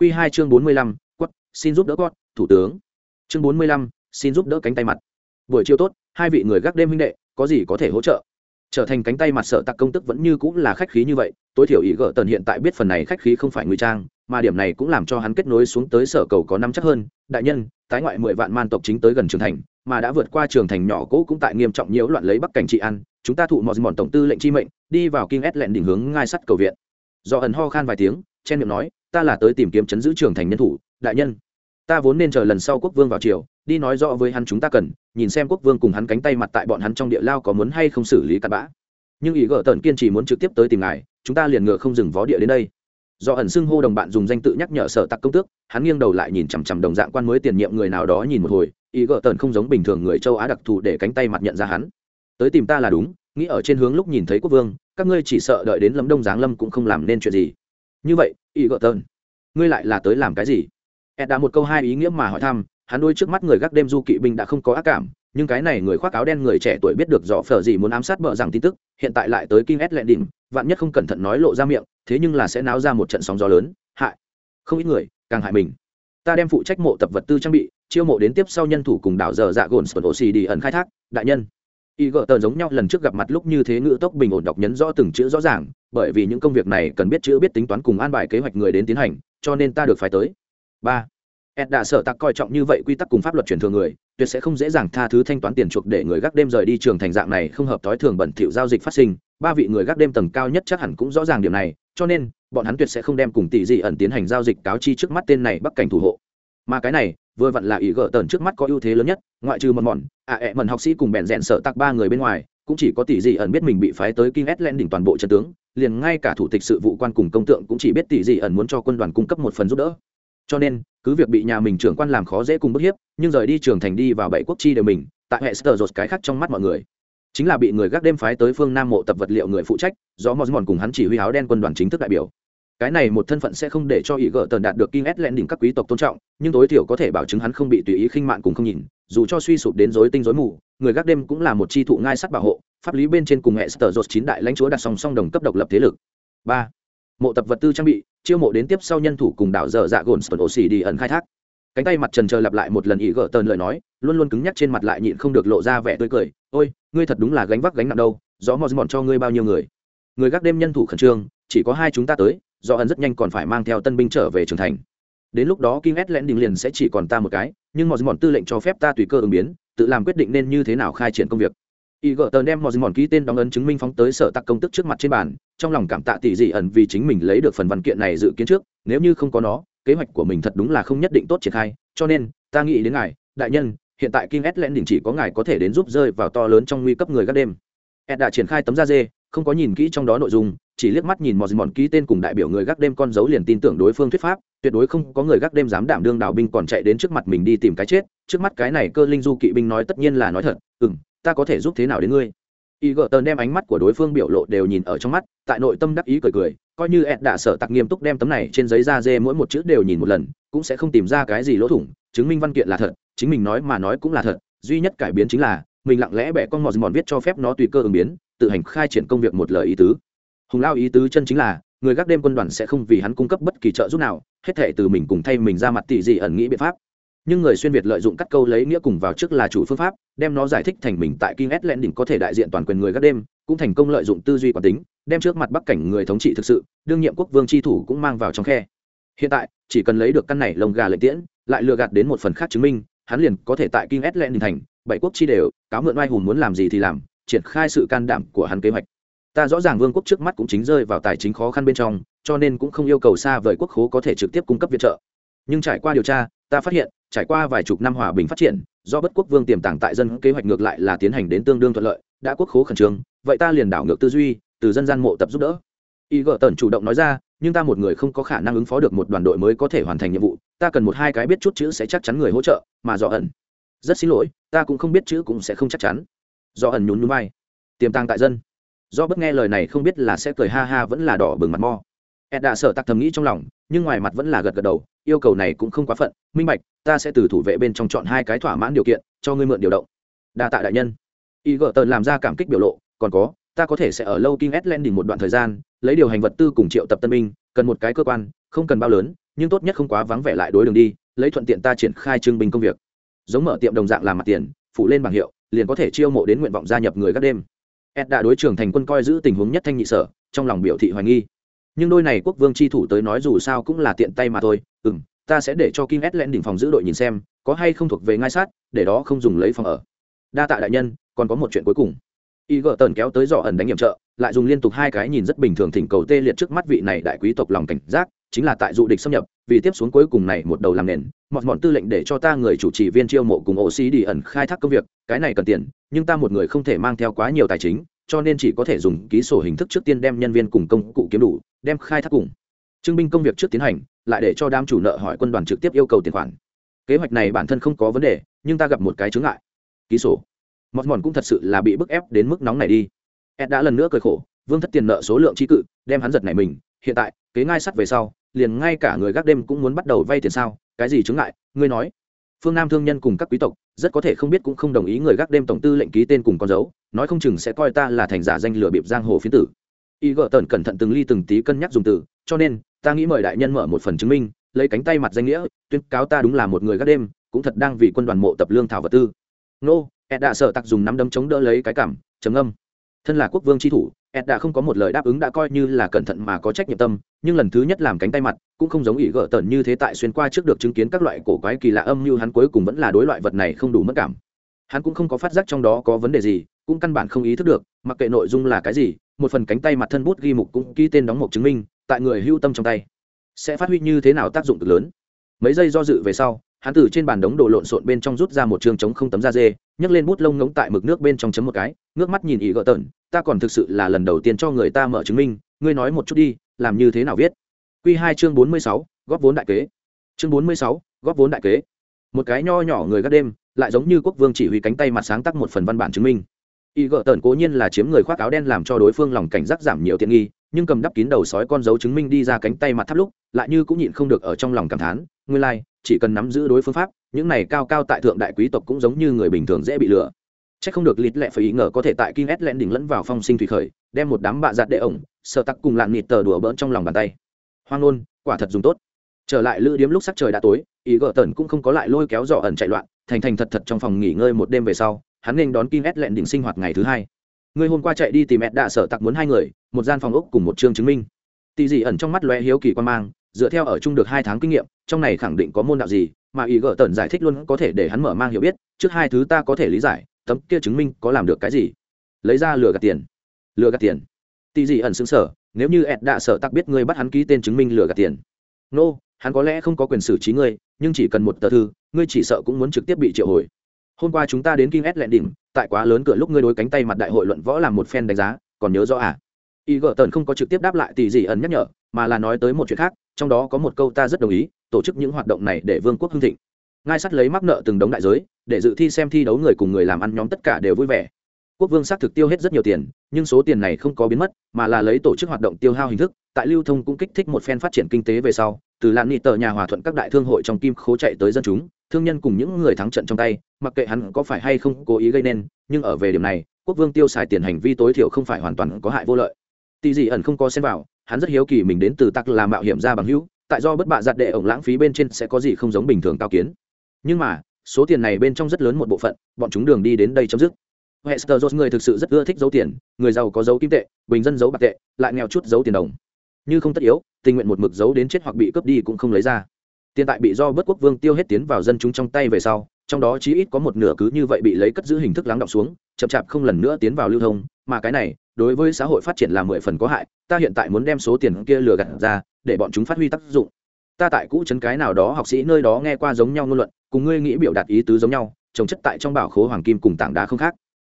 Quy hai chương bốn mươi lăm, quất, xin giúp đỡ quất, thủ tướng. Chương bốn mươi lăm, xin giúp đỡ cánh tay mặt. Buổi chiều tốt, hai vị người gác đêm huynh đệ, có gì có thể hỗ trợ? Trở thành cánh tay mặt sợ tặc công tức vẫn như cũng là khách khí như vậy, tối thiểu ý gỡ tần hiện tại biết phần này khách khí không phải người trang, mà điểm này cũng làm cho hắn kết nối xuống tới sở cầu có năm chắc hơn. Đại nhân, tái ngoại mười vạn man tộc chính tới gần trường thành, mà đã vượt qua trường thành nhỏ cũ cũng tại nghiêm trọng nhiễu loạn lấy bắc cảnh trị an. chúng ta thụ mọi mòn tổng tư lệnh chi mệnh, đi vào kinh ét lẹn đỉnh hướng ngai sắt cầu viện. Do ẩn ho khan vài tiếng, chen miệng nói ta là tới tìm kiếm chấn giữ trường thành nhân thủ, đại nhân. Ta vốn nên chờ lần sau quốc vương vào triều, đi nói rõ với hắn chúng ta cần, nhìn xem quốc vương cùng hắn cánh tay mặt tại bọn hắn trong địa lao có muốn hay không xử lý cặn bã. Nhưng ý gỡ tần kiên trì muốn trực tiếp tới tìm ngài, chúng ta liền ngựa không dừng vó địa đến đây. Do ẩn xưng hô đồng bạn dùng danh tự nhắc nhở sở tặc công tước, hắn nghiêng đầu lại nhìn chằm chằm đồng dạng quan mới tiền nhiệm người nào đó nhìn một hồi, ý gỡ tần không giống bình thường người châu á đặc thù để cánh tay mặt nhận ra hắn. Tới tìm ta là đúng, nghĩ ở trên hướng lúc nhìn thấy quốc vương, các ngươi chỉ sợ đợi đến lâm đông giáng lâm cũng không làm nên chuyện gì. Như vậy ý gỡ tơn ngươi lại là tới làm cái gì? Ed đã một câu hai ý nghĩa mà hỏi thăm, hắn đôi trước mắt người gác đêm du kỵ binh đã không có ác cảm, nhưng cái này người khoác áo đen người trẻ tuổi biết được rõ phở gì muốn ám sát bợ rằng tin tức, hiện tại lại tới kinh ed lệ đỉnh, vạn nhất không cẩn thận nói lộ ra miệng, thế nhưng là sẽ náo ra một trận sóng gió lớn. Hại. Không ít người, càng hại mình. Ta đem phụ trách mộ tập vật tư trang bị, chiêu mộ đến tiếp sau nhân thủ cùng đảo giờ dạ gồn sờ ổ xì đi ẩn khai thác, đại nhân y gợ tờ giống nhau lần trước gặp mặt lúc như thế ngữ tốc bình ổn đọc nhấn rõ từng chữ rõ ràng, bởi vì những công việc này cần biết chữ biết tính toán cùng an bài kế hoạch người đến tiến hành, cho nên ta được phải tới. Ba. Ed đã sợ tặc coi trọng như vậy quy tắc cùng pháp luật truyền thường người, tuyệt sẽ không dễ dàng tha thứ thanh toán tiền chuộc để người gác đêm rời đi trường thành dạng này không hợp thói thường bẩn thỉu giao dịch phát sinh. Ba vị người gác đêm tầng cao nhất chắc hẳn cũng rõ ràng điểm này, cho nên, bọn hắn tuyệt sẽ không đem cùng tỷ dị ẩn tiến hành giao dịch cáo chi trước mắt tên này bắc cảnh thủ hộ. Mà cái này vừa vặn là ý gỡ tần trước mắt có ưu thế lớn nhất ngoại trừ một mòn à ẹ mần học sĩ cùng bèn rèn sợ tặc ba người bên ngoài cũng chỉ có tỷ dị ẩn biết mình bị phái tới kinh ét len đỉnh toàn bộ trận tướng, liền ngay cả thủ tịch sự vụ quan cùng công tượng cũng chỉ biết tỷ dị ẩn muốn cho quân đoàn cung cấp một phần giúp đỡ. Cho nên, cứ việc bị nhà mình trưởng quan làm khó dễ cùng bức hiếp, nhưng rời đi trường thành đi vào bảy quốc chi đều mình, tại hệ sờ rột cái khác trong mắt mọi người, chính là bị người gác đêm phái tới phương Nam mộ tập vật liệu người phụ trách, do mòn cùng hắn chỉ huy áo đen quân đoàn chính thức đại biểu. Cái này một thân phận sẽ không để cho ý gỡ tần đạt được kim ét lẹn đỉnh các quý tộc tôn trọng, nhưng tối thiểu có thể bảo chứng hắn không bị tùy ý khinh mạn cùng không nhìn, dù cho suy sụp đến rối tinh rối mù, người gác đêm cũng là một chi thụ ngai sắt bảo hộ, pháp lý bên trên cùng hệ sở dột chín đại lãnh chúa đặt song song đồng cấp độc lập thế lực. Ba mộ tập vật tư trang bị chiêu mộ đến tiếp sau nhân thủ cùng đảo dở dạ gồn sơn ổ xì đi ẩn khai thác. Cánh tay mặt trần chờ lặp lại một lần ý gỡ tần lời nói luôn luôn cứng nhắc trên mặt lại nhịn không được lộ ra vẻ tươi cười ôi ngươi thật đúng là gánh vác gánh nặng đâu rõ mò mòn cho ngươi bao nhiêu người? Người gác đêm nhân thủ khẩn trương chỉ có hai chúng ta tới do ẩn rất nhanh còn phải mang theo tân binh trở về trưởng thành. Đến lúc đó kim S lẽn đình liền sẽ chỉ còn ta một cái, nhưng mọi mòn tư lệnh cho phép ta tùy cơ ứng biến, tự làm quyết định nên như thế nào khai triển công việc. Y gỡ tờ đem mọi mòn ký tên đóng ấn chứng minh phóng tới sở tặc công tức trước mặt trên bàn, trong lòng cảm tạ tỷ dị ẩn vì chính mình lấy được phần văn kiện này dự kiến trước, nếu như không có nó, kế hoạch của mình thật đúng là không nhất định tốt triển khai, cho nên, ta nghĩ đến ngài, đại nhân, hiện tại King S đình chỉ có ngài có thể đến giúp rơi vào to lớn trong nguy cấp người các đêm. Ed đã triển khai tấm da dê, không có nhìn kỹ trong đó nội dung chỉ liếc mắt nhìn mọi mòn ký tên cùng đại biểu người gác đêm con dấu liền tin tưởng đối phương thuyết pháp, tuyệt đối không có người gác đêm dám đảm đương đạo binh còn chạy đến trước mặt mình đi tìm cái chết. Trước mắt cái này cơ linh du kỵ binh nói tất nhiên là nói thật ừ ta có thể giúp thế nào đến ngươi? Y gợ tờn đem ánh mắt của đối phương biểu lộ đều nhìn ở trong mắt, tại nội tâm đắc ý cười cười, coi như ed đã sợ tặc nghiêm túc đem tấm này trên giấy da dê mỗi một chữ đều nhìn một lần, cũng sẽ không tìm ra cái gì lỗ thủng, chứng minh văn kiện là thật, chính mình nói mà nói cũng là thật, duy nhất cải biến chính là, mình lặng lẽ bẻ con mọt mòn viết cho phép nó tùy cơ ứng biến, tự hành khai triển công việc một lời ý tứ hùng lao ý tứ chân chính là, người gác đêm quân đoàn sẽ không vì hắn cung cấp bất kỳ trợ giúp nào, hết thể từ mình cùng thay mình ra mặt tỷ dị ẩn nghĩ biện pháp. Nhưng người xuyên việt lợi dụng cắt câu lấy nghĩa cùng vào trước là chủ phương pháp, đem nó giải thích thành mình tại kinh S đỉnh có thể đại diện toàn quyền người gác đêm, cũng thành công lợi dụng tư duy quán tính, đem trước mặt bắc cảnh người thống trị thực sự, đương nhiệm quốc vương tri thủ cũng mang vào trong khe. Hiện tại, chỉ cần lấy được căn này lồng gà lệ tiễn, lại lừa gạt đến một phần khác chứng minh, hắn liền có thể tại kinh S đỉnh thành, bảy quốc chi đều, cáo mượn oai hùng muốn làm gì thì làm, triển khai sự can đảm của hắn kế hoạch ta rõ ràng vương quốc trước mắt cũng chính rơi vào tài chính khó khăn bên trong, cho nên cũng không yêu cầu xa vời quốc khố có thể trực tiếp cung cấp viện trợ. Nhưng trải qua điều tra, ta phát hiện, trải qua vài chục năm hòa bình phát triển, do bất quốc vương tiềm tàng tại dân kế hoạch ngược lại là tiến hành đến tương đương thuận lợi, đã quốc khố khẩn trương, vậy ta liền đảo ngược tư duy, từ dân gian mộ tập giúp đỡ. Y gợ tần chủ động nói ra, nhưng ta một người không có khả năng ứng phó được một đoàn đội mới có thể hoàn thành nhiệm vụ, ta cần một hai cái biết chút chữ sẽ chắc chắn người hỗ trợ, mà dò ẩn, rất xin lỗi, ta cũng không biết chữ cũng sẽ không chắc chắn. Do ẩn nhún nhún vai, tiềm tàng tại dân do bất nghe lời này không biết là sẽ cười ha ha vẫn là đỏ bừng mặt mo. Ed đã sợ tặc thầm nghĩ trong lòng, nhưng ngoài mặt vẫn là gật gật đầu, yêu cầu này cũng không quá phận, minh bạch, ta sẽ từ thủ vệ bên trong chọn hai cái thỏa mãn điều kiện, cho ngươi mượn điều động. Đa tạ đại nhân. Y gợ tần làm ra cảm kích biểu lộ, còn có, ta có thể sẽ ở lâu king s landing một đoạn thời gian, lấy điều hành vật tư cùng triệu tập tân binh, cần một cái cơ quan, không cần bao lớn, nhưng tốt nhất không quá vắng vẻ lại đối đường đi, lấy thuận tiện ta triển khai trưng binh công việc. Giống mở tiệm đồng dạng làm mặt tiền, phụ lên bảng hiệu, liền có thể chiêu mộ đến nguyện vọng gia nhập người các đêm ed đã đối trưởng thành quân coi giữ tình huống nhất thanh nhị sở, trong lòng biểu thị hoài nghi. Nhưng đôi này quốc vương chi thủ tới nói dù sao cũng là tiện tay mà thôi. Ừ m ta sẽ để cho kim ed lên đỉnh phòng giữ đội nhìn xem, có hay không thuộc về ngai sát, để đó không dùng lấy phòng ở. Đa tạ đại nhân, còn có một chuyện cuối cùng. Y gợ tần kéo tới dò ẩn đánh nhiệm trợ, lại dùng liên tục hai cái nhìn rất bình thường thỉnh cầu tê liệt trước mắt vị này đại quý tộc lòng cảnh giác chính là tại dụ địch xâm nhập, vì tiếp xuống cuối cùng này một đầu làm nền, mọt mọn tư lệnh để cho ta người chủ trì viên chiêu mộ cùng ổ xí đi ẩn khai thác công việc, cái này cần tiền, nhưng ta một người không thể mang theo quá nhiều tài chính, cho nên chỉ có thể dùng ký sổ hình thức trước tiên đem nhân viên cùng công cụ kiếm đủ, đem khai thác cùng. Trưng binh công việc trước tiến hành, lại để cho đám chủ nợ hỏi quân đoàn trực tiếp yêu cầu tiền khoản. Kế hoạch này bản thân không có vấn đề, nhưng ta gặp một cái chướng ngại. Ký sổ. Mọt mòn cũng thật sự là bị bức ép đến mức nóng này đi. Ed đã lần nữa cười khổ, vương thất tiền nợ số lượng trí cự, đem hắn giật này mình, hiện tại, kế ngai sắt về sau liền ngay cả người gác đêm cũng muốn bắt đầu vay tiền sao? Cái gì chứng ngại? Ngươi nói. Phương nam thương nhân cùng các quý tộc, rất có thể không biết cũng không đồng ý người gác đêm tổng tư lệnh ký tên cùng con dấu, nói không chừng sẽ coi ta là thành giả danh lừa bịp giang hồ phiến tử. Y gợ tần cẩn thận từng ly từng tí cân nhắc dùng từ, cho nên, ta nghĩ mời đại nhân mở một phần chứng minh, lấy cánh tay mặt danh nghĩa, tuyên cáo ta đúng là một người gác đêm, cũng thật đang vì quân đoàn mộ tập lương thảo vật tư. Nô ed đã sợ tặc dùng nắm đấm chống đỡ lấy cái cảm chấm âm thân là quốc vương tri thủ, ed đã không có một lời đáp ứng đã coi như là cẩn thận mà có trách nhiệm tâm, nhưng lần thứ nhất làm cánh tay mặt, cũng không giống ỷ gỡ tần như thế tại xuyên qua trước được chứng kiến các loại cổ quái kỳ lạ âm như hắn cuối cùng vẫn là đối loại vật này không đủ mất cảm. Hắn cũng không có phát giác trong đó có vấn đề gì, cũng căn bản không ý thức được, mặc kệ nội dung là cái gì, một phần cánh tay mặt thân bút ghi mục cũng ký tên đóng mộc chứng minh, tại người hưu tâm trong tay, sẽ phát huy như thế nào tác dụng cực lớn. Mấy giây do dự về sau, hắn từ trên bàn đống đồ lộn xộn bên trong rút ra một trường chống không tấm da dê, nhấc lên bút lông ngống tại mực nước bên trong chấm một cái ngước mắt nhìn ý gỡ tợn ta còn thực sự là lần đầu tiên cho người ta mở chứng minh, ngươi nói một chút đi, làm như thế nào viết? Q hai chương bốn mươi sáu, góp vốn đại kế. Chương bốn mươi sáu, góp vốn đại kế. Một cái nho nhỏ người gác đêm, lại giống như quốc vương chỉ huy cánh tay mặt sáng tác một phần văn bản chứng minh. Y gợ tần cố nhiên là chiếm người khoác áo đen làm cho đối phương lòng cảnh giác giảm nhiều tiện nghi, nhưng cầm đắp kín đầu sói con dấu chứng minh đi ra cánh tay mặt thắp lúc, lại như cũng nhịn không được ở trong lòng cảm thán, nguyên lai, chỉ cần nắm giữ đối phương pháp, những này cao cao tại thượng đại quý tộc cũng giống như người bình thường dễ bị lừa chắc không được lịt lẹ phải ý ngờ có thể tại King S lẹn đỉnh lẫn vào phong sinh thủy khởi, đem một đám bạ giặt đệ ổng, sợ tắc cùng lạn nịt tờ đùa bỡn trong lòng bàn tay. Hoang luôn, quả thật dùng tốt. Trở lại lữ điếm lúc sắc trời đã tối, ý gỡ tẩn cũng không có lại lôi kéo dọ ẩn chạy loạn, thành thành thật thật trong phòng nghỉ ngơi một đêm về sau, hắn nên đón King S lẹn đỉnh sinh hoạt ngày thứ hai. Người hôm qua chạy đi tìm mẹ đã sợ tặc muốn hai người, một gian phòng ốc cùng một chương chứng minh. Tỷ dị ẩn trong mắt lóe hiếu kỳ quan mang, dựa theo ở chung được hai tháng kinh nghiệm, trong này khẳng định có môn đạo gì, mà ý gỡ tẩn giải thích luôn có thể để hắn mở mang hiểu biết, trước hai thứ ta có thể lý giải, tấm kia chứng minh có làm được cái gì? Lấy ra lừa gạt tiền. Lừa gạt tiền. Tỷ gì ẩn xứng sở nếu như ed đã sợ tắc biết ngươi bắt hắn ký tên chứng minh lừa gạt tiền. Nô、no, hắn có lẽ không có quyền xử trí ngươi nhưng chỉ cần một tờ thư ngươi chỉ sợ cũng muốn trực tiếp bị triệu hồi. Hôm qua chúng ta đến kinh ed lẹn đỉnh, tại quá lớn cửa lúc ngươi đối cánh tay mặt đại hội luận võ làm một phen đánh giá, còn nhớ rõ à? Y gợ tần không có trực tiếp đáp lại tỷ gì ẩn nhắc nhở, mà là nói tới một chuyện khác, trong đó có một câu ta rất đồng ý, tổ chức những hoạt động này để vương quốc hưng thịnh ngai sắt lấy mắc nợ từng đống đại giới, để dự thi xem thi đấu người cùng người làm ăn nhóm tất cả đều vui vẻ. Quốc vương xác thực tiêu hết rất nhiều tiền, nhưng số tiền này không có biến mất, mà là lấy tổ chức hoạt động tiêu hao hình thức. Tại lưu thông cũng kích thích một phen phát triển kinh tế về sau, từ lạn nghị tờ nhà hòa thuận các đại thương hội trong kim khố chạy tới dân chúng, thương nhân cùng những người thắng trận trong tay, mặc kệ hắn có phải hay không cố ý gây nên, nhưng ở về điểm này, quốc vương tiêu xài tiền hành vi tối thiểu không phải hoàn toàn có hại vô lợi. Tỷ dị ẩn không có xem vào, hắn rất hiếu kỳ mình đến từ tắc là mạo hiểm ra bằng hữu, tại do bất bạ giặt đệ ổng lãng phí bên trên sẽ có gì không giống bình thường cao kiến nhưng mà, số tiền này bên trong rất lớn một bộ phận, bọn chúng đường đi đến đây chấm dứt. Hester jones người thực sự rất ưa thích giấu tiền, người giàu có giấu kim tệ, bình dân giấu bạc tệ, lại nghèo chút giấu tiền đồng. Như không tất yếu, tình nguyện một mực giấu đến chết hoặc bị cướp đi cũng không lấy ra. Tiền tại bị do bất quốc vương tiêu hết tiến vào dân chúng trong tay về sau, trong đó chí ít có một nửa cứ như vậy bị lấy cất giữ hình thức lắng động xuống, chậm chạp không lần nữa tiến vào lưu thông, mà cái này, đối với xã hội phát triển là mười phần có hại, ta hiện tại muốn đem số tiền kia lừa gạt ra, để bọn chúng phát huy tác dụng ta tại cũ trấn cái nào đó học sĩ nơi đó nghe qua giống nhau ngôn luận, cùng ngươi nghĩ biểu đạt ý tứ giống nhau, trồng chất tại trong bảo khố hoàng kim cùng tảng đá không khác.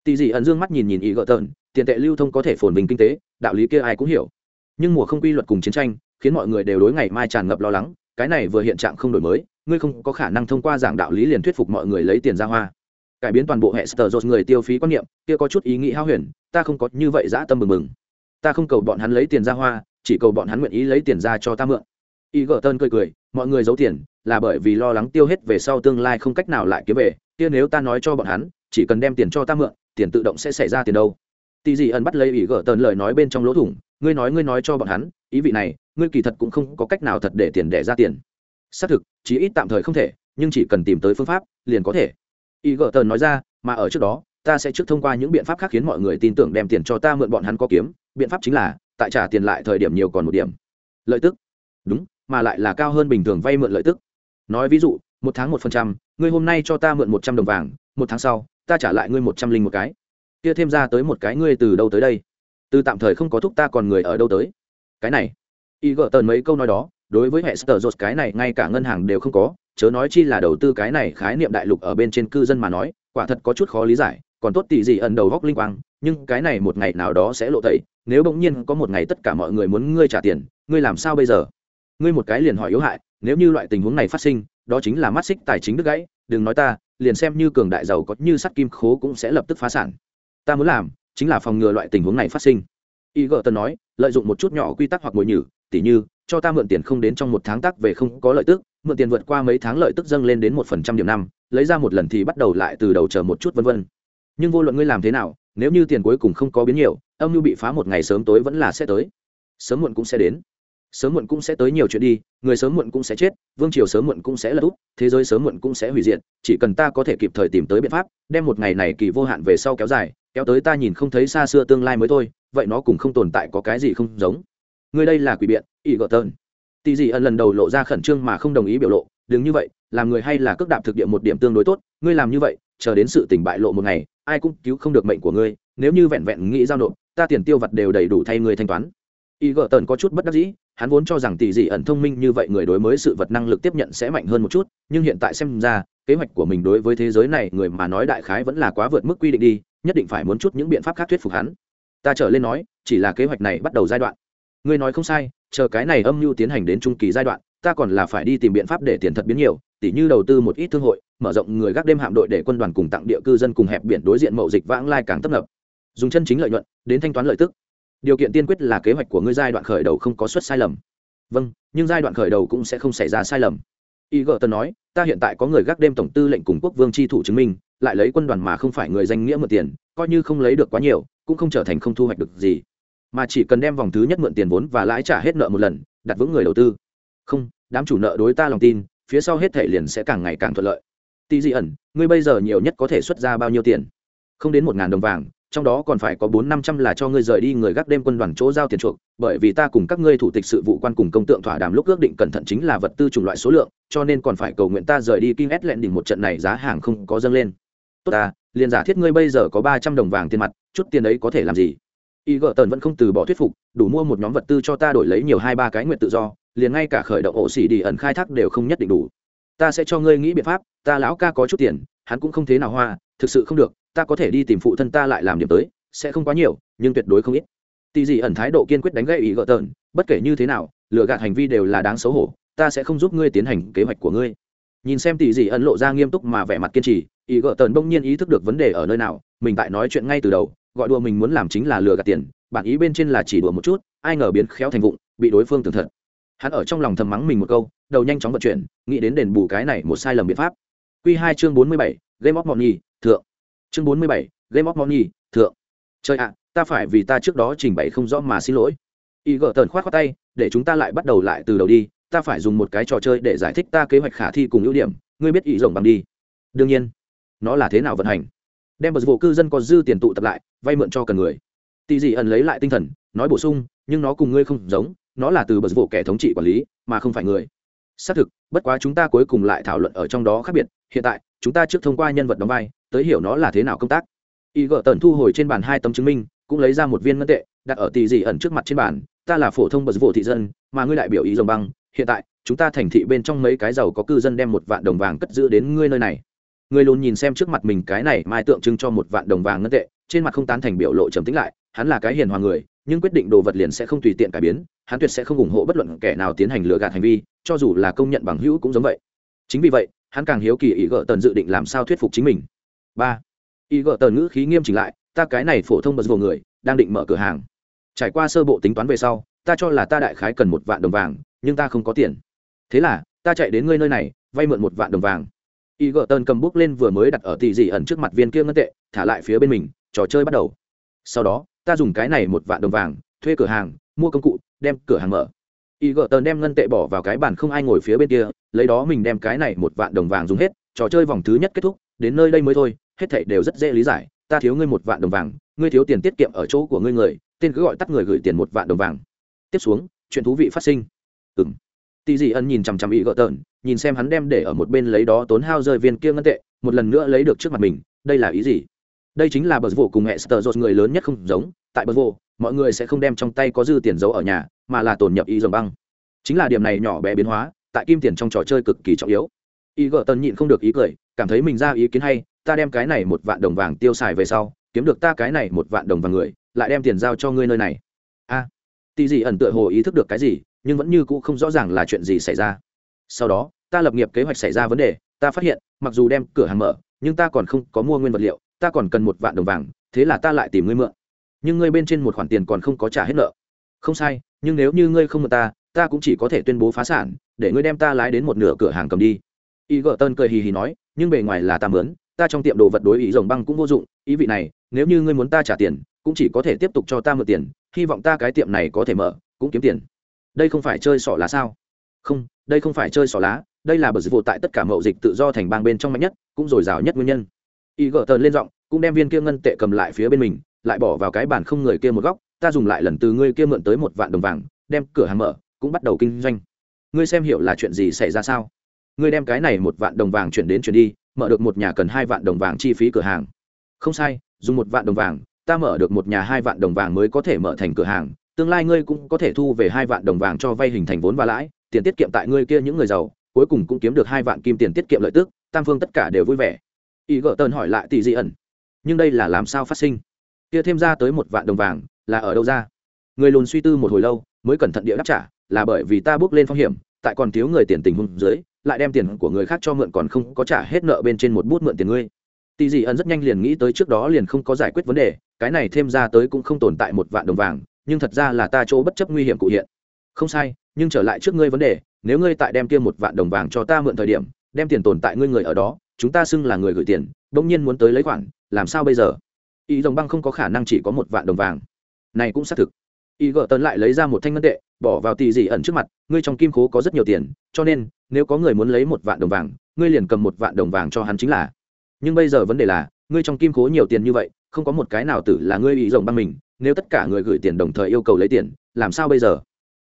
Tỷ dị ẩn dương mắt nhìn nhìn ý gợ tợn tiền tệ lưu thông có thể phồn bình kinh tế, đạo lý kia ai cũng hiểu. Nhưng mùa không quy luật cùng chiến tranh, khiến mọi người đều đối ngày mai tràn ngập lo lắng, cái này vừa hiện trạng không đổi mới, ngươi không có khả năng thông qua giảng đạo lý liền thuyết phục mọi người lấy tiền ra hoa. Cải biến toàn bộ hệ sờ dột người tiêu phí quan niệm, kia có chút ý nghĩ hao huyền, ta không có như vậy dã tâm mừng mừng ta không cầu bọn hắn lấy tiền ra hoa, chỉ cầu bọn hắn nguyện ý lấy tiền ra cho ta mượn y gờ tơn cười cười, mọi người giấu tiền, là bởi vì lo lắng tiêu hết về sau tương lai không cách nào lại kiếm về, kia nếu ta nói cho bọn hắn, chỉ cần đem tiền cho ta mượn, tiền tự động sẽ xảy ra tiền đâu. Tỷ dị ẩn bắt lấy Y gỡ tần lời nói bên trong lỗ thủng, ngươi nói ngươi nói cho bọn hắn, ý vị này, ngươi kỳ thật cũng không có cách nào thật để tiền đẻ ra tiền. Xác thực, chí ít tạm thời không thể, nhưng chỉ cần tìm tới phương pháp, liền có thể. Y gợ tần nói ra, mà ở trước đó, ta sẽ trước thông qua những biện pháp khác khiến mọi người tin tưởng đem tiền cho ta mượn bọn hắn có kiếm. Biện pháp chính là, tại trả tiền lại thời điểm nhiều còn một điểm. Lợi tức. Đúng mà lại là cao hơn bình thường vay mượn lợi tức. Nói ví dụ, một tháng một phần trăm, ngươi hôm nay cho ta mượn một trăm đồng vàng, một tháng sau, ta trả lại ngươi một trăm linh một cái. Kia thêm ra tới một cái ngươi từ đâu tới đây? Từ tạm thời không có thúc ta còn người ở đâu tới. Cái này. Y gợ tờn mấy câu nói đó, đối với hệ sờ dột cái này ngay cả ngân hàng đều không có, chớ nói chi là đầu tư cái này khái niệm đại lục ở bên trên cư dân mà nói, quả thật có chút khó lý giải, còn tốt tỷ gì ẩn đầu góc linh quang, nhưng cái này một ngày nào đó sẽ lộ tẩy, nếu bỗng nhiên có một ngày tất cả mọi người muốn ngươi trả tiền, ngươi làm sao bây giờ? Ngươi một cái liền hỏi yếu hại, nếu như loại tình huống này phát sinh, đó chính là mắt xích tài chính đứt gãy, đừng nói ta, liền xem như cường đại giàu có như sắt kim khố cũng sẽ lập tức phá sản. Ta muốn làm, chính là phòng ngừa loại tình huống này phát sinh. Y gợ tân nói, lợi dụng một chút nhỏ quy tắc hoặc mồi nhử, tỉ như, cho ta mượn tiền không đến trong một tháng tác về không có lợi tức, mượn tiền vượt qua mấy tháng lợi tức dâng lên đến một phần trăm điểm năm, lấy ra một lần thì bắt đầu lại từ đầu chờ một chút vân vân. Nhưng vô luận ngươi làm thế nào, nếu như tiền cuối cùng không có biến nhiều, âm mưu bị phá một ngày sớm tối vẫn là sẽ tới. Sớm muộn cũng sẽ đến sớm muộn cũng sẽ tới nhiều chuyện đi, người sớm muộn cũng sẽ chết, vương triều sớm muộn cũng sẽ lật úp, thế giới sớm muộn cũng sẽ hủy diệt, chỉ cần ta có thể kịp thời tìm tới biện pháp, đem một ngày này kỳ vô hạn về sau kéo dài, kéo tới ta nhìn không thấy xa xưa tương lai mới thôi, vậy nó cũng không tồn tại có cái gì không giống. Người đây là quỷ biện, ỷ gợt tơn tỷ dị ẩn lần đầu lộ ra khẩn trương mà không đồng ý biểu lộ, đừng như vậy, làm người hay là cước đạp thực địa một điểm tương đối tốt, ngươi làm như vậy, chờ đến sự tỉnh bại lộ một ngày, ai cũng cứu không được mệnh của ngươi, nếu như vẹn vẹn nghĩ giao nộp, ta tiền tiêu vặt đều đầy đủ thay ngươi thanh toán. Y gợ tần có chút bất đắc dĩ hắn vốn cho rằng tỷ dị ẩn thông minh như vậy người đối mới sự vật năng lực tiếp nhận sẽ mạnh hơn một chút, nhưng hiện tại xem ra, kế hoạch của mình đối với thế giới này người mà nói đại khái vẫn là quá vượt mức quy định đi, nhất định phải muốn chút những biện pháp khác thuyết phục hắn. Ta trở lên nói, chỉ là kế hoạch này bắt đầu giai đoạn. Ngươi nói không sai, chờ cái này âm mưu tiến hành đến trung kỳ giai đoạn, ta còn là phải đi tìm biện pháp để tiền thật biến nhiều, tỉ như đầu tư một ít thương hội, mở rộng người gác đêm hạm đội để quân đoàn cùng tặng địa cư dân cùng hẹp biển đối diện mậu dịch vãng lai càng tấp nập. Dùng chân chính lợi nhuận, đến thanh toán lợi tức điều kiện tiên quyết là kế hoạch của ngươi giai đoạn khởi đầu không có suất sai lầm. Vâng nhưng giai đoạn khởi đầu cũng sẽ không xảy ra sai lầm. Y Gợt tân nói, ta hiện tại có người gác đêm tổng tư lệnh cùng quốc vương tri thủ chứng minh, lại lấy quân đoàn mà không phải người danh nghĩa mượn tiền, coi như không lấy được quá nhiều, cũng không trở thành không thu hoạch được gì. Mà chỉ cần đem vòng thứ nhất mượn tiền vốn và lãi trả hết nợ một lần, đặt vững người đầu tư. Không, đám chủ nợ đối ta lòng tin, phía sau hết thể liền sẽ càng ngày càng thuận lợi. Tỷ dị ẩn, ngươi bây giờ nhiều nhất có thể xuất ra bao nhiêu tiền? Không đến một ngàn đồng vàng trong đó còn phải có bốn năm trăm là cho ngươi rời đi người gác đêm quân đoàn chỗ giao tiền chuộc, bởi vì ta cùng các ngươi thủ tịch sự vụ quan cùng công tượng thỏa đàm lúc ước định cẩn thận chính là vật tư chủng loại số lượng, cho nên còn phải cầu nguyện ta rời đi kinh ét lẹn đỉnh một trận này giá hàng không có dâng lên. Tốt ta, liền giả thiết ngươi bây giờ có ba trăm đồng vàng tiền mặt, chút tiền ấy có thể làm gì? Y gợ tần vẫn không từ bỏ thuyết phục, đủ mua một nhóm vật tư cho ta đổi lấy nhiều hai ba cái nguyện tự do, liền ngay cả khởi động ổ xỉ đi ẩn khai thác đều không nhất định đủ. Ta sẽ cho ngươi nghĩ biện pháp, ta lão ca có chút tiền, hắn cũng không thế nào hoa, thực sự không được ta có thể đi tìm phụ thân ta lại làm điểm tới, sẽ không quá nhiều, nhưng tuyệt đối không ít. Tỷ dị ẩn thái độ kiên quyết đánh gậy ý gợ tợn bất kể như thế nào, lừa gạt hành vi đều là đáng xấu hổ, ta sẽ không giúp ngươi tiến hành kế hoạch của ngươi. Nhìn xem tỷ dị ẩn lộ ra nghiêm túc mà vẻ mặt kiên trì, ý gợ tợn bỗng nhiên ý thức được vấn đề ở nơi nào, mình tại nói chuyện ngay từ đầu, gọi đùa mình muốn làm chính là lừa gạt tiền, bản ý bên trên là chỉ đùa một chút, ai ngờ biến khéo thành vụng, bị đối phương tường thật. Hắn ở trong lòng thầm mắng mình một câu, đầu nhanh chóng vận chuyển, nghĩ đến đền bù cái này một sai lầm biện pháp. Q hai chương bốn mươi bảy, game of money, thượng chương bốn mươi bảy, game of money, thượng. Trời ạ, ta phải vì ta trước đó trình bày không rõ mà xin lỗi. Y gỡ tờn k h o á t khoác tay, để chúng ta lại bắt đầu lại từ đầu đi, ta phải dùng một cái trò chơi để giải thích ta kế hoạch khả thi cùng ưu điểm, ngươi biết ý rồng bằng đi. Đương nhiên, nó là thế nào vận hành? Đem bật vụ cư dân có dư tiền tụ tập lại, vay mượn cho cần người. Tỷ dị ẩn lấy lại tinh thần, nói bổ sung, nhưng nó cùng ngươi không giống, nó là từ bật vụ kẻ thống trị quản lý, mà không phải người. Xác thực, bất quá chúng ta cuối cùng lại thảo luận ở trong đó khác biệt, hiện tại chúng ta trước thông qua nhân vật đóng vai, tới hiểu nó là thế nào công tác. Y gợ tần thu hồi trên bàn hai tấm chứng minh, cũng lấy ra một viên ngân tệ, đặt ở tỷ dị ẩn trước mặt trên bàn, ta là phổ thông bật vụ thị dân, mà ngươi đại biểu ý dòng băng, hiện tại, chúng ta thành thị bên trong mấy cái giàu có cư dân đem một vạn đồng vàng cất giữ đến ngươi nơi này. Người lùn nhìn xem trước mặt mình cái này mai tượng trưng cho một vạn đồng vàng ngân tệ, trên mặt không tán thành biểu lộ trầm tính lại, hắn là cái hiền hòa người, nhưng quyết định đồ vật liền sẽ không tùy tiện cải biến, hắn tuyệt sẽ không ủng hộ bất luận kẻ nào tiến hành lừa gạt hành vi, cho dù là công nhận bằng hữu cũng giống vậy. Chính vì vậy hắn càng hiếu kỳ ý gợ tần dự định làm sao thuyết phục chính mình. Ba, ý gợ tần ngữ khí nghiêm chỉnh lại, ta cái này phổ thông bật vô người, đang định mở cửa hàng. Trải qua sơ bộ tính toán về sau, ta cho là ta đại khái cần một vạn đồng vàng, nhưng ta không có tiền. Thế là, ta chạy đến ngươi nơi này, vay mượn một vạn đồng vàng. Y gợ tần cầm bút lên vừa mới đặt ở tỷ dị ẩn trước mặt viên kia ngân tệ, thả lại phía bên mình, trò chơi bắt đầu. Sau đó, ta dùng cái này một vạn đồng vàng, thuê cửa hàng, mua công cụ, đem cửa hàng mở y gợ tần đem ngân tệ bỏ vào cái bàn không ai ngồi phía bên kia, lấy đó mình đem cái này một vạn đồng vàng dùng hết, trò chơi vòng thứ nhất kết thúc, đến nơi đây mới thôi, hết thảy đều rất dễ lý giải, ta thiếu ngươi một vạn đồng vàng, ngươi thiếu tiền tiết kiệm ở chỗ của ngươi người, tên cứ gọi tắt người gửi tiền một vạn đồng vàng. Tiếp xuống, chuyện thú vị phát sinh. Ừng tỷ dị ân nhìn chằm chằm ý gợ tợn nhìn xem hắn đem để ở một bên lấy đó tốn hao rơi viên kia ngân tệ, một lần nữa lấy được trước mặt mình, đây là ý gì? Đây chính là bờ vô cùng mẹ sờ dột người lớn nhất không giống, tại bờ vô, mọi người sẽ không đem trong tay có dư tiền giấu ở nhà mà là tồn nhập ý dòng băng. Chính là điểm này nhỏ bé biến hóa tại kim tiền trong trò chơi cực kỳ trọng yếu. Y gợ tần nhịn không được ý cười cảm thấy mình ra ý kiến hay ta đem cái này một vạn đồng vàng tiêu xài về sau kiếm được ta cái này một vạn đồng vàng người lại đem tiền giao cho ngươi nơi này. A à, gì ẩn tựa hồ ý thức được cái gì nhưng vẫn như cũ không rõ ràng là chuyện gì xảy ra. Sau đó ta lập nghiệp kế hoạch xảy ra vấn đề ta phát hiện mặc dù đem cửa hàng mở nhưng ta còn không có mua nguyên vật liệu ta còn cần một vạn đồng vàng thế là ta lại tìm ngươi mượn. Nhưng ngươi bên trên một khoản tiền còn không có trả hết nợ. Không sai nhưng nếu như ngươi không mượn ta ta cũng chỉ có thể tuyên bố phá sản, để ngươi đem ta lái đến một nửa cửa hàng cầm đi. Y gợ tân cười hì hì nói, nhưng bề ngoài là ta mướn, ta trong tiệm đồ vật đối ý rồng băng cũng vô dụng, ý vị này, nếu như ngươi muốn ta trả tiền, cũng chỉ có thể tiếp tục cho ta mượn tiền, hy vọng ta cái tiệm này có thể mở, cũng kiếm tiền. Đây không phải chơi sỏ lá sao? Không, đây không phải chơi sỏ lá, đây là bờ dịch vụ tại tất cả mậu dịch tự do thành bang bên trong mạnh nhất, cũng dồi dào nhất nguyên nhân. Y gợ tơn lên giọng, cũng đem viên kia ngân tệ cầm lại phía bên mình, lại bỏ vào cái bàn không người kia một góc ta dùng lại lần từ ngươi kia mượn tới một vạn đồng vàng, đem cửa hàng mở, cũng bắt đầu kinh doanh. Ngươi xem hiểu là chuyện gì xảy ra sao? Ngươi đem cái này một vạn đồng vàng chuyển đến chuyển đi, mở được một nhà cần hai vạn đồng vàng chi phí cửa hàng. Không sai, dùng một vạn đồng vàng, ta mở được một nhà hai vạn đồng vàng mới có thể mở thành cửa hàng, tương lai ngươi cũng có thể thu về hai vạn đồng vàng cho vay hình thành vốn và lãi, tiền tiết kiệm tại ngươi kia những người giàu, cuối cùng cũng kiếm được hai vạn kim tiền tiết kiệm lợi tức, tam phương tất cả đều vui vẻ. Ý gỡ tơn hỏi lại tỷ dị ẩn, nhưng đây là làm sao phát sinh? Kia thêm ra tới một vạn đồng vàng là ở đâu ra? Người lùn suy tư một hồi lâu, mới cẩn thận địa đáp trả, là bởi vì ta bước lên phong hiểm, tại còn thiếu người tiền tình hung dưới, lại đem tiền của người khác cho mượn còn không có trả hết nợ bên trên một bút mượn tiền ngươi. Tỷ dị ẩn rất nhanh liền nghĩ tới trước đó liền không có giải quyết vấn đề, cái này thêm ra tới cũng không tồn tại một vạn đồng vàng, nhưng thật ra là ta chỗ bất chấp nguy hiểm cụ hiện. Không sai, nhưng trở lại trước ngươi vấn đề, nếu ngươi tại đem kia một vạn đồng vàng cho ta mượn thời điểm, đem tiền tồn tại ngươi người ở đó, chúng ta xưng là người gửi tiền, bỗng nhiên muốn tới lấy khoản, làm sao bây giờ? Ý Dòng băng không có khả năng chỉ có một vạn đồng vàng này cũng xác thực. Y gỡ tấn lại lấy ra một thanh ngân tệ, bỏ vào tỷ dị ẩn trước mặt, ngươi trong kim khố có rất nhiều tiền, cho nên, nếu có người muốn lấy một vạn đồng vàng, ngươi liền cầm một vạn đồng vàng cho hắn chính là. Nhưng bây giờ vấn đề là, ngươi trong kim khố nhiều tiền như vậy, không có một cái nào tử là ngươi ý rồng băng mình, nếu tất cả người gửi tiền đồng thời yêu cầu lấy tiền, làm sao bây giờ?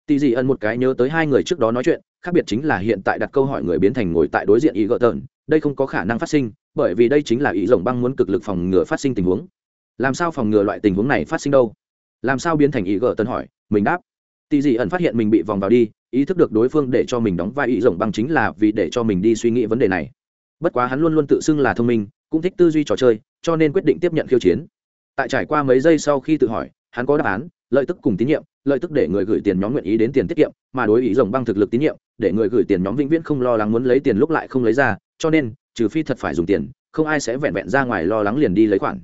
Tỷ dị ẩn một cái nhớ tới hai người trước đó nói chuyện, khác biệt chính là hiện tại đặt câu hỏi người biến thành ngồi tại đối diện ý gỡ tợn đây không có khả năng phát sinh, bởi vì đây chính là ý rồng băng muốn cực lực phòng ngừa phát sinh tình huống. Làm sao phòng ngừa loại tình huống này phát sinh đâu? Làm sao biến thành ý gỡ tân hỏi, mình đáp. Tỷ dị ẩn phát hiện mình bị vòng vào đi, ý thức được đối phương để cho mình đóng vai ý rộng băng chính là vì để cho mình đi suy nghĩ vấn đề này. Bất quá hắn luôn luôn tự xưng là thông minh, cũng thích tư duy trò chơi, cho nên quyết định tiếp nhận khiêu chiến. Tại trải qua mấy giây sau khi tự hỏi, hắn có đáp án, lợi tức cùng tín nhiệm, lợi tức để người gửi tiền nhóm nguyện ý đến tiền tiết kiệm, mà đối ý rồng băng thực lực tín nhiệm, để người gửi tiền nhóm vĩnh viễn không lo lắng muốn lấy tiền lúc lại không lấy ra, cho nên, trừ phi thật phải dùng tiền, không ai sẽ vẹn vẹn ra ngoài lo lắng liền đi lấy khoản.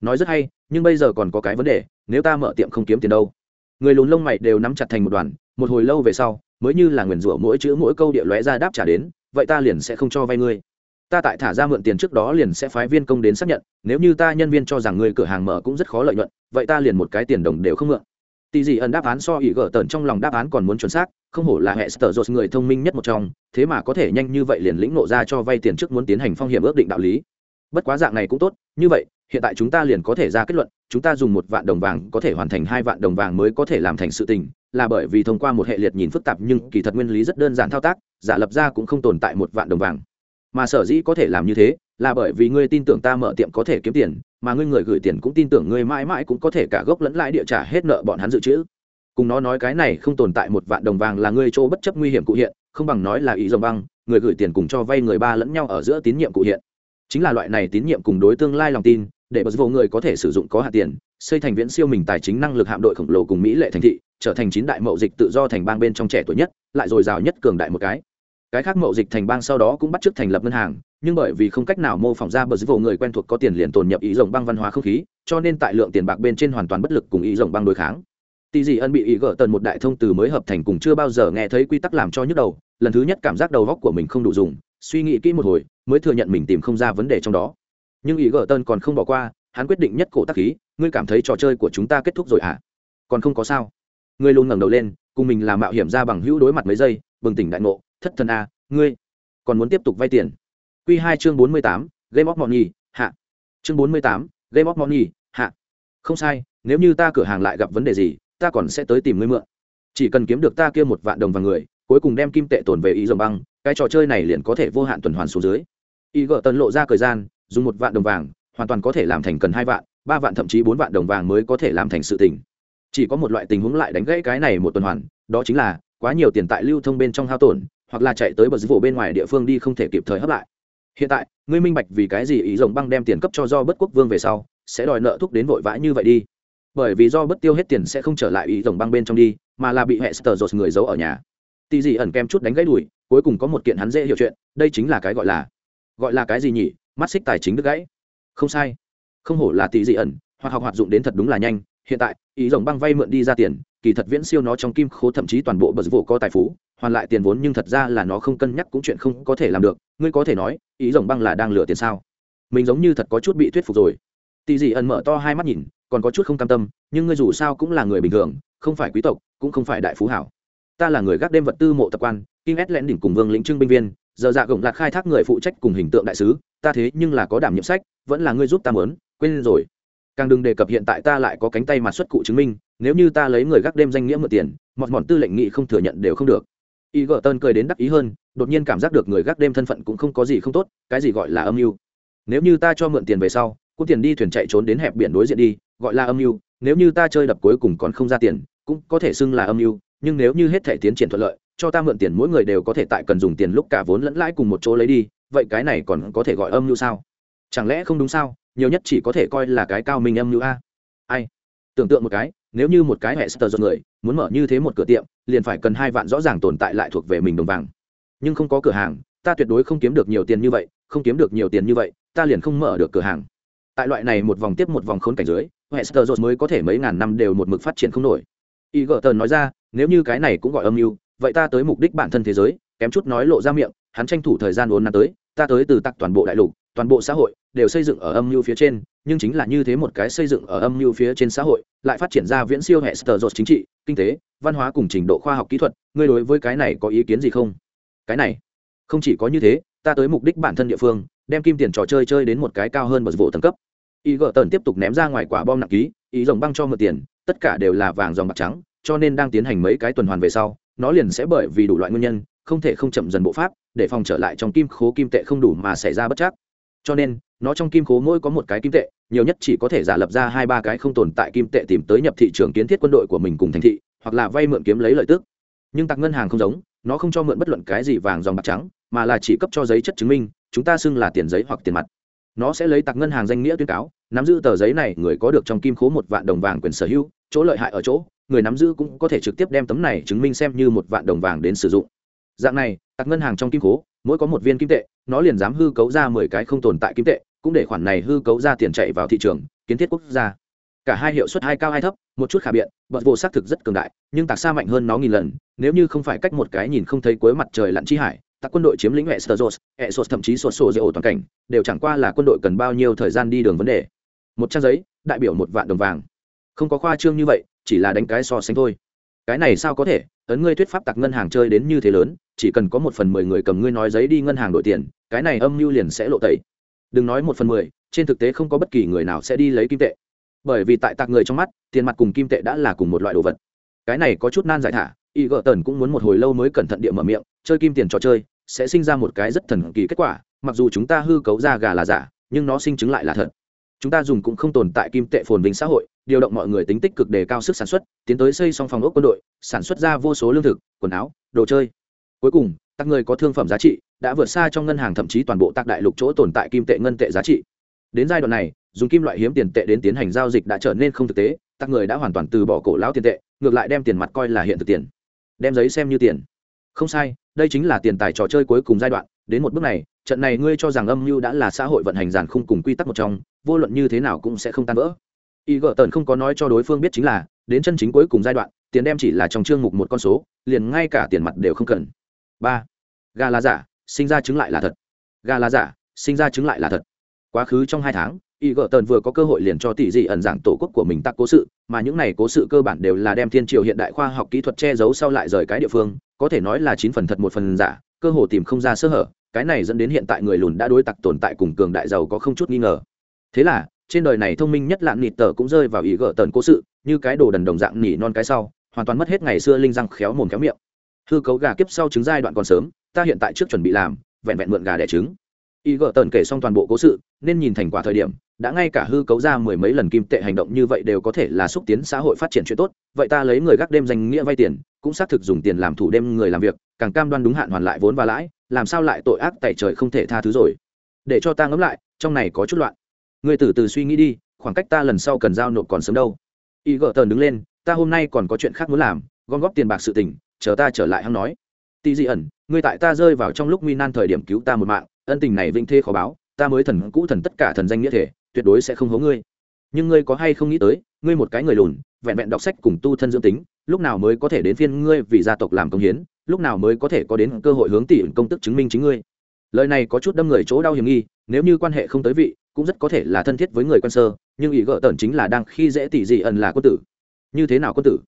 Nói rất hay, nhưng bây giờ còn có cái vấn đề nếu ta mở tiệm không kiếm tiền đâu? Người lùn lông mày đều nắm chặt thành một đoàn, một hồi lâu về sau, mới như là nguyền rủa mỗi chữ mỗi câu địa lóe ra đáp trả đến, vậy ta liền sẽ không cho vay ngươi. Ta tại thả ra mượn tiền trước đó liền sẽ phái viên công đến xác nhận, nếu như ta nhân viên cho rằng ngươi cửa hàng mở cũng rất khó lợi nhuận, vậy ta liền một cái tiền đồng đều không mượn. Tỷ dị ẩn đáp án so ỉ gỡ tần trong lòng đáp án còn muốn chuẩn xác, không hổ là hệ sở dột người thông minh nhất một trong, thế mà có thể nhanh như vậy liền lĩnh nộ ra cho vay tiền trước muốn tiến hành phong hiểm ước định đạo lý. Bất quá dạng này cũng tốt, như vậy hiện tại chúng ta liền có thể ra kết luận, chúng ta dùng một vạn đồng vàng có thể hoàn thành hai vạn đồng vàng mới có thể làm thành sự tình, là bởi vì thông qua một hệ liệt nhìn phức tạp nhưng kỳ thật nguyên lý rất đơn giản thao tác, giả lập ra cũng không tồn tại một vạn đồng vàng. Mà sở dĩ có thể làm như thế, là bởi vì ngươi tin tưởng ta mở tiệm có thể kiếm tiền, mà ngươi người gửi tiền cũng tin tưởng ngươi mãi mãi cũng có thể cả gốc lẫn lãi địa trả hết nợ bọn hắn dự trữ. Cùng nó nói cái này không tồn tại một vạn đồng vàng là ngươi chỗ bất chấp nguy hiểm cụ hiện, không bằng nói là ý dòng băng, người gửi tiền cùng cho vay người ba lẫn nhau ở giữa tín nhiệm cụ hiện. Chính là loại này tín nhiệm cùng đối tương lai lòng tin để bật vô người có thể sử dụng có hạn tiền, xây thành viễn siêu mình tài chính năng lực hạm đội khổng lồ cùng mỹ lệ thành thị, trở thành chín đại mậu dịch tự do thành bang bên trong trẻ tuổi nhất, lại dồi dào nhất cường đại một cái. Cái khác mậu dịch thành bang sau đó cũng bắt chước thành lập ngân hàng, nhưng bởi vì không cách nào mô phỏng ra bờ dưới vô người quen thuộc có tiền liền tồn nhập ý rồng băng văn hóa không khí, cho nên tại lượng tiền bạc bên trên hoàn toàn bất lực cùng ý rồng băng đối kháng. Tỷ dị ân bị ý gỡ tần một đại thông từ mới hợp thành cùng chưa bao giờ nghe thấy quy tắc làm cho nhức đầu, lần thứ nhất cảm giác đầu góc của mình không đủ dùng, suy nghĩ kỹ một hồi, mới thừa nhận mình tìm không ra vấn đề trong đó nhưng ý gờ tần còn không bỏ qua, hắn quyết định nhất cổ tác khí, ngươi cảm thấy trò chơi của chúng ta kết thúc rồi hả? À? còn không có sao. Ngươi luôn ngẩng đầu lên, cùng mình làm mạo hiểm ra bằng hữu đối mặt mấy giây, bừng tỉnh đại ngộ, thất thần a, ngươi còn muốn tiếp tục vay tiền? Quy hai chương bốn mươi tám, game of money, hạ. Chương bốn mươi tám, game of money, hạ. Không sai, nếu như ta cửa hàng lại gặp vấn đề gì, ta còn sẽ tới tìm ngươi mượn. Chỉ cần kiếm được ta kia một vạn đồng và người, cuối cùng đem kim tệ tồn về ý dòng băng, cái trò chơi này liền có thể vô hạn tuần hoàn xuống dưới. Y gợ tần lộ ra thời gian dùng một vạn đồng vàng, hoàn toàn có thể làm thành cần hai vạn, ba vạn thậm chí bốn vạn đồng vàng mới có thể làm thành sự tình. Chỉ có một loại tình huống lại đánh gãy cái này một tuần hoàn, đó chính là quá nhiều tiền tại lưu thông bên trong hao tổn, hoặc là chạy tới bờ dịch vụ bên ngoài địa phương đi không thể kịp thời hấp lại. Hiện tại, ngươi minh bạch vì cái gì ý rồng băng đem tiền cấp cho do bất quốc vương về sau, sẽ đòi nợ thuốc đến vội vã như vậy đi? Bởi vì do bất tiêu hết tiền sẽ không trở lại ý rồng băng bên trong đi, mà là bị hệ sờ dột người giấu ở nhà. Tì gì ẩn kem chút đánh gãy đùi, cuối cùng có một kiện hắn dễ hiểu chuyện, đây chính là cái gọi là gọi là cái gì nhỉ? Mắt xích tài chính đứt gãy. Không sai. Không hổ là tỷ dị ẩn, hoặc học hoạt dụng đến thật đúng là nhanh. Hiện tại, ý rồng băng vay mượn đi ra tiền, kỳ thật viễn siêu nó trong kim khố thậm chí toàn bộ bật vụ có tài phú, hoàn lại tiền vốn nhưng thật ra là nó không cân nhắc cũng chuyện không có thể làm được. Ngươi có thể nói, ý rồng băng là đang lừa tiền sao? Mình giống như thật có chút bị thuyết phục rồi. Tỷ dị ẩn mở to hai mắt nhìn, còn có chút không cam tâm, nhưng ngươi dù sao cũng là người bình thường, không phải quý tộc, cũng không phải đại phú hảo. Ta là người gác đêm vật tư mộ tập quan kim ét lẽn đỉnh cùng vương lĩnh trưng binh viên giờ dạ gồng lạc khai thác người phụ trách cùng hình tượng đại sứ, ta thế nhưng là có đảm nhiệm sách, vẫn là ngươi giúp ta mớn, quên rồi. Càng đừng đề cập hiện tại ta lại có cánh tay mặt xuất cụ chứng minh, nếu như ta lấy người gác đêm danh nghĩa mượn tiền, mọt mọn tư lệnh nghị không thừa nhận đều không được. Y gờ tơn cười đến đắc ý hơn, đột nhiên cảm giác được người gác đêm thân phận cũng không có gì không tốt, cái gì gọi là âm mưu? Nếu như ta cho mượn tiền về sau, cũng tiền đi thuyền chạy trốn đến hẹp biển đối diện đi, gọi là âm mưu, nếu như ta chơi đập cuối cùng còn không ra tiền, cũng có thể xưng là âm mưu, nhưng nếu như hết thể tiến triển thuận lợi cho ta mượn tiền, mỗi người đều có thể tại cần dùng tiền lúc cả vốn lẫn lãi cùng một chỗ lấy đi, vậy cái này còn có thể gọi âm mưu sao? Chẳng lẽ không đúng sao? Nhiều nhất chỉ có thể coi là cái cao minh âm mưu a. Ai? Tưởng tượng một cái, nếu như một cái hệ sơ dọn người, muốn mở như thế một cửa tiệm, liền phải cần hai vạn rõ ràng tồn tại lại thuộc về mình đồng vàng. Nhưng không có cửa hàng, ta tuyệt đối không kiếm được nhiều tiền như vậy, không kiếm được nhiều tiền như vậy, ta liền không mở được cửa hàng. Tại loại này một vòng tiếp một vòng khốn cảnh dưới, hệ sơ dọn mới có thể mấy ngàn năm đều một mực phát triển không nổi. Y gờ tần nói ra, nếu như cái này cũng gọi âm mưu vậy ta tới mục đích bản thân thế giới, kém chút nói lộ ra miệng, hắn tranh thủ thời gian uốn nắn tới, ta tới từ tặc toàn bộ đại lục, toàn bộ xã hội, đều xây dựng ở âm mưu phía trên, nhưng chính là như thế một cái xây dựng ở âm mưu phía trên xã hội, lại phát triển ra viễn siêu hệ sờ dột chính trị, kinh tế, văn hóa cùng trình độ khoa học kỹ thuật, ngươi đối với cái này có ý kiến gì không? Cái này, không chỉ có như thế, ta tới mục đích bản thân địa phương, đem kim tiền trò chơi chơi đến một cái cao hơn bậc vụ tầng cấp. Y gợ tần tiếp tục ném ra ngoài quả bom nặng ký ý rồng băng cho mượn tiền, tất cả đều là vàng dòng bạc trắng, cho nên đang tiến hành mấy cái tuần hoàn về sau nó liền sẽ bởi vì đủ loại nguyên nhân, không thể không chậm dần bộ pháp, để phòng trở lại trong kim khố kim tệ không đủ mà xảy ra bất chắc. Cho nên, nó trong kim khố mỗi có một cái kim tệ, nhiều nhất chỉ có thể giả lập ra hai ba cái không tồn tại kim tệ tìm tới nhập thị trường kiến thiết quân đội của mình cùng thành thị, hoặc là vay mượn kiếm lấy lợi tức. Nhưng tặc ngân hàng không giống, nó không cho mượn bất luận cái gì vàng dòng bạc trắng, mà là chỉ cấp cho giấy chất chứng minh, chúng ta xưng là tiền giấy hoặc tiền mặt. Nó sẽ lấy tặc ngân hàng danh nghĩa tuyên cáo, nắm giữ tờ giấy này người có được trong kim khố một vạn đồng vàng quyền sở hữu, chỗ lợi hại ở chỗ người nắm giữ cũng có thể trực tiếp đem tấm này chứng minh xem như một vạn đồng vàng đến sử dụng. Dạng này tặc ngân hàng trong kim cố mỗi có một viên kim tệ, nó liền dám hư cấu ra mười cái không tồn tại kim tệ, cũng để khoản này hư cấu ra tiền chạy vào thị trường, kiến thiết quốc gia. Cả hai hiệu suất hai cao hai thấp, một chút khả biện, bật vô xác thực rất cường đại, nhưng tạc xa mạnh hơn nó nghìn lần, nếu như không phải cách một cái nhìn không thấy cuối mặt trời lặn chi hải, tạc quân đội chiếm lĩnh hệ sơ hệ sột thậm chí sột sổ dễ ổ toàn cảnh, đều chẳng qua là quân đội cần bao nhiêu thời gian đi đường vấn đề. Một trang giấy, đại biểu một vạn đồng vàng. Không có khoa trương như vậy chỉ là đánh cái so sánh thôi. Cái này sao có thể? Ấn ngươi thuyết pháp tặc ngân hàng chơi đến như thế lớn, chỉ cần có một phần mười người cầm ngươi nói giấy đi ngân hàng đổi tiền, cái này âm mưu liền sẽ lộ tẩy. Đừng nói một phần mười, trên thực tế không có bất kỳ người nào sẽ đi lấy kim tệ. Bởi vì tại tạc người trong mắt, tiền mặt cùng kim tệ đã là cùng một loại đồ vật. Cái này có chút nan giải thả, y gợ tần cũng muốn một hồi lâu mới cẩn thận địa mở miệng, chơi kim tiền trò chơi, sẽ sinh ra một cái rất thần kỳ kết quả, mặc dù chúng ta hư cấu ra gà là giả, nhưng nó sinh chứng lại là thật chúng ta dùng cũng không tồn tại kim tệ phồn vinh xã hội, điều động mọi người tính tích cực đề cao sức sản xuất, tiến tới xây xong phòng ốc quân đội, sản xuất ra vô số lương thực, quần áo, đồ chơi. Cuối cùng tắc người có thương phẩm giá trị, đã vượt xa trong ngân hàng thậm chí toàn bộ tạc đại lục chỗ tồn tại kim tệ ngân tệ giá trị. Đến giai đoạn này, dùng kim loại hiếm tiền tệ đến tiến hành giao dịch đã trở nên không thực tế tắc người đã hoàn toàn từ bỏ cổ lão tiền tệ, ngược lại đem tiền mặt coi là hiện thực tiền. Đem giấy xem như tiền. Không sai, đây chính là tiền tài trò chơi cuối cùng giai đoạn đến một bước này, trận này ngươi cho rằng âm mưu đã là xã hội vận hành giàn khung cùng quy tắc một trong, vô luận như thế nào cũng sẽ không tan vỡ. Y gợ tần không có nói cho đối phương biết chính là, đến chân chính cuối cùng giai đoạn, tiền đem chỉ là trong chương mục một con số, liền ngay cả tiền mặt đều không cần. Ba. Gà là giả, sinh ra chứng lại là thật. Gà là giả, sinh ra chứng lại là thật. Quá khứ trong hai tháng, y gợ tần vừa có cơ hội liền cho tỷ dị ẩn giảng tổ quốc của mình tắc cố sự, mà những này cố sự cơ bản đều là đem thiên triều hiện đại khoa học kỹ thuật che giấu sau lại rời cái địa phương, có thể nói là chín phần thật một phần giả, cơ hồ tìm không ra sơ hở cái này dẫn đến hiện tại người lùn đã đối tặc tồn tại cùng cường đại giàu có không chút nghi ngờ. Thế là, trên đời này thông minh nhất lạn nịt tờ cũng rơi vào ý gỡ tần cố sự, như cái đồ đần đồng dạng nỉ non cái sau, hoàn toàn mất hết ngày xưa linh răng khéo mồm khéo miệng. Hư cấu gà kiếp sau trứng giai đoạn còn sớm, ta hiện tại trước chuẩn bị làm, vẹn vẹn mượn gà đẻ trứng. Ý gỡ tần kể xong toàn bộ cố sự, nên nhìn thành quả thời điểm, đã ngay cả hư cấu ra mười mấy lần kim tệ hành động như vậy đều có thể là xúc tiến xã hội phát triển chuyện tốt, vậy ta lấy người gác đêm danh nghĩa vay tiền, cũng xác thực dùng tiền làm thủ đêm người làm việc, càng cam đoan đúng hạn hoàn lại vốn và lãi làm sao lại tội ác tại trời không thể tha thứ rồi? Để cho ta ngẫm lại, trong này có chút loạn. Người từ từ suy nghĩ đi, khoảng cách ta lần sau cần giao nộp còn sớm đâu. Y gợ tờn đứng lên, ta hôm nay còn có chuyện khác muốn làm, gom góp tiền bạc sự tình, chờ ta trở lại hắn nói. Tỷ dị ẩn người tại ta rơi vào trong lúc nguy nan thời điểm cứu ta một mạng, ân tình này vinh thê khó báo, ta mới thần cũ thần tất cả thần danh nghĩa thể, tuyệt đối sẽ không hố ngươi. Nhưng ngươi có hay không nghĩ tới, ngươi một cái người lùn, vẹn vẹn đọc sách cùng tu thân dưỡng tính, lúc nào mới có thể đến phiên ngươi vì gia tộc làm công hiến lúc nào mới có thể có đến cơ hội hướng tỷ công tức chứng minh chính ngươi? Lời này có chút đâm người chỗ đau hiểm nghi, nếu như quan hệ không tới vị, cũng rất có thể là thân thiết với người quân sơ, nhưng ý gỡ tần chính là đang khi dễ tỷ dị ẩn là quân tử. Như thế nào quân tử?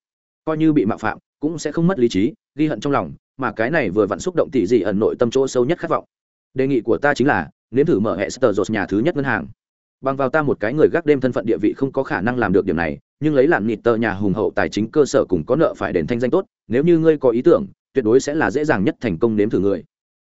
Coi như bị mạo phạm, cũng sẽ không mất lý trí, ghi hận trong lòng, mà cái này vừa vặn xúc động tỷ dị ẩn nội tâm chỗ sâu nhất khát vọng. Đề nghị của ta chính là, nếm thử mở hệ sờ dột nhà thứ nhất ngân hàng. Bằng vào ta một cái người gác đêm thân phận địa vị không có khả năng làm được điểm này, nhưng lấy làm nịt tờ nhà hùng hậu tài chính cơ sở cùng có nợ phải đền thanh danh tốt, nếu như ngươi có ý tưởng tuyệt đối sẽ là dễ dàng nhất thành công nếm thử người.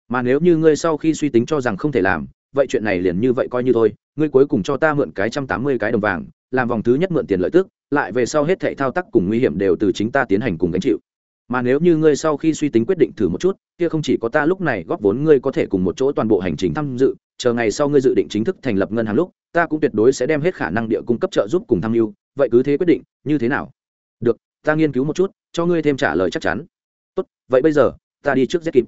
Mà nếu như ngươi sau khi suy tính cho rằng không thể làm, vậy chuyện này liền như vậy coi như thôi. Ngươi cuối cùng cho ta mượn cái trăm tám mươi cái đồng vàng, làm vòng thứ nhất mượn tiền lợi tức, lại về sau hết thệ thao tác cùng nguy hiểm đều từ chính ta tiến hành cùng gánh chịu. Mà nếu như ngươi sau khi suy tính quyết định thử một chút, kia không chỉ có ta lúc này góp vốn ngươi có thể cùng một chỗ toàn bộ hành trình tham dự, chờ ngày sau ngươi dự định chính thức thành lập ngân hàng lúc, ta cũng tuyệt đối sẽ đem hết khả năng địa cung cấp trợ giúp cùng tham mưu, vậy cứ thế quyết định, như thế nào? Được, ta nghiên cứu một chút, cho ngươi thêm trả lời chắc chắn tốt, vậy bây giờ, ta đi trước rất kịp.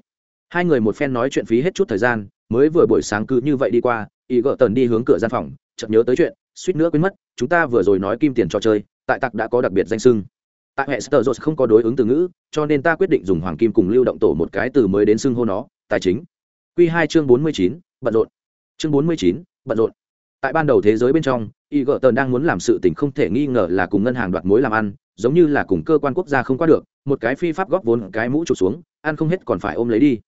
Hai người một phen nói chuyện phí hết chút thời gian, mới vừa buổi sáng cứ như vậy đi qua ý gỡ tần đi hướng cửa gian phòng, chợt nhớ tới chuyện, suýt nữa quên mất, chúng ta vừa rồi nói kim tiền trò chơi, tại tặc đã có đặc biệt danh sưng. Tại hệ sơ không có đối ứng từ ngữ, cho nên ta quyết định dùng hoàng kim cùng lưu động tổ một cái từ mới đến xưng hô nó, tài chính. Q hai chương bốn mươi chín, bận rộn. Chương bốn mươi chín, bận rộn. Tại ban đầu thế giới bên trong, y gợ tần đang muốn làm sự tình không thể nghi ngờ là cùng ngân hàng đoạt mối làm ăn, giống như là cùng cơ quan quốc gia không qua được một cái phi pháp góp vốn cái mũ trụt xuống, ăn không hết còn phải ôm lấy đi.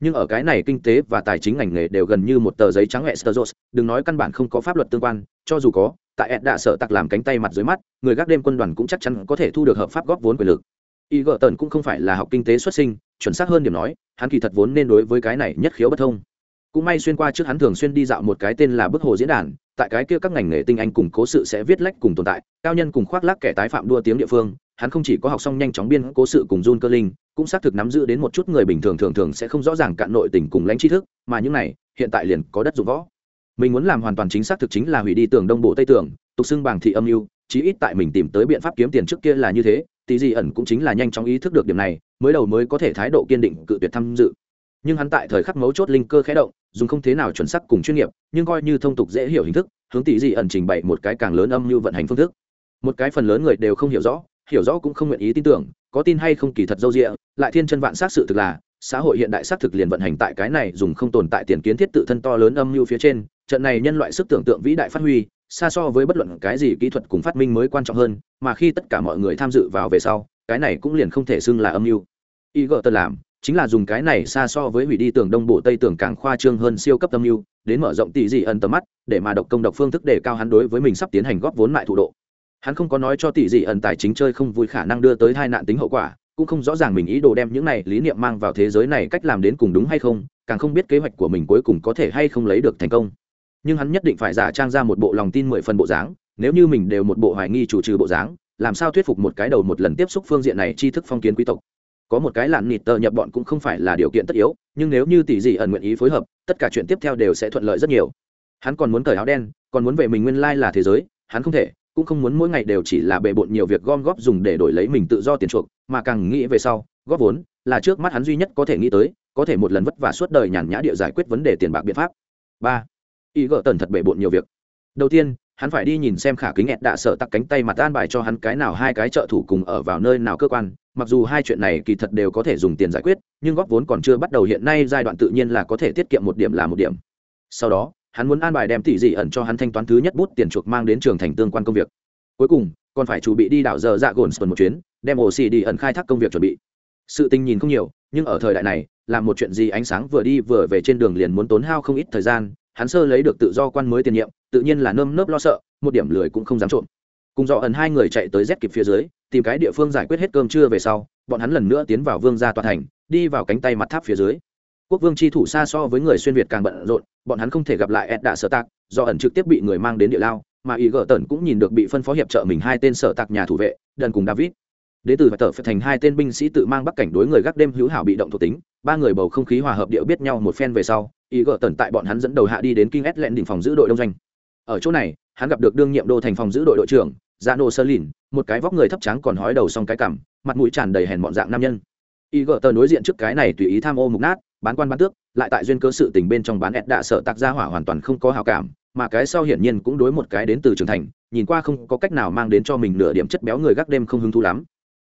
Nhưng ở cái này kinh tế và tài chính ngành nghề đều gần như một tờ giấy trắng hệ sơ đừng nói căn bản không có pháp luật tương quan, cho dù có, tại ed đã sợ tặc làm cánh tay mặt dưới mắt, người gác đêm quân đoàn cũng chắc chắn có thể thu được hợp pháp góp vốn quyền lực. Y gợ tần cũng không phải là học kinh tế xuất sinh, chuẩn xác hơn điểm nói, hắn kỳ thật vốn nên đối với cái này nhất khiếu bất thông. Cũng may xuyên qua trước hắn thường xuyên đi dạo một cái tên là bức hồ diễn đàn tại cái kia các ngành nghề tinh anh cùng cố sự sẽ viết lách cùng tồn tại, cao nhân cùng khoác lác kẻ tái phạm đua tiếng địa phương, hắn không chỉ có học xong nhanh chóng biên cố sự cùng run cơ linh, cũng xác thực nắm giữ đến một chút người bình thường thường thường sẽ không rõ ràng cạn nội tình cùng lãnh tri thức, mà những này, hiện tại liền có đất dụng võ. Mình muốn làm hoàn toàn chính xác thực chính là hủy đi tường đông bộ tây tường, tục xưng bảng thị âm mưu, chí ít tại mình tìm tới biện pháp kiếm tiền trước kia là như thế, tí gì ẩn cũng chính là nhanh chóng ý thức được điểm này, mới đầu mới có thể thái độ kiên định, cự tuyệt tham dự nhưng hắn tại thời khắc mấu chốt linh cơ khẽ động, dùng không thế nào chuẩn xác cùng chuyên nghiệp, nhưng coi như thông tục dễ hiểu hình thức, hướng tỷ dị ẩn trình bày một cái càng lớn âm mưu vận hành phương thức. Một cái phần lớn người đều không hiểu rõ hiểu rõ cũng không nguyện ý tin tưởng, có tin hay không kỳ thật dâu dịa, lại thiên chân vạn xác sự thực là, xã hội hiện đại xác thực liền vận hành tại cái này dùng không tồn tại tiền kiến thiết tự thân to lớn âm mưu phía trên, trận này nhân loại sức tưởng tượng vĩ đại phát huy, xa so với bất luận cái gì kỹ thuật cùng phát minh mới quan trọng hơn, mà khi tất cả mọi người tham dự vào về sau, cái này cũng liền không thể xưng là âm mưu y gợ tân làm chính là dùng cái này xa so với hủy đi tường đông bộ tây tường càng khoa trương hơn siêu cấp tâm mưu đến mở rộng tỷ dị ẩn tầm mắt, để mà độc công độc phương thức để cao hắn đối với mình sắp tiến hành góp vốn mại thủ độ. Hắn không có nói cho tỷ dị ẩn tài chính chơi không vui khả năng đưa tới hai nạn tính hậu quả, cũng không rõ ràng mình ý đồ đem những này lý niệm mang vào thế giới này cách làm đến cùng đúng hay không, càng không biết kế hoạch của mình cuối cùng có thể hay không lấy được thành công. Nhưng hắn nhất định phải giả trang ra một bộ lòng tin mười phần bộ dáng, nếu như mình đều một bộ hoài nghi chủ trừ bộ dáng, làm sao thuyết phục một cái đầu một lần tiếp xúc phương diện này tri thức phong kiến quý tộc có một cái lặn nịt tờ nhập bọn cũng không phải là điều kiện tất yếu, nhưng nếu như tỷ dị ẩn nguyện ý phối hợp, tất cả chuyện tiếp theo đều sẽ thuận lợi rất nhiều. Hắn còn muốn cởi áo đen, còn muốn về mình nguyên lai là thế giới, hắn không thể, cũng không muốn mỗi ngày đều chỉ là bề bộn nhiều việc gom góp dùng để đổi lấy mình tự do tiền chuộc, mà càng nghĩ về sau, góp vốn là trước mắt hắn duy nhất có thể nghĩ tới, có thể một lần vất vả suốt đời nhàn nhã địa giải quyết vấn đề tiền bạc biện pháp. Ba, ý gỡ tần thật bề bộn nhiều việc. Đầu tiên hắn phải đi nhìn xem khả kính ẹt đạ sợ tặc cánh tay mặt an bài cho hắn cái nào hai cái trợ thủ cùng ở vào nơi nào cơ quan. Mặc dù hai chuyện này kỳ thật đều có thể dùng tiền giải quyết, nhưng góp vốn còn chưa bắt đầu hiện nay giai đoạn tự nhiên là có thể tiết kiệm một điểm là một điểm. Sau đó, hắn muốn an bài đem tỷ dị ẩn cho hắn thanh toán thứ nhất bút tiền chuộc mang đến trường thành tương quan công việc. Cuối cùng, còn phải chuẩn bị đi đảo giờ dạ gồn một chuyến, đem ổ xì đi ẩn khai thác công việc chuẩn bị. Sự tình nhìn không nhiều, nhưng ở thời đại này, làm một chuyện gì ánh sáng vừa đi vừa về trên đường liền muốn tốn hao không ít thời gian, hắn sơ lấy được tự do quan mới tiền nhiệm tự nhiên là nơm nớp lo sợ, một điểm lười cũng không dám trộm. Cùng dọ ẩn hai người chạy tới rét kịp phía dưới, tìm cái địa phương giải quyết hết cơm trưa về sau, bọn hắn lần nữa tiến vào vương gia tòa thành, đi vào cánh tay mặt tháp phía dưới. Quốc vương chi thủ xa so với người xuyên việt càng bận rộn, bọn hắn không thể gặp lại ed đạ sở tạc, do ẩn trực tiếp bị người mang đến địa lao, mà ý gỡ tần cũng nhìn được bị phân phó hiệp trợ mình hai tên sở tạc nhà thủ vệ, đần cùng david. Đến từ tờ phải thành hai tên binh sĩ tự mang bắc cảnh đối người gác đêm hữu hảo bị động thuộc tính, ba người bầu không khí hòa hợp điệu biết nhau một phen về sau ý gỡ tần tại bọn hắn dẫn đầu hạ đi đến kinh ed lẹn đỉnh phòng giữ đội đông doanh ở chỗ này, hắn gặp được đương nhiệm đô thành phòng giữ đội đội trưởng gia nô sơ lìn một cái vóc người thấp trắng còn hói đầu xong cái cằm, mặt mũi tràn đầy hèn bọn dạng nam nhân. Ý gỡ tờ đối diện trước cái này tùy ý tham ô mục nát, bán quan bán tước, lại tại duyên cơ sự tình bên trong bán ẹt đạ sợ tạc gia hỏa hoàn toàn không có hào cảm, mà cái sau hiển nhiên cũng đối một cái đến từ trưởng thành, nhìn qua không có cách nào mang đến cho mình nửa điểm chất béo người gác đêm không hứng thú lắm.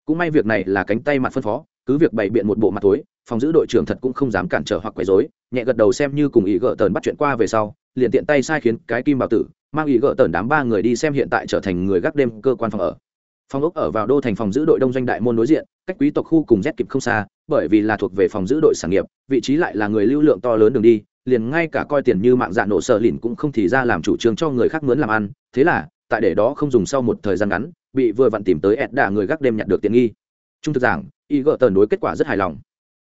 Cũng may việc này là cánh tay mặt phân phó, cứ việc bày biện một bộ mặt tối phòng giữ đội trưởng thật cũng không dám cản trở hoặc quấy rối, nhẹ gật đầu xem như cùng ý gỡ tờn bắt chuyện qua về sau, liền tiện tay sai khiến cái kim bảo tử, mang ý gỡ tờn đám ba người đi xem hiện tại trở thành người gác đêm cơ quan phòng ở. Phòng ốc ở vào đô thành phòng giữ đội đông doanh đại môn đối diện, cách quý tộc khu cùng rét kịp không xa, bởi vì là thuộc về phòng giữ đội sản nghiệp, vị trí lại là người lưu lượng to lớn đường đi, liền ngay cả coi tiền như mạng dạ nổ sợ lìn cũng không thì ra làm chủ trương cho người khác mướn làm ăn, thế là, tại để đó không dùng sau một thời gian ngắn, bị vừa vặn tìm tới ẹt đà người gác đêm nhặt được tiện nghi. Trung thực giảng y gỡ tờn đối kết quả rất hài lòng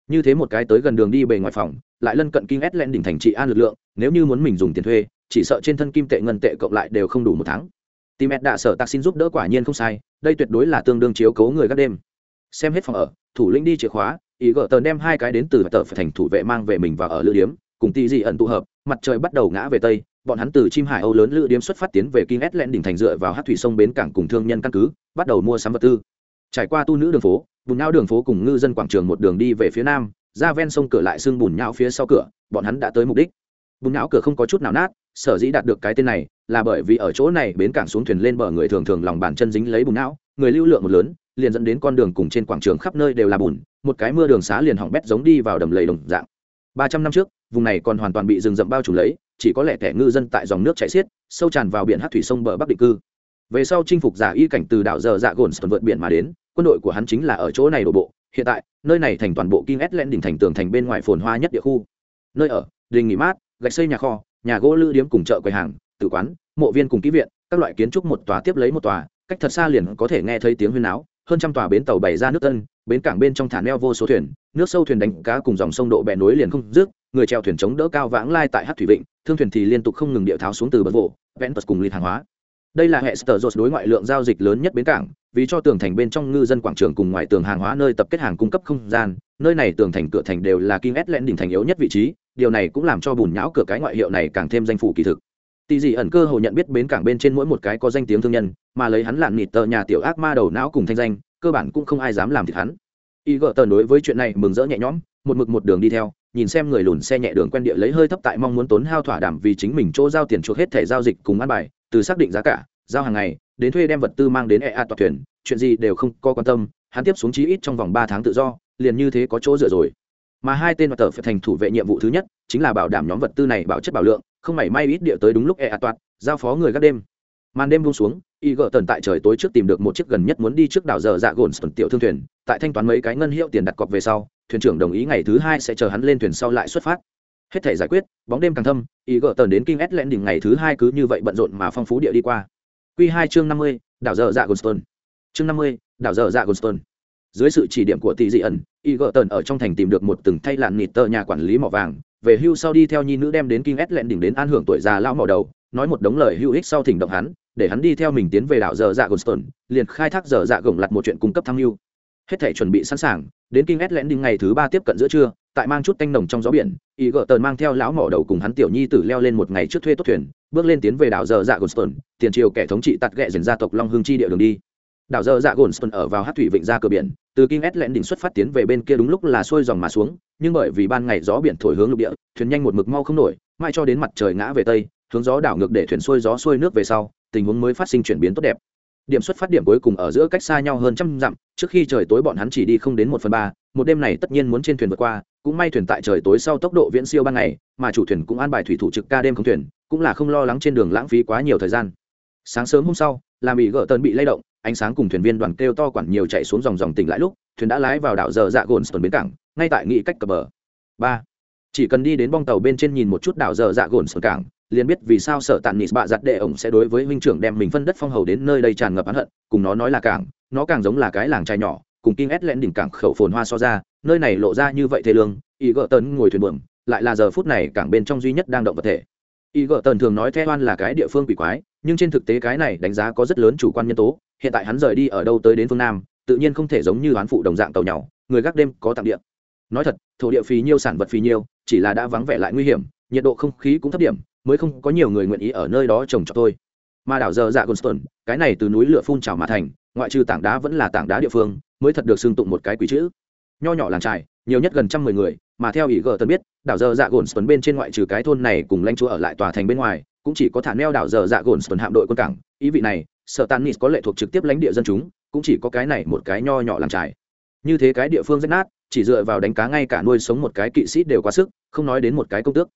như thế một cái tới gần đường đi bề ngoài phòng, lại lân cận kinh ét len đỉnh thành trị an lực lượng, nếu như muốn mình dùng tiền thuê, chỉ sợ trên thân kim tệ ngân tệ cộng lại đều không đủ một tháng. Tìm ed đạ sở tạc xin giúp đỡ quả nhiên không sai, đây tuyệt đối là tương đương chiếu cấu người gác đêm. Xem hết phòng ở, thủ lĩnh đi chìa khóa ý gỡ tờn đem hai cái đến từ tờ phải thành thủ vệ mang về mình và ở lữ điếm, cùng tỷ dị ẩn tụ hợp, mặt trời bắt đầu ngã về tây, bọn hắn từ chim hải âu lớn lữ điếm xuất phát tiến về kinh ét len đỉnh thành dựa vào hát thủy sông bến cảng cùng thương nhân căn cứ, bắt đầu mua sắm vật tư. Trải qua tu nữ đường phố bùn nhau đường phố cùng ngư dân quảng trường một đường đi về phía nam, ra ven sông cửa lại xương bùn nhau phía sau cửa, bọn hắn đã tới mục đích. Bùn não cửa không có chút nào nát, sở dĩ đạt được cái tên này là bởi vì ở chỗ này bến cảng xuống thuyền lên bờ người thường thường lòng bàn chân dính lấy bùn não người lưu lượng một lớn, liền dẫn đến con đường cùng trên quảng trường khắp nơi đều là bùn, một cái mưa đường xá liền hỏng bét giống đi vào đầm lầy đồng dạng. Ba trăm năm trước, vùng này còn hoàn toàn bị rừng rậm bao trùm lấy, chỉ có lẻ kẻ ngư dân tại dòng nước chảy xiết, sâu tràn vào biển hát thủy sông bờ bắc định cư. Về sau chinh phục giả y cảnh từ đảo giờ dạ gồn vượt biển mà đến quân đội của hắn chính là ở chỗ này đổ bộ, hiện tại, nơi này thành toàn bộ kinh ét len đỉnh thành tường thành bên ngoài phồn hoa nhất địa khu. Nơi ở, đình nghỉ mát, gạch xây nhà kho, nhà gỗ lữ điếm cùng chợ quầy hàng, tử quán, mộ viên cùng ký viện, các loại kiến trúc một tòa tiếp lấy một tòa, cách thật xa liền có thể nghe thấy tiếng huyên náo, hơn trăm tòa bến tàu bày ra nước tân, bến cảng bên trong thả neo vô số thuyền, nước sâu thuyền đánh cá cùng dòng sông độ bè núi liền không dứt, người treo thuyền chống đỡ cao vãng lai tại hát thủy vịnh, thương thuyền thì liên tục không ngừng điệu tháo xuống từ bờ vỗ vẽn tật cùng lịt hàng hóa. Đây là hệ sở dột đối ngoại lượng giao dịch lớn nhất bến cảng vì cho tường thành bên trong ngư dân quảng trường cùng ngoài tường hàng hóa nơi tập kết hàng cung cấp không gian, nơi này tường thành cửa thành đều là kim ét lẽn đỉnh thành yếu nhất vị trí, điều này cũng làm cho bùn nhão cửa cái ngoại hiệu này càng thêm danh phủ kỳ thực. Tỷ dị ẩn cơ hồ nhận biết bến cảng bên trên mỗi một cái có danh tiếng thương nhân, mà lấy hắn lạn nịt tờ nhà tiểu ác ma đầu não cùng thanh danh, cơ bản cũng không ai dám làm thịt hắn. Y gợ tờn đối với chuyện này mừng rỡ nhẹ nhõm, một mực một đường đi theo, nhìn xem người lùn xe nhẹ đường quen địa lấy hơi thấp tại mong muốn tốn hao thỏa đảm vì chính mình chỗ giao tiền chuộc hết thẻ giao dịch cùng ăn bài, từ xác định giá cả, giao hàng ngày đến thuê đem vật tư mang đến ea toàn thuyền, chuyện gì đều không có quan tâm, hắn tiếp xuống chí ít trong vòng ba tháng tự do, liền như thế có chỗ dựa rồi. Mà hai tên mặt tờ phải thành thủ vệ nhiệm vụ thứ nhất, chính là bảo đảm nhóm vật tư này bảo chất bảo lượng, không mảy may ít địa tới đúng lúc ea toạc, giao phó người gác đêm. Màn đêm buông xuống, y gợ tần tại trời tối trước tìm được một chiếc gần nhất muốn đi trước đảo giờ dạ gồn sần tiểu thương thuyền, tại thanh toán mấy cái ngân hiệu tiền đặt cọc về sau, thuyền trưởng đồng ý ngày thứ hai sẽ chờ hắn lên thuyền sau lại xuất phát. Hết thể giải quyết, bóng đêm càng thâm, y gợ tần đến kinh ét lẽn đỉnh ngày thứ hai cứ như vậy bận rộn mà phong phú địa đi qua. Quy hai chương năm mươi đảo dở dạ Goldstone. chương năm mươi đảo dở dạ Goldstone. dưới sự chỉ điểm của tỷ dị ẩn y tần ở trong thành tìm được một từng thay lạn nịt tờ nhà quản lý mỏ vàng về hưu sau đi theo nhi nữ đem đến kinh ét đỉnh đến an hưởng tuổi già lão mỏ đầu nói một đống lời hữu ích sau thỉnh động hắn để hắn đi theo mình tiến về đảo dở dạ Goldstone, liền khai thác dở dạ gồng lặt một chuyện cung cấp tham lưu. hết thể chuẩn bị sẵn sàng đến kinh ét đỉnh ngày thứ ba tiếp cận giữa trưa tại mang chút tanh nồng trong gió biển y mang theo lão mỏ đầu cùng hắn tiểu nhi tử leo lên một ngày trước thuê tốt thuyền bước lên tiến về đảo giờ dạ gồn tiền triều kẻ thống trị tạt ghẹ dần gia tộc long hương chi địa đường đi. Đảo giờ dạ gồn ở vào hát thủy vịnh ra cửa biển, từ kinh ét lẽn đỉnh xuất phát tiến về bên kia đúng lúc là xuôi dòng mà xuống, nhưng bởi vì ban ngày gió biển thổi hướng lục địa, thuyền nhanh một mực mau không nổi, mãi cho đến mặt trời ngã về tây, hướng gió đảo ngược để thuyền xuôi gió xuôi nước về sau, tình huống mới phát sinh chuyển biến tốt đẹp. Điểm xuất phát điểm cuối cùng ở giữa cách xa nhau hơn trăm dặm, trước khi trời tối bọn hắn chỉ đi không đến một phần ba, một đêm này tất nhiên muốn trên thuyền vượt qua cũng may thuyền tại trời tối sau tốc độ viễn siêu ban ngày, mà chủ thuyền cũng an bài thủy thủ trực ca đêm không thuyền, cũng là không lo lắng trên đường lãng phí quá nhiều thời gian. Sáng sớm hôm sau, làm bị gỡ tần bị lay động, ánh sáng cùng thuyền viên đoàn kêu to quản nhiều chạy xuống dòng dòng tỉnh lại lúc, thuyền đã lái vào đảo giờ dạ gồn tuần bến cảng, ngay tại nghị cách cập bờ. Ba. Chỉ cần đi đến bong tàu bên trên nhìn một chút đảo giờ dạ gồn tuần cảng, liền biết vì sao sở tàn nịt bạ giặt đệ ổng sẽ đối với huynh trưởng đem mình phân đất phong hầu đến nơi đây tràn ngập hắn hận, cùng nó nói là cảng, nó càng giống là cái làng trai nhỏ cùng kinh ét lẽn đỉnh cảng khẩu phồn hoa so ra nơi này lộ ra như vậy thế lương ý gỡ tần ngồi thuyền buồm lại là giờ phút này cảng bên trong duy nhất đang động vật thể. Ý gỡ tần thường nói the oan là cái địa phương quỷ quái nhưng trên thực tế cái này đánh giá có rất lớn chủ quan nhân tố hiện tại hắn rời đi ở đâu tới đến phương nam tự nhiên không thể giống như oán phụ đồng dạng tàu nhỏ người gác đêm có tặng địa. Nói thật thổ địa phí nhiêu sản vật phí nhiêu chỉ là đã vắng vẻ lại nguy hiểm nhiệt độ không khí cũng thấp điểm mới không có nhiều người nguyện ý ở nơi đó trồng trọt thôi. Mà đảo giờ dạ Gunston, cái này từ núi lửa phun trào mà thành ngoại trừ tảng đá vẫn là tảng đá địa phương mới thật được xưng tụng một cái quý chữ. Nho nhỏ làng trài, nhiều nhất gần trăm mười người, mà theo ý gờ tân biết, đảo dơ dạ Gunston bên trên ngoại trừ cái thôn này cùng lãnh chúa ở lại tòa thành bên ngoài, cũng chỉ có thả neo đảo dơ dạ Gunston hạm đội quân cảng. Ý vị này, sở tàn nít có lệ thuộc trực tiếp lãnh địa dân chúng, cũng chỉ có cái này một cái nho nhỏ làng trài. Như thế cái địa phương rách nát, chỉ dựa vào đánh cá ngay cả nuôi sống một cái kỵ sĩ đều quá sức, không nói đến một cái công tước.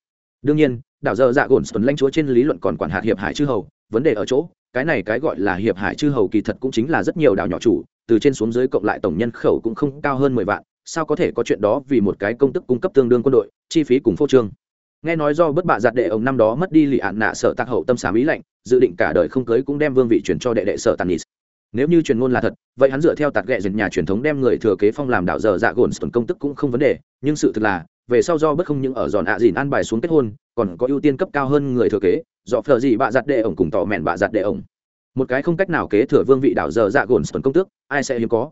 Đương nhiên, đảo dơ dạ gồn sơn lãnh chúa trên lý luận còn quản hạt hiệp hải chư hầu, vấn đề ở chỗ cái này cái gọi là hiệp hải chư hầu kỳ thật cũng chính là rất nhiều đảo nhỏ chủ, từ trên xuống dưới cộng lại tổng nhân khẩu cũng không cao hơn mười vạn, sao có thể có chuyện đó vì một cái công tức cung cấp tương đương quân đội, chi phí cùng phô trương. Nghe nói do bất bạ giặt đệ ông năm đó mất đi lì ạn nạ sợ tạc hậu tâm xám ý lạnh, dự định cả đời không cưới cũng đem vương vị chuyển cho đệ đệ sợ tàn nis nếu như truyền ngôn là thật, vậy hắn dựa theo tạt ghẹ dần nhà truyền thống đem người thừa kế phong làm đạo dở dạ gồn tuần công tức cũng không vấn đề, nhưng sự thực là về sau do bất không những ở giòn ạ dìn an bài xuống kết hôn, còn có ưu tiên cấp cao hơn người thừa kế, do phờ gì bạ giặt đệ ổng cùng tỏ mẹn bạ giặt đệ ổng. Một cái không cách nào kế thừa vương vị đảo giờ dạ gồn sơn công tước, ai sẽ hiếm có?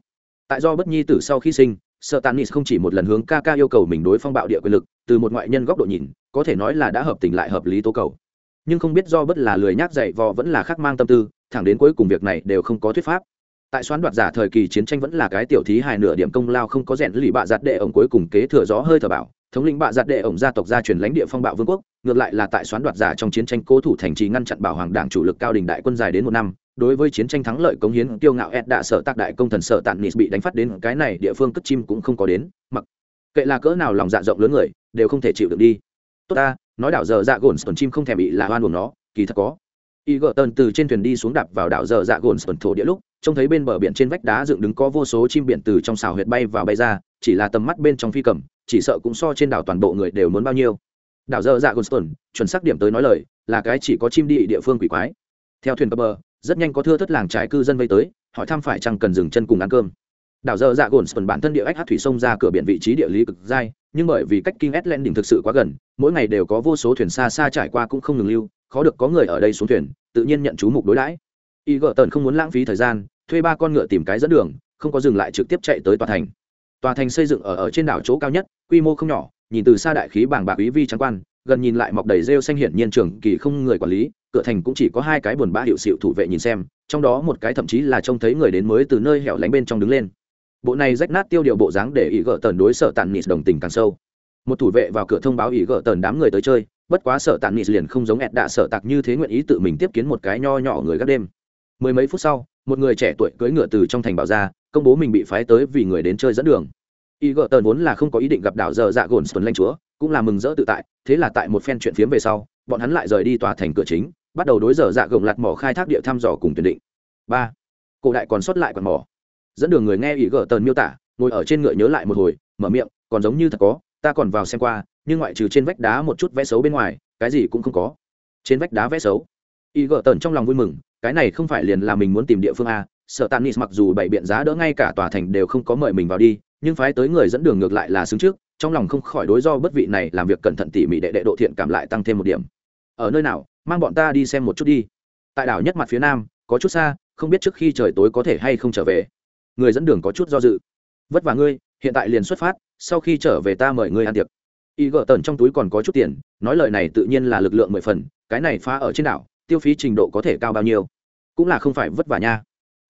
Tại do bất nhi tử sau khi sinh sợ tàn nis không chỉ một lần hướng ca ca yêu cầu mình đối phong bạo địa quyền lực, từ một ngoại nhân góc độ nhìn, có thể nói là đã hợp tình lại hợp lý tố cầu. Nhưng không biết do bất là lười nhác dạy vò vẫn là khắc mang tâm tư, thẳng đến cuối cùng việc này đều không có thuyết pháp. Tại xoán đoạt giả thời kỳ chiến tranh vẫn là cái tiểu thí hài nửa điểm công lao không có rèn lì bạ giặt đệ ổng cuối cùng kế thừa gió hơi thở bảo thống lĩnh bạ giặt đệ ổng gia tộc gia truyền lãnh địa phong bạo vương quốc, ngược lại là tại xoán đoạt giả trong chiến tranh cố thủ thành trì ngăn chặn bảo hoàng đảng chủ lực cao đình đại quân dài đến một năm, đối với chiến tranh thắng lợi cống hiến, kiêu ngạo ed đạ sở tác đại công thần sở tạn nis bị đánh phát đến cái này địa phương cất chim cũng không có đến, mặc kệ là cỡ nào lòng dạ rộng lớn người, đều không thể chịu được đi. Tốt ta, nói đảo giờ dạ gồn tuần chim không thèm bị là hoan buồn nó, kỳ thật có. Y gợ tần từ trên thuyền đi xuống đạp vào đảo giờ dạ gồn tuần thổ địa lúc, trông thấy bên bờ biển trên vách đá dựng đứng có vô số chim biển từ trong xào huyệt bay vào bay ra, chỉ là tầm mắt bên trong phi cầm chỉ sợ cũng so trên đảo toàn bộ người đều muốn bao nhiêu đảo dơ dạ gồn chuẩn xác điểm tới nói lời là cái chỉ có chim đi địa phương quỷ quái theo thuyền cập bờ rất nhanh có thưa thất làng trải cư dân vây tới hỏi thăm phải chăng cần dừng chân cùng ăn cơm đảo dơ dạ gồn bản thân địa ách hát thủy sông ra cửa biển vị trí địa lý cực dai nhưng bởi vì cách kinh Etlen đỉnh thực sự quá gần, mỗi ngày đều có vô số thuyền xa xa trải qua cũng không ngừng lưu, khó được có người ở đây xuống thuyền, tự nhiên nhận chú mục đối đãi. Y gở tần không muốn lãng phí thời gian, thuê ba con ngựa tìm cái dẫn đường, không có dừng lại trực tiếp chạy tới tòa thành. Tòa thành xây dựng ở ở trên đảo chỗ cao nhất, quy mô không nhỏ, nhìn từ xa đại khí bảng bạc quý vi trắng quan, gần nhìn lại mọc đầy rêu xanh hiển nhiên trường kỳ không người quản lý, cửa thành cũng chỉ có hai cái buồn bã hiệu sự thủ vệ nhìn xem, trong đó một cái thậm chí là trông thấy người đến mới từ nơi hẻo lánh bên trong đứng lên. Bộ này rách nát tiêu điều bộ dáng để ý gỡ tần đối sợ tàn nịt đồng tình càng sâu. Một thủ vệ vào cửa thông báo ý gỡ tần đám người tới chơi bất quá sợ tàn nịt liền không giống ẹt đạ sợ tặc như thế nguyện ý tự mình tiếp kiến một cái nho nhỏ người gác đêm. Mười mấy phút sau một người trẻ tuổi cưỡi ngựa từ trong thành bảo ra, công bố mình bị phái tới vì người đến chơi dẫn đường. Y gợ tần vốn là không có ý định gặp đảo giờ dạ gồn tuần lanh chúa, cũng là mừng rỡ tự tại, thế là tại một phen chuyện phiếm về sau, bọn hắn lại rời đi tòa thành cửa chính, bắt đầu đối giờ dạ gồng lặt mỏ khai thác địa thăm dò cùng tuyển định. Ba, cổ đại còn sót lại còn mỏ. Dẫn đường người nghe ý gợ tần miêu tả, ngồi ở trên ngựa nhớ lại một hồi, mở miệng, còn giống như thật có, ta còn vào xem qua, nhưng ngoại trừ trên vách đá một chút vẽ xấu bên ngoài, cái gì cũng không có. Trên vách đá vẽ xấu. Ý gợ tần trong lòng vui mừng cái này không phải liền là mình muốn tìm địa phương a, sợ tàn nis mặc dù bảy biện giá đỡ ngay cả tòa thành đều không có mời mình vào đi, nhưng phái tới người dẫn đường ngược lại là xứng trước, trong lòng không khỏi đối do bất vị này làm việc cẩn thận tỉ mỉ đệ đệ độ thiện cảm lại tăng thêm một điểm. Ở nơi nào, mang bọn ta đi xem một chút đi. Tại đảo nhất mặt phía nam, có chút xa, không biết trước khi trời tối có thể hay không trở về. Người dẫn đường có chút do dự. Vất vả ngươi, hiện tại liền xuất phát, sau khi trở về ta mời ngươi ăn tiệc. Y gỡ tần trong túi còn có chút tiền, nói lời này tự nhiên là lực lượng mười phần, cái này phá ở trên đảo tiêu phí trình độ có thể cao bao nhiêu? Cũng là không phải vất vả nha.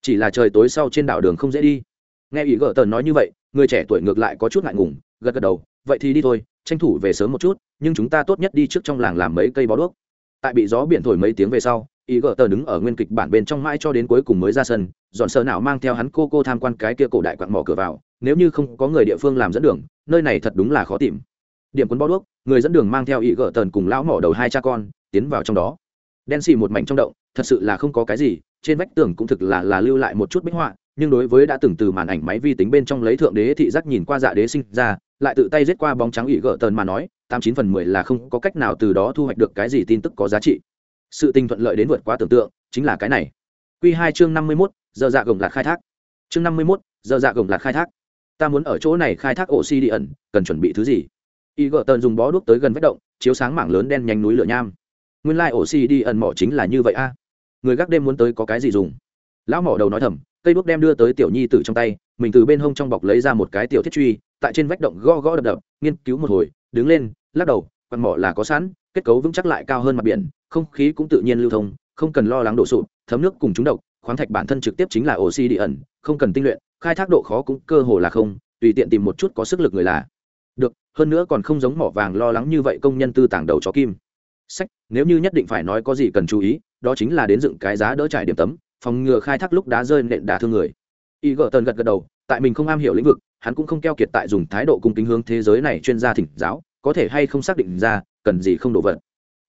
Chỉ là trời tối sau trên đảo đường không dễ đi. Nghe ý gỡ tần nói như vậy, người trẻ tuổi ngược lại có chút ngại ngùng, gật gật đầu, vậy thì đi thôi, tranh thủ về sớm một chút, nhưng chúng ta tốt nhất đi trước trong làng làm mấy cây bó đuốc. Tại bị gió biển thổi mấy tiếng về sau, ý gỡ tờ đứng ở nguyên kịch bản bên trong mãi cho đến cuối cùng mới ra sân, dọn sơ nào mang theo hắn cô cô tham quan cái kia cổ đại quặn mỏ cửa vào, nếu như không có người địa phương làm dẫn đường, nơi này thật đúng là khó tìm. Điểm cuốn bó đuốc, người dẫn đường mang theo ý gỡ tần cùng lão mỏ đầu hai cha con, tiến vào trong đó đen xì một mảnh trong động, thật sự là không có cái gì, trên vách tường cũng thực là là lưu lại một chút bích họa, nhưng đối với đã từng từ màn ảnh máy vi tính bên trong lấy thượng đế thị giác nhìn qua dạ đế sinh ra, lại tự tay giết qua bóng trắng ý gỡ tần mà nói, tám chín phần mười là không có cách nào từ đó thu hoạch được cái gì tin tức có giá trị. Sự tình thuận lợi đến vượt quá tưởng tượng, chính là cái này. Q hai chương năm mươi mốt, giờ dạ gồng lạc khai thác. Chương năm mươi mốt, giờ dạ gồng lạc khai thác. Ta muốn ở chỗ này khai thác oxy đi ẩn cần chuẩn bị thứ gì? Y gỡ tần dùng bó đuốc tới gần vách động, chiếu sáng mảng lớn đen nhanh núi lửa nham nguyên lai、like、oxy đi ẩn mỏ chính là như vậy a. Người gác đêm muốn tới có cái gì dùng? Lão mỏ đầu nói thầm, cây đuốc đem đưa tới tiểu nhi tử trong tay, mình từ bên hông trong bọc lấy ra một cái tiểu thiết truy, tại trên vách động gõ gõ đập đập, nghiên cứu một hồi, đứng lên, lắc đầu, quặn mỏ là có sẵn, kết cấu vững chắc lại cao hơn mặt biển, không khí cũng tự nhiên lưu thông, không cần lo lắng đổ sụp, thấm nước cùng chúng độc, khoáng thạch bản thân trực tiếp chính là oxy đi ẩn, không cần tinh luyện, khai thác độ khó cũng cơ hồ là không, tùy tiện tìm một chút có sức lực người là được, hơn nữa còn không giống mỏ vàng lo lắng như vậy công nhân tư tàng đầu chó kim sách, nếu như nhất định phải nói có gì cần chú ý, đó chính là đến dựng cái giá đỡ trải điểm tấm, phòng ngừa khai thác lúc đá rơi nện đả thương người. Y gợ tần gật gật đầu, tại mình không am hiểu lĩnh vực, hắn cũng không keo kiệt tại dùng thái độ cung kính hướng thế giới này chuyên gia thỉnh giáo, có thể hay không xác định ra, cần gì không đồ vật.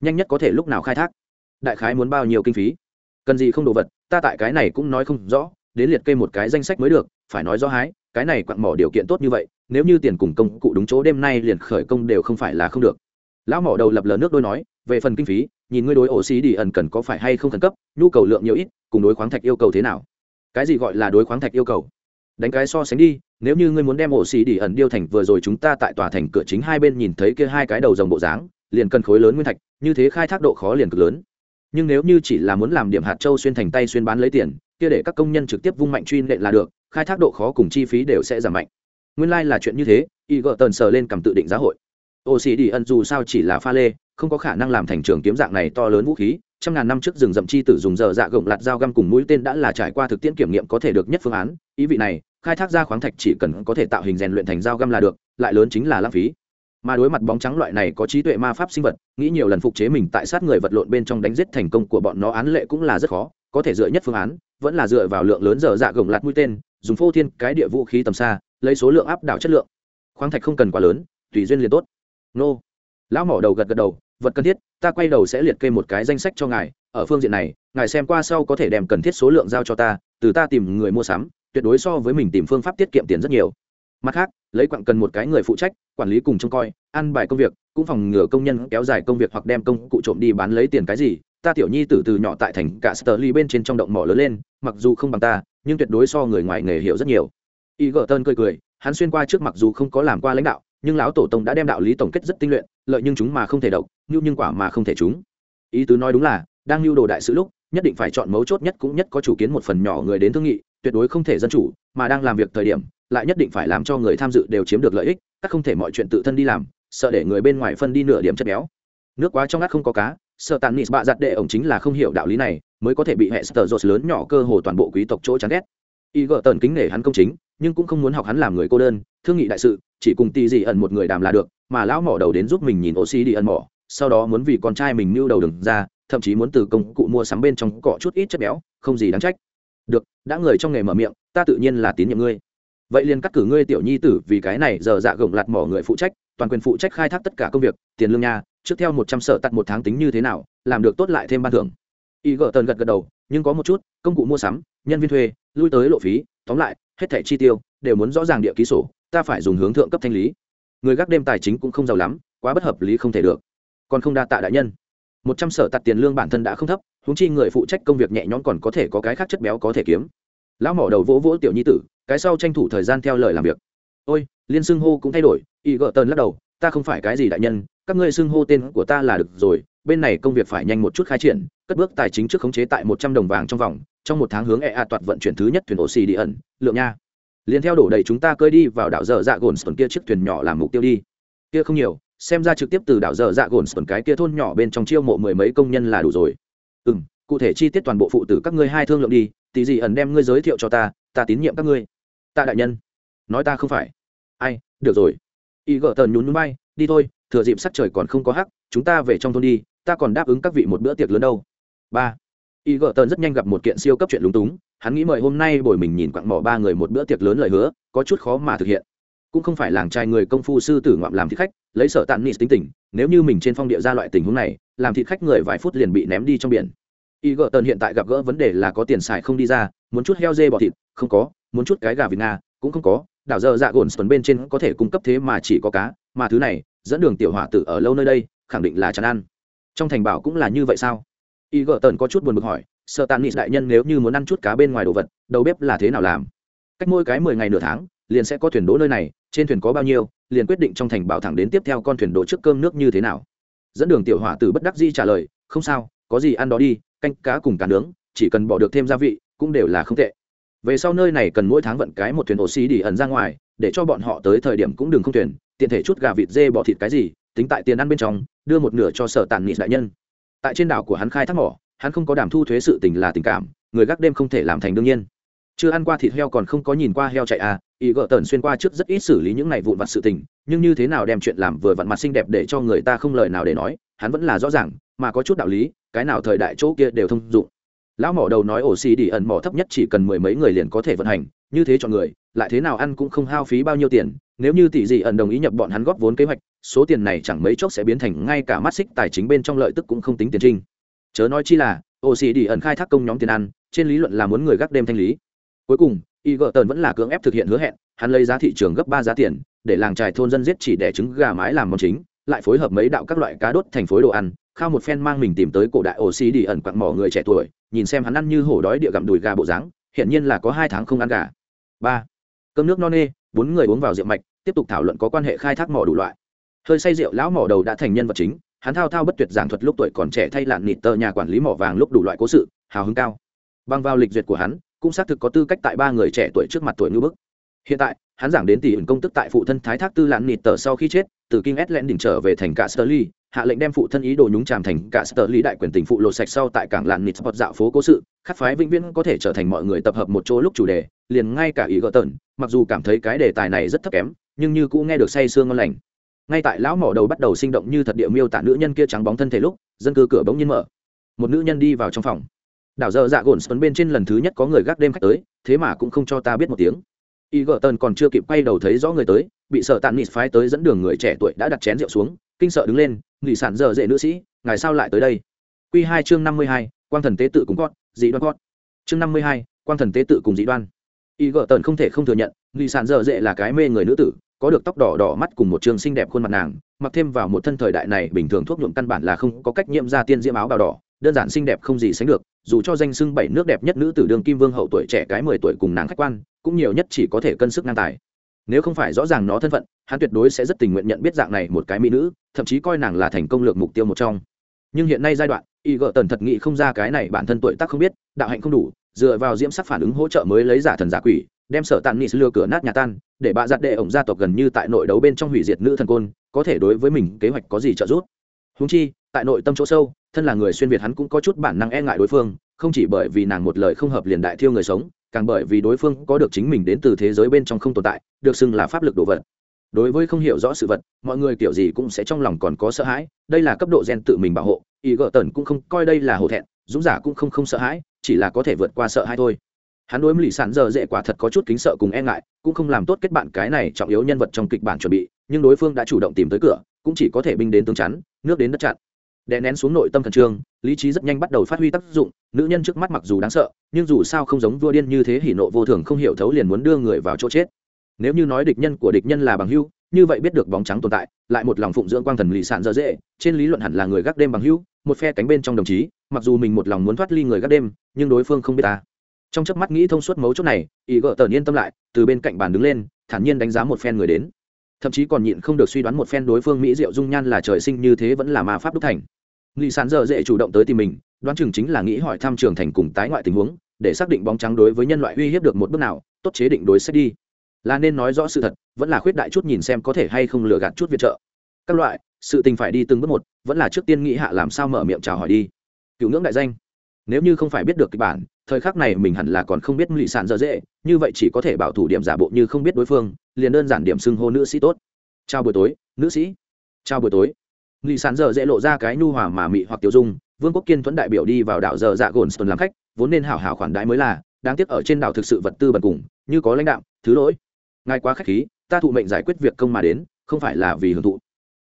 Nhanh nhất có thể lúc nào khai thác? Đại khái muốn bao nhiêu kinh phí? Cần gì không đồ vật? Ta tại cái này cũng nói không rõ, đến liệt kê một cái danh sách mới được, phải nói rõ hái, cái này quặn mỏ điều kiện tốt như vậy, nếu như tiền cùng công cụ đúng chỗ đêm nay liền khởi công đều không phải là không được lão mỏ đầu lập lờ nước đôi nói, về phần kinh phí, nhìn ngươi đối ổ xí đi ẩn cần có phải hay không khẩn cấp, nhu cầu lượng nhiều ít, cùng đối khoáng thạch yêu cầu thế nào? Cái gì gọi là đối khoáng thạch yêu cầu? Đánh cái so sánh đi, nếu như ngươi muốn đem ổ xì đi ẩn điêu thành vừa rồi chúng ta tại tòa thành cửa chính hai bên nhìn thấy kia hai cái đầu dòng bộ dáng, liền cần khối lớn nguyên thạch, như thế khai thác độ khó liền cực lớn. Nhưng nếu như chỉ là muốn làm điểm hạt châu xuyên thành tay xuyên bán lấy tiền, kia để các công nhân trực tiếp vung mạnh truy nệ là được, khai thác độ khó cùng chi phí đều sẽ giảm mạnh. Nguyên lai、like、là chuyện như thế y gợ tần sờ lên cầm tự định giá hội ô xì đi ẩn dù sao chỉ là pha lê, không có khả năng làm thành trường kiếm dạng này to lớn vũ khí, trăm ngàn năm trước rừng rậm chi tử dùng dở dạ gồng lạt dao găm cùng mũi tên đã là trải qua thực tiễn kiểm nghiệm có thể được nhất phương án, ý vị này, khai thác ra khoáng thạch chỉ cần có thể tạo hình rèn luyện thành dao găm là được, lại lớn chính là lãng phí. Mà đối mặt bóng trắng loại này có trí tuệ ma pháp sinh vật, nghĩ nhiều lần phục chế mình tại sát người vật lộn bên trong đánh giết thành công của bọn nó án lệ cũng là rất khó, có thể dựa nhất phương án, vẫn là dựa vào lượng lớn dở dạ gồng lạt mũi tên, dùng phô thiên cái địa vũ khí tầm xa, lấy số lượng áp đảo chất lượng. Khoáng thạch không cần quá lớn, tùy duyên liền tốt nô. Lão mỏ đầu gật gật đầu, vật cần thiết, ta quay đầu sẽ liệt kê một cái danh sách cho ngài. Ở phương diện này, ngài xem qua sau có thể đem cần thiết số lượng giao cho ta, từ ta tìm người mua sắm, tuyệt đối so với mình tìm phương pháp tiết kiệm tiền rất nhiều. Mặt khác, lấy quặng cần một cái người phụ trách, quản lý cùng trông coi, ăn bài công việc, cũng phòng ngừa công nhân kéo dài công việc hoặc đem công cụ trộm đi bán lấy tiền cái gì. Ta tiểu nhi từ từ nhỏ tại thành cả sơ ly bên trên trong động mỏ lớn lên, mặc dù không bằng ta, nhưng tuyệt đối so người ngoài nghề hiểu rất nhiều. Y gợ tơn cười cười, hắn xuyên qua trước mặc dù không có làm qua lãnh đạo nhưng lão tổ tông đã đem đạo lý tổng kết rất tinh luyện, lợi nhưng chúng mà không thể độc nhu nhưng quả mà không thể chúng. Ý tứ nói đúng là, đang lưu đồ đại sự lúc, nhất định phải chọn mấu chốt nhất cũng nhất có chủ kiến một phần nhỏ người đến thương nghị, tuyệt đối không thể dân chủ, mà đang làm việc thời điểm, lại nhất định phải làm cho người tham dự đều chiếm được lợi ích, các không thể mọi chuyện tự thân đi làm, sợ để người bên ngoài phân đi nửa điểm chất béo. Nước quá trong ngắt không có cá, sợ tàn nịt bạ giặt đệ ổng chính là không hiểu đạo lý này, mới có thể bị hệ sờ dột lớn nhỏ cơ hồ toàn bộ quý tộc chỗ chán ghét. Y gợ tần kính nể hắn công chính, nhưng cũng không muốn học hắn làm người cô đơn, thương nghị đại sự chỉ cùng tì dị ẩn một người đàm là được, mà lão mỏ đầu đến giúp mình nhìn oxy đi ẩn mỏ, sau đó muốn vì con trai mình mưu đầu đừng ra, thậm chí muốn từ công cụ mua sắm bên trong cọ chút ít chất béo, không gì đáng trách. Được, đã người trong nghề mở miệng, ta tự nhiên là tín nhiệm ngươi. Vậy liền cắt cử ngươi tiểu nhi tử, vì cái này giờ dạ gồng lạt mỏ người phụ trách, toàn quyền phụ trách khai thác tất cả công việc, tiền lương nha, trước theo một trăm sở tặng một tháng tính như thế nào, làm được tốt lại thêm ban thưởng. Y gợ tần gật gật đầu, nhưng có một chút, công cụ mua sắm, nhân viên thuê, lui tới lộ phí, tóm lại, hết thẻ chi tiêu, đều muốn rõ ràng địa ký sổ ta phải dùng hướng thượng cấp thanh lý. Người gác đêm tài chính cũng không giàu lắm, quá bất hợp lý không thể được. Còn không đa tạ đại nhân. Một trăm sở tạt tiền lương bản thân đã không thấp húng chi người phụ trách công việc nhẹ nhõm còn có thể có cái khác chất béo có thể kiếm. Lão mỏ đầu vỗ vỗ tiểu nhi tử, cái sau tranh thủ thời gian theo lời làm việc. Ôi, liên xưng hô cũng thay đổi, y gợ tơn lắc đầu, ta không phải cái gì đại nhân, các ngươi xưng hô tên của ta là được rồi, bên này công việc phải nhanh một chút khai triển, cất bước tài chính trước khống chế tại một trăm đồng vàng trong vòng, trong một tháng hướng e a toạt vận chuyển thứ nhất thuyền oxy xì đi ẩn lượng nha liền theo đổ đầy chúng ta cơi đi vào đảo dở dạ gồn sơn kia chiếc thuyền nhỏ làm mục tiêu đi. Kia không nhiều, xem ra trực tiếp từ đảo dở dạ gồn sơn cái kia thôn nhỏ bên trong chiêu mộ mười mấy công nhân là đủ rồi. Ừ m cụ thể chi tiết toàn bộ phụ tử các ngươi hai thương lượng đi tì gì ẩn đem ngươi giới thiệu cho ta ta tín nhiệm các ngươi. Ta đại nhân. Nói ta không phải. Ai, được rồi. Y gỡ tần nhún nhún bay, đi thôi, thừa dịp sắc trời còn không có hắc, chúng ta về trong thôn đi, ta còn đáp ứng các vị một bữa tiệc lớn đâu. Ba. Y gỡ tần rất nhanh gặp một kiện siêu cấp chuyện lúng túng hắn nghĩ mời hôm nay bồi mình nhìn quặng mỏ ba người một bữa tiệc lớn lời hứa, có chút khó mà thực hiện. Cũng không phải làng trai người công phu sư tử ngoạm làm thịt khách, lấy sở tàn nịt tính tình, nếu như mình trên phong địa ra loại tình huống này, làm thịt khách người vài phút liền bị ném đi trong biển. Y gợ tần hiện tại gặp gỡ vấn đề là có tiền xài không đi ra, muốn chút heo dê bọ thịt, không có, muốn chút cái gà việt nga cũng không có, đảo dơ dạ gồn tuần bên trên có thể cung cấp thế mà chỉ có cá, mà thứ này, dẫn đường tiểu hỏa tử ở lâu nơi đây, khẳng định là chán ăn. Trong thành bảo cũng là như vậy sao? Y gợ tần có chút buồn bực hỏi sợ tàn nịt đại nhân nếu như muốn ăn chút cá bên ngoài đồ vật, đầu bếp là thế nào làm? Cách mỗi cái mười ngày nửa tháng, liền sẽ có thuyền đỗ nơi này, trên thuyền có bao nhiêu, liền quyết định trong thành bảo thẳng đến tiếp theo con thuyền đỗ trước cơm nước như thế nào. Dẫn đường tiểu hỏa tử bất đắc di trả lời, không sao, có gì ăn đó đi, canh cá cùng cá nướng, chỉ cần bỏ được thêm gia vị, cũng đều là không tệ. Về sau nơi này cần mỗi tháng vận cái một thuyền ổ xí đi ẩn ra ngoài, để cho bọn họ tới thời điểm cũng đừng không thuyền, tiện thể chút gà vịt dê bỏ thịt cái gì, tính tại tiền ăn bên trong, đưa một nửa cho sở tàn nghị đại nhân. Tại trên đảo của hắn khai thác mỏ hắn không có đảm thu thuế sự tình là tình cảm, người gác đêm không thể làm thành đương nhiên. Chưa ăn qua thịt heo còn không có nhìn qua heo chạy à ý gỡ tần xuyên qua trước rất ít xử lý những này vụn vặt sự tình, nhưng như thế nào đem chuyện làm vừa vặn mặt xinh đẹp để cho người ta không lời nào để nói, hắn vẫn là rõ ràng, mà có chút đạo lý, cái nào thời đại chỗ kia đều thông dụng. Lão mỏ đầu nói ổ xì đi ẩn mỏ thấp nhất chỉ cần mười mấy người liền có thể vận hành, như thế chọn người, lại thế nào ăn cũng không hao phí bao nhiêu tiền, nếu như tỷ dị ẩn đồng ý nhập bọn hắn góp vốn kế hoạch, số tiền này chẳng mấy chốc sẽ biến thành ngay cả mắt xích tài chính bên trong lợi tức cũng không tính tiền trinh chớ nói chi là ổ xì đi ẩn khai thác công nhóm tiền ăn, trên lý luận là muốn người gác đêm thanh lý. Cuối cùng y gợ tần vẫn là cưỡng ép thực hiện hứa hẹn, hắn lấy giá thị trường gấp ba giá tiền, để làng trài thôn dân giết chỉ đẻ trứng gà mái làm món chính, lại phối hợp mấy đạo các loại cá đốt thành phối đồ ăn, khao một phen mang mình tìm tới cổ đại ổ xì đi ẩn quặng mỏ người trẻ tuổi, nhìn xem hắn ăn như hổ đói địa gặm đùi gà bộ dáng, hiển nhiên là có hai tháng không ăn gà. Ba, cơm nước no nê, bốn người uống vào rượu mạch, tiếp tục thảo luận có quan hệ khai thác mỏ đủ loại. Hơi say rượu, lão mỏ đầu đã thành nhân vật chính hắn thao thao bất tuyệt giảng thuật lúc tuổi còn trẻ thay lạn nịt tờ nhà quản lý mỏ vàng lúc đủ loại cố sự, hào hứng cao băng vào lịch duyệt của hắn, cũng xác thực có tư cách tại ba người trẻ tuổi trước mặt tuổi ngư bức hiện tại, hắn giảng đến tỷ ẩn công tức tại phụ thân thái thác tư lạn nịt tờ sau khi chết, từ kinh s đỉnh trở về thành cả sterly hạ lệnh đem phụ thân ý đồ nhúng tràm thành cả sterly đại quyền tình phụ lộ sạch sau tại cảng lạn nịt sport dạo phố cố sự, khắc phái vĩnh viễn có thể trở thành mọi người tập hợp một chỗ lúc chủ đề, liền ngay cả ý gỡ tần. mặc dù cảm thấy cái đề tài này rất thấp kém, nhưng như cũng nghe được say sương ngon lành ngay tại lão mỏ đầu bắt đầu sinh động như thật địa miêu tả nữ nhân kia trắng bóng thân thể lúc, dân cư cửa bỗng nhiên mở. Một nữ nhân đi vào trong phòng. Đảo giờ dạ gồn sơn bên trên lần thứ nhất có người gác đêm khách tới, thế mà cũng không cho ta biết một tiếng. Y gờ tần còn chưa kịp quay đầu thấy rõ người tới, bị sợ tàn nịt phái tới dẫn đường người trẻ tuổi đã đặt chén rượu xuống, kinh sợ đứng lên, nghỉ sản giờ dễ nữ sĩ, ngài sao lại tới đây? Q hai chương năm mươi hai, quang thần tế tự cùng cót dị đoan cót chương năm mươi hai, quang thần tế tự cùng dị đoan. Y gờ tần không thể không thừa nhận, nghỉ sản giờ dễ là cái mê người nữ tử có được tóc đỏ đỏ mắt cùng một trường xinh đẹp khuôn mặt nàng, mặc thêm vào một thân thời đại này bình thường thuốc nhuộm căn bản là không có cách nhiễm ra tiên diễm áo bào đỏ, đơn giản xinh đẹp không gì sánh được, dù cho danh sưng bảy nước đẹp nhất nữ tử đường kim vương hậu tuổi trẻ cái mười tuổi cùng nàng khách quan, cũng nhiều nhất chỉ có thể cân sức ngang tài. Nếu không phải rõ ràng nó thân phận, hắn tuyệt đối sẽ rất tình nguyện nhận biết dạng này một cái mỹ nữ, thậm chí coi nàng là thành công lược mục tiêu một trong. Nhưng hiện nay giai đoạn, y gợ tần thật nghị không ra cái này bản thân tuổi tác không biết, đạo hạnh không đủ, dựa vào diễm sắc phản ứng hỗ trợ mới lấy giả thần giả quỷ đem sở tàn nis lừa cửa nát nhà tan, để bạ giặt đệ ổng gia tộc gần như tại nội đấu bên trong hủy diệt nữ thần côn, có thể đối với mình kế hoạch có gì trợ giúp. Húng chi, tại nội tâm chỗ sâu, thân là người xuyên việt hắn cũng có chút bản năng e ngại đối phương, không chỉ bởi vì nàng một lời không hợp liền đại thiêu người sống, càng bởi vì đối phương có được chính mình đến từ thế giới bên trong không tồn tại, được xưng là pháp lực đồ vật. Đối với không hiểu rõ sự vật, mọi người kiểu gì cũng sẽ trong lòng còn có sợ hãi, đây là cấp độ gen tự mình bảo hộ ý gợ tần cũng không coi đây là hổ thẹn, dũng giả cũng không không sợ hãi, chỉ là có thể vượt qua sợ hãi thôi hắn đối mỹ lì sản giờ dễ quả thật có chút kính sợ cùng e ngại, cũng không làm tốt kết bạn cái này trọng yếu nhân vật trong kịch bản chuẩn bị, nhưng đối phương đã chủ động tìm tới cửa, cũng chỉ có thể binh đến tương chắn, nước đến đất chặn. Đè nén xuống nội tâm thần trương, lý trí rất nhanh bắt đầu phát huy tác dụng, nữ nhân trước mắt mặc dù đáng sợ, nhưng dù sao không giống vua điên như thế hỉ nộ vô thường không hiểu thấu liền muốn đưa người vào chỗ chết. Nếu như nói địch nhân của địch nhân là bằng hưu như vậy biết được bóng trắng tồn tại, lại một lòng phụng dưỡng quang thần lì sạn dở dễ, trên lý luận hẳn là người gác đêm bằng hưu một phe cánh bên trong đồng chí, mặc dù mình một lòng muốn thoát ly người gác đêm, nhưng đối phương không biết ta trong chớp mắt nghĩ thông suốt mấu chốt này, ý gỡ tờn yên tâm lại, từ bên cạnh bàn đứng lên, thản nhiên đánh giá một phen người đến. Thậm chí còn nhịn không được suy đoán một phen đối phương mỹ diệu dung nhan là trời sinh như thế vẫn là ma pháp đúc thành. Nghị sán giờ dễ chủ động tới tìm mình, đoán chừng chính là nghĩ hỏi thăm trường thành cùng tái ngoại tình huống, để xác định bóng trắng đối với nhân loại uy hiếp được một bước nào, tốt chế định đối sách đi. Là nên nói rõ sự thật, vẫn là khuyết đại chút nhìn xem có thể hay không lừa gạt chút viện trợ. Các loại, sự tình phải đi từng bước một, vẫn là trước tiên nghĩ hạ làm sao mở miệng chào hỏi đi. Cựu ngưỡng đại danh nếu như không phải biết được kịch bản, thời khắc này mình hẳn là còn không biết lụy sản dở dễ, như vậy chỉ có thể bảo thủ điểm giả bộ như không biết đối phương, liền đơn giản điểm xưng hô nữ sĩ tốt. Chào buổi tối, nữ sĩ. Chào buổi tối. Lụy sản dở dễ lộ ra cái nhu hòa mà mị hoặc tiêu dung, vương quốc kiên thuẫn đại biểu đi vào đảo giờ dạ gồn làm khách, vốn nên hảo hảo khoản đãi mới là, đáng tiếc ở trên đảo thực sự vật tư bần cùng, như có lãnh đạo, thứ lỗi. Ngài quá khách khí, ta thụ mệnh giải quyết việc công mà đến, không phải là vì hưởng thụ.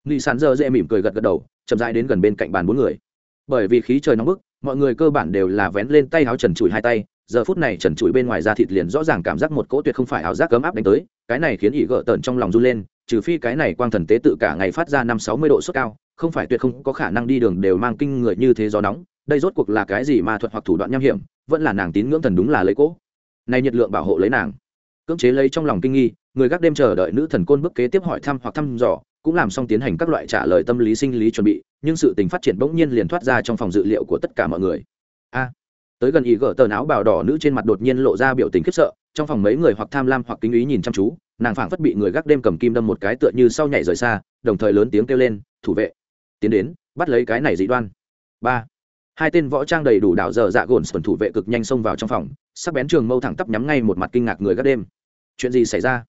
Lì sản dở dễ mỉm cười gật gật đầu, chậm rãi đến gần bên cạnh bàn bốn người. Bởi vì khí trời nóng bức mọi người cơ bản đều là vén lên tay áo trần trụi hai tay, giờ phút này trần trụi bên ngoài da thịt liền rõ ràng cảm giác một cỗ tuyệt không phải áo giác cấm áp đánh tới, cái này khiến ỷ gỡ tởn trong lòng run lên, trừ phi cái này quang thần tế tự cả ngày phát ra năm sáu mươi độ sốt cao, không phải tuyệt không có khả năng đi đường đều mang kinh người như thế gió nóng, đây rốt cuộc là cái gì mà thuật hoặc thủ đoạn nham hiểm, vẫn là nàng tín ngưỡng thần đúng là lấy cỗ. Này nhiệt lượng bảo hộ lấy nàng. Cưỡng chế lấy trong lòng kinh nghi, người gác đêm chờ đợi nữ thần côn bức kế tiếp hỏi thăm hoặc thăm dò, cũng làm xong tiến hành các loại trả lời tâm lý sinh lý chuẩn bị nhưng sự tình phát triển bỗng nhiên liền thoát ra trong phòng dự liệu của tất cả mọi người. A, tới gần ý gỡ tờ áo bào đỏ nữ trên mặt đột nhiên lộ ra biểu tình khiếp sợ, trong phòng mấy người hoặc tham lam hoặc kinh ý nhìn chăm chú, nàng phảng phất bị người gác đêm cầm kim đâm một cái tựa như sau nhảy rời xa, đồng thời lớn tiếng kêu lên, thủ vệ, tiến đến, bắt lấy cái này dị đoan. Ba, hai tên võ trang đầy đủ đạo dở dạ gồn sườn thủ vệ cực nhanh xông vào trong phòng, sắc bén trường mâu thẳng tắp nhắm ngay một mặt kinh ngạc người gác đêm. Chuyện gì xảy ra?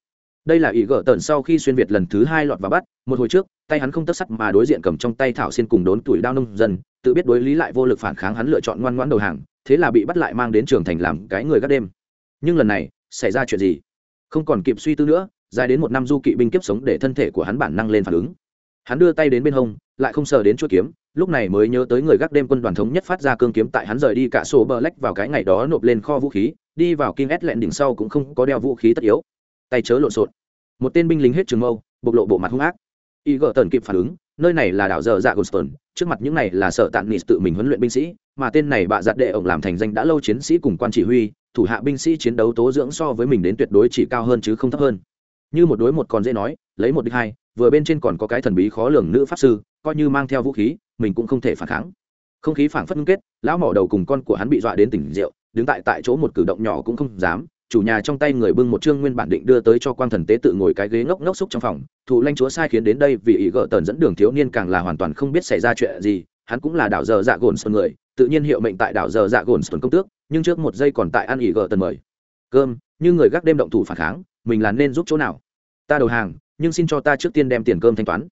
Đây là ý gỡ tần sau khi xuyên việt lần thứ hai lọt vào bắt, một hồi trước, tay hắn không tất sắt mà đối diện cầm trong tay thảo xin cùng đốn tuổi đao nông dân, tự biết đối lý lại vô lực phản kháng hắn lựa chọn ngoan ngoãn đầu hàng, thế là bị bắt lại mang đến trường thành làm cái người gác đêm. Nhưng lần này, xảy ra chuyện gì? Không còn kịp suy tư nữa, dài đến một năm du kỵ binh kiếp sống để thân thể của hắn bản năng lên phản ứng. Hắn đưa tay đến bên hông, lại không sờ đến chuỗi kiếm, lúc này mới nhớ tới người gác đêm quân đoàn thống nhất phát ra cương kiếm tại hắn rời đi cả sổ bờ lách vào cái ngày đó nộp lên kho vũ khí, đi vào kinh ét lẹn đỉnh sau cũng không có đeo vũ khí tất yếu tay chớ lộn xộn. Một tên binh lính hết trường mâu, bộc lộ bộ mặt hung ác. Y gỡ tần kịp phản ứng, nơi này là đảo dở dạ goston trước mặt những này là sợ tạm nịt tự mình huấn luyện binh sĩ, mà tên này bạ giặt đệ ổng làm thành danh đã lâu chiến sĩ cùng quan chỉ huy, thủ hạ binh sĩ chiến đấu tố dưỡng so với mình đến tuyệt đối chỉ cao hơn chứ không thấp hơn. Như một đối một còn dễ nói, lấy một đích hai, vừa bên trên còn có cái thần bí khó lường nữ pháp sư, coi như mang theo vũ khí, mình cũng không thể phản kháng. Không khí phảng phất ngưng kết, lão mỏ đầu cùng con của hắn bị dọa đến tỉnh rượu, đứng tại tại chỗ một cử động nhỏ cũng không dám chủ nhà trong tay người bưng một chương nguyên bản định đưa tới cho quang thần tế tự ngồi cái ghế ngốc ngốc xúc trong phòng thủ lanh chúa sai khiến đến đây vì ý gỡ tần dẫn đường thiếu niên càng là hoàn toàn không biết xảy ra chuyện gì, hắn cũng là đảo giờ dạ gồn sơn người, tự nhiên hiệu mệnh tại đảo giờ dạ gồn sơn công tước, nhưng trước một giây còn tại ăn ý gỡ tần mời. Cơm, như người gác đêm động thủ phản kháng, mình là nên giúp chỗ nào? Ta đầu hàng, nhưng xin cho ta trước tiên đem tiền cơm thanh toán.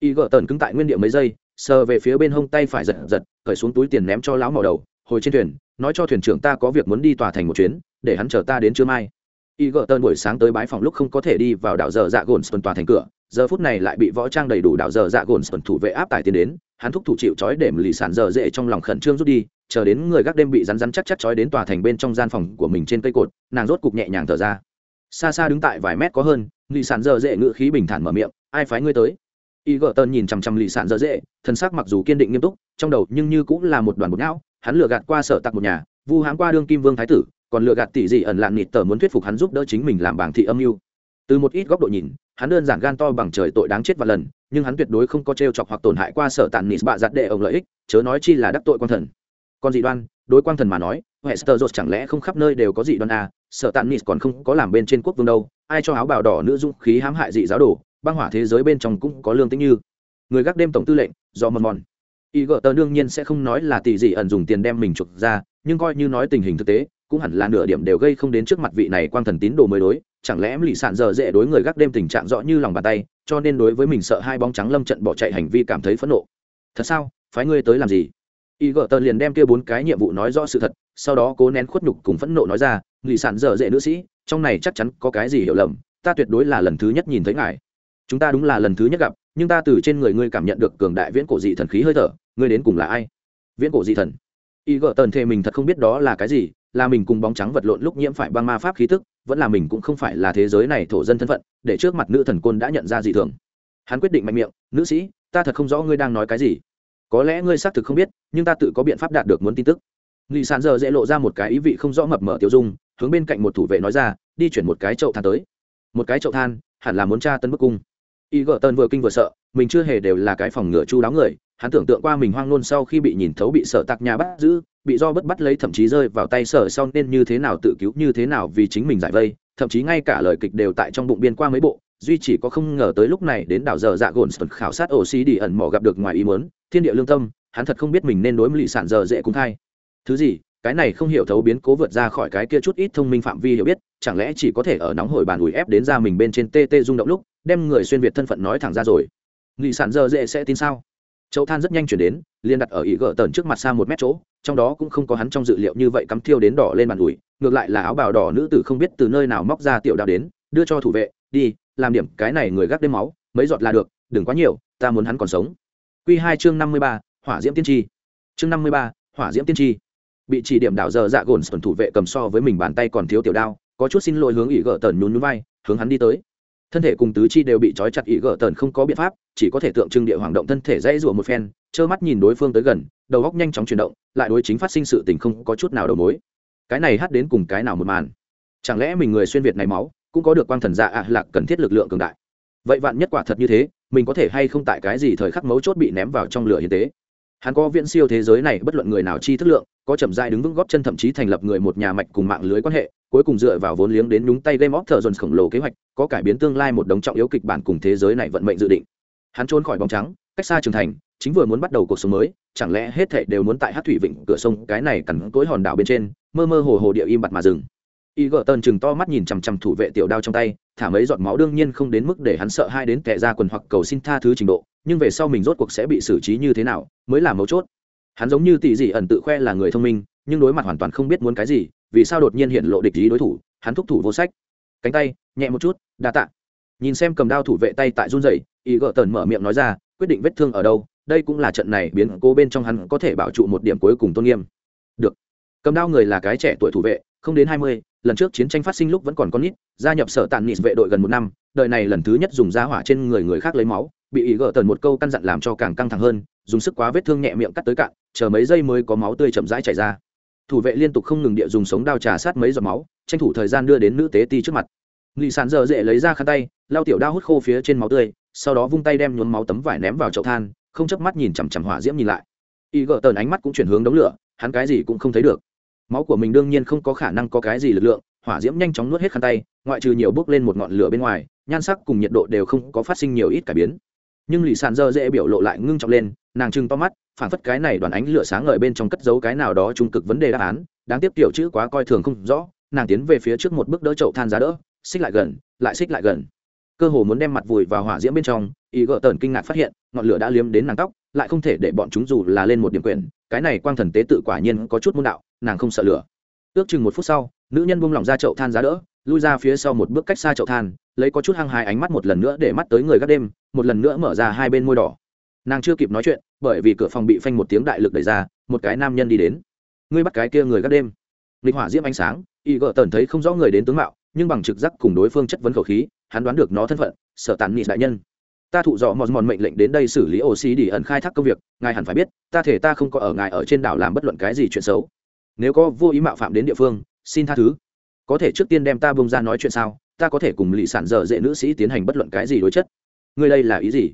Ý gỡ tần cứng tại nguyên địa mấy giây, sờ về phía bên hông tay phải giật giật, cởi xuống túi tiền ném cho lão màu đầu hồi trên thuyền, nói cho thuyền trưởng ta có việc muốn đi tòa thành một chuyến, để hắn chờ ta đến trưa mai. Y gợ tơn buổi sáng tới bãi phòng lúc không có thể đi vào đảo dở dạ gồn sơn tòa thành cửa, giờ phút này lại bị võ trang đầy đủ đảo dở dạ gồn sơn thủ vệ áp tải tiến đến, hắn thúc thủ chịu trói để lì sản dở dễ trong lòng khẩn trương rút đi, chờ đến người gác đêm bị rắn rắn chắc chắc trói đến tòa thành bên trong gian phòng của mình trên cây cột, nàng rốt cục nhẹ nhàng thở ra. Xa xa đứng tại vài mét có hơn, lì sản dở dễ ngự khí bình thản mở miệng, ai phái ngươi tới? Y gợ tơn nhìn chằm chằm lì sản dở dễ, thân xác mặc dù kiên định nghiêm túc, trong đầu nhưng như cũng là một đoàn bột não hắn lừa gạt qua sở tặc một nhà vu hãm qua đương kim vương thái tử còn lừa gạt tỷ dị ẩn lạn nịt tờ muốn thuyết phục hắn giúp đỡ chính mình làm bảng thị âm mưu. Từ một ít góc độ nhìn hắn đơn giản gan to bằng trời tội đáng chết và lần nhưng hắn tuyệt đối không có t chọc hoặc tổn hại qua sở tàn nịt bạ giặt đệ ông lợi ích chớ nói chi là đắc tội quan thần. Còn dị đoan đối quan thần mà nói hệ sơ dột chẳng lẽ không khắp nơi đều có dị đoan à, sở tàn nịt còn không có làm bên trên quốc vương đâu ai cho áo bào đỏ nữ dung khí hãm hại dị giáo đồ băng hỏa thế giới bên trong cũng có lương tính như. Người gác đêm tổng tư lệnh do mòn mòn y gợ tờ đương nhiên sẽ không nói là tỷ dị ẩn dùng tiền đem mình chuộc ra, nhưng coi như nói tình hình thực tế, cũng hẳn là nửa điểm đều gây không đến trước mặt vị này quan thần tín đồ mới đối. Chẳng lẽ lì sản giờ dễ đối người gác đêm tình trạng rõ như lòng bàn tay, cho nên đối với mình sợ hai bóng trắng lâm trận bỏ chạy hành vi cảm thấy phẫn nộ. Thật sao? Phái ngươi tới làm gì? Y gợ tờ liền đem kia bốn cái nhiệm vụ nói rõ sự thật, sau đó cố nén khuất nhục cùng phẫn nộ nói ra lì sản dở dễ nữ sĩ, trong này chắc chắn có cái gì hiểu lầm, ta tuyệt đối là lần thứ nhất nhìn thấy ngài. Chúng ta đúng là lần thứ nhất gặp, nhưng ta từ trên người ngươi cảm nhận được cường đại viễn cổ dị thần khí hơi thở ngươi đến cùng là ai? Viễn cổ dị thần. Y gợ tần thề mình thật không biết đó là cái gì, là mình cùng bóng trắng vật lộn lúc nhiễm phải băng ma pháp khí tức, vẫn là mình cũng không phải là thế giới này thổ dân thân phận, để trước mặt nữ thần côn đã nhận ra dị thường. Hắn quyết định mạnh miệng, nữ sĩ, ta thật không rõ ngươi đang nói cái gì. Có lẽ ngươi xác thực không biết, nhưng ta tự có biện pháp đạt được muốn tin tức. Nghị sàn giờ dễ lộ ra một cái ý vị không rõ mập mở tiêu dung, hướng bên cạnh một thủ vệ nói ra, đi chuyển một cái chậu than tới. Một cái chậu than? Hẳn là muốn tra tân bức cung. Y gợ tần vừa kinh vừa sợ, mình chưa hề đều là cái phòng ngựa chu đáo người hắn tưởng tượng qua mình hoang nôn sau khi bị nhìn thấu bị sợ tạc nhà bắt giữ, bị do bất bắt lấy thậm chí rơi vào tay sở sau nên như thế nào tự cứu, như thế nào vì chính mình giải vây, thậm chí ngay cả lời kịch đều tại trong bụng biên qua mấy bộ, duy chỉ có không ngờ tới lúc này đến đảo giờ dạ gồn sơn khảo sát ổ xí đi ẩn mỏ gặp được ngoài ý muốn, thiên địa lương tâm, hắn thật không biết mình nên đối với lì sản giờ dễ cũng thay thứ gì, cái này không hiểu thấu biến cố vượt ra khỏi cái kia chút ít thông minh phạm vi hiểu biết, chẳng lẽ chỉ có thể ở nóng hổi bàn ủi ép đến ra mình bên trên tê tê rung động lúc, đem người xuyên việt thân phận nói thẳng ra rồi. Nghị sản giờ dễ sẽ tin sao? Chậu than rất nhanh chuyển đến, liền đặt ở ý gỡ tờn trước mặt xa một mét chỗ, trong đó cũng không có hắn trong dự liệu như vậy cắm thiêu đến đỏ lên bàn ủi, ngược lại là áo bào đỏ nữ tử không biết từ nơi nào móc ra tiểu đạo đến, đưa cho thủ vệ, đi, làm điểm, cái này người gác đêm máu, mấy giọt là được, đừng quá nhiều, ta muốn hắn còn sống. Q hai chương năm mươi ba, hỏa diễm tiên tri. Chương năm mươi ba, hỏa diễm tiên tri. Bị chỉ điểm đảo giờ dạ gồn sần thủ vệ cầm so với mình bàn tay còn thiếu tiểu đao, có chút xin lỗi hướng ỷ gỡ tần nhún nhún vai, hướng hắn đi tới thân thể cùng tứ chi đều bị trói chặt Ý gỡ tần không có biện pháp, chỉ có thể tượng trưng địa hoàng động thân thể dãy rủa một phen, trơ mắt nhìn đối phương tới gần, đầu góc nhanh chóng chuyển động, lại đối chính phát sinh sự tình không có chút nào đầu mối. Cái này hát đến cùng cái nào một màn? Chẳng lẽ mình người xuyên việt này máu, cũng có được quang thần dạ ạ lạc cần thiết lực lượng cường đại? Vậy vạn nhất quả thật như thế, mình có thể hay không tại cái gì thời khắc mấu chốt bị ném vào trong lửa hiến tế? Hắn có viễn siêu thế giới này, bất luận người nào chi thức lượng, có chậm dại đứng vững góp chân thậm chí thành lập người một nhà mạch cùng mạng lưới quan hệ cuối cùng dựa vào vốn liếng đến nhúng tay game of thờ dồn khổng lồ kế hoạch, có cải biến tương lai một đống trọng yếu kịch bản cùng thế giới này vận mệnh dự định. Hắn trốn khỏi bóng trắng, cách xa trường thành, chính vừa muốn bắt đầu cuộc sống mới, chẳng lẽ hết thệ đều muốn tại hát thủy vịnh cửa sông cái này cằn cỗi hòn đảo bên trên, mơ mơ hồ hồ địa im bặt mà dừng. Y gợ tần chừng to mắt nhìn chằm chằm thủ vệ tiểu đao trong tay, thả mấy giọt máu đương nhiên không đến mức để hắn sợ hai đến tệ ra quần hoặc cầu xin tha thứ trình độ, nhưng về sau mình rốt cuộc sẽ bị xử trí như thế nào, mới là mấu chốt. Hắn giống như tỷ dị ẩn tự khoe là người thông minh, nhưng đối mặt hoàn toàn không biết muốn cái gì vì sao đột nhiên hiện lộ địch ý đối thủ, hắn thúc thủ vô sách. Cánh tay, nhẹ một chút, đa tạ. Nhìn xem cầm đao thủ vệ tay tại run rẩy ý gợ tần mở miệng nói ra, quyết định vết thương ở đâu, đây cũng là trận này biến cố bên trong hắn có thể bảo trụ một điểm cuối cùng tôn nghiêm. Được. Cầm đao người là cái trẻ tuổi thủ vệ, không đến hai mươi, lần trước chiến tranh phát sinh lúc vẫn còn con nít, gia nhập sở tàn nịt vệ đội gần một năm, đời này lần thứ nhất dùng da hỏa trên người người khác lấy máu, bị ý gỡ tần một câu căn dặn làm cho càng căng thẳng hơn, dùng sức quá vết thương nhẹ miệng cắt tới cạn, chờ mấy giây mới có máu tươi chậm rãi chảy ra thủ vệ liên tục không ngừng địa dùng sống đao trà sát mấy giọt máu, tranh thủ thời gian đưa đến nữ tế ti trước mặt. Nghị sàn dở dễ lấy ra khăn tay lao tiểu đao hút khô phía trên máu tươi, sau đó vung tay đem nhuốm máu tấm vải ném vào chậu than, không chớp mắt nhìn chằm chằm hỏa diễm nhìn lại. Y gỡ tờn ánh mắt cũng chuyển hướng đống lửa, hắn cái gì cũng không thấy được. Máu của mình đương nhiên không có khả năng có cái gì lực lượng, hỏa diễm nhanh chóng nuốt hết khăn tay, ngoại trừ nhiều bước lên một ngọn lửa bên ngoài, nhan sắc cùng nhiệt độ đều không có phát sinh nhiều ít cải biến. Nhưng lì sàn dơ dễ biểu lộ lại ngưng trọng lên, nàng trưng to mắt phản phất cái này đoàn ánh lửa sáng ngời bên trong cất giấu cái nào đó trung cực vấn đề đáp án, đáng tiếc tiểu chữ quá coi thường không rõ, nàng tiến về phía trước một bước đỡ chậu than giá đỡ, xích lại gần, lại xích lại gần. Cơ hồ muốn đem mặt vùi vào hỏa diễm bên trong ý gỡ tờn kinh ngạc phát hiện, ngọn lửa đã liếm đến nàng tóc, lại không thể để bọn chúng dù là lên một điểm quyền cái này quang thần tế tự quả nhiên có chút môn đạo, nàng không sợ lửa. Ước chừng một phút sau, nữ nhân buông lỏng ra chậu than giá đỡ, lui ra phía sau một bước cách xa chậu than, lấy có chút hăng hái ánh mắt một lần nữa để mắt tới người gác đêm, một lần nữa mở ra hai bên môi đỏ nàng chưa kịp nói chuyện, bởi vì cửa phòng bị phanh một tiếng đại lực đẩy ra, một cái nam nhân đi đến. Ngươi bắt cái kia người gác đêm. Lịch hỏa diễm ánh sáng, y gợ tần thấy không rõ người đến tướng mạo, nhưng bằng trực giác cùng đối phương chất vấn khẩu khí, hắn đoán được nó thân phận, sở tàn nghị đại nhân. Ta thụ dọ mòn mòn mệnh lệnh đến đây xử lý ổ xí để ẩn khai thác công việc, ngài hẳn phải biết, ta thể ta không có ở ngài ở trên đảo làm bất luận cái gì chuyện xấu. Nếu có vô ý mạo phạm đến địa phương, xin tha thứ. Có thể trước tiên đem ta bông ra nói chuyện sao, ta có thể cùng lì sản dở dễ nữ sĩ tiến hành bất luận cái gì đối chất. Người đây là ý gì?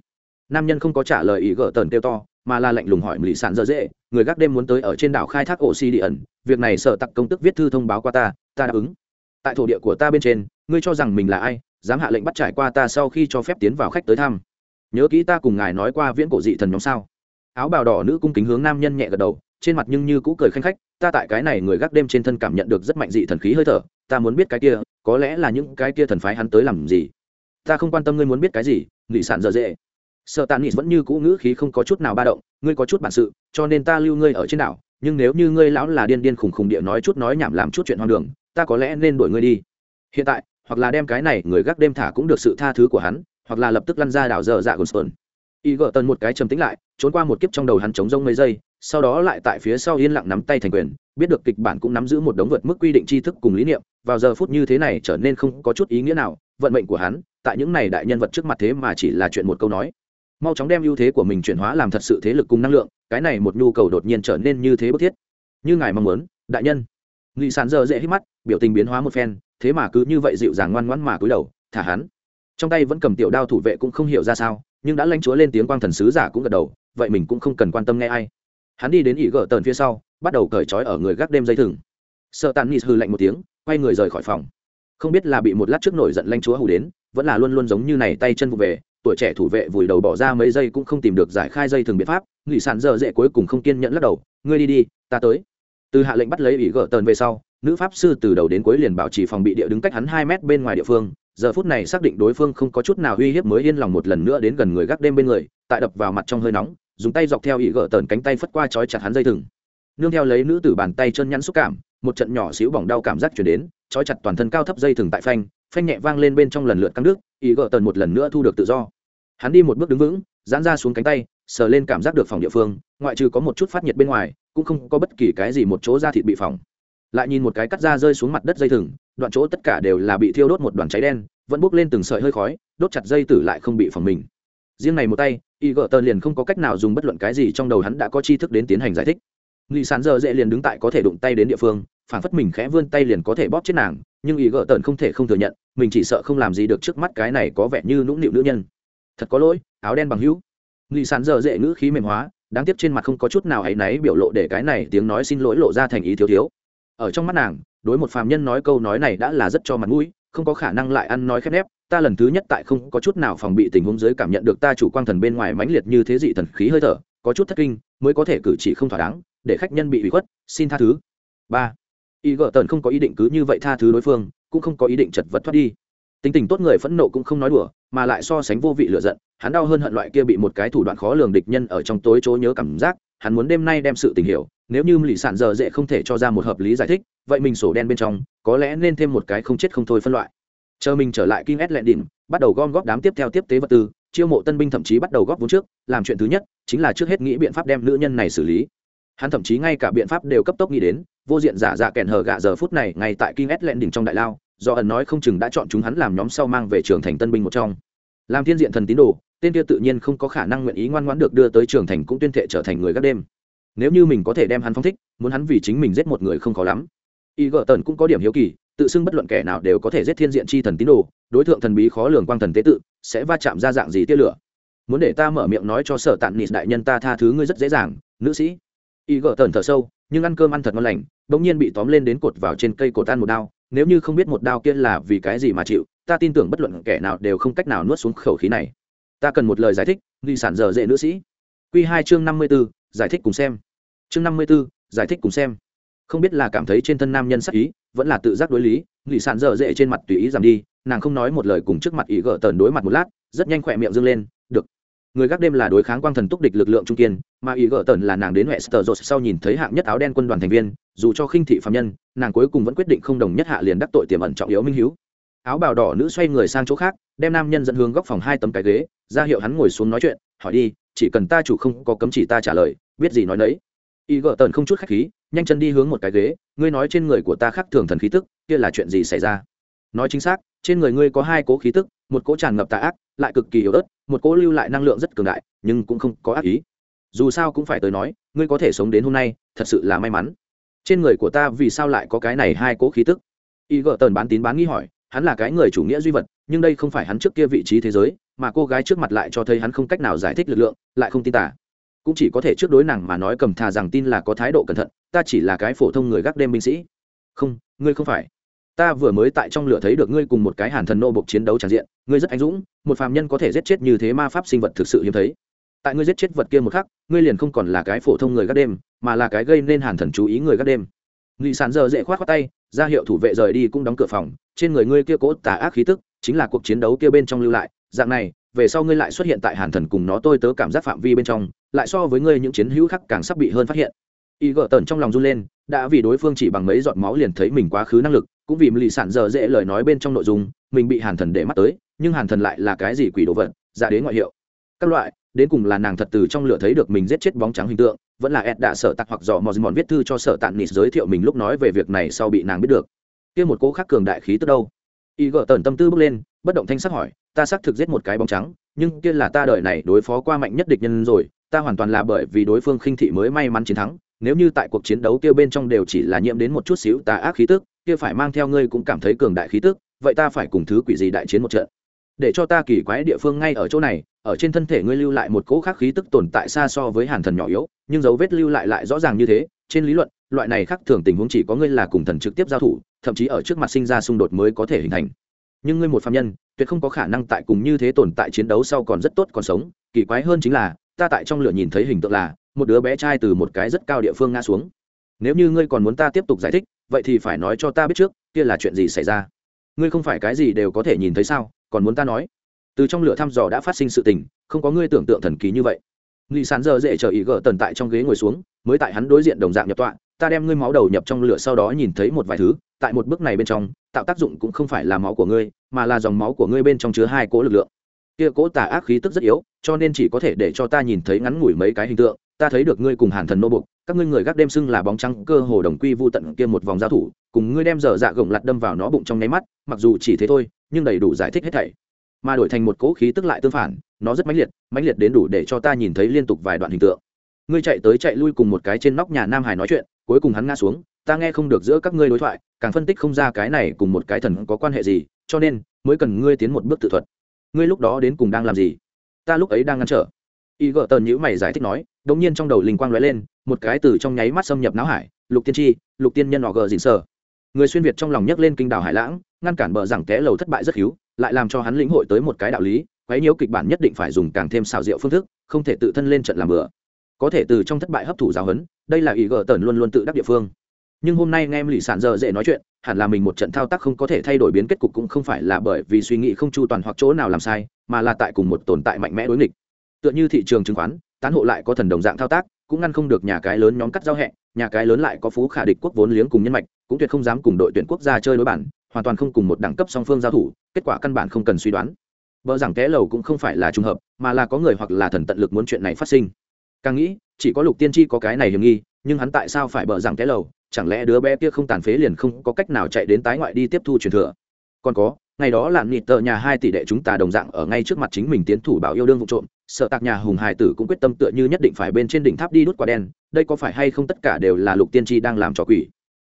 Nam nhân không có trả lời ý gỡ tần kêu to, mà là lạnh lùng hỏi lì sản dở dễ, người gác đêm muốn tới ở trên đảo khai thác oxy đi ẩn, việc này sợ tặc công tức viết thư thông báo qua ta ta đáp ứng. Tại thổ địa của ta bên trên, ngươi cho rằng mình là ai, dám hạ lệnh bắt trải qua ta sau khi cho phép tiến vào khách tới thăm. Nhớ kỹ ta cùng ngài nói qua viễn cổ dị thần nhóm sao? Áo bào đỏ nữ cung kính hướng nam nhân nhẹ gật đầu, trên mặt nhưng như cũ cười khanh khách, ta tại cái này người gác đêm trên thân cảm nhận được rất mạnh dị thần khí hơi thở, ta muốn biết cái kia, có lẽ là những cái kia thần phái hắn tới làm gì? Ta không quan tâm ngươi muốn biết cái gì nghị sản dở dễ sợ tàn nghị vẫn như cũ ngữ khí không có chút nào ba động, ngươi có chút bản sự, cho nên ta lưu ngươi ở trên đảo, nhưng nếu như ngươi lão là điên điên khùng khùng địa nói chút nói nhảm làm chút chuyện hoang đường, ta có lẽ nên đuổi ngươi đi. Hiện tại, hoặc là đem cái này người gác đêm thả cũng được sự tha thứ của hắn, hoặc là lập tức lăn ra đảo dở dạ gồn y gỡ tần một cái trầm tính lại, trốn qua một kiếp trong đầu hắn chống rông mấy giây, sau đó lại tại phía sau yên lặng nắm tay thành quyền, biết được kịch bản cũng nắm giữ một đống vượt mức quy định tri thức cùng lý niệm, vào giờ phút như thế này trở nên không có chút ý nghĩa nào, vận mệnh của hắn, tại những này đại nhân vật trước mặt thế mà chỉ là chuyện một câu nói mau chóng đem ưu thế của mình chuyển hóa làm thật sự thế lực cùng năng lượng, cái này một nhu cầu đột nhiên trở nên như thế bức thiết. Như ngài mong muốn, đại nhân. Nghị Sàn giờ dễ hít mắt, biểu tình biến hóa một phen, thế mà cứ như vậy dịu dàng ngoan ngoãn mà cúi đầu, thả hắn. Trong tay vẫn cầm tiểu đao thủ vệ cũng không hiểu ra sao, nhưng đã lãnh chúa lên tiếng quang thần sứ giả cũng gật đầu, vậy mình cũng không cần quan tâm nghe ai. Hắn đi đến ỉ gỡ tờn phía sau, bắt đầu cởi trói ở người gác đêm dây thừng. Sợ tàn nghị hư lạnh một tiếng, quay người rời khỏi phòng. Không biết là bị một lát trước nổi giận lãnh chúa hù đến, vẫn là luôn luôn giống như này tay chân vụ về tuổi trẻ thủ vệ vùi đầu bỏ ra mấy giây cũng không tìm được giải khai dây thừng biện pháp nghị sản dở dễ cuối cùng không kiên nhẫn lắc đầu, ngươi đi đi, ta tới. Từ hạ lệnh bắt lấy ủy gỡ tờn về sau, nữ pháp sư từ đầu đến cuối liền bảo trì phòng bị địa đứng cách hắn hai mét bên ngoài địa phương, giờ phút này xác định đối phương không có chút nào uy hiếp mới yên lòng một lần nữa đến gần người gác đêm bên người, tại đập vào mặt trong hơi nóng, dùng tay dọc theo ỉ gỡ tờn cánh tay phất qua trói chặt hắn dây thừng. Nương theo lấy nữ tử bàn tay chân nhăn xúc cảm, một trận nhỏ xíu bỏng đau cảm giác chuyển đến, trói chặt toàn thân cao thấp dây thừng tại phanh phanh nhẹ vang lên bên trong lần lượt căng nước ý gợ tần một lần nữa thu được tự do. Hắn đi một bước đứng vững, giãn ra xuống cánh tay, sờ lên cảm giác được phòng địa phương, ngoại trừ có một chút phát nhiệt bên ngoài, cũng không có bất kỳ cái gì một chỗ da thịt bị phòng lại nhìn một cái cắt da rơi xuống mặt đất dây thừng, đoạn chỗ tất cả đều là bị thiêu đốt một đoàn cháy đen, vẫn bốc lên từng sợi hơi khói, đốt chặt dây tử lại không bị phòng mình. Riêng này một tay y gợ tờ liền không có cách nào dùng bất luận cái gì trong đầu hắn đã có tri thức đến tiến hành giải thích. Nghị sán giờ dễ liền đứng tại có thể đụng tay đến địa phương phản phất mình khẽ vươn tay liền có thể bóp chết nàng, nhưng ý gỡ tần không thể không thừa nhận, mình chỉ sợ không làm gì được trước mắt cái này có vẻ như nũng nịu nữ nhân. Thật có lỗi, áo đen bằng hữu. Nghị sán giờ dễ ngữ khí mềm hóa, đáng tiếc trên mặt không có chút nào áy náy biểu lộ để cái này tiếng nói xin lỗi lộ ra thành ý thiếu thiếu. Ở trong mắt nàng, đối một phàm nhân nói câu nói này đã là rất cho mặt mũi, không có khả năng lại ăn nói khép nép, ta lần thứ nhất tại không có chút nào phòng bị tình huống dưới cảm nhận được ta chủ quang thần bên ngoài mãnh liệt như thế dị thần khí hơi thở, có chút thất kinh, mới có thể cử chỉ không thỏa đáng, để khách nhân bị ủy khuất, xin tha thứ. Ba y gợ tần không có ý định cứ như vậy tha thứ đối phương, cũng không có ý định chật vật thoát đi. Tính tình tốt người phẫn nộ cũng không nói đùa, mà lại so sánh vô vị lựa giận, hắn đau hơn hận loại kia bị một cái thủ đoạn khó lường địch nhân ở trong tối chỗ nhớ cảm giác, hắn muốn đêm nay đem sự tình hiểu, nếu như lì sản giờ dễ không thể cho ra một hợp lý giải thích, vậy mình sổ đen bên trong, có lẽ nên thêm một cái không chết không thôi phân loại. Chờ mình trở lại kinh ét lẹn đỉnh, bắt đầu gom góp đám tiếp theo tiếp tế vật tư, chiêu mộ tân binh thậm chí bắt đầu góp vốn trước, làm chuyện thứ nhất, chính là trước hết nghĩ biện pháp đem nữ nhân này xử lý hắn thậm chí ngay cả biện pháp đều cấp tốc nghĩ đến, vô diện giả dạ kèn hờ gạ giờ phút này ngay tại kinh ét lẹn đỉnh trong đại lao, do ẩn nói không chừng đã chọn chúng hắn làm nhóm sau mang về trường thành tân binh một trong. Làm thiên diện thần tín đồ, tên kia tự nhiên không có khả năng nguyện ý ngoan ngoãn được đưa tới trường thành cũng tuyên thệ trở thành người gác đêm. Nếu như mình có thể đem hắn phong thích, muốn hắn vì chính mình giết một người không khó lắm. Y gợ tần cũng có điểm hiếu kỳ, tự xưng bất luận kẻ nào đều có thể giết thiên diện chi thần tín đồ, đối tượng thần bí khó lường quang thần tế tự, sẽ va chạm ra dạng gì tia lửa. Muốn để ta mở miệng nói cho sở tạn nịt đại nhân ta tha thứ ngươi rất dễ dàng, nữ sĩ y gỡ tần thở sâu, nhưng ăn cơm ăn thật ngon lành, bỗng nhiên bị tóm lên đến cột vào trên cây cột tan một đao. Nếu như không biết một đao kia là vì cái gì mà chịu, ta tin tưởng bất luận kẻ nào đều không cách nào nuốt xuống khẩu khí này. Ta cần một lời giải thích, nghi sản dở dễ nữ sĩ. Q hai chương năm mươi b ố giải thích cùng xem. Chương năm mươi b ố giải thích cùng xem. Không biết là cảm thấy trên thân nam nhân sắc ý, vẫn là tự giác đối lý, nghi sản dở dễ trên mặt tùy ý giảm đi, nàng không nói một lời cùng trước mặt ý gỡ tờn đối mặt một lát, rất nhanh khỏe miệng dâng lên người gác đêm là đối kháng quang thần túc địch lực lượng trung kiên, mà ý gỡ tần là nàng đến huệ sờ rột sau nhìn thấy hạng nhất áo đen quân đoàn thành viên, dù cho khinh thị phạm nhân, nàng cuối cùng vẫn quyết định không đồng nhất hạ liền đắc tội tiềm ẩn trọng yếu minh hiếu. Áo bào đỏ nữ xoay người sang chỗ khác, đem nam nhân dẫn hướng góc phòng hai tấm cái ghế, ra hiệu hắn ngồi xuống nói chuyện, hỏi đi, chỉ cần ta chủ không có cấm chỉ ta trả lời, biết gì nói nấy. Y gợ tần không chút khách khí, nhanh chân đi hướng một cái ghế, ngươi nói trên người của ta khác thường thần khí tức, kia là chuyện gì xảy ra? Nói chính xác, trên người ngươi có hai cố khí tức, một cố tràn ngập tà ác lại cực kỳ yếu ớt, một cô lưu lại năng lượng rất cường đại, nhưng cũng không có ác ý. Dù sao cũng phải tới nói, ngươi có thể sống đến hôm nay, thật sự là may mắn. Trên người của ta vì sao lại có cái này hai cố khí tức? Y gợ tần bán tín bán nghi hỏi, hắn là cái người chủ nghĩa duy vật, nhưng đây không phải hắn trước kia vị trí thế giới, mà cô gái trước mặt lại cho thấy hắn không cách nào giải thích lực lượng, lại không tin tả cũng chỉ có thể trước đối nàng mà nói cầm thà rằng tin là có thái độ cẩn thận, ta chỉ là cái phổ thông người gác đêm binh sĩ. Không, ngươi không phải ta vừa mới tại trong lửa thấy được ngươi cùng một cái hàn thần nô bộc chiến đấu tràn diện, ngươi rất anh dũng, một phàm nhân có thể giết chết như thế ma pháp sinh vật thực sự hiếm thấy. Tại ngươi giết chết vật kia một khắc, ngươi liền không còn là cái phổ thông người gác đêm, mà là cái gây nên hàn thần chú ý người gác đêm. Nghị sàn giờ dễ khoát khoát tay, ra hiệu thủ vệ rời đi cũng đóng cửa phòng, trên người ngươi kia cố tà ác khí tức, chính là cuộc chiến đấu kia bên trong lưu lại, dạng này, về sau ngươi lại xuất hiện tại hàn thần cùng nó tôi tớ cảm giác phạm vi bên trong, lại so với ngươi những chiến hữu khác càng sắp bị hơn phát hiện. Y gỡ tần trong lòng run lên, đã vì đối phương chỉ bằng mấy giọt máu liền thấy mình quá khứ năng lực cũng vì lì sản giờ dễ lời nói bên trong nội dung, mình bị hàn thần để mắt tới, nhưng hàn thần lại là cái gì quỷ đồ vật dạ ra đến ngoại hiệu. Các loại, đến cùng là nàng thật từ trong lửa thấy được mình giết chết bóng trắng hình tượng, vẫn là ed đã sợ tặc hoặc dò mò mòn viết thư cho sợ tạng nịt giới thiệu mình lúc nói về việc này sau bị nàng biết được. Kia một cố khắc cường đại khí tức đâu? Y gỡ tần tâm tư bước lên, bất động thanh sắc hỏi, ta xác thực giết một cái bóng trắng, nhưng kia là ta đợi này đối phó qua mạnh nhất địch nhân rồi, ta hoàn toàn là bởi vì đối phương khinh thị mới may mắn chiến thắng, nếu như tại cuộc chiến đấu kia bên trong đều chỉ là nhiễm đến một chút xíu tà ác khí tức kia phải mang theo ngươi cũng cảm thấy cường đại khí tức, vậy ta phải cùng thứ quỷ gì đại chiến một trận? Để cho ta kỳ quái địa phương ngay ở chỗ này, ở trên thân thể ngươi lưu lại một cỗ khác khí tức tồn tại xa so với hàn thần nhỏ yếu, nhưng dấu vết lưu lại lại rõ ràng như thế, trên lý luận, loại này khác thường tình huống chỉ có ngươi là cùng thần trực tiếp giao thủ, thậm chí ở trước mặt sinh ra xung đột mới có thể hình thành. Nhưng ngươi một phạm nhân, tuyệt không có khả năng tại cùng như thế tồn tại chiến đấu sau còn rất tốt còn sống. Kỳ quái hơn chính là, ta tại trong lửa nhìn thấy hình tượng là, một đứa bé trai từ một cái rất cao địa phương ngã xuống. Nếu như ngươi còn muốn ta tiếp tục giải thích vậy thì phải nói cho ta biết trước, kia là chuyện gì xảy ra? Ngươi không phải cái gì đều có thể nhìn thấy sao? Còn muốn ta nói? Từ trong lửa thăm dò đã phát sinh sự tình, không có ngươi tưởng tượng thần kỳ như vậy. Nghị sán giờ dễ chờ ý gỡ tần tại trong ghế ngồi xuống, mới tại hắn đối diện đồng dạng nhập tọa, ta đem ngươi máu đầu nhập trong lửa sau đó nhìn thấy một vài thứ, tại một bước này bên trong, tạo tác dụng cũng không phải là máu của ngươi, mà là dòng máu của ngươi bên trong chứa hai cỗ lực lượng. Kia cỗ tà ác khí tức rất yếu, cho nên chỉ có thể để cho ta nhìn thấy ngắn ngủi mấy cái hình tượng, ta thấy được ngươi cùng hàn thần nô bục các ngươi người gác đêm xưng là bóng trắng, cơ hồ đồng quy vô tận kia một vòng giao thủ, cùng ngươi đem dở dạ gồng lặt đâm vào nó bụng trong nháy mắt, mặc dù chỉ thế thôi, nhưng đầy đủ giải thích hết thảy. Mà đổi thành một cỗ khí tức lại tương phản, nó rất mãnh liệt mãnh liệt đến đủ để cho ta nhìn thấy liên tục vài đoạn hình tượng. Ngươi chạy tới chạy lui cùng một cái trên nóc nhà nam hải nói chuyện, cuối cùng hắn ngã xuống, ta nghe không được giữa các ngươi đối thoại, càng phân tích không ra cái này cùng một cái thần có quan hệ gì, cho nên mới cần ngươi tiến một bước tự thuật. Ngươi lúc đó đến cùng đang làm gì? Ta lúc ấy đang ngăn trở y gợ tần nhữ mày giải thích nói đ ỗ n g nhiên trong đầu linh quang lóe lên một cái từ trong nháy mắt xâm nhập não hải lục tiên tri lục tiên nhân họ gờ dịn sờ. Người xuyên việt trong lòng nhấc lên kinh đảo hải lãng ngăn cản bờ rằng té lầu thất bại rất hiếu, lại làm cho hắn lĩnh hội tới một cái đạo lý quấy nhiễu kịch bản nhất định phải dùng càng thêm xào rượu phương thức không thể tự thân lên trận làm bừa. Có thể từ trong thất bại hấp thụ giáo huấn đây là ý gờ tần luôn luôn tự đắc địa phương. Nhưng hôm nay nghe lì sản giờ dễ nói chuyện hẳn là mình một trận thao tác không có thể thay đổi biến kết cục cũng không phải là bởi vì suy nghĩ không chu toàn hoặc chỗ nào làm sai mà là tại cùng một tồn tại mạnh mẽ đối nghịch tựa như thị trường chứng khoán, tán hộ lại có thần đồng dạng thao tác, cũng ngăn không được nhà cái lớn nhóm cắt giao hẹ, nhà cái lớn lại có phú khả địch quốc vốn liếng cùng nhân mạch, cũng tuyệt không dám cùng đội tuyển quốc gia chơi đối bản, hoàn toàn không cùng một đẳng cấp song phương giao thủ, kết quả căn bản không cần suy đoán. Vợ rằng té lầu cũng không phải là trùng hợp, mà là có người hoặc là thần tận lực muốn chuyện này phát sinh. Càng nghĩ, chỉ có lục tiên tri có cái này hiểm nghi, nhưng hắn tại sao phải bợ rằng té lầu? Chẳng lẽ đứa bé kia không tàn phế liền không có cách nào chạy đến tái ngoại đi tiếp thu truyền thừa? Còn có, ngày đó là nịt tờ nhà hai tỷ đệ chúng ta đồng dạng ở ngay trước mặt chính mình tiến thủ bảo yêu đương vụ trộm sợ tạc nhà hùng hải tử cũng quyết tâm tựa như nhất định phải bên trên đỉnh tháp đi đốt quả đen, đây có phải hay không tất cả đều là lục tiên tri đang làm trò quỷ?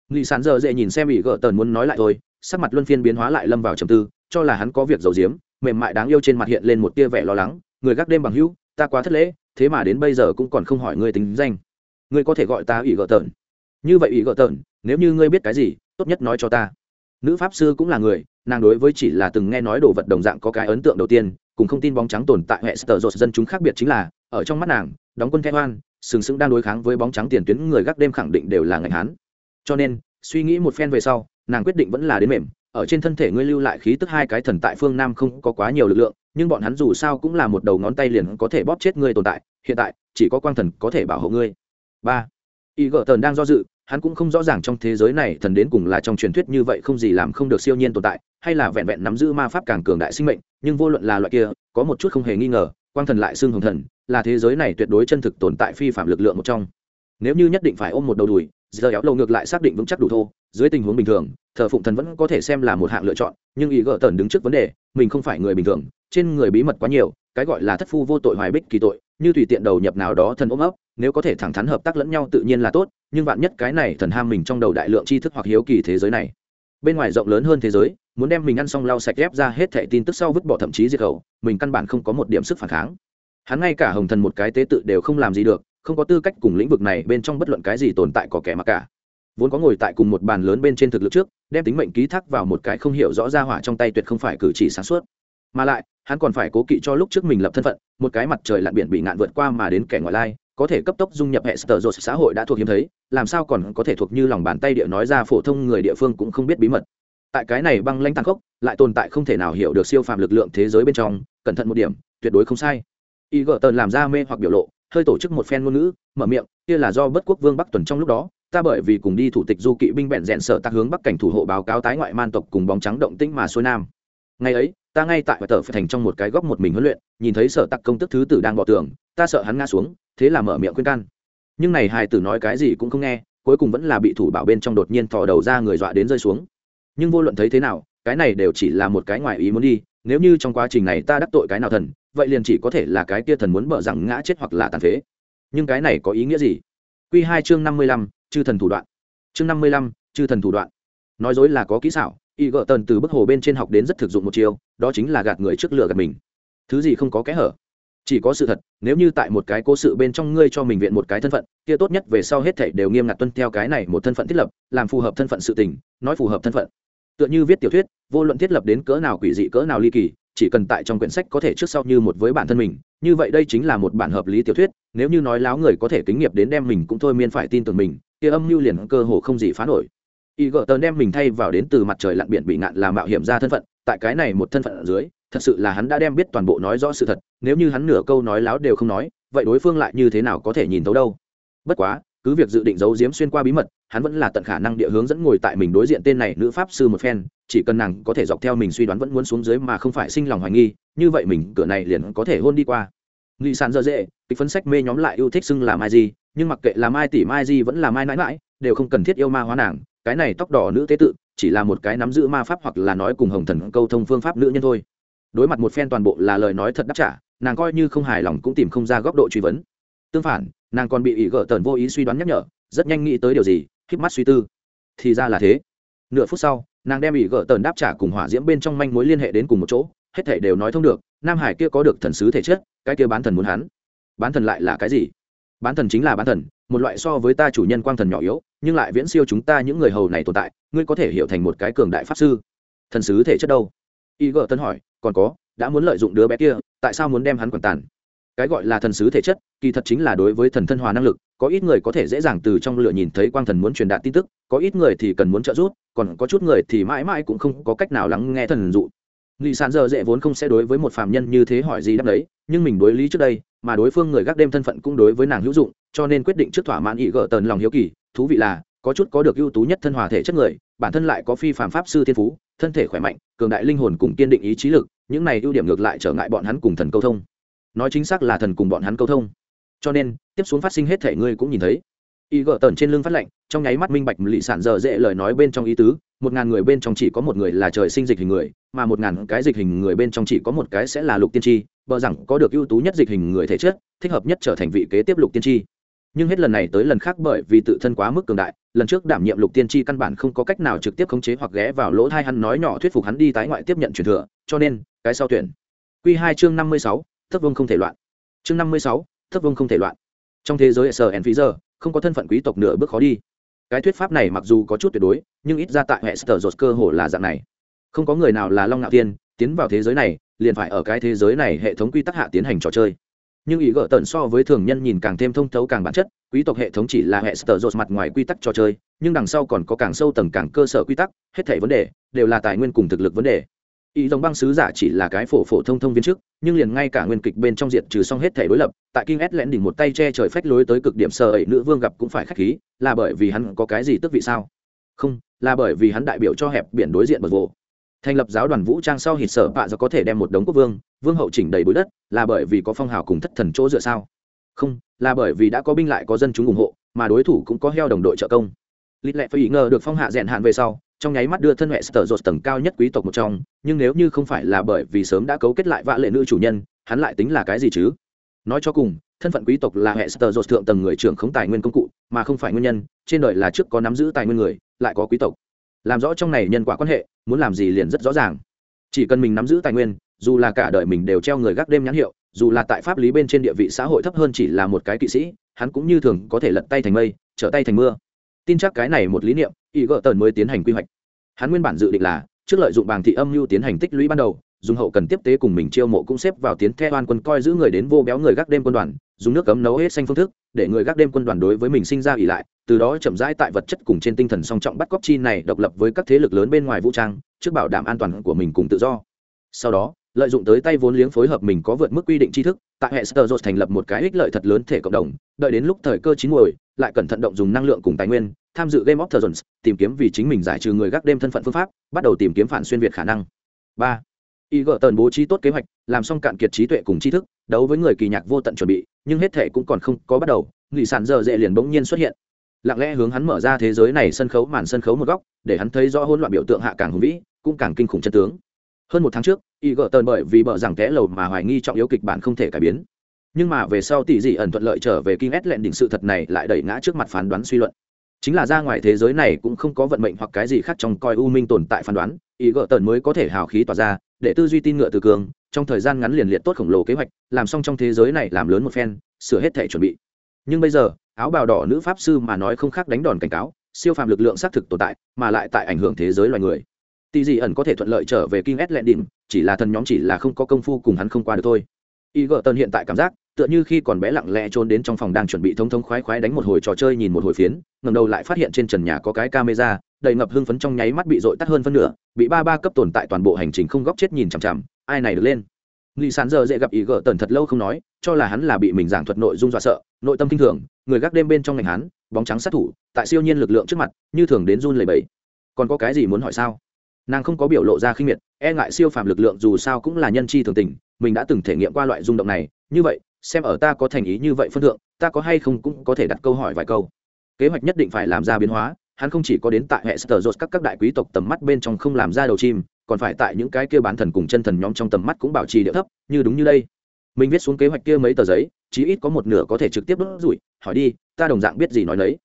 Nghị sán giờ dễ nhìn xem ỷ gỡ tần muốn nói lại thôi, sắc mặt luân phiên biến hóa lại lâm vào trầm tư, cho là hắn có việc giấu giếm, mềm mại đáng yêu trên mặt hiện lên một tia vẻ lo lắng, người gác đêm bằng hữu, ta quá thất lễ, thế mà đến bây giờ cũng còn không hỏi ngươi tính danh. Ngươi có thể gọi ta ủy gỡ tần. Như vậy ủy gỡ tần, nếu như ngươi biết cái gì, tốt nhất nói cho ta. Nữ pháp sư cũng là người nàng đối với chỉ là từng nghe nói đồ vật đồng dạng có cái ấn tượng đầu tiên, cùng không tin bóng trắng tồn tại hệ sở dột dân chúng khác biệt chính là, ở trong mắt nàng, đóng quân khe hoan, sừng sững đang đối kháng với bóng trắng tiền tuyến người gác đêm khẳng định đều là ngành hán. Cho nên, suy nghĩ một phen về sau, nàng quyết định vẫn là đến mềm, ở trên thân thể ngươi lưu lại khí tức hai cái thần tại phương nam không có quá nhiều lực lượng, nhưng bọn hắn dù sao cũng là một đầu ngón tay liền có thể bóp chết ngươi tồn tại, hiện tại, chỉ có quang thần có thể bảo hộ ngươi. Ba y gợ tần đang do dự, hắn cũng không rõ ràng trong thế giới này thần đến cùng là trong truyền thuyết như vậy không gì làm không được siêu nhiên tồn tại, hay là vẹn vẹn nắm giữ ma pháp càng cường đại sinh mệnh, nhưng vô luận là loại kia, có một chút không hề nghi ngờ, quang thần lại xưng hồng thần, là thế giới này tuyệt đối chân thực tồn tại phi phạm lực lượng một trong. Nếu như nhất định phải ôm một đầu đùi, giờ éo lâu ngược lại xác định vững chắc đủ thô, dưới tình huống bình thường, thờ phụng thần vẫn có thể xem là một hạng lựa chọn, nhưng ý gỡ tần đứng trước vấn đề, mình không phải người bình thường, trên người bí mật quá nhiều, cái gọi là thất phu vô tội hoài bích kỳ tội, như tùy tiện đầu nhập nào đó thần ôm ấp nếu có thể thẳng thắn hợp tác lẫn nhau tự nhiên là tốt, nhưng vạn nhất cái này thần ham mình trong đầu đại lượng tri thức hoặc hiếu kỳ thế giới này. Bên ngoài rộng lớn hơn thế giới, muốn đem mình ăn xong lau sạch ép ra hết thẻ tin tức sau vứt bỏ thậm chí diệt khẩu, mình căn bản không có một điểm sức phản kháng. Hắn ngay cả hồng thần một cái tế tự đều không làm gì được, không có tư cách cùng lĩnh vực này bên trong bất luận cái gì tồn tại có kẻ mặc cả. Vốn có ngồi tại cùng một bàn lớn bên trên thực lực trước, đem tính mệnh ký thác vào một cái không hiểu rõ ra hỏa trong tay tuyệt không phải cử chỉ sáng suốt. Mà lại, hắn còn phải cố kỵ cho lúc trước mình lập thân phận, một cái mặt trời lặn biển bị ngạn vượt qua mà đến kẻ ngoại lai có thể cấp tốc dung nhập hệ sở dột xã hội đã thuộc hiếm thấy, làm sao còn có thể thuộc như lòng bàn tay địa nói ra phổ thông người địa phương cũng không biết bí mật. Tại cái này băng lanh tàn khốc, lại tồn tại không thể nào hiểu được siêu phàm lực lượng thế giới bên trong, cẩn thận một điểm, tuyệt đối không sai. Y gợ tần làm ra mê hoặc biểu lộ, hơi tổ chức một phen ngôn ngữ, mở miệng, kia là do bất quốc vương bắc tuần trong lúc đó, ta bởi vì cùng đi thủ tịch du kỵ binh bẹn rẽn sở tác hướng bắc cảnh thủ hộ báo cáo tái ngoại man tộc cùng bóng trắng động tĩnh mà xuôi nam. Ngày ấy ta ngay tại tờ phải thành trong một cái góc một mình huấn luyện, nhìn thấy sở tặc công tức thứ tử đang bỏ tường, ta sợ hắn ngã xuống, thế là mở miệng khuyên can. Nhưng này hài tử nói cái gì cũng không nghe, cuối cùng vẫn là bị thủ bảo bên trong đột nhiên thò đầu ra người dọa đến rơi xuống. Nhưng vô luận thấy thế nào, cái này đều chỉ là một cái ngoài ý muốn đi, nếu như trong quá trình này ta đắc tội cái nào thần, vậy liền chỉ có thể là cái kia thần muốn bợ rằng ngã chết hoặc là tàn phế. Nhưng cái này có ý nghĩa gì? Q hai chương năm mươi lăm, chư thần thủ đoạn. Chương năm mươi lăm, chư thần thủ đoạn. Nói dối là có kỹ xảo y gợ tần từ bức hồ bên trên học đến rất thực dụng một chiều, đó chính là gạt người trước lửa gạt mình. Thứ gì không có kẽ hở. Chỉ có sự thật nếu như tại một cái cố sự bên trong ngươi cho mình viện một cái thân phận kia tốt nhất về sau hết thảy đều nghiêm ngặt tuân theo cái này một thân phận thiết lập làm phù hợp thân phận sự tình nói phù hợp thân phận. Tựa như viết tiểu thuyết vô luận thiết lập đến cỡ nào quỷ dị cỡ nào ly kỳ chỉ cần tại trong quyển sách có thể trước sau như một với bản thân mình như vậy đây chính là một bản hợp lý tiểu thuyết nếu như nói láo người có thể kính nghiệp đến đem mình cũng thôi miên phải tin tưởng mình kia âm mưu liền cơ hồ không gì phá nổi y gờ tờn đem mình thay vào đến từ mặt trời lặn biển bị ngạn làm mạo hiểm ra thân phận, tại cái này một thân phận ở dưới, thật sự là hắn đã đem biết toàn bộ nói rõ sự thật, nếu như hắn nửa câu nói láo đều không nói, vậy đối phương lại như thế nào có thể nhìn thấu đâu? Bất quá, cứ việc dự định giấu giếm xuyên qua bí mật, hắn vẫn là tận khả năng địa hướng dẫn ngồi tại mình đối diện tên này nữ pháp sư một phen, chỉ cần nàng có thể dọc theo mình suy đoán vẫn muốn xuống dưới mà không phải sinh lòng hoài nghi, như vậy mình cửa này liền có thể hôn đi qua. Nghị sàn dơ dễ, kịch phân sách mê nhóm lại yêu thích xưng là mai gì nhưng mặc kệ là mai tỷ mai gì vẫn là mai mãi mãi đều không cần thiết yêu ma hóa nàng cái này tóc đỏ nữ tế tự, chỉ là một cái nắm giữ ma pháp hoặc là nói cùng hồng thần câu thông phương pháp nữ nhân thôi. Đối mặt một phen toàn bộ là lời nói thật đáp trả, nàng coi như không hài lòng cũng tìm không ra góc độ truy vấn. Tương phản, nàng còn bị ỷ gỡ tần vô ý suy đoán nhắc nhở, rất nhanh nghĩ tới điều gì híp mắt suy tư. Thì ra là thế. Nửa phút sau, nàng đem ỷ gỡ tần đáp trả cùng hỏa diễm bên trong manh mối liên hệ đến cùng một chỗ, hết thể đều nói thông được, nam hải kia có được thần sứ thể chất, cái kia bán thần muốn hắn. Bán thần lại là cái gì? Bán thần chính là bán thần, một loại so với ta chủ nhân quang thần nhỏ yếu nhưng lại viễn siêu chúng ta những người hầu này tồn tại, ngươi có thể hiểu thành một cái cường đại pháp sư. Thần sứ thể chất đâu? Y gợ tân hỏi, còn có, đã muốn lợi dụng đứa bé kia, tại sao muốn đem hắn quản tàn? Cái gọi là thần sứ thể chất, kỳ thật chính là đối với thần thân hòa năng lực, có ít người có thể dễ dàng từ trong lửa nhìn thấy quang thần muốn truyền đạt tin tức, có ít người thì cần muốn trợ giúp, còn có chút người thì mãi mãi cũng không có cách nào lắng nghe thần dụ. Nghị sàn giờ dễ vốn không sẽ đối với một phàm nhân như thế hỏi gì đáp đấy, nhưng mình đối lý trước đây, mà đối phương người gác đêm thân phận cũng đối với nàng hữu dụng, cho nên quyết định trước thỏa mãn ý gỡ tần lòng hiếu kỳ thú vị là, có chút có được ưu tú nhất thân hòa thể chất người, bản thân lại có phi phạm pháp sư thiên phú, thân thể khỏe mạnh, cường đại linh hồn cùng kiên định ý chí lực, những này ưu điểm ngược lại trở ngại bọn hắn cùng thần câu thông. Nói chính xác là thần cùng bọn hắn câu thông. Cho nên, tiếp xuống phát sinh hết thể ngươi cũng nhìn thấy. Y gỡ tần trên lưng phát lệnh trong nháy mắt minh bạch lì sản dở dễ lời nói bên trong ý tứ, một ngàn người bên trong chỉ có một người là trời sinh dịch hình người, mà một ngàn cái dịch hình người bên trong chỉ có một cái sẽ là lục tiên tri, bờ rằng có được ưu tú nhất dịch hình người thể chất, thích hợp nhất trở thành vị kế tiếp lục tiên tri nhưng hết lần này tới lần khác bởi vì tự thân quá mức cường đại, lần trước đảm nhiệm lục tiên tri căn bản không có cách nào trực tiếp khống chế hoặc ghé vào lỗ thai hắn nói nhỏ thuyết phục hắn đi tái ngoại tiếp nhận truyền thừa, cho nên, cái sau tuyển. Q hai chương năm mươi sáu thấp vông không thể loạn. Chương năm mươi sáu thấp vông không thể loạn. Trong thế giới sờ ẩn phí giờ, không có thân phận quý tộc nửa bước khó đi. Cái thuyết pháp này mặc dù có chút tuyệt đối, nhưng ít ra tại hệ sở dột cơ hồ là dạng này. Không có người nào là long ngạo tiên, tiến vào thế giới này, liền phải ở cái thế giới này hệ thống quy tắc hạ tiến hành trò chơi nhưng ý gỡ tần so với thường nhân nhìn càng thêm thông thấu càng bản chất, quý tộc hệ thống chỉ là hệ sở dột mặt ngoài quy tắc trò chơi, nhưng đằng sau còn có càng sâu tầng càng cơ sở quy tắc, hết thảy vấn đề đều là tài nguyên cùng thực lực vấn đề. Ý dòng băng sứ giả chỉ là cái phổ phổ thông thông viên chức nhưng liền ngay cả nguyên kịch bên trong diệt trừ xong hết thể đối lập, tại kinh ét lẽn đỉnh một tay che trời phách lối tới cực điểm sờ ấy nữ vương gặp cũng phải khách khí, là bởi vì hắn có cái gì tức vị sao? Không, là bởi vì hắn đại biểu cho hẹp biển đối diện bật vồ thành lập giáo đoàn vũ trang sau hít sở bạ do có thể đem một đống quốc vương vương hậu chỉnh đầy bụi đất, là bởi vì có phong hào cùng thất thần chỗ dựa sao? Không, là bởi vì đã có binh lại có dân chúng ủng hộ, mà đối thủ cũng có heo đồng đội trợ công. Lít lẹ phải ý ngờ được phong hạ rèn hạn về sau, trong nháy mắt đưa thân hệ sở dột tầng cao nhất quý tộc một trong, nhưng nếu như không phải là bởi vì sớm đã cấu kết lại vạ lệ nữ chủ nhân, hắn lại tính là cái gì chứ? Nói cho cùng, thân phận quý tộc là hệ sở dột thượng tầng người trưởng không tài nguyên công cụ, mà không phải nguyên nhân, trên đời là trước có nắm giữ tài nguyên người, lại có quý tộc làm rõ trong này nhân quả quan hệ, muốn làm gì liền rất rõ ràng. Chỉ cần mình nắm giữ tài nguyên, dù là cả đời mình đều treo người gác đêm nhãn hiệu, dù là tại pháp lý bên trên địa vị xã hội thấp hơn chỉ là một cái kỵ sĩ, hắn cũng như thường có thể lật tay thành mây, trở tay thành mưa. Tin chắc cái này một lý niệm ý gỡ tần mới tiến hành quy hoạch. Hắn nguyên bản dự định là, trước lợi dụng bảng thị âm mưu tiến hành tích lũy ban đầu, dùng hậu cần tiếp tế cùng mình chiêu mộ cũng xếp vào tiến theo an quân coi giữ người đến vô béo người gác đêm quân đoàn dùng nước cấm nấu hết xanh phương thức, để người gác đêm quân đoàn đối với mình sinh ra ỉ lại, từ đó chậm rãi tại vật chất cùng trên tinh thần song trọng bắt cóc chi này độc lập với các thế lực lớn bên ngoài vũ trang, trước bảo đảm an toàn của mình cùng tự do. Sau đó, lợi dụng tới tay vốn liếng phối hợp mình có vượt mức quy định tri thức, tại hệ sơ thành lập một cái ích lợi thật lớn thể cộng đồng, đợi đến lúc thời cơ chín muồi, lại cẩn thận động dùng năng lượng cùng tài nguyên, tham dự game of thrones, tìm kiếm vì chính mình giải trừ người gác đêm thân phận phương pháp, bắt đầu tìm kiếm phản xuyên việt khả năng. Ba. Y gỡ tần bố trí tốt kế hoạch, làm xong cạn kiệt trí tuệ cùng tri thức, đấu với người kỳ nhạc vô tận chuẩn bị nhưng hết thể cũng còn không có bắt đầu nghị sản giờ dễ liền bỗng nhiên xuất hiện. Lặng lẽ hướng hắn mở ra thế giới này sân khấu màn sân khấu một góc, để hắn thấy rõ hỗn loạn biểu tượng hạ càng hùng vĩ, cũng càng kinh khủng chân tướng. Hơn một tháng trước y gỡ tần bởi vì bợ rằng té lầu mà hoài nghi trọng yếu kịch bản không thể cải biến. Nhưng mà về sau tỷ dị ẩn thuận lợi trở về kinh ét lẹn đỉnh sự thật này lại đẩy ngã trước mặt phán đoán suy luận. Chính là ra ngoài thế giới này cũng không có vận mệnh hoặc cái gì khác trong coi u minh tồn tại phán đoán ý gỡ tần mới có thể hào khí tỏa ra, để tư duy tin ngựa từ cường trong thời gian ngắn liền liệt tốt khổng lồ kế hoạch, làm xong trong thế giới này làm lớn một phen, sửa hết thể chuẩn bị. Nhưng bây giờ, áo bào đỏ nữ pháp sư mà nói không khác đánh đòn cảnh cáo, siêu phàm lực lượng xác thực tồn tại, mà lại tại ảnh hưởng thế giới loài người. Tỷ dị ẩn có thể thuận lợi trở về kinh ét lẹn đỉnh chỉ là thần nhóm chỉ là không có công phu cùng hắn không qua được thôi. Y gỡ tần hiện tại cảm giác, tựa như khi còn bé lặng lẽ trốn đến trong phòng đang chuẩn bị thông thông khoái khoái đánh một hồi trò chơi nhìn một hồi phiến ngầm đầu lại phát hiện trên trần nhà có cái camera đầy ngập hưng phấn trong nháy mắt bị dội tắt hơn phân nửa, bị ba ba cấp tồn tại toàn bộ hành trình không góc chết nhìn chằm chằm, ai này được lên. Lì sán giờ dễ gặp ý gỡ tần thật lâu không nói, cho là hắn là bị mình giảng thuật nội dung dọa sợ, nội tâm kinh thường, người gác đêm bên trong ngành hắn, bóng trắng sát thủ, tại siêu nhiên lực lượng trước mặt, như thường đến run lầy bẫy còn có cái gì muốn hỏi sao? Nàng không có biểu lộ ra khinh miệt e ngại siêu phàm lực lượng dù sao cũng là nhân chi thường tình, mình đã từng thể nghiệm qua loại rung động này, như vậy, xem ở ta có thành ý như vậy phân thượng, ta có hay không cũng có thể đặt câu hỏi vài câu. Kế hoạch nhất định phải làm ra biến hóa hắn không chỉ có đến tại hệ sở dột các các đại quý tộc tầm mắt bên trong không làm ra đầu chim, còn phải tại những cái kia bán thần cùng chân thần nhóm trong tầm mắt cũng bảo trì địa thấp, như đúng như đây. Mình viết xuống kế hoạch kia mấy tờ giấy, chí ít có một nửa có thể trực tiếp đốt rủi, hỏi đi, ta đồng dạng biết gì nói lấy.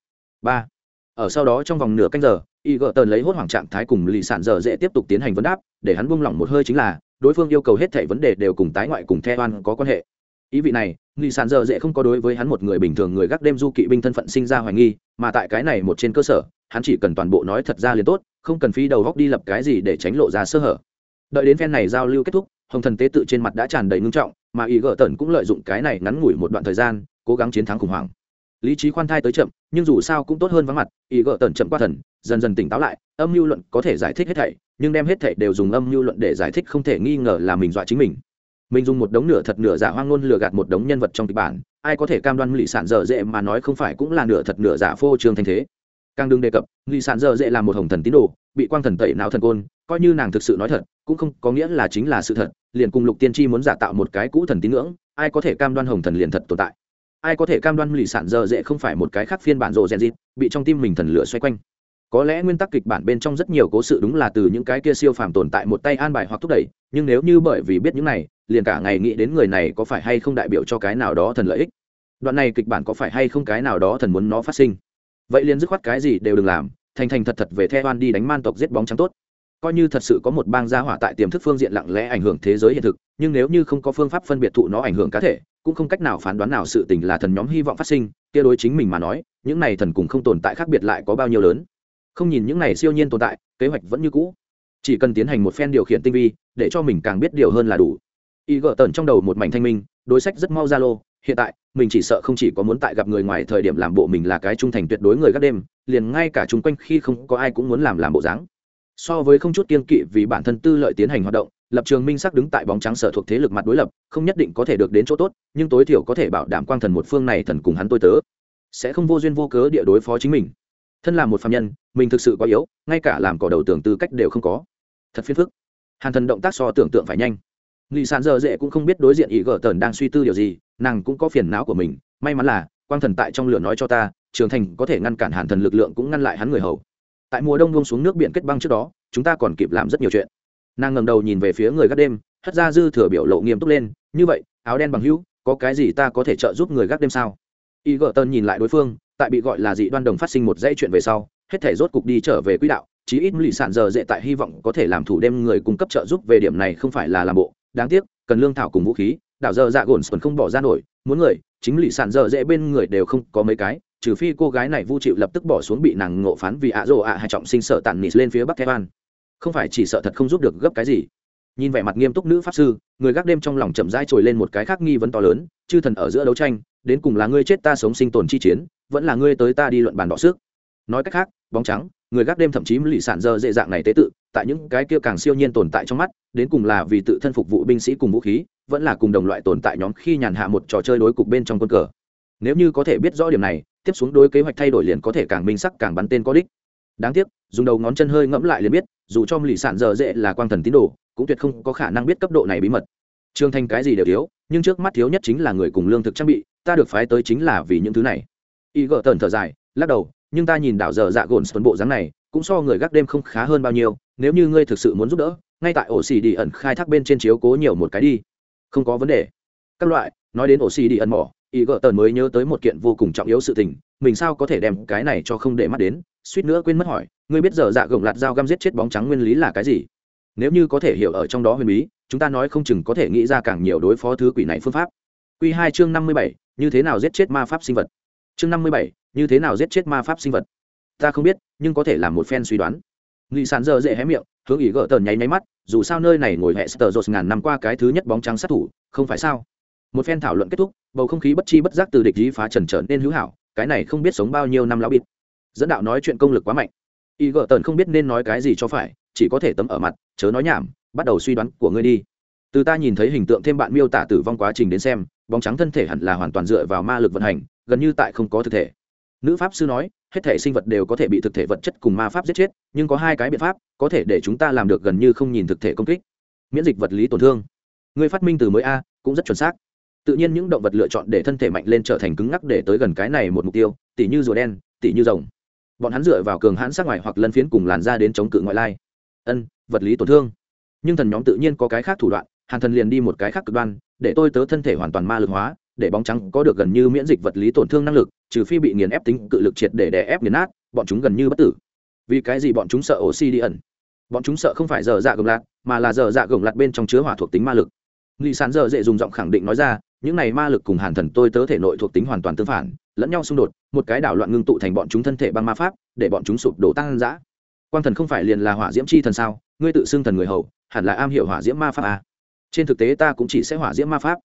ba. Ở sau đó trong vòng nửa canh giờ y gợ tờn lấy hốt hoảng trạng thái cùng lì sản giờ dễ tiếp tục tiến hành vấn đáp, để hắn buông lỏng một hơi chính là, đối phương yêu cầu hết thảy vấn đề đều cùng tái ngoại cùng theo oan có quan hệ ý vị này lì sản giờ dễ không có đối với hắn một người bình thường người gác đêm du kỵ binh thân phận sinh ra hoài nghi, mà tại cái này một trên cơ sở, hắn chỉ cần toàn bộ nói thật ra liền tốt, không cần phí đầu góc đi lập cái gì để tránh lộ ra sơ hở. Đợi đến phen này giao lưu kết thúc, hồng thần tế tự trên mặt đã tràn đầy ngưng trọng, mà ý gỡ tần cũng lợi dụng cái này ngắn ngủi một đoạn thời gian, cố gắng chiến thắng khủng hoảng. Lý trí khoan thai tới chậm, nhưng dù sao cũng tốt hơn vắng mặt ý gỡ tần chậm qua thần, dần dần tỉnh táo lại, âm mưu luận có thể giải thích hết thảy, nhưng đem hết thảy đều dùng âm mưu luận để giải thích không thể nghi ngờ là mình dọa chính mình mình dùng một đống nửa thật nửa giả hoang ngôn lừa gạt một đống nhân vật trong kịch bản, ai có thể cam đoan lì sản dở dễ mà nói không phải cũng là nửa thật nửa giả phô trương thanh thế? Càng đừng đề cập lì sản dở dễ là một hồng thần tín đồ, bị quang thần tẩy não thần côn, coi như nàng thực sự nói thật, cũng không có nghĩa là chính là sự thật, liền cùng lục tiên tri muốn giả tạo một cái cũ thần tín ngưỡng, ai có thể cam đoan hồng thần liền thật tồn tại? Ai có thể cam đoan lì sản dở dễ không phải một cái khác phiên bản rộ rèn dịp bị trong tim mình thần lửa xoay quanh? Có lẽ nguyên tắc kịch bản bên trong rất nhiều cố sự đúng là từ những cái kia siêu phàm tồn tại một tay an bài hoặc thúc đẩy nhưng nếu như bởi vì biết những này, liền cả ngày nghĩ đến người này có phải hay không đại biểu cho cái nào đó thần lợi ích? Đoạn này kịch bản có phải hay không cái nào đó thần muốn nó phát sinh? Vậy liền dứt khoát cái gì đều đừng làm, thành thành thật thật về theo oan đi đánh man tộc giết bóng trắng tốt. Coi như thật sự có một bang gia hỏa tại tiềm thức phương diện lặng lẽ ảnh hưởng thế giới hiện thực, nhưng nếu như không có phương pháp phân biệt thụ nó ảnh hưởng cá thể, cũng không cách nào phán đoán nào sự tình là thần nhóm hy vọng phát sinh, kia đối chính mình mà nói, những này thần cùng không tồn tại khác biệt lại có bao nhiêu lớn? Không nhìn những này siêu nhiên tồn tại, kế hoạch vẫn như cũ. Chỉ cần tiến hành một phen điều khiển tinh vi để cho mình càng biết điều hơn là đủ. Y gỡ tần trong đầu một mảnh thanh minh, đối sách rất mau ra lô, hiện tại, mình chỉ sợ không chỉ có muốn tại gặp người ngoài thời điểm làm bộ mình là cái trung thành tuyệt đối người gác đêm, liền ngay cả chung quanh khi không có ai cũng muốn làm làm bộ dáng. So với không chút kiên kỵ vì bản thân tư lợi tiến hành hoạt động, lập trường minh sắc đứng tại bóng trắng sở thuộc thế lực mặt đối lập, không nhất định có thể được đến chỗ tốt, nhưng tối thiểu có thể bảo đảm quang thần một phương này thần cùng hắn tôi tớ. Sẽ không vô duyên vô cớ địa đối phó chính mình. Thân là một phạm nhân, mình thực sự quá yếu, ngay cả làm cỏ đầu tưởng tư cách đều không có. Thật phiền phức hàn thần động tác so tưởng tượng phải nhanh. Nghị sàn dơ dễ cũng không biết đối diện ý gờ tần đang suy tư điều gì, nàng cũng có phiền não của mình. May mắn là, quang thần tại trong lửa nói cho ta, trường thành có thể ngăn cản hàn thần lực lượng cũng ngăn lại hắn người hầu. Tại mùa đông buông xuống nước biển kết băng trước đó, chúng ta còn kịp làm rất nhiều chuyện. Nàng ngầm đầu nhìn về phía người gác đêm, hất ra dư thừa biểu lộ nghiêm túc lên, như vậy, áo đen bằng hữu, có cái gì ta có thể trợ giúp người gác đêm sao? Y gợ tần nhìn lại đối phương, tại bị gọi là dị đoan đồng phát sinh một dãy chuyện về sau, hết thể rốt cục đi trở về quỹ đạo chí ít lì sản giờ dễ tại hy vọng có thể làm thủ đêm người cung cấp trợ giúp về điểm này không phải là làm bộ. Đáng tiếc, cần lương thảo cùng vũ khí, đảo giờ dạ gồn còn không bỏ ra nổi, muốn người, chính lì sản giờ dễ bên người đều không có mấy cái, trừ phi cô gái này vu chịu lập tức bỏ xuống bị nàng ngộ phán vì ạ rồ ạ hay trọng sinh sợ tàn nịt lên phía bắc thái Kevan. không phải chỉ sợ thật không giúp được gấp cái gì. Nhìn vẻ mặt nghiêm túc nữ pháp sư, người gác đêm trong lòng chậm rãi trồi lên một cái khác nghi vấn to lớn, chư thần ở giữa đấu tranh, đến cùng là ngươi chết ta sống sinh tồn chi chiến, vẫn là ngươi tới ta đi luận bàn đỏ sức. Nói cách khác, bóng trắng người gác đêm thậm chí lì sản dơ dễ dạng này tế tự, tại những cái kia càng siêu nhiên tồn tại trong mắt, đến cùng là vì tự thân phục vụ binh sĩ cùng vũ khí, vẫn là cùng đồng loại tồn tại nhóm khi nhàn hạ một trò chơi đối cục bên trong quân cờ. Nếu như có thể biết rõ điểm này, tiếp xuống đối kế hoạch thay đổi liền có thể càng minh sắc càng bắn tên có đích. Đáng tiếc, dùng đầu ngón chân hơi ngẫm lại liền biết, dù cho lì sản dơ dễ là quang thần tín đồ, cũng tuyệt không có khả năng biết cấp độ này bí mật. Trương thanh cái gì đều thiếu, nhưng trước mắt thiếu nhất chính là người cùng lương thực trang bị, ta được phái tới chính là vì những thứ này. Y gỡ tần thở dài, lắc đầu nhưng ta nhìn đảo giờ dạ gồn tuần bộ dáng này, cũng so người gác đêm không khá hơn bao nhiêu, nếu như ngươi thực sự muốn giúp đỡ, ngay tại ổ xì đi ẩn khai thác bên trên chiếu cố nhiều một cái đi. Không có vấn đề. Các loại, nói đến ổ xì đi ẩn mỏ, ý gỡ tần mới nhớ tới một kiện vô cùng trọng yếu sự tình, mình sao có thể đem cái này cho không để mắt đến, suýt nữa quên mất hỏi, ngươi biết giờ dạ gồng lạt dao găm giết chết bóng trắng nguyên lý là cái gì? Nếu như có thể hiểu ở trong đó huyền bí, chúng ta nói không chừng có thể nghĩ ra càng nhiều đối phó thứ quỷ này phương pháp. Q hai chương năm mươi bảy, như thế nào giết chết ma pháp sinh vật? Chương năm mươi bảy, như thế nào giết chết ma pháp sinh vật? Ta không biết, nhưng có thể là một phen suy đoán. Nghị sàn giờ dễ hé miệng, hướng ý gỡ tờn nháy nháy mắt, dù sao nơi này ngồi hẹ sờ dột ngàn năm qua cái thứ nhất bóng trắng sát thủ, không phải sao? Một phen thảo luận kết thúc, bầu không khí bất chi bất giác từ địch dí phá trần trở nên hữu hảo, cái này không biết sống bao nhiêu năm lão bịt. Dẫn đạo nói chuyện công lực quá mạnh. Ý gỡ tờn không biết nên nói cái gì cho phải, chỉ có thể tấm ở mặt, chớ nói nhảm, bắt đầu suy đoán của ngươi đi. Từ ta nhìn thấy hình tượng thêm bạn miêu tả tử vong quá trình đến xem bóng trắng thân thể hẳn là hoàn toàn dựa vào ma lực vận hành, gần như tại không có thực thể. Nữ pháp sư nói, hết thể sinh vật đều có thể bị thực thể vật chất cùng ma pháp giết chết, nhưng có hai cái biện pháp, có thể để chúng ta làm được gần như không nhìn thực thể công kích. Miễn dịch vật lý tổn thương. Người phát minh từ mới a, cũng rất chuẩn xác. Tự nhiên những động vật lựa chọn để thân thể mạnh lên trở thành cứng ngắc để tới gần cái này một mục tiêu, tỉ như rùa đen, tỉ như rồng. Bọn hắn dựa vào cường hãn sát ngoài hoặc lân phiến cùng làn ra đến chống cự ngoại lai. Ân, vật lý tổn thương. Nhưng thần nhóm tự nhiên có cái khác thủ đoạn, hàn thần liền đi một cái khác cực đoan để tôi tớ thân thể hoàn toàn ma lực hóa, để bóng trắng có được gần như miễn dịch vật lý tổn thương năng lực, trừ phi bị nghiền ép tính cự lực triệt để đè ép nghiền nát, bọn chúng gần như bất tử. Vì cái gì bọn chúng sợ oxy đi ẩn? Bọn chúng sợ không phải dở dạ gồng lạt, mà là dở dạ gồng lạt bên trong chứa hỏa thuộc tính ma lực. Nghị sán dở dễ dùng giọng khẳng định nói ra, những này ma lực cùng hàn thần tôi tớ thể nội thuộc tính hoàn toàn tương phản, lẫn nhau xung đột, một cái đảo loạn ngưng tụ thành bọn chúng thân thể băng ma pháp, để bọn chúng sụp đổ tăng dã. Quan thần không phải liền là hỏa diễm chi thần sao? Ngươi tự xưng thần người hầu, hẳn là am hiểu hỏa diễm ma pháp à trên thực tế ta cũng chỉ sẽ hỏa diễm ma pháp.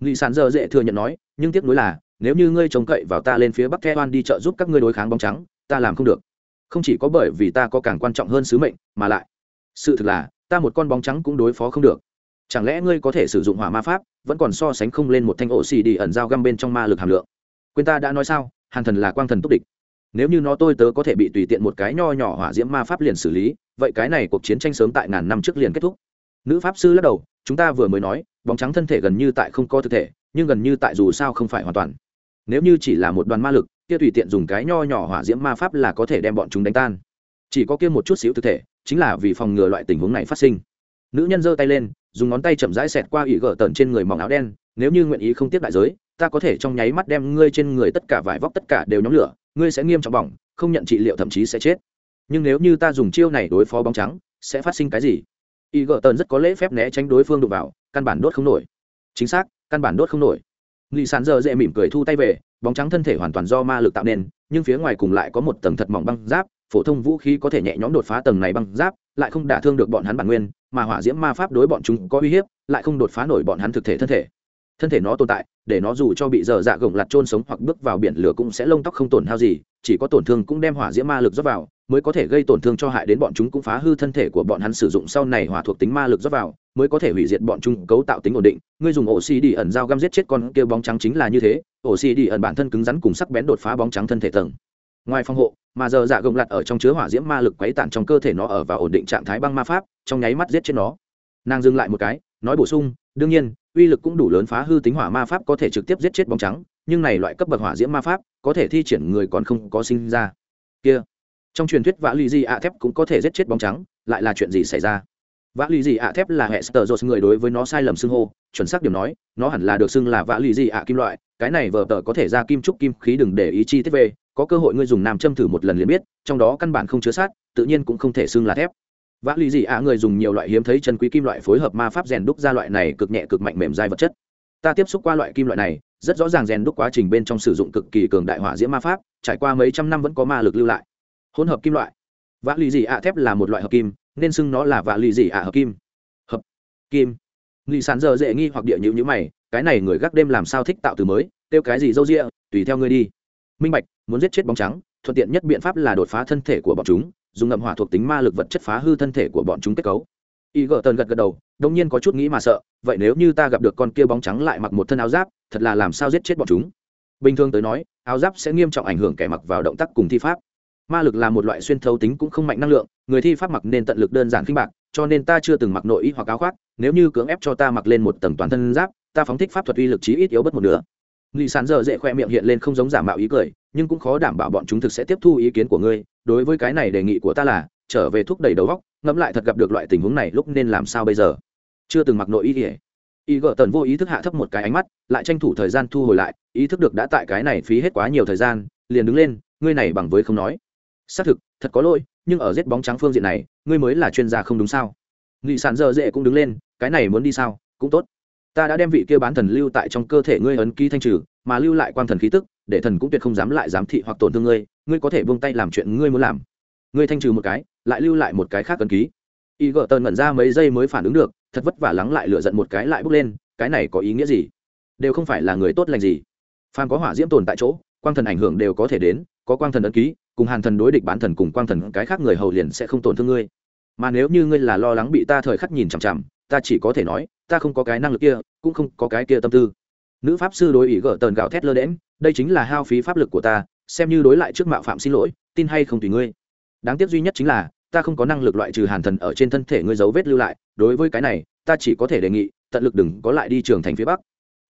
Nghị sản dơ dễ thừa nhận nói, nhưng tiếc nuối là, nếu như ngươi trông cậy vào ta lên phía bắc the oan đi trợ giúp các ngươi đối kháng bóng trắng, ta làm không được. Không chỉ có bởi vì ta có càng quan trọng hơn sứ mệnh, mà lại, sự thực là, ta một con bóng trắng cũng đối phó không được. Chẳng lẽ ngươi có thể sử dụng hỏa ma pháp, vẫn còn so sánh không lên một thanh ổ xì đi ẩn dao găm bên trong ma lực hàm lượng? Quên ta đã nói sao, hàn thần là quang thần túc địch. Nếu như nó tôi tớ có thể bị tùy tiện một cái nho nhỏ hỏa diễm ma pháp liền xử lý, vậy cái này cuộc chiến tranh sớm tại ngàn năm trước liền kết thúc. Nữ pháp sư lắc đầu chúng ta vừa mới nói, bóng trắng thân thể gần như tại không có thực thể, nhưng gần như tại dù sao không phải hoàn toàn. Nếu như chỉ là một đoàn ma lực, kia tùy tiện dùng cái nho nhỏ hỏa diễm ma pháp là có thể đem bọn chúng đánh tan. Chỉ có kia một chút xíu thực thể, chính là vì phòng ngừa loại tình huống này phát sinh. Nữ nhân giơ tay lên, dùng ngón tay chậm rãi xẹt qua ỉ gờ tần trên người mỏng áo đen, nếu như nguyện ý không tiếp đại giới, ta có thể trong nháy mắt đem ngươi trên người tất cả vải vóc tất cả đều nhóm lửa, ngươi sẽ nghiêm trọng bỏng, không nhận trị liệu thậm chí sẽ chết. Nhưng nếu như ta dùng chiêu này đối phó bóng trắng, sẽ phát sinh cái gì? Y gờ tần rất có lễ phép né tránh đối phương đụng vào, căn bản đốt không nổi. Chính xác, căn bản đốt không nổi. Lì sán giờ dễ mỉm cười thu tay về, bóng trắng thân thể hoàn toàn do ma lực tạo nên, nhưng phía ngoài cùng lại có một tầng thật mỏng băng giáp, phổ thông vũ khí có thể nhẹ nhõm đột phá tầng này băng giáp, lại không đả thương được bọn hắn bản nguyên, mà hỏa diễm ma pháp đối bọn chúng có uy hiếp, lại không đột phá nổi bọn hắn thực thể thân thể. Thân thể nó tồn tại, để nó dù cho bị dở dạ gồng lặt trôn sống hoặc bước vào biển lửa cũng sẽ lông tóc không tổn hao gì, chỉ có tổn thương cũng đem hỏa diễm ma lực rót vào mới có thể gây tổn thương cho hại đến bọn chúng cũng phá hư thân thể của bọn hắn sử dụng sau này hỏa thuộc tính ma lực rót vào, mới có thể hủy diệt bọn chúng, cấu tạo tính ổn định. Ngươi dùng ổ xì đi ẩn dao găm giết chết con kia bóng trắng chính là như thế. Ổ xì đi ẩn bản thân cứng rắn cùng sắc bén đột phá bóng trắng thân thể tầng. Ngoài phòng hộ, mà giờ dạ gồng lặt ở trong chứa hỏa diễm ma lực quấy tản trong cơ thể nó ở và ổn định trạng thái băng ma pháp, trong nháy mắt giết chết nó. Nàng dừng lại một cái, nói bổ sung, đương nhiên, uy lực cũng đủ lớn phá hư tính hỏa ma pháp có thể trực tiếp giết chết bóng trắng, nhưng này loại cấp bậc hỏa diễm ma pháp có thể thi triển người còn không có sinh ra. Kia trong truyền thuyết vã lì di ạ thép cũng có thể giết chết bóng trắng, lại là chuyện gì xảy ra? Vã lì di ạ thép là hệ sờ dột người đối với nó sai lầm xưng hô, chuẩn xác điểm nói, nó hẳn là được xưng là vã lì di ạ kim loại, cái này vờ tờ có thể ra kim trúc kim khí đừng để ý chi tiết về, có cơ hội ngươi dùng nam châm thử một lần liền biết, trong đó căn bản không chứa sát, tự nhiên cũng không thể xưng là thép. Vã lì gì ạ người dùng nhiều loại hiếm thấy chân quý kim loại phối hợp ma pháp rèn đúc ra loại này cực nhẹ cực mạnh mềm dai vật chất. Ta tiếp xúc qua loại kim loại này, rất rõ ràng rèn đúc quá trình bên trong sử dụng cực kỳ cường đại hỏa diễm ma pháp, trải qua mấy trăm năm vẫn có ma lực lưu lại hỗn hợp kim loại. Vạ lì dị ạ thép là một loại hợp kim, nên xưng nó là vạ lì dị ạ hợp kim. Hợp kim. Lì sàn giờ dễ nghi hoặc địa nhữ nhữ mày, cái này người gác đêm làm sao thích tạo từ mới tiêu cái gì dâu rịa tùy theo ngươi đi. Minh bạch, muốn giết chết bóng trắng, thuận tiện nhất biện pháp là đột phá thân thể của bọn chúng, dùng ngậm hỏa thuộc tính ma lực vật chất phá hư thân thể của bọn chúng kết cấu. Y gờ tần gật gật đầu, đông nhiên có chút nghĩ mà sợ, vậy nếu như ta gặp được con kia bóng trắng lại mặc một thân áo giáp, thật là làm sao giết chết bọn chúng? Bình thường tới nói, áo giáp sẽ nghiêm trọng ảnh hưởng kẻ mặc vào động tác cùng thi pháp ma lực là một loại xuyên thấu tính cũng không mạnh năng lượng người thi pháp mặc nên tận lực đơn giản khinh bạc cho nên ta chưa từng mặc nội y hoặc áo khoác nếu như cưỡng ép cho ta mặc lên một tầng toàn thân giáp ta phóng thích pháp thuật uy lực chí ít yếu bất một nửa Lý Sán giờ dễ khoe miệng hiện lên không giống giả mạo ý cười, nhưng cũng khó đảm bảo bọn chúng thực sẽ tiếp thu ý kiến của ngươi. Đối với cái này đề nghị của ta là, trở về thúc đẩy đầu óc, ngẫm lại thật gặp được loại tình huống này lúc nên làm sao bây giờ. Chưa từng mặc nội y kìa. Y gỡ tần vô ý thức hạ thấp một cái ánh mắt, lại tranh thủ thời gian thu hồi lại, ý thức được đã tại cái này phí hết quá nhiều thời gian, liền đứng lên, ngươi này bằng với không nói. Xác thực, thật có lỗi, nhưng ở giết bóng trắng phương diện này, ngươi mới là chuyên gia không đúng sao? nghị sản giờ dễ cũng đứng lên, cái này muốn đi sao, cũng tốt. Ta đã đem vị kia bán thần lưu tại trong cơ thể ngươi ấn ký thanh trừ mà lưu lại quan thần khí tức để thần cũng tuyệt không dám lại giám thị hoặc tổn thương ngươi ngươi có thể buông tay làm chuyện ngươi muốn làm. Ngươi thanh trừ một cái lại lưu lại một cái khác ấn ký. Y gợ tần ngẩn ra mấy giây mới phản ứng được thật vất vả lắng lại lựa giận một cái lại bước lên cái này có ý nghĩa gì? Đều không phải là người tốt lành gì. Phan có hỏa diễm tồn tại chỗ quang thần ảnh hưởng đều có thể đến có quang thần ấn ký cùng hàn thần đối địch bán thần cùng quang thần, cái khác người hầu liền sẽ không tổn thương ngươi. Mà nếu như ngươi là lo lắng bị ta thời khắc nhìn chằm chằm, ta chỉ có thể nói, ta không có cái năng lực kia, cũng không có cái kia tâm tư. Nữ pháp sư đối ý gỡ tờn gạo thét lơ đễm đây chính là hao phí pháp lực của ta, xem như đối lại trước mạo phạm xin lỗi, tin hay không tùy ngươi. Đáng tiếc duy nhất chính là, ta không có năng lực loại trừ hàn thần ở trên thân thể ngươi dấu vết lưu lại, đối với cái này, ta chỉ có thể đề nghị, tận lực đừng có lại đi trường thành phía bắc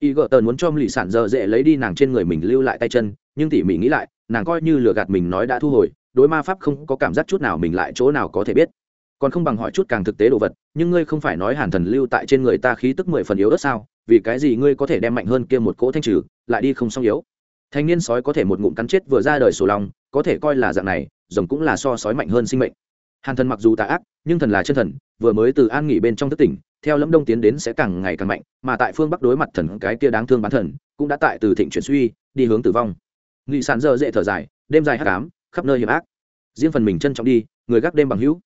y gợ tần muốn cho lì sản dơ dễ lấy đi nàng trên người mình lưu lại tay chân, nhưng tỉ mỉ nghĩ lại, nàng coi như lừa gạt mình nói đã thu hồi, đối ma pháp không có cảm giác chút nào mình lại chỗ nào có thể biết. Còn không bằng hỏi chút càng thực tế đồ vật, nhưng ngươi không phải nói hàn thần lưu tại trên người ta khí tức mười phần yếu đất sao, vì cái gì ngươi có thể đem mạnh hơn kia một cỗ thanh trừ, lại đi không song yếu. Thanh niên sói có thể một ngụm cắn chết vừa ra đời sổ lòng, có thể coi là dạng này, rồng cũng là so sói mạnh hơn sinh mệnh. Hàn thần mặc dù tà ác, nhưng thần là chân thần vừa mới từ an nghỉ bên trong thất tỉnh, theo lâm đông tiến đến sẽ càng ngày càng mạnh, mà tại phương bắc đối mặt thần cái kia đáng thương bán thần, cũng đã tại từ thịnh chuyển suy, đi hướng tử vong. Nghị sản dơ dễ thở dài, đêm dài hát cám khắp nơi hiểm ác. Riêng phần mình trân trọng đi, người gác đêm bằng hữu.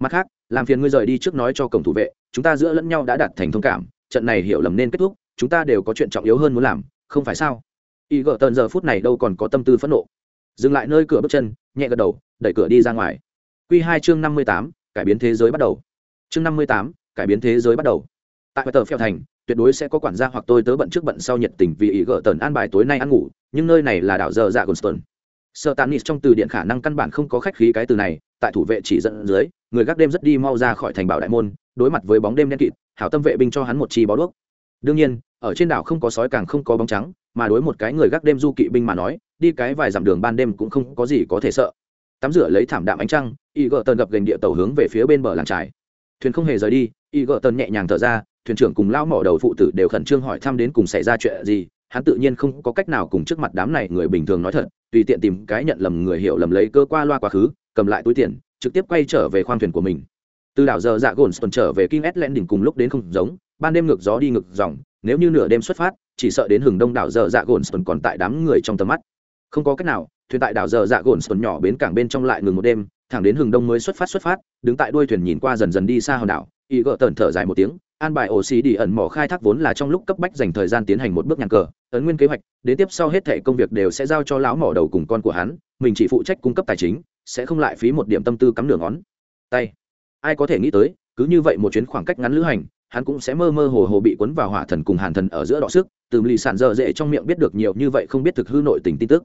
Mặt khác, làm phiền ngươi rời đi trước nói cho cổng thủ vệ, chúng ta giữa lẫn nhau đã đạt thành thông cảm, trận này hiểu lầm nên kết thúc, chúng ta đều có chuyện trọng yếu hơn muốn làm, không phải sao? Y gợ tần giờ phút này đâu còn có tâm tư phẫn nộ. Dừng lại nơi cửa bước chân, nhẹ gật đầu, đẩy cửa đi ra ngoài. Q hai chương năm mươi tám, cải biến thế giới bắt đầu chương năm mươi tám, cải biến thế giới bắt đầu. Tại tờ phèo thành, tuyệt đối sẽ có quản gia hoặc tôi tớ bận trước bận sau nhiệt tình vì ý gỡ tần an bài tối nay ăn ngủ, nhưng nơi này là đảo giờ dạ gonston sợ tàn nít trong từ điện khả năng căn bản không có khách khí cái từ này, tại thủ vệ chỉ dẫn dưới, người gác đêm rất đi mau ra khỏi thành bảo đại môn, đối mặt với bóng đêm đen kịt, hảo tâm vệ binh cho hắn một chi bó đuốc. Đương nhiên, ở trên đảo không có sói càng không có bóng trắng, mà đối một cái người gác đêm du kỵ binh mà nói, đi cái vài dặm đường ban đêm cũng không có gì có thể sợ. Tắm rửa lấy thảm đạm ánh trăng y gợ tần gập gành địa tàu hướng về phía bên bờ làng trải thuyền không hề rời đi y gợ tần nhẹ nhàng thở ra thuyền trưởng cùng lao mỏ đầu phụ tử đều khẩn trương hỏi thăm đến cùng xảy ra chuyện gì hắn tự nhiên không có cách nào cùng trước mặt đám này người bình thường nói thật tùy tiện tìm cái nhận lầm người hiểu lầm lấy cơ qua loa quá khứ cầm lại túi tiền trực tiếp quay trở về khoang thuyền của mình từ đảo giờ dạ gồn tuần trở về kinh S đỉnh cùng lúc đến không giống, ban đêm ngược gió đi ngược dòng, nếu như nửa đêm xuất phát, chỉ sợ đến hừng đông đảo giờ dạ gồn tuần còn tại đám người trong tầm mắt. Không có cách nào, thuyền tại đảo giờ dạ gồn tuần nhỏ bến cảng bên trong lại ngừng một đêm, thẳng đến hừng đông mới xuất phát xuất phát, đứng tại đuôi thuyền nhìn qua dần dần đi xa hòn đảo, y gỡ tần thở dài một tiếng, an bài ổ xì đi ẩn mỏ khai thác vốn là trong lúc cấp bách dành thời gian tiến hành một bước nhàn cờ, ấn nguyên kế hoạch, đến tiếp sau hết thảy công việc đều sẽ giao cho lão mỏ đầu cùng con của hắn, mình chỉ phụ trách cung cấp tài chính, sẽ không lại phí một điểm tâm tư cắm đường ngón. Tay. Ai có thể nghĩ tới cứ như vậy một chuyến khoảng cách ngắn lữ hành hắn cũng sẽ mơ mơ hồ hồ bị cuốn vào hỏa thần cùng hàn thần ở giữa đọ sức từ lì sản dở dễ trong miệng biết được nhiều như vậy không biết thực hư nội tình tin tức.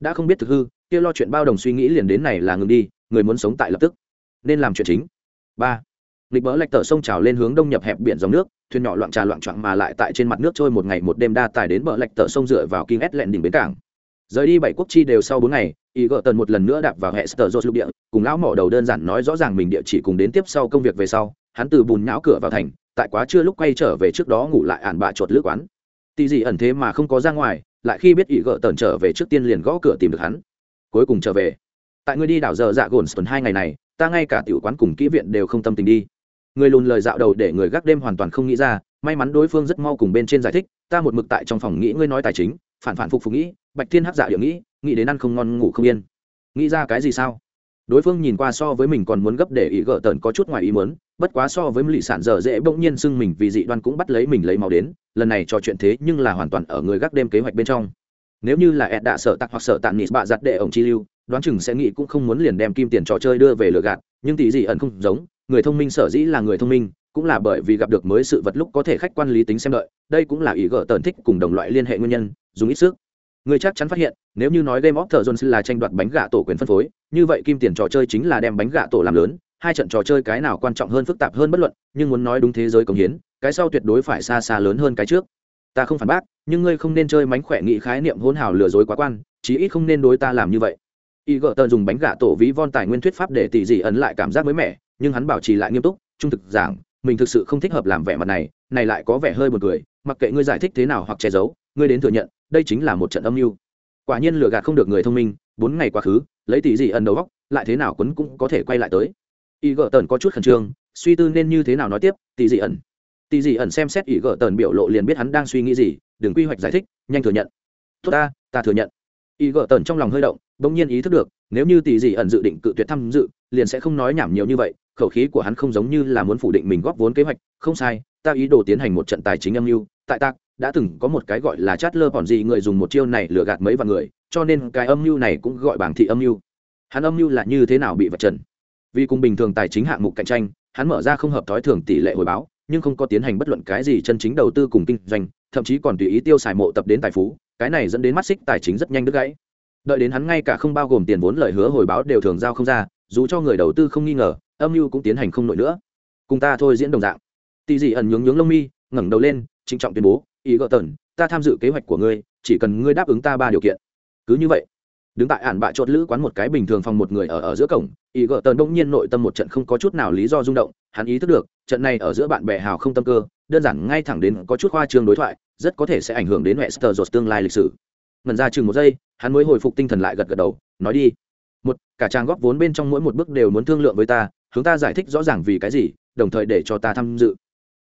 Đã không biết thực hư kia lo chuyện bao đồng suy nghĩ liền đến này là ngừng đi người muốn sống tại lập tức. Nên làm chuyện chính. Ba. Lịch bỡ lạch tờ sông trào lên hướng đông nhập hẹp biển dòng nước, thuyền nhỏ loạn trà loạn trọn mà lại tại trên mặt nước trôi một ngày một đêm đa tài đến bờ lạch tờ sông dựa vào kinh ét lẹn đỉnh bến cảng. Rời đi bảy quốc chi đều sau bốn ngày y gợ tần một lần nữa đạp vào hệ sờ dột lục địa, cùng lão mỏ đầu đơn giản nói rõ ràng mình địa chỉ cùng đến tiếp sau công việc về sau, hắn từ bùn nhão cửa vào thành, tại quá trưa lúc quay trở về trước đó ngủ lại ản bạ chuột lướt quán. Tì gì ẩn thế mà không có ra ngoài, lại khi biết y gợ tần trở về trước tiên liền gõ cửa tìm được hắn. Cuối cùng trở về tại ngươi đi đảo giờ dạ gồn tuần hai ngày này, ta ngay cả tiểu quán cùng kỹ viện đều không tâm tình đi. Người lùn lời dạo đầu để người gác đêm hoàn toàn không nghĩ ra, may mắn đối phương rất mau cùng bên trên giải thích, ta một mực tại trong phòng nghĩ ngươi nói tài chính, phản phản phục phục nghĩ, bạch thiên hắc dạ địa nghĩ nghĩ đến ăn không ngon ngủ không yên. Nghĩ ra cái gì sao? Đối phương nhìn qua so với mình còn muốn gấp để ý gỡ tần có chút ngoài ý muốn, bất quá so với lì sản dở dễ bỗng nhiên xưng mình vì dị đoan cũng bắt lấy mình lấy máu đến, lần này trò chuyện thế nhưng là hoàn toàn ở người gác đêm kế hoạch bên trong. Nếu như là ed đạ sợ tặc hoặc sợ tạm nịt bạ giặt để ổng chi lưu đoán chừng sẽ nghĩ cũng không muốn liền đem kim tiền trò chơi đưa về lừa gạt, nhưng tỷ gì ẩn không giống, người thông minh sở dĩ là người thông minh, cũng là bởi vì gặp được mới sự vật lúc có thể khách quan lý tính xem đợi, đây cũng là ý gỡ tần thích cùng đồng loại liên hệ nguyên nhân, dùng ít sức. Người chắc chắn phát hiện, nếu như nói game of thrones là tranh đoạt bánh gạ tổ quyền phân phối, như vậy kim tiền trò chơi chính là đem bánh gạ tổ làm lớn, hai trận trò chơi cái nào quan trọng hơn phức tạp hơn bất luận, nhưng muốn nói đúng thế giới công hiến, cái sau tuyệt đối phải xa xa lớn hơn cái trước. Ta không phản bác, nhưng ngươi không nên chơi mánh khỏe nghị khái niệm hôn hào lừa dối quá quan, chí ít không nên đối ta làm như vậy y gợ tờ dùng bánh gạ tổ ví von tài nguyên thuyết pháp để tỷ dị ẩn lại cảm giác mới mẻ, nhưng hắn bảo trì lại nghiêm túc, trung thực giảng, mình thực sự không thích hợp làm vẻ mặt này này lại có vẻ hơi buồn cười, mặc kệ ngươi giải thích thế nào hoặc che giấu, ngươi đến thừa nhận, đây chính là một trận âm mưu. Quả nhiên lừa gạt không được người thông minh, bốn ngày quá khứ, lấy tỷ dị ẩn đầu góc lại thế nào quấn cũng có thể quay lại tới. Y gợ tần có chút khẩn trương, suy tư nên như thế nào nói tiếp tỷ dị ẩn. Tỷ dị ẩn xem xét y gợ tần biểu lộ liền biết hắn đang suy nghĩ gì, đừng quy hoạch giải thích, nhanh thừa nhận. Tốt ta ta thừa nhận. Y gợ tần trong lòng hơi động bỗng nhiên ý thức được, nếu như tỷ dị ẩn dự định cự tuyệt tham dự, liền sẽ không nói nhảm nhiều như vậy, khẩu khí của hắn không giống như là muốn phủ định mình góp vốn kế hoạch, không sai, ta ý đồ tiến hành một trận tài chính âm mưu, tại ta, đã từng có một cái gọi là chát lơ còn gì người dùng một chiêu này lừa gạt mấy vạn người, cho nên cái âm mưu này cũng gọi bảng thị âm mưu. Hắn âm mưu là như thế nào bị vật trần? Vì cùng bình thường tài chính hạng mục cạnh tranh, hắn mở ra không hợp thói thường tỷ lệ hồi báo, nhưng không có tiến hành bất luận cái gì chân chính đầu tư cùng kinh doanh, thậm chí còn tùy ý tiêu xài mộ tập đến tài phú, cái này dẫn đến mắt xích tài chính rất nhanh đứt gãy đợi đến hắn ngay cả không bao gồm tiền vốn lời hứa hồi báo đều thường giao không ra, dù cho người đầu tư không nghi ngờ, âm mưu cũng tiến hành không nổi nữa. Cùng ta thôi diễn đồng dạng. Tỷ dị ẩn nhướng nhướng lông mi, ngẩng đầu lên, trịnh trọng tuyên bố, ý gỡ tần, ta tham dự kế hoạch của ngươi, chỉ cần ngươi đáp ứng ta ba điều kiện. Cứ như vậy, đứng tại ản bạ chốt lữ quán một cái bình thường phòng một người ở ở giữa cổng, ý gỡ tần đông nhiên nội tâm một trận không có chút nào lý do rung động, hắn ý thức được, trận này ở giữa bạn bè hào không tâm cơ, đơn giản ngay thẳng đến có chút khoa trương đối thoại, rất có thể sẽ ảnh hưởng đến hệ sơ tương lai lịch sử ngần ra chừng một giây, hắn mới hồi phục tinh thần lại gật gật đầu, nói đi. Một, cả trang góp vốn bên trong mỗi một bước đều muốn thương lượng với ta, hướng ta giải thích rõ ràng vì cái gì, đồng thời để cho ta tham dự.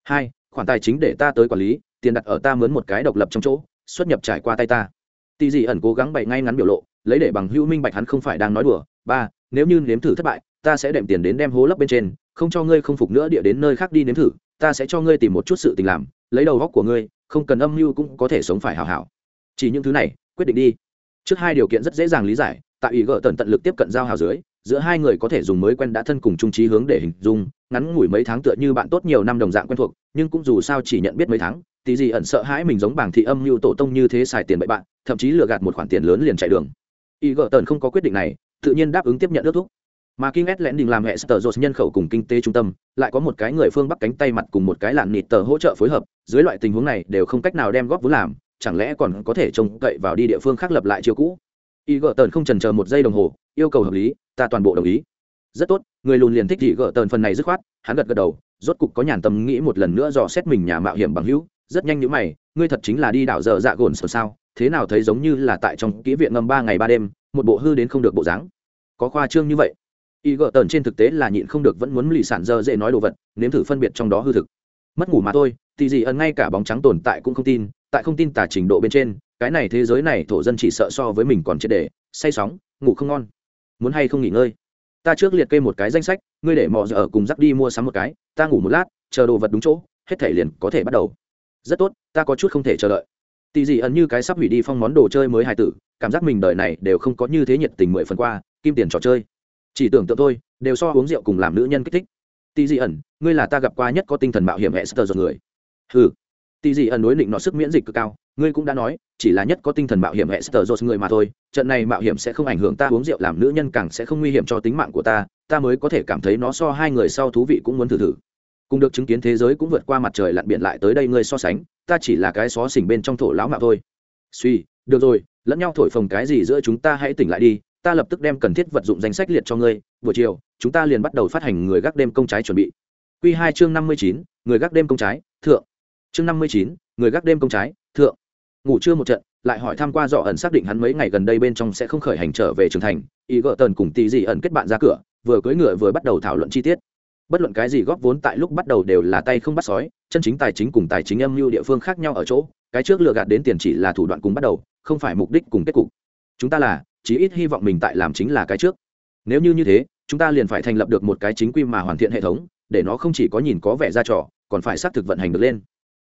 Hai, khoản tài chính để ta tới quản lý, tiền đặt ở ta mướn một cái độc lập trong chỗ, xuất nhập trải qua tay ta. Tỳ dị ẩn cố gắng bày ngay ngắn biểu lộ, lấy để bằng hữu minh bạch hắn không phải đang nói đùa. Ba, nếu như nếm thử thất bại, ta sẽ đệm tiền đến đem hố lấp bên trên, không cho ngươi không phục nữa địa đến nơi khác đi nếm thử, ta sẽ cho ngươi tìm một chút sự tình làm, lấy đầu góc của ngươi, không cần âm mưu cũng có thể sống phải hào hảo. Chỉ những thứ này quyết định đi. Trước hai điều kiện rất dễ dàng lý giải tại ý gỡ tần tận lực tiếp cận giao hào dưới giữa hai người có thể dùng mới quen đã thân cùng trung trí hướng để hình dung ngắn ngủi mấy tháng tựa như bạn tốt nhiều năm đồng dạng quen thuộc nhưng cũng dù sao chỉ nhận biết mấy tháng tí gì ẩn sợ hãi mình giống bảng thị âm mưu tổ tông như thế xài tiền bậy bạn thậm chí lừa gạt một khoản tiền lớn liền chạy đường. Ý gỡ tần không có quyết định này tự nhiên đáp ứng tiếp nhận ước thúc. Mà King S lẽn đình làm hệ sở dột nhân khẩu cùng kinh tế trung tâm, lại có một cái người phương bắc cánh tay mặt cùng một cái lạn nịt tờ hỗ trợ phối hợp, dưới loại tình huống này đều không cách nào đem góp vốn làm, chẳng lẽ còn có thể trông cậy vào đi địa phương khác lập lại chiêu cũ. Y gợ tần không chần chờ một giây đồng hồ, yêu cầu hợp lý, ta toàn bộ đồng ý. Rất tốt, người lùn liền thích y gợ tần phần này dứt khoát, hắn gật gật đầu, rốt cục có nhàn tâm nghĩ một lần nữa dò xét mình nhà mạo hiểm bằng hữu, rất nhanh như mày, ngươi thật chính là đi đảo dở dạ gồn sao? Thế nào thấy giống như là tại trong kỹ viện ngầm ba ngày ba đêm, một bộ hư đến không được bộ dáng. Có khoa trương như vậy? y gợ tần trên thực tế là nhịn không được vẫn muốn lì sản dơ dễ nói đồ vật nếm thử phân biệt trong đó hư thực mất ngủ mà thôi thì gì ẩn ngay cả bóng trắng tồn tại cũng không tin tại không tin tả trình độ bên trên, cái này thế giới này thổ dân chỉ sợ so với mình còn triệt để, say sóng, ngủ không ngon. Muốn hay không nghỉ ngơi? Ta trước liệt kê một cái danh sách, ngươi để mọi giờ cùng dắt đi mua sắm một cái, ta ngủ một lát, chờ đồ vật đúng chỗ, hết thể liền có thể bắt đầu. Rất tốt, ta có chút không thể chờ đợi. Tì gì ẩn như cái sắp hủy đi phong món đồ chơi mới hài tử, cảm giác mình đời này đều không có như thế nhiệt tình mười phần qua, kim tiền trò chơi. Chỉ tưởng tượng thôi, đều so uống rượu cùng làm nữ nhân kích thích. Tì dị ẩn, ngươi là ta gặp qua nhất có tinh thần mạo hiểm hệ sơ dột người. Ừ Tỷ dị ẩn đối định nọ sức miễn dịch cực cao, ngươi cũng đã nói, chỉ là nhất có tinh thần mạo hiểm hệ sờ dột người mà thôi, trận này mạo hiểm sẽ không ảnh hưởng ta uống rượu làm nữ nhân càng sẽ không nguy hiểm cho tính mạng của ta ta mới có thể cảm thấy nó so hai người sau thú vị cũng muốn thử thử. Cùng được chứng kiến thế giới cũng vượt qua mặt trời lặn biển lại tới đây ngươi so sánh, ta chỉ là cái xó xỉnh bên trong thổ lão mạo thôi. Suy, được rồi, lẫn nhau thổi phồng cái gì giữa chúng ta hãy tỉnh lại đi, ta lập tức đem cần thiết vật dụng danh sách liệt cho ngươi, buổi chiều, chúng ta liền bắt đầu phát hành người gác đêm công trái chuẩn bị. Q hai chương năm mươi chín, người gác đêm công trái, thượng chương năm mươi chín, người gác đêm công trái, thượng. Ngủ trưa một trận, lại hỏi tham q u a dọ ẩn xác định hắn mấy ngày gần đây bên trong sẽ không khởi hành trở về trường thành, ý gợ tần cùng tì dị ẩn kết bạn ra cửa, vừa cưỡi ngựa vừa bắt đầu thảo luận chi tiết. Bất luận cái gì góp vốn tại lúc bắt đầu đều là tay không bắt sói, chân chính tài chính cùng tài chính âm mưu địa phương khác nhau ở chỗ, cái trước lừa gạt đến tiền chỉ là thủ đoạn cùng bắt đầu, không phải mục đích cùng kết cục. Chúng ta là, chí ít hy vọng mình tại làm chính là cái trước. Nếu như như thế, chúng ta liền phải thành lập được một cái chính quy mà hoàn thiện hệ thống, để nó không chỉ có nhìn có vẻ ra trò, còn phải xác thực vận hành được lên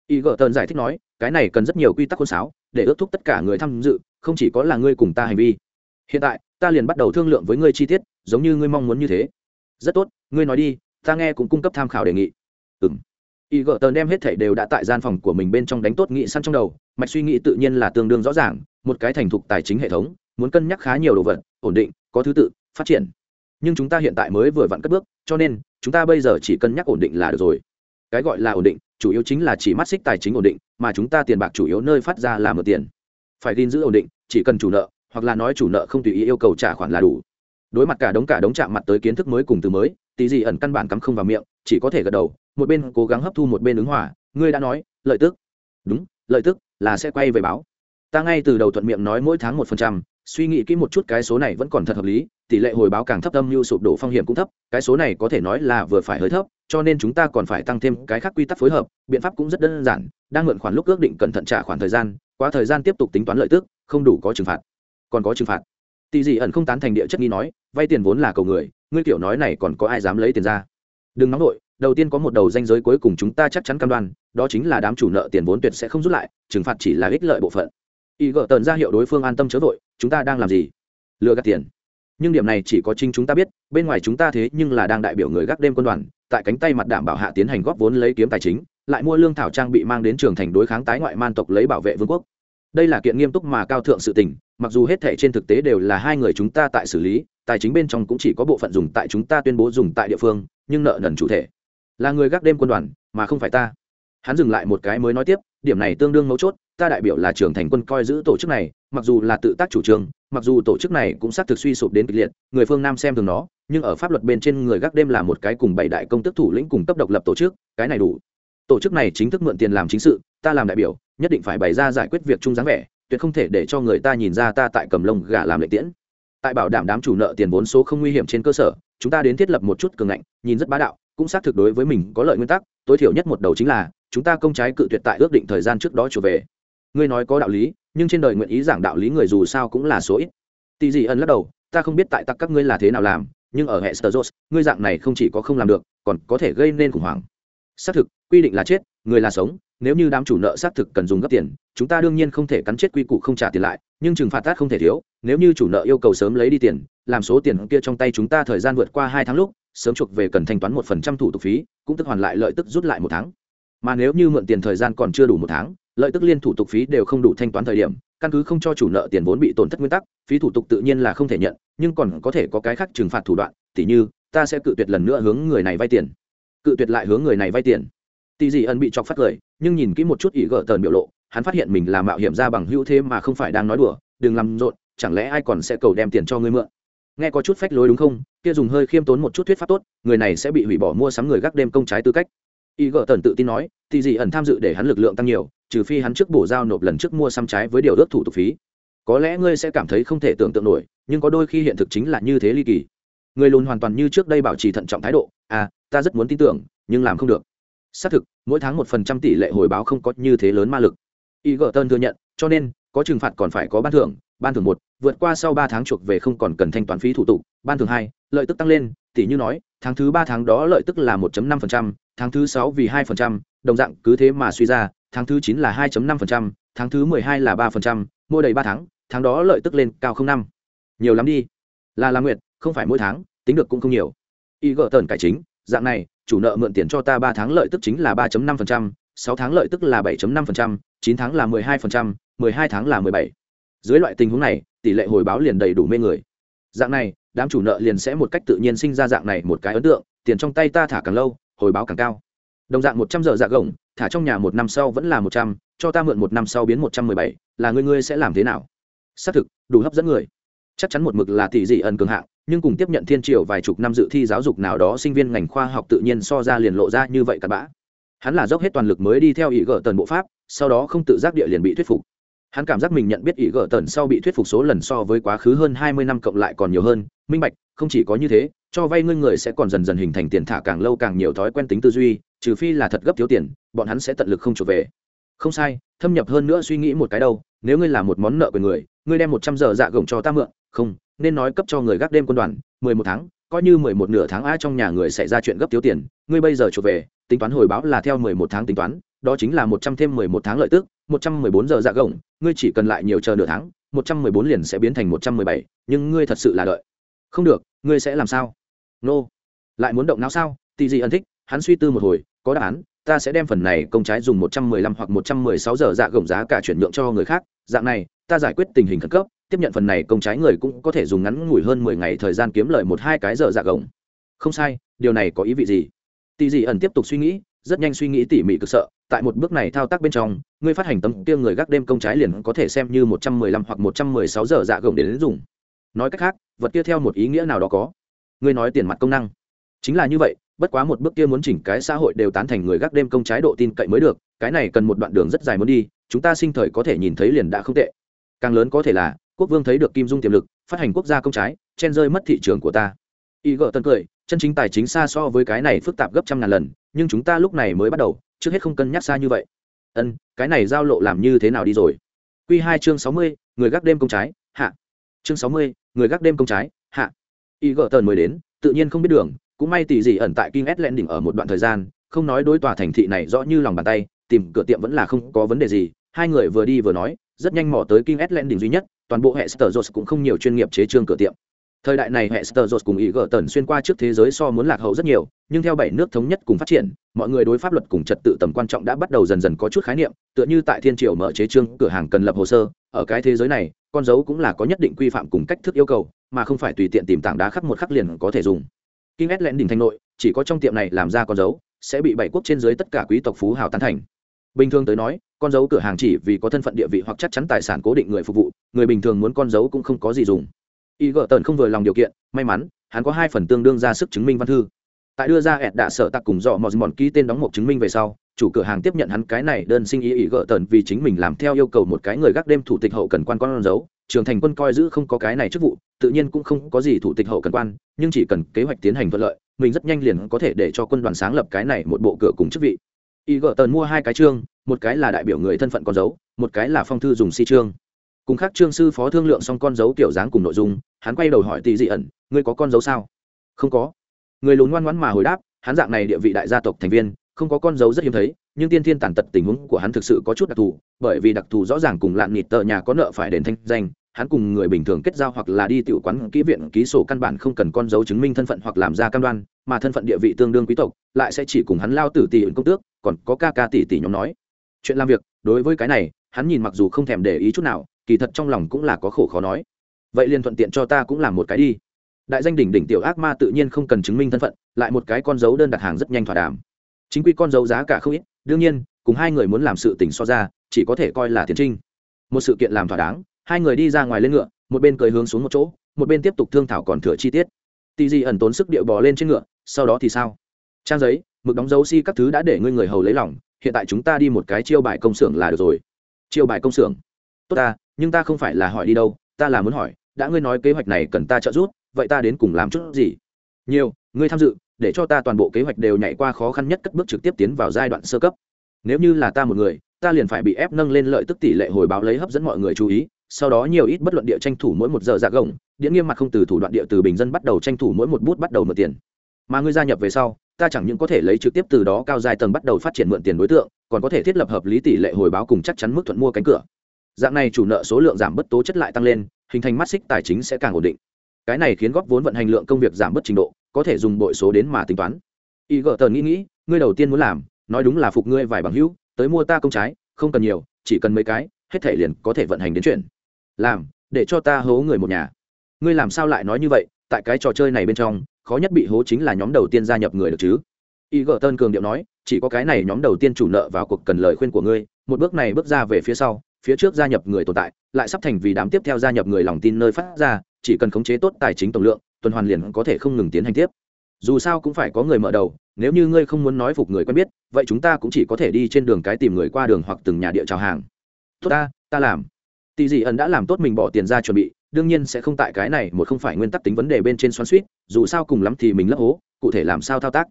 y gờ tần giải thích nói, cái này cần rất nhiều quy tắc khuôn sáo, để ước thúc tất cả người tham dự, không chỉ có là ngươi cùng ta hành vi. Hiện tại, ta liền bắt đầu thương lượng với ngươi chi tiết, giống như ngươi mong muốn như thế. Rất tốt, ngươi nói đi, ta nghe cũng cung cấp tham khảo đề nghị. Ừ y gờ tần đem hết thảy đều đã tại gian phòng của mình bên trong đánh tốt nghị săn trong đầu, mạch suy nghĩ tự nhiên là tương đương rõ ràng, một cái thành thục tài chính hệ thống, muốn cân nhắc khá nhiều đồ vật, ổn định, có thứ tự, phát triển. Nhưng chúng ta hiện tại mới vừa vặn cất bước, cho nên, chúng ta bây giờ chỉ cân nhắc ổn định là được rồi cái gọi là ổn định, chủ yếu chính là chỉ mắt xích tài chính ổn định, mà chúng ta tiền bạc chủ yếu nơi phát ra là mượn tiền. Phải gìn giữ ổn định, chỉ cần chủ nợ, hoặc là nói chủ nợ không tùy ý yêu cầu trả khoản là đủ. Đối mặt cả đống cả đống chạm mặt tới kiến thức mới cùng từ mới, tí gì ẩn căn bản cắm không vào miệng, chỉ có thể gật đầu, một bên cố gắng hấp thu một bên ứng hỏa ngươi đã nói, lợi tức. Đúng, lợi tức là sẽ quay về báo. Ta ngay từ đầu thuận miệng nói mỗi tháng một phần trăm suy nghĩ kỹ một chút cái số này vẫn còn thật hợp lý, tỷ lệ hồi báo càng thấp âm mưu sụp đổ phong hiểm cũng thấp, cái số này có thể nói là vừa phải hơi thấp, cho nên chúng ta còn phải tăng thêm cái khác quy tắc phối hợp, biện pháp cũng rất đơn giản, đang mượn khoản lúc ước định cẩn thận trả khoản thời gian, qua thời gian tiếp tục tính toán lợi tức, không đủ có trừng phạt. Còn có trừng phạt. Tỷ dị ẩn không tán thành địa chất nghi nói, vay tiền vốn là cầu người, ngươi kiểu nói này còn có ai dám lấy tiền ra? Đừng nóng nổi đầu tiên có một đầu danh giới cuối cùng chúng ta chắc chắn cam đoan, đó chính là đám chủ nợ tiền vốn tuyệt sẽ không rút lại, trừng phạt chỉ là ích lợi bộ phận. Y gỡ tần ra hiệu đối phương an tâm chớ vội chúng ta đang làm gì? Lừa gạt tiền. Nhưng điểm này chỉ có chính chúng ta biết, bên ngoài chúng ta thế nhưng là đang đại biểu người gác đêm quân đoàn, tại cánh tay mặt đảm bảo hạ tiến hành góp vốn lấy kiếm tài chính, lại mua lương thảo trang bị mang đến trường thành đối kháng tái ngoại man tộc lấy bảo vệ vương quốc. Đây là kiện nghiêm túc mà cao thượng sự tình, mặc dù hết thể trên thực tế đều là hai người chúng ta tại xử lý, tài chính bên trong cũng chỉ có bộ phận dùng tại chúng ta tuyên bố dùng tại địa phương, nhưng nợ nần chủ thể là người gác đêm quân đoàn, mà không phải ta. Hắn dừng lại một cái mới nói tiếp, điểm này tương đương mấu chốt, ta đại biểu là trưởng thành quân coi giữ tổ chức này mặc dù là tự tác chủ trương, mặc dù tổ chức này cũng xác thực suy sụp đến kịch liệt, người phương nam xem thường nó, nhưng ở pháp luật bên trên người gác đêm là một cái cùng bảy đại công tức thủ lĩnh cùng cấp độc lập tổ chức, cái này đủ. Tổ chức này chính thức mượn tiền làm chính sự, ta làm đại biểu, nhất định phải bày ra giải quyết việc chung dáng vẻ, tuyệt không thể để cho người ta nhìn ra ta tại cầm lông gà làm lệ tiễn. Tại bảo đảm đám chủ nợ tiền vốn số không nguy hiểm trên cơ sở, chúng ta đến thiết lập một chút cường ngạnh, nhìn rất bá đạo, cũng xác thực đối với mình có lợi nguyên tắc, tối thiểu nhất một đầu chính là, chúng ta công trái cự tuyệt tại ước định thời gian trước đó trở về. Ngươi nói có đạo lý nhưng trên đời nguyện ý giảng đạo lý người dù sao cũng là số ít. Tỷ dị ẩn lắc đầu, ta không biết tại tặc các ngươi là thế nào làm, nhưng ở hệ sơ ngươi dạng này không chỉ có không làm được, còn có thể gây nên khủng hoảng. Xác thực, quy định là chết, người là sống, nếu như đám chủ nợ xác thực cần dùng gấp tiền, chúng ta đương nhiên không thể cắn chết quy củ không trả tiền lại, nhưng trừng phạt tát không thể thiếu, nếu như chủ nợ yêu cầu sớm lấy đi tiền, làm số tiền kia trong tay chúng ta thời gian vượt qua hai tháng lúc, sớm chuộc về cần thanh toán một phần trăm thủ tục phí, cũng tức hoàn lại lợi tức rút lại một tháng. Mà nếu như mượn tiền thời gian còn chưa đủ một tháng lợi tức liên thủ tục phí đều không đủ thanh toán thời điểm, căn cứ không cho chủ nợ tiền vốn bị tổn thất nguyên tắc, phí thủ tục tự nhiên là không thể nhận, nhưng còn có thể có cái khác trừng phạt thủ đoạn, tỉ như, ta sẽ cự tuyệt lần nữa hướng người này vay tiền. Cự tuyệt lại hướng người này vay tiền. Tỷ dị ẩn bị chọc phát cười nhưng nhìn kỹ một chút ý gỡ tờn biểu lộ, hắn phát hiện mình là mạo hiểm ra bằng hữu thế mà không phải đang nói đùa, đừng làm rộn, chẳng lẽ ai còn sẽ cầu đem tiền cho ngươi mượn? Nghe có chút phách lối đúng không? Kia dùng hơi khiêm tốn một chút thuyết pháp tốt, người này sẽ bị hủy bỏ mua sắm người gác đêm công trái tư cách. Y gỡ tần tự tin nói thì dị ẩn tham dự để hắn lực lượng tăng nhiều trừ phi hắn trước bổ giao nộp lần trước mua xăm trái với điều ước thủ tục phí. Có lẽ ngươi sẽ cảm thấy không thể tưởng tượng nổi nhưng có đôi khi hiện thực chính là như thế ly kỳ. Người lùn hoàn toàn như trước đây bảo trì thận trọng thái độ à ta rất muốn tin tưởng nhưng làm không được. Xác thực mỗi tháng một phần trăm tỷ lệ hồi báo không có như thế lớn ma lực. Y gờ tơn thừa nhận cho nên có trừng phạt còn phải có ban thưởng ban thưởng một vượt qua sau ba tháng chuộc về không còn cần thanh toán phí thủ tục ban thưởng hai lợi tức tăng lên tỷ như nói tháng thứ ba tháng đó lợi tức là 1.5%, tháng thứ sáu vì hai phần trăm, đồng dạng cứ thế mà suy ra, tháng thứ chín là 2.5%, tháng thứ mười hai là 3%, mỗi đầy ba tháng, tháng đó lợi tức lên cao không năm. Nhiều lắm đi. Là La Nguyệt, không phải mỗi tháng, tính được cũng không nhiều. Y gỡ tần cải chính, dạng này, chủ nợ mượn tiền cho ta ba tháng lợi tức chính là 3.5%, sáu tháng lợi tức là 7.5%, chín tháng là 12%, 12 tháng là 17. Dưới loại tình huống này, tỷ lệ hồi báo liền đầy đủ mê người. Dạng này, đám chủ nợ liền sẽ một cách tự nhiên sinh ra dạng này một cái ấn tượng tiền trong tay ta thả càng lâu hồi báo càng cao đồng dạng một trăm giờ dạ gồng, thả trong nhà một năm sau vẫn là một trăm, cho ta mượn một năm sau biến một trăm mười bảy, là ngươi ngươi sẽ làm thế nào? Xác thực, đủ hấp dẫn người. Chắc chắn một mực là tỷ dị ẩn cường hạng, nhưng cùng tiếp nhận thiên triều vài chục năm dự thi giáo dục nào đó sinh viên ngành khoa học tự nhiên so ra liền lộ ra như vậy cặn bã. Hắn là dốc hết toàn lực mới đi theo ý gỡ tần bộ pháp, sau đó không tự giác địa liền bị thuyết phục hắn cảm giác mình nhận biết ý gỡ tần sau bị thuyết phục số lần so với quá khứ hơn hai mươi năm cộng lại còn nhiều hơn. Minh bạch, không chỉ có như thế, cho vay ngươi người sẽ còn dần dần hình thành tiền thả càng lâu càng nhiều thói quen tính tư duy, trừ phi là thật gấp thiếu tiền, bọn hắn sẽ tận lực không trở về. Không sai, thâm nhập hơn nữa suy nghĩ một cái đâu, nếu ngươi là một món nợ của người, ngươi đem một trăm giờ dạ gồng cho ta mượn. Không, nên nói cấp cho người gác đêm quân đoàn, mười một tháng, coi như mười một nửa tháng ai trong nhà người xảy ra chuyện gấp thiếu tiền, ngươi bây giờ trở về, tính toán hồi báo là theo mười một tháng tính toán, đó chính là một trăm thêm mười một tháng lợi tức một trăm mười bốn giờ dạ gồng, ngươi chỉ cần lại nhiều chờ nửa tháng, một trăm mười bốn liền sẽ biến thành một trăm mười bảy, nhưng ngươi thật sự là đợi. Không được, ngươi sẽ làm sao? Nô、no. lại muốn động não sao? Tì gì ẩn thích, hắn suy tư một hồi, có đáp án, ta sẽ đem phần này công trái dùng một trăm mười lăm hoặc một trăm mười sáu giờ dạ gồng giá cả chuyển nhượng cho người khác. Dạng này, ta giải quyết tình hình khẩn cấp, tiếp nhận phần này công trái người cũng có thể dùng ngắn ngủi hơn mười ngày thời gian kiếm lời một hai cái giờ dạ gồng. Không sai, điều này có ý vị gì? Tì gì ẩn tiếp tục suy nghĩ rất nhanh suy nghĩ tỉ mỉ cực sợ, tại một bước này thao tác bên trong, ngươi phát hành tấm kia người gác đêm công trái liền có thể xem như một trăm mười lăm hoặc một trăm mười sáu giờ dạ gồng để đến dùng. Nói cách khác, vật kia theo một ý nghĩa nào đó có? Ngươi nói tiền mặt công năng. Chính là như vậy, bất quá một bước kia muốn chỉnh cái xã hội đều tán thành người gác đêm công trái độ tin cậy mới được, cái này cần một đoạn đường rất dài muốn đi, chúng ta sinh thời có thể nhìn thấy liền đã không tệ. Càng lớn có thể là, quốc vương thấy được kim dung tiềm lực, phát hành quốc gia công trái, chen rơi mất thị trường của ta. Y gợ tân cười chân chính tài chính xa so với cái này phức tạp gấp trăm ngàn lần, nhưng chúng ta lúc này mới bắt đầu, trước hết không cân nhắc xa như vậy. Ân, cái này giao lộ làm như thế nào đi rồi? Q hai chương sáu mươi, người gác đêm công trái, hạ. Chương sáu mươi, người gác đêm công trái, hạ. Y gợ tần mới đến, tự nhiên không biết đường, cũng may tỷ gì ẩn tại kinh s len đỉnh ở một đoạn thời gian, không nói đối tòa thành thị này rõ như lòng bàn tay, tìm cửa tiệm vẫn là không có vấn đề gì. Hai người vừa đi vừa nói, rất nhanh mò tới kinh s len đỉnh duy nhất, toàn bộ hệ sở sơ cũng không nhiều chuyên nghiệp chế trương cửa tiệm thời đại này hệ sơ cùng ý gỡ tần xuyên qua trước thế giới so muốn lạc hậu rất nhiều, nhưng theo bảy nước thống nhất cùng phát triển, mọi người đối pháp luật cùng trật tự tầm quan trọng đã bắt đầu dần dần có chút khái niệm, tựa như tại thiên triều mở chế trương cửa hàng cần lập hồ sơ, ở cái thế giới này, con dấu cũng là có nhất định quy phạm cùng cách thức yêu cầu, mà không phải tùy tiện tìm tảng đá khắc một khắc liền có thể dùng. Kinh ét lẽn đỉnh thanh nội, chỉ có trong tiệm này làm ra con dấu, sẽ bị bảy quốc trên dưới tất cả quý tộc phú hào tán thành. Bình thường tới nói, con dấu cửa hàng chỉ vì có thân phận địa vị hoặc chắc chắn tài sản cố định người phục vụ, người bình thường muốn con dấu cũng không có gì dùng y Gợt tần không vừa lòng điều kiện, may mắn, hắn có hai phần tương đương ra sức chứng minh văn thư. Tại đưa ra ẹt đạ sở tặc cùng dọ mò mòn ký tên đóng một chứng minh về sau, chủ cửa hàng tiếp nhận hắn cái này đơn sinh ý ý gợ tần vì chính mình làm theo yêu cầu một cái người gác đêm thủ tịch hậu cần quan con dấu. Trường thành quân coi giữ không có cái này chức vụ, tự nhiên cũng không có gì thủ tịch hậu cần quan, nhưng chỉ cần kế hoạch tiến hành thuận lợi, mình rất nhanh liền có thể để cho quân đoàn sáng lập cái này một bộ cửa cùng chức vị. Y gợ tần mua hai cái chương, một cái là đại biểu người thân phận con dấu, một cái là phong thư dùng si chương cùng khác trương sư phó thương lượng xong con dấu kiểu dáng cùng nội dung, hắn quay đầu hỏi tỷ dị ẩn, ngươi có con dấu sao? Không có. Người lùn ngoan ngoãn mà hồi đáp, hắn dạng này địa vị đại gia tộc thành viên, không có con dấu rất hiếm thấy, nhưng tiên thiên tàn tật tình huống của hắn thực sự có chút đặc thù, bởi vì đặc thù rõ ràng cùng lạn nịt tờ nhà có nợ phải đền thanh danh, hắn cùng người bình thường kết giao hoặc là đi tiểu quán kỹ viện ký sổ căn bản không cần con dấu chứng minh thân phận hoặc làm ra cam đoan, mà thân phận địa vị tương đương quý tộc, lại sẽ chỉ cùng hắn lao tử tỷ ứng công tước, còn có ca ca tỷ tỷ nhóm nói. Chuyện làm việc, đối với cái này, hắn nhìn mặc dù không thèm để ý chút nào kỳ thật trong lòng cũng là có khổ khó nói. Vậy liền thuận tiện cho ta cũng làm một cái đi. Đại danh đỉnh đỉnh tiểu ác ma tự nhiên không cần chứng minh thân phận, lại một cái con dấu đơn đặt hàng rất nhanh thỏa đàm. Chính quy con dấu giá cả không ít, đương nhiên, cùng hai người muốn làm sự tình so ra, chỉ có thể coi là tiến trinh. Một sự kiện làm thỏa đáng, hai người đi ra ngoài lên ngựa, một bên cười hướng xuống một chỗ, một bên tiếp tục thương thảo còn thừa chi tiết. Tì di ẩn tốn sức điệu bò lên trên ngựa, sau đó thì sao? Trang giấy, mực đóng dấu si các thứ đã để ngươi người hầu lấy lòng, hiện tại chúng ta đi một cái chiêu bài công xưởng là được rồi. Chiêu bài công xưởng. Tốt ta nhưng ta không phải là hỏi đi đâu, ta là muốn hỏi, đã ngươi nói kế hoạch này cần ta trợ giúp, vậy ta đến cùng làm chút gì? Nhiều, ngươi tham dự, để cho ta toàn bộ kế hoạch đều nhảy qua khó khăn nhất cất bước trực tiếp tiến vào giai đoạn sơ cấp. Nếu như là ta một người, ta liền phải bị ép nâng lên lợi tức tỷ lệ hồi báo lấy hấp dẫn mọi người chú ý, sau đó nhiều ít bất luận địa tranh thủ mỗi một giờ dạ gồng, điện nghiêm mặt không từ thủ đoạn địa từ bình dân bắt đầu tranh thủ mỗi một bút bắt đầu mượn tiền. Mà ngươi gia nhập về sau, ta chẳng những có thể lấy trực tiếp từ đó cao dài tầng bắt đầu phát triển mượn tiền đối tượng, còn có thể thiết lập hợp lý tỷ lệ hồi báo cùng chắc chắn mức thuận mua cánh cửa dạng này chủ nợ số lượng giảm bất tố chất lại tăng lên, hình thành mắt xích tài chính sẽ càng ổn định. Cái này khiến góp vốn vận hành lượng công việc giảm bớt trình độ, có thể dùng bội số đến mà tính toán. Y gợ tờn nghĩ nghĩ, ngươi đầu tiên muốn làm, nói đúng là phục ngươi vài bằng hữu, tới mua ta công trái, không cần nhiều, chỉ cần mấy cái, hết thể liền có thể vận hành đến chuyện. Làm, để cho ta hố người một nhà. Ngươi làm sao lại nói như vậy, tại cái trò chơi này bên trong, khó nhất bị hố chính là nhóm đầu tiên gia nhập người được chứ? Y gợ tơn cường điệu nói, chỉ có cái này nhóm đầu tiên chủ nợ vào cuộc cần lời khuyên của ngươi, một bước này bước ra về phía sau phía trước gia nhập người tồn tại, lại sắp thành vì đám tiếp theo gia nhập người lòng tin nơi phát ra, chỉ cần khống chế tốt tài chính tổng lượng, tuần hoàn liền có thể không ngừng tiến hành tiếp. Dù sao cũng phải có người mở đầu, nếu như ngươi không muốn nói phục người quen biết, vậy chúng ta cũng chỉ có thể đi trên đường cái tìm người qua đường hoặc từng nhà địa chào hàng. Tốt ta ta làm. Tỷ dị ẩn đã làm tốt mình bỏ tiền ra chuẩn bị, đương nhiên sẽ không tại cái này một không phải nguyên tắc tính vấn đề bên trên xoắn suýt dù sao cùng lắm thì mình lấp hố, cụ thể làm sao thao tác.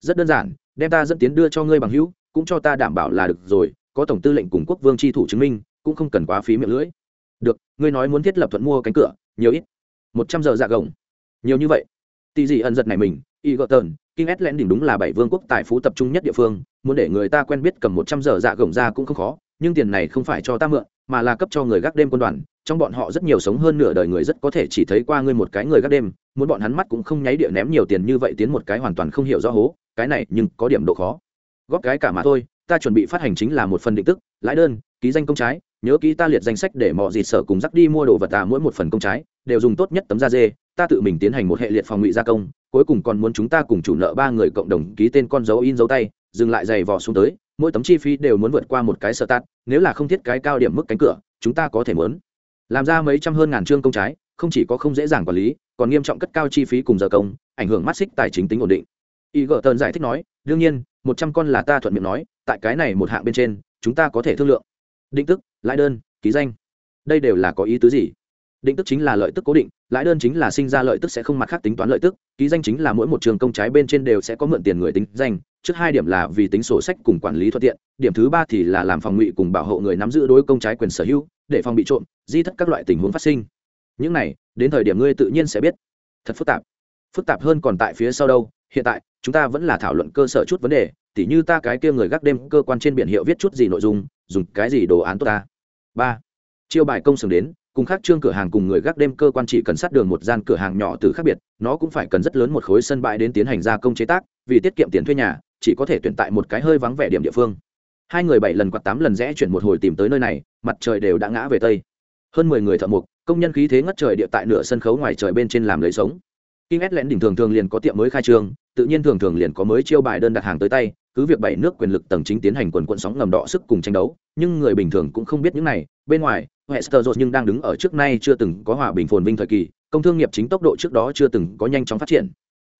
Rất đơn giản, đem ta dẫn tiến đưa cho ngươi bằng hữu, cũng cho ta đảm bảo là được rồi, có tổng tư lệnh cùng quốc vương tri thủ chứng minh cũng không cần quá phí miệng lưỡi. Được, ngươi nói muốn thiết lập thuận mua cánh cửa, nhiều ít. Một trăm giờ dạ gồng. Nhiều như vậy. Tỷ dị ẩn giật này mình, y gợt tờn kinh ét lẽn đỉnh đúng là bảy vương quốc tài phú tập trung nhất địa phương, muốn để người ta quen biết cầm một trăm giờ dạ gồng ra cũng không khó, nhưng tiền này không phải cho ta mượn, mà là cấp cho người gác đêm quân đoàn, trong bọn họ rất nhiều sống hơn nửa đời người rất có thể chỉ thấy qua ngươi một cái người gác đêm, muốn bọn hắn mắt cũng không nháy địa ném nhiều tiền như vậy tiến một cái hoàn toàn không hiểu rõ hố, cái này nhưng có điểm độ khó. Góp cái cả mà thôi, ta chuẩn bị phát hành chính là một phần định tức, lãi đơn, ký danh công trái nhớ kỹ ta liệt danh sách để mọi gì sở cùng dắt đi mua đồ vật ta mỗi một phần công trái, đều dùng tốt nhất tấm da dê, ta tự mình tiến hành một hệ liệt phòng ngụy gia công, cuối cùng còn muốn chúng ta cùng chủ nợ ba người cộng đồng ký tên con dấu in dấu tay, dừng lại giày vò xuống tới, mỗi tấm chi phí đều muốn vượt qua một cái sơ tát, nếu là không thiết cái cao điểm mức cánh cửa, chúng ta có thể muốn. Làm ra mấy trăm hơn ngàn chương công trái, không chỉ có không dễ dàng quản lý, còn nghiêm trọng cất cao chi phí cùng giờ công, ảnh hưởng mắt xích tài chính tính ổn định. Y gợ tơn giải thích nói, đương nhiên, một trăm con là ta thuận miệng nói, tại cái này một hạng bên trên, chúng ta có thể thương lượng định tức, lãi đơn, ký danh. Đây đều là có ý tứ gì? Định tức chính là lợi tức cố định, lãi đơn chính là sinh ra lợi tức sẽ không mặt khác tính toán lợi tức, ký danh chính là mỗi một trường công trái bên trên đều sẽ có mượn tiền người tính danh. Trước hai điểm là vì tính sổ sách cùng quản lý thuận tiện, điểm thứ ba thì là làm phòng ngụy cùng bảo hộ người nắm giữ đối công trái quyền sở hữu, để phòng bị trộm, di thất các loại tình huống phát sinh. Những này, đến thời điểm ngươi tự nhiên sẽ biết. Thật phức tạp. Phức tạp hơn còn tại phía sau đâu. Hiện tại, chúng ta vẫn là thảo luận cơ sở chút vấn đề, tỉ như ta cái kia người gác đêm cơ quan trên biển hiệu viết chút gì nội dung dùng cái gì đồ án tốt ta? Ba. Chiêu bài công xưởng đến, cùng khác trương cửa hàng cùng người gác đêm cơ quan chỉ cần sát đường một gian cửa hàng nhỏ từ khác biệt, nó cũng phải cần rất lớn một khối sân bãi đến tiến hành gia công chế tác, vì tiết kiệm tiền thuê nhà, chỉ có thể tuyển tại một cái hơi vắng vẻ điểm địa phương. Hai người bảy lần quạt tám lần rẽ chuyển một hồi tìm tới nơi này, mặt trời đều đã ngã về tây. Hơn mười người thợ mộc, công nhân khí thế ngất trời địa tại nửa sân khấu ngoài trời bên trên làm lấy sống. King S đỉnh thường thường liền có tiệm mới khai trương, tự nhiên thường thường liền có mới chiêu bài đơn đặt hàng tới tay, cứ việc bảy nước quyền lực tầng chính tiến hành quần quần sóng ngầm đỏ sức cùng tranh đấu, nhưng người bình thường cũng không biết những này, bên ngoài, Westeros nhưng đang đứng ở trước nay chưa từng có hòa bình phồn vinh thời kỳ, công thương nghiệp chính tốc độ trước đó chưa từng có nhanh chóng phát triển.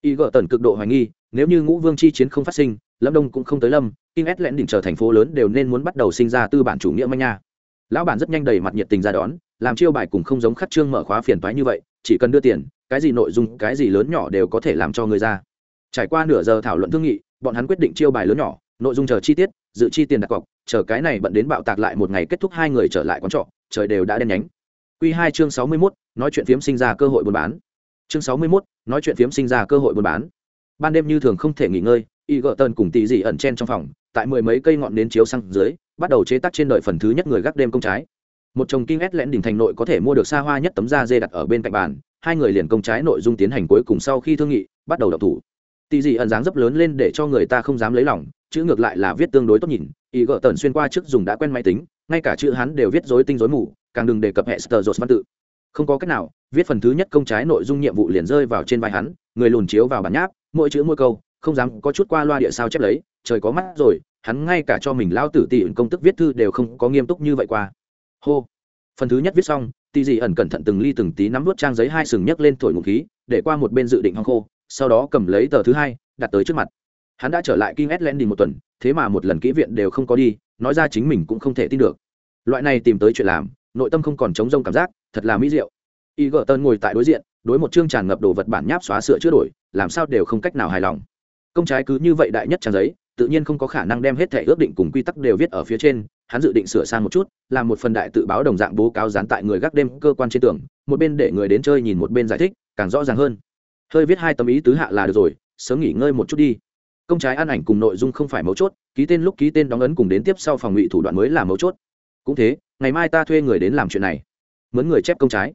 Y gỡ cực độ hoài nghi, nếu như Ngũ Vương chi chiến không phát sinh, Lâm Đông cũng không tới Lâm, King S đỉnh trở thành phố lớn đều nên muốn bắt đầu sinh ra tư bản chủ nghĩa manh nha. Lão bản rất nhanh đầy mặt nhiệt tình ra đón, làm chiêu bài cùng không giống khắc trương mở khóa phiền toái như vậy, chỉ cần đưa tiền, cái gì nội dung, cái gì lớn nhỏ đều có thể làm cho người ra. Trải qua nửa giờ thảo luận thương nghị, bọn hắn quyết định chiêu bài lớn nhỏ, nội dung chờ chi tiết, dự chi tiền đặt cọc, chờ cái này bận đến bạo tạc lại một ngày kết thúc hai người trở lại quán trọ, trời đều đã đen nhánh. Q hai chương sáu mươi mốt, nói chuyện phiếm sinh ra cơ hội buôn bán. Chương sáu mươi mốt, nói chuyện phiếm sinh ra cơ hội buôn bán. Ban đêm như thường không thể nghỉ ngơi y gợ tần cùng tì dị ẩn chen trong phòng, tại mười mấy cây ngọn nến chiếu sang dưới, bắt đầu chế tác trên đời phần thứ nhất người gác đêm công trái. Một chồng kinh ét lẽn đỉnh thành nội có thể mua được xa hoa nhất tấm da dê đặt ở bên cạnh bàn hai người liền công trái nội dung tiến hành cuối cùng sau khi thương nghị, bắt đầu đọc thủ. Tì dị ẩn dáng dấp lớn lên để cho người ta không dám lấy lòng, chữ ngược lại là viết tương đối tốt nhìn, ý gỡ tần xuyên qua trước dùng đã quen máy tính, ngay cả chữ hắn đều viết dối tinh dối mù, càng đừng đề cập hệ sờ dột văn tự. Không có cách nào, viết phần thứ nhất công trái nội dung nhiệm vụ liền rơi vào trên vai hắn, người lùn chiếu vào bản nháp, mỗi chữ mỗi câu, không dám có chút qua loa địa sao chép lấy, trời có mắt rồi, hắn ngay cả cho mình lao tử tỷ công tức viết thư đều không có nghiêm túc như vậy qua. Hô. Phần thứ nhất viết xong tì dị ẩn cẩn thận từng ly từng tí nắm vút trang giấy hai sừng nhấc lên thổi ngụ khí để qua một bên dự định hong khô sau đó cầm lấy tờ thứ hai đặt tới trước mặt hắn đã trở lại King Island một tuần, thế mà một lần kỹ viện đều không có đi, nói ra chính mình cũng không thể tin được. Loại này tìm tới chuyện làm, nội tâm không còn chống rông cảm giác, thật là mỹ diệu. y gợ tơn ngồi tại đối diện, đối một chương tràn ngập đồ vật bản nháp xóa sửa chữa đổi, làm sao đều không cách nào hài lòng. Công trái cứ như vậy đại nhất trang giấy, tự nhiên không có khả năng đem hết thể ước định cùng quy tắc đều viết ở phía trên, hắn dự định sửa sang một chút, làm một phần đại tự báo đồng dạng bố cáo dán tại người gác đêm cơ quan trên tường, một bên để người đến chơi nhìn một bên giải thích, càng rõ ràng hơn. Hơi viết hai tấm ý tứ hạ là được rồi, sớm nghỉ ngơi một chút đi. Công trái ăn ảnh cùng nội dung không phải mấu chốt, ký tên lúc ký tên đóng ấn cùng đến tiếp sau phòng ngụy thủ đoạn mới là mấu chốt. Cũng thế, ngày mai ta thuê người đến làm chuyện này. Mướn người chép công trái.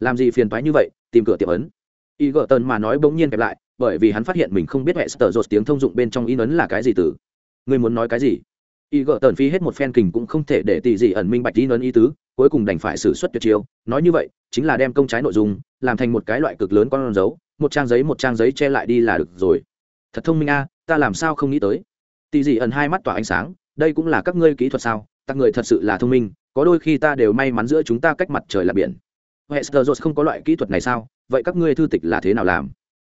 Làm gì phiền toái như vậy, tìm cửa tiệm ấn. Y gợ tần mà nói bỗng nhiên kẹp lại, bởi vì hắn phát hiện mình không biết hệ sờ dột tiếng thông dụng bên trong in ấn là cái gì từ. Ngươi muốn nói cái gì? Y gỡ tần phi hết một phen kình cũng không thể để tỷ dị ẩn minh bạch đi nấn ý tứ, cuối cùng đành phải xử suất tuyệt chiêu. Nói như vậy, chính là đem công trái nội dung, làm thành một cái loại cực lớn con dấu, một trang giấy một trang giấy che lại đi là được rồi. Thật thông minh a, ta làm sao không nghĩ tới? Tỷ dị ẩn hai mắt tỏa ánh sáng, đây cũng là các ngươi kỹ thuật sao? Các người thật sự là thông minh, có đôi khi ta đều may mắn giữa chúng ta cách mặt trời là biển. Hester jones không có loại kỹ thuật này sao? Vậy các ngươi thư tịch là thế nào làm?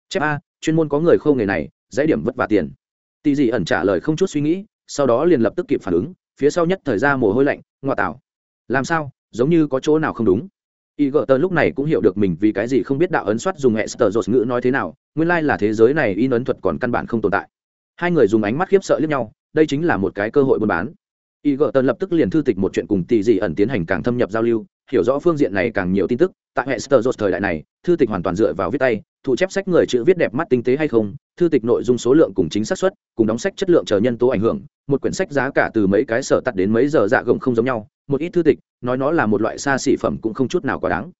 Chép a, chuyên môn có người khâu nghề này dãy điểm vất vả tiền. Tỷ dị ẩn trả lời không chút suy nghĩ sau đó liền lập tức kịp phản ứng, phía sau nhất thời ra mồ hôi lạnh ngoại tảo làm sao? Giống như có chỗ nào không đúng? Y gợ tờ lúc này cũng hiểu được mình vì cái gì không biết đạo ấn soát dùng hệ sờ dột ngữ nói thế nào, nguyên lai、like、là thế giới này in ấn thuật còn căn bản không tồn tại. Hai người dùng ánh mắt khiếp sợ lẫn nhau, đây chính là một cái cơ hội buôn bán. Y gợ tờ lập tức liền thư tịch một chuyện cùng tỷ dị ẩn tiến hành càng thâm nhập giao lưu, hiểu rõ phương diện này càng nhiều tin tức. Tại hệ sờ dột thời đại này, thư tịch hoàn toàn dựa vào viết tay thụ chép sách người chữ viết đẹp mắt tinh tế hay không thư tịch nội dung số lượng cùng chính xác suất, cùng đóng sách chất lượng chờ nhân tố ảnh hưởng, một quyển sách giá cả từ mấy cái sở tắt đến mấy giờ dạ gồng không giống nhau, một ít thư tịch, nói nó là một loại xa xỉ phẩm cũng không chút nào quá đáng.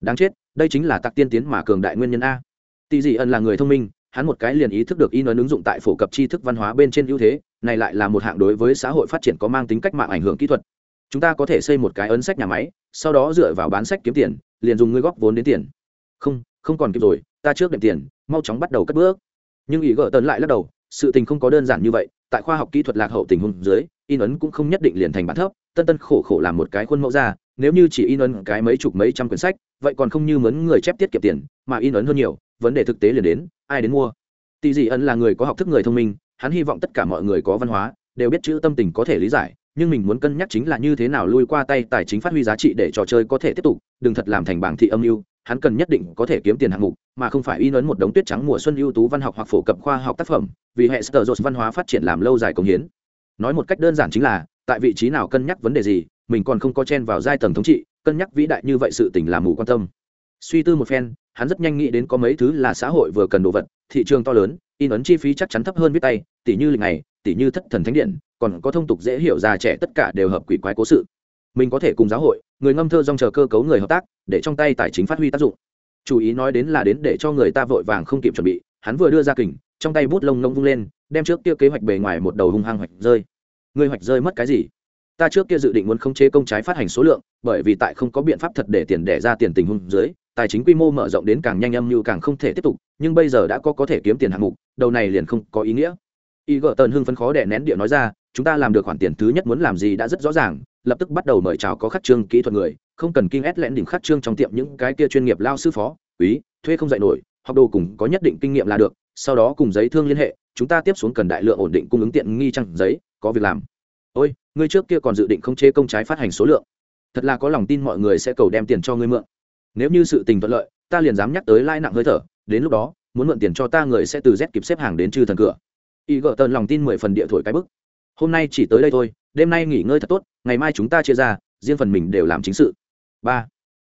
Đáng chết, đây chính là tặc tiên tiến mà cường đại nguyên nhân a. Tỷ dị ẩn là người thông minh, hắn một cái liền ý thức được in ấn ứng dụng tại phổ cập tri thức văn hóa bên trên ưu thế, này lại là một hạng đối với xã hội phát triển có mang tính cách mạng ảnh hưởng kỹ thuật. Chúng ta có thể xây một cái ấn sách nhà máy, sau đó dựa vào bán sách kiếm tiền, liền dùng ngươi góp vốn đến tiền. Không không còn kịp rồi, ta trước đệm tiền, mau chóng bắt đầu cất bước nhưng ý gỡ tấn lại lắc đầu, sự tình không có đơn giản như vậy, tại khoa học kỹ thuật lạc hậu tình huống dưới, in ấn cũng không nhất định liền thành bản thấp, tân tân khổ khổ làm một cái khuôn mẫu ra, nếu như chỉ in ấn cái mấy chục mấy trăm quyển sách, vậy còn không như mướn người chép tiết kiệm tiền, mà in ấn hơn nhiều, vấn đề thực tế liền đến, ai đến mua? Tỷ dị ấn là người có học thức người thông minh, hắn hy vọng tất cả mọi người có văn hóa, đều biết chữ tâm tình có thể lý giải, nhưng mình muốn cân nhắc chính là như thế nào lui qua tay tài chính phát huy giá trị để trò chơi có thể tiếp tục, đừng thật làm thành bảng thị âm mưu hắn cần nhất định có thể kiếm tiền hạng mục, mà không phải in ấn một đống tuyết trắng mùa xuân ưu tú văn học hoặc phổ cập khoa học tác phẩm, vì hệ sở dột văn hóa phát triển làm lâu dài công hiến. Nói một cách đơn giản chính là, tại vị trí nào cân nhắc vấn đề gì, mình còn không có chen vào giai tầng thống trị, cân nhắc vĩ đại như vậy sự tình làm mù quan tâm. Suy tư một phen, hắn rất nhanh nghĩ đến có mấy thứ là xã hội vừa cần đồ vật, thị trường to lớn in ấn chi phí chắc chắn thấp hơn viết tay tỷ như lịch này tỷ như thất thần thánh điện, còn có thông tục dễ hiểu già trẻ tất cả đều hợp quỷ quái cố sự mình có thể cùng giáo hội, người ngâm thơ dòng chờ cơ cấu người hợp tác, để trong tay tài chính phát huy tác dụng. Chủ ý nói đến là đến để cho người ta vội vàng không kịp chuẩn bị, hắn vừa đưa ra kình, trong tay bút lông nông vung lên, đem trước kia kế hoạch bề ngoài một đầu hung hăng hoạch rơi. Người hoạch rơi mất cái gì? Ta trước kia dự định muốn khống chế công trái phát hành số lượng, bởi vì tại không có biện pháp thật để tiền đẻ ra tiền tình hung dưới, tài chính quy mô mở rộng đến càng nhanh âm như càng không thể tiếp tục, nhưng bây giờ đã có có thể kiếm tiền hạng mục, đầu này liền không có ý nghĩa. Y gợ tần hưng phấn khó đẻ nén địa nói ra chúng ta làm được khoản tiền thứ nhất muốn làm gì đã rất rõ ràng, lập tức bắt đầu mời chào có khắc trương kỹ thuật người, không cần kinh ép lẽn đỉnh khắc trương trong tiệm những cái kia chuyên nghiệp lao sư phó, quý, thuê không dạy nổi, học đồ cùng có nhất định kinh nghiệm là được, sau đó cùng giấy thương liên hệ, chúng ta tiếp xuống cần đại lượng ổn định cung ứng tiện nghi trăng giấy, có việc làm. Ôi, ngươi trước kia còn dự định không chế công trái phát hành số lượng. Thật là có lòng tin mọi người sẽ cầu đem tiền cho ngươi mượn. Nếu như sự tình thuận lợi, ta liền dám nhắc tới lai nặng hơi thở, đến lúc đó, muốn mượn tiền cho ta người sẽ từ z kịp xếp hàng đến trừ thần cửa. Y gợ tần lòng tin mười phần địa thổi cái bức hôm nay chỉ tới đây thôi, đêm nay nghỉ ngơi thật tốt, ngày mai chúng ta chia ra, riêng phần mình đều làm chính sự. Ba,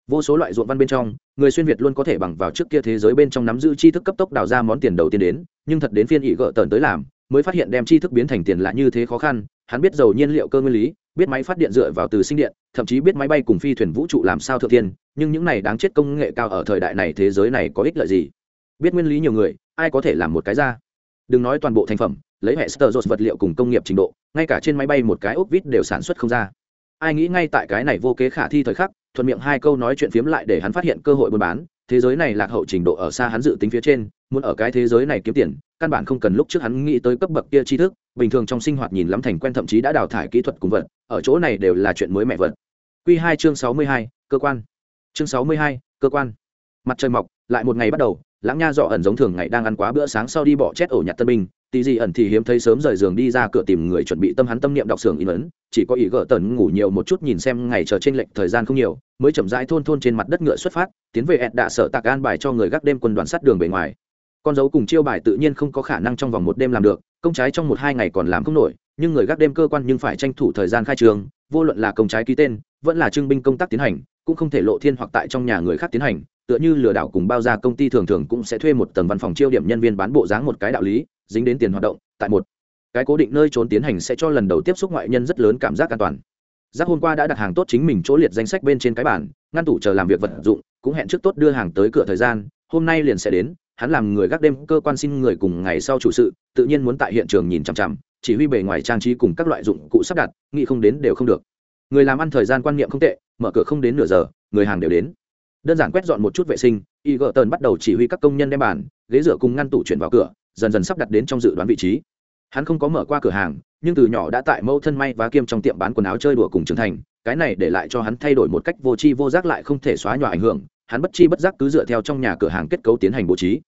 vô số loại ruộng văn bên trong, người xuyên việt luôn có thể bằng vào trước kia thế giới bên trong nắm giữ tri thức cấp tốc đào ra món tiền đầu tiên đến, nhưng thật đến phiên ỷ gợ tờn tới làm, mới phát hiện đem tri thức biến thành tiền là như thế khó khăn, hắn biết dầu nhiên liệu cơ nguyên lý, biết máy phát điện dựa vào từ sinh điện, thậm chí biết máy bay cùng phi thuyền vũ trụ làm sao thượng tiên, nhưng những này đáng chết công nghệ cao ở thời đại này thế giới này có ích lợi gì? Biết nguyên lý nhiều người, ai có thể làm một cái ra? Đừng nói toàn bộ thành phẩm lấy hệ sơ dột vật liệu cùng công nghiệp trình độ, ngay cả trên máy bay một cái ốc vít đều sản xuất không ra. Ai nghĩ ngay tại cái này vô kế khả thi thời khắc, thuận miệng hai câu nói chuyện phiếm lại để hắn phát hiện cơ hội buôn bán, thế giới này lạc hậu trình độ ở xa hắn dự tính phía trên, muốn ở cái thế giới này kiếm tiền, căn bản không cần lúc trước hắn nghĩ tới cấp bậc kia tri thức, bình thường trong sinh hoạt nhìn lắm thành quen thậm chí đã đào thải kỹ thuật cùng vật, ở chỗ này đều là chuyện mới mẹ vật. Q hai chương sáu mươi hai, cơ quan. Chương sáu mươi hai, cơ quan. Mặt trời mọc, lại một ngày bắt đầu, lãng nha dọ ẩn giống thường ngày đang ăn quá bữa sáng sau đi bỏ chết ổ nhặt tân binh Tỷ gì ẩn thì hiếm thấy sớm rời giường đi ra cửa tìm người chuẩn bị tâm hắn tâm niệm đọc sưởng in ấn, chỉ có ý gỡ tần ngủ nhiều một chút nhìn xem ngày chờ trên lệnh thời gian không nhiều, mới chậm rãi thôn thôn trên mặt đất ngựa xuất phát, tiến về ẹt đạ sở tạc an bài cho người gác đêm quân đoàn sát đường bề ngoài. Con dấu cùng chiêu bài tự nhiên không có khả năng trong vòng một đêm làm được, công trái trong một hai ngày còn làm không nổi, nhưng người gác đêm cơ quan nhưng phải tranh thủ thời gian khai trường, vô luận là công trái ký tên, vẫn là trưng binh công tác tiến hành, cũng không thể lộ thiên hoặc tại trong nhà người khác tiến hành, tựa như lừa đảo cùng bao gia công ty thường thường cũng sẽ thuê một tầng văn phòng chiêu điểm nhân viên bán bộ dáng một cái đạo lý dính đến tiền hoạt động, tại một, cái cố định nơi trốn tiến hành sẽ cho lần đầu tiếp xúc ngoại nhân rất lớn cảm giác an toàn. Giác hôm qua đã đặt hàng tốt chính mình chỗ liệt danh sách bên trên cái bản ngăn tủ chờ làm việc vật dụng, cũng hẹn trước tốt đưa hàng tới cửa thời gian, hôm nay liền sẽ đến, hắn làm người gác đêm, cơ quan xin người cùng ngày sau chủ sự, tự nhiên muốn tại hiện trường nhìn chằm chằm, chỉ huy bề ngoài trang trí cùng các loại dụng cụ sắp đặt, nghĩ không đến đều không được. Người làm ăn thời gian quan niệm không tệ, mở cửa không đến nửa giờ, người hàng đều đến. Đơn giản quét dọn một chút vệ sinh, y gợ tần bắt đầu chỉ huy các công nhân đem bàn, ghế rửa cùng ngăn tủ chuyển vào cửa dần dần sắp đặt đến trong dự đoán vị trí. Hắn không có mở qua cửa hàng, nhưng từ nhỏ đã tại mẫu thân may và kiêm trong tiệm bán quần áo chơi đùa cùng trưởng thành, cái này để lại cho hắn thay đổi một cách vô tri vô giác lại không thể xóa nhòa ảnh hưởng, hắn bất chi bất giác cứ dựa theo trong nhà cửa hàng kết cấu tiến hành bố trí.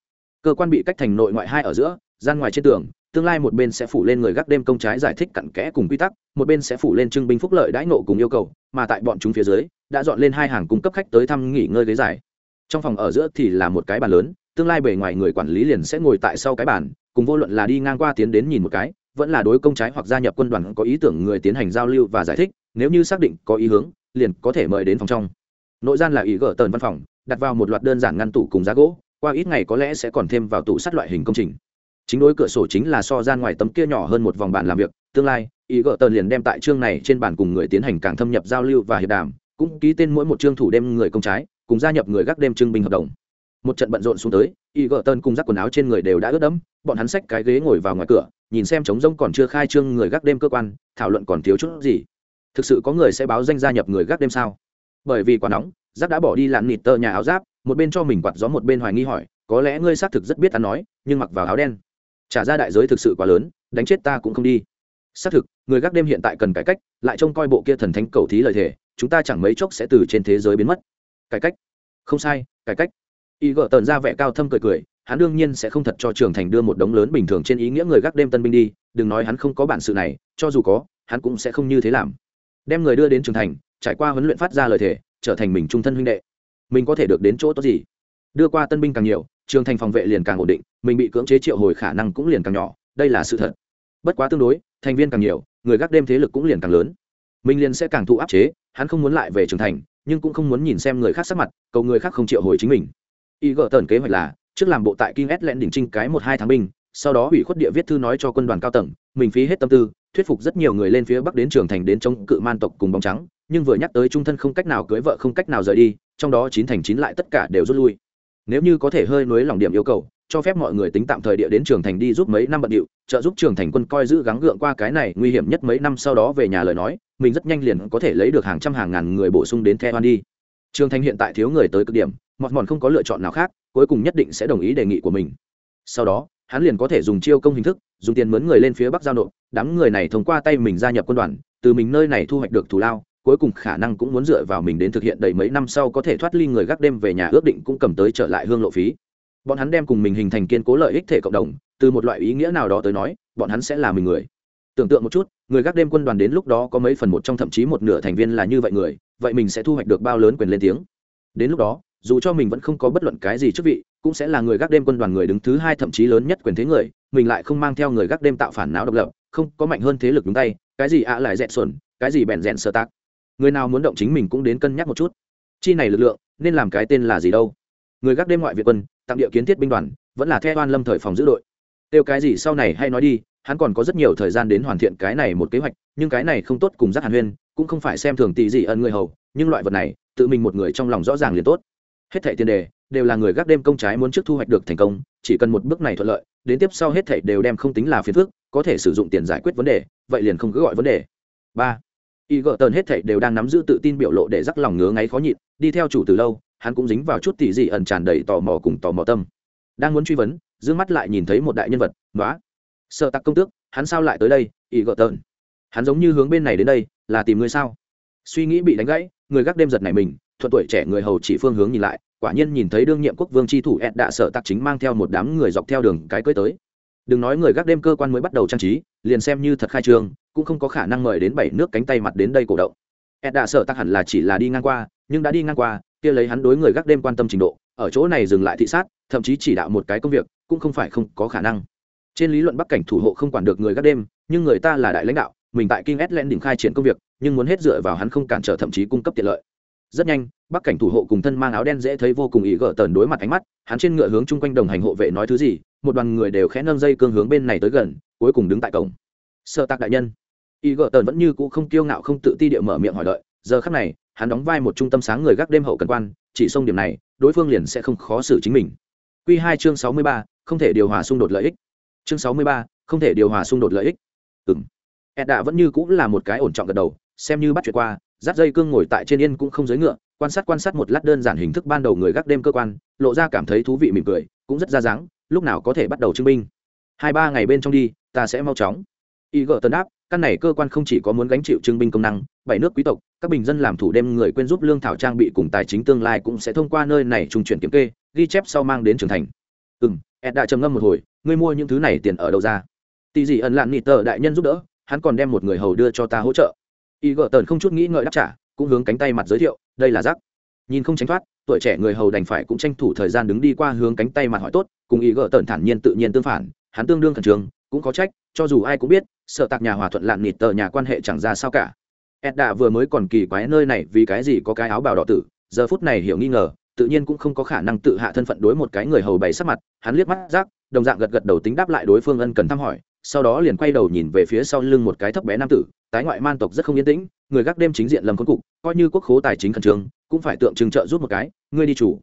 Cơ quan bị cách thành nội ngoại hai ở giữa, gian ngoài trên tường, tương lai một bên sẽ phủ lên người gác đêm công trái giải thích cặn kẽ cùng quy tắc, một bên sẽ phủ lên trưng binh phúc lợi đãi nộ cùng yêu cầu, mà tại bọn chúng phía dưới, đã dọn lên hai hàng cung cấp khách tới thăm nghỉ ngơi ghế dài. Trong phòng ở giữa thì là một cái bàn lớn tương lai bề ngoài người quản lý liền sẽ ngồi tại sau cái bàn, cùng vô luận là đi ngang qua tiến đến nhìn một cái, vẫn là đối công trái hoặc gia nhập quân đoàn có ý tưởng người tiến hành giao lưu và giải thích, nếu như xác định có ý hướng, liền có thể mời đến phòng trong. Nội gian là ý gỡ tờn văn phòng, đặt vào một loạt đơn giản ngăn tủ cùng giá gỗ, qua ít ngày có lẽ sẽ còn thêm vào tủ sắt loại hình công trình. Chính đối cửa sổ chính là so gian ngoài tấm kia nhỏ hơn một vòng bàn làm việc, tương lai, ý gỡ tờn liền đem tại chương này trên bàn cùng người tiến hành càng thâm nhập giao lưu và hiệp đàm, cũng ký tên mỗi một chương thủ đêm người công trái, cùng gia nhập người gác đêm trưng binh hợp đồng một trận bận rộn xuống tới, y gợ tân cùng rác quần áo trên người đều đã ướt đẫm, bọn hắn xách cái ghế ngồi vào ngoài cửa, nhìn xem trống rông còn chưa khai trương người gác đêm cơ quan, thảo luận còn thiếu chút gì. Thực sự có người sẽ báo danh gia nhập người gác đêm sao? Bởi vì quá nóng rác đã bỏ đi lặn nịt tờ nhà áo giáp, một bên cho mình quạt gió một bên hoài nghi hỏi, có lẽ ngươi xác thực rất biết ăn nói, nhưng mặc vào áo đen. Trả ra đại giới thực sự quá lớn, đánh chết ta cũng không đi. Xác thực, người gác đêm hiện tại cần cải cách, lại trông coi bộ kia thần thánh cầu thí lời thề, chúng ta chẳng mấy chốc sẽ từ trên thế giới biến mất. Cải cách? Không sai, cải cách y gỡ tần ra vẻ cao thâm cười cười, hắn đương nhiên sẽ không thật cho trường thành đưa một đống lớn bình thường trên ý nghĩa người gác đêm tân binh đi, đừng nói hắn không có bản sự này, cho dù có, hắn cũng sẽ không như thế làm. Đem người đưa đến trường thành, trải qua huấn luyện phát ra lời thề, trở thành mình trung thân huynh đệ. Mình có thể được đến chỗ tốt gì? Đưa qua tân binh càng nhiều, trường thành phòng vệ liền càng ổn định, mình bị cưỡng chế triệu hồi khả năng cũng liền càng nhỏ, đây là sự thật. Bất quá tương đối, thành viên càng nhiều, người gác đêm thế lực cũng liền càng lớn. Mình liền sẽ càng thụ áp chế, hắn không muốn lại về trường thành, nhưng cũng không muốn nhìn xem người khác sắc mặt, cầu người khác không triệu hồi chính mình y gỡ tần kế hoạch là, trước làm bộ tại Kim s lẹn đỉnh trinh cái một hai tháng binh, sau đó ủy khuất địa viết thư nói cho quân đoàn cao tầng, mình phí hết tâm tư, thuyết phục rất nhiều người lên phía bắc đến trường thành đến chống cự man tộc cùng bóng trắng, nhưng vừa nhắc tới trung thân không cách nào cưới vợ không cách nào rời đi, trong đó chín thành chín lại tất cả đều rút lui. Nếu như có thể hơi nối lòng điểm yêu cầu, cho phép mọi người tính tạm thời địa đến trường thành đi giúp mấy năm bận điệu, trợ giúp trường thành quân coi giữ gắng gượng qua cái này nguy hiểm nhất mấy năm sau đó về nhà lời nói, mình rất nhanh liền có thể lấy được hàng trăm hàng ngàn người bổ sung đến theo đi. Trường thành hiện tại thiếu người tới cực điểm mọt mòn không có lựa chọn nào khác, cuối cùng nhất định sẽ đồng ý đề nghị của mình. Sau đó, hắn liền có thể dùng chiêu công hình thức, dùng tiền mướn người lên phía bắc giao nộp, đám người này thông qua tay mình gia nhập quân đoàn, từ mình nơi này thu hoạch được thù lao, cuối cùng khả năng cũng muốn dựa vào mình đến thực hiện đầy mấy năm sau có thể thoát ly người gác đêm về nhà ước định cũng cầm tới trở lại hương lộ phí. Bọn hắn đem cùng mình hình thành kiên cố lợi ích thể cộng đồng, từ một loại ý nghĩa nào đó tới nói, bọn hắn sẽ là mình người. Tưởng tượng một chút, người gác đêm quân đoàn đến lúc đó có mấy phần một trong thậm chí một nửa thành viên là như vậy người, vậy mình sẽ thu hoạch được bao lớn quyền lên tiếng. Đến lúc đó dù cho mình vẫn không có bất luận cái gì chức vị, cũng sẽ là người gác đêm quân đoàn người đứng thứ hai thậm chí lớn nhất quyền thế người, mình lại không mang theo người gác đêm tạo phản não độc lập, không có mạnh hơn thế lực đúng tay, cái gì ạ lại dẹn xuẩn, cái gì bèn rèn sơ tác người nào muốn động chính mình cũng đến cân nhắc một chút. Chi này lực lượng, nên làm cái tên là gì đâu? Người gác đêm ngoại việt quân, tặng địa kiến thiết binh đoàn, vẫn là theo an lâm thời phòng giữ đội. Tiêu cái gì sau này hay nói đi, hắn còn có rất nhiều thời gian đến hoàn thiện cái này một kế hoạch, nhưng cái này không tốt cùng giác hàn huyên, cũng không phải xem thường tỷ gì ân người hầu, nhưng loại vật này, tự mình một người trong lòng rõ ràng liền tốt hết thảy tiền đề, đều là người gác đêm công trái muốn trước thu hoạch được thành công, chỉ cần một bước này thuận lợi, đến tiếp sau hết thảy đều đem không tính là phiền phức, có thể sử dụng tiền giải quyết vấn đề, vậy liền không cứ gọi vấn đề. Ba, y gợ Tần hết thảy đều đang nắm giữ tự tin biểu lộ để rắc lòng ngứa ngáy khó nhịn, đi theo chủ từ lâu, hắn cũng dính vào chút tỷ dị ẩn tràn đầy tò mò cùng tò mò tâm. Đang muốn truy vấn d mắt lại nhìn thấy một đại nhân vật nói sợ tặc công tước, hắn sao lại tới đây, y gợ Tần. hắn giống như hướng bên này đến đây, là tìm người sao? Suy nghĩ bị đánh gãy, người gác đêm giật này mình thuận tuổi trẻ người hầu chỉ phương hướng nhìn lại, quả nhiên nhìn thấy đương nhiệm quốc vương tri thủ ed đạ sở tạc chính mang theo một đám người dọc theo đường cái cưới tới. Đừng nói người gác đêm cơ quan mới bắt đầu trang trí, liền xem như thật khai trương, cũng không có khả năng mời đến bảy nước cánh tay mặt đến đây cổ động. Ed đạ sở tạc hẳn là chỉ là đi ngang qua, nhưng đã đi ngang qua, kia lấy hắn đối người gác đêm quan tâm trình độ, ở chỗ này dừng lại thị sát, thậm chí chỉ đạo một cái công việc, cũng không phải không có khả năng. Trên lý luận bắc cảnh thủ hộ không quản được người gác đêm, nhưng người ta là đại lãnh đạo, mình tại kinh Ed len đỉnh khai triển công việc, nhưng muốn hết dựa vào hắn không cản trở thậm chí cung cấp tiện lợi rất nhanh, bắc cảnh thủ hộ cùng thân mang áo đen dễ thấy vô cùng ý gỡ tờn đối mặt ánh mắt, hắn trên ngựa hướng chung quanh đồng hành hộ vệ nói thứ gì, một đoàn người đều khẽ nâng dây cương hướng bên này tới gần, cuối cùng đứng tại cổng. Sợ tạc đại nhân. Ý gỡ tờn vẫn như cũ không kiêu ngạo không tự ti địa mở miệng hỏi đợi, giờ khắc này, hắn đóng vai một trung tâm sáng người gác đêm hậu cần quan, chỉ xông điểm này, đối phương liền sẽ không khó xử chính mình. Q hai chương sáu mươi ba, không thể điều hòa xung đột lợi ích. Chương sáu mươi ba, không thể điều hòa xung đột lợi ích. Ừ m edda đã vẫn như cũng là một cái ổn trọng gật đầu, xem như bắt chuyện qua dắt dây cương ngồi tại trên yên cũng không giới ngựa quan sát quan sát một lát đơn giản hình thức ban đầu người gác đêm cơ quan lộ ra cảm thấy thú vị mỉm cười cũng rất ra dáng lúc nào có thể bắt đầu chứng minh. Hai ba ngày bên trong đi ta sẽ mau chóng. Y gợ tân áp, căn này cơ quan không chỉ có muốn gánh chịu chứng minh công năng bảy nước quý tộc các bình dân làm thủ đêm người quên giúp lương thảo trang bị cùng tài chính tương lai cũng sẽ thông qua nơi này trung chuyển kiểm kê ghi chép sau mang đến trưởng thành. Ừ m ed đã trầm ngâm một hồi ngươi mua những thứ này tiền ở đâu ra? Tỷ gì ẩn lạn nị tờ đại nhân giúp đỡ hắn còn đem một người hầu đưa cho ta hỗ trợ y gợ tần không chút nghĩ ngợi đáp trả, cũng hướng cánh tay mặt giới thiệu, đây là giác. nhìn không tránh thoát, tuổi trẻ người hầu đành phải cũng tranh thủ thời gian đứng đi qua hướng cánh tay mặt hỏi tốt, cùng y gợ tần thản nhiên tự nhiên tương phản, hắn tương đương khẩn trương, cũng có trách, cho dù ai cũng biết, sợ tạc nhà hòa thuận lạn nịt tờ nhà quan hệ chẳng ra sao cả ed đã vừa mới còn kỳ quái nơi này vì cái gì có cái áo bào đỏ tử, giờ phút này hiểu nghi ngờ, tự nhiên cũng không có khả năng tự hạ thân phận đối một cái người hầu bày sắc mặt, hắn liếc mắt rác đồng dạng gật gật đầu tính đáp lại đối phương ân cần thăm hỏi sau đó liền quay đầu nhìn về phía sau lưng một cái thấp bé nam tử, tái ngoại man tộc rất không yên tĩnh, người gác đêm chính diện lầm khốn cục, coi như quốc khố tài chính khẩn trương, cũng phải tượng trưng trợ giúp một cái, ngươi đi chủ.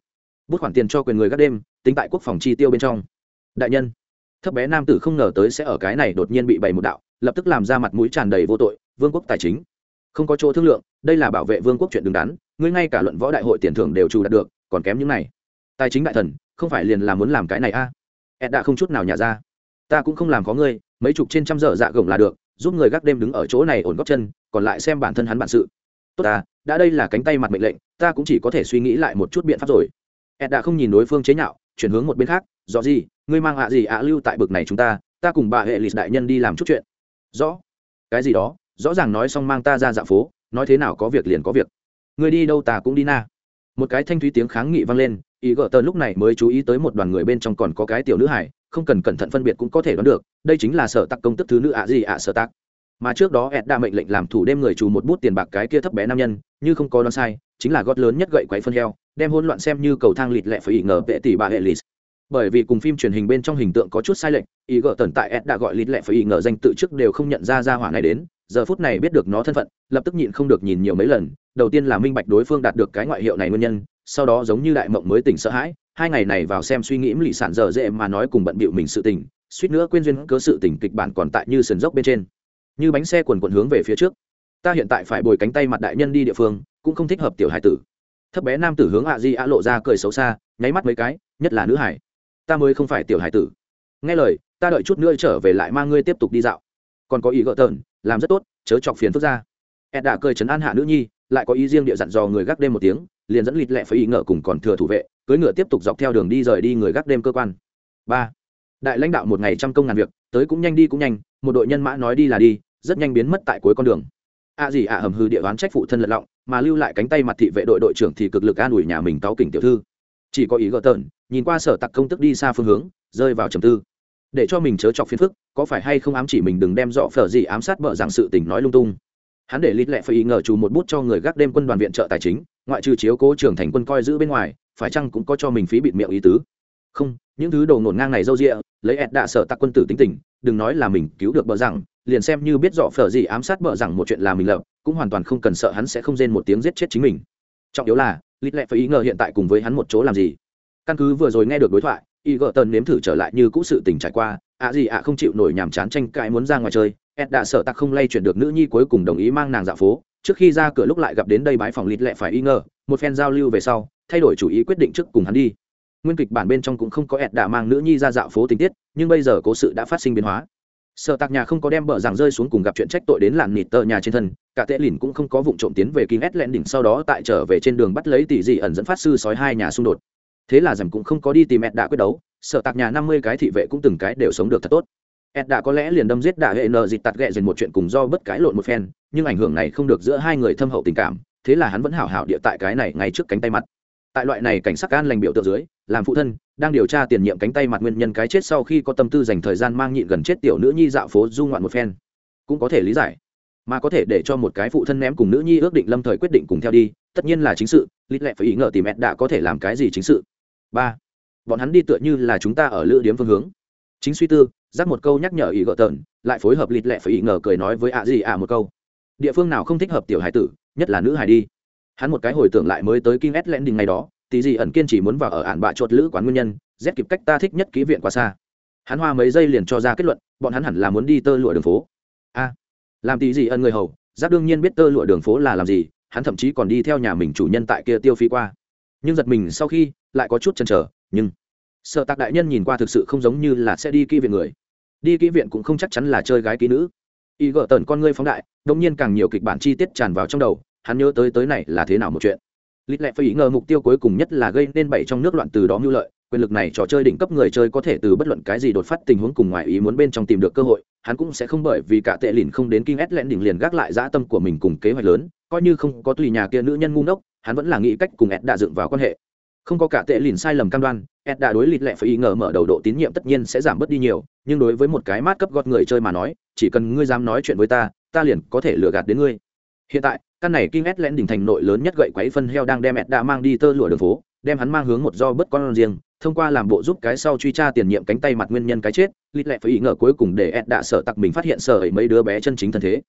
Bút khoản tiền cho quyền người gác đêm, tính tại quốc phòng chi tiêu bên trong. Đại nhân, thấp bé nam tử không ngờ tới sẽ ở cái này đột nhiên bị bày một đạo, lập tức làm ra mặt mũi tràn đầy vô tội, vương quốc tài chính. Không có chỗ thương lượng, đây là bảo vệ vương quốc chuyện đứng đắn, ngươi ngay cả luận võ đại hội tiền thưởng đều trù đạt được, còn kém những này. Tài chính đại thần, không phải liền là muốn làm cái này a? À? ed đã không chút nào nhả ra. Ta cũng không làm có ngươi mấy chục trên trăm giờ dạ gồng là được, giúp người gác đêm đứng ở chỗ này ổn góc chân, còn lại xem bản thân hắn bản sự. Tốt ta, đã đây là cánh tay mặt mệnh lệnh, ta cũng chỉ có thể suy nghĩ lại một chút biện pháp rồi. Ed đã không nhìn đối phương chế nhạo, chuyển hướng một bên khác, rõ gì, ngươi mang hạ gì ạ lưu tại bực này chúng ta ta cùng bà hệ lịch đại nhân đi làm chút chuyện. Rõ. Cái gì đó, rõ ràng nói xong mang ta ra dạ phố, nói thế nào có việc liền có việc. Ngươi đi đâu ta cũng đi na. Một cái thanh thúy tiếng kháng nghị vang lên, ý gỡ tờ lúc này mới chú ý tới một đoàn người bên trong còn có cái tiểu nữ hải không cần cẩn thận phân biệt cũng có thể đoán được, đây chính là sở tặc công tức thứ nữ ạ gì ạ sở tặc mà trước đó ed đã mệnh lệnh làm thủ đêm người trù một bút tiền bạc cái kia thấp bé nam nhân, như không có đoán sai, chính là gót lớn nhất gậy quấy phân heo, đem hỗn loạn xem như cầu thang lịt lẹ phải ỉ ngờ vệ tỷ bà hệ lịt. Bởi vì cùng phim truyền hình bên trong hình tượng có chút sai lệch, ý gỡ tần tại ed đã gọi lịt lẹ phải ỉ ngờ danh tự trước đều không nhận ra ra hỏa này đến, giờ phút này biết được nó thân phận, lập tức nhịn không được nhìn nhiều mấy lần, đầu tiên là minh bạch đối phương đạt được cái ngoại hiệu này nguyên nhân, sau đó giống như đại mộng mới tỉnh sợ hãi hai ngày này vào xem suy nghĩ lì sản dở dễ mà nói cùng bận bịu mình sự tình, suýt nữa quên duyên cớ sự tình kịch bản còn tại như sườn dốc bên trên. Như bánh xe quần quần hướng về phía trước. Ta hiện tại phải bồi cánh tay mặt đại nhân đi địa phương, cũng không thích hợp tiểu hải tử. Thấp bé nam tử hướng ạ di ạ lộ ra cười xấu xa, nháy mắt mấy cái, nhất là nữ hải ta mới không phải tiểu hải tử. Nghe lời, ta đợi chút nữa trở về lại mang ngươi tiếp tục đi dạo. Còn có ý gỡ tợn làm rất tốt, chớ chọc phiền phức ra. Ed đã cười chấn an hạ nữ nhi, lại có ý riêng địa dặn dò người gác đêm một tiếng, liền dẫn lịt lẹ phải ý ngờ cùng còn thừa thủ vệ cưỡi ngựa tiếp tục dọc theo đường đi rời đi người gác đêm cơ quan. Ba. Đại lãnh đạo một ngày trăm công ngàn việc, tới cũng nhanh đi cũng nhanh, một đội nhân mã nói đi là đi, rất nhanh biến mất tại cuối con đường. A gì ạ hầm hư địa đoán trách phụ thân lật lọng, mà lưu lại cánh tay mặt thị vệ đội đội trưởng thì cực lực an ủi nhà mình cáo kỉnh tiểu thư. Chỉ có ý gỡ tợn, nhìn qua sở tặc công tức đi xa phương hướng, rơi vào trầm tư. Để cho mình chớ chọc phiền phức, có phải hay không ám chỉ mình đừng đem dọ phở gì ám sát bợ rằng sự tình nói lung tung. Hắn để lít lẹ phải ý ngờ trù một bút cho người gác đêm quân đoàn viện trợ tài chính, ngoại trừ chiếu cố trưởng thành quân coi giữ bên ngoài phải chăng cũng có cho mình phí bịt miệng ý tứ? Không, những thứ đồ ngổn ngang này dâu rịa lấy ẹt đạ sở tặc quân tử tính tình, đừng nói là mình cứu được bợ rằng, liền xem như biết rõ phở gì ám sát bợ rằng một chuyện là mình lập, cũng hoàn toàn không cần sợ hắn sẽ không rên một tiếng giết chết chính mình. Trọng yếu là, lít lẹ phải ý ngờ hiện tại cùng với hắn một chỗ làm gì? Căn cứ vừa rồi nghe được đối thoại, y gợ tần nếm thử trở lại như cũ sự tình trải qua, ạ gì ạ không chịu nổi nhàm chán tranh cãi muốn ra ngoài chơi ed đã sợ tặc không lay chuyển được nữ nhi cuối cùng đồng ý mang nàng dạo phố, trước khi ra cửa lúc lại gặp đến đây bãi phòng lịt lẹ phải y ngờ, một phen giao lưu về sau thay đổi chủ ý quyết định trước cùng hắn đi. Nguyên kịch bản bên trong cũng không có ed đã mang nữ nhi ra dạo phố tình tiết, nhưng bây giờ cố sự đã phát sinh biến hóa. Sợ tạc nhà không có đem bờ rằng rơi xuống cùng gặp chuyện trách tội đến làn nịt tờ nhà trên thân, cả tệ lìn cũng không có vụ trộm tiến về kinh ed lẹn đỉnh sau đó tại trở về trên đường bắt lấy tỷ dị ẩn dẫn phát sư sói hai nhà xung đột. Thế là dầm cũng không có đi tìm ed đã quyết đấu sợ tạc nhà năm mươi cái thị vệ cũng từng cái đều sống được thật tốt. ed đã có lẽ liền đâm giết đạ hệ nờ dịt tạt ghẹ dần một chuyện cùng do bất cái lộn một phen, nhưng ảnh hưởng này không được giữa hai người thâm hậu tình cảm, thế là hắn vẫn hảo hảo địa tại cái này ngay trước cánh tay mặt tại loại này cảnh sát an lành biểu tượng dưới, làm phụ thân, đang điều tra tiền nhiệm cánh tay mặt nguyên nhân cái chết sau khi có tâm tư dành thời gian mang nhịn gần chết tiểu nữ nhi dạo phố du ngoạn một phen. Cũng có thể lý giải, mà có thể để cho một cái phụ thân ném cùng nữ nhi ước định lâm thời quyết định cùng theo đi, tất nhiên là chính sự, lít lẹ phải ý ngờ tìm mẹ đã có thể làm cái gì chính sự. Ba, bọn hắn đi tựa như là chúng ta ở lữ điếm phương hướng. Chính suy tư dắt một câu nhắc nhở ý gợ tợn lại phối hợp lịt lẹ phải ý ngờ cười nói với ạ gì ạ một câu. Địa phương nào không thích hợp tiểu hải tử, nhất là nữ hải đi hắn một cái hồi tưởng lại mới tới kinh ét ngày đó tí gì ẩn kiên chỉ muốn vào ở ản bạ chuột lữ quán nguyên nhân rét kịp cách ta thích nhất ký viện quá xa. Hắn hoa mấy giây liền cho ra kết luận, bọn hắn hẳn là muốn đi tơ lụa đường phố. A, làm tí gì ẩn người hầu, giáp đương nhiên biết tơ lụa đường phố là làm gì, hắn thậm chí còn đi theo nhà mình chủ nhân tại kia tiêu phí qua. Nhưng giật mình sau khi, lại có chút chần chờ, nhưng sợ tạc đại nhân nhìn qua thực sự không giống như là sẽ đi kỹ viện người. Đi kỹ viện cũng không chắc chắn là chơi gái kỹ nữ. Y gỡ tần con ngươi phóng đại đông nhiên càng nhiều kịch bản chi tiết tràn vào trong đầu hắn nhớ tới tới này là thế nào một chuyện. Lít lẹ phải ý ngờ mục tiêu cuối cùng nhất là gây nên bảy trong nước loạn từ đó mưu lợi, quyền lực này trò chơi đỉnh cấp người chơi có thể từ bất luận cái gì đột phát tình huống cùng ngoài ý muốn bên trong tìm được cơ hội, hắn cũng sẽ không bởi vì cả tệ lìn không đến kinh ét lẹn đỉnh liền gác lại dã tâm của mình cùng kế hoạch lớn, coi như không có tùy nhà kia nữ nhân ngu ngốc, hắn vẫn là nghĩ cách cùng ed đạ dựng vào quan hệ. Không có cả tệ lìn sai lầm cam đoan, ed đã đối lịt lẹ phải ý ngờ mở đầu độ tín nhiệm tất nhiên sẽ giảm bớt đi nhiều, nhưng đối với một cái mát cấp gọt người chơi mà nói, chỉ cần ngươi dám nói chuyện với ta ta liền có thể lừa gạt đến ngươi. Hiện tại căn này kinh ét lẽn đỉnh thành nội lớn nhất gậy quấy phân heo đang đem ed đã mang đi tơ lụa đường phố, đem hắn mang hướng một do bất con riêng, thông qua làm bộ giúp cái sau truy tra tiền nhiệm cánh tay mặt nguyên nhân cái chết, lít lẹ phải ý ngờ cuối cùng để ed đã sợ tặc mình phát hiện sợ ấy mấy đứa bé chân chính thân thế.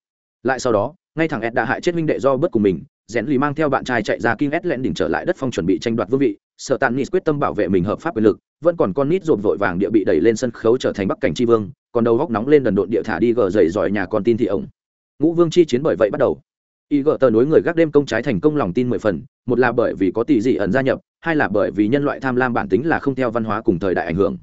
Lại sau đó, ngay thằng ed đã hại chết minh đệ do bất cùng mình, rèn lì mang theo bạn trai chạy ra kinh ed lẽn đỉnh trở lại đất phong chuẩn bị tranh đoạt vương vị, sợ tàn nít quyết tâm bảo vệ mình hợp pháp quyền lực, vẫn còn con nít rộp vội vàng địa bị đẩy lên sân khấu trở thành bắc cảnh tri vương, còn đầu góc nóng lên đần độn địa thả đi gờ dậy giỏi nhà con tin thị ổng. Ngũ vương chi chiến bởi vậy bắt đầu y gỡ tờ nối người gác đêm công trái thành công lòng tin mười phần, một là bởi vì có tỷ dị ẩn gia nhập, hai là bởi vì nhân loại tham lam bản tính là không theo văn hóa cùng thời đại ảnh hưởng.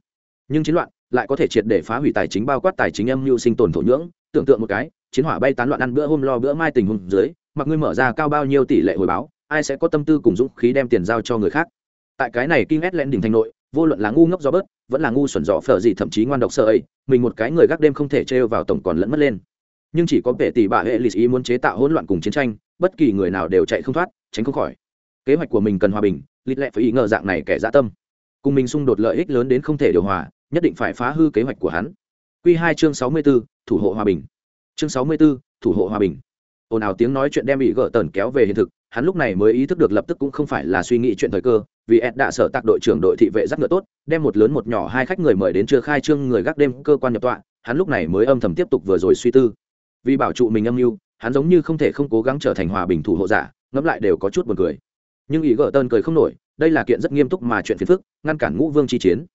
Nhưng chiến loạn lại có thể triệt để phá hủy tài chính bao quát tài chính âm mưu sinh tồn thổ nhưỡng, tưởng tượng một cái, chiến hỏa bay tán loạn ăn bữa hôm lo bữa mai tình huống dưới, mặc ngươi mở ra cao bao nhiêu tỷ lệ hồi báo, ai sẽ có tâm tư cùng dũng khí đem tiền giao cho người khác. Tại cái này kinh ét lên đỉnh thành nội, vô luận là ngu ngốc do bớt, vẫn là ngu xuẩn dọ phở gì thậm chí ngoan độc sợ ấy, mình một cái người gác đêm không thể trêu vào tổng còn lẫn mất lên nhưng chỉ có vẻ tỷ bà hệ lì ý muốn chế tạo hỗn loạn cùng chiến tranh, bất kỳ người nào đều chạy không thoát, tránh không khỏi. Kế hoạch của mình cần hòa bình lịt lệ phải ý ngờ dạng này kẻ dã tâm. Cùng mình xung đột lợi ích lớn đến không thể điều hòa, nhất định phải phá hư kế hoạch của hắn. Q hai chương sáu mươi b ố thủ hộ hòa bình. Chương sáu mươi b ố thủ hộ hòa bình. Ồn ào tiếng nói chuyện đem bị gỡ tần kéo về hiện thực, hắn lúc này mới ý thức được lập tức cũng không phải là suy nghĩ chuyện thời cơ, vì ed đã sở tạc đội trưởng đội thị vệ rất ngựa tốt, đem một lớn một nhỏ hai khách người mời đến chưa khai trương người gác đêm cơ quan nhập tọa, hắn lúc này mới âm thầm tiếp tục vừa rồi suy tư vì bảo trụ mình âm mưu, hắn giống như không thể không cố gắng trở thành hòa bình thủ hộ giả, ngẫm lại đều có chút buồn cười. Nhưng ý gỡ tơn cười không nổi, đây là kiện rất nghiêm túc mà chuyện phiền phức, ngăn cản ngũ vương chi chiến.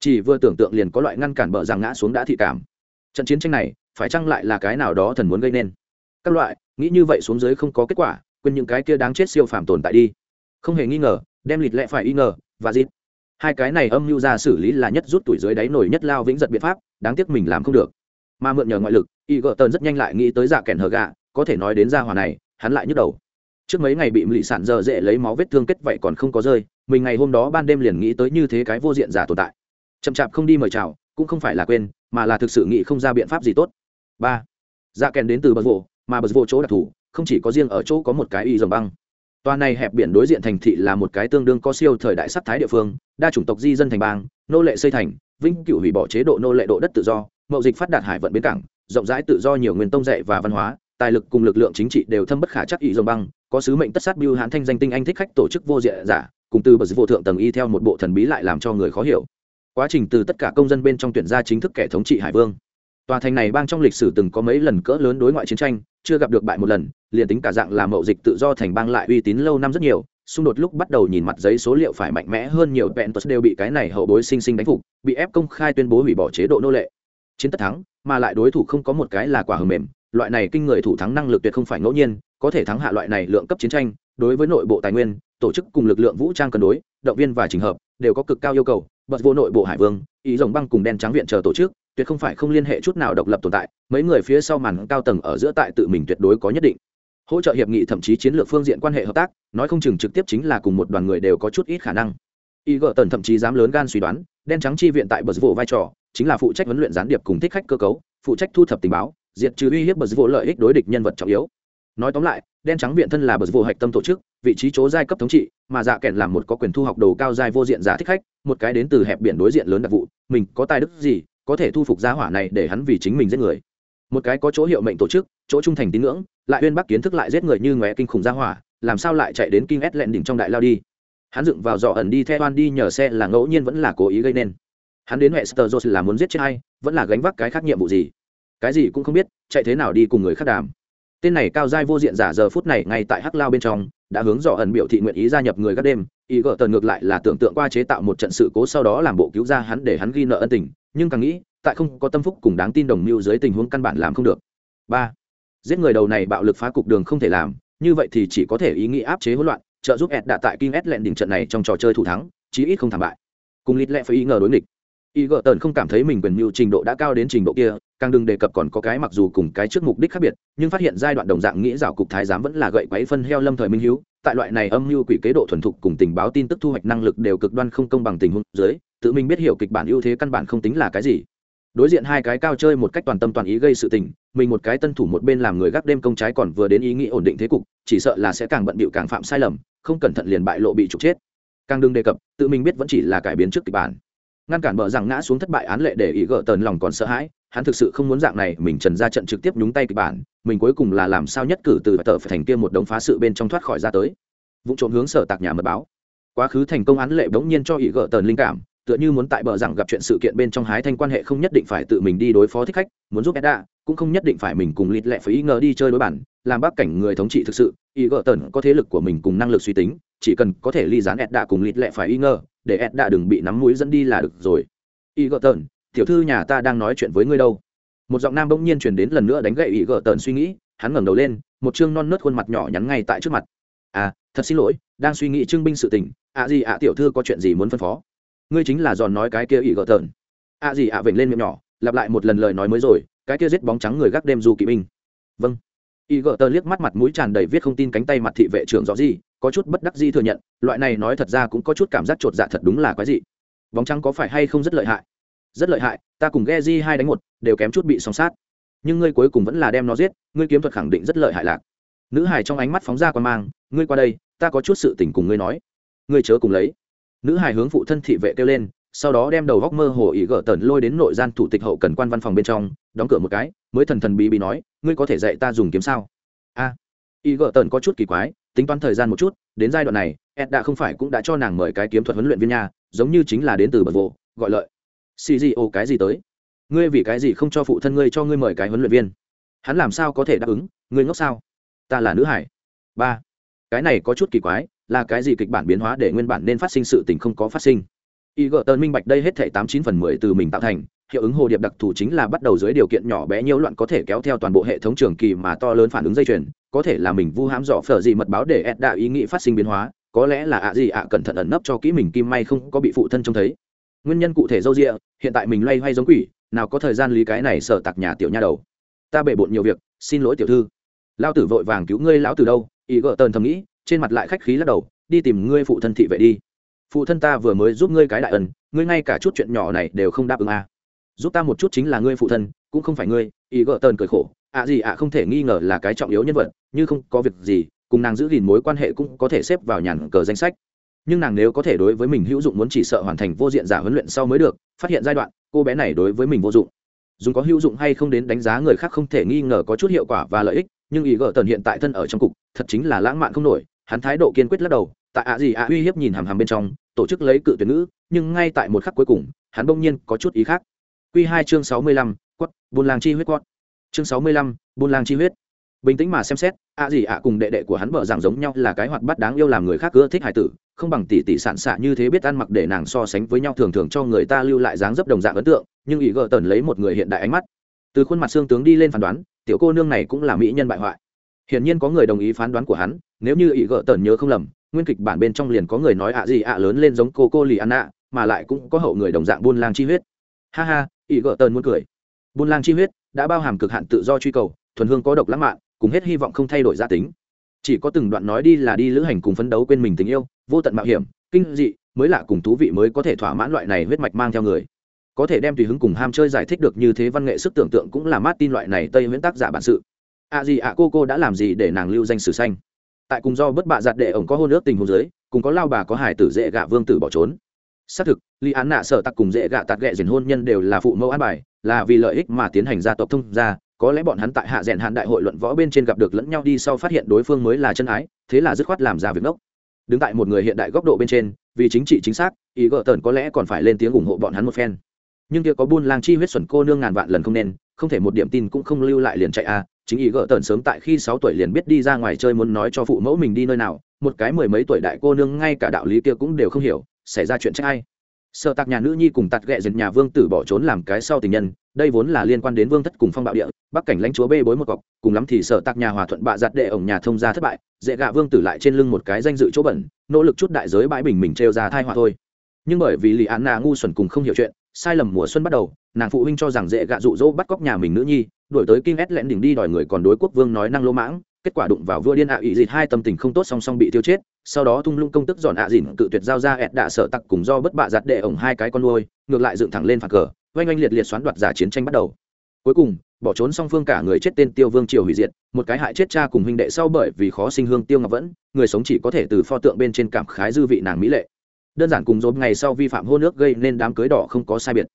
Chỉ vừa tưởng tượng liền có loại ngăn cản bờ rằng ngã xuống đã thị cảm. Trận chiến tranh này, phải chăng lại là cái nào đó thần muốn gây nên? Các loại, nghĩ như vậy xuống dưới không có kết quả, quên những cái kia đáng chết siêu phàm tồn tại đi. Không hề nghi ngờ, đem lịt lẽ phải y ngờ, và dịt. Hai cái này âm mưu ra xử lý là nhất rút tuổi dưới đáy nổi nhất lao vĩnh giật biện pháp, đáng tiếc mình làm không được mà mượn nhờ ngoại lực y gợ tần rất nhanh lại nghĩ tới dạ kèn hờ gà có thể nói đến gia hòa này hắn lại nhức đầu. Trước mấy ngày bị lị sản giờ dễ lấy máu vết thương kết vậy còn không có rơi mình ngày hôm đó ban đêm liền nghĩ tới như thế cái vô diện giả tồn tại. Chậm chạp không đi mời chào cũng không phải là quên mà là thực sự nghĩ không ra biện pháp gì tốt. Ba dạ kèn đến từ bờ vỗ mà bờ vỗ chỗ đặc thù không chỉ có riêng ở chỗ có một cái y dòng băng. Toàn này hẹp biển đối diện thành thị là một cái tương đương có siêu thời đại sắc thái địa phương, đa chủng tộc di dân thành bang, nô lệ xây thành, vinh cửu hủy bỏ chế độ nô lệ độ đất tự do, mậu dịch phát đạt hải vận bến cảng, rộng rãi tự do nhiều nguyên tông dạy và văn hóa, tài lực cùng lực lượng chính trị đều thâm bất khả chắc ý dòng băng, có sứ mệnh tất sát biêu hãn thanh danh tinh anh thích khách tổ chức vô diện giả, cùng từ bờ vô thượng tầng y theo một bộ thần bí lại làm cho người khó hiểu. Quá trình từ tất cả công dân bên trong tuyển ra chính thức kẻ thống trị hải vương. Tòa thành này bang trong lịch sử từng có mấy lần cỡ lớn đối ngoại chiến tranh, chưa gặp được bại một lần, liền tính cả dạng là mậu dịch tự do thành bang lại uy tín lâu năm rất nhiều, xung đột lúc bắt đầu nhìn mặt giấy số liệu phải mạnh mẽ hơn nhiều Ventus đều bị cái này hậu bối sinh sinh đánh phục, bị ép công khai tuyên bố hủy bỏ chế độ nô lệ. Chiến tất thắng, mà lại đối thủ không có một cái là quả hờ mềm, loại này kinh người thủ thắng năng lực tuyệt không phải ngẫu nhiên, có thể thắng hạ loại này lượng cấp chiến tranh, đối với nội bộ tài nguyên, tổ chức cùng lực lượng vũ trang cân đối, động viên và trình hợp đều có cực cao yêu cầu, bật vô nội bộ hải vương, ý rồng băng cùng đen trắng viện chờ tổ chức, tuyệt không phải không liên hệ chút nào độc lập tồn tại, mấy người phía sau màn cao tầng ở giữa tại tự mình tuyệt đối có nhất định. Hỗ trợ hiệp nghị thậm chí chiến lược phương diện quan hệ hợp tác nói không chừng trực tiếp chính là cùng một đoàn người đều có chút ít khả năng. Y gợ tần thậm chí dám lớn gan suy đoán đen trắng chi viện tại bờ vụ vai trò chính là phụ trách huấn luyện gián điệp cùng thích khách cơ cấu, phụ trách thu thập tình báo, diệt trừ uy hiếp bờ vụ lợi ích đối địch nhân vật trọng yếu. Nói tóm lại, đen trắng viện thân là bờ vụ hạch tâm tổ chức, vị trí chỗ giai cấp thống trị, mà dạ kèn làm một có quyền thu học đồ cao giai vô diện giả thích khách, một cái đến từ hẹp biển đối diện lớn đặc vụ, mình có tài đức gì, có thể thu phục giá hỏa này để hắn vì chính mình giết người. Một cái có chỗ hiệu mệnh tổ chức, chỗ trung thành tín ngưỡng, lại uyên bắc kiến thức lại giết người như ngóe kinh khủng gia hỏa, làm sao lại chạy đến kinh ét lẹn đỉnh trong đại lao đi? Hắn dựng vào dọ ẩn đi theo oan đi nhờ xe là ngẫu nhiên vẫn là cố ý gây nên hắn đến hệ sơ là muốn giết chết ai, vẫn là gánh vác cái khác nhiệm vụ gì? Cái gì cũng không biết, chạy thế nào đi cùng người khác đàm. Tên này cao giai vô diện giả giờ phút này ngay tại hắc lao bên trong, đã hướng dọ ẩn biểu thị nguyện ý gia nhập người các đêm. Ý gỡ tần ngược lại là tưởng tượng qua chế tạo một trận sự cố sau đó làm bộ cứu ra hắn để hắn ghi nợ ân tình, nhưng càng nghĩ, tại không có tâm phúc cùng đáng tin đồng mưu dưới tình huống căn bản làm không được. Ba, giết người đầu này bạo lực phá cục đường không thể làm, như vậy thì chỉ có thể ý nghĩ áp chế hỗn loạn, trợ giúp ed đã tại kinh ed lẹn đỉnh trận này trong trò chơi thủ thắng, chí ít không thảm bại. Cùng lít lẹ phải ý ngờ đối nghịch y gợ tần không cảm thấy mình quyền mưu trình độ đã cao đến trình độ kia, càng đừng đề cập còn có cái mặc dù cùng cái trước mục đích khác biệt, nhưng phát hiện giai đoạn đồng dạng nghĩ rào cục thái giám vẫn là gậy quáy phân heo lâm thời minh hữu tại loại này âm mưu quỷ kế độ thuần thục cùng tình báo tin tức thu hoạch năng lực đều cực đoan không công bằng tình huống dưới, tự mình biết hiểu kịch bản ưu thế căn bản không tính là cái gì. Đối diện hai cái cao chơi một cách toàn tâm toàn ý gây sự tình, mình một cái tân thủ một bên làm người gác đêm công trái còn vừa đến ý nghĩ ổn định thế cục, chỉ sợ là sẽ càng bận bịu càng phạm sai lầm, không cẩn thận liền bại lộ bị trục chết. Càng đừng đề cập, tự mình biết vẫn chỉ là cải biến trước kịch bản ngăn cản bờ rằng ngã xuống thất bại án lệ để ý gỡ tần lòng còn sợ hãi. Hắn thực sự không muốn dạng này, mình trần ra trận trực tiếp nhúng tay kịch bản. Mình cuối cùng là làm sao nhất cử từ tờ phải thành kia một đống phá sự bên trong thoát khỏi ra tới. Vụ trộm hướng sở tạc nhà mật báo. Quá khứ thành công án lệ bỗng nhiên cho ý gỡ tần linh cảm, tựa như muốn tại bờ rằng gặp chuyện sự kiện bên trong hái thanh quan hệ không nhất định phải tự mình đi đối phó thích khách, muốn giúp edda cũng không nhất định phải mình cùng lịt lẹ phải ý ngờ đi chơi đối bản, làm bác cảnh người thống trị thực sự, ý gỡ tần có thế lực của mình cùng năng lực suy tính, chỉ cần có thể ly dán đạ cùng lịt lẹ phải ý ngờ, để edda đừng bị nắm mũi dẫn đi là được rồi. Ý gỡ tần, tiểu thư nhà ta đang nói chuyện với ngươi đâu? Một giọng nam bỗng nhiên chuyển đến lần nữa đánh gậy ý gỡ tần suy nghĩ, hắn ngẩng đầu lên, một chương non nớt khuôn mặt nhỏ nhắn ngay tại trước mặt. À thật xin lỗi, đang suy nghĩ trưng binh sự tình, ạ à gì ạ tiểu thư có chuyện gì muốn phân phó? Ngươi chính là giòn nói cái kia ỷ gỡ tợn ạ à gì ạ vểnh lên miệng nhỏ, lặp lại một lần lời nói mới rồi cái kia giết bóng trắng người gác đêm du kỵ binh. Vâng. Y gỡ tờ liếc mắt mặt mũi tràn đầy viết không tin cánh tay mặt thị vệ trưởng rõ gì, có chút bất đắc di thừa nhận, loại này nói thật ra cũng có chút cảm giác chột dạ thật đúng là quái gì bóng trắng có phải hay không rất lợi hại? Rất lợi hại, ta cùng ghe di hai đánh một, đều kém chút bị song sát. Nhưng ngươi cuối cùng vẫn là đem nó giết, ngươi kiếm thuật khẳng định rất lợi hại lạc. Nữ hải trong ánh mắt phóng ra quan mang, ngươi qua đây, ta có chút sự tình cùng ngươi nói. Ngươi chớ cùng lấy. Nữ hải hướng phụ thân thị vệ kêu lên, sau đó đem đầu góc mơ hồ ý gỡ tần lôi đến nội gian thủ tịch hậu cần quan văn phòng bên trong đóng cửa một cái mới thần thần bí bí nói ngươi có thể dạy ta dùng kiếm sao? A. À, ý tần có chút kỳ quái tính toán thời gian một chút đến giai đoạn này ed đã không phải cũng đã cho nàng mời cái kiếm thuật huấn luyện viên nhà giống như chính là đến từ bật vô gọi lợi. Xì gì ô cái gì tới? Ngươi vì cái gì không cho phụ thân ngươi cho ngươi mời cái huấn luyện viên? Hắn làm sao có thể đáp ứng? Ngươi ngốc sao? Ta là nữ hải. Ba. Cái này có chút kỳ quái là cái gì kịch bản biến hóa để nguyên bản nên phát sinh sự tình không có phát sinh? Y gợ tần minh bạch đây hết thể tám chín phần mười từ mình tạo thành hiệu ứng hồ điệp đặc thù chính là bắt đầu dưới điều kiện nhỏ bé nhiễu loạn có thể kéo theo toàn bộ hệ thống trường kỳ mà to lớn phản ứng dây chuyền, có thể là mình vu hãm dọ phở gì mật báo để ed đạo ý nghĩ phát sinh biến hóa, có lẽ là ạ gì ạ cẩn thận ẩn nấp cho kỹ mình kim may không có bị phụ thân trông thấy. Nguyên nhân cụ thể dâu rịa, hiện tại mình loay hoay giống quỷ, nào có thời gian lý cái này sợ tặc nhà tiểu nha đầu. Ta bể bộn nhiều việc, xin lỗi tiểu thư. Lao tử vội vàng cứu ngươi lão từ đâu, ý gợ tờn thầm nghĩ, trên mặt lại khách khí lắc đầu, đi tìm ngươi phụ thân thị vệ đi. Phụ thân ta vừa mới giúp ngươi cái đại ẩn ngươi ngay cả chút chuyện nhỏ này đều không đáp ứng à giúp ta một chút chính là ngươi phụ thân, cũng không phải ngươi, ý gợ tờn cười khổ. Ạ gì ạ không thể nghi ngờ là cái trọng yếu nhân vật, như không có việc gì, cùng nàng giữ gìn mối quan hệ cũng có thể xếp vào nhàn cờ danh sách. Nhưng nàng nếu có thể đối với mình hữu dụng muốn chỉ sợ hoàn thành vô diện giả huấn luyện sau mới được, phát hiện giai đoạn, cô bé này đối với mình vô dụng. Dùng có hữu dụng hay không đến đánh giá người khác không thể nghi ngờ có chút hiệu quả và lợi ích, nhưng ý gỡ tần hiện tại thân ở trong cục, thật chính là lãng mạn không nổi, hắn thái độ kiên quyết lắc đầu, tại ạ gì ạ uy hiếp nhìn hàm hàm bên trong, tổ chức lấy cự tuyển ngữ, nhưng ngay tại một khắc cuối cùng, hắn bỗng nhiên có chút ý khác. Q2 chương sáu mươi lăm, quất, buôn làng chi huyết quất. Chương sáu mươi lăm, buôn làng chi huyết. Bình tĩnh mà xem xét, ạ gì ạ cùng đệ đệ của hắn vợ rằng giống nhau là cái hoạt bát đáng yêu làm người khác ưa thích hải tử, không bằng tỷ tỷ sản xạ như thế biết ăn mặc để nàng so sánh với nhau thường thường cho người ta lưu lại dáng dấp đồng dạng ấn tượng, nhưng ý gở tần lấy một người hiện đại ánh mắt. Từ khuôn mặt xương tướng đi lên phán đoán, tiểu cô nương này cũng là mỹ nhân bại hoại. Hiển nhiên có người đồng ý phán đoán của hắn, nếu như ý gở tần nhớ không lầm, nguyên kịch bản bên trong liền có người nói ạ gì ạ lớn lên giống cô cô lì mà lại cũng có hậu người đồng dạng buôn lang chi huyết. Ha ha ý gỡ tần muốn cười. Buôn lang chi huyết đã bao hàm cực hạn tự do truy cầu, thuần hương có độc lãng mạn, cùng hết hy vọng không thay đổi gia tính. Chỉ có từng đoạn nói đi là đi lữ hành cùng phấn đấu quên mình tình yêu, vô tận mạo hiểm, kinh dị, mới lạ cùng thú vị mới có thể thỏa mãn loại này huyết mạch mang theo người. Có thể đem tùy hứng cùng ham chơi giải thích được như thế văn nghệ sức tưởng tượng cũng là mát tin loại này tây Nguyễn tác giả bản sự. À gì à cô cô đã làm gì để nàng lưu danh sử xanh? Tại cùng do bất bạ giặt đệ ổng có hôn ước tình hôn giới cùng có lao bà có hải tử dễ gạ vương tử bỏ trốn xác thực li án nạ sợ tặc cùng dễ gạ tạt ghẹ dền hôn nhân đều là phụ mẫu an bài, là vì lợi ích mà tiến hành gia tộc thông gia, có lẽ bọn hắn tại hạ rèn hạn đại hội luận võ bên trên gặp được lẫn nhau đi sau phát hiện đối phương mới là chân ái, thế là dứt khoát làm ra việc ngốc đứng tại một người hiện đại góc độ bên trên, vì chính trị chính xác, ý gợ tần có lẽ còn phải lên tiếng ủng hộ bọn hắn một phen nhưng kia có buôn lang chi huyết xuẩn cô nương ngàn vạn lần không nên, không thể một điểm tin cũng không lưu lại liền chạy a à. chính ý gợ tần sớm tại khi sáu tuổi liền biết đi ra ngoài chơi muốn nói cho phụ mẫu mình đi nơi nào, một cái mười mấy tuổi đại cô nương ngay cả đạo lý kia cũng đều không hiểu xảy ra chuyện trách ai? Sợ tạc nhà nữ nhi cùng tạt ghẹ dần nhà vương tử bỏ trốn làm cái sau tình nhân, đây vốn là liên quan đến vương thất cùng phong bạo địa, bắc cảnh lãnh chúa bê bối một cọc, cùng lắm thì sợ tạc nhà hòa thuận bạ giặt đệ ổng nhà thông gia thất bại, dễ gạ vương tử lại trên lưng một cái danh dự chỗ bẩn, nỗ lực chút đại giới bãi bình mình trêu ra thai họa thôi. Nhưng bởi vì lì án nà ngu xuẩn cùng không hiểu chuyện, sai lầm mùa xuân bắt đầu, nàng phụ huynh cho rằng dễ gạ dụ dỗ bắt cóc nhà mình nữ nhi đổi tới kim ét lẹn đỉnh đi đòi người còn đối quốc vương nói năng lỗ mãng, kết quả đụng vào vua điên ạ à ý dịt hai tâm tình không tốt song song bị tiêu chết sau đó thung lũng công tức dọn ạ à cự tuyệt giao ra ẹt đạ sợ tặc cùng do bất bạ giặt đệ ổng hai cái con nuôi, ngược lại dựng thẳng lên phản cờ, oanh oanh liệt liệt xoán đoạt giả chiến tranh bắt đầu. Cuối cùng, bỏ trốn song phương cả người chết tên tiêu vương triều hủy diệt, một cái hại chết cha cùng huynh đệ sau bởi vì khó sinh hương tiêu ngọc vẫn, người sống chỉ có thể từ pho tượng bên trên cảm khái dư vị nàng mỹ lệ. Đơn giản cùng dốm ngày sau vi phạm hô nước gây nên đám cưới đỏ không có sai biệt.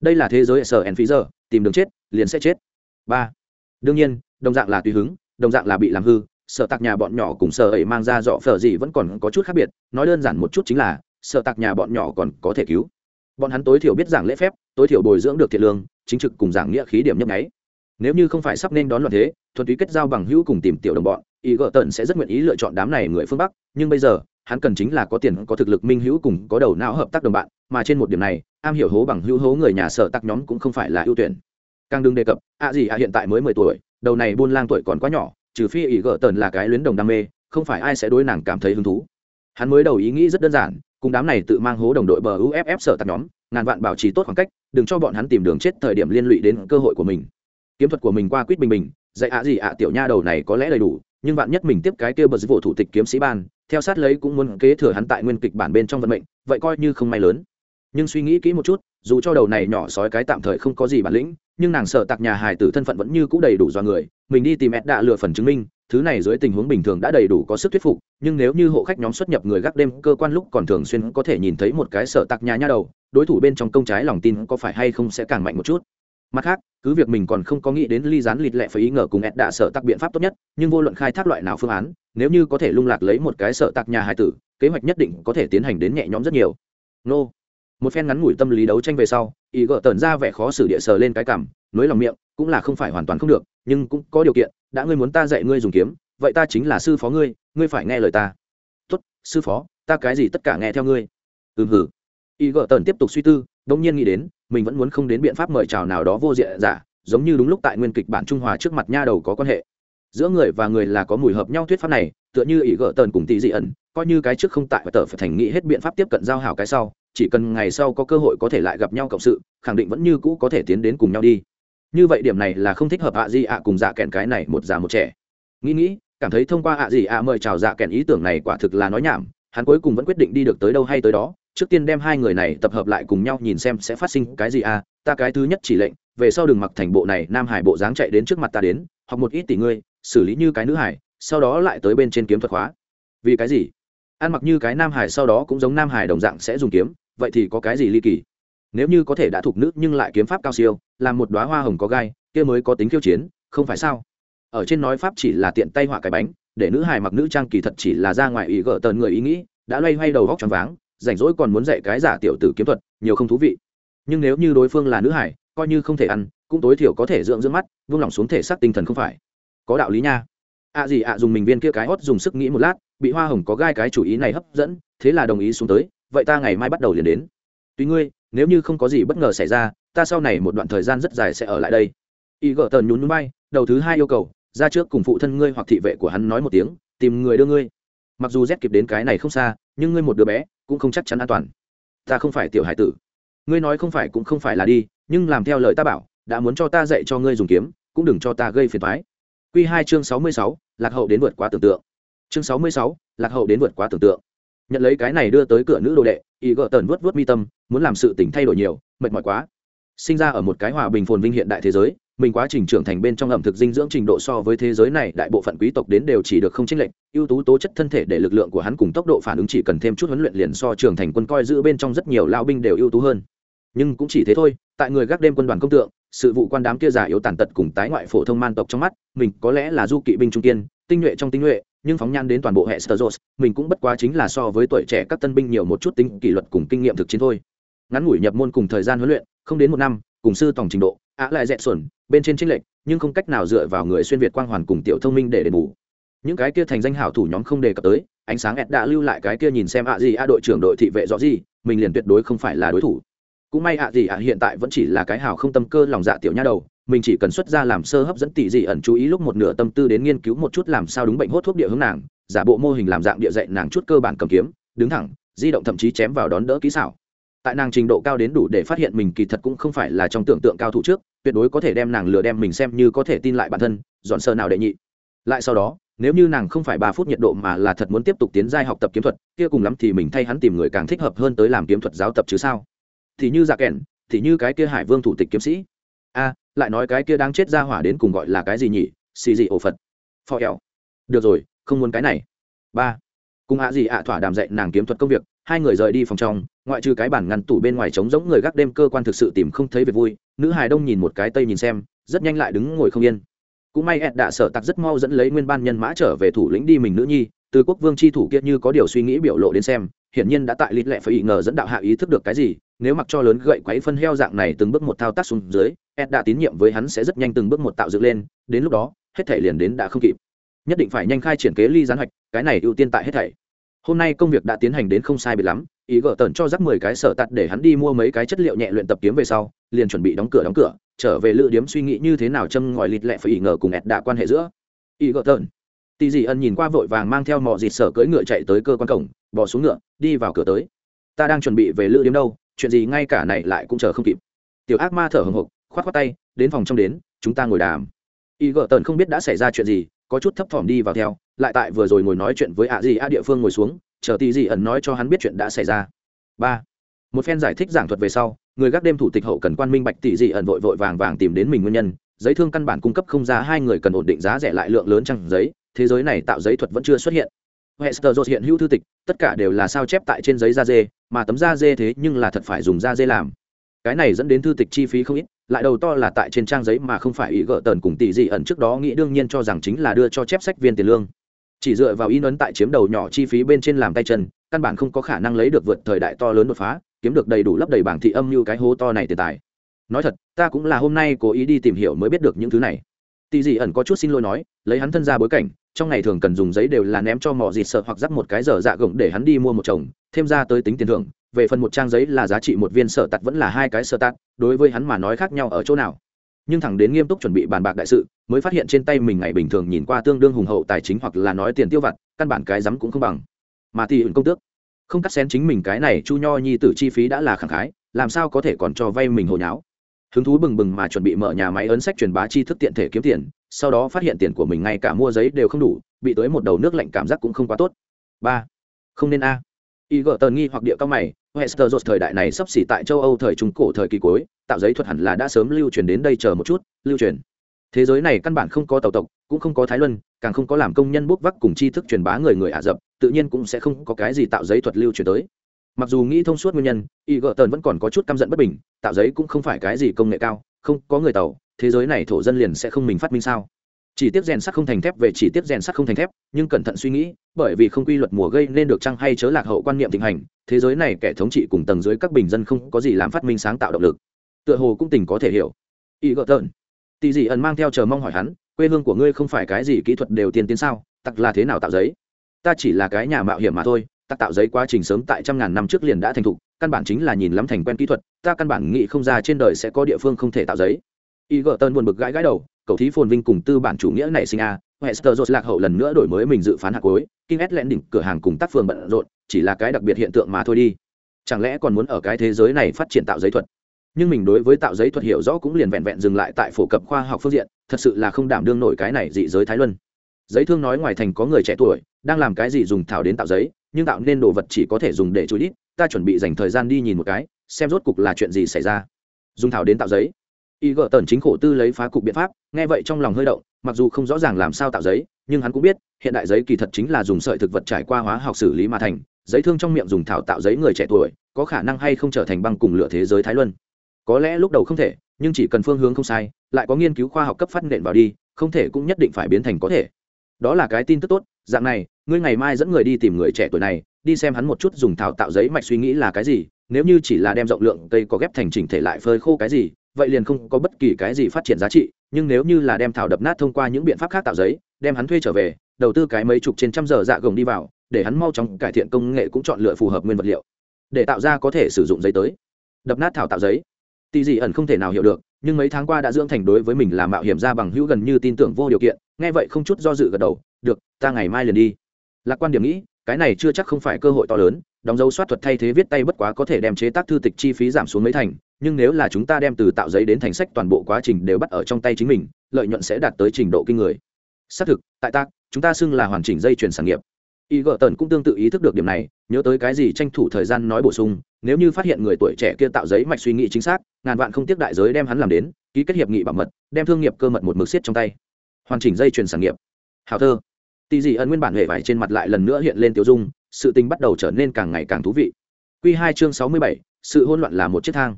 Đây là thế giới sở en phí giờ tìm đường chết, liền sẽ chết. Ba. Đương nhiên, đồng dạng là tùy hứng, đồng dạng là bị làm hư sợ tạc nhà bọn nhỏ cùng sợ ấy mang ra dọ phở gì vẫn còn có chút khác biệt, nói đơn giản một chút chính là sợ tạc nhà bọn nhỏ còn có thể cứu. Bọn hắn tối thiểu biết giảng lễ phép, tối thiểu bồi dưỡng được thiện lương, chính trực cùng giảng nghĩa khí điểm nhấp nháy. Nếu như không phải sắp nên đón loạn thế, thuần túy kết giao bằng hữu cùng tìm tiểu đồng bọn, ý gợ tận sẽ rất nguyện ý lựa chọn đám này người phương bắc, nhưng bây giờ, hắn cần chính là có tiền, có thực lực minh hữu cùng có đầu não hợp tác đồng bạn, mà trên một điểm này, am hiểu hố bằng hữu hố người nhà sở tắc nhóm cũng không phải là ưu tuyển. Càng đừng đề cập, ạ gì ạ hiện tại mới mười tuổi, đầu này buôn lang tuổi còn quá nhỏ trừ phi ý gỡ tần là cái luyến đồng đam mê, không phải ai sẽ đối nàng cảm thấy hứng thú. Hắn mới đầu ý nghĩ rất đơn giản, cùng đám này tự mang hố đồng đội bờ uff sở tạc nhóm, ngàn vạn bảo trì tốt khoảng cách, đừng cho bọn hắn tìm đường chết thời điểm liên lụy đến cơ hội của mình. Kiếm thuật của mình qua quýt bình bình, dạy ạ gì ạ tiểu nha đầu này có lẽ đầy đủ, nhưng bạn nhất mình tiếp cái kia bật vụ thủ tịch kiếm sĩ ban, theo sát lấy cũng muốn kế thừa hắn tại nguyên kịch bản bên trong vận mệnh, vậy coi như không may lớn. Nhưng suy nghĩ kỹ một chút dù cho đầu này nhỏ sói cái tạm thời không có gì bản lĩnh, nhưng nàng sợ tặc nhà hài tử thân phận vẫn như c ũ đầy đủ do người, mình đi tìm ed đạ lựa phần chứng minh, thứ này dưới tình huống bình thường đã đầy đủ có sức thuyết phục, nhưng nếu như hộ khách nhóm xuất nhập người gác đêm, cơ quan lúc còn thường xuyên có thể nhìn thấy một cái sợ tặc nhà nha đầu, đối thủ bên trong công trái lòng tin có phải hay không sẽ càng mạnh một chút. Mặt khác, cứ việc mình còn không có nghĩ đến ly dán lịt lẹ phải ý ngờ cùng ed đạ sợ tặc biện pháp tốt nhất, nhưng vô luận khai thác loại nào phương án, nếu như có thể lung lạc lấy một cái sợ tặc nhà hài tử, kế hoạch nhất định có thể tiến hành đến nhẹ nhõm rất nhiều. Nô một phen ngắn ngủi tâm lý đấu tranh về sau, ý gỡ tần ra vẻ khó xử địa sờ lên cái cảm, nối lòng miệng, cũng là không phải hoàn toàn không được, nhưng cũng có điều kiện, đã ngươi muốn ta dạy ngươi dùng kiếm, vậy ta chính là sư phó ngươi ngươi phải nghe lời ta. Tốt, sư phó, ta cái gì tất cả nghe theo ngươi. Ừ hử ý gợ tần tiếp tục suy tư đông nhiên nghĩ đến, mình vẫn muốn không đến biện pháp mời chào nào đó vô diện giả, giống như đúng lúc tại nguyên kịch bản trung hòa trước mặt nha đầu có quan hệ. Giữa người và người là có mùi hợp nhau thuyết pháp này, tựa như ý gợ tần cùng tỷ dị ẩn, coi như cái trước không tại và tờ phải thành nghĩ hết biện pháp tiếp cận giao hảo cái sau chỉ cần ngày sau có cơ hội có thể lại gặp nhau cộng sự, khẳng định vẫn như cũ có thể tiến đến cùng nhau đi. Như vậy điểm này là không thích hợp ạ gì ạ cùng dạ kèn cái này một già một trẻ. Nghĩ nghĩ, cảm thấy thông qua ạ gì ạ mời chào dạ kèn ý tưởng này quả thực là nói nhảm, hắn cuối cùng vẫn quyết định đi được tới đâu hay tới đó, trước tiên đem hai người này tập hợp lại cùng nhau nhìn xem sẽ phát sinh cái gì à ta cái thứ nhất chỉ lệnh, về sau đừng mặc thành bộ này, nam hải bộ dáng chạy đến trước mặt ta đến hoặc một ít tỷ ngươi, xử lý như cái nữ hải, sau đó lại tới bên trên kiếm thuật khóa. Vì cái gì? Ăn mặc như cái nam hải sau đó cũng giống nam hải đồng dạng sẽ dùng kiếm vậy thì có cái gì ly kỳ? Nếu như có thể đã thuộc nữ nhưng lại kiếm pháp cao siêu làm một đoá hoa hồng có gai, kia mới có tính khiêu chiến, không phải sao? Ở trên nói pháp chỉ là tiện tay họa cái bánh, để nữ hài mặc nữ trang kỳ thật chỉ là ra ngoài ý gỡ tờn người ý nghĩ, đã loay hoay đầu góc tròn váng, rảnh rỗi còn muốn dạy cái giả tiểu tử kiếm thuật, nhiều không thú vị. Nhưng nếu như đối phương là nữ hải coi như không thể ăn, cũng tối thiểu có thể dưỡng dưỡng mắt, vung lòng xuống thể xác tinh thần không phải. Có đạo lý nha. Ạ à gì ạ, dùng mình viên kia cái hót dùng sức nghĩ một lát, bị hoa hồng có gai cái chủ ý này hấp dẫn, thế là đồng ý xuống tới vậy ta ngày mai bắt đầu liền đến. Tuy ngươi, nếu như không có gì bất ngờ xảy ra, ta sau này một đoạn thời gian rất dài sẽ ở lại đây. Y gỡ tần nhún núi bay, đầu thứ hai yêu cầu, ra trước cùng phụ thân ngươi hoặc thị vệ của hắn nói một tiếng, tìm người đưa ngươi. Mặc dù rét kịp đến cái này không xa, nhưng ngươi một đứa bé, cũng không chắc chắn an toàn. Ta không phải tiểu hải tử. Ngươi nói không phải cũng không phải là đi, nhưng làm theo lời ta bảo, đã muốn cho ta dạy cho ngươi dùng kiếm, cũng đừng cho ta gây phiền thoái q hai chương sáu mươi sáu, lạc hậu đến vượt quá tưởng tượng. Chương sáu mươi sáu, lạc hậu đến vượt quá tưởng tượng nhận lấy cái này đưa tới cửa nữ đồ đệ, y gợ tần vớt vớt mi tâm, muốn làm sự tỉnh thay đổi nhiều, mệt mỏi quá. Sinh ra ở một cái hòa bình phồn vinh hiện đại thế giới, mình quá trình trưởng thành bên trong ẩm thực dinh dưỡng trình độ so với thế giới này đại bộ phận quý tộc đến đều chỉ được không chênh lệch, ưu tú tố chất thân thể để lực lượng của hắn cùng tốc độ phản ứng chỉ cần thêm chút huấn luyện liền so trưởng thành quân coi giữ bên trong rất nhiều lao binh đều ưu tú hơn. Nhưng cũng chỉ thế thôi, tại người gác đêm quân đoàn công tượng, sự vụ quan đám kia giả yếu tàn tật cùng tái ngoại phổ thông man tộc trong mắt, mình có lẽ là du kỵ binh trung kiên, tinh nhuệ trong tinh nhuệ nhưng phóng nhan đến toàn bộ hệ sơ mình cũng bất quá chính là so với tuổi trẻ các tân binh nhiều một chút tính kỷ luật cùng kinh nghiệm thực chiến thôi. Ngắn ngủi nhập môn cùng thời gian huấn luyện, không đến một năm, cùng sư tổng trình độ ạ lại dẹt xuẩn, bên trên chiến lệnh nhưng không cách nào dựa vào người xuyên việt quang hoàn cùng tiểu thông minh để đền bù. Những cái kia thành danh hảo thủ nhóm không đề cập tới, ánh sáng et đã lưu lại cái kia nhìn xem ạ gì a đội trưởng đội thị vệ rõ gì, mình liền tuyệt đối không phải là đối thủ. Cũng may ạ gì ạ hiện tại vẫn chỉ là cái hảo không tâm cơ lòng dạ tiểu nha đầu mình chỉ cần xuất ra làm sơ hấp dẫn tỷ dị ẩn chú ý lúc một nửa tâm tư đến nghiên cứu một chút làm sao đúng bệnh hốt thuốc địa hướng nàng, giả bộ mô hình làm dạng địa dạy nàng chút cơ bản cầm kiếm, đứng thẳng, di động thậm chí chém vào đón đỡ kỹ xảo. Tại nàng trình độ cao đến đủ để phát hiện mình kỳ thật cũng không phải là trong tưởng tượng cao thủ trước, tuyệt đối có thể đem nàng lừa đem mình xem như có thể tin lại bản thân, dọn sơ nào đệ nhị. Lại sau đó, nếu như nàng không phải ba phút nhiệt độ mà là thật muốn tiếp tục tiến giai học tập kiếm thuật, kia cùng lắm thì mình thay hắn tìm người càng thích hợp hơn tới làm kiếm thuật giáo tập chứ sao? Thì như dạ kẻn thì như cái kia hải vương thủ tịch kiếm sĩ. A lại nói cái kia đang chết ra hỏa đến cùng gọi là cái gì nhỉ? Xì gì ổ phật. Phò hẹo. Được rồi, không muốn cái này. Ba. Cùng ạ gì ạ thỏa đàm dạy nàng kiếm thuật công việc, hai người rời đi phòng trong, ngoại trừ cái bản ngăn tủ bên ngoài trống giống người gác đêm cơ quan thực sự tìm không thấy việc vui, nữ hài đông nhìn một cái tây nhìn xem, rất nhanh lại đứng ngồi không yên. Cũng may ed đã sợ tặc rất mau dẫn lấy nguyên ban nhân mã trở về thủ lĩnh đi mình nữ nhi, từ quốc vương chi thủ kiệt như có điều suy nghĩ biểu lộ đến xem hiển nhiên đã tại lít lệ phải ý ngờ dẫn đạo hạ ý thức được cái gì, nếu mặc cho lớn gậy quấy phân heo dạng này từng bước một thao tác xuống dưới, ed đã tín nhiệm với hắn sẽ rất nhanh từng bước một tạo dựng lên, đến lúc đó, hết thể liền đến đã không kịp. Nhất định phải nhanh khai triển kế ly gián hoạch, cái này ưu tiên tại hết thảy. Hôm nay công việc đã tiến hành đến không sai biệt lắm, ý gỡ tần cho rắc mười cái sở tạt để hắn đi mua mấy cái chất liệu nhẹ luyện tập kiếm về sau, liền chuẩn bị đóng cửa đóng cửa, trở về lựa điếm suy nghĩ như thế nào châm ngòi lịt lẹ phải ý ngờ cùng ẹt đạ quan hệ giữa. Ý gỡ tần tì dị ân nhìn qua vội vàng mang theo mò dịt sở cưỡi ngựa chạy tới cơ quan cổng bỏ xuống ngựa, đi vào cửa tới. Ta đang chuẩn bị về lựa điếm đâu, chuyện gì ngay cả này lại cũng chờ không kịp. Tiểu ác ma thở hồng hộc, khoát t tay, đến phòng trong đến, chúng ta ngồi đàm. Y gỡ tần không biết đã xảy ra chuyện gì, có chút thấp thỏm đi vào theo, lại tại vừa rồi ngồi nói chuyện với ạ gì a địa phương ngồi xuống, chờ tỷ dị ẩn nói cho hắn biết chuyện đã xảy ra. Ba. Một phen giải thích giảng thuật về sau, người gác đêm thủ tịch hậu cần quan minh bạch tỷ dị ẩn vội vội vàng vàng tìm đến mình nguyên nhân, giấy thương căn bản cung cấp không ra, hai người cần ổn định giá rẻ lại lượng lớn trang giấy thế giới này tạo giấy thuật vẫn chưa xuất hiện. Hester hiện hữu thư tịch, tất cả đều là sao chép tại trên giấy da dê, mà tấm da dê thế nhưng là thật phải dùng da dê làm. Cái này dẫn đến thư tịch chi phí không ít, lại đầu to là tại trên trang giấy mà không phải ý gỡ tần cùng tỷ dị ẩn trước đó nghĩ đương nhiên cho rằng chính là đưa cho chép sách viên tiền lương. Chỉ dựa vào in ấn tại chiếm đầu nhỏ chi phí bên trên làm tay chân căn bản không có khả năng lấy được vượt thời đại to lớn đột phá kiếm được đầy đủ lấp đầy bảng thị âm như cái hố to này tiền tài. Nói thật ta cũng là hôm nay cố ý đi tìm hiểu mới biết được những thứ này. Tỷ dị ẩn có chút xin lỗi nói lấy hắn thân ra bối cảnh trong ngày thường cần dùng giấy đều là ném cho mỏ dịt sợ hoặc dắt một cái giờ dạ gồng để hắn đi mua một chồng, thêm ra tới tính tiền thưởng. Về phần một trang giấy là giá trị một viên sợ tạt vẫn là hai cái sợ tạt, đối với hắn mà nói khác nhau ở chỗ nào. Nhưng thẳng đến nghiêm túc chuẩn bị bàn bạc đại sự, mới phát hiện trên tay mình ngày bình thường nhìn qua tương đương hùng hậu tài chính hoặc là nói tiền tiêu vặt, căn bản cái rắm cũng không bằng. Mà thì ẩn công tước. Không cắt xén chính mình cái này, chu nho nhi tử chi phí đã là khẳng khái, làm sao có thể còn cho vay mình hồi nháo? Hứng thú bừng bừng mà chuẩn bị mở nhà máy ấn sách truyền bá chi thức tiện thể kiếm tiền, sau đó phát hiện tiền của mình ngay cả mua giấy đều không đủ, bị tới một đầu nước lạnh cảm giác cũng không quá tốt. Ba, không nên a. Y gờ tờn nghi hoặc địa cao mày hester dột thời đại này sắp xỉ tại châu âu thời trung cổ thời kỳ cuối, tạo giấy thuật hẳn là đã sớm lưu truyền đến đây chờ một chút, lưu truyền. Thế giới này căn bản không có tàu tộc, cũng không có thái luân, càng không có làm công nhân bốc vác cùng tri thức truyền bá người người ả rập, tự nhiên cũng sẽ không có cái gì tạo giấy thuật lưu truyền tới mặc dù nghĩ thông suốt nguyên nhân y gợ tần vẫn còn có chút căm giận bất bình tạo giấy cũng không phải cái gì công nghệ cao không có người tàu thế giới này thổ dân liền sẽ không mình phát minh sao? Chỉ tiếp rèn sắt không thành thép về chỉ tiếp rèn sắt không thành thép nhưng cẩn thận suy nghĩ bởi vì không quy luật mùa gây nên được chăng hay chớ lạc hậu quan niệm thịnh hành thế giới này kẻ thống trị cùng tầng dưới các bình dân không có gì làm phát minh sáng tạo động lực. Tựa hồ cũng tình có thể hiểu. Y gợ Tần, tỷ dị ẩn mang theo chờ mong hỏi hắn quê hương của ngươi không phải cái gì kỹ thuật đều tiên tiến sao? Tặc là thế nào tạo giấy? Ta chỉ là cái nhà mạo hiểm mà thôi tác tạo giấy quá trình sớm tại trăm ngàn năm trước liền đã thành thục, căn bản chính là nhìn lắm thành quen kỹ thuật, ta căn bản nghĩ không ra trên đời sẽ có địa phương không thể tạo giấy. Y gờ tơn buồn bực gãi gãi đầu, cầu thí phồn vinh cùng tư bản chủ nghĩa nảy sinh a hester lạc hậu lần nữa đổi mới mình dự phán hạc cối kinh s lẽn đỉnh cửa hàng cùng tác phường bận rộn, chỉ là cái đặc biệt hiện tượng mà thôi đi. Chẳng lẽ còn muốn ở cái thế giới này phát triển tạo giấy thuật? Nhưng mình đối với tạo giấy thuật hiểu rõ cũng liền vẹn vẹn dừng lại tại phổ cập khoa học phương diện, thật sự là không đảm đương nổi cái này dị giới thái luân. Giấy thương nói ngoài thành có người trẻ tuổi, đang làm cái gì dùng thảo đến tạo giấy nhưng tạo nên đồ vật chỉ có thể dùng để chui đít ta chuẩn bị dành thời gian đi nhìn một cái, xem rốt cục là chuyện gì xảy ra. Dùng thảo đến tạo giấy. Y gợ tần chính khổ tư lấy phá cục biện pháp, nghe vậy trong lòng hơi động, mặc dù không rõ ràng làm sao tạo giấy, nhưng hắn cũng biết, hiện đại giấy kỳ thật chính là dùng sợi thực vật trải qua hóa học xử lý mà thành, giấy thương trong miệng dùng thảo tạo giấy người trẻ tuổi, có khả năng hay không trở thành băng cùng lửa thế giới thái luân. Có lẽ lúc đầu không thể, nhưng chỉ cần phương hướng không sai, lại có nghiên cứu khoa học cấp phát nện vào đi, không thể cũng nhất định phải biến thành có thể đó là cái tin tức tốt, dạng này, ngươi ngày mai dẫn người đi tìm người trẻ tuổi này, đi xem hắn một chút dùng thảo tạo giấy mạch suy nghĩ là cái gì, nếu như chỉ là đem rộng lượng cây có ghép thành chỉnh thể lại phơi khô cái gì, vậy liền không có bất kỳ cái gì phát triển giá trị, nhưng nếu như là đem thảo đập nát thông qua những biện pháp khác tạo giấy, đem hắn thuê trở về, đầu tư cái mấy chục trên trăm giờ dạ gồng đi vào, để hắn mau chóng cải thiện công nghệ cũng chọn lựa phù hợp nguyên vật liệu, để tạo ra có thể sử dụng giấy tới. Đập nát thảo tạo giấy. Tỷ dị ẩn không thể nào hiểu được, nhưng mấy tháng qua đã dưỡng thành đối với mình là mạo hiểm ra bằng hữu gần như tin tưởng vô điều kiện nghe vậy không chút do dự gật đầu, được, ta ngày mai liền đi. Lạc quan điểm nghĩ, cái này chưa chắc không phải cơ hội to lớn, đóng dấu soát thuật thay thế viết tay bất quá có thể đem chế tác thư tịch chi phí giảm xuống mấy thành, nhưng nếu là chúng ta đem từ tạo giấy đến thành sách toàn bộ quá trình đều bắt ở trong tay chính mình, lợi nhuận sẽ đạt tới trình độ kinh người. Xác thực, tại tác chúng ta xưng là hoàn chỉnh dây chuyển sản nghiệp. Y gợ tần cũng tương tự ý thức được điểm này, nhớ tới cái gì tranh thủ thời gian nói bổ sung, nếu như phát hiện người tuổi trẻ kia tạo giấy mạch suy nghĩ chính xác, ngàn vạn không tiếc đại giới đem hắn làm đến, ký kết hiệp nghị bảo mật, đem thương nghiệp cơ mật một mực xiết trong tay hoàn chỉnh dây chuyền sản nghiệp. Hào thơ. Tỷ dị ẩn nguyên bản hệ vải trên mặt lại lần nữa hiện lên tiêu dung, sự tình bắt đầu trở nên càng ngày càng thú vị. Q hai chương sáu mươi bảy, sự hỗn loạn là một chiếc thang.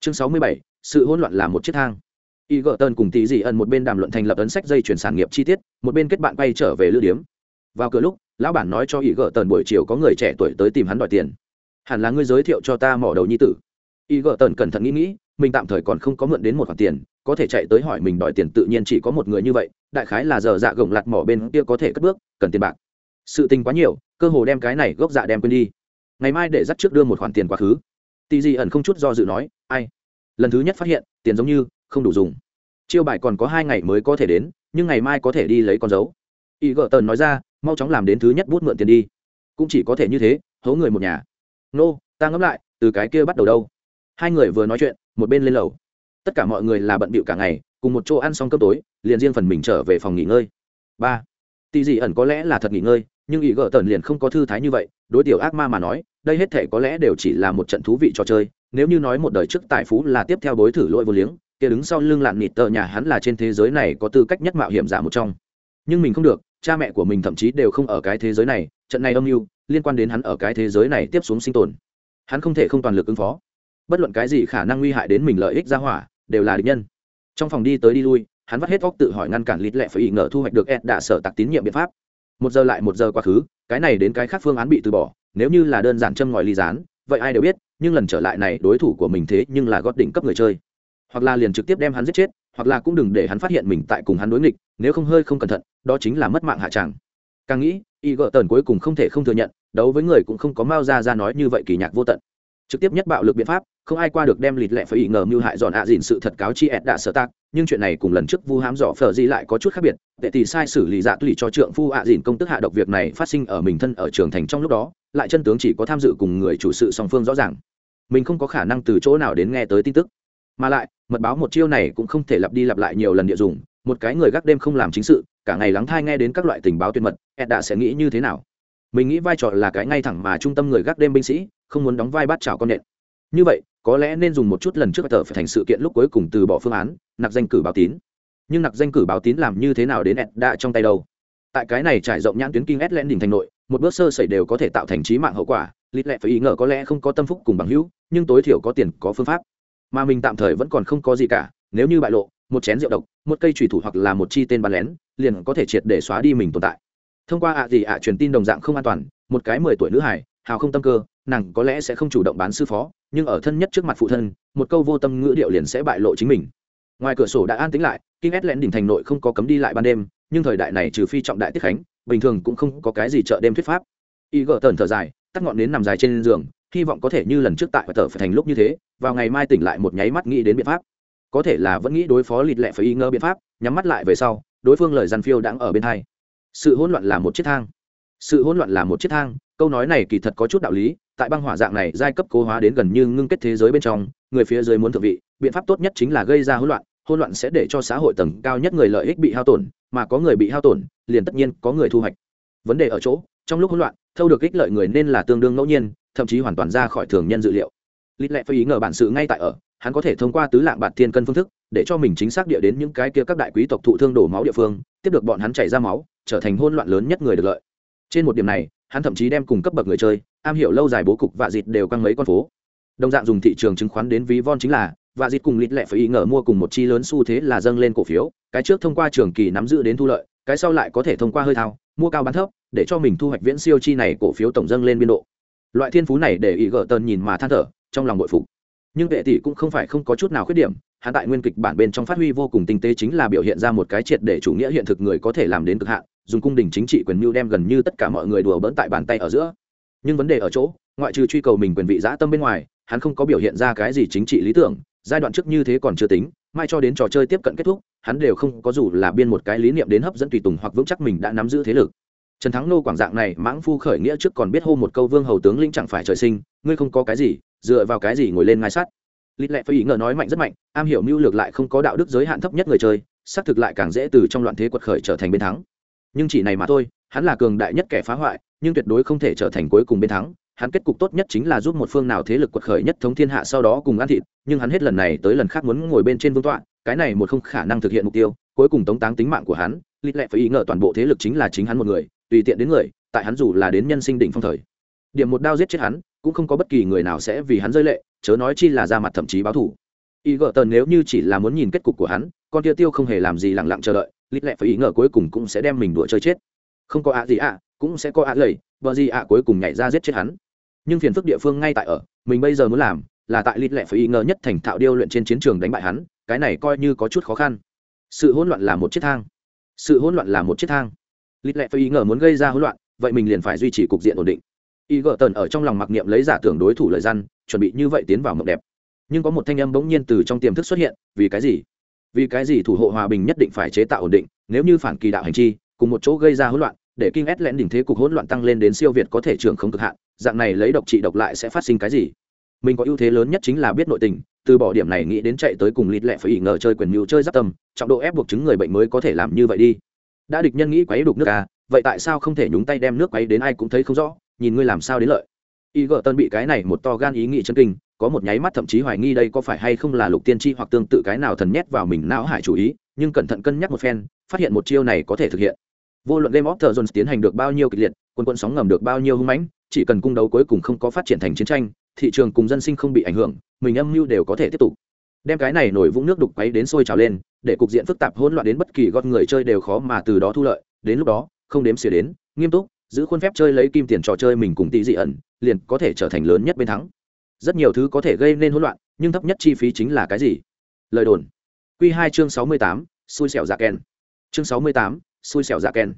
Chương sáu mươi bảy, sự hỗn loạn là một chiếc thang. Y gợ tần cùng tỷ dị ẩn một bên đàm luận thành lập ấn sách dây chuyển sản nghiệp chi tiết, một bên kết bạn bay trở về lữ điếm. Vào cửa lúc, lão bản nói cho y gợ tần buổi chiều có người trẻ tuổi tới tìm hắn đòi tiền. Hẳn là ngươi giới thiệu cho ta mỏ đầu nhi tử. Y gợ tần cẩn thận nghĩ nghĩ, mình tạm thời còn không có mượn đến một khoản tiền có thể chạy tới hỏi mình đòi tiền, tự nhiên chỉ có một người như vậy, đại khái là giờ dạ gồng lặt mỏ bên kia có thể cất bước, cần tiền bạc. Sự tình quá nhiều, cơ hồ đem cái này gốc dạ đem quên đi. Ngày mai để dắt trước đưa một khoản tiền quá khứ. Tì gì ẩn không chút do dự nói, ai? Lần thứ nhất phát hiện, tiền giống như không đủ dùng. Chiêu bài còn có hai ngày mới có thể đến, nhưng ngày mai có thể đi lấy con dấu. Y gợ tần nói ra, mau chóng làm đến thứ nhất bút mượn tiền đi. Cũng chỉ có thể như thế, hố người một nhà. Nô, ta ngẫm lại, từ cái kia bắt đầu đâu? Hai người vừa nói chuyện, một bên lên lầu tất cả mọi người là bận bịu cả ngày, cùng một chỗ ăn xong cơm tối, liền riêng phần mình trở về phòng nghỉ ngơi. Ba. Tỷ dị ẩn có lẽ là thật nghỉ ngơi, nhưng ý gỡ tần liền không có thư thái như vậy, đối tiểu ác ma mà nói, đây hết thể có lẽ đều chỉ là một trận thú vị trò chơi, nếu như nói một đời trước tài phú là tiếp theo bối thử lỗi vô liếng, kia đứng sau lưng lạn nịt tờ nhà hắn là trên thế giới này có tư cách nhất mạo hiểm giả một trong. Nhưng mình không được, cha mẹ của mình thậm chí đều không ở cái thế giới này, trận này âm mưu liên quan đến hắn ở cái thế giới này tiếp xuống sinh tồn. Hắn không thể không toàn lực ứng phó bất luận cái gì khả năng nguy hại đến mình lợi ích ra hỏa, đều là địch nhân. Trong phòng đi tới đi lui, hắn vắt hết óc tự hỏi ngăn cản lít lẹ phải ý ngờ thu hoạch được ed đã sở tặc tín nhiệm biện pháp. Một giờ lại một giờ quá khứ, cái này đến cái khác phương án bị từ bỏ, nếu như là đơn giản châm ngòi ly dán vậy ai đều biết, nhưng lần trở lại này đối thủ của mình thế nhưng là gót đỉnh cấp người chơi. Hoặc là liền trực tiếp đem hắn giết chết, hoặc là cũng đừng để hắn phát hiện mình tại cùng hắn đối nghịch, nếu không hơi không cẩn thận, đó chính là mất mạng hạ tràng. Càng nghĩ, y gợ tần cuối cùng không thể không thừa nhận, đấu với người cũng không có mao ra ra nói như vậy kỳ nhạc vô tận. Trực tiếp nhất bạo lực biện pháp không ai qua được đem lịt lẹ phải ý ngờ mưu hại dọn ạ dìn sự thật cáo chi ẹt đã sở tác nhưng chuyện này cùng lần trước vu hám dọ phở di lại có chút khác biệt, tệ thì sai xử lý dạ tùy cho trượng phu ạ dìn công tức hạ độc việc này phát sinh ở mình thân ở trường thành trong lúc đó, lại chân tướng chỉ có tham dự cùng người chủ sự song phương rõ ràng. Mình không có khả năng từ chỗ nào đến nghe tới tin tức. Mà lại, mật báo một chiêu này cũng không thể lặp đi lặp lại nhiều lần địa dùng, một cái người gác đêm không làm chính sự, cả ngày lắng thai nghe đến các loại tình báo tuyệt mật, ẹt đã sẽ nghĩ như thế nào? Mình nghĩ vai trò là cái ngay thẳng mà trung tâm người gác đêm binh sĩ, không muốn đóng vai bắt chào con nện. Như vậy có lẽ nên dùng một chút lần trước tờ phải thành sự kiện lúc cuối cùng từ bỏ phương án, nạp danh cử báo tín. Nhưng nạp danh cử báo tín làm như thế nào đến ed đã trong tay đâu? Tại cái này trải rộng nhãn tuyến kinh ed lên đỉnh thành nội, một bước sơ sẩy đều có thể tạo thành trí mạng hậu quả, lít lẹ phải ý ngờ có lẽ không có tâm phúc cùng bằng hữu, nhưng tối thiểu có tiền, có phương pháp. Mà mình tạm thời vẫn còn không có gì cả, nếu như bại lộ, một chén rượu độc, một cây thủy thủ hoặc là một chi tên bắn lén, liền có thể triệt để xóa đi mình tồn tại. Thông qua ạ gì ạ truyền tin đồng dạng không an toàn, một cái mười tuổi nữ hải hào không tâm cơ nàng có lẽ sẽ không chủ động bán sư phó, nhưng ở thân nhất trước mặt phụ thân, một câu vô tâm ngữ điệu liền sẽ bại lộ chính mình. Ngoài cửa sổ đã an tính lại kinh ét lén đỉnh thành nội không có cấm đi lại ban đêm, nhưng thời đại này trừ phi trọng đại tiết khánh, bình thường cũng không có cái gì chợ đêm thuyết pháp. Y gỡ tần thở dài, tắt ngọn nến nằm dài trên giường, hy vọng có thể như lần trước tại và tờ phải thành lúc như thế, vào ngày mai tỉnh lại một nháy mắt nghĩ đến biện pháp. Có thể là vẫn nghĩ đối phó lịt lẹ phải y ngơ biện pháp, nhắm mắt lại về sau, đối phương lời gian phiêu đang ở bên hai. Sự hỗn loạn là một chiếc thang sự hỗn loạn là một chiếc thang, câu nói này kỳ thật có chút đạo lý, tại băng hỏa dạng này giai cấp cố hóa đến gần như ngưng kết thế giới bên trong, người phía dưới muốn thượng vị, biện pháp tốt nhất chính là gây ra hỗn loạn hỗn loạn sẽ để cho xã hội tầng cao nhất người lợi ích bị hao tổn, mà có người bị hao tổn, liền tất nhiên có người thu hoạch. Vấn đề ở chỗ, trong lúc hỗn loạn, thâu được ích lợi người nên là tương đương ngẫu nhiên, thậm chí hoàn toàn ra khỏi thường nhân dự liệu. Lít lệ phải ý ngờ bản sự ngay tại ở, hắn có thể thông qua tứ lạng bạt thiên cân phương thức, để cho mình chính xác địa đến những cái kia các đại quý tộc thụ thương đổ máu địa phương, tiếp được bọn hắn chảy ra máu, trở thành hỗn loạn lớn nhất người được lợi trên một điểm này, hắn thậm chí đem cùng cấp bậc người chơi, am hiểu lâu dài bố cục và dịt đều căng mấy con phố. Đồng dạng dùng thị trường chứng khoán đến ví von chính là và dịt cùng lịt lệ phải ý ngờ mua cùng một chi lớn xu thế là dâng lên cổ phiếu, cái trước thông qua trường kỳ nắm giữ đến thu lợi, cái sau lại có thể thông qua hơi thao, mua cao bán thấp, để cho mình thu hoạch viễn siêu chi này cổ phiếu tổng dâng lên biên độ. Loại thiên phú này để ý gỡ tần nhìn mà than thở, trong lòng bội phục. Nhưng vệ tỷ cũng không phải không có chút nào khuyết điểm, hắn tại nguyên kịch bản bên trong phát huy vô cùng tinh tế chính là biểu hiện ra một cái triệt để chủ nghĩa hiện thực người có thể làm đến cực hạn dùng cung đình chính trị quyền mưu đem gần như tất cả mọi người đùa bỡn tại bàn tay ở giữa. Nhưng vấn đề ở chỗ, ngoại trừ truy cầu mình quyền vị giã tâm bên ngoài, hắn không có biểu hiện ra cái gì chính trị lý tưởng, giai đoạn trước như thế còn chưa tính, mai cho đến trò chơi tiếp cận kết thúc, hắn đều không có dù là biên một cái lý niệm đến hấp dẫn tùy tùng hoặc vững chắc mình đã nắm giữ thế lực. Trần thắng nô quảng dạng này, mãng phu khởi nghĩa trước còn biết hô một câu vương hầu tướng linh chẳng phải trời sinh, ngươi không có cái gì, dựa vào cái gì ngồi lên ngai sát? Lít lẹ phải ý ngờ nói mạnh rất mạnh, am hiểu mưu lược lại không có đạo đức giới hạn thấp nhất người chơi, xác thực lại càng dễ từ trong loạn thế quật khởi trở thành bên thắng nhưng chỉ này mà thôi, hắn là cường đại nhất kẻ phá hoại, nhưng tuyệt đối không thể trở thành cuối cùng bên thắng. Hắn kết cục tốt nhất chính là giúp một phương nào thế lực quật khởi nhất thống thiên hạ sau đó cùng ăn thịt, nhưng hắn hết lần này tới lần khác muốn ngồi bên trên vương tọa, cái này một không khả năng thực hiện mục tiêu, cuối cùng tống táng tính mạng của hắn, lít lẹ phải ý ngờ toàn bộ thế lực chính là chính hắn một người, tùy tiện đến người, tại hắn dù là đến nhân sinh đỉnh phong thời. Điểm một đao giết chết hắn, cũng không có bất kỳ người nào sẽ vì hắn rơi lệ, chớ nói chi là ra mặt thậm chí báo thủ ý gỡ tần nếu như chỉ là muốn nhìn kết cục của hắn, con tiêu tiêu không hề làm gì lẳng lặng chờ đợi lít lẹ phải ý ngờ cuối cùng cũng sẽ đem mình đùa chơi chết. Không có ạ gì ạ, cũng sẽ có ạ lầy vợ gì ạ cuối cùng nhảy ra giết chết hắn. Nhưng phiền phức địa phương ngay tại ở, mình bây giờ muốn làm là tại lít lẹ phải ý ngờ nhất thành thạo điêu luyện trên chiến trường đánh bại hắn, cái này coi như có chút khó khăn. Sự hỗn loạn là một chiếc thang. Sự hỗn loạn là một chiếc thang. Lít lẹ phải ý ngờ muốn gây ra hỗn loạn, vậy mình liền phải duy trì cục diện ổn định. Y gờ tần ở trong lòng mặc niệm lấy giả tưởng đối thủ lời răn chuẩn bị như vậy tiến vào mộng đẹp. Nhưng có một thanh âm bỗng nhiên từ trong tiềm thức xuất hiện, vì cái gì? Vì cái gì thủ hộ hòa bình nhất định phải chế tạo ổn định, nếu như phản kỳ đạo hành chi, cùng một chỗ gây ra hỗn loạn, để kinh ét lẽn đỉnh thế cục hỗn loạn tăng lên đến siêu việt có thể trường không cực hạn, dạng này lấy độc trị độc lại sẽ phát sinh cái gì? Mình có ưu thế lớn nhất chính là biết nội tình, từ bỏ điểm này nghĩ đến chạy tới cùng lịt lẹ phải ỉ ngờ chơi quyền mưu chơi giáp tâm, trọng độ ép buộc chứng người bệnh mới có thể làm như vậy đi. Đã địch nhân nghĩ quấy đục nước à vậy tại sao không thể nhúng tay đem nước quấy đến ai cũng thấy không rõ, nhìn ngươi làm sao đến lợi. Y gợ tân bị cái này một to gan ý nghĩ chân kinh có một nháy mắt thậm chí hoài nghi đây có phải hay không là lục tiên tri hoặc tương tự cái nào thần nhét vào mình não hải chủ ý, nhưng cẩn thận cân nhắc một phen, phát hiện một chiêu này có thể thực hiện. Vô luận game of thrones tiến hành được bao nhiêu kịch liệt, quân quân sóng ngầm được bao nhiêu hung mãnh, chỉ cần cung đấu cuối cùng không có phát triển thành chiến tranh, thị trường cùng dân sinh không bị ảnh hưởng, mình âm mưu đều có thể tiếp tục. Đem cái này nổi vũng nước đục quấy đến sôi trào lên, để cục diện phức tạp hỗn loạn đến bất kỳ gót người chơi đều khó mà từ đó thu lợi, đến lúc đó, không đếm xỉa đến, nghiêm túc, giữ khuôn phép chơi lấy kim tiền trò chơi mình cùng tỷ dị ẩn, liền có thể trở thành lớn nhất bên thắng rất nhiều thứ có thể gây nên hỗn loạn, nhưng thấp nhất chi phí chính là cái gì? Lời đồn. Q hai chương sáu mươi tám, xui xẻo dạ kèn. Chương sáu mươi tám, xui xẻo dạ kèn.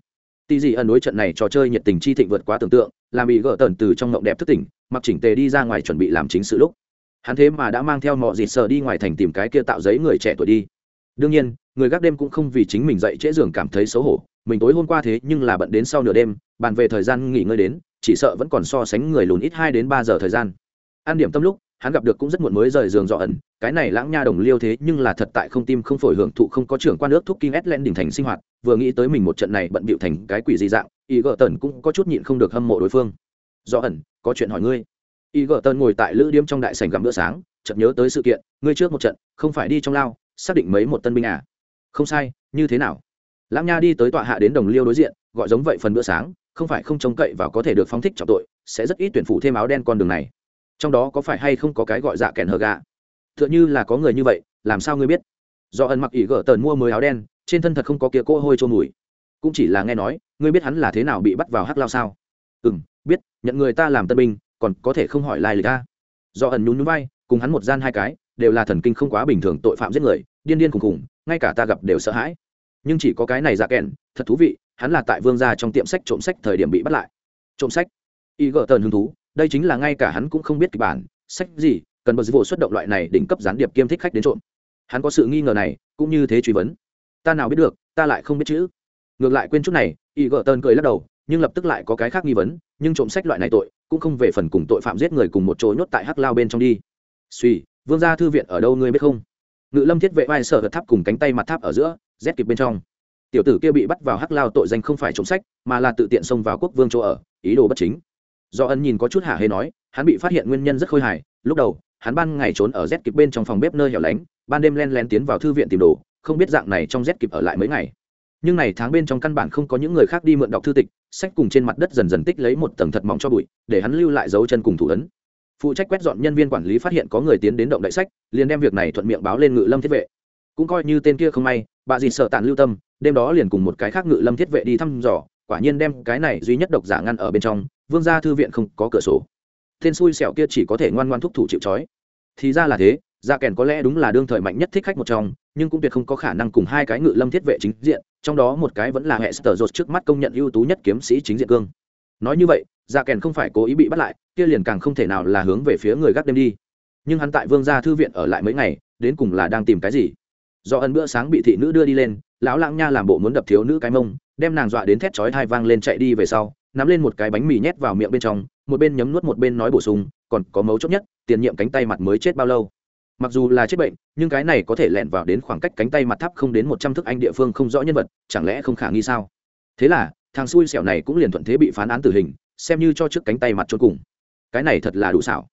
Tỷ dị ẩn đối trận này trò chơi nhiệt tình chi thịnh vượt quá tưởng tượng, làm bị gỡ tần từ trong ngộng đẹp thức tỉnh, mặc chỉnh tề đi ra ngoài chuẩn bị làm chính sự lúc. Hắn thế mà đã mang theo mọi dịt sờ đi ngoài thành tìm cái kia tạo giấy người trẻ tuổi đi. Đương nhiên, người gác đêm cũng không vì chính mình dậy trễ giường cảm thấy xấu hổ, mình tối hôm qua thế nhưng là bận đến sau nửa đêm, bàn về thời gian nghỉ ngơi đến, chỉ sợ vẫn còn so sánh người lùn ít hai đến ba giờ thời gian an điểm tâm lúc, hắn gặp được cũng rất muộn mới rời giường dọ ẩn, cái này lãng nha đồng liêu thế nhưng là thật tại không tim không phổi hưởng thụ không có trưởng quan ước thúc kinh len đỉnh thành sinh hoạt, vừa nghĩ tới mình một trận này bận bịu thành cái quỷ gì dạng y gợ tần cũng có chút nhịn không được hâm mộ đối phương. Dọ ẩn, có chuyện hỏi ngươi. Y gợ tần ngồi tại lữ điếm trong đại sảnh gặm bữa sáng, chợt nhớ tới sự kiện, ngươi trước một trận, không phải đi trong lao, xác định mấy một tân binh à? Không sai, như thế nào? Lãng nha đi tới tọa hạ đến đồng liêu đối diện, gọi giống vậy phần bữa sáng, không phải không trông cậy vào có thể được phóng thích trọng tội, sẽ rất ít tuyển phụ thêm áo đen con đường này trong đó có phải hay không có cái gọi dạ kèn hờ gà? T h ư ợ n h ư là có người như vậy, làm sao ngươi biết? Do ẩn mặc ỉ gỡ tờn mua mới áo đen, trên thân thật không có kia cỗ hôi trôn mùi. Cũng chỉ là nghe nói, ngươi biết hắn là thế nào bị bắt vào hắc lao sao? Ừ m biết, nhận người ta làm tân binh, còn có thể không hỏi lai lịch ta do ẩn nhún núi bay cùng hắn một gian hai cái, đều là thần kinh không quá bình thường tội phạm giết người, điên điên khùng khùng ngay cả ta gặp đều sợ hãi. Nhưng chỉ có cái này dạ kèn, thật thú vị, hắn là tại vương gia trong tiệm sách trộm sách thời điểm bị bắt lại. Trộm sách. Y gỡ tờn hứng thú đây chính là ngay cả hắn cũng không biết kịch bản, sách gì, cần bật vụ xuất động loại này đỉnh cấp gián điệp kiêm thích khách đến trộm. Hắn có sự nghi ngờ này, cũng như thế truy vấn. Ta nào biết được, ta lại không biết chữ ngược lại quên chút này, y gợ tơn cười lắc đầu, nhưng lập tức lại có cái khác nghi vấn, nhưng trộm sách loại này tội, cũng không về phần cùng tội phạm giết người cùng một chỗ nhốt tại hắc lao bên trong đi. Suy vương gia thư viện ở đâu ngươi biết không? Ngự lâm thiết vệ vai sở tháp cùng cánh tay mặt tháp ở giữa, rét kịp bên trong. Tiểu tử kia bị bắt vào hắc lao tội danh không phải trộm sách, mà là tự tiện xông vào quốc vương chỗ ở, ý đồ bất chính do ân nhìn có chút hả hê nói, hắn bị phát hiện nguyên nhân rất khôi hài. Lúc đầu, hắn ban ngày trốn ở rét kịp bên trong phòng bếp nơi hẻo lánh, ban đêm len len tiến vào thư viện tìm đồ, không biết dạng này trong rét kịp ở lại mấy ngày. Nhưng này tháng bên trong căn bản không có những người khác đi mượn đọc thư tịch, sách cùng trên mặt đất dần dần tích lấy một tầng thật mỏng cho bụi, để hắn lưu lại dấu chân cùng thủ ấn. Phụ trách quét dọn nhân viên quản lý phát hiện có người tiến đến động đại sách, liền đem việc này thuận miệng báo lên ngự lâm thiết vệ. Cũng coi như tên kia không may, bà dì sợ tàn lưu tâm, đêm đó liền cùng một cái khác ngự lâm thiết vệ đi thăm dò, quả nhiên đem cái này duy nhất độc giả ngăn ở bên trong vương gia thư viện không có cửa sổ. Tên xui xẻo kia chỉ có thể ngoan ngoan thúc thủ chịu trói. Thì ra là thế gia kèn có lẽ đúng là đương thời mạnh nhất thích khách một trong, nhưng cũng tuyệt không có khả năng cùng hai cái ngự lâm thiết vệ chính diện, trong đó một cái vẫn là hệ sở dột trước mắt công nhận ưu tú nhất kiếm sĩ chính diện cương. Nói như vậy gia kèn không phải cố ý bị bắt lại, kia liền càng không thể nào là hướng về phía người gác đêm đi. Nhưng hắn tại vương gia thư viện ở lại mấy ngày, đến cùng là đang tìm cái gì? Do ân bữa sáng bị thị nữ đưa đi lên, lão lãng nha làm bộ muốn đập thiếu nữ cái mông, đem nàng dọa đến thét chói thai vang lên chạy đi về sau nắm lên một cái bánh mì nhét vào miệng bên trong, một bên nhấm nuốt một bên nói bổ sung, còn có mấu chốt nhất, tiền nhiệm cánh tay mặt mới chết bao lâu. Mặc dù là chết bệnh, nhưng cái này có thể lẹn vào đến khoảng cách cánh tay mặt thấp không đến một trăm thước anh địa phương không rõ nhân vật, chẳng lẽ không khả nghi sao? Thế là, thằng xui xẻo này cũng liền thuận thế bị phán án tử hình, xem như cho trước cánh tay mặt trốn cùng. Cái này thật là đủ xảo.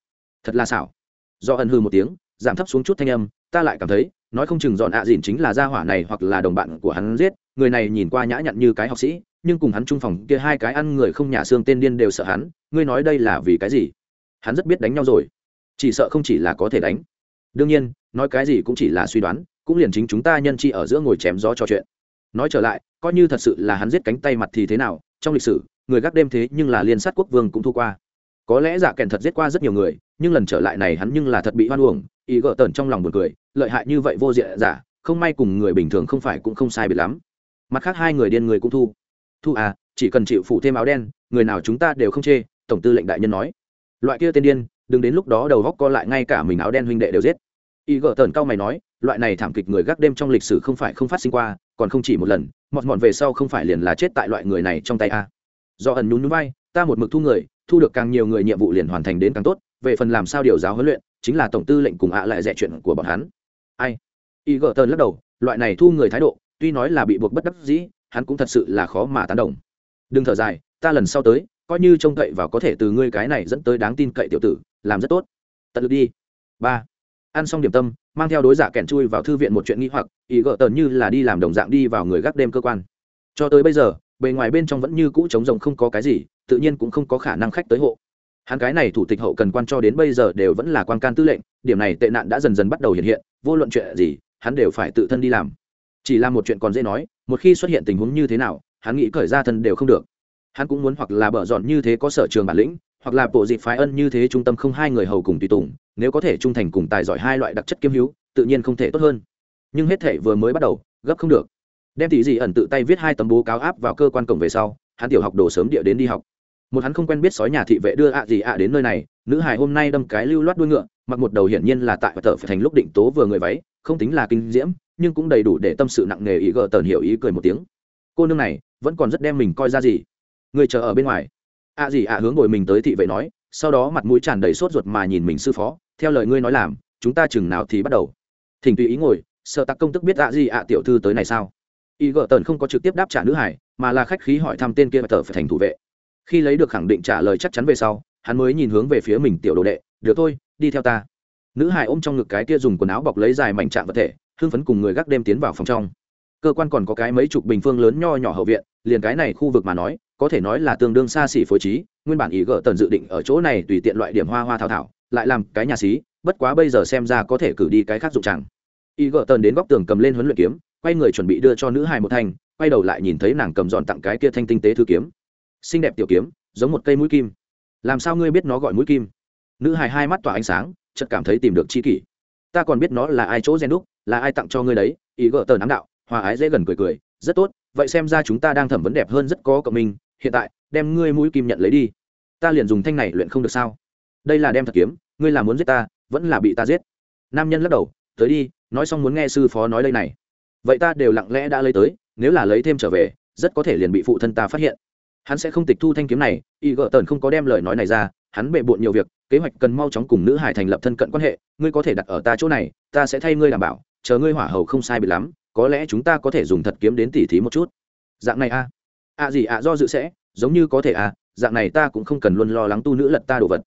Thật là xảo. Do ân hư một tiếng, giảm thấp xuống chút thanh âm, ta lại cảm thấy, nói không chừng dọn ạ à dìn chính là gia hỏa này hoặc là đồng bạn của hắn giết, người này nhìn qua nhã nhặn như cái học sĩ nhưng cùng hắn chung phòng kia hai cái ăn người không nhà xương tên điên đều sợ hắn, ngươi nói đây là vì cái gì? Hắn rất biết đánh nhau rồi. Chỉ sợ không chỉ là có thể đánh. Đương nhiên, nói cái gì cũng chỉ là suy đoán, cũng liền chính chúng ta nhân chi ở giữa ngồi chém gió trò chuyện. Nói trở lại, coi như thật sự là hắn giết cánh tay mặt thì thế nào, trong lịch sử, người gác đêm thế nhưng là liên sát quốc vương cũng thu qua. Có lẽ giả kèn thật giết qua rất nhiều người, nhưng lần trở lại này hắn nhưng là thật bị hoan uổng, ý gỡ tởn trong lòng buồn cười, lợi hại như vậy vô diện giả, không may cùng người bình thường không phải cũng không sai biệt lắm. Mặt khác hai người điên người cũng thu thu à chỉ cần chịu phụ thêm áo đen, người nào chúng ta đều không chê, tổng tư lệnh đại nhân nói. Loại kia tên điên, đừng đến lúc đó đầu góc co lại ngay cả mình áo đen huynh đệ đều giết. Y gỡ tần cao mày nói, loại này thảm kịch người gác đêm trong lịch sử không phải không phát sinh qua, còn không chỉ một lần, mọt mọt về sau không phải liền là chết tại loại người này trong tay a. À. do ẩn nhún nhún vai, ta một mực thu người, thu được càng nhiều người nhiệm vụ liền hoàn thành đến càng tốt, về phần làm sao điều giáo huấn luyện, chính là tổng tư lệnh cùng ạ lại dạy chuyện của bọn hắn. Ai? Y gỡ tần lắc đầu, loại này thu người thái độ, tuy nói là bị buộc bất đắc dĩ hắn cũng thật sự là khó mà tán đồng. Đừng thở dài, ta lần sau tới, coi như trông cậy và có thể từ ngươi cái này dẫn tới đáng tin cậy tiểu tử, làm rất tốt. Tận lực đi. Ba. Ăn xong điểm tâm, mang theo đối giả kẹn chui vào thư viện một chuyện nghĩ hoặc, ý gỡ tờn như là đi làm đồng dạng đi vào người gác đêm cơ quan. Cho tới bây giờ, bề ngoài bên trong vẫn như cũ trống rồng không có cái gì, tự nhiên cũng không có khả năng khách tới hộ. Hắn cái này thủ tịch hậu cần quan cho đến bây giờ đều vẫn là quan can tư lệnh, điểm này tệ nạn đã dần dần bắt đầu hiện hiện, vô luận chuyện gì, hắn đều phải tự thân đi làm. Chỉ là một chuyện còn dễ nói một khi xuất hiện tình huống như thế nào, hắn nghĩ cởi ra thân đều không được. Hắn cũng muốn hoặc là bở dọn như thế có sở trường bản lĩnh, hoặc là bộ dịp phái ân như thế trung tâm không hai người hầu cùng tùy tùng, nếu có thể trung thành cùng tài giỏi hai loại đặc chất kiêm hữu, tự nhiên không thể tốt hơn. Nhưng hết thể vừa mới bắt đầu, gấp không được. Đem tỷ dị ẩn tự tay viết hai tấm bố cáo áp vào cơ quan cổng về sau, hắn tiểu học đồ sớm địa đến đi học. Một hắn không quen biết sói nhà thị vệ đưa ạ gì ạ đến nơi này, nữ hài hôm nay đâm cái lưu loát đuôi ngựa, mặc một đầu hiển nhiên là tại tờ phải thành lúc định tố vừa người váy, không tính là kinh diễm nhưng cũng đầy đủ để tâm sự nặng nề ý gờ tờn hiểu ý cười một tiếng. Cô nương này, vẫn còn rất đem mình coi ra gì? Người chờ ở bên ngoài. Ạ gì ạ hướng ngồi mình tới thị vệ nói, sau đó mặt mũi tràn đầy sốt ruột mà nhìn mình sư phó, theo lời ngươi nói làm, chúng ta chừng nào thì bắt đầu. Thỉnh tùy ý ngồi, sợ tặc công tức biết ạ gì ạ tiểu thư tới này sao? Y gờ tần không có trực tiếp đáp trả nữ hải, mà là khách khí hỏi thăm tên kia tờ phải thành thủ vệ. Khi lấy được khẳng định trả lời chắc chắn về sau, hắn mới nhìn hướng về phía mình tiểu đồ đệ, được thôi, đi theo ta nữ hải ôm trong ngực cái kia dùng quần áo bọc lấy dài mảnh trạng vật thể, hưng phấn cùng người gác đêm tiến vào phòng trong. Cơ quan còn có cái mấy chục bình phương lớn nho nhỏ hậu viện, liền cái này khu vực mà nói, có thể nói là tương đương xa xỉ phối trí, nguyên bản ý gỡ tần dự định ở chỗ này tùy tiện loại điểm hoa hoa thảo thảo, lại làm cái nhà xí, bất quá bây giờ xem ra có thể cử đi cái khác dụng chẳng. Ý gỡ tần đến góc tường cầm lên huấn luyện kiếm, quay người chuẩn bị đưa cho nữ hài một thanh, quay đầu lại nhìn thấy nàng cầm giòn tặng cái kia thanh tinh tế thư kiếm. Xinh đẹp tiểu kiếm, giống một cây mũi kim. Làm sao ngươi biết nó gọi mũi kim? Nữ hài hai mắt tỏa ánh sáng chợt cảm thấy tìm được chi kỷ. Ta còn biết nó là ai chỗ gen đúc, là ai tặng cho ngươi đấy, ý gỡ tờ nắm đạo, hòa ái dễ gần cười cười, rất tốt, vậy xem ra chúng ta đang thẩm vấn đẹp hơn rất có cộng minh, hiện tại, đem ngươi mũi kim nhận lấy đi. Ta liền dùng thanh này luyện không được sao? Đây là đem thật kiếm, ngươi là muốn giết ta, vẫn là bị ta giết? Nam nhân lắc đầu, tới đi, nói xong muốn nghe sư phó nói đây này. Vậy ta đều lặng lẽ đã lấy tới, nếu là lấy thêm trở về, rất có thể liền bị phụ thân ta phát hiện. Hắn sẽ không tịch thu thanh kiếm này y gợ tần không có đem lời nói này ra, hắn bệ bộn nhiều việc kế hoạch cần mau chóng cùng nữ hải thành lập thân cận quan hệ, ngươi có thể đặt ở ta chỗ này, ta sẽ thay ngươi đảm bảo, chờ ngươi hỏa hầu không sai bị lắm, có lẽ chúng ta có thể dùng thật kiếm đến tỉ thí một chút. Dạng này a. À? à gì à do dự sẽ, giống như có thể à dạng này ta cũng không cần luôn lo lắng tu nữ lật ta đồ vật.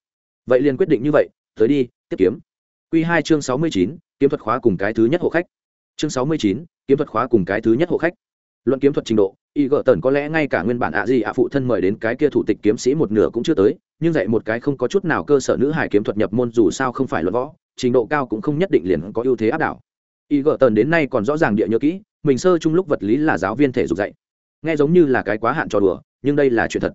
Vậy liền quyết định như vậy, tới đi, tiếp kiếm. Q hai chương sáu mươi chín, kiếm thuật khóa cùng cái thứ nhất hộ khách. Chương sáu mươi chín, kiếm thuật khóa cùng cái thứ nhất hộ khách. Luận kiếm thuật trình độ, y gợ tần có lẽ ngay cả nguyên bản ạ gì ạ phụ thân mời đến cái kia thủ tịch kiếm sĩ một nửa cũng chưa tới nhưng dạy một cái không có chút nào cơ sở nữ hải kiếm thuật nhập môn dù sao không phải luận võ, trình độ cao cũng không nhất định liền có ưu thế áp đảo. Y gợ tần đến nay còn rõ ràng địa nhớ kỹ, mình sơ chung lúc vật lý là giáo viên thể dục dạy. Nghe giống như là cái quá hạn trò đùa, nhưng đây là chuyện thật.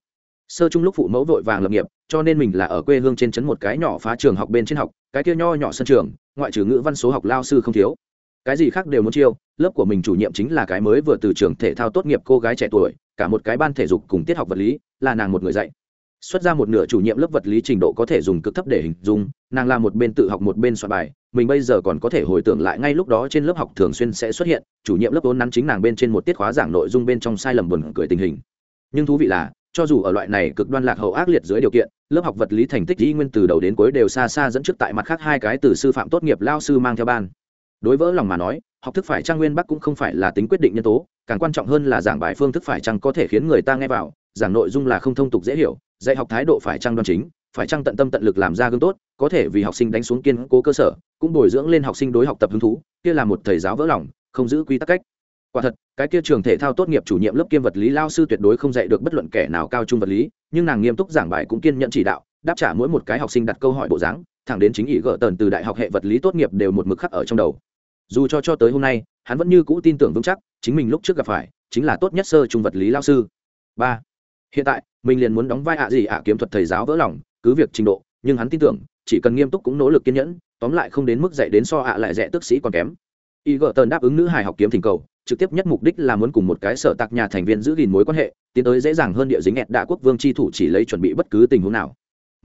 Sơ chung lúc phụ mẫu vội vàng lập nghiệp, cho nên mình là ở quê hương trên trấn một cái nhỏ phá trường học bên trên học, cái kia nho nhỏ sân trường, ngoại trừ ngữ văn số học lao sư không thiếu. Cái gì khác đều muốn chiêu, lớp của mình chủ nhiệm chính là cái mới vừa từ trường thể thao tốt nghiệp cô gái trẻ tuổi, cả một cái ban thể dục cùng tiết học vật lý, là nàng một người dạy xuất ra một nửa chủ nhiệm lớp vật lý trình độ có thể dùng cực thấp để hình dung, nàng là một bên tự học một bên soạn bài, mình bây giờ còn có thể hồi tưởng lại ngay lúc đó trên lớp học thường xuyên sẽ xuất hiện, chủ nhiệm lớp vốn nắn chính nàng bên trên một tiết khóa giảng nội dung bên trong sai lầm buồn cười tình hình. Nhưng thú vị là, cho dù ở loại này cực đoan lạc hậu ác liệt dưới điều kiện, lớp học vật lý thành tích dĩ nguyên từ đầu đến cuối đều xa xa dẫn trước tại mặt khác hai cái từ sư phạm tốt nghiệp lao sư mang theo ban. Đối vỡ lòng mà nói học thức phải trang nguyên bắc cũng không phải là tính quyết định nhân tố, càng quan trọng hơn là giảng bài phương thức phải chăng có thể khiến người ta nghe vào, giảng nội dung là không thông tục dễ hiểu, dạy học thái độ phải chăng đoan chính, phải chăng tận tâm tận lực làm ra gương tốt, có thể vì học sinh đánh xuống kiên cố cơ sở, cũng bồi dưỡng lên học sinh đối học tập hứng thú, kia là một thầy giáo vỡ lòng, không giữ quy tắc cách. Quả thật, cái kia trường thể thao tốt nghiệp chủ nhiệm lớp kiêm vật lý lao sư tuyệt đối không dạy được bất luận kẻ nào cao trung vật lý, nhưng nàng nghiêm túc giảng bài cũng kiên nhận chỉ đạo, đáp trả mỗi một cái học sinh đặt câu hỏi bộ dáng, thẳng đến chính ý gỡ tần từ đại học hệ vật lý tốt nghiệp đều một mực khắc ở trong đầu dù cho cho tới hôm nay, hắn vẫn như cũ tin tưởng vững chắc, chính mình lúc trước gặp phải, chính là tốt nhất sơ trung vật lý lao sư. Ba, hiện tại, mình liền muốn đóng vai ạ gì ạ kiếm thuật thầy giáo vỡ lòng, cứ việc trình độ, nhưng hắn tin tưởng, chỉ cần nghiêm túc cũng nỗ lực kiên nhẫn, tóm lại không đến mức dạy đến so ạ lại rẻ tức sĩ còn kém. Y gợ tần đáp ứng nữ hài học kiếm thỉnh cầu, trực tiếp nhất mục đích là muốn cùng một cái sở tạc nhà thành viên giữ gìn mối quan hệ, tiến tới dễ dàng hơn địa dính ẹt đạ quốc vương tri thủ chỉ lấy chuẩn bị bất cứ tình huống nào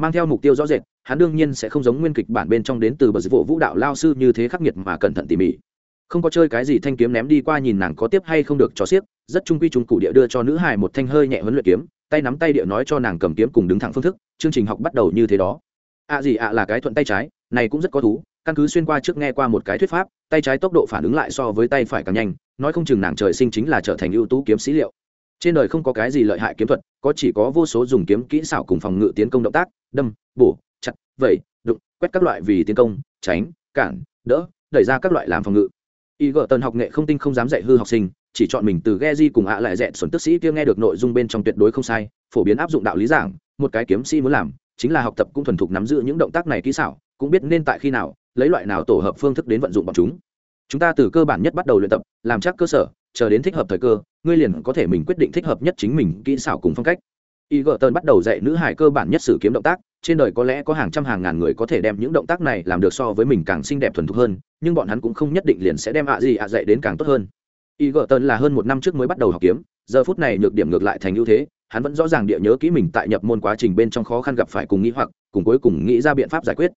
mang theo mục tiêu rõ rệt, hắn đương nhiên sẽ không giống nguyên kịch bản bên trong đến từ bờ dịch vụ vũ đạo lao sư như thế khắc nghiệt mà cẩn thận tỉ mỉ. Không có chơi cái gì thanh kiếm ném đi qua nhìn nàng có tiếp hay không được cho xiếc, rất trung quy trung cụ địa đưa cho nữ hài một thanh hơi nhẹ huấn luyện kiếm, tay nắm tay địa nói cho nàng cầm kiếm cùng đứng thẳng phương thức, chương trình học bắt đầu như thế đó. Ạ à gì ạ à là cái thuận tay trái, này cũng rất có thú, căn cứ xuyên qua trước nghe qua một cái thuyết pháp, tay trái tốc độ phản ứng lại so với tay phải càng nhanh, nói không chừng nàng trời sinh chính là trở thành ưu tú kiếm sĩ liệu trên đời không có cái gì lợi hại kiếm thuật, có chỉ có vô số dùng kiếm kỹ xảo cùng phòng ngự tiến công động tác, đâm, bổ, chặt, vẩy, đụng, quét các loại vì tiến công, tránh, cản, đỡ, đẩy ra các loại làm phòng ngự. Y gợ tần học nghệ không tinh không dám dạy hư học sinh, chỉ chọn mình từ ghe di cùng ạ lại dẹn xuẩn tức sĩ kia nghe được nội dung bên trong tuyệt đối không sai, phổ biến áp dụng đạo lý giảng, một cái kiếm sĩ muốn làm, chính là học tập cũng thuần thục nắm giữ những động tác này kỹ xảo, cũng biết nên tại khi nào, lấy loại nào tổ hợp phương thức đến vận dụng bọn chúng. Chúng ta từ cơ bản nhất bắt đầu luyện tập, làm chắc cơ sở chờ đến thích hợp thời cơ, ngươi liền có thể mình quyết định thích hợp nhất chính mình kỹ xảo cùng phong cách. Y gợ Tơn bắt đầu dạy nữ hải cơ bản nhất sử kiếm động tác, trên đời có lẽ có hàng trăm hàng ngàn người có thể đem những động tác này làm được so với mình càng xinh đẹp thuần thục hơn, nhưng bọn hắn cũng không nhất định liền sẽ đem ạ gì ạ dạy đến càng tốt hơn. Y gợ Tơn là hơn một năm trước mới bắt đầu học kiếm, giờ phút này nhược điểm ngược lại thành ưu thế, hắn vẫn rõ ràng địa nhớ kỹ mình tại nhập môn quá trình bên trong khó khăn gặp phải cùng nghĩ hoặc, cùng cuối cùng nghĩ ra biện pháp giải quyết.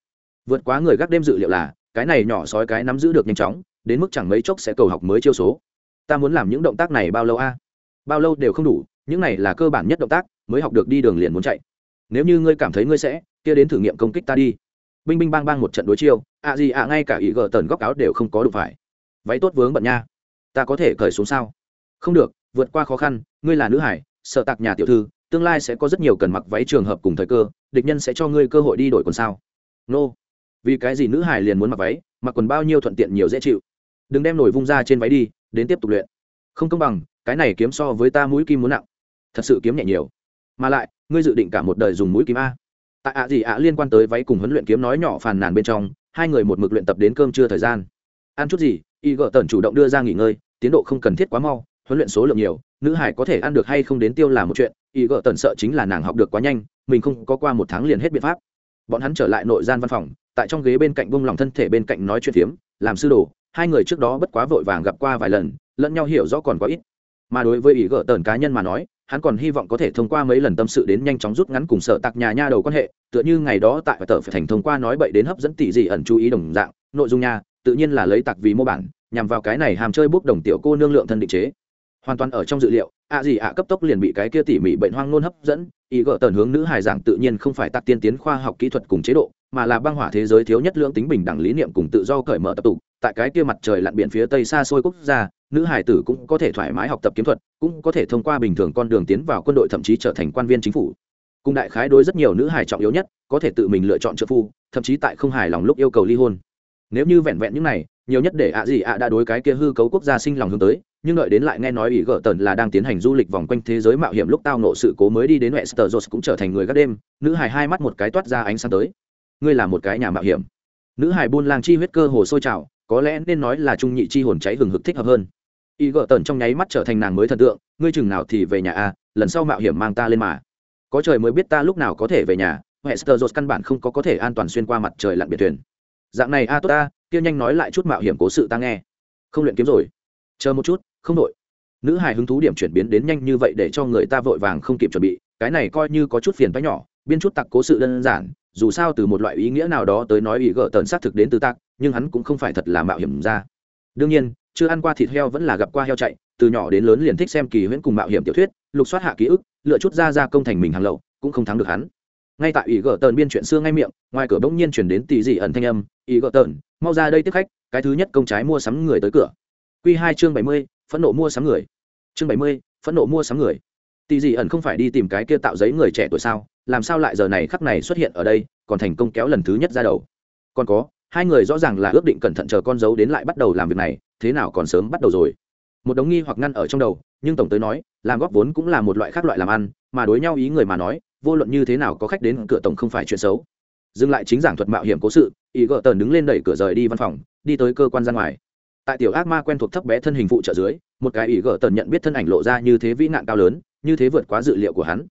Vượt quá người gác đêm dự liệu là, cái này nhỏ sói cái nắm giữ được nhanh chóng, đến mức chẳng mấy chốc sẽ cầu học mới chiêu số ta muốn làm những động tác này bao lâu a? Bao lâu đều không đủ, những này là cơ bản nhất động tác, mới học được đi đường liền muốn chạy. Nếu như ngươi cảm thấy ngươi sẽ, kia đến thử nghiệm công kích ta đi. Binh binh bang bang một trận đối chiêu, ạ gì ạ ngay cả ý gờ tần góc áo đều không có đủ phải. Váy tốt vướng bận nha. Ta có thể cởi xuống sao? Không được, vượt qua khó khăn, ngươi là nữ hải, sợ tạc nhà tiểu thư, tương lai sẽ có rất nhiều cần mặc váy trường hợp cùng thời cơ, địch nhân sẽ cho ngươi cơ hội đi đổi quần sao? Nô、no. vì cái gì nữ hải liền muốn mặc váy, mặc quần bao nhiêu thuận tiện nhiều dễ chịu. Đừng đem nổi vung ra trên váy đi đến tiếp tục luyện. Không công bằng, cái này kiếm so với ta mũi kim muốn nặng. Thật sự kiếm nhẹ nhiều. Mà lại, ngươi dự định cả một đời dùng mũi kiếm a. Tại ạ gì ạ liên quan tới váy cùng huấn luyện kiếm nói nhỏ phàn nàn bên trong, hai người một mực luyện tập đến cơm trưa thời gian. Ăn chút gì, y gợ tần chủ động đưa ra nghỉ ngơi, tiến độ không cần thiết quá mau, huấn luyện số lượng nhiều, nữ hải có thể ăn được hay không đến tiêu là một chuyện, y gợ tần sợ chính là nàng học được quá nhanh, mình không có qua một tháng liền hết biện pháp. Bọn hắn trở lại nội gian văn phòng, tại trong ghế bên cạnh bông lòng thân thể bên cạnh nói chuyện phiếm, làm sư đồ hai người trước đó bất quá vội vàng gặp qua vài lần, lẫn nhau hiểu rõ còn quá ít. Mà đối với ý gỡ tờn cá nhân mà nói, hắn còn hy vọng có thể thông qua mấy lần tâm sự đến nhanh chóng rút ngắn cùng sợ tạc nhà nha đầu quan hệ, tựa như ngày đó tại tờ phải thành thông qua nói bậy đến hấp dẫn tỷ dị ẩn chú ý đồng dạng, nội dung nha, tự nhiên là lấy tạc vì mô bản, nhằm vào cái này hàm chơi bốc đồng tiểu cô nương lượng thân định chế. Hoàn toàn ở trong dự liệu, ạ gì ạ cấp tốc liền bị cái kia tỉ mỉ bệnh hoang nôn hấp dẫn, ý gỡ tần hướng nữ hài giảng tự nhiên không phải tạc tiên tiến khoa học kỹ thuật cùng chế độ mà là băng hỏa thế giới thiếu nhất lưỡng tính bình đẳng lý niệm cùng tự do cởi mở tập tục. Tại cái kia mặt trời lặn biển phía tây xa xôi quốc gia, nữ hải tử cũng có thể thoải mái học tập kiếm thuật, cũng có thể thông qua bình thường con đường tiến vào quân đội, thậm chí trở thành quan viên chính phủ. Cùng đại khái đối rất nhiều nữ hải trọng yếu nhất, có thể tự mình lựa chọn trợ phu, thậm chí tại không hài lòng lúc yêu cầu ly hôn. Nếu như vẹn vẹn những này, nhiều nhất để ạ gì ạ đã đối cái kia hư cấu quốc gia sinh lòng hướng tới, nhưng đợi đến lại nghe nói ý gỡ tần là đang tiến hành du lịch vòng quanh thế giới mạo hiểm lúc tao nộ sự cố mới đi đến Westeros cũng trở thành người gác đêm, nữ hài hai mắt một cái toát ra ánh sáng tới ngươi là một cái nhà mạo hiểm. Nữ hải buôn lang chi huyết cơ hồ sôi trào, có lẽ nên nói là trung nhị chi hồn cháy hừng hực thích hợp hơn. Y gợ tần trong nháy mắt trở thành nàng mới thần tượng, ngươi chừng nào thì về nhà a lần sau mạo hiểm mang ta lên mà. Có trời mới biết ta lúc nào có thể về nhà, hester jose căn bản không có có thể an toàn xuyên qua mặt trời lặn biệt thuyền. Dạng này a tốt ta, kia nhanh nói lại chút mạo hiểm cố sự ta nghe. Không luyện kiếm rồi. Chờ một chút, không đội nữ hài hứng thú điểm chuyển biến đến nhanh như vậy để cho người ta vội vàng không kịp chuẩn bị, cái này coi như có chút phiền toái nhỏ, biên chút tặc cố sự đơn giản dù sao từ một loại ý nghĩa nào đó tới nói ý gỡ tần xác thực đến từ tạc, nhưng hắn cũng không phải thật là mạo hiểm ra. Đương nhiên chưa ăn qua thịt heo vẫn là gặp qua heo chạy từ nhỏ đến lớn liền thích xem kỳ huyễn cùng mạo hiểm tiểu thuyết lục soát hạ ký ức lựa chút ra ra công thành mình hàng lậu cũng không thắng được hắn. Ngay tại ủy gỡ tần biên chuyện xưa ngay miệng ngoài cửa bỗng nhiên chuyển đến tỷ dị ẩn thanh âm ý gỡ tần mau ra đây tiếp khách cái thứ nhất công trái mua sắm người tới cửa. Q hai chương bảy mươi phẫn nộ mua sắm người. Chương bảy mươi phẫn nộ mua sắm người tỷ dị ẩn không phải đi tìm cái kia tạo giấy người trẻ tuổi sao? Làm sao lại giờ này khắc này xuất hiện ở đây, còn thành công kéo lần thứ nhất ra đầu? Còn có, hai người rõ ràng là ước định cẩn thận chờ con dấu đến lại bắt đầu làm việc này, thế nào còn sớm bắt đầu rồi? Một đống nghi hoặc ngăn ở trong đầu, nhưng tổng tới nói, làm góp vốn cũng là một loại khác loại làm ăn, mà đối nhau ý người mà nói, vô luận như thế nào có khách đến cửa tổng không phải chuyện xấu. Dừng lại chính giảng thuật mạo hiểm cố sự, ý gợ tần đứng lên đẩy cửa rời đi văn phòng, đi tới cơ quan ra ngoài. Tại tiểu ác ma quen thuộc thấp bé thân hình phụ trợ dưới, một cái ý gợ tần nhận biết thân ảnh lộ ra như thế vĩ nạn cao lớn như thế vượt quá dự liệu của hắn.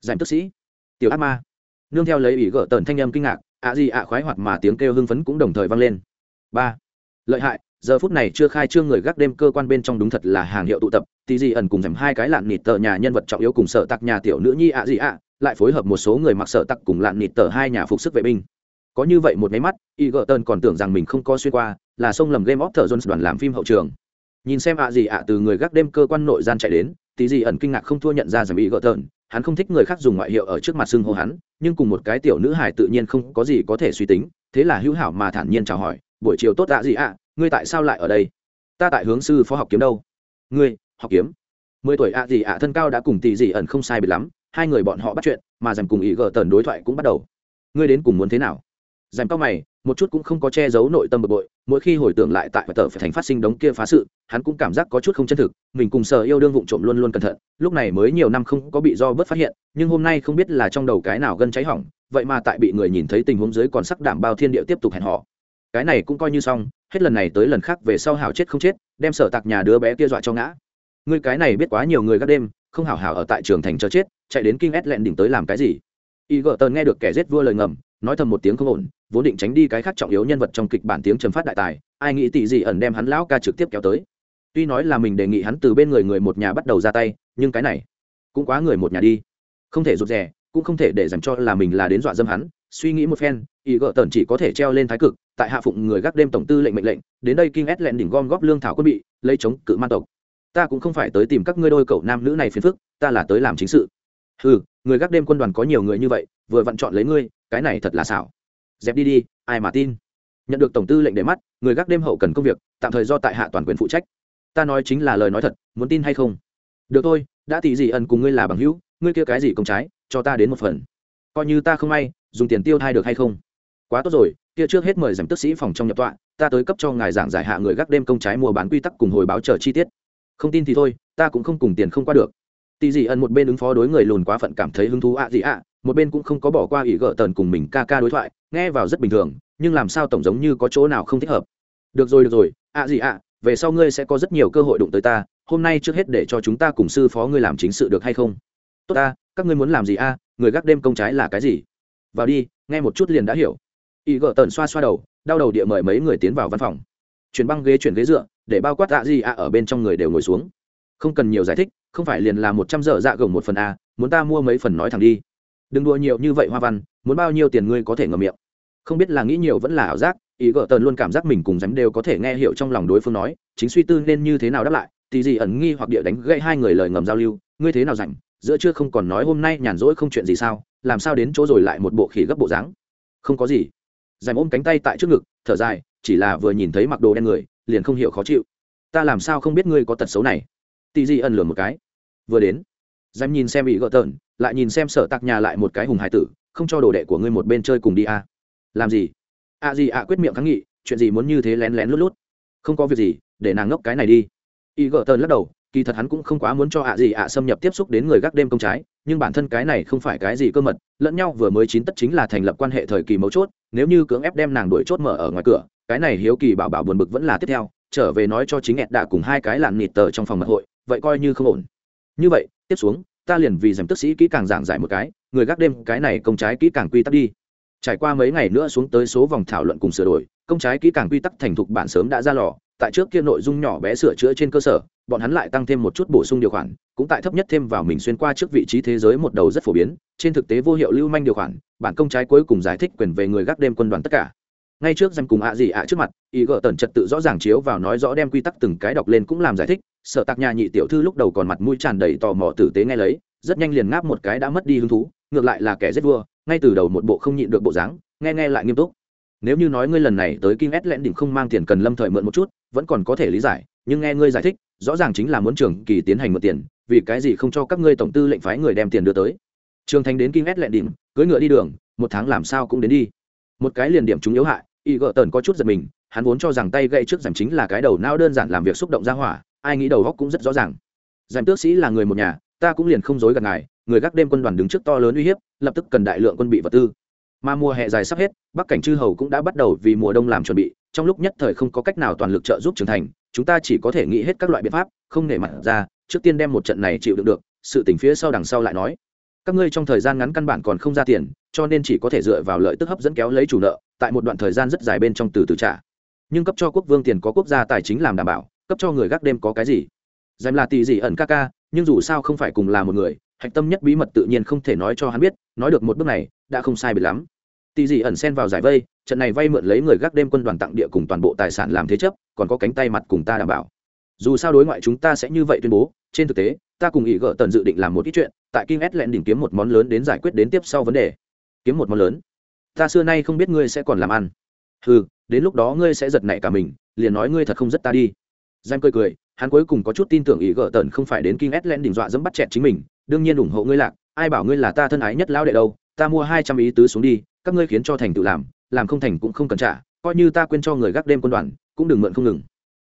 Giảm tức sĩ. Tiểu ác ma. Nương theo lấy ủy gợ tần thanh âm kinh ngạc, ạ gì ạ khoái hoạt mà tiếng kêu hưng phấn cũng đồng thời vang lên. Ba. Lợi hại, giờ phút này chưa khai trương người gác đêm cơ quan bên trong đúng thật là hàng hiệu tụ tập tí gì ẩn cùng dèm hai cái lạn nịt tờ nhà nhân vật trọng yếu cùng sở tặc nhà tiểu nữ nhi ạ gì ạ, lại phối hợp một số người mặc sở tặc cùng lạn nịt tờ hai nhà phục sức vệ binh. Có như vậy một máy mắt y gợ tơn còn tưởng rằng mình không có xuyên qua, là sông lầm game of thờ jones đoàn làm phim hậu trường. Nhìn xem ạ gì ạ từ người gác đêm cơ quan nội gian chạy đến tí gì ẩn kinh ngạc không thua nhận ra rằng y gỡ tợn, hắn không thích người khác dùng ngoại hiệu ở trước mặt xưng hô hắn, nhưng cùng một cái tiểu nữ hài tự nhiên không có gì có thể suy tính, thế là hữu hảo mà thản nhiên chào hỏi, buổi chiều tốt ạ gì ạ, ngươi tại sao lại ở đây? Ta tại hướng sư phó học kiếm đâu? Ngươi, học kiếm? Mười tuổi ạ gì ạ, thân cao đã cùng tỷ dị ẩn không sai biệt lắm, hai người bọn họ bắt chuyện, mà dành cùng ý gờ tần đối thoại cũng bắt đầu. Ngươi đến cùng muốn thế nào? Dành cao mày một chút cũng không có che giấu nội tâm bực bội, mỗi khi hồi tưởng lại tại và tờ phải thành phát sinh đống kia phá sự, hắn cũng cảm giác có chút không chân thực, mình cùng sở yêu đương vụng trộm luôn luôn cẩn thận, lúc này mới nhiều năm không có bị do bớt phát hiện, nhưng hôm nay không biết là trong đầu cái nào gân cháy hỏng, vậy mà tại bị người nhìn thấy tình huống dưới còn sắc đảm bao thiên địa tiếp tục hẹn họ cái này cũng coi như xong, hết lần này tới lần khác về sau hảo chết không chết, đem sở tạc nhà đứa bé kia dọa cho ngã. Ngươi cái này biết quá nhiều người gác đêm, không hảo hảo ở tại trường thành chờ chết, chạy đến kinh ét lẹn đỉnh tới làm cái gì? Y gợ tờn nghe được kẻ giết vua lời ngầm, nói thầm một tiếng không ổn vốn định tránh đi cái khác trọng yếu nhân vật trong kịch bản tiếng trầm phát đại tài, ai nghĩ tỷ gì ẩn đem hắn lão ca trực tiếp kéo tới. Tuy nói là mình đề nghị hắn từ bên người người một nhà bắt đầu ra tay, nhưng cái này cũng quá người một nhà đi. Không thể rụt rè, cũng không thể để dành cho là mình là đến dọa dâm hắn. Suy nghĩ một phen, ý gợ tần chỉ có thể treo lên thái cực, tại hạ phụng người gác đêm tổng tư lệnh mệnh lệnh, đến đây kinh ét lẹn đỉnh gom góp lương thảo quân bị, lấy chống cự man tộc. Ta cũng không phải tới tìm các ngươi đôi cậu nam nữ này phiền phức, ta là tới làm chính sự. Ừ người gác đêm quân đoàn có nhiều người như vậy, vừa vặn chọn lấy ngươi, cái này thật là xảo dẹp đi đi, ai mà tin? Nhận được tổng tư lệnh để mắt, người gác đêm hậu cần công việc, tạm thời do tại hạ toàn quyền phụ trách. Ta nói chính là lời nói thật, muốn tin hay không? Được thôi, đã tỷ gì ẩn cùng ngươi là bằng hữu, ngươi kia cái gì công trái, cho ta đến một phần. Coi như ta không may, dùng tiền tiêu thai được hay không? Quá tốt rồi, kia trước hết mời giảm tức sĩ phòng trong nhập tọa, ta tới cấp cho ngài giảng giải hạ người gác đêm công trái mua bán quy tắc cùng hồi báo chờ chi tiết. Không tin thì thôi, ta cũng không cùng tiền không qua được. Tỷ gì ẩn một bên ứng phó đối người lùn quá phận cảm thấy hứng thú ạ gì ạ một bên cũng không có bỏ qua ỷ gợ tần cùng mình ca ca đối thoại, nghe vào rất bình thường, nhưng làm sao tổng giống như có chỗ nào không thích hợp. Được rồi được rồi, ạ gì ạ, về sau ngươi sẽ có rất nhiều cơ hội đụng tới ta, hôm nay trước hết để cho chúng ta cùng sư phó ngươi làm chính sự được hay không? Tốt ta, các ngươi muốn làm gì a, người gác đêm công trái là cái gì? Vào đi, nghe một chút liền đã hiểu. Y gợ tần xoa xoa đầu, đau đầu địa mời mấy người tiến vào văn phòng. Chuyển băng ghế, chuyển ghế dựa, để bao quát ạ gì ạ ở bên trong người đều ngồi xuống. Không cần nhiều giải thích, không phải liền là một trăm giờ dạ gồng một phần a, muốn ta mua mấy phần nói thẳng đi đừng đua nhiều như vậy hoa văn, muốn bao nhiêu tiền ngươi có thể ngậm miệng. Không biết là nghĩ nhiều vẫn là ảo giác, ý gợ tần luôn cảm giác mình cùng dám đều có thể nghe hiểu trong lòng đối phương nói, chính suy tư nên như thế nào đáp lại thì gì ẩn nghi hoặc địa đánh gãy hai người lời ngầm giao lưu, ngươi thế nào rảnh? Giữa chưa không còn nói, hôm nay nhàn rỗi không chuyện gì sao? Làm sao đến chỗ rồi lại một bộ khỉ gấp bộ dáng? Không có gì. Dành ôm cánh tay tại trước ngực, thở dài, chỉ là vừa nhìn thấy mặc đồ đen người, liền không hiểu khó chịu. Ta làm sao không biết ngươi có tật xấu này? Tì di ẩn lừa một cái. Vừa đến. Dành nhìn xem bị gợ tần lại nhìn xem sở tạc nhà lại một cái hùng hải tử, không cho đồ đệ của ngươi một bên chơi cùng đi à. làm gì? À gì à quyết miệng kháng nghị, chuyện gì muốn như thế lén lén lút lút? Không có việc gì, để nàng ngốc cái này đi. Y gỡ tờn lắc đầu, kỳ thật hắn cũng không quá muốn cho ạ gì ạ xâm nhập tiếp xúc đến người gác đêm công trái, nhưng bản thân cái này không phải cái gì cơ mật, lẫn nhau vừa mới chín tất chính là thành lập quan hệ thời kỳ mấu chốt, nếu như cưỡng ép đem nàng đuổi chốt mở ở ngoài cửa, cái này hiếu kỳ bảo bảo buồn bực vẫn là tiếp theo, trở về nói cho chính ẹt đạ cùng hai cái làn nịt tờ trong phòng mật hội, vậy coi như không ổn. Như vậy, tiếp xuống ta liền vì giảm tức sĩ kỹ càng giảng giải một cái, người gác đêm cái này công trái kỹ càng quy tắc đi. Trải qua mấy ngày nữa xuống tới số vòng thảo luận cùng sửa đổi, công trái kỹ càng quy tắc thành thục bản sớm đã ra lò, tại trước kia nội dung nhỏ bé sửa chữa trên cơ sở, bọn hắn lại tăng thêm một chút bổ sung điều khoản, cũng tại thấp nhất thêm vào mình xuyên qua trước vị trí thế giới một đầu rất phổ biến, trên thực tế vô hiệu lưu manh điều khoản, bản công trái cuối cùng giải thích quyền về người gác đêm quân đoàn tất cả ngay trước danh cùng ạ gì ạ trước mặt, ý gỡ tần trật tự rõ ràng chiếu vào nói rõ đem quy tắc từng cái đọc lên cũng làm giải thích, sợ tạc nhà nhị tiểu thư lúc đầu còn mặt mũi tràn đầy tò mò tử tế nghe lấy, rất nhanh liền ngáp một cái đã mất đi hứng thú, ngược lại là kẻ giết vua, ngay từ đầu một bộ không nhịn được bộ dáng, nghe nghe lại nghiêm túc. Nếu như nói ngươi lần này tới kinh ét lẽn đỉnh không mang tiền cần lâm thời mượn một chút, vẫn còn có thể lý giải, nhưng nghe ngươi giải thích, rõ ràng chính là muốn trường kỳ tiến hành mượn tiền, vì cái gì không cho các ngươi tổng tư lệnh phái người đem tiền đưa tới. Trường thành đến kinh ét lẽn đỉnh cưỡi ngựa đi đường, một tháng làm sao cũng đến đi. Một cái liền điểm chúng yếu hại y gợ tần có chút giật mình, hắn vốn cho rằng tay gậy trước giảm chính là cái đầu não đơn giản làm việc xúc động ra hỏa, ai nghĩ đầu góc cũng rất rõ ràng. Giảm tước sĩ là người một nhà, ta cũng liền không dối gần ngài, người gác đêm quân đoàn đứng trước to lớn uy hiếp, lập tức cần đại lượng quân bị vật tư. Mà mùa hè dài sắp hết, bắc cảnh chư hầu cũng đã bắt đầu vì mùa đông làm chuẩn bị, trong lúc nhất thời không có cách nào toàn lực trợ giúp trưởng thành, chúng ta chỉ có thể nghĩ hết các loại biện pháp, không nể mặt ra, trước tiên đem một trận này chịu đựng được, sự tình phía sau đằng sau lại nói các ngươi trong thời gian ngắn căn bản còn không ra tiền, cho nên chỉ có thể dựa vào lợi tức hấp dẫn kéo lấy chủ nợ, tại một đoạn thời gian rất dài bên trong từ từ trả. Nhưng cấp cho quốc vương tiền có quốc gia tài chính làm đảm bảo, cấp cho người gác đêm có cái gì? Dèm là tỷ gì ẩn ca ca, nhưng dù sao không phải cùng là một người, hạch tâm nhất bí mật tự nhiên không thể nói cho hắn biết, nói được một bước này, đã không sai biệt lắm. Tỷ gì ẩn xen vào giải vây, trận này vay mượn lấy người gác đêm quân đoàn tặng địa cùng toàn bộ tài sản làm thế chấp, còn có cánh tay mặt cùng ta đảm bảo. Dù sao đối ngoại chúng ta sẽ như vậy tuyên bố, trên thực tế, ta cùng ý gỡ tần dự định làm một ít chuyện tại King S lẹn đỉnh kiếm một món lớn đến giải quyết đến tiếp sau vấn đề. Kiếm một món lớn. Ta xưa nay không biết ngươi sẽ còn làm ăn. Ừ đến lúc đó ngươi sẽ giật nảy cả mình, liền nói ngươi thật không rất ta đi. Giang cười cười, hắn cuối cùng có chút tin tưởng ý gỡ tần không phải đến King S lẹn đỉnh dọa dẫm bắt chẹt chính mình, đương nhiên ủng hộ ngươi lạc, ai bảo ngươi là ta thân ái nhất lão đệ đâu, ta mua hai trăm ý tứ xuống đi, các ngươi khiến cho thành tự làm làm không thành cũng không cần trả, coi như ta quên cho người gác đêm quân đoàn, cũng đừng mượn không ngừng.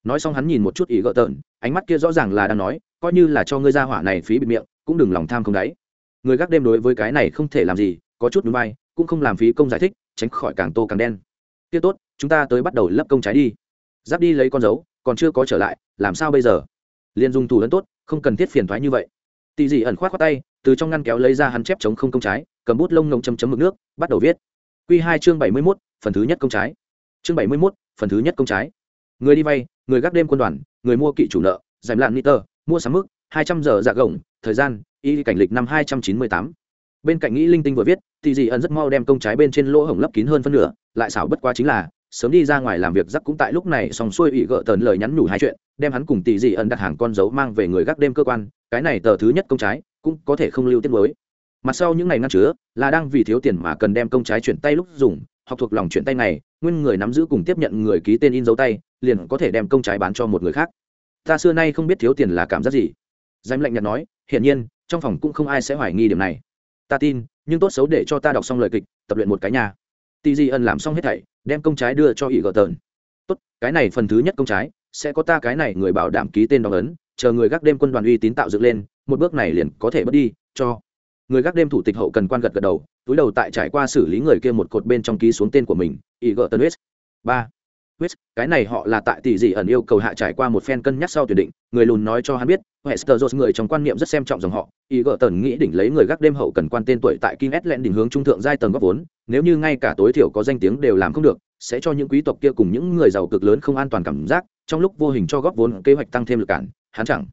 Nói xong hắn nhìn một chút ý gỡ tợn ánh mắt kia rõ ràng là đang nói, coi như là cho ngươi ra hỏa này phí bịt miệng cũng đừng lòng tham không đáy. Người gác đêm đối với cái này không thể làm gì, có chút núi bay cũng không làm phí công giải thích, tránh khỏi càng tô càng đen. Kia tốt, chúng ta tới bắt đầu lấp công trái đi. Giáp đi lấy con dấu, còn chưa có trở lại, làm sao bây giờ? Liền dùng thủ ấn tốt, không cần thiết phiền thoái như vậy. Tỳ dị ẩn khoát khoát tay, từ trong ngăn kéo lấy ra hắn chép chống không công trái, cầm bút lông ngông chấm chấm mực nước, bắt đầu viết. Q hai chương bảy mươi mốt, phần thứ nhất công trái. Chương bảy mươi mốt, phần thứ nhất công trái. Người đi vay, người gác đêm quân đoàn, người mua kỵ chủ nợ giảm lạn niter mua sắm mức hai trăm giờ dạ gồng, thời gian, y cảnh lịch năm hai trăm chín mươi tám. Bên cạnh nghĩ linh tinh vừa viết thì dì ẩn rất mau đem công trái bên trên lỗ hổng lấp kín hơn phân nửa, lại xảo bất quá chính là, sớm đi ra ngoài làm việc giắc cũng tại lúc này xong xuôi ủy gỡ tờn lời nhắn nhủ hai chuyện, đem hắn cùng tỷ dị ẩn đặt hàng con dấu mang về người gác đêm cơ quan, cái này tờ thứ nhất công trái, cũng có thể không lưu tiết mới. Mặt sau những ngày ngăn chứa, là đang vì thiếu tiền mà cần đem công trái chuyển tay lúc dùng, học thuộc lòng chuyển tay này, nguyên người nắm giữ cùng tiếp nhận người ký tên in dấu tay, liền có thể đem công trái bán cho một người khác. Ta xưa nay không biết thiếu tiền là cảm giác gì danh lệnh nhạt nói, hiển nhiên, trong phòng cũng không ai sẽ hoài nghi điểm này. Ta tin, nhưng tốt xấu để cho ta đọc xong lời kịch, tập luyện một cái nhà tì di ân làm xong hết thảy, đem công trái đưa cho ỷ gờ tờn. Tốt, cái này phần thứ nhất công trái, sẽ có ta cái này người bảo đảm ký tên đóng ấn, chờ người gác đêm quân đoàn uy tín tạo dựng lên, một bước này liền có thể bớt đi, cho. Người gác đêm thủ tịch hậu cần quan gật gật đầu, túi đầu tại trải qua xử lý người kia một cột bên trong ký xuống tên của mình, ỷ gờ tờn ba huyết cái này họ là tại tỷ dị ẩn yêu cầu hạ trải qua một phen cân nhắc sau tuyển định, người lùn nói cho hắn biết hester jones người trong quan niệm rất xem trọng dòng họ ý tần nghĩ đỉnh lấy người gác đêm hậu cần quan tên tuổi tại kim s đỉnh hướng trung thượng giai tầng góp vốn, nếu như ngay cả tối thiểu có danh tiếng đều làm không được, sẽ cho những quý tộc kia cùng những người giàu cực lớn không an toàn cảm giác, trong lúc vô hình cho góp vốn kế hoạch tăng thêm lực cản, hắn chẳng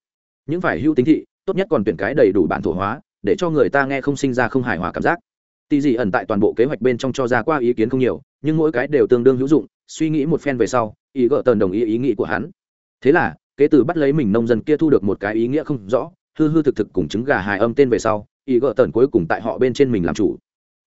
những phải hữu tính thị, tốt nhất còn tuyển cái đầy đủ bản thổ hóa, để cho người ta nghe không sinh ra không hài hòa cảm giác. Tỷ dị ẩn tại toàn bộ kế hoạch bên trong cho ra qua ý kiến không nhiều, nhưng mỗi cái đều tương đương hữu dụng suy nghĩ một phen về sau ý gợ tần đồng ý ý nghĩ của hắn thế là kế từ bắt lấy mình nông dân kia thu được một cái ý nghĩa không rõ hư hư thực thực cùng trứng gà hài âm tên về sau ý gợ tần cuối cùng tại họ bên trên mình làm chủ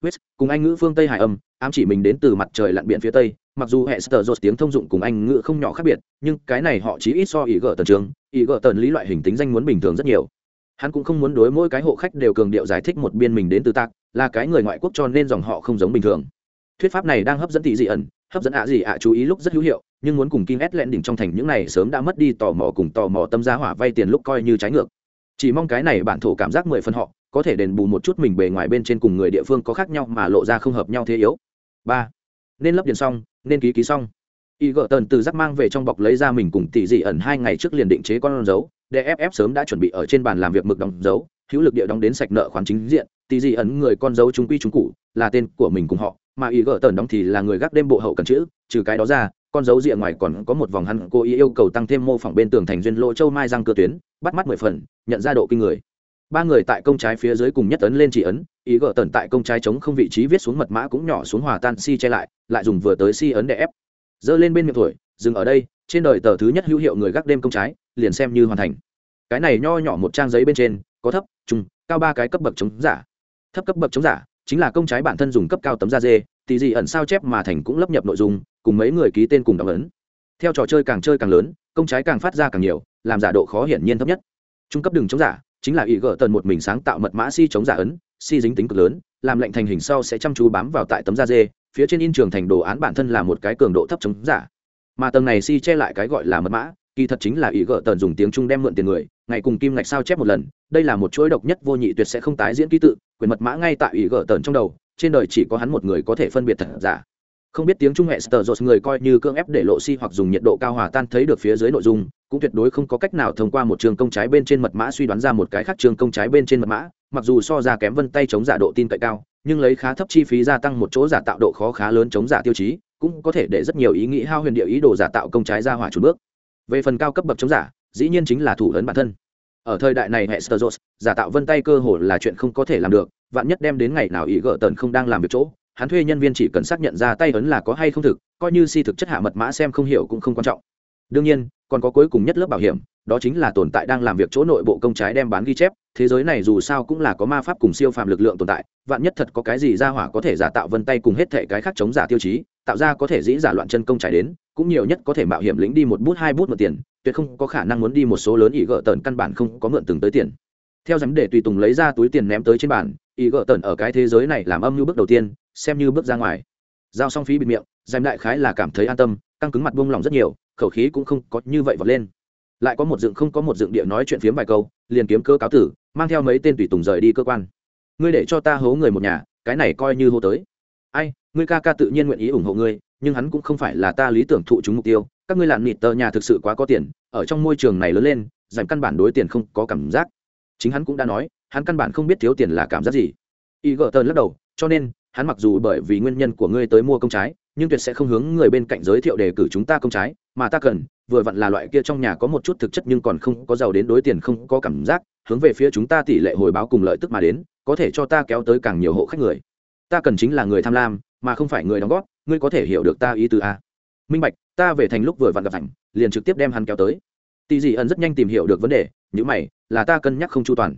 West, cùng anh ngữ phương Tây Hải âm, ám chỉ mình đến từ mặt trời lặn biển phía Tây, mặc dù hệ sở dột tiếng thông dụng cùng anh ngữ không nhỏ khác biệt, nhưng cái này họ chỉ ít so ý gỡ tần trường, ý gỡ tần lý loại hình tính danh muốn bình thường rất nhiều. Hắn cũng không muốn đối mỗi cái hộ khách đều cường điệu giải thích một biên mình đến từ tạc, là cái người ngoại quốc cho nên dòng họ không giống bình thường. Thuyết pháp này đang hấp dẫn tỷ dị ẩn, hấp dẫn ạ gì ạ chú ý lúc rất hữu hiệu, nhưng muốn cùng Kim Ét lẹn đỉnh trong thành những này sớm đã mất đi tò mò cùng tò mò tâm giá hỏa vay tiền lúc coi như trái ngược. Chỉ mong cái này bản thổ cảm giác mười phần họ, có thể đền bù một chút mình bề ngoài bên trên cùng người địa phương có khác nhau mà lộ ra không hợp nhau thế yếu ba nên lấp điền xong nên ký ký xong y gợ tần từ giác mang về trong bọc lấy ra mình cùng tỷ dị ẩn hai ngày trước liền định chế con dấu để ff sớm đã chuẩn bị ở trên bàn làm việc mực đóng dấu hữu lực địa đóng đến sạch nợ khoán chính diện tỷ dị ẩn người con dấu chúng quy chúng cụ là tên của mình cùng họ, mà ý gỡ tần đóng thì là người gác đêm bộ hậu cần chữ, trừ cái đó ra, con dấu rìa ngoài còn có một vòng hắn cố ý yêu cầu tăng thêm mô phỏng bên tường thành duyên lỗ châu mai răng cơ tuyến, bắt mắt mười phần, nhận ra độ kinh người. Ba người tại công trái phía dưới cùng nhất ấn lên chỉ ấn, ý gỡ tần tại công trái chống không vị trí viết xuống mật mã cũng nhỏ xuống hòa tan si che lại lại dùng vừa tới si ấn để ép. Giơ lên bên miệng tuổi dừng ở đây, trên đời tờ thứ nhất hữu hiệu người gác đêm công trái, liền xem như hoàn thành. Cái này nho nhỏ một trang giấy bên trên có thấp, trung, cao ba cái cấp bậc chống giả. Thấp cấp bậc chống giả chính là công trái bản thân dùng cấp cao tấm da dê thì gì ẩn sao chép mà thành cũng lấp nhập nội dung, cùng mấy người ký tên cùng đọc ấn. Theo trò chơi càng chơi càng lớn, công trái càng phát ra càng nhiều, làm giả độ khó hiển nhiên thấp nhất. Trung cấp đường chống giả chính là ý gỡ tần một mình sáng tạo mật mã si chống giả ấn, si dính tính cực lớn, làm lệnh thành hình sau sẽ chăm chú bám vào tại tấm da dê, phía trên in trường thành đồ án bản thân là một cái cường độ thấp chống giả. Mà tầng này si che lại cái gọi là mật mã kỳ thật chính là ý gỡ tần dùng tiếng trung đem mượn tiền người, ngày cùng kim ngạch sao chép một lần, đây là một chuỗi độc nhất vô nhị tuyệt sẽ không tái diễn ký tự, quyền mật mã ngay tại ý gỡ tần trong đầu, trên đời chỉ có hắn một người có thể phân biệt thật giả. Không biết tiếng trung hệ sờ dột người coi như cưỡng ép để lộ si hoặc dùng nhiệt độ cao hòa tan thấy được phía dưới nội dung, cũng tuyệt đối không có cách nào thông qua một trường công trái bên trên mật mã suy đoán ra một cái khác trường công trái bên trên mật mã, mặc dù so ra kém vân tay chống giả độ tin cậy cao, nhưng lấy khá thấp chi phí gia tăng một chỗ giả tạo độ khó khá lớn chống giả tiêu chí, cũng có thể để rất nhiều ý nghĩ hao huyền địa ý đồ giả tạo công trái ra hỏa chủ bước về phần cao cấp bậc chống giả, dĩ nhiên chính là thủ ấn bản thân. Ở thời đại này, hệ sơ giả tạo vân tay cơ hồ là chuyện không có thể làm được, vạn nhất đem đến ngày nào ý gỡ tần không đang làm việc chỗ, hắn thuê nhân viên chỉ cần xác nhận ra tay ấn là có hay không thực, coi như si thực chất hạ mật mã xem không hiểu cũng không quan trọng. Đương nhiên, còn có cuối cùng nhất lớp bảo hiểm, đó chính là tồn tại đang làm việc chỗ nội bộ công trái đem bán ghi chép, thế giới này dù sao cũng là có ma pháp cùng siêu phàm lực lượng tồn tại, vạn nhất thật có cái gì ra hỏa có thể giả tạo vân tay cùng hết thể cái khác chống giả tiêu chí, tạo ra có thể dĩ giả loạn chân công trái đến cũng nhiều nhất có thể mạo hiểm lĩnh đi một bút, hai bút một tiền, tuyệt không có khả năng muốn đi một số lớn ý gỡ tần căn bản không có mượn từng tới tiền. Theo giám để tùy tùng lấy ra túi tiền ném tới trên bàn ý gỡ tần ở cái thế giới này làm âm như bước đầu tiên, xem như bước ra ngoài. Giao xong phí bịt miệng giám đại khái là cảm thấy an tâm, căng cứng mặt buông lỏng rất nhiều, khẩu khí cũng không có như vậy vọt lên. Lại có một dựng không có một dựng địa nói chuyện phiếm vài câu, liền kiếm cơ cáo tử, mang theo mấy tên tùy tùng rời đi cơ quan. Ngươi để cho ta hố người một nhà, cái này coi như hô tới ai, ngươi ca ca tự nhiên nguyện ý ủng hộ ngươi, nhưng hắn cũng không phải là ta lý tưởng thụ chúng mục tiêu. Các ngươi làn nịt tờ nhà thực sự quá có tiền, ở trong môi trường này lớn lên giảm căn bản đối tiền không có cảm giác. Chính hắn cũng đã nói, hắn căn bản không biết thiếu tiền là cảm giác gì. Y gỡ tờ lắc đầu, cho nên, hắn mặc dù bởi vì nguyên nhân của ngươi tới mua công trái, nhưng tuyệt sẽ không hướng người bên cạnh giới thiệu đề cử chúng ta công trái, mà ta cần, vừa vặn là loại kia trong nhà có một chút thực chất nhưng còn không có giàu đến đối tiền không có cảm giác, hướng về phía chúng ta tỷ lệ hồi báo cùng lợi tức mà đến, có thể cho ta kéo tới càng nhiều hộ khách người ta cần chính là người tham lam, mà không phải người đóng góp, ngươi có thể hiểu được ta ý từ a à? minh bạch, ta về thành lúc vừa vặn gặp ảnh liền trực tiếp đem hắn kéo tới. Tỷ dị ẩn rất nhanh tìm hiểu được vấn đề những mày, là ta cân nhắc không chu toàn.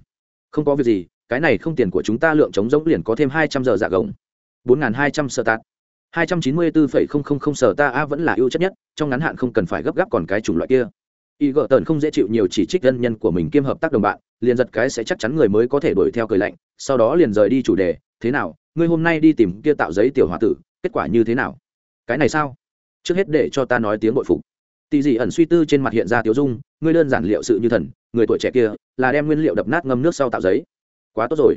Không có việc gì, cái này không tiền của chúng ta lượng chống giống liền có thêm hai trăm giờ dạ gồng. bốn n g h n hai trăm sợ tạt hai trăm chín mươi bốn phẩy không không không sở ta a vẫn là ưu chất nhất, trong ngắn hạn không cần phải gấp gáp còn cái chủng loại kia. Y gợ tần không dễ chịu nhiều chỉ trích dân nhân của mình kiêm hợp tác đồng bạn, liền giật cái sẽ chắc chắn người mới có thể đuổi theo cười lạnh, sau đó liền rời đi chủ đề, thế nào ngươi hôm nay đi tìm kia tạo giấy tiểu hòa tử, kết quả như thế nào? Cái này sao? Trước hết để cho ta nói tiếng bội phục. Tỳ dị ẩn suy tư trên mặt hiện ra tiểu dung, ngươi đơn giản liệu sự như thần, người tuổi trẻ kia là đem nguyên liệu đập nát ngâm nước sau tạo giấy. Quá tốt rồi.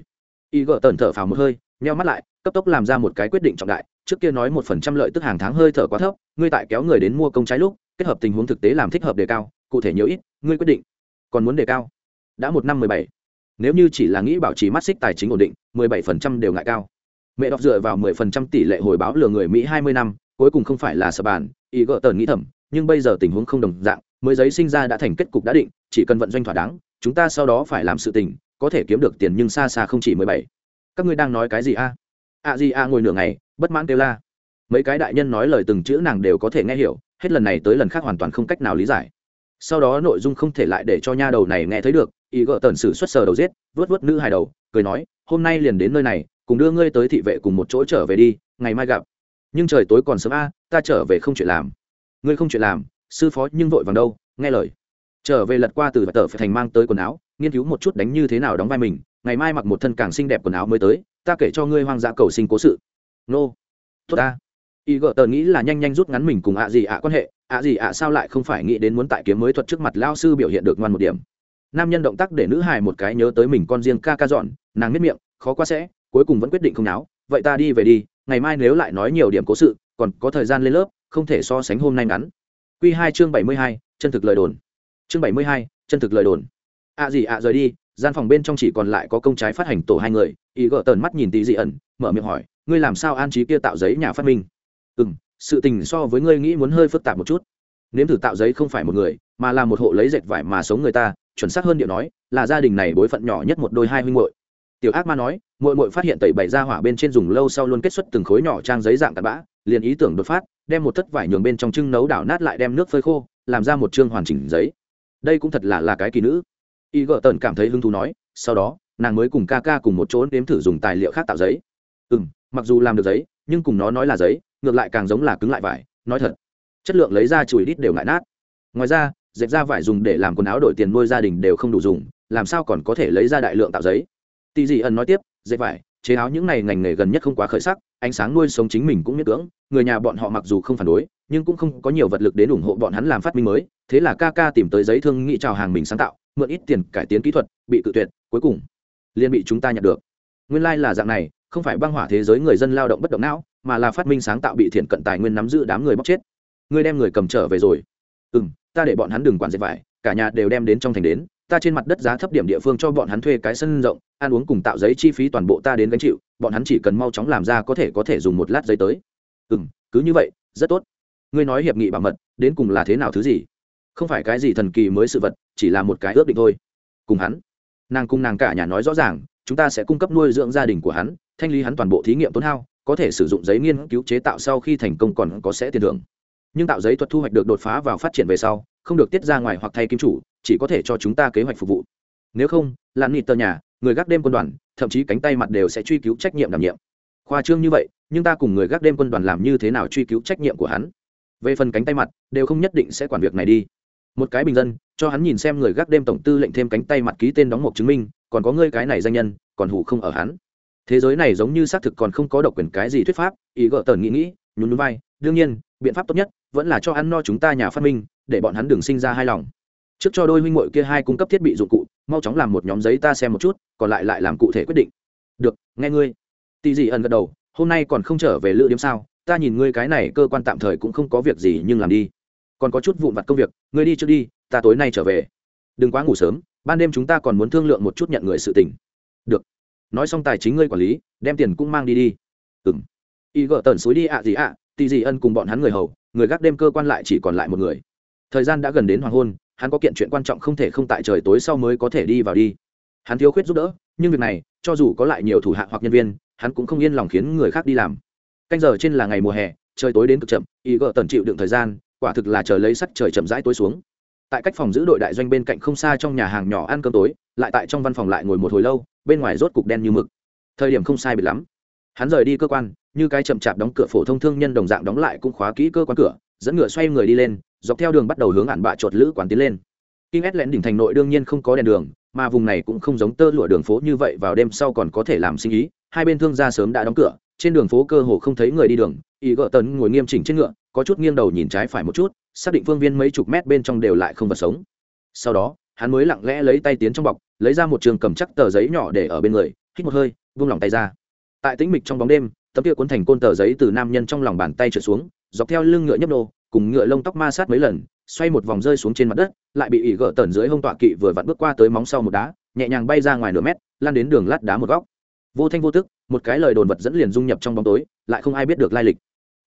Y gỡ tần thở phào một hơi, nheo mắt lại, cấp tốc làm ra một cái quyết định trọng đại, trước kia nói một phần trăm lợi tức hàng tháng hơi thở quá thấp, ngươi tại kéo người đến mua công trái lúc, kết hợp tình huống thực tế làm thích hợp đề cao, cụ thể nhiều ít, ngươi quyết định. Còn muốn đề cao? Đã một năm mười bảy. Nếu như chỉ là nghĩ bảo trì mắt xích tài chính ổn định, mười bảy phần trăm đều ngại cao mẹ đọc dựa vào mười phần trăm tỷ lệ hồi báo lừa người mỹ hai mươi năm, cuối cùng không phải là sập bàn, ý gỡ tờn nghĩ thầm, nhưng bây giờ tình huống không đồng dạng, mới giấy sinh ra đã thành kết cục đã định, chỉ cần vận doanh thỏa đáng, chúng ta sau đó phải làm sự tình, có thể kiếm được tiền nhưng xa xa không chỉ mười bảy. Các ngươi đang nói cái gì a? A gì a ngồi nửa ngày, bất mãn kêu la. Mấy cái đại nhân nói lời từng chữ nàng đều có thể nghe hiểu, hết lần này tới lần khác hoàn toàn không cách nào lý giải. Sau đó nội dung không thể lại để cho nha đầu này nghe thấy được, ý gỡ tần sử xuất sờ đầu giết vớt vớt nữ hài đầu, cười nói, hôm nay liền đến nơi này cùng đưa ngươi tới thị vệ cùng một chỗ trở về đi, ngày mai gặp. Nhưng trời tối còn sớm a, ta trở về không chuyện làm. Ngươi không chuyện làm, sư phó nhưng vội vàng đâu, nghe lời. Trở về lật qua từ tờ phải thành mang tới quần áo, nghiên cứu một chút đánh như thế nào đóng vai mình, ngày mai mặc một thân càng xinh đẹp quần áo mới tới, ta kể cho ngươi hoang dã cầu sinh cố sự. Nô. Tốt ta. Y gợ tờ nghĩ là nhanh nhanh rút ngắn mình cùng ạ gì ạ quan hệ, ạ gì ạ sao lại không phải nghĩ đến muốn tại kiếm mới thuật trước mặt lao sư biểu hiện được ngoan một điểm. Nam nhân động tác để nữ hài một cái nhớ tới mình con riêng ca ca dọn, nàng miết miệng, khó quá sẽ cuối cùng vẫn quyết định không náo, vậy ta đi về đi, ngày mai nếu lại nói nhiều điểm cố sự, còn có thời gian lên lớp, không thể so sánh hôm nay ngắn. Q hai chương bảy mươi hai, chân thực lời đồn. Chương bảy mươi hai, chân thực lời đồn. Ạ gì ạ, rời đi, gian phòng bên trong chỉ còn lại có công trái phát hành tổ hai người, ý gỡ tờn mắt nhìn tí dị ẩn, mở miệng hỏi, ngươi làm sao an trí kia tạo giấy nhà phát minh? Ừ m sự tình so với ngươi nghĩ muốn hơi phức tạp một chút. Nếm thử tạo giấy không phải một người, mà là một hộ lấy dệt vải mà sống người ta, chuẩn xác hơn điệu nói, là gia đình này bối phận nhỏ nhất một đôi hai huynh muội tiểu ác ma nói mội mội phát hiện tẩy bảy ra hỏa bên trên dùng lâu sau luôn kết xuất từng khối nhỏ trang giấy dạng tạt bã, liền ý tưởng đột phát, đem một thất vải nhường bên trong trưng nấu đảo nát lại đem nước phơi khô, làm ra một chương hoàn chỉnh giấy. Đây cũng thật là là cái kỳ nữ. Y gợ tần cảm thấy hứng thú nói, sau đó, nàng mới cùng ca ca cùng một chỗ nếm thử dùng tài liệu khác tạo giấy. Ừ m mặc dù làm được giấy, nhưng cùng nó nói là giấy, ngược lại càng giống là cứng lại vải, nói thật, chất lượng lấy ra chùi đít đều ngại nát. Ngoài ra dẹp ra vải dùng để làm quần áo đổi tiền nuôi gia đình đều không đủ dùng, làm sao còn có thể lấy ra đại lượng tạo giấy? Tỷ dị ẩn nói tiếp, dệt vải, chế áo những này ngành nghề gần nhất không quá khởi sắc, ánh sáng nuôi sống chính mình cũng miễn cưỡng. Người nhà bọn họ mặc dù không phản đối, nhưng cũng không có nhiều vật lực đến ủng hộ bọn hắn làm phát minh mới. Thế là ca ca tìm tới giấy thương nghị chào hàng mình sáng tạo, mượn ít tiền cải tiến kỹ thuật, bị cự tuyệt, cuối cùng liên bị chúng ta nhận được. Nguyên lai、like、là dạng này, không phải băng hỏa thế giới người dân lao động bất động não, mà là phát minh sáng tạo bị thiện cận tài nguyên nắm giữ đám người bóc chết. Ngươi đem người cầm trở về rồi. Ừ m ta để bọn hắn đừng quản dệt vải, cả nhà đều đem đến trong thành đến ta trên mặt đất giá thấp điểm địa phương cho bọn hắn thuê cái sân rộng, ăn uống cùng tạo giấy chi phí toàn bộ ta đến gánh chịu, bọn hắn chỉ cần mau chóng làm ra có thể có thể dùng một lát giấy tới. Ừ m cứ như vậy, rất tốt. Ngươi nói hiệp nghị bảo mật, đến cùng là thế nào thứ gì? Không phải cái gì thần kỳ mới sự vật, chỉ là một cái ước định thôi. Cùng hắn, nàng cùng nàng cả nhà nói rõ ràng, chúng ta sẽ cung cấp nuôi dưỡng gia đình của hắn, thanh lý hắn toàn bộ thí nghiệm tốn hao, có thể sử dụng giấy nghiên cứu chế tạo sau khi thành công còn có sẽ tiền thưởng. Nhưng tạo giấy thuật thu hoạch được đột phá vào phát triển về sau, không được tiết ra ngoài hoặc thay kim chủ chỉ có thể cho chúng ta kế hoạch phục vụ. Nếu không lặn nịt tờ nhà, người gác đêm quân đoàn, thậm chí cánh tay mặt đều sẽ truy cứu trách nhiệm đảm nhiệm. Khoa trương như vậy, nhưng ta cùng người gác đêm quân đoàn làm như thế nào truy cứu trách nhiệm của hắn? Về phần cánh tay mặt, đều không nhất định sẽ quản việc này đi. Một cái bình dân, cho hắn nhìn xem người gác đêm tổng tư lệnh thêm cánh tay mặt ký tên đóng một chứng minh, còn có ngươi cái này danh nhân, còn hủ không ở hắn. Thế giới này giống như xác thực còn không có độc quyền cái gì thuyết pháp, ý gợ tờn nghĩ nghĩ, nhún núi vai, đương nhiên, biện pháp tốt nhất vẫn là cho ăn no chúng ta nhà phát minh, để bọn hắn đừng sinh ra hai lòng trước cho đôi huynh muội kia hai cung cấp thiết bị dụng cụ, mau chóng làm một nhóm giấy ta xem một chút, còn lại lại làm cụ thể quyết định. Được, nghe ngươi. Tì dị ẩn gật đầu, hôm nay còn không trở về lựa điểm sao, ta nhìn ngươi cái này cơ quan tạm thời cũng không có việc gì nhưng làm đi. Còn có chút vụn vặt công việc, ngươi đi trước đi, ta tối nay trở về. Đừng quá ngủ sớm, ban đêm chúng ta còn muốn thương lượng một chút nhận người sự tình. Được. nói xong tài chính ngươi quản lý, đem tiền cũng mang đi đi. Ừ m y gỡ tần suối đi ạ gì ạ, tì dị ân cùng bọn hắn người hầu, người gác đêm cơ quan lại chỉ còn lại một người. Thời gian đã gần đến hoàng hôn hắn có kiện chuyện quan trọng không thể không tại trời tối sau mới có thể đi vào đi. Hắn thiếu khuyết giúp đỡ, nhưng việc này, cho dù có lại nhiều thủ hạ hoặc nhân viên, hắn cũng không yên lòng khiến người khác đi làm. Canh giờ trên là ngày mùa hè, trời tối đến cực chậm, y gỡ tần chịu đựng thời gian, quả thực là chờ lấy sắc trời chậm rãi tối xuống. Tại cách phòng giữ đội đại doanh bên cạnh không xa trong nhà hàng nhỏ ăn cơm tối, lại tại trong văn phòng lại ngồi một hồi lâu, bên ngoài rốt cục đen như mực. Thời điểm không sai biệt lắm. Hắn rời đi cơ quan, như cái chậm chạp đóng cửa phổ thông thương nhân đồng dạng đóng lại cũng khóa kỹ cơ quan cửa, dẫn ngựa xoay người đi lên dọc theo đường bắt đầu hướng ạn bạ chuột lữ quán tiến lên. Kinh ét lẽn đỉnh thành nội đương nhiên không có đèn đường, mà vùng này cũng không giống tơ lụa đường phố như vậy vào đêm sau còn có thể làm sinh ý, hai bên thương gia sớm đã đóng cửa, trên đường phố cơ hồ không thấy người đi đường ý gợ tấn ngồi nghiêm chỉnh trên ngựa, có chút nghiêng đầu nhìn trái phải một chút, xác định phương viên mấy chục mét bên trong đều lại không vật sống. Sau đó, hắn mới lặng lẽ lấy tay tiến trong bọc, lấy ra một trường cầm chắc tờ giấy nhỏ để ở bên người, hít một hơi, vung lòng tay ra. Tại tĩnh mịch trong bóng đêm, tấm kia cuốn thành côn tờ giấy từ nam nhân trong lòng bàn tay trượt xuống, dọc theo lưng ngựa nhấp nô cùng ngựa lông tóc ma sát mấy lần, xoay một vòng rơi xuống trên mặt đất, lại bị ỉ gỡ tần dưới hông tọa kỵ vừa vặn bước qua tới móng sau một đá, nhẹ nhàng bay ra ngoài nửa mét lan đến đường lát đá một góc. Vô thanh vô tức, một cái lời đồn vật dẫn liền dung nhập trong bóng tối, lại không ai biết được lai lịch.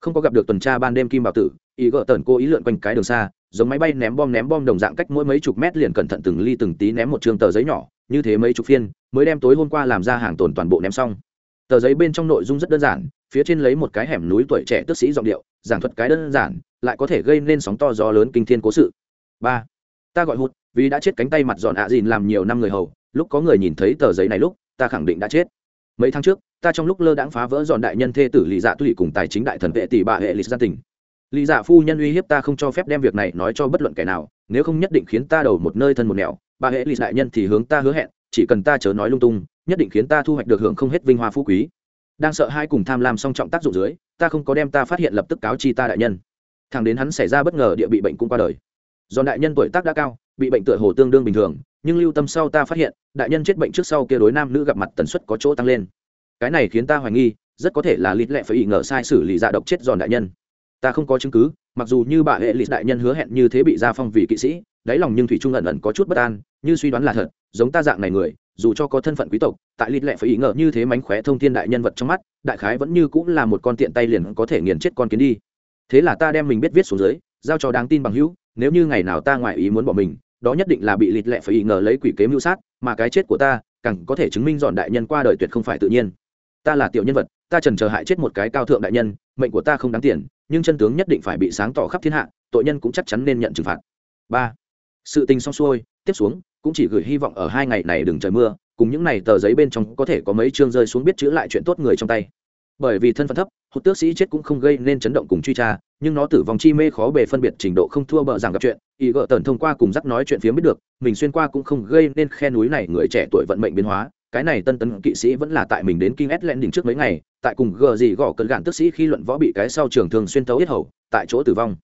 Không có gặp được tuần tra ban đêm kim bảo tử ý gỡ tần cô ý lượn quanh cái đường xa, giống máy bay ném bom ném bom đồng dạng cách mỗi mấy chục mét liền cẩn thận từng ly từng tí ném một trường tờ giấy nhỏ, như thế mấy chục phiên, mới đem tối hôm qua làm ra hàng tồn toàn bộ ném xong. Tờ giấy bên trong nội dung rất đơn giản, phía trên lấy một cái hẻm núi tuổi trẻ tức sĩ giọng điệu, giảng thuật cái đơn giản lại có thể gây nên sóng to gió lớn kinh thiên cố sự. Ba, ta gọi hụt, vì đã chết cánh tay mặt dọn ạ à dìn làm nhiều năm người hầu, lúc có người nhìn thấy tờ giấy này lúc, ta khẳng định đã chết. Mấy tháng trước, ta trong lúc lơ đãng phá vỡ dọn đại nhân thê tử lì dạ tụy cùng tài chính đại thần vệ tỷ bà hệ lịch gia tình. Lì dạ phu nhân uy hiếp ta không cho phép đem việc này nói cho bất luận kẻ nào, nếu không nhất định khiến ta đầu một nơi thân một nẻo. Bà hệ lịch dạ đại nhân thì hướng ta hứa hẹn, chỉ cần ta chớ nói lung tung, nhất định khiến ta thu hoạch được hưởng không hết vinh hoa phú quý. Đang sợ hai cùng tham lam song trọng tác dụng dưới, ta không có đem ta phát hiện lập tức cáo chi ta đại nhân thằng đến hắn xảy ra bất ngờ địa bị bệnh cũng qua đời. Do đại nhân tuổi tác đã cao, bị bệnh tựa hồ tương đương bình thường, nhưng lưu tâm sau ta phát hiện, đại nhân chết bệnh trước sau kia đối nam nữ gặp mặt tần suất có chỗ tăng lên. Cái này khiến ta hoài nghi, rất có thể là lịt lẹ phải ý ngờ sai xử lý dạ độc chết giòn đại nhân. Ta không có chứng cứ, mặc dù như bà hệ lịt đại nhân hứa hẹn như thế bị gia phong vì kỵ sĩ, đáy lòng nhưng thủy trung ẩn ẩn có chút bất an, như suy đoán là thật, giống ta dạng này người, dù cho có thân phận quý tộc, tại lịt lẹ phải ý ngờ như thế mánh khóe thông thiên đại nhân vật trong mắt, đại khái vẫn như cũng là một con tiện tay liền có thể nghiền chết con kiến đi thế là ta đem mình biết viết xuống dưới, giao cho đáng tin bằng hữu, nếu như ngày nào ta ngoại ý muốn bỏ mình, đó nhất định là bị lịt lẹ phải ý ngờ lấy quỷ kế mưu sát, mà cái chết của ta, càng có thể chứng minh dọn đại nhân qua đời tuyệt không phải tự nhiên. Ta là tiểu nhân vật, ta trần chờ hại chết một cái cao thượng đại nhân, mệnh của ta không đáng tiền, nhưng chân tướng nhất định phải bị sáng tỏ khắp thiên hạ, tội nhân cũng chắc chắn nên nhận trừng phạt. Ba. Sự tình xong xuôi, tiếp xuống, cũng chỉ gửi hy vọng ở hai ngày này đừng trời mưa, cùng những này tờ giấy bên trong có thể có mấy chương rơi xuống biết chữ lại chuyện tốt người trong tay bởi vì thân phận thấp hụt tước sĩ chết cũng không gây nên chấn động cùng truy tra nhưng nó tử vong chi mê khó bề phân biệt trình độ không thua bợ rằng gặp chuyện ý gợ tần thông qua cùng dắt nói chuyện phía biết được mình xuyên qua cũng không gây nên khe núi này người trẻ tuổi vận mệnh biến hóa cái này tân tấn kỵ sĩ vẫn là tại mình đến kinh ét len đỉnh trước mấy ngày, tại cùng gờ gì gõ cơn gạn tước sĩ khi luận võ bị cái sau trường thường xuyên tấu hết hầu, tại chỗ tử vong.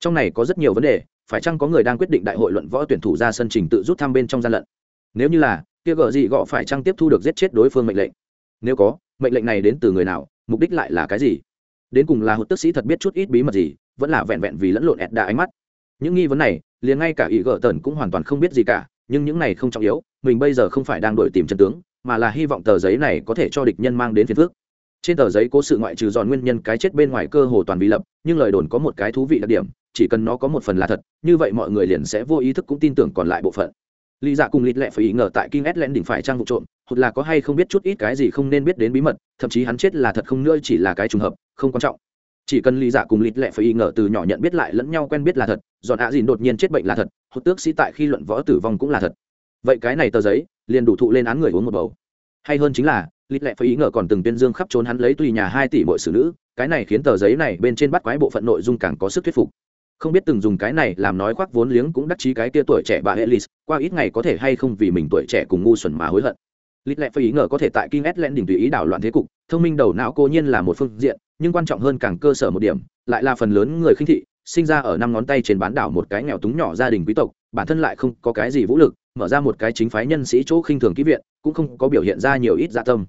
Trong này có rất nhiều vấn đề, phải chăng có người đang quyết định đại hội luận võ tuyển thủ ra sân trình tự rút thăm bên trong gian lận. Nếu như là, kia gờ gì gõ phải chăng tiếp thu được giết chết đối phương mệnh lệnh. Nếu có, mệnh lệnh này đến từ người nào, mục đích lại là cái gì? Đến cùng là hụt tức sĩ thật biết chút ít bí mật gì, vẫn là vẹn vẹn vì lẫn lộn ẹt đà ánh mắt. Những nghi vấn này, liền ngay cả ý gỡ tần cũng hoàn toàn không biết gì cả, nhưng những này không trọng yếu, mình bây giờ không phải đang đuổi tìm chân tướng, mà là hy vọng tờ giấy này có thể cho địch nhân mang đến phiền phước trên tờ giấy cố sự ngoại trừ dọn nguyên nhân cái chết bên ngoài cơ hồ toàn bị lập nhưng lời đồn có một cái thú vị đặc điểm chỉ cần nó có một phần là thật như vậy mọi người liền sẽ vô ý thức cũng tin tưởng còn lại bộ phận lý dạ cùng lịt lẹ phải ý ngờ tại kinh s len đỉnh phải trang vụ trộm hoặc là có hay không biết chút ít cái gì không nên biết đến bí mật, thậm chí hắn chết là thật không nữa chỉ là cái trùng hợp, không quan trọng. Chỉ cần lý dạ cùng lịt lẹ phải ý ngờ từ nhỏ nhận biết lại lẫn nhau quen biết là thật, dọn ạ à dìn đột nhiên chết bệnh là thật hốt tước sĩ tại khi luận võ tử vong cũng là thật. Vậy cái này tờ giấy, liền đủ thụ lên án người uống một bầu. Hay hơn chính là, lịt lẹ phải ý ngờ còn từng tuyên dương khắp trốn hắn lấy tùy nhà hai tỷ mỗi xử nữ, cái này khiến tờ giấy này bên trên bắt quái bộ phận nội dung càng có sức thuyết phục không biết từng dùng cái này làm nói khoác vốn liếng cũng đắc chí cái kia tuổi trẻ bà Ellis, qua ít ngày có thể hay không vì mình tuổi trẻ cùng ngu xuẩn mà hối hận. Lít lẹ phải ý ngờ có thể tại King Atlant đỉnh tùy ý đảo loạn thế cục, thông minh đầu não cố nhiên là một phương diện, nhưng quan trọng hơn càng cơ sở một điểm, lại là phần lớn người khinh thị, sinh ra ở năm ngón tay trên bán đảo một cái nghèo túng nhỏ gia đình quý tộc, bản thân lại không có cái gì vũ lực, mở ra một cái chính phái nhân sĩ chỗ khinh thường kỹ viện, cũng không có biểu hiện ra nhiều ít dạ tâm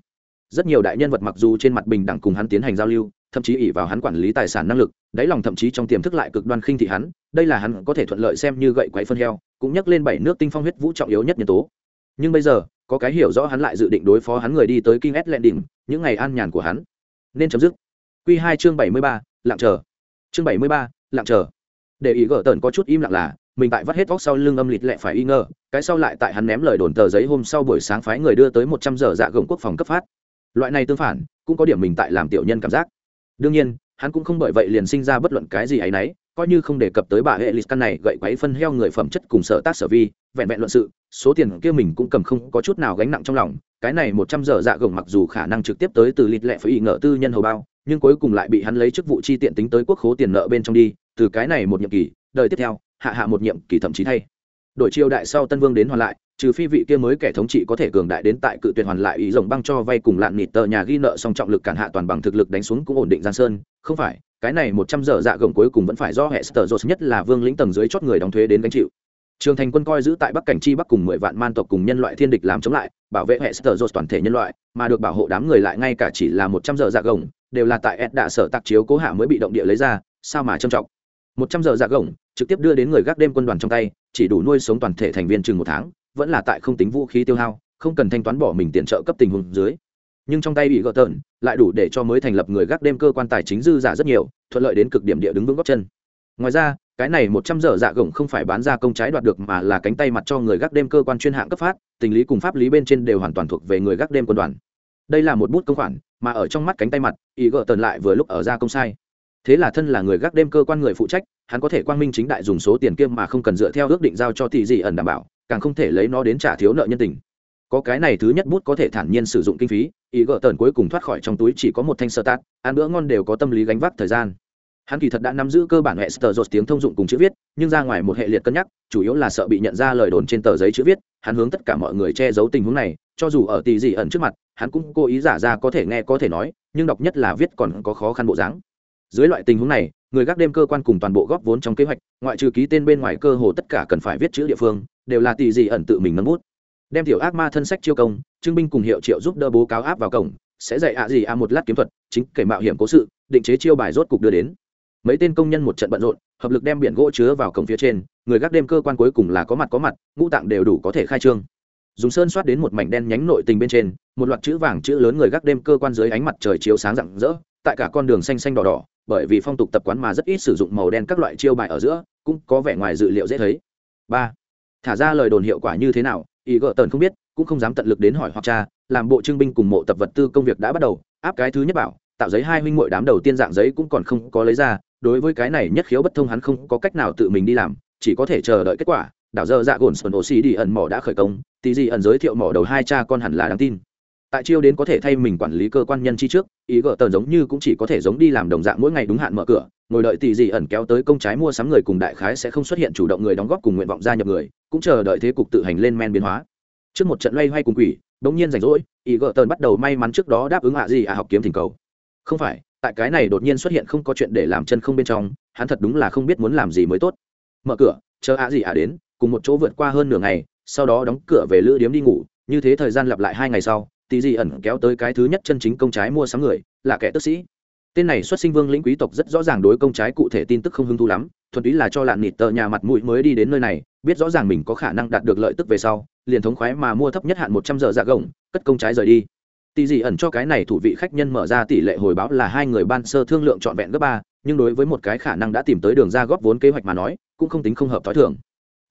rất nhiều đại nhân vật mặc dù trên mặt bình đẳng cùng hắn tiến hành giao lưu thậm chí ỉ vào hắn quản lý tài sản năng lực đáy lòng thậm chí trong tiềm thức lại cực đoan khinh thị hắn đây là hắn có thể thuận lợi xem như gậy quáy phân heo cũng nhắc lên bảy nước tinh phong huyết vũ trọng yếu nhất nhân tố nhưng bây giờ có cái hiểu rõ hắn lại dự định đối phó hắn người đi tới kinh s lẹn đỉnh những ngày an nhàn của hắn. Nên chấm dứt. q hai chương bảy mươi ba, lặng chờ. Chương bảy mươi ba, lặng chờ. Để ý gỡ tần có chút im lặng là, mình tại vắt hết vóc sau lưng âm lịt lẹ phải y ngờ, cái sau lại tại hắn ném lời đồn tờ giấy hôm sau buổi sáng phái người đưa tới một trăm giờ dạ gồng quốc phòng cấp phát. Loại này tương phản, cũng có điểm mình tại làm tiểu nhân cảm giác. Đương nhiên, hắn cũng không bởi vậy liền sinh ra bất luận cái gì ấy nấy, coi như không đề cập tới bà hệ lịch căn này gậy quấy phân heo người phẩm chất cùng sở tác sở vi vẹn vẹn luận sự số tiền kia mình cũng cầm không có chút nào gánh nặng trong lòng cái này một trăm giờ dạ gồng mặc dù khả năng trực tiếp tới từ lịch lệ phải ý ngờ tư nhân hầu bao nhưng cuối cùng lại bị hắn lấy chức vụ chi tiện tính tới quốc khố tiền nợ bên trong đi từ cái này một nhiệm kỳ đời tiếp theo hạ hạ một nhiệm kỳ thậm chí thay. Đổi triều đại sau tân vương đến hoàn lại trừ phi vị kia mới kẻ thống trị có thể cường đại đến tại cự tuyệt hoàn lại ý rồng băng cho vay cùng lạn nịt tờ nhà ghi nợ song trọng lực cản hạ toàn bằng thực lực đánh xuống cũng ổn định giang sơn. Không phải, cái này một trăm giờ dạ gồng cuối cùng vẫn phải do hệ sở dột nhất là vương lĩnh tầng dưới chót người đóng thuế đến gánh chịu. Trường thành quân coi giữ tại bắc cảnh chi bắc cùng mười vạn man tộc cùng nhân loại thiên địch làm chống lại, bảo vệ hệ sở dột toàn thể nhân loại, mà được bảo hộ đám người lại ngay cả chỉ là một trăm giờ dạ gồng, đều là tại ed đạ sở tạc chiếu cố hạ mới bị động địa lấy ra, sao mà trầm trọng? Một trăm giờ dạ gồng trực tiếp đưa đến người gác đêm quân đoàn trong tay, chỉ đủ nuôi sống toàn thể thành viên chừng một tháng vẫn là tại không tính vũ khí tiêu hao, không cần thanh toán bỏ mình tiền trợ cấp tình huống dưới. Nhưng trong tay bị gỡ tợn lại đủ để cho mới thành lập người gác đêm cơ quan tài chính dư giả rất nhiều, thuận lợi đến cực điểm địa đứng vững góc chân. Ngoài ra, cái này một trăm giờ dạ gồng không phải bán ra công trái đoạt được mà là cánh tay mặt cho người gác đêm cơ quan chuyên hạng cấp phát, tình lý cùng pháp lý bên trên đều hoàn toàn thuộc về người gác đêm quân đoàn. Đây là một bút công khoản, mà ở trong mắt cánh tay mặt, ý gỡ tần lại vừa lúc ở ra công sai. Thế là thân là người gác đêm cơ quan người phụ trách, hắn có thể quang minh chính đại dùng số tiền kiêm mà không cần dựa theo ước định giao cho tỷ dị ẩn đảm bảo càng không thể lấy nó đến trả thiếu nợ nhân tình. Có cái này thứ nhất bút có thể thản nhiên sử dụng kinh phí, ý gỡ tần cuối cùng thoát khỏi trong túi chỉ có một thanh sơ tát, ăn bữa ngon đều có tâm lý gánh vác thời gian. Hắn kỳ thật đã nắm giữ cơ bản hệ sờ dột tiếng thông dụng cùng chữ viết, nhưng ra ngoài một hệ liệt cân nhắc, chủ yếu là sợ bị nhận ra lời đồn trên tờ giấy chữ viết, hắn hướng tất cả mọi người che giấu tình huống này, cho dù ở tì gì ẩn trước mặt, hắn cũng cố ý giả ra có thể nghe có thể nói, nhưng đọc nhất là viết còn có khó khăn bộ dáng. Dưới loại tình huống này, người gác đêm cơ quan cùng toàn bộ góp vốn trong kế hoạch, ngoại trừ ký tên bên ngoài cơ hồ tất cả cần phải viết chữ địa phương đều là tỷ dị ẩn tự mình nâng bút. Đem tiểu ác ma thân sách chiêu công trưng binh cùng hiệu triệu giúp đỡ bố cáo áp vào cổng, sẽ dạy ạ gì à một lát kiếm thuật, chính kể mạo hiểm cố sự, định chế chiêu bài rốt cục đưa đến. Mấy tên công nhân một trận bận rộn, hợp lực đem biển gỗ chứa vào cổng phía trên, người gác đêm cơ quan cuối cùng là có mặt có mặt, ngũ tạng đều đủ có thể khai trương. Dùng sơn soát đến một mảnh đen nhánh nội tình bên trên, một loạt chữ vàng chữ lớn người gác đêm cơ quan dưới ánh mặt trời chiếu sáng rạng rỡ, tại cả con đường xanh xanh đỏ đỏ, bởi vì phong tục tập quán mà rất ít sử dụng màu đen các loại chiêu bài ở giữa, cũng có vẻ ngoài dự liệu dễ thấy. Ba thả ra lời đồn hiệu quả như thế nào, ý gợ tần không biết, cũng không dám tận lực đến hỏi hoặc cha làm bộ trưng binh cùng mộ tập vật tư công việc đã bắt đầu, áp cái thứ nhất bảo, tạo giấy hai huynh muội đám đầu tiên dạng giấy cũng còn không có lấy ra, đối với cái này nhất khiếu bất thông hắn không có cách nào tự mình đi làm, chỉ có thể chờ đợi kết quả, đảo dơ dạ gồn sơn ổ xì đi ẩn mỏ đã khởi công, tí gì ẩn giới thiệu mỏ đầu hai cha con hẳn là đáng tin tại chiêu đến có thể thay mình quản lý cơ quan nhân chi trước, ý gỡ tờn giống như cũng chỉ có thể giống đi làm đồng dạng mỗi ngày đúng hạn mở cửa, ngồi đợi tỷ gì ẩn kéo tới công trái mua sắm người cùng đại khái sẽ không xuất hiện chủ động người đóng góp cùng nguyện vọng gia nhập người, cũng chờ đợi thế cục tự hành lên men biến hóa. Trước một trận loay hoay cùng quỷ, đống nhiên rảnh rỗi, ý gỡ tờn bắt đầu may mắn trước đó đáp ứng ạ gì à học kiếm thỉnh cầu. Không phải, tại cái này đột nhiên xuất hiện không có chuyện để làm chân không bên trong, hắn thật đúng là không biết muốn làm gì mới tốt. Mở cửa, chờ ạ gì à đến, cùng một chỗ vượt qua hơn nửa ngày, sau đó đóng cửa về lữ điếm đi ngủ, như thế thời gian lặp lại hai ngày sau tỷ Dị ẩn kéo tới cái thứ nhất chân chính công trái mua sắm người, là kẻ tức sĩ. Tên này xuất sinh vương lĩnh quý tộc rất rõ ràng đối công trái cụ thể tin tức không hứng thú lắm, thuần túy là cho lạn nịt tờ nhà mặt mũi mới đi đến nơi này, biết rõ ràng mình có khả năng đạt được lợi tức về sau, liền thống khoái mà mua thấp nhất hạn một trăm giờ dạ gồng, cất công trái rời đi. Tỷ dị ẩn cho cái này thủ vị khách nhân mở ra tỷ lệ hồi báo là hai người ban sơ thương lượng trọn vẹn gấp ba, nhưng đối với một cái khả năng đã tìm tới đường ra góp vốn kế hoạch mà nói, cũng không tính không hợp t h o i thường.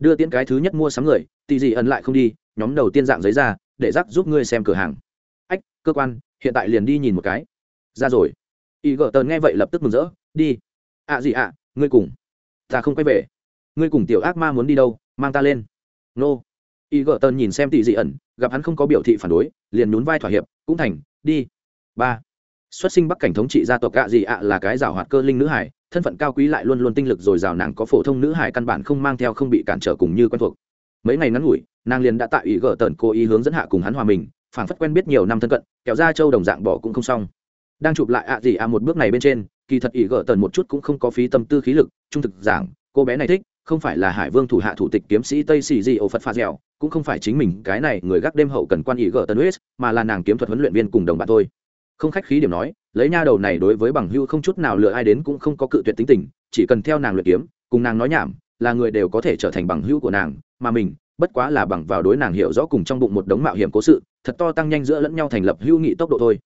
Đưa tiễn cái thứ nhất mua sắm người tỷ dị ẩn lại không đi, nhóm đầu tiên dạng giấy ra, để rắc giúp ngươi xem cửa hàng cơ quan, hiện tại liền đi nhìn một cái. Ra rồi. Y gờ tờn nghe vậy lập tức mừng rỡ, đi. Ạ à gì ạ, ngươi cùng. Ta không quay về. Ngươi cùng tiểu ác ma muốn đi đâu, mang ta lên. Nô. Y gờ tờn nhìn xem tỷ dị ẩn, gặp hắn không có biểu thị phản đối, liền nhún vai thỏa hiệp, cũng thành, đi. Ba. Xuất sinh bắc cảnh thống trị gia tộc gạ gì ạ là cái rào hoạt cơ linh nữ hải, thân phận cao quý lại luôn luôn tinh lực dồi dào nàng có phổ thông nữ hải căn bản không mang theo, không bị cản trở cùng như quen thuộc. Mấy ngày ngắn ngủi, nàng liền đã tại ý gờ tần cố ý hướng dẫn hạ cùng hắn hòa mình phảng phất quen biết nhiều năm thân cận kéo ra châu đồng dạng bỏ cũng không xong. Đang chụp lại ạ gì ạ một bước này bên trên, kỳ thật ý gỡ tần một chút cũng không có phí tâm tư khí lực, trung thực giảng, cô bé này thích, không phải là hải vương thủ hạ thủ tịch kiếm sĩ tây xì di ổ phật pha dẻo, cũng không phải chính mình, cái này người gác đêm hậu cần quan ý gỡ tần huyết, mà là nàng kiếm thuật huấn luyện viên cùng đồng bạn thôi. Không khách khí điểm nói, lấy nha đầu này đối với bằng hưu không chút nào lựa ai đến cũng không có cự tuyệt tính tình, chỉ cần theo nàng luyện kiếm, cùng nàng nói nhảm, là người đều có thể trở thành bằng hữu của nàng, mà mình bất quá là bằng vào đối nàng hiểu rõ cùng trong bụng một đống mạo hiểm cố sự, thật to tăng nhanh giữa lẫn nhau thành lập hữu nghị tốc độ thôi.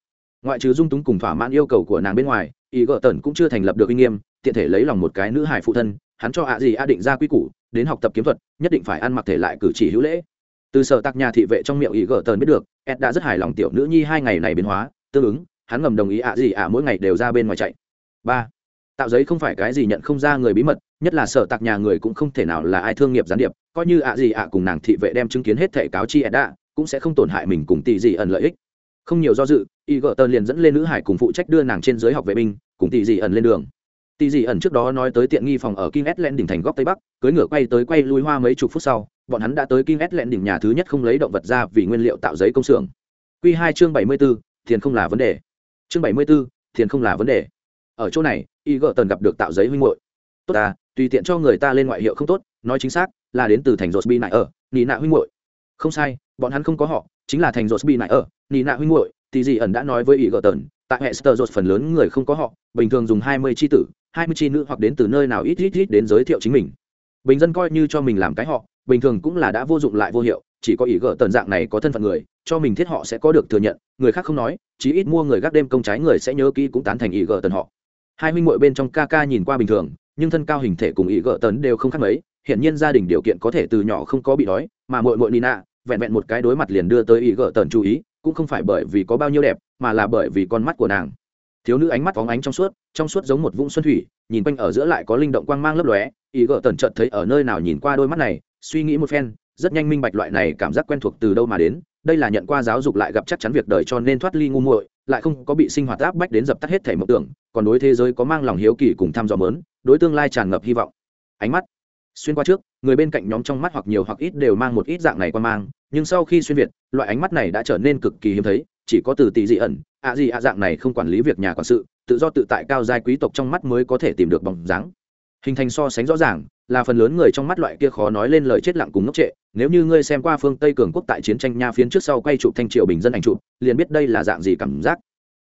Ngoại trừ dung túng cùng thỏa mãn yêu cầu của nàng bên ngoài ý gợ tần cũng chưa thành lập được uy nghiêm, tiện thể lấy lòng một cái nữ hải phụ thân, hắn cho ạ gì a định ra quy củ, đến học tập kiếm thuật, nhất định phải ăn mặc thể lại cử chỉ hữu lễ. Từ sở tạc nhà thị vệ trong miệng ý gợ tần biết được, ed đã rất hài lòng tiểu nữ nhi hai ngày này biến hóa, tương ứng, hắn ngầm đồng ý ạ gì ạ mỗi ngày đều ra bên ngoài chạy. Ba. Tạo giấy không phải cái gì nhận không ra người bí mật, nhất là sở tạc nhà người cũng không thể nào là ai thương nghiệp gián điệp coi như ạ gì ạ cùng nàng thị vệ đem chứng kiến hết thể cáo chi ed đã cũng sẽ không tổn hại mình cùng tỷ gì ẩn lợi ích. Không nhiều do dự y gợ tần liền dẫn lên nữ hải cùng phụ trách đưa nàng trên giới học vệ binh cùng tỷ dị ẩn lên đường. Tỷ dị ẩn trước đó nói tới tiện nghi phòng ở kim s len đỉnh thành góc tây bắc cưới ngựa quay tới quay lui hoa mấy chục phút sau bọn hắn đã tới kim s len đỉnh nhà thứ nhất không lấy động vật ra vì nguyên liệu tạo giấy công xưởng. Quy hai chương bảy mươi 74, tiền không là vấn đề. Chương bảy mươi 74, tiền không là vấn đề. Ở chỗ này y gợ tần gặp được tạo giấy huynh hội tốt à tùy tiện cho người ta lên ngoại hiệu không tốt nói chính xác là đến từ thành Rosby nại ở, nị nạ huynh hội không sai, bọn hắn không có họ, chính là thành Rosby nại ở, nị nạ huynh hội thì gì ẩn đã nói với ý gờ tần, tại hệ sơ phần lớn người không có họ, bình thường dùng hai mươi tri tử, hai mươi tri nữ hoặc đến từ nơi nào ít ít ít đến giới thiệu chính mình. Bình dân coi như cho mình làm cái họ, bình thường cũng là đã vô dụng lại vô hiệu, chỉ có ý gỡ tần dạng này có thân phận người, cho mình thiết họ sẽ có được thừa nhận, người khác không nói, chí ít mua người gác đêm công trái người sẽ nhớ kỹ cũng tán thành ý gỡ tần họ. Hai huynh muội bên trong ca ca nhìn qua bình thường, nhưng thân cao hình thể cùng ý gỡ tần đều không khác mấy hiện nhiên gia đình điều kiện có thể từ nhỏ không có bị đói, mà muội muội nina vẹn vẹn một cái đối mặt liền đưa tới ý gỡ tần chú ý, cũng không phải bởi vì có bao nhiêu đẹp, mà là bởi vì con mắt của nàng. Thiếu nữ ánh mắt phóng ánh trong suốt trong suốt giống một vũng xuân thủy, nhìn quanh ở giữa lại có linh động quang mang lấp lóe, ý gỡ tần chợt thấy ở nơi nào nhìn qua đôi mắt này, suy nghĩ một phen, rất nhanh minh bạch loại này cảm giác quen thuộc từ đâu mà đến, đây là nhận qua giáo dục lại gặp chắc chắn việc đời cho nên thoát ly ngu muội, lại không có bị sinh hoạt áp bách đến dập tắt hết thể mộng tưởng, còn đối thế giới có mang lòng hiếu kỳ cùng thăm dò mớn, đối tương lai tràn ngập hy vọng. Ánh mắt xuyên qua trước, người bên cạnh nhóm trong mắt hoặc nhiều hoặc ít đều mang một ít dạng này qua mang, nhưng sau khi xuyên việt, loại ánh mắt này đã trở nên cực kỳ hiếm thấy, chỉ có từ tỷ dị ẩn, ạ gì ạ dạng này không quản lý việc nhà quản sự, tự do tự tại cao giai quý tộc trong mắt mới có thể tìm được bóng dáng. Hình thành so sánh rõ ràng, là phần lớn người trong mắt loại kia khó nói lên lời chết lặng cùng ngốc trệ, nếu như ngươi xem qua phương tây cường quốc tại chiến tranh nha phiến trước sau quay chụp thanh triều bình dân ảnh chụp, liền biết đây là dạng gì cảm giác.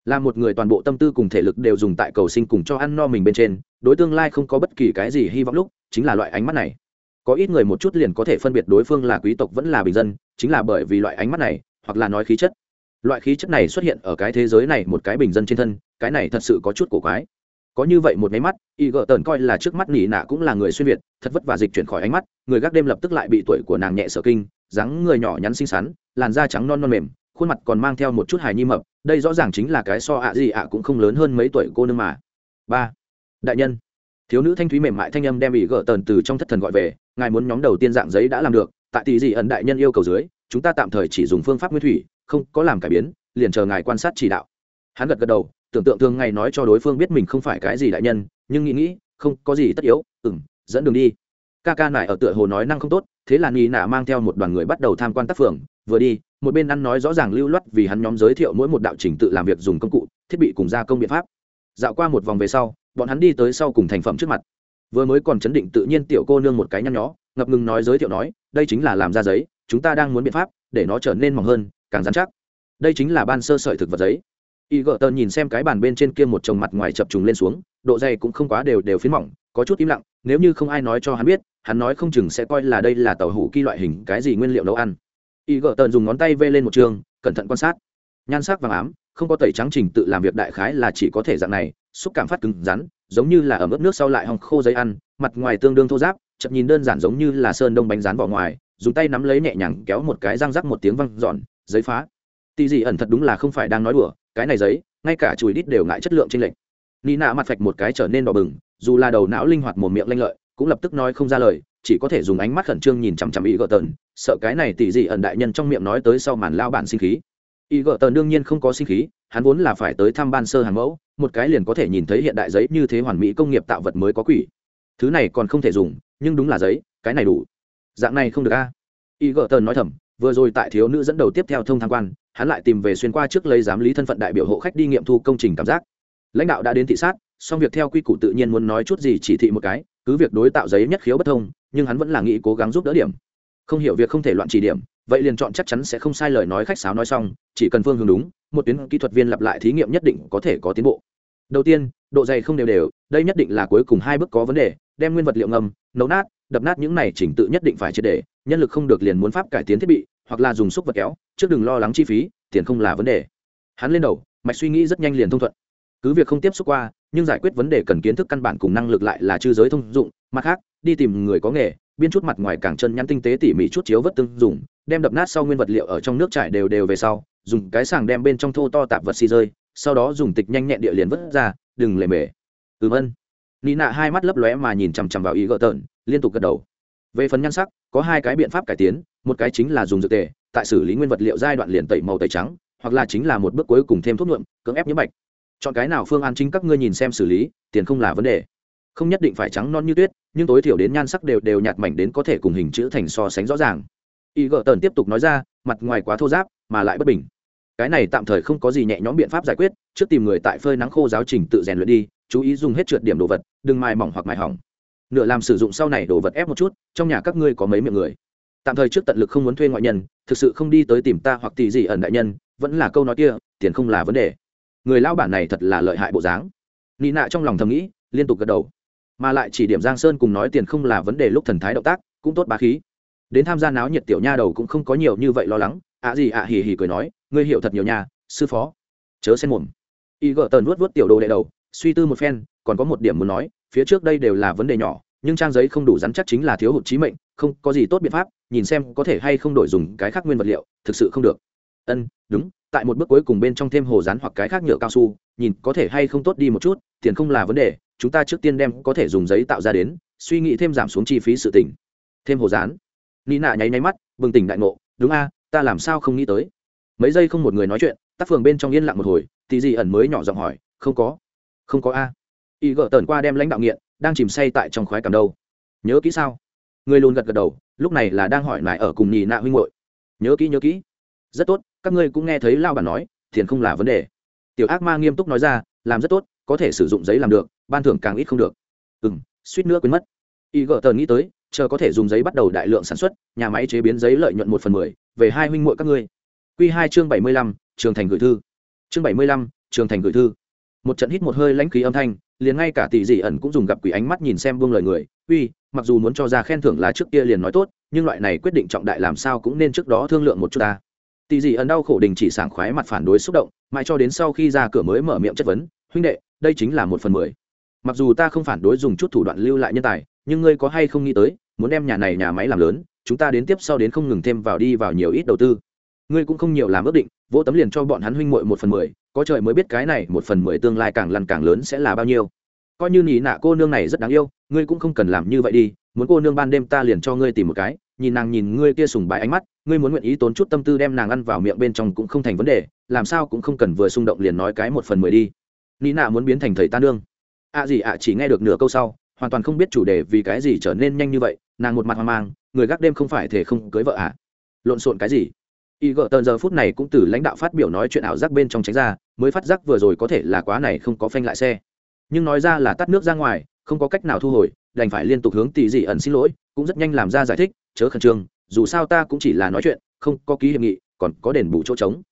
Là một người toàn bộ tâm tư cùng thể lực đều dùng tại cầu sinh cùng cho ăn no mình bên trên đối tương lai không có bất kỳ cái gì hy vọng lúc, chính là loại ánh mắt này. Có ít người một chút liền có thể phân biệt đối phương là quý tộc vẫn là bình dân, chính là bởi vì loại ánh mắt này, hoặc là nói khí chất. Loại khí chất này xuất hiện ở cái thế giới này một cái bình dân trên thân, cái này thật sự có chút cổ quái. Có như vậy một máy mắt y gợ tần coi là trước mắt nỉ nạ cũng là người xuyên việt, thật vất vả dịch chuyển khỏi ánh mắt, người gác đêm lập tức lại bị tuổi của nàng nhẹ sở kinh, dáng người nhỏ nhắn xinh xắn, làn da trắng non non mềm, khuôn mặt còn mang theo một chút hài nhi mập, đây rõ ràng chính là cái so ạ gì ạ cũng không lớn hơn mấy tuổi cô nương mà. Ba đại nhân, thiếu nữ thanh thúy mềm mại thanh âm đem bị gỡ tần từ trong thất thần gọi về, ngài muốn nhóm đầu tiên dạng giấy đã làm được, tại tỷ dị ẩn đại nhân yêu cầu dưới, chúng ta tạm thời chỉ dùng phương pháp nguyên thủy, không có làm cải biến, liền chờ ngài quan sát chỉ đạo. Hắn gật gật đầu, tưởng tượng thường ngày nói cho đối phương biết mình không phải cái gì đại nhân, nhưng nghĩ nghĩ, không có gì tất yếu ừng dẫn đường đi. Ca ca nải ở tựa hồ nói năng không tốt, thế là nghi nả mang theo một đoàn người bắt đầu tham quan tác phường, vừa đi, một bên ăn nói rõ ràng lưu loát vì hắn nhóm giới thiệu mỗi một đạo trình tự làm việc dùng công cụ, thiết bị cùng gia công biện pháp. Dạo qua một vòng về sau bọn hắn đi tới sau cùng thành phẩm trước mặt. Vừa mới còn chấn định tự nhiên tiểu cô nương một cái nhăn nhó, ngập ngừng nói giới thiệu nói, đây chính là làm ra giấy, chúng ta đang muốn biện pháp, để nó trở nên mỏng hơn, càng dán chắc. Đây chính là ban sơ sợi thực vật giấy. Y gợ tờ nhìn xem cái bàn bên trên kia một chồng mặt ngoài chập trùng lên xuống, độ dày cũng không quá đều đều phiến mỏng, có chút im lặng, nếu như không ai nói cho hắn biết, hắn nói không chừng sẽ coi là đây là tàu hủ kỳ loại hình, cái gì nguyên liệu nấu ăn. Y gợ tờ dùng ngón tay vê lên một trường, cẩn thận quan sát. Nhan sắc vàng ám, không có tẩy trắng trình tự làm việc đại khái là chỉ có thể dạng này xúc cảm phát cứng rắn, giống như là ở mức nước sau lại hòng khô giấy ăn, mặt ngoài tương đương thô giáp chậm nhìn đơn giản giống như là sơn đông bánh rán vỏ ngoài, dùng tay nắm lấy nhẹ nhàng kéo một cái răng rắc một tiếng văng giòn giấy phá. Tì gì ẩn thật đúng là không phải đang nói đùa, cái này giấy, ngay cả chùi đít đều ngại chất lượng trên lệnh ni nạ mặt phạch một cái trở nên đỏ bừng, dù là đầu não linh hoạt một miệng lanh lợi, cũng lập tức nói không ra lời, chỉ có thể dùng ánh mắt khẩn trương nhìn chằm chằm ý gợ tần sợ cái này tỉ dị ẩn đại nhân trong miệng nói tới sau màn lao bản sinh khí. Ý gợ tần đương nhiên không có sinh khí hắn vốn là phải tới thăm ban sơ hàng mẫu, một cái liền có thể nhìn thấy hiện đại giấy như thế hoàn mỹ công nghiệp tạo vật mới có quỷ. Thứ này còn không thể dùng, nhưng đúng là giấy, cái này đủ. Dạng này không được a. Y gợ tần nói thầm, vừa rồi tại thiếu nữ dẫn đầu tiếp theo thông tham quan, hắn lại tìm về xuyên qua trước lấy giám lý thân phận đại biểu hộ khách đi nghiệm thu công trình cảm giác. Lãnh đạo đã đến thị sát song việc theo quy củ tự nhiên muốn nói chút gì chỉ thị một cái, cứ việc đối tạo giấy nhất khiếu bất thông, nhưng hắn vẫn là nghĩ cố gắng giúp đỡ điểm. Không hiểu việc không thể loạn chỉ điểm, vậy liền chọn chắc chắn sẽ không sai lời nói khách sáo nói xong, chỉ cần phương hướng đúng một tuyến kỹ thuật viên lặp lại thí nghiệm nhất định có thể có tiến bộ. Đầu tiên, độ dày không đều đều, đây nhất định là cuối cùng hai bước có vấn đề, đem nguyên vật liệu ngầm, nấu nát, đập nát những này chỉnh tự nhất định phải triệt để, nhân lực không được liền muốn pháp cải tiến thiết bị, hoặc là dùng xúc vật kéo, trước đừng lo lắng chi phí, tiền không là vấn đề. Hắn lên đầu, mạch suy nghĩ rất nhanh liền thông thuận. Cứ việc không tiếp xúc qua, nhưng giải quyết vấn đề cần kiến thức căn bản cùng năng lực lại là chư giới thông dụng, mặt khác, đi tìm người có nghề, biên chút mặt ngoài càng chân nhắn tinh tế tỉ mỉ chút chiếu vất tương dùng, đem đập nát sau nguyên vật liệu ở trong nước trải đều đều về sau dùng cái sàng đem bên trong thô to tạp vật xì rơi, sau đó dùng tịch nhanh nhẹn địa liền vứt ra, đừng lề mề. Ừm ân. Nị nạ hai mắt lấp lóe mà nhìn chằm chằm vào ý gỡ tợn, liên tục gật đầu. Về phần nhan sắc, có hai cái biện pháp cải tiến, một cái chính là dùng dược tề, tại xử lý nguyên vật liệu giai đoạn liền tẩy màu tẩy trắng, hoặc là chính là một bước cuối cùng thêm thuốc nhuộm, cưỡng ép nhiễm bạch. Chọn cái nào phương án chính các ngươi nhìn xem xử lý, tiền không là vấn đề. Không nhất định phải trắng non như tuyết, nhưng tối thiểu đến nhan sắc đều đều nhạt mảnh đến có thể cùng hình chữ thành so sánh rõ ràng. Y gợ tần tiếp tục nói ra, mặt ngoài quá thô giáp, mà lại bất bình cái này tạm thời không có gì nhẹ nhõm biện pháp giải quyết, trước tìm người tại phơi nắng khô giáo trình tự rèn luyện đi, chú ý dùng hết trượt điểm đồ vật, đừng mài mỏng hoặc mài hỏng. Nửa làm sử dụng sau này đồ vật ép một chút, trong nhà các ngươi có mấy miệng người. Tạm thời trước tận lực không muốn thuê ngoại nhân, thực sự không đi tới tìm ta hoặc tỷ gì ẩn đại nhân, vẫn là câu nói kia, tiền không là vấn đề. Người lao bản này thật là lợi hại bộ dáng. Nị nạ trong lòng thầm nghĩ, liên tục gật đầu. Mà lại chỉ điểm giang sơn cùng nói tiền không là vấn đề lúc thần thái động tác, cũng tốt bá khí. Đến tham gia náo nhiệt tiểu nha đầu cũng không có nhiều như vậy lo lắng, ạ gì ạ hì hì cười nói ngươi hiểu thật nhiều nhà sư phó. Chớ xen mồm. Y gợ tần vuốt vuốt tiểu đồ đệ đầu, suy tư một phen, còn có một điểm muốn nói, phía trước đây đều là vấn đề nhỏ, nhưng trang giấy không đủ rắn chắc chính là thiếu hụt trí mệnh, không, có gì tốt biện pháp, nhìn xem có thể hay không đổi dùng cái khác nguyên vật liệu, thực sự không được. Ân, đúng, tại một bước cuối cùng bên trong thêm hồ rán hoặc cái khác nhựa cao su, nhìn có thể hay không tốt đi một chút, tiền không là vấn đề, chúng ta trước tiên đem có thể dùng giấy tạo ra đến, suy nghĩ thêm giảm xuống chi phí sự tỉnh thêm hồ rán. Ni nạ nháy nháy mắt, bừng tỉnh đại ngộ, đúng a, ta làm sao không nghĩ tới mấy giây không một người nói chuyện, tác phường bên trong yên lặng một hồi thì gì ẩn mới nhỏ giọng hỏi, không có không có a. Y gỡ tờn qua đem lãnh đạo nghiện, đang chìm say tại trong khoái cảm đâu. Nhớ kỹ sao? Người lùn gật gật đầu, lúc này là đang hỏi lại ở cùng nhì nạ huynh hội nhớ kỹ nhớ kỹ. Rất tốt, các ngươi cũng nghe thấy lao bản nói tiền không là vấn đề. Tiểu ác ma nghiêm túc nói ra, làm rất tốt, có thể sử dụng giấy làm được, ban thưởng càng ít không được. Ừ m suýt nữa quên mất. Y gỡ tờn nghĩ tới, chờ có thể dùng giấy bắt đầu đại lượng sản xuất, nhà máy chế biến giấy lợi nhuận một phần mười, về hai huynh muội các ngươi. Quy hai chương bảy mươi lăm, trường thành gửi thư. Chương bảy mươi lăm, trường thành gửi thư. Một trận hít một hơi lãnh khí âm thanh, liền ngay cả tỷ dị ẩn cũng dùng gặp quỷ ánh mắt nhìn xem buông lời người. Uy, mặc dù muốn cho ra khen thưởng là trước kia liền nói tốt, nhưng loại này quyết định trọng đại làm sao cũng nên trước đó thương lượng một chút ta. Tỷ dị ẩn đau khổ đình chỉ sảng khoái mặt phản đối xúc động, mãi cho đến sau khi ra cửa mới mở miệng chất vấn, huynh đệ, đây chính là một phần mười. Mặc dù ta không phản đối dùng chút thủ đoạn lưu lại nhân tài, nhưng ngươi có hay không nghĩ tới, muốn đem nhà này nhà máy làm lớn, chúng ta đến tiếp sau đến không ngừng thêm vào đi vào nhiều ít đầu tư ngươi cũng không nhiều làm ước định, vỗ tấm liền cho bọn hắn huynh muội một phần mười, có trời mới biết cái này một phần mười tương lai càng lăn càng lớn sẽ là bao nhiêu. Coi như nhị nạ cô nương này rất đáng yêu, ngươi cũng không cần làm như vậy đi, muốn cô nương ban đêm ta liền cho ngươi tìm một cái, nhìn nàng nhìn ngươi kia sùng bái ánh mắt, ngươi muốn nguyện ý tốn chút tâm tư đem nàng ăn vào miệng bên trong cũng không thành vấn đề, làm sao cũng không cần vừa xung động liền nói cái một phần mười đi. Nị nạ muốn biến thành thầy ta nương. Ạ à gì ạ, chỉ nghe được nửa câu sau, hoàn toàn không biết chủ đề vì cái gì trở nên nhanh như vậy, nàng một mặt hoang mang, người gác đêm không phải thể không cưới vợ ạ à? lộn xộn cái gì? Y gợ tần giờ phút này cũng từ lãnh đạo phát biểu nói chuyện ảo giác bên trong tránh ra, mới phát giác vừa rồi có thể là quá này không có phanh lại xe. Nhưng nói ra là tắt nước ra ngoài, không có cách nào thu hồi, đành phải liên tục hướng tỷ dị ẩn xin lỗi, cũng rất nhanh làm ra giải thích, chớ khẩn trương, dù sao ta cũng chỉ là nói chuyện, không có ký hiệp nghị, còn có đền bù chỗ trống.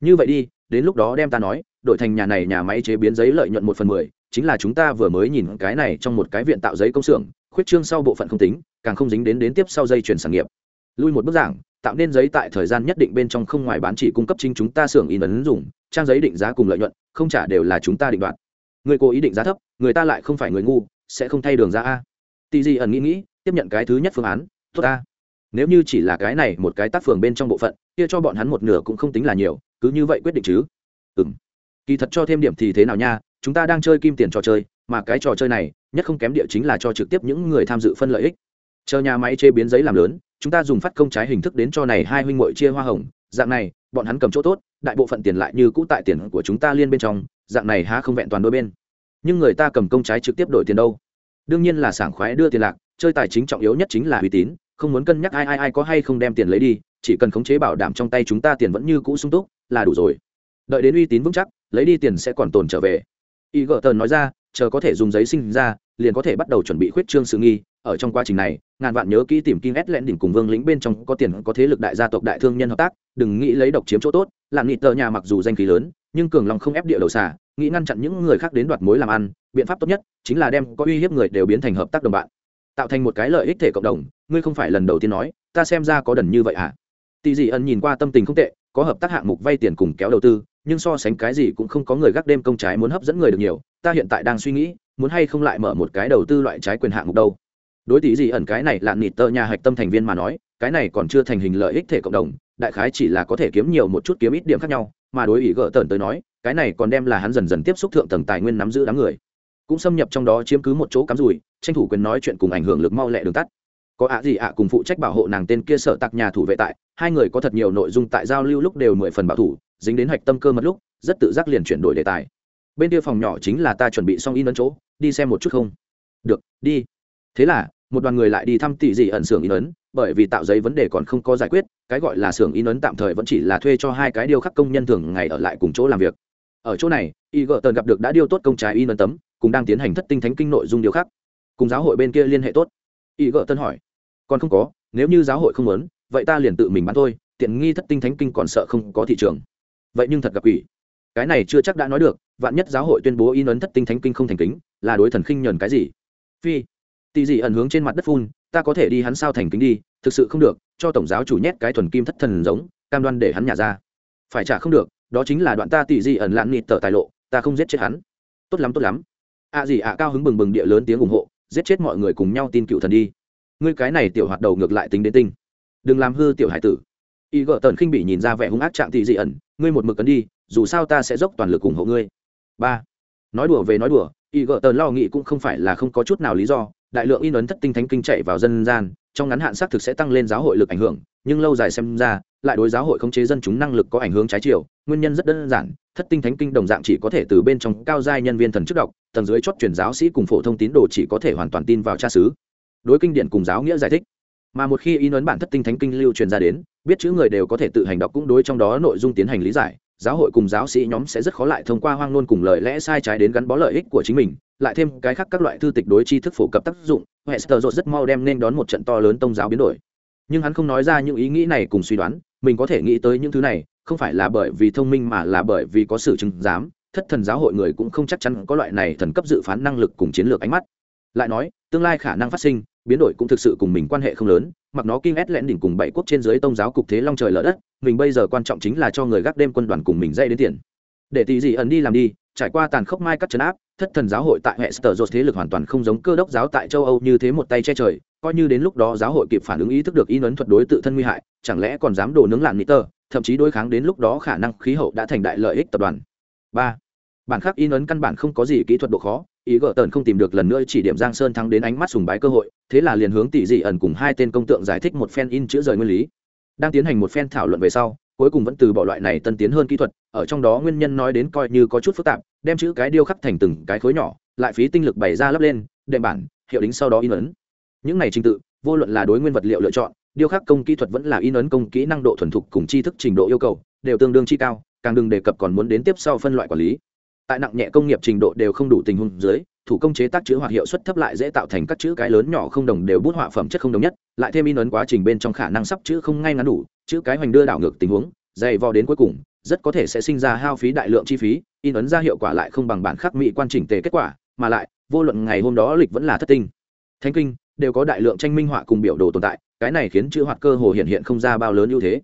Như vậy đi, đến lúc đó đem ta nói, đổi thành nhà này nhà máy chế biến giấy lợi nhuận một phần mười, chính là chúng ta vừa mới nhìn cái này trong một cái viện tạo giấy công xưởng, khuyết trương sau bộ phận không tính, càng không dính đến đến tiếp sau dây chuyển sản nghiệp lui một bước giảng, tạo nên giấy tại thời gian nhất định bên trong không ngoài bán chỉ cung cấp chính chúng ta xưởng in ấn dùng, trang giấy định giá cùng lợi nhuận, không trả đều là chúng ta định đoạt. Người cố ý định giá thấp, người ta lại không phải người ngu, sẽ không thay đường ra a. Tì gì ẩn nghĩ nghĩ, tiếp nhận cái thứ nhất phương án, tốt a. Nếu như chỉ là cái này một cái tác phường bên trong bộ phận, kia cho bọn hắn một nửa cũng không tính là nhiều, cứ như vậy quyết định chứ. Ừ m kỳ thật cho thêm điểm thì thế nào nha, chúng ta đang chơi kim tiền trò chơi, mà cái trò chơi này, nhất không kém địa chính là cho trực tiếp những người tham dự phân lợi ích chờ nhà máy chế biến giấy làm lớn, chúng ta dùng phát công trái hình thức đến cho này hai huynh muội chia hoa hồng. Dạng này, bọn hắn cầm chỗ tốt, đại bộ phận tiền lại như cũ tại tiền của chúng ta liên bên trong, dạng này há không vẹn toàn đôi bên. Nhưng người ta cầm công trái trực tiếp đổi tiền đâu? Đương nhiên là sảng khoái đưa tiền lạc, chơi tài chính trọng yếu nhất chính là uy tín, không muốn cân nhắc ai ai ai có hay không đem tiền lấy đi, chỉ cần khống chế bảo đảm trong tay chúng ta tiền vẫn như cũ sung túc, là đủ rồi. Đợi đến uy tín vững chắc, lấy đi tiền sẽ còn tồn trở về. Y gợ tờn nói ra, chờ có thể dùng giấy sinh ra, liền có thể bắt đầu chuẩn bị khuyết trương sự nghi ở trong quá trình này, ngàn vạn nhớ kỹ tìm kim ét lẹn đỉnh cùng vương lĩnh bên trong có tiền, có thế lực đại gia tộc đại thương nhân hợp tác, đừng nghĩ lấy độc chiếm chỗ tốt, làm nghị tờ nhà mặc dù danh khí lớn, nhưng cường lòng không ép địa đầu xả, nghĩ ngăn chặn những người khác đến đoạt mối làm ăn, biện pháp tốt nhất chính là đem có uy hiếp người đều biến thành hợp tác đồng bạn. Tạo thành một cái lợi ích thể cộng đồng, ngươi không phải lần đầu tiên nói, ta xem ra có đần như vậy hả tỷ dị ẩn nhìn qua tâm tình không tệ, có hợp tác hạng mục vay tiền cùng kéo đầu tư, nhưng so sánh cái gì cũng không có người gác đêm công trái muốn hấp dẫn người được nhiều, ta hiện tại đang suy nghĩ, muốn hay không lại mở một cái đầu tư loại trái quyền hạng mục đâu đối tỷ gì ẩn cái này là nịt tơ nhà hạch tâm thành viên mà nói, cái này còn chưa thành hình lợi ích thể cộng đồng, đại khái chỉ là có thể kiếm nhiều một chút kiếm ít điểm khác nhau, mà đối ý gỡ tần tới nói, cái này còn đem là hắn dần dần tiếp xúc thượng tầng tài nguyên nắm giữ đám người. Cũng xâm nhập trong đó chiếm cứ một chỗ cắm rủi, tranh thủ quyền nói chuyện cùng ảnh hưởng lực mau lẹ đường tắt. Có ạ gì ạ cùng phụ trách bảo hộ nàng tên kia sợ tặc nhà thủ vệ tại, hai người có thật nhiều nội dung tại giao lưu lúc đều mười phần bảo thủ, dính đến hạch tâm cơ mật lúc, rất tự giác liền chuyển đổi đề tài. Bên kia phòng nhỏ chính là ta chuẩn bị xong in ấn chỗ, đi xem một chút không? Được, đi thế là, một đoàn người lại đi thăm tỷ dị ẩn xưởng in ấn, bởi vì tạo giấy vấn đề còn không có giải quyết, cái gọi là xưởng in ấn tạm thời vẫn chỉ là thuê cho hai cái điêu khắc công nhân thường ngày ở lại cùng chỗ làm việc. Ở chỗ này, y gợ tần gặp được đã điêu tốt công trái in ấn tấm, cùng đang tiến hành thất tinh thánh kinh nội dung điêu khắc. Cùng giáo hội bên kia liên hệ tốt. Y gợ tân hỏi, còn không có, nếu như giáo hội không muốn, vậy ta liền tự mình bán thôi, tiện nghi thất tinh thánh kinh còn sợ không có thị trường. Vậy nhưng thật gặp quỷ. Cái này chưa chắc đã nói được, vạn nhất giáo hội tuyên bố in ấn thất tinh thánh kinh không thành kính, là đối thần khinh nhờn cái gì? Phi Tỷ dị ẩn hướng trên mặt đất phun, ta có thể đi hắn sao thành kính đi, thực sự không được, cho tổng giáo chủ nhét cái thuần kim thất thần giống, cam đoan để hắn nhả ra. Phải trả không được, đó chính là đoạn ta tỷ dị ẩn lạn nịt tờ tài lộ, ta không giết chết hắn. Tốt lắm tốt lắm. Ạ à gì ạ cao hứng bừng bừng địa lớn tiếng ủng hộ, giết chết mọi người cùng nhau tin cựu thần đi. Ngươi cái này tiểu hoạt đầu ngược lại tính đến tinh. Đừng làm hư tiểu hải tử. Y gợ tần khinh bị nhìn ra vẻ hung ác trạng tỷ dị ẩn, ngươi một mực cấn đi, dù sao ta sẽ dốc toàn lực ủng hộ ngươi. Ba. Nói đùa về nói đùa, y gợ tần lo nghĩ cũng không phải là không có chút nào lý do đại lượng in ấn thất tinh thánh kinh chạy vào dân gian, trong ngắn hạn xác thực sẽ tăng lên giáo hội lực ảnh hưởng, nhưng lâu dài xem ra, lại đối giáo hội khống chế dân chúng năng lực có ảnh hưởng trái chiều, nguyên nhân rất đơn giản, thất tinh thánh kinh đồng dạng chỉ có thể từ bên trong cao giai nhân viên thần chức đọc, tầng dưới chót truyền giáo sĩ cùng phổ thông tín đồ chỉ có thể hoàn toàn tin vào cha xứ. Đối kinh điển cùng giáo nghĩa giải thích. Mà một khi in ấn bản thất tinh thánh kinh lưu truyền ra đến, biết chữ người đều có thể tự hành đọc cũng đối trong đó nội dung tiến hành lý giải, giáo hội cùng giáo sĩ nhóm sẽ rất khó lại thông qua hoang ngôn cùng lời lẽ sai trái đến gắn bó lợi ích của chính mình lại thêm cái khác các loại thư tịch đối tri thức phổ cập tác dụng, hester rột rất mau đem nên đón một trận to lớn tông giáo biến đổi. Nhưng hắn không nói ra những ý nghĩ này cùng suy đoán, mình có thể nghĩ tới những thứ này, không phải là bởi vì thông minh mà là bởi vì có sự chứng giám, thất thần giáo hội người cũng không chắc chắn có loại này thần cấp dự phán năng lực cùng chiến lược ánh mắt. Lại nói, tương lai khả năng phát sinh, biến đổi cũng thực sự cùng mình quan hệ không lớn, mặc nó kinh ét lẽn đỉnh cùng bảy quốc trên dưới tông giáo cục thế long trời lở đất, mình bây giờ quan trọng chính là cho người gác đêm quân đoàn cùng mình dây đến tiền. Để tỷ gì ẩn đi làm đi, trải qua tàn khốc mai cắt chấn áp thất thần giáo hội tại hệ sở dột thế lực hoàn toàn không giống cơ đốc giáo tại châu âu như thế một tay che trời, coi như đến lúc đó giáo hội kịp phản ứng ý thức được in ấn thuật đối tự thân nguy hại, chẳng lẽ còn dám đổ nướng làn mỹ tơ thậm chí đối kháng đến lúc đó khả năng khí hậu đã thành đại lợi ích tập đoàn. Ba, bản khác in ấn căn bản không có gì kỹ thuật độ khó, ý gỡ tần không tìm được lần nữa chỉ điểm giang sơn thắng đến ánh mắt sùng bái cơ hội, thế là liền hướng tỷ dị ẩn cùng hai tên công tượng giải thích một phen in chữ rời nguyên lý. Đang tiến hành một phen thảo luận về sau cuối cùng vẫn từ bỏ loại này tân tiến hơn kỹ thuật, ở trong đó nguyên nhân nói đến coi như có chút phức tạp, đem chữ cái điêu khắc thành từng cái khối nhỏ, lại phí tinh lực bày ra lắp lên, đệm bản, hiệu đính sau đó in ấn. Những này trình tự, vô luận là đối nguyên vật liệu lựa chọn, điêu khắc công kỹ thuật vẫn là in ấn công kỹ năng độ thuần thục cùng tri thức trình độ yêu cầu, đều tương đương chi cao, càng đừng đề cập còn muốn đến tiếp sau phân loại quản lý. Tại nặng nhẹ công nghiệp trình độ đều không đủ tình huống dưới, thủ công chế tác chữ hoạt hiệu suất thấp lại dễ tạo thành các chữ cái lớn nhỏ không đồng đều bút họa phẩm chất không đồng nhất, lại thêm in ấn quá trình bên trong khả năng sắp chữ không ngay ngắn đủ chữ cái hoành đưa đảo ngược tình huống, dày vò đến cuối cùng, rất có thể sẽ sinh ra hao phí đại lượng chi phí, in ấn ra hiệu quả lại không bằng bản khắc mỹ quan chỉnh tề kết quả, mà lại, vô luận ngày hôm đó lịch vẫn là thất tinh. Thánh kinh, đều có đại lượng tranh minh họa cùng biểu đồ tồn tại, cái này khiến chữ hoạt cơ hồ hiện hiện không ra bao lớn ưu thế.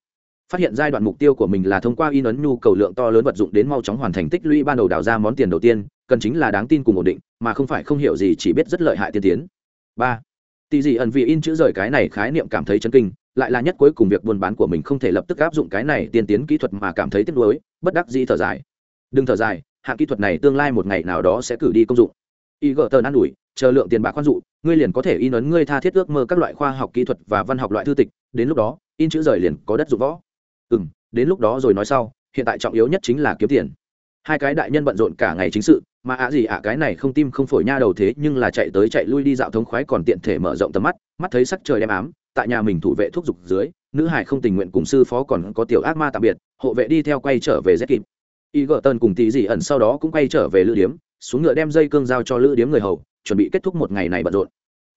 Phát hiện giai đoạn mục tiêu của mình là thông qua in ấn nhu cầu lượng to lớn vật dụng đến mau chóng hoàn thành tích lũy ban đầu đào ra món tiền đầu tiên, cần chính là đáng tin cùng ổn định, mà không phải không hiểu gì chỉ biết rất lợi hại tiên tiến. Ba tỷ dị ẩn vì in chữ rời cái này khái niệm cảm thấy chấn kinh lại là nhất cuối cùng việc buôn bán của mình không thể lập tức áp dụng cái này tiên tiến kỹ thuật mà cảm thấy tiếc nuối, bất đắc dĩ thở dài. Đừng thở dài, hạng kỹ thuật này tương lai một ngày nào đó sẽ cử đi công dụng. Y gỡ tờ an ủi, chờ lượng tiền bạc khoan dụ, ngươi liền có thể in ấn ngươi tha thiết ước mơ các loại khoa học kỹ thuật và văn học loại thư tịch, đến lúc đó, in chữ rời liền có đất dụng võ. Ừ đến lúc đó rồi nói sau, hiện tại trọng yếu nhất chính là kiếm tiền hai cái đại nhân bận rộn cả ngày chính sự, mà ạ gì ạ, cái này không tim không phổi nha đầu thế, nhưng là chạy tới chạy lui đi dạo thống khoái còn tiện thể mở rộng tầm mắt mắt thấy sắc trời đem ám, tại nhà mình thủ vệ thúc giục dưới, nữ hải không tình nguyện cùng sư phó còn có tiểu ác ma tạm biệt, hộ vệ đi theo quay trở về rét kịp. Y gờ tần cùng tỷ dị ẩn sau đó cũng quay trở về lữ điếm, xuống ngựa đem dây cương giao cho lữ điếm người hầu, chuẩn bị kết thúc một ngày này bận rộn.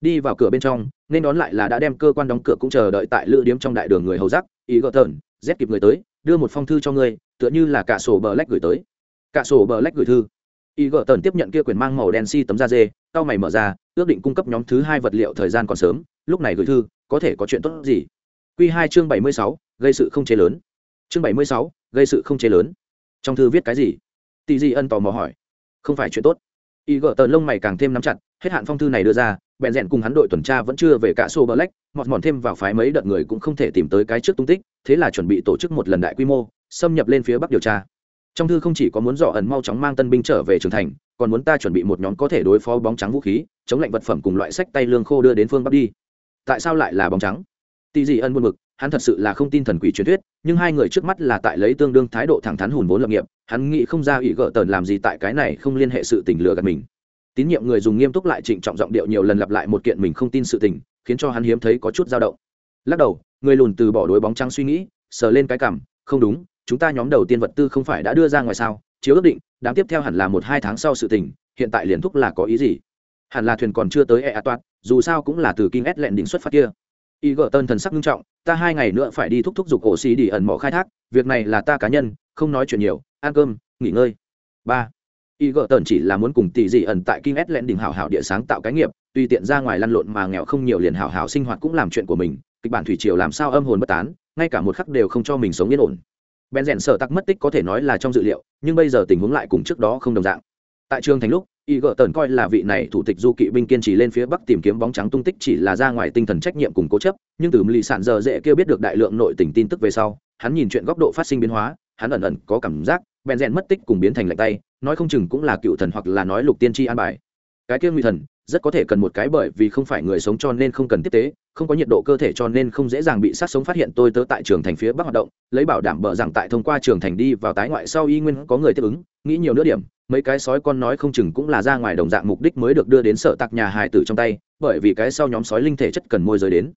Đi vào cửa bên trong, nên đón lại là đã đem cơ quan đóng cửa cũng chờ đợi tại lữ điếm trong đại đường người hầu giác y gờ tần rét kịp người tới, đưa một phong thư cho ngươi, tựa như là cả sổ bờ lách gửi tới cả sổ bờ lách gửi thư. Y gợ tần tiếp nhận kia quyển mang màu đen si tấm da dê tao mày mở ra, ước định cung cấp nhóm thứ hai vật liệu thời gian còn sớm, lúc này gửi thư, có thể có chuyện tốt gì? Q hai chương bảy mươi sáu, gây sự không chế lớn. Chương bảy mươi sáu, gây sự không chế lớn. Trong thư viết cái gì? Tỷ di ân tò mò hỏi. Không phải chuyện tốt. Y gợ tần lông mày càng thêm nắm chặt, hết hạn phong thư này đưa ra, bèn rẽn cùng hắn đội tuần tra vẫn chưa về cả sô bờ lách, mọt mòn thêm vào phái mấy đợt người cũng không thể tìm tới cái trước tung tích, thế là chuẩn bị tổ chức một lần đại quy mô, xâm nhập lên phía bắc điều tra trong thư không chỉ có muốn dò ẩn mau chóng mang tân binh trở về trưởng thành, còn muốn ta chuẩn bị một nhóm có thể đối phó bóng trắng vũ khí, chống lạnh vật phẩm cùng loại sách tay lương khô đưa đến phương bắc đi. Tại sao lại là bóng trắng? Tỷ dị ân buồn mực hắn thật sự là không tin thần quỷ truyền thuyết, nhưng hai người trước mắt là tại lấy tương đương thái độ thẳng thắn hùn vốn lập nghiệp, hắn nghĩ không ra ủy gỡ tờn làm gì tại cái này không liên hệ sự tình lừa gạt mình. Tín nhiệm người dùng nghiêm túc lại trịnh trọng giọng điệu nhiều lần lặp lại một kiện mình không tin sự tình, khiến cho hắn hiếm thấy có chút dao động. Lắc đầu, người lùn từ bỏ đối bóng trắng suy nghĩ, sờ lên cái cảm không đúng chúng ta nhóm đầu tiên vật tư không phải đã đưa ra ngoài sao? Chiếu ước định, đám tiếp theo hẳn là một hai tháng sau sự tình, hiện tại liền thúc là có ý gì? Hẳn là thuyền còn chưa tới e a toát dù sao cũng là từ kinh ét lẹn đỉnh xuất phát kia. Y gợ tân thần sắc nghiêm trọng, ta hai ngày nữa phải đi thúc thúc giục ổ xì đi ẩn mỏ khai thác, việc này là ta cá nhân, không nói chuyện nhiều, ăn cơm, nghỉ ngơi. Ba. Y gợ tần chỉ là muốn cùng tỷ dị ẩn tại kinh ét lẹn đỉnh hảo hảo địa sáng tạo cái nghiệp tùy tiện ra ngoài lăn lộn mà nghèo không nhiều liền hảo hảo sinh hoạt cũng làm chuyện của mình, kịch bản thủy triều làm sao âm hồn bất tán, ngay cả một khắc đều không cho mình sống yên ổn bèn rèn sở tắc mất tích có thể nói là trong dự liệu, nhưng bây giờ tình huống lại cùng trước đó không đồng dạng. Tại trường thành lúc, y gỡ tần coi là vị này thủ tịch du kỵ binh kiên trì lên phía bắc tìm kiếm bóng trắng tung tích chỉ là ra ngoài tinh thần trách nhiệm cùng cố chấp, nhưng từ lì sản giờ dễ kia biết được đại lượng nội tình tin tức về sau, hắn nhìn chuyện góc độ phát sinh biến hóa, hắn ẩn ẩn có cảm giác, bèn rèn mất tích cùng biến thành lạnh tay, nói không chừng cũng là cựu thần hoặc là nói lục tiên tri an bài. Cái kia nguy thần rất có thể cần một cái bởi vì không phải người sống cho nên không cần tiếp tế, không có nhiệt độ cơ thể cho nên không dễ dàng bị sát sống phát hiện. Tôi tớ tại trường thành phía bắc hoạt động, lấy bảo đảm bờ rằng tại thông qua trường thành đi vào tái ngoại sau y nguyên có người tiếp ứng, nghĩ nhiều nữa điểm, mấy cái sói con nói không chừng cũng là ra ngoài đồng dạng mục đích mới được đưa đến sở tạc nhà hài tử trong tay, bởi vì cái sau nhóm sói linh thể chất cần môi giới đến.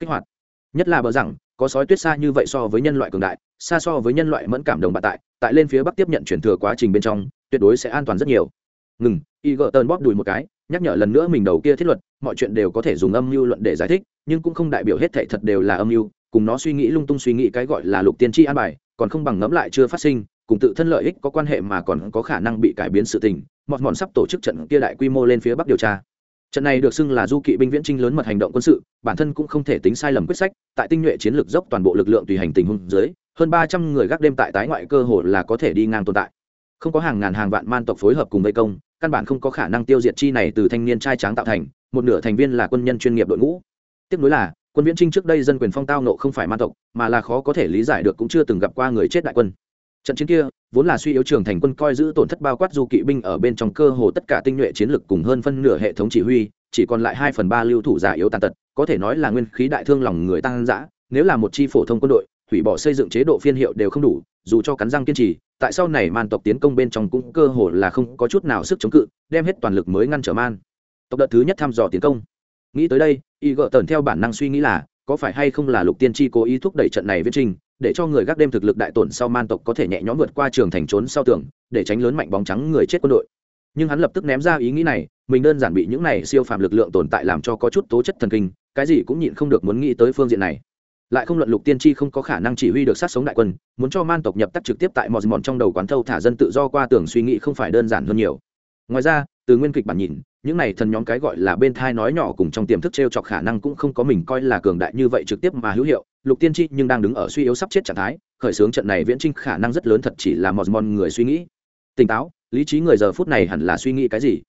Kích hoạt. Nhất là bờ rằng có sói tuyết xa như vậy so với nhân loại cường đại, xa so với nhân loại mẫn cảm đồng bạc tại tại lên phía bắc tiếp nhận chuyển thừa quá trình bên trong, tuyệt đối sẽ an toàn rất nhiều. Ngừng y gợ tơn bóp đùi một cái nhắc nhở lần nữa mình đầu kia thiết luật, mọi chuyện đều có thể dùng âm mưu luận để giải thích, nhưng cũng không đại biểu hết thệ thật đều là âm mưu, cùng nó suy nghĩ lung tung suy nghĩ cái gọi là lục tiên tri an bài, còn không bằng ngẫm lại chưa phát sinh, cùng tự thân lợi ích có quan hệ mà còn có khả năng bị cải biến sự tình, mọt mòn sắp tổ chức trận kia đại quy mô lên phía bắc điều tra. Trận này được xưng là du kỵ binh viễn trinh lớn mật hành động quân sự, bản thân cũng không thể tính sai lầm quyết sách, tại tinh nhuệ chiến lược dốc toàn bộ lực lượng tùy hành tình huống dưới, hơn ba trăm người gác đêm tại tái ngoại cơ hồ là có thể đi ngang tồn tại. Không có hàng ngàn hàng vạn man tộc phối hợp cùng vây công căn bản không có khả năng tiêu diệt chi này từ thanh niên trai tráng tạo thành, một nửa thành viên là quân nhân chuyên nghiệp đội ngũ. Tiếp nối là, quân viễn trinh trước đây dân quyền phong tao nộ không phải man tộc, mà là khó có thể lý giải được cũng chưa từng gặp qua người chết đại quân. Trận chiến kia, vốn là suy yếu trường thành quân coi giữ tổn thất bao quát du kỵ binh ở bên trong cơ hồ tất cả tinh nhuệ chiến lực cùng hơn phân nửa hệ thống chỉ huy, chỉ còn lại hai phần ba lưu thủ giả yếu tàn tật, có thể nói là nguyên khí đại thương lòng người tăng dã, nếu là một chi phổ thông quân đội hủy bỏ xây dựng chế độ phiên hiệu đều không đủ, dù cho cắn răng kiên trì, tại sau này man tộc tiến công bên trong cũng cơ hồ là không có chút nào sức chống cự, đem hết toàn lực mới ngăn trở man. Tộc đợt thứ nhất thăm dò tiến công. Nghĩ tới đây y gợ tần theo bản năng suy nghĩ là, có phải hay không là lục tiên tri cố ý thúc đẩy trận này viết trình, để cho người gác đêm thực lực đại tổn sau man tộc có thể nhẹ nhõm vượt qua trường thành trốn sau tường, để tránh lớn mạnh bóng trắng người chết quân đội. Nhưng hắn lập tức ném ra ý nghĩ này, mình đơn giản bị những này siêu phàm lực lượng tồn tại làm cho có chút tố chất thần kinh, cái gì cũng nhịn không được muốn nghĩ tới phương diện này lại không luận lục tiên tri không có khả năng chỉ huy được sát sống đại quân, muốn cho man tộc nhập tắc trực tiếp tại mòn mòn trong đầu quán thâu thả dân tự do qua tưởng suy nghĩ không phải đơn giản hơn nhiều. Ngoài ra, từ nguyên kịch bản nhìn, những này thần nhóm cái gọi là bên thai nói nhỏ cùng trong tiềm thức t r e o chọc khả năng cũng không có mình coi là cường đại như vậy trực tiếp mà hữu hiệu, lục tiên tri nhưng đang đứng ở suy yếu sắp chết trạng thái, khởi xướng trận này viễn trinh khả năng rất lớn thật chỉ là mòn mòn người suy nghĩ. Tỉnh táo, lý trí người giờ phút này hẳn là suy nghĩ cái gì?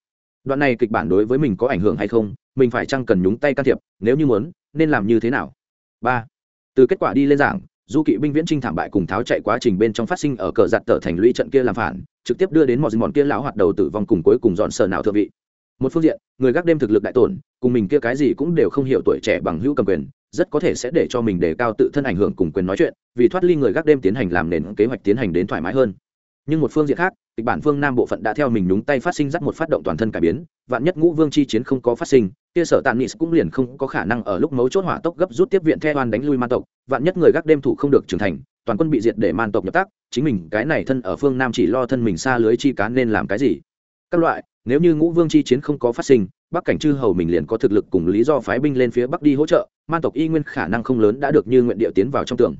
Đoạn này kịch bản đối với mình có ảnh hưởng hay không? Mình phải chăng cần nhúng tay can thiệp? Nếu như muốn, nên làm như thế nào? Ba từ kết quả đi lên giảng, du kỵ binh viễn trinh thảm bại cùng tháo chạy quá trình bên trong phát sinh ở cờ giặt tờ thành lũy trận kia làm phản, trực tiếp đưa đến mọi mòn kia lão hoạt đầu tử vong cùng cuối cùng dọn sờ nào thượng vị. Một phương diện, người gác đêm thực lực đại tổn, cùng mình kia cái gì cũng đều không hiểu tuổi trẻ bằng hữu cầm quyền, rất có thể sẽ để cho mình đề cao tự thân ảnh hưởng cùng quyền nói chuyện, vì thoát ly người gác đêm tiến hành làm nền kế hoạch tiến hành đến thoải mái hơn. Nhưng một phương diện khác, kịch bản phương nam bộ phận đã theo mình đúng tay phát sinh dắt một phát động toàn thân cải biến, vạn nhất ngũ vương chi chiến không có phát sinh kia sở tàn nis cũng liền không có khả năng ở lúc mấu chốt hỏa tốc gấp rút tiếp viện theo oan đánh lui man tộc, vạn nhất người gác đêm thủ không được trưởng thành, toàn quân bị diệt để man tộc nhập tác chính mình, cái này thân ở phương nam chỉ lo thân mình xa lưới chi cá nên làm cái gì? Các loại, nếu như ngũ vương chi chiến không có phát sinh, bắc cảnh chư hầu mình liền có thực lực cùng lý do phái binh lên phía bắc đi hỗ trợ, man tộc y nguyên khả năng không lớn đã được như nguyện địa tiến vào trong tường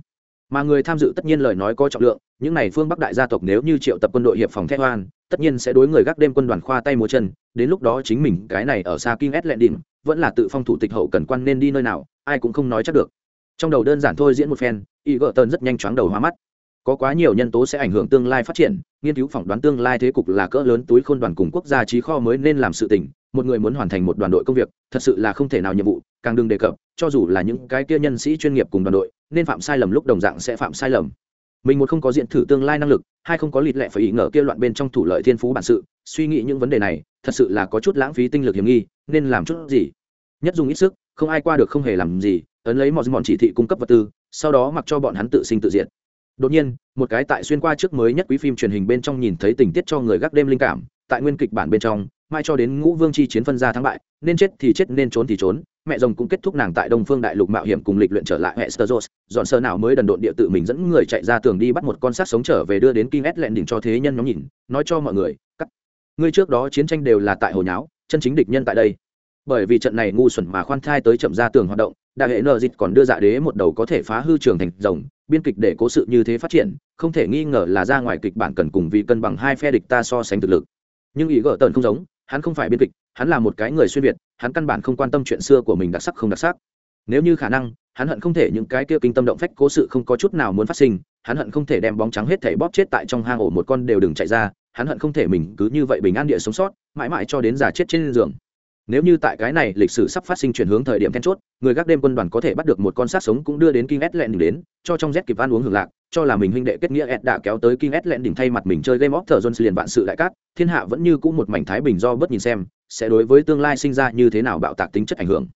mà người tham dự tất nhiên lời nói có trọng lượng, những này phương bắc đại gia tộc nếu như triệu tập quân đội hiệp phòng thép hoan, tất nhiên sẽ đối người gác đêm quân đoàn khoa tay múa chân, đến lúc đó chính mình, cái này ở xa kinh ét lẹn đỉnh, vẫn là tự phong thủ tịch hậu cần quan nên đi nơi nào, ai cũng không nói chắc được. Trong đầu đơn giản thôi diễn một phen, y gợ tần rất nhanh chóng đầu hóa mắt. Có quá nhiều nhân tố sẽ ảnh hưởng tương lai phát triển, nghiên cứu phỏng đoán tương lai thế cục là cỡ lớn túi khôn đoàn cùng quốc gia trí kho mới nên làm sự tỉnh một người muốn hoàn thành một đoàn đội công việc, thật sự là không thể nào nhiệm vụ, càng đừng đề cập, cho dù là những cái kia nhân sĩ chuyên nghiệp cùng đoàn đội, nên phạm sai lầm lúc đồng dạng sẽ phạm sai lầm. Mình một không có diện thử tương lai năng lực, hai không có lịt lẹ phải ý ngờ kia loạn bên trong thủ lợi thiên phú bản sự, suy nghĩ những vấn đề này, thật sự là có chút lãng phí tinh lực hiểm nghi, nên làm chút gì? Nhất dùng ít sức, không ai qua được không hề làm gì, ấn lấy mọi bọn chỉ thị cung cấp vật tư, sau đó mặc cho bọn hắn tự sinh tự diệt. Đột nhiên, một cái tại xuyên qua trước mới nhất quý phim truyền hình bên trong nhìn thấy tình tiết cho người gác đêm linh cảm, tại nguyên kịch bản bên trong mai cho đến ngũ vương chi chiến phân ra thắng bại, nên chết thì chết, nên trốn thì trốn. Mẹ rồng cũng kết thúc nàng tại đông phương đại lục mạo hiểm cùng lịch luyện trở lại hệ sơ dọn sơ nào mới đần độn địa tự mình dẫn người chạy ra tường đi bắt một con sát sống trở về đưa đến kinh ét lẹn đỉnh cho thế nhân nhóm nhìn, nói cho mọi người cắt ngươi trước đó chiến tranh đều là tại hồi nháo, chân chính địch nhân tại đây. Bởi vì trận này ngu xuẩn mà khoan thai tới chậm ra tường hoạt động, đại hệ nợ dịch còn đưa dạ đế một đầu có thể phá hư trường thành rồng, biên kịch để cố sự như thế phát triển, không thể nghi ngờ là ra ngoài kịch bản cần cùng vì cân bằng hai phe địch ta so sánh thực lực. Nhưng ý gỡ tần không giống hắn không phải biên kịch, hắn là một cái người xuyên việt, hắn căn bản không quan tâm chuyện xưa của mình đặc sắc không đặc sắc. Nếu như khả năng, hắn hận không thể những cái kia kinh tâm động phách cố sự không có chút nào muốn phát sinh, hắn hận không thể đem bóng trắng hết thảy bóp chết tại trong hang ổ một con đều đừng chạy ra, hắn hận không thể mình cứ như vậy bình an địa sống sót, mãi mãi cho đến già chết trên giường nếu như tại cái này lịch sử sắp phát sinh chuyển hướng thời điểm then chốt, người gác đêm quân đoàn có thể bắt được một con sát sống cũng đưa đến kinh ét lẹn đến, cho trong z kịp ăn uống hưởng lạc, cho là mình huynh đệ kết nghĩa ed đã kéo tới kinh ét lẹn đỉnh thay mặt mình chơi game of thờ jones liền vạn sự đại cát, thiên hạ vẫn như cũ một mảnh thái bình do bớt nhìn xem, sẽ đối với tương lai sinh ra như thế nào bạo tạc tính chất ảnh hưởng.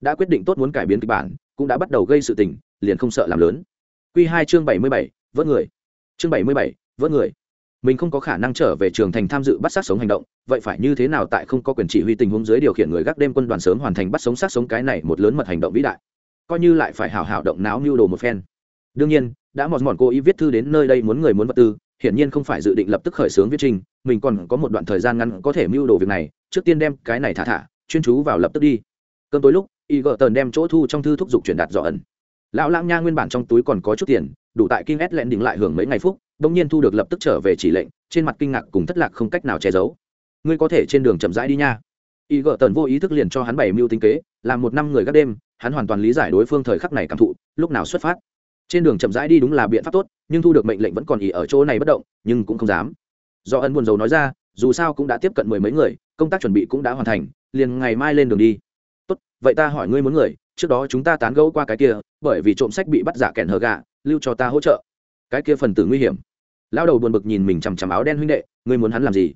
Đã quyết định tốt muốn cải biến kịch bản, cũng đã bắt đầu gây sự tình, liền không sợ làm lớn. Q hai chương bảy mươi bảy vớt người. Chương bảy mươi bảy vớt người mình không có khả năng trở về trường thành tham dự bắt sát sống hành động, vậy phải như thế nào tại không có quyền chỉ huy tình huống dưới điều khiển người gác đêm quân đoàn sớm hoàn thành bắt sống sát sống cái này một lớn mật hành động vĩ đại? Coi như lại phải hào hào động não mưu đồ một phen. Đương nhiên, đã mòn mòn cô ý viết thư đến nơi đây muốn người muốn vật tư, hiển nhiên không phải dự định lập tức khởi xướng viết trình, mình còn có một đoạn thời gian ngắn có thể mưu đồ việc này, trước tiên đem cái này thả thả, chuyên chú vào lập tức đi. Cơn tối lúc y gợ tờn đem chỗ thu trong thư thúc giục truyền đạt dò ẩn. Lão lãng nha nguyên bản trong túi còn có chút tiền, đủ tại kinh ét lẹn đỉnh lại hưởng mấy ngày phúc bỗng nhiên thu được lập tức trở về chỉ lệnh, trên mặt kinh ngạc cùng thất lạc không cách nào che giấu. Ngươi có thể trên đường chậm rãi đi nha. Y gợ tần vô ý thức liền cho hắn bảy mưu tinh kế, làm một năm người gác đêm, hắn hoàn toàn lý giải đối phương thời khắc này cảm thụ, lúc nào xuất phát. Trên đường chậm rãi đi đúng là biện pháp tốt, nhưng thu được mệnh lệnh vẫn còn ý ở chỗ này bất động, nhưng cũng không dám. Do ân buồn dầu nói ra, dù sao cũng đã tiếp cận mười mấy người, công tác chuẩn bị cũng đã hoàn thành, liền ngày mai lên đường đi. Tốt, vậy ta hỏi ngươi muốn người, trước đó chúng ta tán gẫu qua cái kia, bởi vì trộm sách bị bắt giả kèn hờ gà, lưu cho ta hỗ trợ. Cái kia phần tử nguy hiểm lao đầu buồn bực nhìn mình chằm chằm áo đen huynh đệ, ngươi muốn hắn làm gì?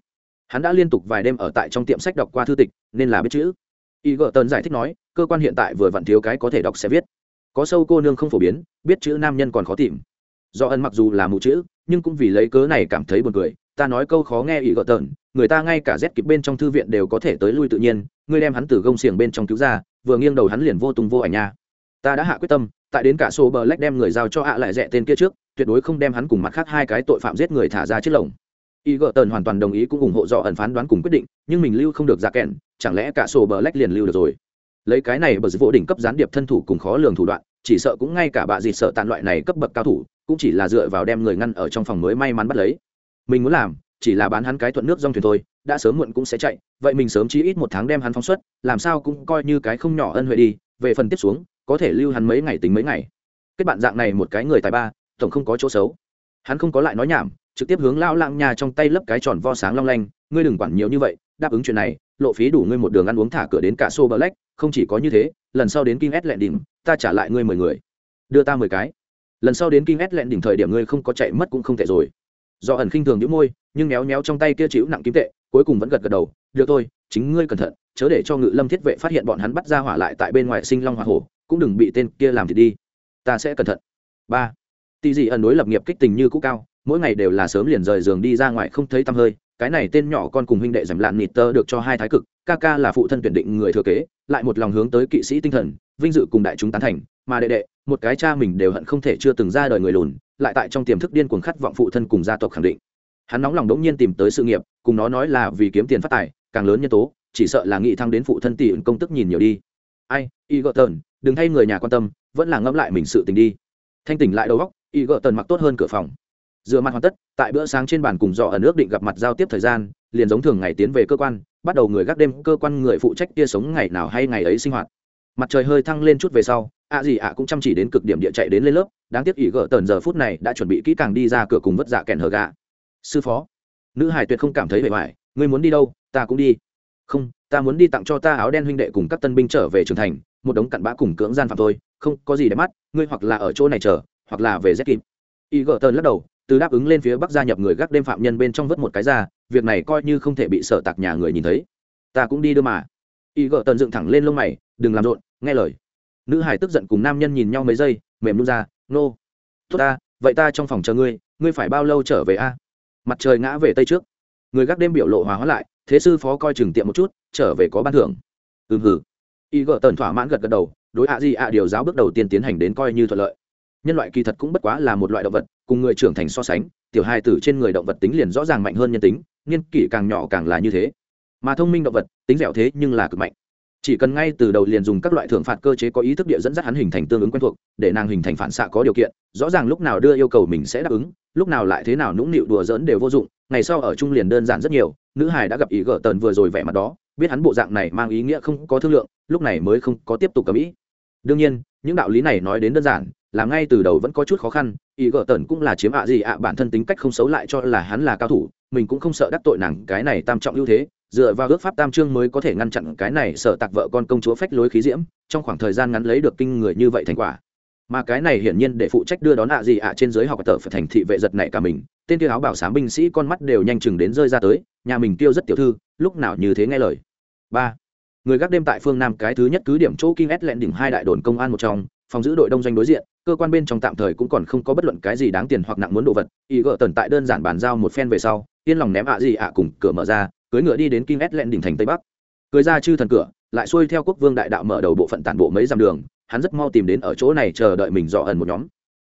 Hắn đã liên tục vài đêm ở tại trong tiệm sách đọc qua thư tịch, nên là biết chữ. Y gợ tần giải thích nói, cơ quan hiện tại vừa vặn thiếu cái có thể đọc sẽ viết. Có sâu cô nương không phổ biến, biết chữ nam nhân còn khó tìm. Do ân mặc dù là mù chữ, nhưng cũng vì lấy cớ này cảm thấy buồn cười. Ta nói câu khó nghe ỷ gợ tợn người ta ngay cả rét kịp bên trong thư viện đều có thể tới lui tự nhiên, ngươi đem hắn từ gông xiềng bên trong cứu ra, vừa nghiêng đầu hắn liền vô tung vô ảnh nha ta đã hạ quyết tâm, tại đến cả số bờ lách đem người giao cho ạ lại rẻ tên kia trước, tuyệt đối không đem hắn cùng mặt khác hai cái tội phạm giết người thả ra chiếc lồng. Y gợ tần hoàn toàn đồng ý cũng ủng hộ do ẩn phán đoán cùng quyết định, nhưng mình lưu không được ra kèn chẳng lẽ cả sổ bờ lách liền lưu được rồi? Lấy cái này bờ vô đỉnh cấp gián điệp thân thủ cùng khó lường thủ đoạn, chỉ sợ cũng ngay cả bà dì sợ tàn loại này cấp bậc cao thủ, cũng chỉ là dựa vào đem người ngăn ở trong phòng mới may mắn bắt lấy. Mình muốn làm, chỉ là bán hắn cái thuận nước dòng thuyền thôi, đã sớm muộn cũng sẽ chạy, vậy mình sớm chí ít một tháng đem hắn phóng xuất, làm sao cũng coi như cái không nhỏ ân huệ đi, về phần tiếp xuống có thể lưu hắn mấy ngày tính mấy ngày. Kết bạn dạng này một cái người tài ba, tổng không có chỗ xấu. Hắn không có lại nói nhảm, trực tiếp hướng lao lạng nhà trong tay lấp cái tròn vo sáng long lanh, ngươi đừng quản nhiều như vậy, đáp ứng chuyện này, lộ phí đủ ngươi một đường ăn uống thả cửa đến cả xô bờ lách không chỉ có như thế, lần sau đến kinh ét lẹn đỉnh ta trả lại ngươi mười người. Đưa ta mười cái. Lần sau đến kinh ét lẹn đỉnh thời điểm ngươi không có chạy mất cũng không tệ rồi. Do ẩn khinh thường những môi, nhưng méo méo trong tay kia chịu nặng kim tệ, cuối cùng vẫn gật gật đầu, được thôi, chính ngươi cẩn thận, chớ để cho ngự lâm thiết vệ phát hiện bọn hắn bắt ra hỏa lại tại bên ngoài sinh long hoa hổ cũng đừng bị tên kia làm thì đi. Ta sẽ cẩn thận. Ba. Tỷ dị ẩn đối lập nghiệp kích tình như cũ cao, mỗi ngày đều là sớm liền rời giường đi ra ngoài không thấy tăm hơi, cái này tên nhỏ con cùng huynh đệ giảm lạn nịt tơ được cho hai thái cực, ca ca là phụ thân tuyển định người thừa kế, lại một lòng hướng tới kỵ sĩ tinh thần, vinh dự cùng đại chúng tán thành, mà đệ đệ, một cái cha mình đều hận không thể chưa từng ra đời người lùn, lại tại trong tiềm thức điên cuồng khát vọng phụ thân cùng gia tộc khẳng định. Hắn nóng lòng đống nhiên tìm tới sự nghiệp, cùng nó nói là vì kiếm tiền phát tài, càng lớn nhân tố, chỉ sợ là nghị thăng đến phụ thân tỷ công tức nhìn nhiều đi. Ai y gợt tờn đừng thay người nhà quan tâm, vẫn là ngẫm lại mình sự tình đi. Thanh tỉnh lại đầu góc, y gợ tần mặc tốt hơn cửa phòng. Dựa mặt hoàn tất, tại bữa sáng trên bàn cùng dò ở nước định gặp mặt giao tiếp thời gian, liền giống thường ngày tiến về cơ quan, bắt đầu người gác đêm cơ quan người phụ trách kia sống ngày nào hay ngày ấy sinh hoạt. Mặt trời hơi thăng lên chút về sau, ạ gì ạ cũng chăm chỉ đến cực điểm địa chạy đến lên lớp, đáng tiếc ỷ gỡ tần giờ phút này đã chuẩn bị kỹ càng đi ra cửa cùng vất dạ kèn hờ gà. Sư phó, nữ hải tuyệt không cảm thấy vẻ vải ngươi muốn đi đâu, ta cũng đi. Không, ta muốn đi tặng cho ta áo đen huynh đệ cùng các tân binh trở về trưởng thành một đống cặn bã cùng cưỡng gian phạm thôi, không có gì để mắt, ngươi hoặc là ở chỗ này chờ, hoặc là về z kim y gờ tơn lắc đầu, từ đáp ứng lên phía bắc gia nhập người gác đêm phạm nhân bên trong vớt một cái ra, việc này coi như không thể bị sợ tạc nhà người nhìn thấy. Ta cũng đi đưa mà. Y gỡ tần dựng thẳng lên lông mày, đừng làm rộn, nghe lời. Nữ hải tức giận cùng nam nhân nhìn nhau mấy giây, mềm luôn ra, nô、no. tốt ta, vậy ta trong phòng chờ ngươi ngươi phải bao lâu trở về a? Mặt trời ngã về tây trước. Người gác đêm biểu lộ hòa hóa lại, thế sư phó coi chừng tiệm một chút, trở về có ban thưởng. Ừ hử y gỡ tần thỏa mãn gật gật đầu, đối ạ gì ạ điều giáo bước đầu tiên tiến hành đến coi như thuận lợi. Nhân loại kỳ thật cũng bất quá là một loại động vật, cùng người trưởng thành so sánh, tiểu hai tử trên người động vật tính liền rõ ràng mạnh hơn nhân tính, niên kỷ càng nhỏ càng là như thế. Mà thông minh động vật, tính dẻo thế nhưng là cực mạnh. Chỉ cần ngay từ đầu liền dùng các loại thưởng phạt cơ chế có ý thức địa dẫn dắt hắn hình thành tương ứng quen thuộc, để nàng hình thành phản xạ có điều kiện, rõ ràng lúc nào đưa yêu cầu mình sẽ đáp ứng, lúc nào lại thế nào nũng nịu đùa dỡn đều vô dụng, ngày sau ở chung liền đơn giản rất nhiều, nữ hải đã gặp ý gỡ tần vừa rồi vẻ mặt đó biết hắn bộ dạng này mang ý nghĩa không có thương lượng, lúc này mới không có tiếp tục cầm ý. Đương nhiên, những đạo lý này nói đến đơn giản, là ngay từ đầu vẫn có chút khó khăn, ý gỡ tần cũng là chiếm ạ gì ạ, bản thân tính cách không xấu lại cho là hắn là cao thủ, mình cũng không sợ đắc tội nàng, cái này tam trọng ưu thế, dựa vào ước pháp tam trương mới có thể ngăn chặn cái này sợ tạc vợ con công chúa phách lối khí diễm, trong khoảng thời gian ngắn lấy được kinh người như vậy thành quả. Mà cái này hiển nhiên để phụ trách đưa đón ạ gì ạ trên giới học tờ phải thành thị vệ giật này cả mình tên kia áo bảo sám binh sĩ con mắt đều nhanh chừng đến rơi ra tới, nhà mình tiêu rất tiểu thư, lúc nào như thế nghe lời. Ba, người gác đêm tại phương nam cái thứ nhất cứ điểm chỗ kinh ét lẹn đỉnh hai đại đồn công an một trong, phòng giữ đội đông doanh đối diện, cơ quan bên trong tạm thời cũng còn không có bất luận cái gì đáng tiền hoặc nặng muốn đồ vật ý gỡ tần tại đơn giản bàn giao một phen về sau, yên lòng ném ạ gì ạ cùng cửa mở ra cưới ngựa đi đến kinh ét lẹn đỉnh thành tây bắc. Cưới ra chư thần cửa, lại xuôi theo quốc vương đại đạo mở đầu bộ phận tản bộ mấy dặm đường, hắn rất mau tìm đến ở chỗ này chờ đợi mình dò ẩn một nhóm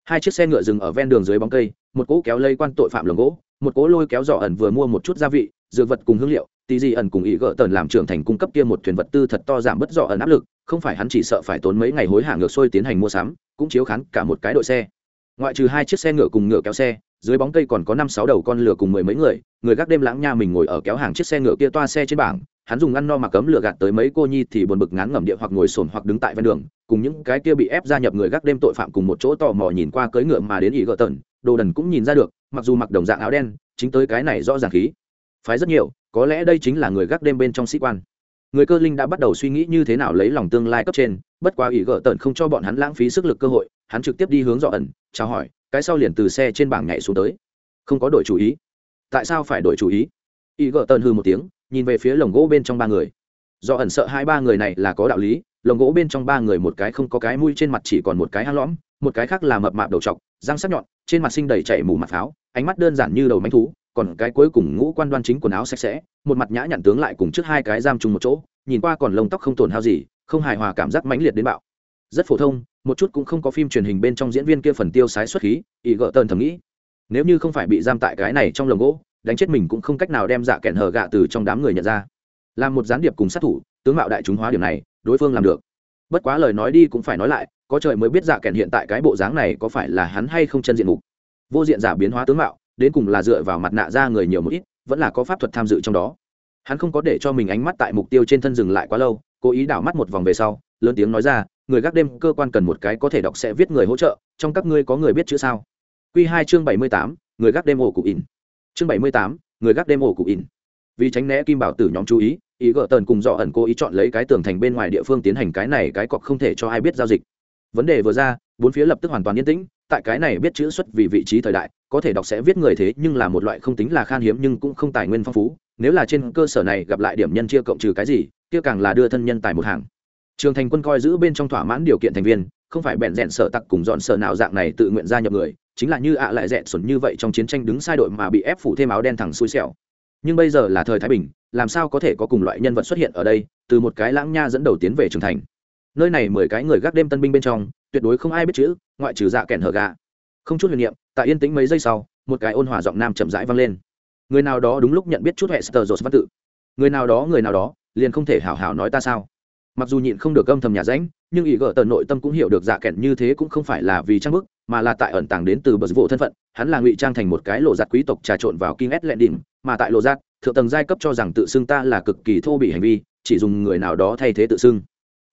hai chiếc xe ngựa dừng ở ven đường dưới bóng cây, một cỗ kéo lây quan tội phạm lồng gỗ, một cỗ lôi kéo giỏ ẩn vừa mua một chút gia vị, dược vật cùng hương liệu, tí gì ẩn cùng ý gỡ tần làm trưởng thành cung cấp kia một thuyền vật tư thật to giảm bớt giỏ ẩn áp lực, không phải hắn chỉ sợ phải tốn mấy ngày hối hả ngược xuôi tiến hành mua sắm, cũng chiếu khán cả một cái đội xe. Ngoại trừ hai chiếc xe ngựa cùng ngựa kéo xe, dưới bóng cây còn có năm sáu đầu con lửa cùng mười mấy người người gác đêm lãng nha mình ngồi ở kéo hàng chiếc xe ngựa kia toa xe trên bảng hắn dùng ăn no mặc cấm lửa gạt tới mấy cô nhi thì buồn bực ngán ngẩm địa hoặc ngồi sồn hoặc đứng tại ven đường, cùng những cái kia bị ép gia nhập người gác đêm tội phạm cùng một chỗ tò mò nhìn qua cưỡi ngựa mà đến ý gỡ tần đồ đần cũng nhìn ra được, mặc dù mặc đồng dạng áo đen, chính tới cái này rõ ràng khí. Phái rất nhiều, có lẽ đây chính là người gác đêm bên trong sĩ quan. Người cơ linh đã bắt đầu suy nghĩ như thế nào lấy lòng tương lai cấp trên, bất quá ý gỡ tần không cho bọn hắn lãng phí sức lực cơ hội, hắn trực tiếp đi hướng dọ ẩn, chào hỏi, cái sau liền từ xe trên bảng nhảy xuống tới. Không có đổi chủ ý. Tại sao phải đổi chủ ý? Ý gỡ tần hư một tiếng nhìn về phía lồng gỗ bên trong ba người. Do ẩn sợ hai ba người này là có đạo lý, lồng gỗ bên trong ba người một cái không có cái mũi trên mặt chỉ còn một cái hang lõm, một cái khác là mập mạp đầu t răng sắc nhọn, trên mặt sinh đầy chảy mù mặt pháo, ánh mắt đơn giản như đầu mánh thú, còn cái cuối cùng ngũ quan đoan chính quần áo sạch sẽ, một mặt nhã nhặn tướng lại cùng trước hai cái giam chung một chỗ, nhìn qua còn lông tóc không tổn hao gì, không hài hòa cảm giác mãnh liệt đến bạo. Rất phổ thông, một chút cũng không có phim truyền hình bên trong diễn viên kia phần tiêu sái xuất khí ý gỡ tần thầm nghĩ, nếu như không phải bị giam tại cái này trong lồng gỗ đánh chết mình cũng không cách nào đem dạ kẹn hờ gạ từ trong đám người nhận ra. Làm một gián điệp cùng sát thủ, tướng mạo đại chúng hóa điểm này, đối phương làm được. Bất quá lời nói đi cũng phải nói lại, có trời mới biết dạ kẹn hiện tại cái bộ dáng này có phải là hắn hay không chân diện mục. Vô diện giả biến hóa tướng mạo, đến cùng là dựa vào mặt nạ ra người nhiều một ít, vẫn là có pháp thuật tham dự trong đó. Hắn không có để cho mình ánh mắt tại mục tiêu trên thân dừng lại quá lâu, cố ý đảo mắt một vòng về sau, lớn tiếng nói ra, người gác đêm, cơ quan cần một cái có thể đọc sẽ viết người hỗ trợ, trong các ngươi có người biết chữ sao? Q hai chương bảy mươi tám, người gác đêm ổ cụ ỉn chương bảy mươi tám, người gác đêm ổ cụ in vì tránh né kim bảo tử nhóm chú ý ý gỡ tần cùng dọ ẩn cố ý chọn lấy cái tường thành bên ngoài địa phương tiến hành cái này cái cọc không thể cho ai biết giao dịch. Vấn đề vừa ra, bốn phía lập tức hoàn toàn yên tĩnh, tại cái này biết chữ xuất vì vị trí thời đại, có thể đọc sẽ viết người thế nhưng là một loại không tính là khan hiếm nhưng cũng không tài nguyên phong phú, nếu là trên cơ sở này gặp lại điểm nhân chia cộng trừ cái gì, kia càng là đưa thân nhân tài một hàng. Trường thành quân coi giữ bên trong thỏa mãn điều kiện thành viên, không phải bèn rẽn sở tặc cùng dọn sở nào dạng này tự nguyện gia nhập người chính là như ạ lại dẹn xuẩn như vậy trong chiến tranh đứng sai đội mà bị ép phủ thêm áo đen thẳng xui xẻo. Nhưng bây giờ là thời thái bình, làm sao có thể có cùng loại nhân vật xuất hiện ở đây, từ một cái lãng nha dẫn đầu tiến về trường thành. Nơi này mười cái người gác đêm tân binh bên trong, tuyệt đối không ai biết chữ, ngoại trừ dạ kèn hở gà không chút huyền niệm, tại yên tĩnh mấy giây sau, một cái ôn hòa giọng nam chậm rãi vang lên. Người nào đó đúng lúc nhận biết chút hệ sờ dột văn tự. Người nào đó, người nào đó, liền không thể hảo hảo nói ta sao? Mặc dù nhịn không được âm thầm nhà ránh, nhưng ý gỡ tờ nội tâm cũng hiểu được dạ kẹn như thế cũng không phải là vì trang bức, mà là tại ẩn tàng đến từ bờ vụ thân phận, hắn là ngụy trang thành một cái lộ giặt quý tộc trà trộn vào kinh ét lệ đỉnh mà tại lộ giặt, thượng tầng giai cấp cho rằng tự xưng ta là cực kỳ thô bị hành vi, chỉ dùng người nào đó thay thế tự xưng.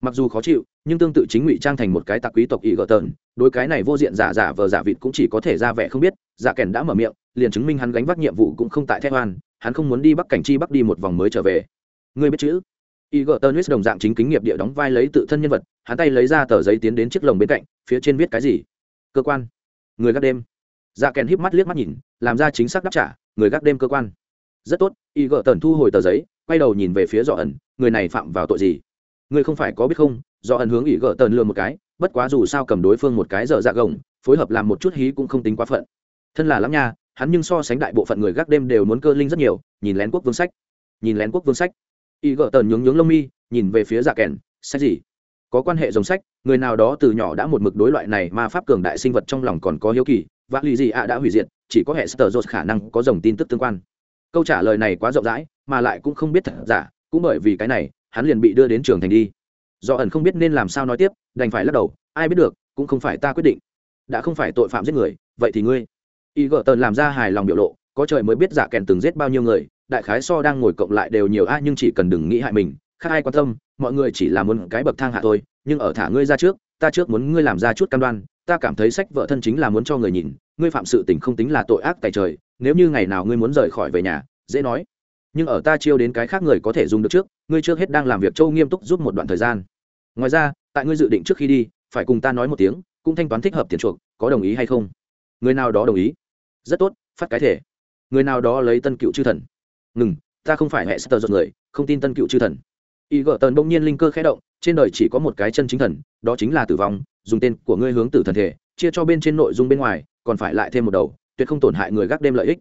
Mặc dù khó chịu, nhưng tương tự chính ngụy trang thành một cái tạc quý tộc ý gỡ tờn đối cái này vô diện giả giả vờ giả vịt cũng chỉ có thể ra vẻ không biết dạ giả kèn đã mở miệng, liền chứng minh hắn gánh vác nhiệm vụ cũng không tại thép hoan, hắn không muốn đi bắc cảnh chi bắc đi một vòng mới trở về. Ngươi biết chữ? Y gờ đồng dạng chính kính nghiệp địa đóng vai lấy tự thân nhân vật, hắn tay lấy ra tờ giấy tiến đến chiếc lồng bên cạnh, phía trên viết cái gì? Cơ quan. Người gác đêm. Dạ kèn híp mắt liếc mắt nhìn, làm ra chính xác đáp trả, người gác đêm cơ quan. Rất tốt y gờ tần thu hồi tờ giấy, quay đầu nhìn về phía dọ ẩn người này phạm vào tội gì? Người không phải có biết không Dọ ẩn hướng y gờ tần một cái, bất quá dù sao cầm đối phương một cái dở dạ gồng, phối hợp làm một chút hí cũng không tính quá phận. Thân là lắm nha, hắn nhưng so sánh đại bộ phận người gác đêm đều muốn cơ linh rất nhiều, nhìn lén quốc vương sách. Nhìn lén quốc vương sách y gỡ tần nhướng nhướng lông mi, nhìn về phía dạ kèn, sách gì? Có quan hệ dòng sách, người nào đó từ nhỏ đã một mực đối loại này mà pháp cường đại sinh vật trong lòng còn có hiếu kỳ, và lì gì ạ đã hủy diệt, chỉ có hệ sờ dột khả năng có dòng tin tức tương quan. Câu trả lời này quá rộng rãi, mà lại cũng không biết thật giả, cũng bởi vì cái này, hắn liền bị đưa đến trường thành đi. Do ẩn không biết nên làm sao nói tiếp, đành phải lắc đầu, ai biết được, cũng không phải ta quyết định. Đã không phải tội phạm giết người, vậy thì ngươi. Y gợ tần làm ra hài lòng biểu lộ có trời mới biết giả kèn từng giết bao nhiêu người, đại khái so đang ngồi cộng lại đều nhiều a, nhưng chỉ cần đừng nghĩ hại mình, khác ai quan tâm, mọi người chỉ là muốn cái bậc thang hạ thôi, nhưng ở thả ngươi ra trước, ta trước muốn ngươi làm ra chút cam đoan, ta cảm thấy sách vợ thân chính là muốn cho người nhìn, ngươi phạm sự tình không tính là tội ác tại trời, nếu như ngày nào ngươi muốn rời khỏi về nhà, dễ nói. Nhưng ở ta chiêu đến cái khác người có thể dùng được trước, ngươi trước hết đang làm việc châu nghiêm túc giúp một đoạn thời gian. Ngoài ra, tại ngươi dự định trước khi đi, phải cùng ta nói một tiếng, cũng thanh toán thích hợp tiền chuộc, có đồng ý hay không? Người nào đó đồng ý. Rất tốt, phát cái thể người nào đó lấy tân cựu chư thần. Ngừng, ta không phải hệ sơ dột người, không tin tân cựu chư thần. Y gợ tần bỗng nhiên linh cơ khẽ động, trên đời chỉ có một cái chân chính thần, đó chính là tử vong, dùng tên của ngươi hướng tử thần thể, chia cho bên trên nội dung bên ngoài, còn phải lại thêm một đầu, tuyệt không tổn hại người gác đêm lợi ích.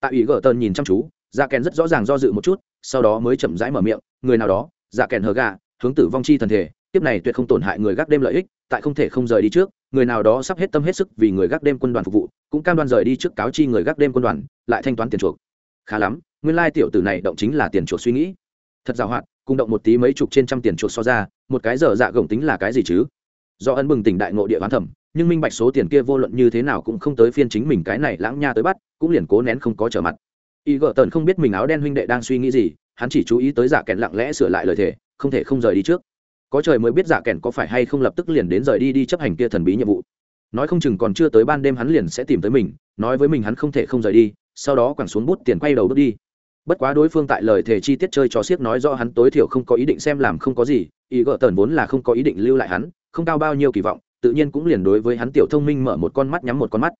Tại y gợ tần nhìn chăm chú dạ kèn rất rõ ràng do dự một chút, sau đó mới chậm rãi mở miệng, người nào đó dạ kèn hờ gà, hướng tử vong chi thần thể tiếp này tuyệt không tổn hại người gác đêm lợi ích, tại không thể không rời đi trước người nào đó sắp hết tâm hết sức vì người gác đêm quân đoàn phục vụ, cũng cam đoan rời đi trước cáo chi người gác đêm quân đoàn, lại thanh toán tiền chuộc. Khá lắm, nguyên lai tiểu tử này động chính là tiền chuộc suy nghĩ. Thật giàu hoạt cùng động một tí mấy chục trên trăm tiền chuộc so ra, một cái giờ dạ gồng tính là cái gì chứ? Do ân bừng tỉnh đại ngộ địa bán thẩm, nhưng minh bạch số tiền kia vô luận như thế nào cũng không tới phiên chính mình cái này lãng nha tới bắt, cũng liền cố nén không có trở mặt. Y gợ tần không biết mình áo đen huynh đệ đang suy nghĩ gì, hắn chỉ chú ý tới giả kẹn lặng lẽ sửa lại lời thề, không thể không rời đi trước có trời mới biết giả kẹn có phải hay không lập tức liền đến rời đi đi chấp hành kia thần bí nhiệm vụ. Nói không chừng còn chưa tới ban đêm hắn liền sẽ tìm tới mình, nói với mình hắn không thể không rời đi, sau đó quẳng xuống bút tiền quay đầu bước đi. Bất quá đối phương tại lời thề chi tiết chơi cho siết nói do hắn tối thiểu không có ý định xem làm không có gì, ý gợ tần vốn là không có ý định lưu lại hắn, không cao bao nhiêu kỳ vọng, tự nhiên cũng liền đối với hắn tiểu thông minh mở một con mắt nhắm một con mắt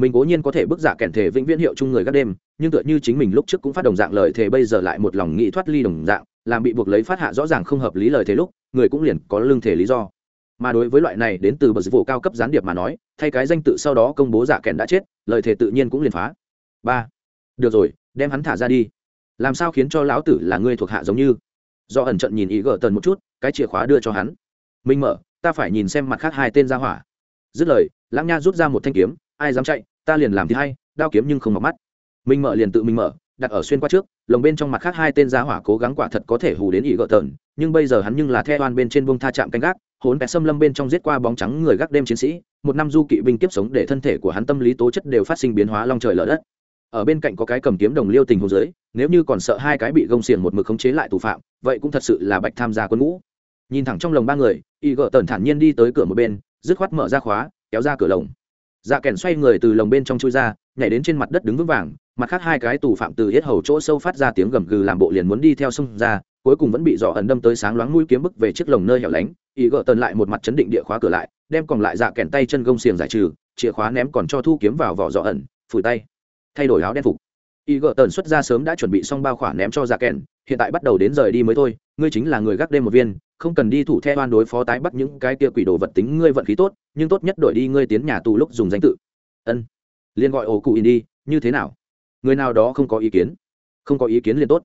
mình cố nhiên có thể bức giả kèn thể vĩnh viễn hiệu chung người các đêm, nhưng tựa như chính mình lúc trước cũng phát đồng dạng lời thề bây giờ lại một lòng nghĩ thoát ly đồng dạng, làm bị buộc lấy phát hạ rõ ràng không hợp lý lời thế lúc, người cũng liền có lương thể lý do. Mà đối với loại này đến từ bậc dịch vụ cao cấp gián điệp mà nói, thay cái danh tự sau đó công bố giả kèn đã chết, lời thề tự nhiên cũng liền phá. Ba. Được rồi, đem hắn thả ra đi. Làm sao khiến cho lão tử là ngươi thuộc hạ giống như? Do ẩn trận nhìn ý gỡ tần một chút, cái chìa khóa đưa cho hắn. Minh mở, ta phải nhìn xem mặt khác hai tên ra hỏa. Dứt lời, lãng nha rút ra một thanh kiếm ai dám chạy, ta liền làm thì hay, đao kiếm nhưng không mọc mắt. Minh mở liền tự mình mở, đặt ở xuyên qua trước, lồng bên trong mặt khác hai tên giá hỏa cố gắng quả thật có thể hù đến ý gợ tờn, nhưng bây giờ hắn nhưng là theo oan bên trên vương tha chạm canh gác hốn bé xâm lâm bên trong giết qua bóng trắng người gác đêm chiến sĩ, một năm du kỵ binh tiếp sống để thân thể của hắn tâm lý tố chất đều phát sinh biến hóa long trời lở đất. Ở bên cạnh có cái cầm kiếm đồng liêu tình hồ dưới, nếu như còn sợ hai cái bị gông xiềng một mực khống chế lại tù phạm, vậy cũng thật sự là bạch tham gia quân ngũ. Nhìn thẳng trong lồng ba người y gợ tần thản nhiên đi tới cửa một bên, dứt khoát mở ra khóa, kéo ra cửa lồng dạ kèn xoay người từ lồng bên trong chui ra, nhảy đến trên mặt đất đứng vững vàng, mặt khác hai cái tù phạm từ hết hầu chỗ sâu phát ra tiếng gầm gừ làm bộ liền muốn đi theo sông ra, cuối cùng vẫn bị dọ ẩn đâm tới sáng loáng mũi kiếm bức về chiếc lồng nơi hẻo lánh, ý gỡ tần lại một mặt chấn định địa khóa cửa lại, đem còn lại dạ kèn tay chân gông xiềng giải trừ, chìa khóa ném còn cho thu kiếm vào vỏ dọ ẩn, phủi tay, thay đổi áo đen phục. Ý gỡ tần xuất ra sớm đã chuẩn bị xong bao khỏa ném cho dạ kèn, hiện tại bắt đầu đến rời đi mới thôi, ngươi chính là người gác đêm một viên, không cần đi thủ theo oan đối phó tái bắt những cái kia quỷ đồ vật tính ngươi vận khí tốt nhưng tốt nhất đổi đi ngươi tiến nhà tù lúc dùng danh tự. Ân. Liền gọi ổ cụ in đi, như thế nào? Người nào đó không có ý kiến. Không có ý kiến liền tốt.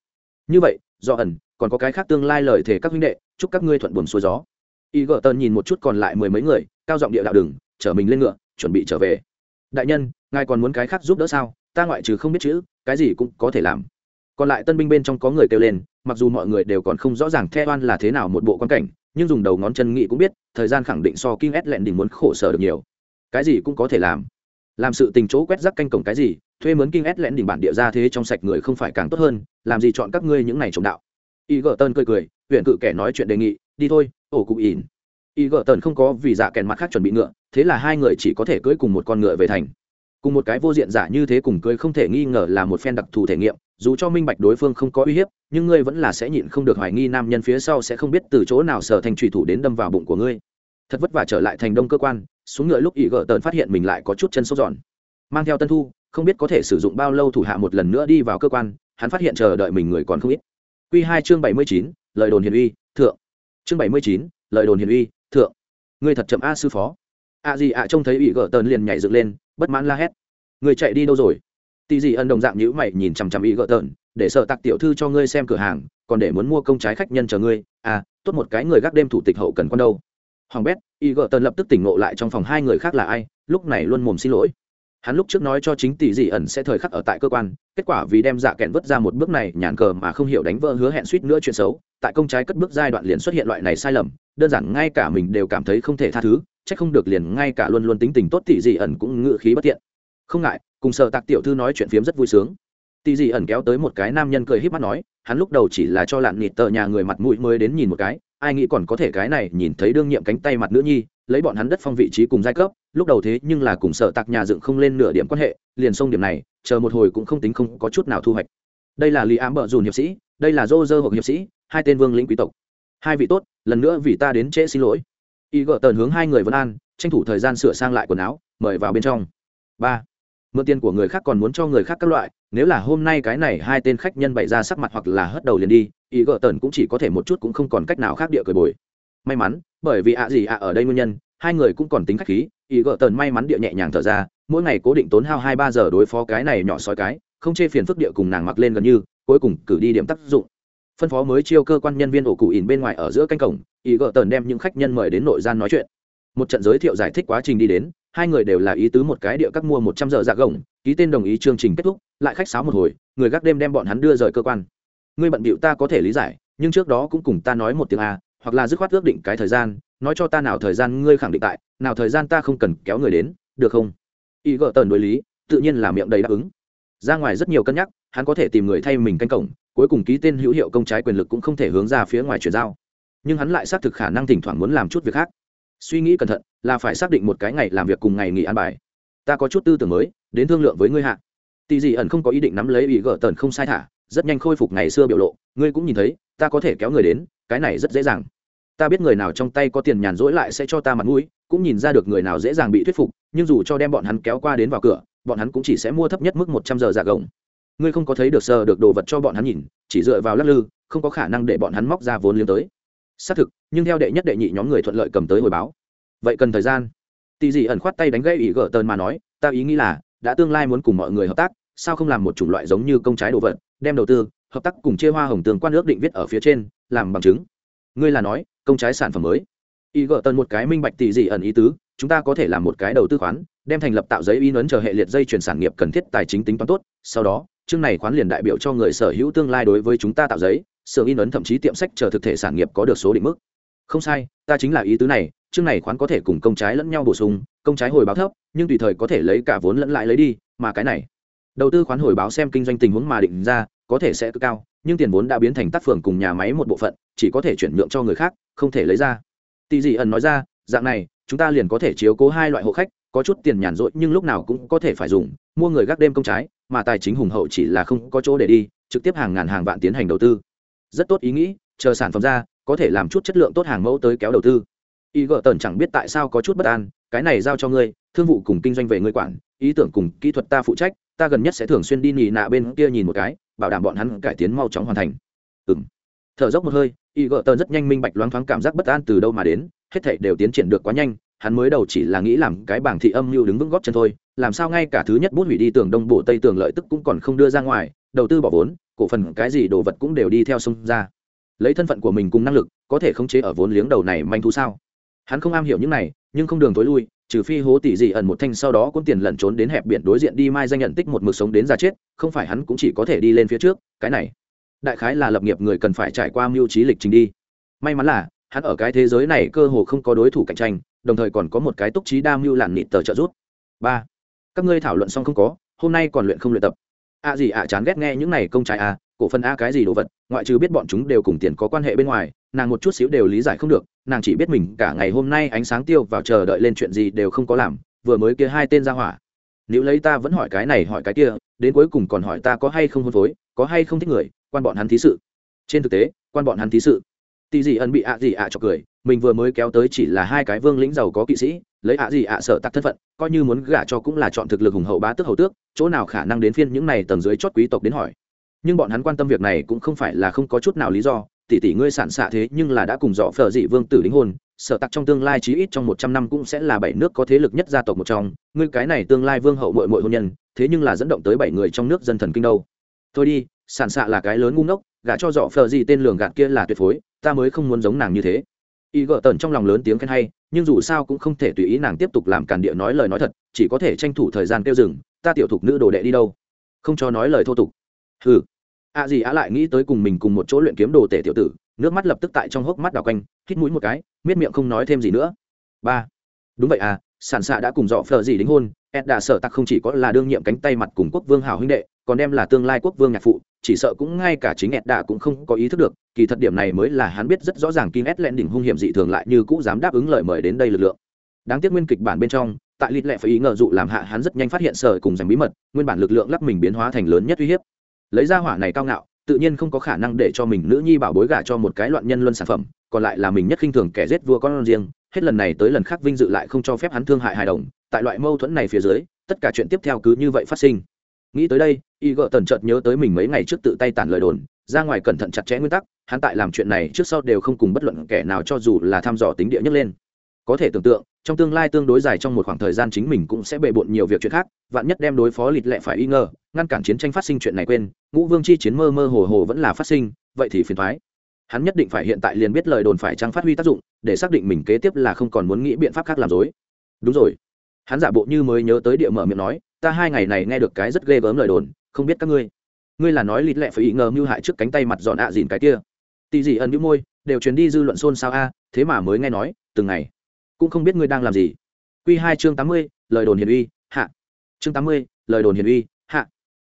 Như vậy, do ẩn, còn có cái khác tương lai lời thể các huynh đệ, chúc các ngươi thuận buồn xuôi gió. Y gợ tần nhìn một chút còn lại mười mấy người, cao giọng địa đạo đừng chở mình lên ngựa, chuẩn bị trở về. Đại nhân, ngài còn muốn cái khác giúp đỡ sao? Ta ngoại trừ không biết chữ, cái gì cũng có thể làm. Còn lại tân binh bên trong có người kêu lên, mặc dù mọi người đều còn không rõ ràng theo oan là thế nào một bộ quan cảnh, nhưng dùng đầu ngón chân nghĩ cũng biết thời gian khẳng định so kinh S lẹn đỉnh muốn khổ sở được nhiều. Cái gì cũng có thể làm. Làm sự tình chỗ quét rác canh cổng cái gì, thuê mướn kinh S lẹn đỉnh bản địa ra thế trong sạch người không phải càng tốt hơn, làm gì chọn các ngươi những này trộm đạo. Y gờ cười cười, huyện cự kẻ nói chuyện đề nghị, đi thôi, ổ cụ ỉn. Y gờ không có vì dạ kèn mặt khác chuẩn bị ngựa, thế là hai người chỉ có thể cưỡi cùng một con ngựa về thành. Cùng một cái vô diện giả như thế cùng cưỡi không thể nghi ngờ là một phen đặc thù thể nghiệm dù cho minh bạch đối phương không có uy hiếp, nhưng ngươi vẫn là sẽ nhịn không được hoài nghi nam nhân phía sau sẽ không biết từ chỗ nào sở thành trùy thủ đến đâm vào bụng của ngươi. Thật vất vả trở lại thành đông cơ quan, xuống ngựa lúc ỷ gỡ tờn phát hiện mình lại có chút chân sốt giòn. Mang theo tân thu, không biết có thể sử dụng bao lâu thủ hạ một lần nữa đi vào cơ quan, hắn phát hiện chờ đợi mình người còn không ít. Q hai chương bảy mươi chín, lời đồn hiền uy, thượng. Chương bảy mươi chín, lời đồn hiền uy, thượng. Ngươi thật chậm a, sư phó. A gì ạ trông thấy ỷ gỡ tờn liền nhảy dựng lên, bất mãn la hét. Người chạy đi đâu rồi? Tỷ Dị ân đồng dạng nhữ mày nhìn chằm chằm y gỡ tợn để sợ tặc tiểu thư cho ngươi xem cửa hàng, còn để muốn mua công trái khách nhân chờ ngươi. À tốt một cái người gác đêm thủ tịch hậu cần con đâu. Hoàng bét y gợ tần lập tức tỉnh ngộ lại trong phòng hai người khác là ai, lúc này luôn mồm xin lỗi. Hắn lúc trước nói cho chính tỷ dị ẩn sẽ thời khắc ở tại cơ quan, kết quả vì đem dạ kẹn vứt ra một bước này nhàn cờ mà không hiểu đánh vỡ hứa hẹn suýt nữa chuyện xấu. Tại công trái cất bước giai đoạn liền xuất hiện loại này sai lầm, đơn giản ngay cả mình đều cảm thấy không thể tha thứ c h ắ c không được liền ngay cả luôn luôn tính tình tốt tỷ dị ẩn cũng ngự khí bất tiện không ngại, cùng sợ tạc tiểu thư nói chuyện phiếm rất vui sướng. Tì dì ẩn kéo tới một cái nam nhân cười h í p mắt nói, hắn lúc đầu chỉ là cho lạn nịt tờ nhà người mặt mũi mới đến nhìn một cái, ai nghĩ còn có thể cái này nhìn thấy đương nhiệm cánh tay mặt nữ nhi, lấy bọn hắn đất phong vị trí cùng giai cấp, lúc đầu thế nhưng là cùng sợ tạc nhà dựng không lên nửa điểm quan hệ, liền xông điểm này, chờ một hồi cũng không tính không có chút nào thu hoạch. Đây là lý ám bợ dùn hiệp sĩ, đây là dô dơ hộp hiệp sĩ, hai tên vương lĩnh quý tộc. Hai vị tốt, lần nữa vì ta đến trễ xin lỗi. Y gợ tờn hướng hai người vân an, tranh thủ thời gian sửa sang lại quần áo, mời vào bên trong. Ba mượn tiền của người khác còn muốn cho người khác các loại, nếu là hôm nay cái này hai tên khách nhân bày ra sắc mặt hoặc là hất đầu liền đi, ý gợ tần cũng chỉ có thể một chút cũng không còn cách nào khác địa cười bồi. May mắn, bởi vì ạ gì ạ ở đây nguyên nhân, hai người cũng còn tính khách khí, ý gợ tần may mắn địa nhẹ nhàng thở ra, mỗi ngày cố định tốn hao hai ba giờ đối phó cái này nhỏ sói cái, không chê phiền phức địa cùng nàng mặc lên gần như, cuối cùng cử đi điểm tác dụng. Phân phó mới chiêu cơ quan nhân viên ổ cụ ỉn bên ngoài ở giữa canh cổng, ý gợ tần đem những khách nhân mời đến nội gian nói chuyện một trận giới thiệu giải thích quá trình đi đến, hai người đều là ý tứ một cái địa các mua một trăm giờ dạ gồng, ký tên đồng ý chương trình kết thúc, lại khách sáo một hồi, người gác đêm đem bọn hắn đưa rời cơ quan. Ngươi bận bịu ta có thể lý giải, nhưng trước đó cũng cùng ta nói một tiếng a, hoặc là dứt khoát ước định cái thời gian, nói cho ta nào thời gian ngươi khẳng định tại, nào thời gian ta không cần kéo người đến, được không? Ý gợ tần đối lý, tự nhiên là miệng đầy đáp ứng. Ra ngoài rất nhiều cân nhắc, hắn có thể tìm người thay mình canh cổng, cuối cùng ký tên hữu hiệu công trái quyền lực cũng không thể hướng ra phía ngoài chuyển giao. Nhưng hắn lại xác thực khả năng thỉnh thoảng muốn làm chút việc khác suy nghĩ cẩn thận, là phải xác định một cái ngày làm việc cùng ngày nghỉ ăn bài. Ta có chút tư tưởng mới, đến thương lượng với ngươi hạ. Tỷ dị ẩn không có ý định nắm lấy ý gỡ tần không sai thả, rất nhanh khôi phục ngày xưa biểu lộ, ngươi cũng nhìn thấy, ta có thể kéo người đến, cái này rất dễ dàng. Ta biết người nào trong tay có tiền nhàn rỗi lại sẽ cho ta mặt mũi, cũng nhìn ra được người nào dễ dàng bị thuyết phục, nhưng dù cho đem bọn hắn kéo qua đến vào cửa, bọn hắn cũng chỉ sẽ mua thấp nhất mức một trăm giờ giả gồng. Ngươi không có thấy được sờ được đồ vật cho bọn hắn nhìn, chỉ dựa vào lắc lư, không có khả năng để bọn hắn móc ra vốn liếng tới xác thực, nhưng theo đệ nhất đệ nhị nhóm người thuận lợi cầm tới hồi báo. Vậy cần thời gian? Tỷ dị ẩn khoát tay đánh gây ý gỡ tơn mà nói, ta ý nghĩ là, đã tương lai muốn cùng mọi người hợp tác, sao không làm một chủng loại giống như công trái đồ vật, đem đầu tư, hợp tác cùng chia hoa hồng tường quan ước định viết ở phía trên, làm bằng chứng. Ngươi là nói, công trái sản phẩm mới. Ý gỡ tần một cái minh bạch tỷ dị ẩn ý tứ, chúng ta có thể làm một cái đầu tư khoán, đem thành lập tạo giấy in ấn chờ hệ liệt dây chuyển sản nghiệp cần thiết tài chính tính toán tốt, sau đó, chương này khoán liền đại biểu cho người sở hữu tương lai đối với chúng ta tạo giấy xưởng in ấn thậm chí tiệm sách chờ thực thể sản nghiệp có được số định mức. Không sai, ta chính là ý tứ này, chương này khoán có thể cùng công trái lẫn nhau bổ sung, công trái hồi báo thấp, nhưng tùy thời có thể lấy cả vốn lẫn lại lấy đi, mà cái này. Đầu tư khoán hồi báo xem kinh doanh tình huống mà định ra, có thể sẽ cực cao, nhưng tiền vốn đã biến thành tác phường cùng nhà máy một bộ phận, chỉ có thể chuyển nhượng cho người khác, không thể lấy ra. Tỷ dị ẩn nói ra, dạng này, chúng ta liền có thể chiếu cố hai loại hộ khách, có chút tiền nhàn rỗi nhưng lúc nào cũng có thể phải dùng, mua người gác đêm công trái, mà tài chính hùng hậu chỉ là không có chỗ để đi, trực tiếp hàng ngàn hàng vạn tiến hành đầu tư rất tốt ý nghĩ, chờ sản phẩm ra, có thể làm chút chất lượng tốt hàng mẫu tới kéo đầu tư. Y gợ tần chẳng biết tại sao có chút bất an, cái này giao cho ngươi, thương vụ cùng kinh doanh về ngươi quản, ý tưởng cùng kỹ thuật ta phụ trách, ta gần nhất sẽ thường xuyên đi nhì nạ bên kia nhìn một cái, bảo đảm bọn hắn cải tiến mau chóng hoàn thành. Ừ m thở dốc một hơi, y gợ tần rất nhanh minh bạch loáng thoáng cảm giác bất an từ đâu mà đến, hết thảy đều tiến triển được quá nhanh, hắn mới đầu chỉ là nghĩ làm cái bảng thị âm mưu đứng vững góp chân thôi, làm sao ngay cả thứ nhất bút hủy đi tường đông bộ tây tường lợi tức cũng còn không đưa ra ngoài đầu tư bỏ vốn, cổ phần cái gì đồ vật cũng đều đi theo sông ra. Lấy thân phận của mình cùng năng lực, có thể khống chế ở vốn liếng đầu này manh thu sao? Hắn không am hiểu những này, nhưng không đường tối lui, trừ phi hố tỷ dị ẩn một thanh sau đó cũng tiền lẩn trốn đến hẹp biển đối diện đi mai danh nhận tích một mực sống đến già chết, không phải hắn cũng chỉ có thể đi lên phía trước, cái này. Đại khái là lập nghiệp người cần phải trải qua mưu trí lịch trình đi. May mắn là, hắn ở cái thế giới này cơ hồ không có đối thủ cạnh tranh, đồng thời còn có một cái túc trí đa mưu làn nịt tờ trợ rút ba. Các ngươi thảo luận xong không có, hôm nay còn luyện không luyện tập a gì ạ, chán ghét nghe những này công trái a cổ phần a cái gì đồ vật, ngoại trừ biết bọn chúng đều cùng tiền có quan hệ bên ngoài, nàng một chút xíu đều lý giải không được, nàng chỉ biết mình cả ngày hôm nay ánh sáng tiêu vào chờ đợi lên chuyện gì đều không có làm, vừa mới kia hai tên ra hỏa. Nếu lấy ta vẫn hỏi cái này hỏi cái kia, đến cuối cùng còn hỏi ta có hay không hôn phối, có hay không thích người, quan bọn hắn thí sự. Trên thực tế, quan bọn hắn thí sự. Tì gì ẩn bị ạ gì ạ cho cười, mình vừa mới kéo tới chỉ là hai cái vương lĩnh giàu có kỵ sĩ, lấy ạ gì ạ sợ tắc thân phận coi như muốn gả cho cũng là chọn thực lực hùng hậu bá tước hầu tước, chỗ nào khả năng đến phiên những này tầng dưới chót quý tộc đến hỏi. Nhưng bọn hắn quan tâm việc này cũng không phải là không có chút nào lý do, tỷ tỷ ngươi sản xạ thế nhưng là đã cùng dọ phở dị vương tử đính hôn, sở tặc trong tương lai chí ít trong một trăm năm cũng sẽ là bảy nước có thế lực nhất gia tộc một trong, ngươi cái này tương lai vương hậu mội mội hôn nhân, thế nhưng là dẫn động tới bảy người trong nước dân thần kinh đâu. Thôi đi sản xạ là cái lớn ngu ngốc, gả cho dọ phở dị tên lường gạt kia là tuyệt phối, ta mới không muốn giống nàng như thế. Y gợ tần trong lòng lớn tiếng khen hay nhưng dù sao cũng không thể tùy ý nàng tiếp tục làm càn địa nói lời nói thật, chỉ có thể tranh thủ thời gian kêu dừng, ta tiểu thục nữ đồ đệ đi đâu? Không cho nói lời thô tục. Hừ. Ạ à gì à lại nghĩ tới cùng mình cùng một chỗ luyện kiếm đồ tể tiểu tử, nước mắt lập tức tại trong hốc mắt đào quanh, hít mũi một cái, miết miệng không nói thêm gì nữa. Ba. Đúng vậy à sản xạ đã cùng dọ phờ gì đính hôn ed đã sợ tặc không chỉ có là đương nhiệm cánh tay mặt cùng quốc vương hào huynh đệ, còn đem là tương lai quốc vương nhạc phụ chỉ sợ cũng ngay cả chính ed đã cũng không có ý thức được, kỳ thật điểm này mới là hắn biết rất rõ ràng kim ed lẹn đỉnh hung hiểm dị thường lại như cũ dám đáp ứng lời mời đến đây lực lượng. Đáng tiếc nguyên kịch bản bên trong, tại lịt lệ phải ý ngờ dụ làm hạ hắn rất nhanh phát hiện sở cùng giành bí mật, nguyên bản lực lượng lắc mình biến hóa thành lớn nhất uy hiếp. Lấy ra hỏa này cao ngạo, tự nhiên không có khả năng để cho mình nữ nhi bảo bối gả cho một cái loạn nhân luân sản phẩm, còn lại là mình nhất khinh thường kẻ giết vua con riêng, hết lần này tới lần khác vinh dự lại không cho phép hắn thương hại hài đồng. Tại loại mâu thuẫn này phía dưới, tất cả chuyện tiếp theo cứ như vậy phát sinh nghĩ tới đây y gợ tần chợt nhớ tới mình mấy ngày trước tự tay tản lời đồn, ra ngoài cẩn thận chặt chẽ nguyên tắc, hắn tại làm chuyện này trước sau đều không cùng bất luận kẻ nào cho dù là thăm dò tính địa nhất lên. Có thể tưởng tượng, trong tương lai tương đối dài trong một khoảng thời gian chính mình cũng sẽ bề bộn nhiều việc chuyện khác, vạn nhất đem đối phó lịt lệ phải y ngờ, ngăn cản chiến tranh phát sinh chuyện này quên, ngũ vương chi chiến mơ mơ hồ hồ vẫn là phát sinh, vậy thì phiền thoái hắn nhất định phải hiện tại liền biết lời đồn phải trang phát huy tác dụng, để xác định mình kế tiếp là không còn muốn nghĩ biện pháp khác làm dối. Đúng rồi. Hắn giả bộ như mới nhớ tới địa mở miệng nói ta hai ngày này nghe được cái rất ghê gớm lời đồn, không biết các ngươi. Ngươi là nói lịt lẹ phải ý ngờ mưu hại trước cánh tay mặt dọn ạ dìn cái kia. Tì gì ẩn nhũ môi, đều truyền đi dư luận xôn xao a, thế mà mới nghe nói, từng ngày. Cũng không biết ngươi đang làm gì. Q hai chương tám mươi, lời đồn hiền uy, hạ. Chương tám mươi, lời đồn hiền uy, hạ.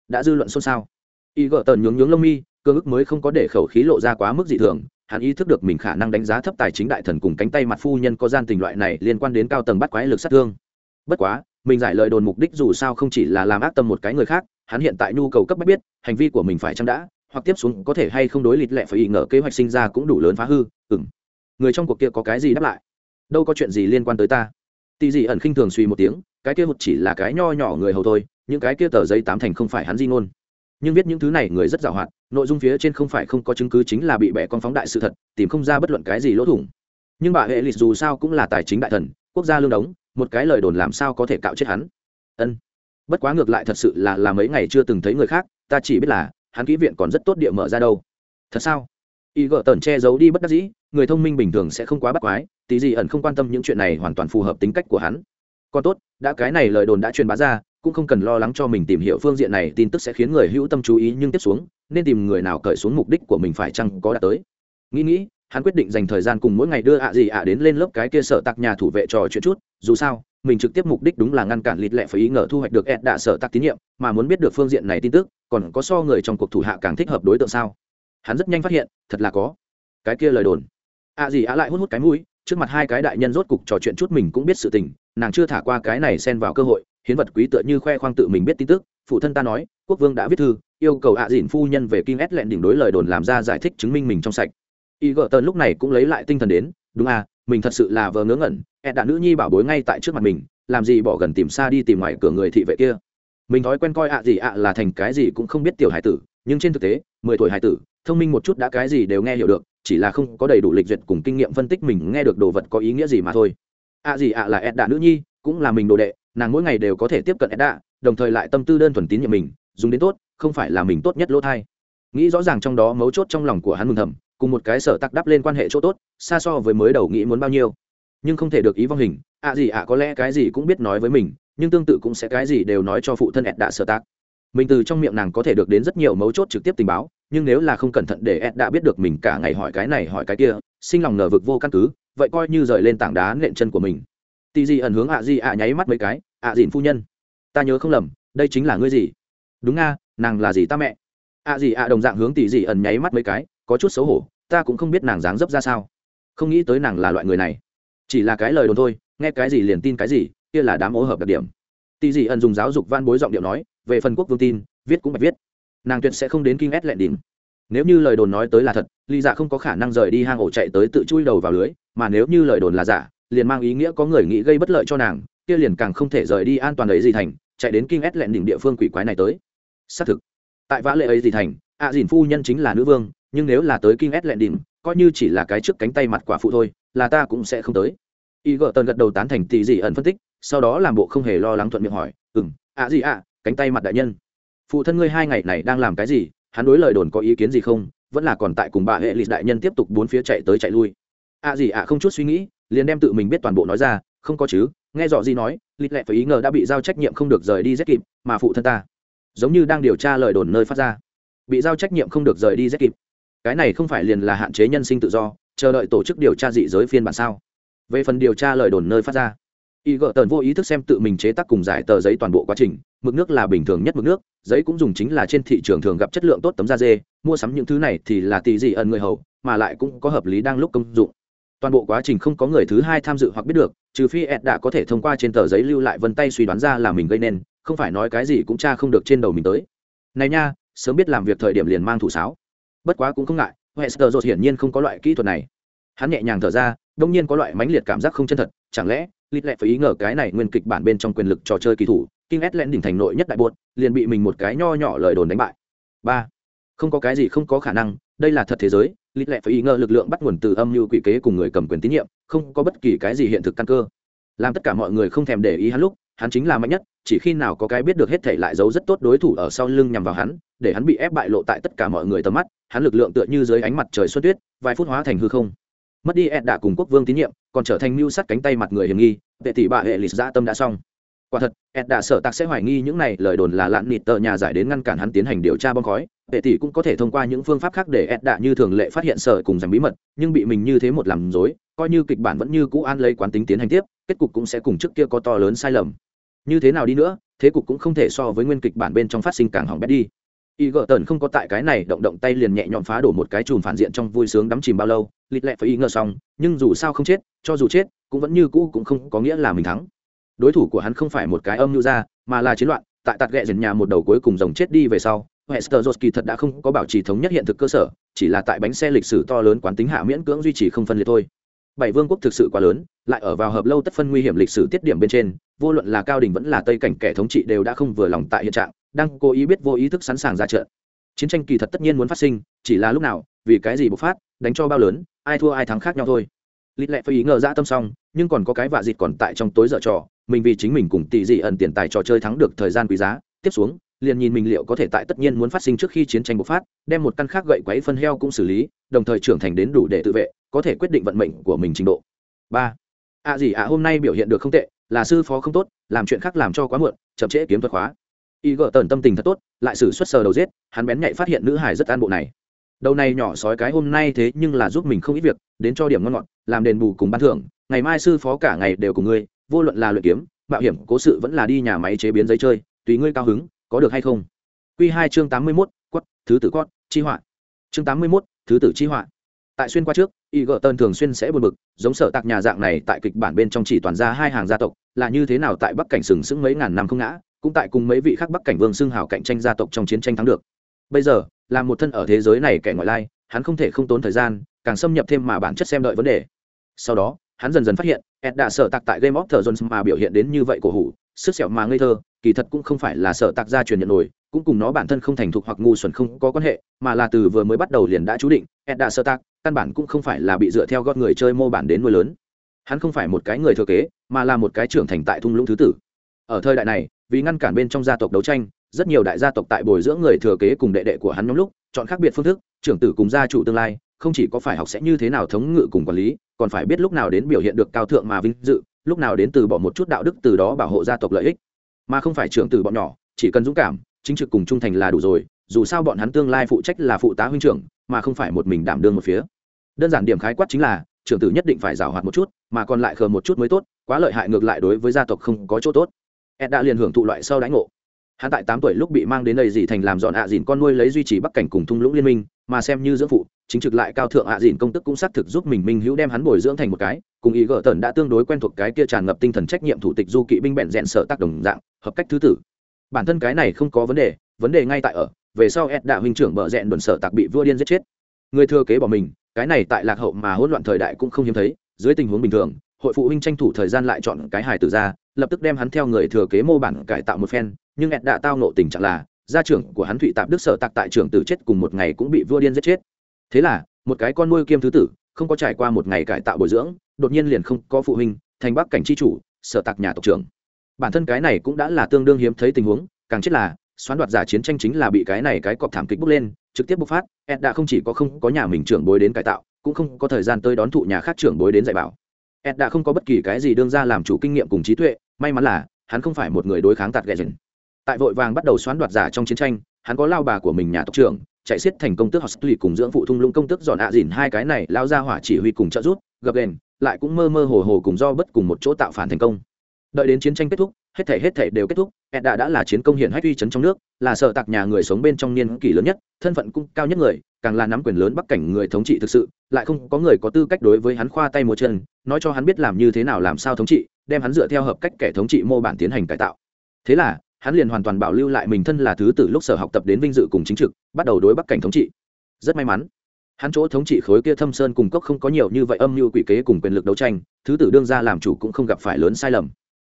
Đã dư luận xôn xao. Y gợ tần nhướng nhướng lông mi cơ ức mới không có để khẩu khí lộ ra quá mức dị thường, hắn ý thức được mình khả năng đánh giá thấp tài chính đại thần cùng cánh tay mặt phu nhân có gian tình loại này liên quan đến cao tầng bắt quái lực sát thương. Bất quá mình giải lời đồn mục đích dù sao không chỉ là làm ác tâm một cái người khác, hắn hiện tại nhu cầu cấp bách biết, hành vi của mình phải chăng đã, hoặc tiếp xuống có thể hay không đối lịt lẹ phải ý ngờ kế hoạch sinh ra cũng đủ lớn phá hư ừng người trong cuộc kia có cái gì đáp lại? Đâu có chuyện gì liên quan tới ta. Tì gì ẩn khinh thường suy một tiếng, cái kia một chỉ là cái nho nhỏ người hầu thôi, những cái kia tờ giấy tám thành không phải hắn di ngôn. Nhưng viết những thứ này người rất giàu hoạt, nội dung phía trên không phải không có chứng cứ chính là bị bẻ con phóng đại sự thật, tìm không ra bất luận cái gì lỗ thủng. Nhưng bà hệ lịch dù sao cũng là tài chính đại thần, quốc gia lương đống một cái lời đồn làm sao có thể cạo chết hắn? Ân. Bất quá ngược lại thật sự là là mấy ngày chưa từng thấy người khác, ta chỉ biết là, hắn kỹ viện còn rất tốt địa mở ra đâu. Thật sao? Y gợ tần che giấu đi bất đắc dĩ, người thông minh bình thường sẽ không quá bắt quái, tí gì ẩn không quan tâm những chuyện này hoàn toàn phù hợp tính cách của hắn. Còn tốt, đã cái này lời đồn đã truyền bá ra, cũng không cần lo lắng cho mình tìm hiểu phương diện này, tin tức sẽ khiến người hữu tâm chú ý nhưng tiếp xuống, nên tìm người nào cởi xuống mục đích của mình phải chăng có đạt tới. Nghĩ nghĩ, hắn quyết định dành thời gian cùng mỗi ngày đưa ạ gì ạ đến lên lớp cái kia sợ tạc nhà thủ vệ trò chuyện chút dù sao, mình trực tiếp mục đích đúng là ngăn cản lịt lẹ phải ý ngờ thu hoạch được ed đạ sợ tặc tín nhiệm, mà muốn biết được phương diện này tin tức, còn có so người trong cuộc thủ hạ càng thích hợp đối tượng sao? Hắn rất nhanh phát hiện, thật là có. Cái kia lời đồn. Ạ gì ạ lại hút hút cái mũi, trước mặt hai cái đại nhân rốt cục trò chuyện chút mình cũng biết sự tình, nàng chưa thả qua cái này xen vào cơ hội, hiến vật quý tựa như khoe khoang tự mình biết tin tức, phụ thân ta nói, quốc vương đã viết thư, yêu cầu ạ dìn phu nhân về kim ét lẹn đỉnh đối lời đồn làm ra giải thích chứng minh mình trong sạch. Y gợ tần lúc này cũng lấy lại tinh thần đến, đúng à mình thật sự là vờ ngớ ngẩn ed đã nữ nhi bảo bối ngay tại trước mặt mình, làm gì bỏ gần tìm xa đi tìm ngoài cửa người thị vệ kia. Mình thói quen coi ạ gì ạ là thành cái gì cũng không biết tiểu hải tử, nhưng trên thực tế, mười tuổi hải tử, thông minh một chút đã cái gì đều nghe hiểu được, chỉ là không có đầy đủ lịch duyệt cùng kinh nghiệm phân tích mình nghe được đồ vật có ý nghĩa gì mà thôi. Ạ gì ạ là ed đã nữ nhi, cũng là mình đồ đệ, nàng mỗi ngày đều có thể tiếp cận ed đã đồng thời lại tâm tư đơn thuần tín nhiệm mình, dùng đến tốt, không phải là mình tốt nhất lỗ thai. Nghĩ rõ ràng trong đó mấu chốt trong lòng của hắn mừng thầm cùng một cái sở tắc đắp lên quan hệ chỗ tốt, xa so với mới đầu nghĩ muốn bao nhiêu. Nhưng không thể được ý vong hình, ạ gì ạ có lẽ cái gì cũng biết nói với mình, nhưng tương tự cũng sẽ cái gì đều nói cho phụ thân ed đã sở tác mình từ trong miệng nàng có thể được đến rất nhiều mấu chốt trực tiếp tình báo, nhưng nếu là không cẩn thận để ed đã biết được mình cả ngày hỏi cái này hỏi cái kia, sinh lòng nở vực vô căn cứ, vậy coi như rời lên tảng đá nện chân của mình. Tì gì ẩn hướng ạ gì ạ nháy mắt mấy cái, ạ dìn phu nhân, ta nhớ không lầm, đây chính là ngươi gì? Đúng nga, nàng là gì ta mẹ? Ạ gì ạ? đồng dạng hướng tì gì ẩn nháy mắt mấy cái có chút xấu hổ, ta cũng không biết nàng dáng dấp ra sao. Không nghĩ tới nàng là loại người này. Chỉ là cái lời đồn thôi, nghe cái gì liền tin cái gì, kia là đám ô hợp đặc điểm. Tỷ gì ẩn dùng giáo dục van bối giọng điệu nói, về phần quốc vương tin, viết cũng bạch viết. Nàng tuyệt sẽ không đến kinh ét lẹn đỉnh. Nếu như lời đồn nói tới là thật ly dạ không có khả năng rời đi hang ổ chạy tới tự chui đầu vào lưới, mà nếu như lời đồn là giả, liền mang ý nghĩa có người nghĩ gây bất lợi cho nàng, kia liền càng không thể rời đi an toàn ấy gì thành, chạy đến kinh ét lẹn đỉnh địa phương quỷ quái này tới. Xác thực, tại vã lệ ấy gì thành, ạ à dìn phu nhân chính là nữ vương nhưng nếu là tới kinh ét coi như chỉ là cái trước cánh tay mặt quả phụ thôi là ta cũng sẽ không tới. Y gật đầu tán thành tỷ dị ẩn phân tích sau đó làm bộ không hề lo lắng thuận miệng hỏi ừm, ạ gì ạ cánh tay mặt đại nhân. Phụ thân ngươi hai ngày này đang làm cái gì? Hắn đối lời đồn có ý kiến gì không? Vẫn là còn tại cùng bà hệ lịch đại nhân tiếp tục bốn phía chạy tới chạy lui. Ạ gì ạ không chút suy nghĩ liền đem tự mình biết toàn bộ nói ra không có chứ nghe rõ gì nói lịch lệ phải ý ngờ đã bị giao trách nhiệm không được rời đi rất kịp mà phụ thân ta giống như đang điều tra lời đồn nơi phát ra. Bị giao trách nhiệm không được rời đi rất kịp cái này không phải liền là hạn chế nhân sinh tự do, chờ đợi tổ chức điều tra dị giới phiên bản sao? Về phần điều tra lời đồn nơi phát ra, y gợ tần vô ý thức xem tự mình chế tác cùng giải tờ giấy toàn bộ quá trình, mực nước là bình thường nhất mực nước, giấy cũng dùng chính là trên thị trường thường gặp chất lượng tốt tấm da dê, mua sắm những thứ này thì là tỷ dị ẩn người hầu, mà lại cũng có hợp lý đang lúc công dụng. Toàn bộ quá trình không có người thứ hai tham dự hoặc biết được, trừ phi ed đã có thể thông qua trên tờ giấy lưu lại vân tay suy đoán ra là mình gây nên, không phải nói cái gì cũng cha không được trên đầu mình tới. Này nha, sớm biết làm việc thời điểm liền mang thủ sáo bất quá cũng không ngại, hester hiển nhiên không có loại kỹ thuật này. Hắn nhẹ nhàng thở ra, đông nhiên có loại mãnh liệt cảm giác không chân thật, chẳng lẽ lít lẹ phải ý ngờ cái này nguyên kịch bản bên trong quyền lực trò chơi kỳ thủ kinh ét lẹn đỉnh thành nội nhất đại buốt liền bị mình một cái nho nhỏ lời đồn đánh bại. Ba, không có cái gì không có khả năng, đây là thật thế giới lít lẹ phải ý ngờ lực lượng bắt nguồn từ âm mưu quỷ kế cùng người cầm quyền tín nhiệm, không có bất kỳ cái gì hiện thực căn cơ. Làm tất cả mọi người không thèm để ý hắn lúc, hắn chính là mạnh nhất, chỉ khi nào có cái biết được hết thể lại giấu rất tốt đối thủ ở sau lưng nhằm vào hắn, để hắn bị ép bại lộ tại tất cả mọi người tầm mắt hắn lực lượng tựa như dưới ánh mặt trời xuất tuyết, vài phút hóa thành hư không. Mất đi ed đã cùng quốc vương tín nhiệm, còn trở thành mưu sát cánh tay mặt người hiểm nghi, vệ tỷ bạ hệ lịch dã tâm đã xong. Quả thật, ed đã sợ tạc sẽ hoài nghi những này lời đồn là lạn nịt tờ nhà giải đến ngăn cản hắn tiến hành điều tra bom khói. Vệ tỷ cũng có thể thông qua những phương pháp khác để ed đã như thường lệ phát hiện sợ cùng giành bí mật, nhưng bị mình như thế một làm dối coi như kịch bản vẫn như cũ an lấy quán tính tiến hành tiếp, kết cục cũng sẽ cùng trước kia có to lớn sai lầm. Như thế nào đi nữa, thế cục cũng không thể so với nguyên kịch bản bên trong phát sinh càng hỏng bét đi y gợ tần không có tại cái này động động tay liền nhẹ nhõm phá đổ một cái chùm phản diện trong vui sướng đắm chìm bao lâu lịt lẹ phải y ngờ xong nhưng dù sao không chết cho dù chết cũng vẫn như cũ cũng không có nghĩa là mình thắng đối thủ của hắn không phải một cái âm mưu ra mà là chiến loạn tại tạt ghẹ dần nhà một đầu cuối cùng rồng chết đi về sau Hester thật đã không có bảo trì thống nhất hiện thực cơ sở, chỉ là tại bánh xe lịch sử to lớn quán tính hạ miễn cưỡng duy trì không phân liệt thôi. Bảy vương quốc thực sự quá lớn, lại ở vào hợp lâu tất phân nguy hiểm lịch sử tiết điểm bên trên, vô luận là cao đỉnh vẫn là tây cảnh kẻ thống trị đều đã không vừa lòng tại hiện trạng, đang cố ý biết vô ý thức sẵn sàng ra trận. Chiến tranh kỳ thật tất nhiên muốn phát sinh, chỉ là lúc nào, vì cái gì bộc phát, đánh cho bao lớn, ai thua ai thắng khác nhau thôi. Lít lẹ phải ý ngờ ra tâm xong, nhưng còn có cái vạ dịt còn tại trong tối dở trò, mình vì chính mình cùng tỷ dị ẩn tiền tài trò chơi thắng được thời gian quý giá, tiếp xuống, liền nhìn mình liệu có thể tại tất nhiên muốn phát sinh trước khi chiến tranh bộc phát, đem một căn khác gậy quấy phân heo cũng xử lý, đồng thời trưởng thành đến đủ để tự vệ, có thể quyết định vận mệnh của mình trình độ. Ba. Ạ gì ạ hôm nay biểu hiện được không tệ, là sư phó không tốt, làm chuyện khác làm cho quá muộn, chậm trễ kiếm thuật khóa y gỡ tần tâm tình thật tốt, lại xử xuất sờ đầu giết, hắn bén nhạy phát hiện nữ hải rất an bộ này. Đầu này nhỏ sói cái hôm nay thế nhưng là giúp mình không ít việc, đến cho điểm ngon ngọt, làm đền bù cùng ban thưởng, ngày mai sư phó cả ngày đều cùng ngươi, vô luận là luyện kiếm, mạo hiểm, cố sự vẫn là đi nhà máy chế biến giấy chơi, tùy ngươi cao hứng, có được hay không? Q hai chương tám mươi mốt, quất, thứ tử quất, chi họa. Chương tám mươi mốt, thứ tử chi họa. Tại xuyên qua trước y gợ tần thường xuyên sẽ buồn bực, giống sở tạc nhà dạng này tại kịch bản bên trong chỉ toàn ra hai hàng gia tộc, là như thế nào tại bắc cảnh sừng sững mấy ngàn năm không ngã cũng tại cùng mấy vị khác bắc cảnh vương xưng hào cạnh tranh gia tộc trong chiến tranh thắng được. Bây giờ, là một thân ở thế giới này kẻ ngoại lai, hắn không thể không tốn thời gian, càng xâm nhập thêm mà bản chất xem đợi vấn đề. Sau đó, hắn dần dần phát hiện, ed đã sợ tạc tại game of thrones mà biểu hiện đến như vậy cổ hủ, sức sẹo mà ngây thơ, kỳ thật cũng không phải là sợ tạc gia truyền nhận nổi, cũng cùng nó bản thân không thành thục hoặc ngu xuẩn không có quan hệ, mà là từ vừa mới bắt đầu liền đã chú định, ed đã sợ tạc, căn bản cũng không phải là bị dựa theo gót người chơi mô bản đến nuôi lớn. Hắn không phải một cái người thừa kế, mà là một cái trưởng thành tại thung lũng thứ tử ở thời đại này, vì ngăn cản bên trong gia tộc đấu tranh, rất nhiều đại gia tộc tại bồi dưỡng người thừa kế cùng đệ đệ của hắn nhóm lúc, chọn khác biệt phương thức, trưởng tử cùng gia chủ tương lai, không chỉ có phải học sẽ như thế nào thống ngự cùng quản lý, còn phải biết lúc nào đến biểu hiện được cao thượng mà vinh dự, lúc nào đến từ bỏ một chút đạo đức từ đó bảo hộ gia tộc lợi ích. Mà không phải trưởng tử bọn nhỏ, chỉ cần dũng cảm, chính trực cùng trung thành là đủ rồi, dù sao bọn hắn tương lai phụ trách là phụ tá huynh trưởng, mà không phải một mình đảm đương một phía. Đơn giản điểm khái quát chính là, trưởng tử nhất định phải giảo hoạt một chút, mà còn lại khờ một chút mới tốt, quá lợi hại ngược lại đối với gia tộc không có chỗ tốt ed đã liền hưởng thụ loại sau đãi ngộ. Hắn tại tám tuổi lúc bị mang đến đây dì thành làm dọn ạ dìn con nuôi lấy duy trì bắc cảnh cùng thung lũng liên minh, mà xem như dưỡng phụ, chính trực lại cao thượng ạ dìn công tức cũng xác thực giúp mình minh hữu đem hắn bồi dưỡng thành một cái, cùng ý gỡ tần đã tương đối quen thuộc cái kia tràn ngập tinh thần trách nhiệm thủ tịch du kỵ binh bẹn rẽn sợ tác đồng dạng, hợp cách thứ tử bản thân cái này không có vấn đề vấn đề ngay tại ở, về sau ed đã huynh trưởng bợ rẽn đồn sợ tạc bị vua điên giết chết. Người thừa kế bỏ mình, cái này tại lạc hậu mà hỗn loạn thời đại cũng không hiếm thấy, dưới tình huống bình thường, hội phụ huynh tranh thủ thời gian lại chọn cái hài tử ra lập tức đem hắn theo người thừa kế mô bản cải tạo một phen, nhưng ed đã tao nộ tình trạng là, gia trưởng của hắn thụy tạp đức sở tạc tại trưởng tử chết cùng một ngày cũng bị vua điên giết chết. Thế là, một cái con nuôi kiêm thứ tử, không có trải qua một ngày cải tạo bồi dưỡng, đột nhiên liền không có phụ huynh, thành bắc cảnh tri chủ, sở tạc nhà tộc trưởng. Bản thân cái này cũng đã là tương đương hiếm thấy tình huống, càng chết là, xoán đoạt giả chiến tranh chính là bị cái này cái cọp thảm kịch bốc lên, trực tiếp bộc phát, ed đã không chỉ có không có nhà mình trưởng bối đến cải tạo, cũng không có thời gian tới đón thụ nhà khác trưởng bối đến dạy bảo. Ed đã không có bất kỳ cái gì đương ra làm chủ kinh nghiệm cùng trí tuệ may mắn là hắn không phải một người đối kháng tạt ghẹ dần tại vội vàng bắt đầu xoán đoạt giả trong chiến tranh hắn có lao bà của mình nhà tộc trưởng chạy xiết thành công tước họ tùy cùng dưỡng phụ thung lũng công tước dọn ạ dìn hai cái này lao ra hỏa chỉ huy cùng trợ giúp, gập đèn, lại cũng mơ mơ hồ hồ cùng do bất cùng một chỗ tạo phản thành công. Đợi đến chiến tranh kết thúc, hết thể hết thể đều kết thúc, Edda đã là chiến công hiển hách uy chấn trong nước, là sở tạc nhà người sống bên trong niên kỷ lớn nhất, thân phận cũng cao nhất người, càng là nắm quyền lớn bắc cảnh người thống trị thực sự, lại không có người có tư cách đối với hắn khoa tay múa chân, nói cho hắn biết làm như thế nào làm sao thống trị, đem hắn dựa theo hợp cách kẻ thống trị mô bản tiến hành cải tạo. Thế là, hắn liền hoàn toàn bảo lưu lại mình thân là thứ tử lúc sở học tập đến vinh dự cùng chính trực bắt đầu đối bắc cảnh thống trị. Rất may mắn hắn chỗ thống trị khối kia thâm sơn cùng cốc không có nhiều như vậy âm mưu quỷ kế cùng quyền lực đấu tranh thứ tử đương ra làm chủ cũng không gặp phải lớn sai lầm.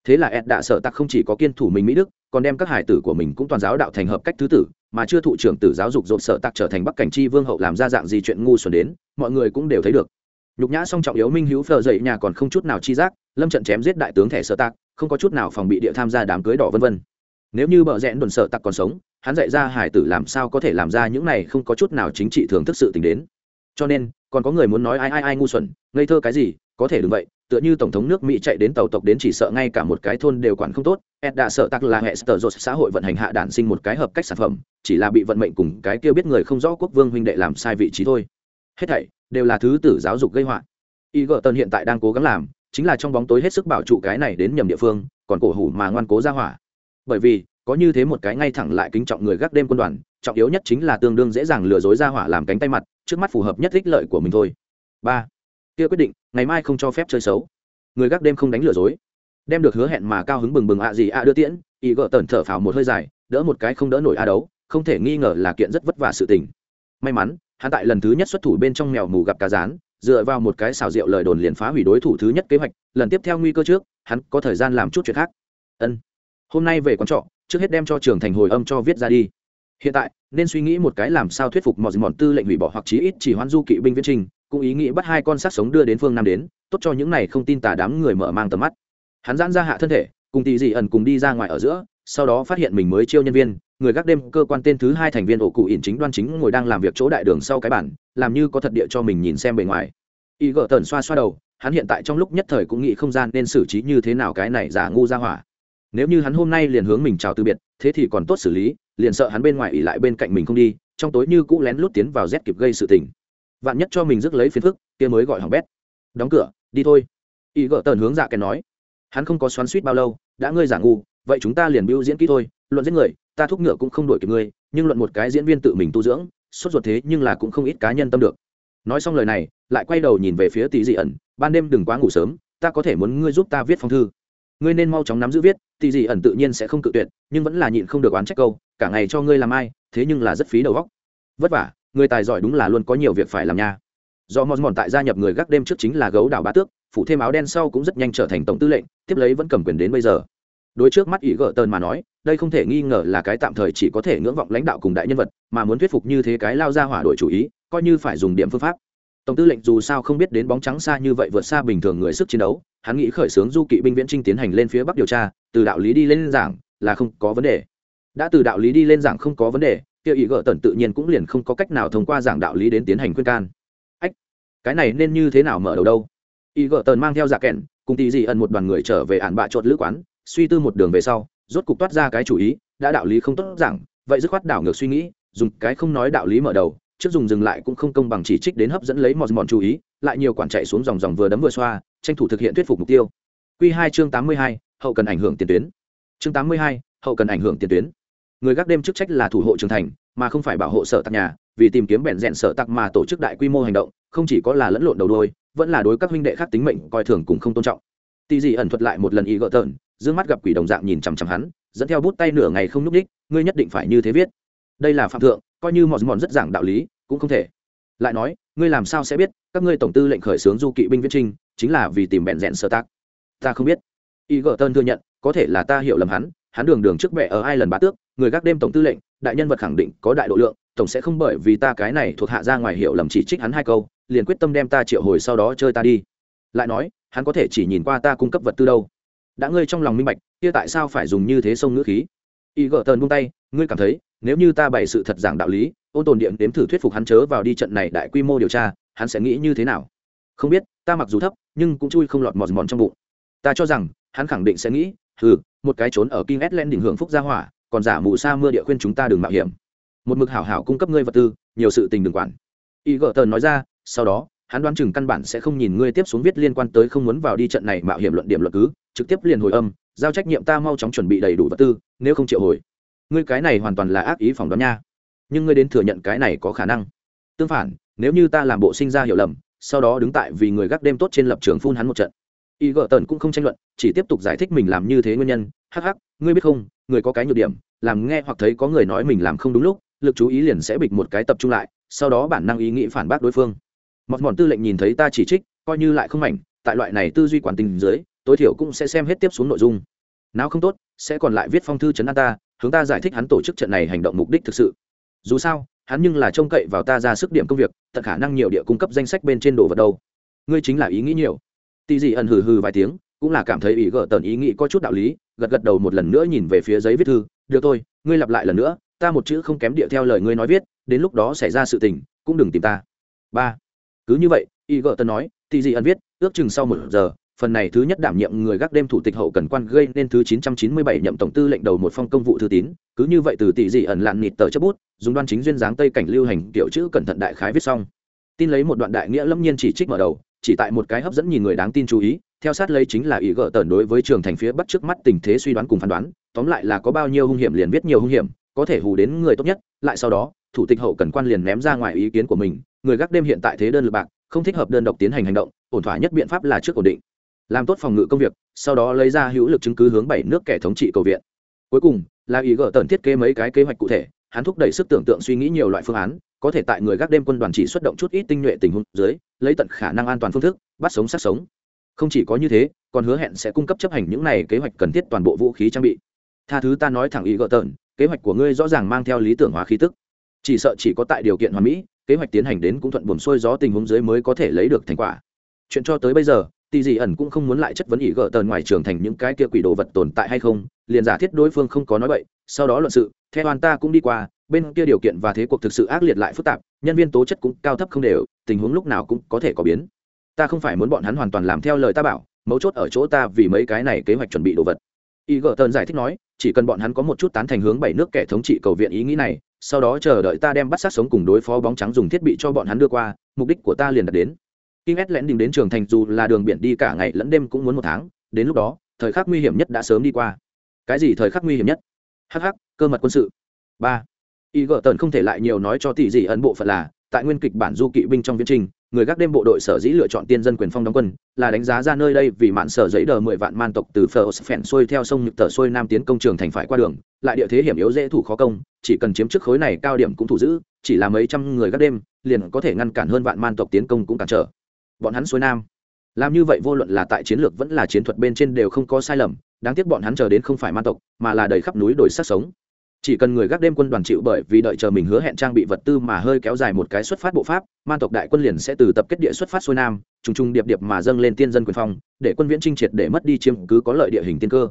Thế là ed đã sợ tặc không chỉ có kiên thủ mình mỹ đức còn đem các hải tử của mình cũng toàn giáo đạo thành hợp cách thứ tử mà chưa thụ trưởng tử giáo dục dột sợ tặc trở thành bắc cảnh chi vương hậu làm ra dạng gì chuyện ngu xuẩn đến mọi người cũng đều thấy được nhục nhã song trọng yếu minh hữu phờ dậy nhà còn không chút nào chi giác, lâm trận chém giết đại tướng thẻ sợ tặc không có chút nào phòng bị địa tham gia đám cưới đỏ vân vân. Nếu như bờ rẽn đồn sợ tặc còn sống, hắn dạy ra hải tử làm sao có thể làm ra những này không có chút nào chính trị thường thức sự t đến. Cho nên, còn có người muốn nói ai ai ai ngu xuẩn, ngây thơ cái gì, có thể đừng vậy, tựa như tổng thống nước mỹ chạy đến tàu tộc đến chỉ sợ ngay cả một cái thôn đều quản không tốt ed đã sợ tặc là hệ sở dột xã hội vận hành hạ đản sinh một cái hợp cách sản phẩm, chỉ là bị vận mệnh cùng cái kia biết người không rõ quốc vương huynh đệ làm sai vị trí thôi. Hết thảy đều là thứ tử giáo dục gây họa. Y gợ tần hiện tại đang cố gắng làm, chính là trong bóng tối hết sức bảo trụ cái này đến nhầm địa phương, còn cổ hủ mà ngoan cố ra hỏa. Bởi vì, có như thế một cái ngay thẳng lại kính trọng người gác đêm quân đoàn, trọng yếu nhất chính là tương đương dễ dàng lừa dối ra hỏa làm cánh tay mặt, trước mắt phù hợp nhất ích lợi của mình thôi. Ba, kia quyết định, ngày mai không cho phép chơi xấu. Người gác đêm không đánh lừa dối. Đem được hứa hẹn mà cao hứng bừng bừng ạ gì ạ đưa tiễn, y gợ tần thở phào một hơi dài, đỡ một cái không đỡ nổi a đấu, không thể nghi ngờ là kiện rất vất vả sự tình may mắn, hắn tại lần thứ nhất xuất thủ bên trong mèo mù gặp cá rán, dựa vào một cái xào rượu lời đồn liền phá hủy đối thủ thứ nhất kế hoạch, lần tiếp theo nguy cơ trước, hắn có thời gian làm chút chuyện khác. Ân. Hôm nay về quán trọ, trước hết đem cho trường thành hồi âm cho viết ra đi. Hiện tại, nên suy nghĩ một cái làm sao thuyết phục mọi mòn tư lệnh hủy bỏ hoặc chí ít chỉ hoan du kỵ binh viễn trình, cũng ý nghĩ bắt hai con sát sống đưa đến phương nam đến, tốt cho những này không tin tà đám người mở mang tầm mắt. Hắn giãn ra hạ thân thể, cùng tỷ dị ẩn cùng đi ra ngoài ở giữa, sau đó phát hiện mình mới chiêu nhân viên người gác đêm cơ quan tên thứ hai thành viên ổ cụ ỉn chính đoan chính ngồi đang làm việc chỗ đại đường sau cái bản, làm như có thật địa cho mình nhìn xem bề ngoài. Y gỡ tần xoa xoa đầu, hắn hiện tại trong lúc nhất thời cũng nghĩ không gian nên xử trí như thế nào cái này giả ngu ra hỏa. Nếu như hắn hôm nay liền hướng mình chào từ biệt, thế thì còn tốt xử lý, liền sợ hắn bên ngoài ỉ lại bên cạnh mình không đi, trong tối như cũ lén lút tiến vào rét kịp gây sự tình. Vạn nhất cho mình rước lấy phiền phức, kia mới gọi hỏng bét. Đóng cửa, đi thôi. Y gỡ tần hướng dạ kèn nói. Hắn không có xoắn suýt bao lâu, đã ngươi giả ngu, vậy chúng ta liền biểu diễn kỹ thôi, luận giết người ta thúc ngựa cũng không đổi kịp ngươi, nhưng luận một cái diễn viên tự mình tu dưỡng, sốt ruột thế nhưng là cũng không ít cá nhân tâm được. Nói xong lời này, lại quay đầu nhìn về phía tỷ dị ẩn, ban đêm đừng quá ngủ sớm, ta có thể muốn ngươi giúp ta viết phong thư. Ngươi nên mau chóng nắm giữ viết tỷ dị ẩn tự nhiên sẽ không cự tuyệt, nhưng vẫn là nhịn không được oán trách câu, cả ngày cho ngươi làm ai, thế nhưng là rất phí đầu góc vất vả, người tài giỏi đúng là luôn có nhiều việc phải làm nha. Do mòn mòn tại gia nhập người gác đêm trước chính là gấu đảo bá tước, phủ thêm áo đen sau cũng rất nhanh trở thành tổng tư lệnh, tiếp lấy vẫn cầm quyền đến bây giờ. Đối trước mắt ý gỡ tờn mà nói đây không thể nghi ngờ là cái tạm thời chỉ có thể ngưỡng vọng lãnh đạo cùng đại nhân vật, mà muốn thuyết phục như thế cái lao ra hỏa đổi chủ ý, coi như phải dùng điểm phương pháp. Tổng tư lệnh dù sao không biết đến bóng trắng xa như vậy vượt xa bình thường người sức chiến đấu, hắn nghĩ khởi xướng du kỵ binh viễn trinh tiến hành lên phía bắc điều tra, từ đạo lý đi lên giảng là không có vấn đề. Đã từ đạo lý đi lên giảng không có vấn đề, kia ý gỡ tần tự nhiên cũng liền không có cách nào thông qua giảng đạo lý đến tiến hành khuyên can. Ách, cái này nên như thế nào mở đầu đâu? Ý gỡ tần mang theo giả kẹn, cùng tì dị ẩn một đoàn người trở về ản bạ chốt lữ quán, suy tư một đường về sau rốt cục toát ra cái chủ ý, đã đạo lý không tốt rằng vậy dứt khoát đảo ngược suy nghĩ, dùng cái không nói đạo lý mở đầu, trước dùng dừng lại cũng không công bằng chỉ trích đến hấp dẫn lấy mòn mòn chú ý, lại nhiều quản chạy xuống dòng dòng vừa đấm vừa xoa, tranh thủ thực hiện thuyết phục mục tiêu. Quy hai chương tám mươi hai, hậu cần ảnh hưởng tiền tuyến. Chương tám mươi hai, hậu cần ảnh hưởng tiền tuyến. Người gác đêm chức trách là thủ hộ trường thành, mà không phải bảo hộ sở tạc nhà, vì tìm kiếm bẹn rẽn sở tạc mà tổ chức đại quy mô hành động, không chỉ có là lẫn lộn đầu đôi vẫn là đối các huynh đệ khác tính mệnh coi thường cùng không tôn trọng. Tì dị ẩn thuật lại một lần ý gỡ tợn d mắt gặp quỷ đồng dạng nhìn chằm chằm hắn, dẫn theo bút tay nửa ngày không nhúc đích ngươi nhất định phải như thế viết. Đây là phạm thượng, coi như mòn mòn rất giảng đạo lý, cũng không thể. Lại nói, ngươi làm sao sẽ biết, các ngươi tổng tư lệnh khởi xướng du kỵ binh viết trinh chính là vì tìm bẹn rẽn sơ tác. Ta không biết. Y gờ tơn thừa nhận, có thể là ta hiểu lầm hắn hắn đường đường trước bệ ở ai lần bá tước, người gác đêm tổng tư lệnh, đại nhân vật khẳng định có đại độ lượng, tổng sẽ không bởi vì ta cái này thuộc hạ ra ngoài hiểu lầm chỉ trích hắn hai câu, liền quyết tâm đem ta triệu hồi sau đó chơi ta đi. Lại nói, hắn có thể chỉ nhìn qua ta cung cấp vật tư đâu đã ngươi trong lòng minh bạch kia tại sao phải dùng như thế sông ngữ khí y gờ tờn buông tay ngươi cảm thấy nếu như ta bày sự thật giảng đạo lý ôn tồn điện đếm thử thuyết phục hắn chớ vào đi trận này đại quy mô điều tra hắn sẽ nghĩ như thế nào không biết ta mặc dù thấp nhưng cũng chui không lọt mòn mòn trong bụng ta cho rằng hắn khẳng định sẽ nghĩ ừ một cái trốn ở King len đỉnh hưởng phúc gia hỏa, còn giả mù sa mưa địa khuyên chúng ta đừng mạo hiểm. Một mực hảo hảo cung cấp ngươi vật tư, nhiều sự tình đừng quản. y gỡ tờn nói ra, sau đó, hắn đoán chừng căn bản sẽ không nhìn ngươi tiếp xuống viết liên quan tới không muốn vào đi trận này mạo hiểm luận điểm luận cứ, trực tiếp liền hồi âm, giao trách nhiệm ta mau chóng chuẩn bị đầy đủ vật tư, nếu không triệu hồi. Ngươi cái này hoàn toàn là ác ý phòng đoán nha. Nhưng ngươi đến thừa nhận cái này có khả năng. Tương phản, nếu như ta làm bộ sinh ra hiểu lầm, sau đó đứng tại vì người gác đêm tốt trên lập trường phun hắn một trận y gợ tần cũng không tranh luận chỉ tiếp tục giải thích mình làm như thế nguyên nhân hắc hắc ngươi biết không người có cái nhược điểm làm nghe hoặc thấy có người nói mình làm không đúng lúc lực chú ý liền sẽ bịch một cái tập trung lại sau đó bản năng ý nghĩ phản bác đối phương mọt mòn tư lệnh nhìn thấy ta chỉ trích coi như lại không mảnh tại loại này tư duy quản tình dưới tối thiểu cũng sẽ xem hết tiếp xuống nội dung. Nào không tốt, sẽ còn lại viết phong thư chấn an ta, hướng ta giải thích hắn tổ chức trận này hành động mục đích thực sự. Dù sao, hắn nhưng là trông cậy vào ta ra sức điểm công việc, tận khả năng nhiều địa cung cấp danh sách bên trên đồ vật đâu. Ngươi chính là ý nghĩ nhiều. Tì dị ẩn hừ hừ vài tiếng, cũng là cảm thấy ý gỡ tần ý nghĩ có chút đạo lý, gật gật đầu một lần nữa nhìn về phía giấy viết thư. Được thôi, ngươi lặp lại lần nữa, ta một chữ không kém địa theo lời ngươi nói viết, đến lúc đó xảy ra sự tình, cũng đừng tìm ta. Ba. Cứ như vậy, ý gỡ tần nói, tì dị ẩn viết, ước chừng sau một giờ phần này thứ nhất đảm nhiệm người gác đêm thủ tịch hậu cần quan gây nên thứ 997 nhậm tổng tư lệnh đầu một phong công vụ thư tín, cứ như vậy từ tỷ dị ẩn lạn nịt tờ chấp bút, dùng đoan chính duyên dáng tây cảnh lưu hành kiểu chữ cẩn thận đại khái viết xong. Tin lấy một đoạn đại nghĩa lâm nhiên chỉ trích mở đầu, chỉ tại một cái hấp dẫn nhìn người đáng tin chú ý theo sát lấy chính là ý gỡ tẩn đối với trường thành phía bắc trước mắt tình thế suy đoán cùng phán đoán tóm lại là có bao nhiêu hung hiểm liền viết nhiều hung hiểm có thể hù đến người tốt nhất lại sau đó thủ tịch hậu cần quan liền ném ra ngoài ý kiến của mình người gác đêm hiện tại thế đơn lực bạc không thích hợp đơn độc tiến hành hành động ổn thỏa nhất biện pháp là trước ổn định làm tốt phòng ngự công việc, sau đó lấy ra hữu lực chứng cứ hướng bảy nước kẻ thống trị cầu viện. Cuối cùng là ý gỡ tần thiết kế mấy cái kế hoạch cụ thể, hắn thúc đẩy sức tưởng tượng suy nghĩ nhiều loại phương án, có thể tại người gác đêm quân đoàn chỉ xuất động chút ít tinh nhuệ tình huống dưới, lấy tận khả năng an toàn phương thức, bắt sống sát sống. Không chỉ có như thế, còn hứa hẹn sẽ cung cấp chấp hành những này kế hoạch cần thiết toàn bộ vũ khí trang bị. Tha thứ ta nói thẳng ý gỡ tần, kế hoạch của ngươi rõ ràng mang theo lý tưởng hóa khí tức. Chỉ sợ chỉ có tại điều kiện hoàn mỹ, kế hoạch tiến hành đến cũng thuận buồm xuôi gió tình huống dưới mới có thể lấy được thành quả. Chuyện cho tới bây giờ tỷ dị ẩn cũng không muốn lại chất vấn ý gỡ tờn ngoài trường thành những cái kia quỷ đồ vật tồn tại hay không, liền giả thiết đối phương không có nói vậy sau đó luận sự theo đoàn ta cũng đi qua, bên kia điều kiện và thế cuộc thực sự ác liệt lại phức tạp, nhân viên tố chất cũng cao thấp không đều, tình huống lúc nào cũng có thể có biến. Ta không phải muốn bọn hắn hoàn toàn làm theo lời ta bảo, mấu chốt ở chỗ ta vì mấy cái này kế hoạch chuẩn bị đồ vật. Y gỡ tờn giải thích nói, chỉ cần bọn hắn có một chút tán thành hướng bảy nước kẻ thống trị cầu viện ý nghĩ này, sau đó chờ đợi ta đem bắt sát sống cùng đối phó bóng trắng dùng thiết bị cho bọn hắn đưa qua, mục đích của ta liền đạt đến. King S lén đình đến trường thành dù là đường biển đi cả ngày lẫn đêm cũng muốn một tháng, đến lúc đó, thời khắc nguy hiểm nhất đã sớm đi qua. Cái gì thời khắc nguy hiểm nhất? Hắc hắc, cơ mật quân sự. ba y gợ tần không thể lại nhiều nói cho tỷ gì ấn bộ phận là tại nguyên kịch bản du kỵ binh trong viễn trình người gác đêm bộ đội sở dĩ lựa chọn tiên dân quyền phong đóng quân là đánh giá ra nơi đây vì mạn sở giấy đờ mười vạn man tộc từ phờ xuôi theo sông nhật Tở xuôi nam tiến công trường thành phải qua đường lại địa thế hiểm yếu dễ thủ khó công chỉ cần chiếm trước khối này cao điểm cũng thủ giữ chỉ là mấy trăm người gác đêm liền có thể ngăn cản hơn vạn man tộc tiến công cũng cản trở bọn hắn xuôi nam. Làm như vậy vô luận là tại chiến lược vẫn là chiến thuật bên trên đều không có sai lầm, đáng tiếc bọn hắn chờ đến không phải man tộc, mà là đầy khắp núi đồi sát sống. Chỉ cần người gác đêm quân đoàn chịu bởi vì đợi chờ mình hứa hẹn trang bị vật tư mà hơi kéo dài một cái xuất phát bộ pháp man tộc đại quân liền sẽ từ tập kết địa xuất phát xuôi nam, trùng trùng điệp điệp mà dâng lên tiên dân quyền phong, để quân viễn trinh triệt để mất đi chiếm cứ có lợi địa hình tiên cơ.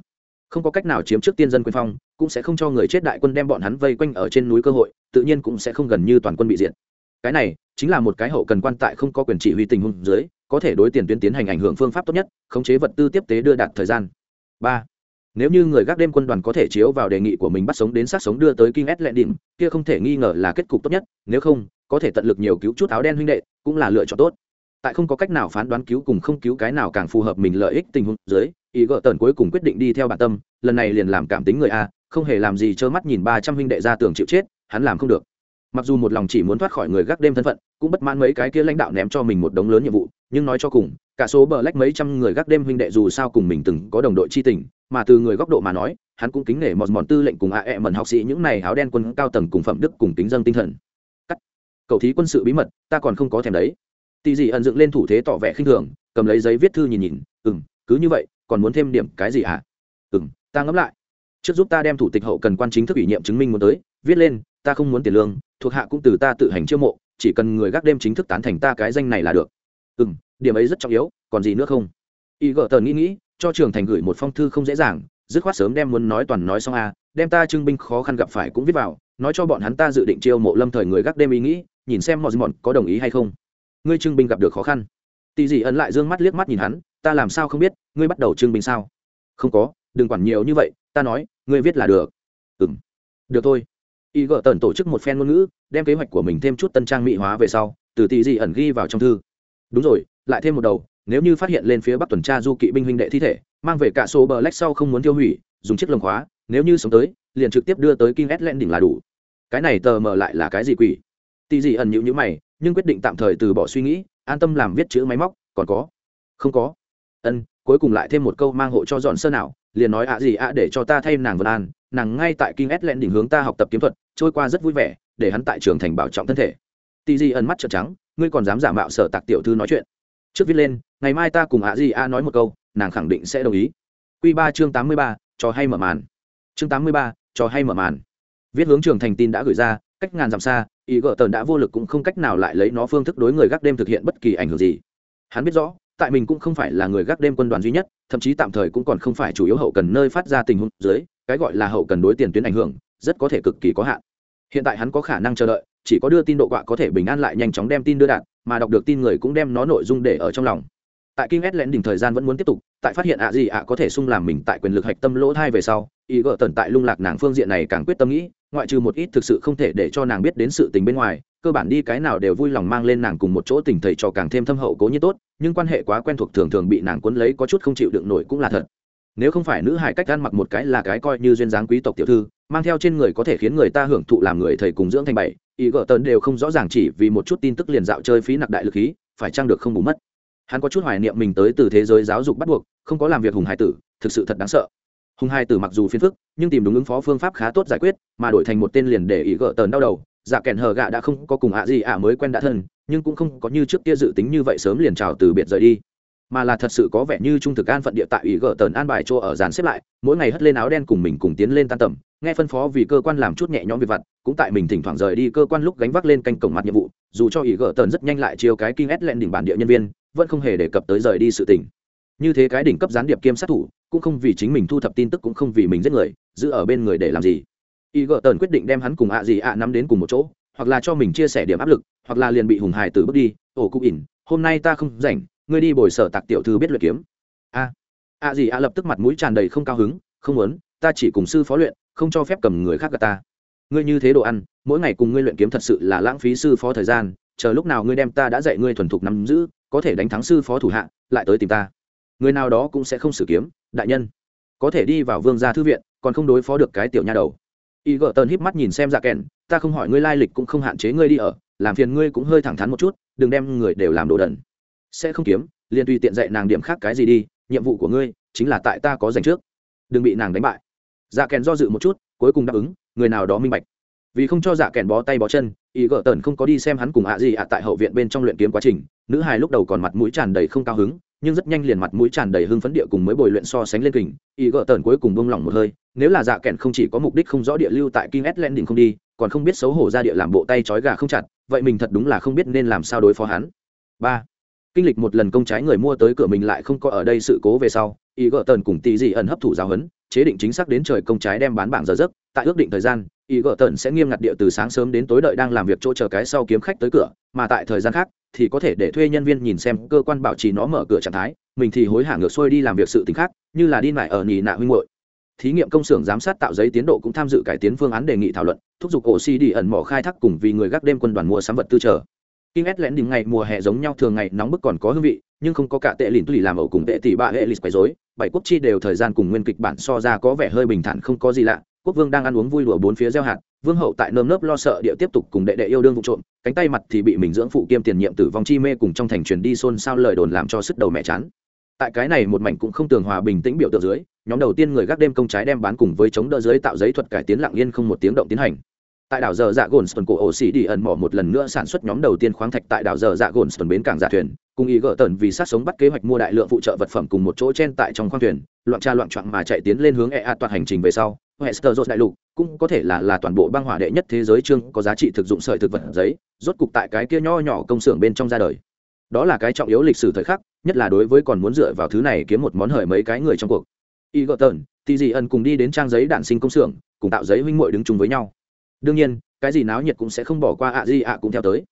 Không có cách nào chiếm trước tiên dân quyền phong, cũng sẽ không cho người chết đại quân đem bọn hắn vây quanh ở trên núi cơ hội, tự nhiên cũng sẽ không gần như toàn quân bị diệt. Cái này chính là một cái hậu cần quan tại không có quyền chỉ huy tình huống dưới có thể đối tiền tuyến tiến hành ảnh hưởng phương pháp tốt nhất khống chế vật tư tiếp tế đưa đạt thời gian. Ba nếu như người gác đêm quân đoàn có thể chiếu vào đề nghị của mình bắt sống đến sát sống đưa tới King Atlantis, kia không thể nghi ngờ là kết cục tốt nhất, nếu không, có thể tận lực nhiều cứu chút áo đen huynh đệ cũng là lựa chọn tốt. Tại không có cách nào phán đoán cứu cùng không cứu cái nào càng phù hợp mình lợi ích tình huống dưới ý gỡ tần cuối cùng quyết định đi theo bản tâm lần này liền làm cảm tính người a không hề làm gì trơ mắt nhìn ba trăm huynh đệ ra tường chịu chết hắn làm không được mặc dù một lòng chỉ muốn thoát khỏi người gác đêm thân phận, cũng bất mãn mấy cái kia lãnh đạo ném cho mình một đống lớn nhiệm vụ, nhưng nói cho cùng, cả số bờ lách mấy trăm người gác đêm huynh đệ dù sao cùng mình từng có đồng đội chi tình, mà từ người góc độ mà nói, hắn cũng kính nể mọt mòn tư lệnh cùng a e mần học sĩ những này áo đen quân cao tầng cùng phẩm đức cùng kính dân tinh thần. Cắt. Cậu thí quân sự bí mật, ta còn không có thèm đấy. Tì gì ẩn dựng lên thủ thế tỏ vẻ khinh thường, cầm lấy giấy viết thư nhìn nhìn ừ cứ như vậy, còn muốn thêm điểm cái gì hả? Ừ ta ngẫm lại. Trước giúp ta đem thủ tịch hậu cần quan chính thức ủy nhiệm chứng minh muốn tới viết lên, ta không muốn tiền lương, thuộc hạ cũng từ ta tự hành chiêu mộ, chỉ cần người gác đêm chính thức tán thành ta cái danh này là được. Ừ m điểm ấy rất trọng yếu, còn gì nữa không? Y gợ tờn nghĩ nghĩ, cho trường thành gửi một phong thư không dễ dàng, dứt khoát sớm đem muốn nói toàn nói xong a, đem ta trưng binh khó khăn gặp phải cũng viết vào, nói cho bọn hắn ta dự định chiêu mộ lâm thời người gác đêm ý nghĩ, nhìn xem mọi mọn có đồng ý hay không. Ngươi trưng binh gặp được khó khăn. Tì dị ẩn lại d ư ơ n g mắt liếc mắt nhìn hắn, ta làm sao không biết, ngươi bắt đầu trưng binh sao? Không có, đừng quản nhiều như vậy, ta nói, ngươi viết là được. Ừ m được thôi y gợ tần tổ chức một phen ngôn ngữ đem kế hoạch của mình thêm chút tân trang mỹ hóa về sau từ tì dị ẩn ghi vào trong thư đúng rồi lại thêm một đầu nếu như phát hiện lên phía bắc tuần tra du kỵ binh huynh đệ thi thể mang về cả số bờ lách sau không muốn tiêu hủy dùng chiếc lồng khóa nếu như sống tới liền trực tiếp đưa tới King Edlen đỉnh là đủ. Cái này tờ mờ lại là cái gì quỷ? Tỷ gì ẩn nhịu nhữ mày, nhưng quyết định tạm thời từ bỏ suy nghĩ an tâm làm viết chữ máy móc còn có không có ân cuối cùng lại thêm một câu mang hộ cho dọn sơ nào liền nói ạ gì ạ để cho ta thay nàng vân an nàng ngay tại King s lẹn đỉnh hướng ta học tập kiếm thuật, trôi qua rất vui vẻ, để hắn tại trường thành bảo trọng thân thể. Tì gì ẩn mắt trợn trắng, ngươi còn dám giả mạo sở tạc tiểu thư nói chuyện. Trước viết lên, ngày mai ta cùng A Di A nói một câu, nàng khẳng định sẽ đồng ý. Quy ba chương tám mươi ba, trò hay mở màn. Chương tám mươi ba, trò hay mở màn. Viết hướng trường thành tin đã gửi ra, cách ngàn dặm xa, ý gỡ tần đã vô lực cũng không cách nào lại lấy nó phương thức đối người gác đêm thực hiện bất kỳ ảnh hưởng gì. Hắn biết rõ tại mình cũng không phải là người gác đêm quân đoàn duy nhất, thậm chí tạm thời cũng còn không phải chủ yếu hậu cần nơi phát ra tình huống dưới, cái gọi là hậu cần đối tiền tuyến ảnh hưởng, rất có thể cực kỳ có hạn. Hiện tại hắn có khả năng chờ đợi, chỉ có đưa tin độ quạ có thể bình an lại nhanh chóng đem tin đưa đạt, mà đọc được tin người cũng đem nó nội dung để ở trong lòng tại kinh s lén đỉnh thời gian vẫn muốn tiếp tục, tại phát hiện ạ gì ạ có thể sung làm mình tại quyền lực hạch tâm lỗ thai về sau, ý gỡ tần tại lung lạc nàng phương diện này càng quyết tâm nghĩ, ngoại trừ một ít thực sự không thể để cho nàng biết đến sự tình bên ngoài, cơ bản đi cái nào đều vui lòng mang lên nàng cùng một chỗ tình thầy cho càng thêm thâm hậu cố như tốt, nhưng quan hệ quá quen thuộc thường thường bị nàng cuốn lấy có chút không chịu đựng nổi cũng là thật. Nếu không phải nữ hải cách ăn mặc một cái là cái coi như duyên dáng quý tộc tiểu thư, mang theo trên người có thể khiến người ta hưởng thụ làm người thầy cùng dưỡng thành bảy, ý gỡ tần đều không rõ ràng chỉ vì một chút tin tức liền dạo chơi phí nặc đại lực khí, phải chăng được không bù mất hắn có chút hoài niệm mình tới từ thế giới giáo dục bắt buộc, không có làm việc hùng hải tử, thực sự thật đáng sợ. Hùng hải tử mặc dù phiền phức, nhưng tìm đúng ứng phó phương pháp khá tốt giải quyết, mà đổi thành một tên liền để ý gỡ tờn đau đầu. Dạ kèn hờ gạ đã không có cùng ạ gì ạ mới quen đã thân, nhưng cũng không có như trước kia dự tính như vậy sớm liền trào từ biệt rời đi. Mà là thật sự có vẻ như trung thực an phận địa tại ủy gỡ tờn an bài chỗ ở dàn xếp lại, mỗi ngày hất lên áo đen cùng mình cùng tiến lên tan tầm, nghe phân phó vì cơ quan làm chút nhẹ nhõm việc vặt, cũng tại mình thỉnh thoảng rời đi cơ quan lúc gánh vác lên canh cổng mặt nhiệm vụ, dù cho ủy gỡ tờn rất nhanh lại chiêu cái kinh ét lên đỉnh bản địa nhân viên vẫn không hề đề cập tới rời đi sự tình. Như thế cái đỉnh cấp gián điệp kiêm sát thủ, cũng không vì chính mình thu thập tin tức cũng không vì mình giết người, giữ ở bên người để làm gì. Y gợ tần quyết định đem hắn cùng ạ gì ạ nắm đến cùng một chỗ, hoặc là cho mình chia sẻ điểm áp lực, hoặc là liền bị hùng hải tử bước đi. Ổ cụ ỉn hôm nay ta không rảnh, ngươi đi bồi sở tạc tiểu thư biết luyện kiếm. A ạ gì ạ lập tức mặt mũi tràn đầy không cao hứng, không muốn, ta chỉ cùng sư phó luyện, không cho phép cầm người khác gà ta. Ngươi như thế đồ ăn, mỗi ngày cùng ngươi luyện kiếm thật sự là lãng phí sư phó thời gian, chờ lúc nào ngươi đem ta đã dạy ngươi thuần thục nắm giữ có thể đánh thắng sư phó thủ hạ, lại tới tìm ta. Người nào đó cũng sẽ không sử kiếm, đại nhân. Có thể đi vào vương gia thư viện, còn không đối phó được cái tiểu nha đầu. Y gợ tơn híp mắt nhìn xem dạ kèn, ta không hỏi ngươi lai lịch cũng không hạn chế ngươi đi ở, làm phiền ngươi cũng hơi thẳng thắn một chút, đừng đem người đều làm đồ đần. Sẽ không kiếm, liền tùy tiện dạy nàng điểm khác cái gì đi, nhiệm vụ của ngươi chính là tại ta có dành trước. Đừng bị nàng đánh bại. Dạ kèn do dự một chút, cuối cùng đáp ứng, người nào đó minh bạch vì không cho dạ kèn bó tay bó chân ý gợ tần không có đi xem hắn cùng ạ gì ạ tại hậu viện bên trong luyện kiếm quá trình nữ hài lúc đầu còn mặt mũi tràn đầy không cao hứng nhưng rất nhanh liền mặt mũi tràn đầy hưng phấn địa cùng mới bồi luyện so sánh lên kình ý gợ tần cuối cùng bông lỏng một hơi nếu là dạ kèn không chỉ có mục đích không rõ địa lưu tại King len đỉnh không đi, còn không biết xấu hổ ra địa làm bộ tay trói gà không chặt, vậy mình thật đúng là không biết nên làm sao đối phó hắn. ba Kinh lịch một lần công trái người mua tới cửa mình lại không có ở đây sự cố về sau, ý gợ tần cùng tì dị ẩn hấp thụ giáo huấn, chế định chính xác đến trời công trái đem bán bảng giờ giấc, tại ước định thời gian, y gợ tần sẽ nghiêm ngặt địa từ sáng sớm đến tối đợi đang làm việc chỗ chờ cái sau kiếm khách tới cửa, mà tại thời gian khác thì có thể để thuê nhân viên nhìn xem cơ quan bảo trì nó mở cửa trạng thái, mình thì hối hả ngược xuôi đi làm việc sự tình khác, như là đi lại ở nhì nạ huynh muội thí nghiệm công xưởng giám sát tạo giấy tiến độ cũng tham dự cải tiến phương án đề nghị thảo luận thúc giục ổ xi đi ẩn mỏ khai thác cùng vì người gác đêm quân đoàn mua sắm vật tư trở kinh ét lén đỉnh ngày mùa hè giống nhau thường ngày nóng bức còn có hương vị, nhưng không có cả tệ lìn tùy làm ẩu cùng tệ tỷ ba hệ lịch quấy rối, bảy quốc chi đều thời gian cùng nguyên kịch bản so ra có vẻ hơi bình thản không có gì lạ. Quốc vương đang ăn uống vui lùa bốn phía gieo hạt, vương hậu tại nơm nớp lo sợ địa tiếp tục cùng đệ đệ yêu đương vụ trộm, cánh tay mặt thì bị mình dưỡng phụ kiêm tiền nhiệm tử vong chi mê cùng trong thành truyền đi xôn xao lời đồn làm cho sức đầu mẹ chán. Tại cái này một mảnh cũng không tường hòa bình tĩnh biểu tượng dưới, nhóm đầu tiên người gác đêm công trái đem bán cùng với chống đỡ dưới tạo giấy thuật cải tiến lặng yên không một tiếng động tiến hành tại đảo giờ dạ gồn sơn cổ ổ xỉ đi ẩn mỏ một lần nữa sản xuất nhóm đầu tiên khoáng thạch tại đảo giờ dạ gồn sơn bến cảng giả thuyền cùng ý gỡ tần vì sát sống bắt kế hoạch mua đại lượng phụ trợ vật phẩm cùng một chỗ chen tại trong khoang thuyền loạn tra loạn trọn mà chạy tiến lên hướng e a toàn hành trình về sau Hester đại lục cũng có thể là là toàn bộ băng hỏa đệ nhất thế giới chương có giá trị thực dụng sợi thực vật giấy, rốt cục tại cái kia nho nhỏ công xưởng bên trong ra đời. Đó là cái trọng yếu lịch sử thời khắc, nhất là đối với còn muốn dựa vào thứ này kiếm một món hời mấy cái người trong cuộc. Egerton, Tỷ ẩn cùng đi đến trang giấy đạn sinh công xưởng, cùng tạo giấy huynh muội đứng chung với nhau đương nhiên cái gì náo nhiệt cũng sẽ không bỏ qua ạ gì ạ cũng theo tới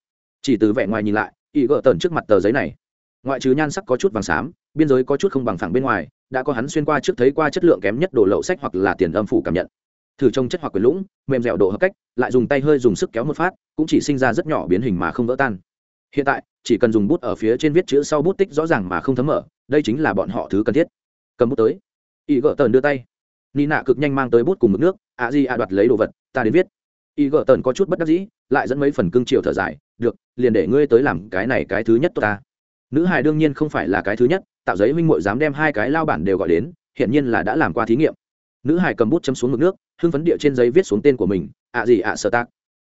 chỉ từ vẻ ngoài nhìn lại ý tần trước mặt tờ giấy này ngoại trừ nhan sắc có chút vàng xám biên giới có chút không bằng phẳng bên ngoài đã có hắn xuyên qua trước thấy qua chất lượng kém nhất đồ lậu sách hoặc là tiền âm phủ cảm nhận. Thử trong chất hoặc quyền lũng, mềm dẻo độ hợp cách, lại dùng tay hơi dùng sức kéo một phát, cũng chỉ sinh ra rất nhỏ biến hình mà không vỡ tan. Hiện tại, chỉ cần dùng bút ở phía trên viết chữ sau bút tích rõ ràng mà không thấm mở, đây chính là bọn họ thứ cần thiết. Cầm bút tới. Y gỡ tần đưa tay. Ni nạ cực nhanh mang tới bút cùng mực nước, ạ di ạ đoạt lấy đồ vật, ta đến viết. Y gỡ tần có chút bất đắc dĩ, lại dẫn mấy phần cương triều thở dài, được, liền để ngươi tới làm cái này cái thứ nhất tốt ta. Nữ hài đương nhiên không phải là cái thứ nhất tạo giấy huynh muội dám đem hai cái lao bản đều gọi đến hiện nhiên là đã làm qua thí nghiệm. Nữ hài cầm bút chấm xuống mực nước hưng phấn địa trên giấy viết xuống tên của mình ạ gì ạ à, sơ tác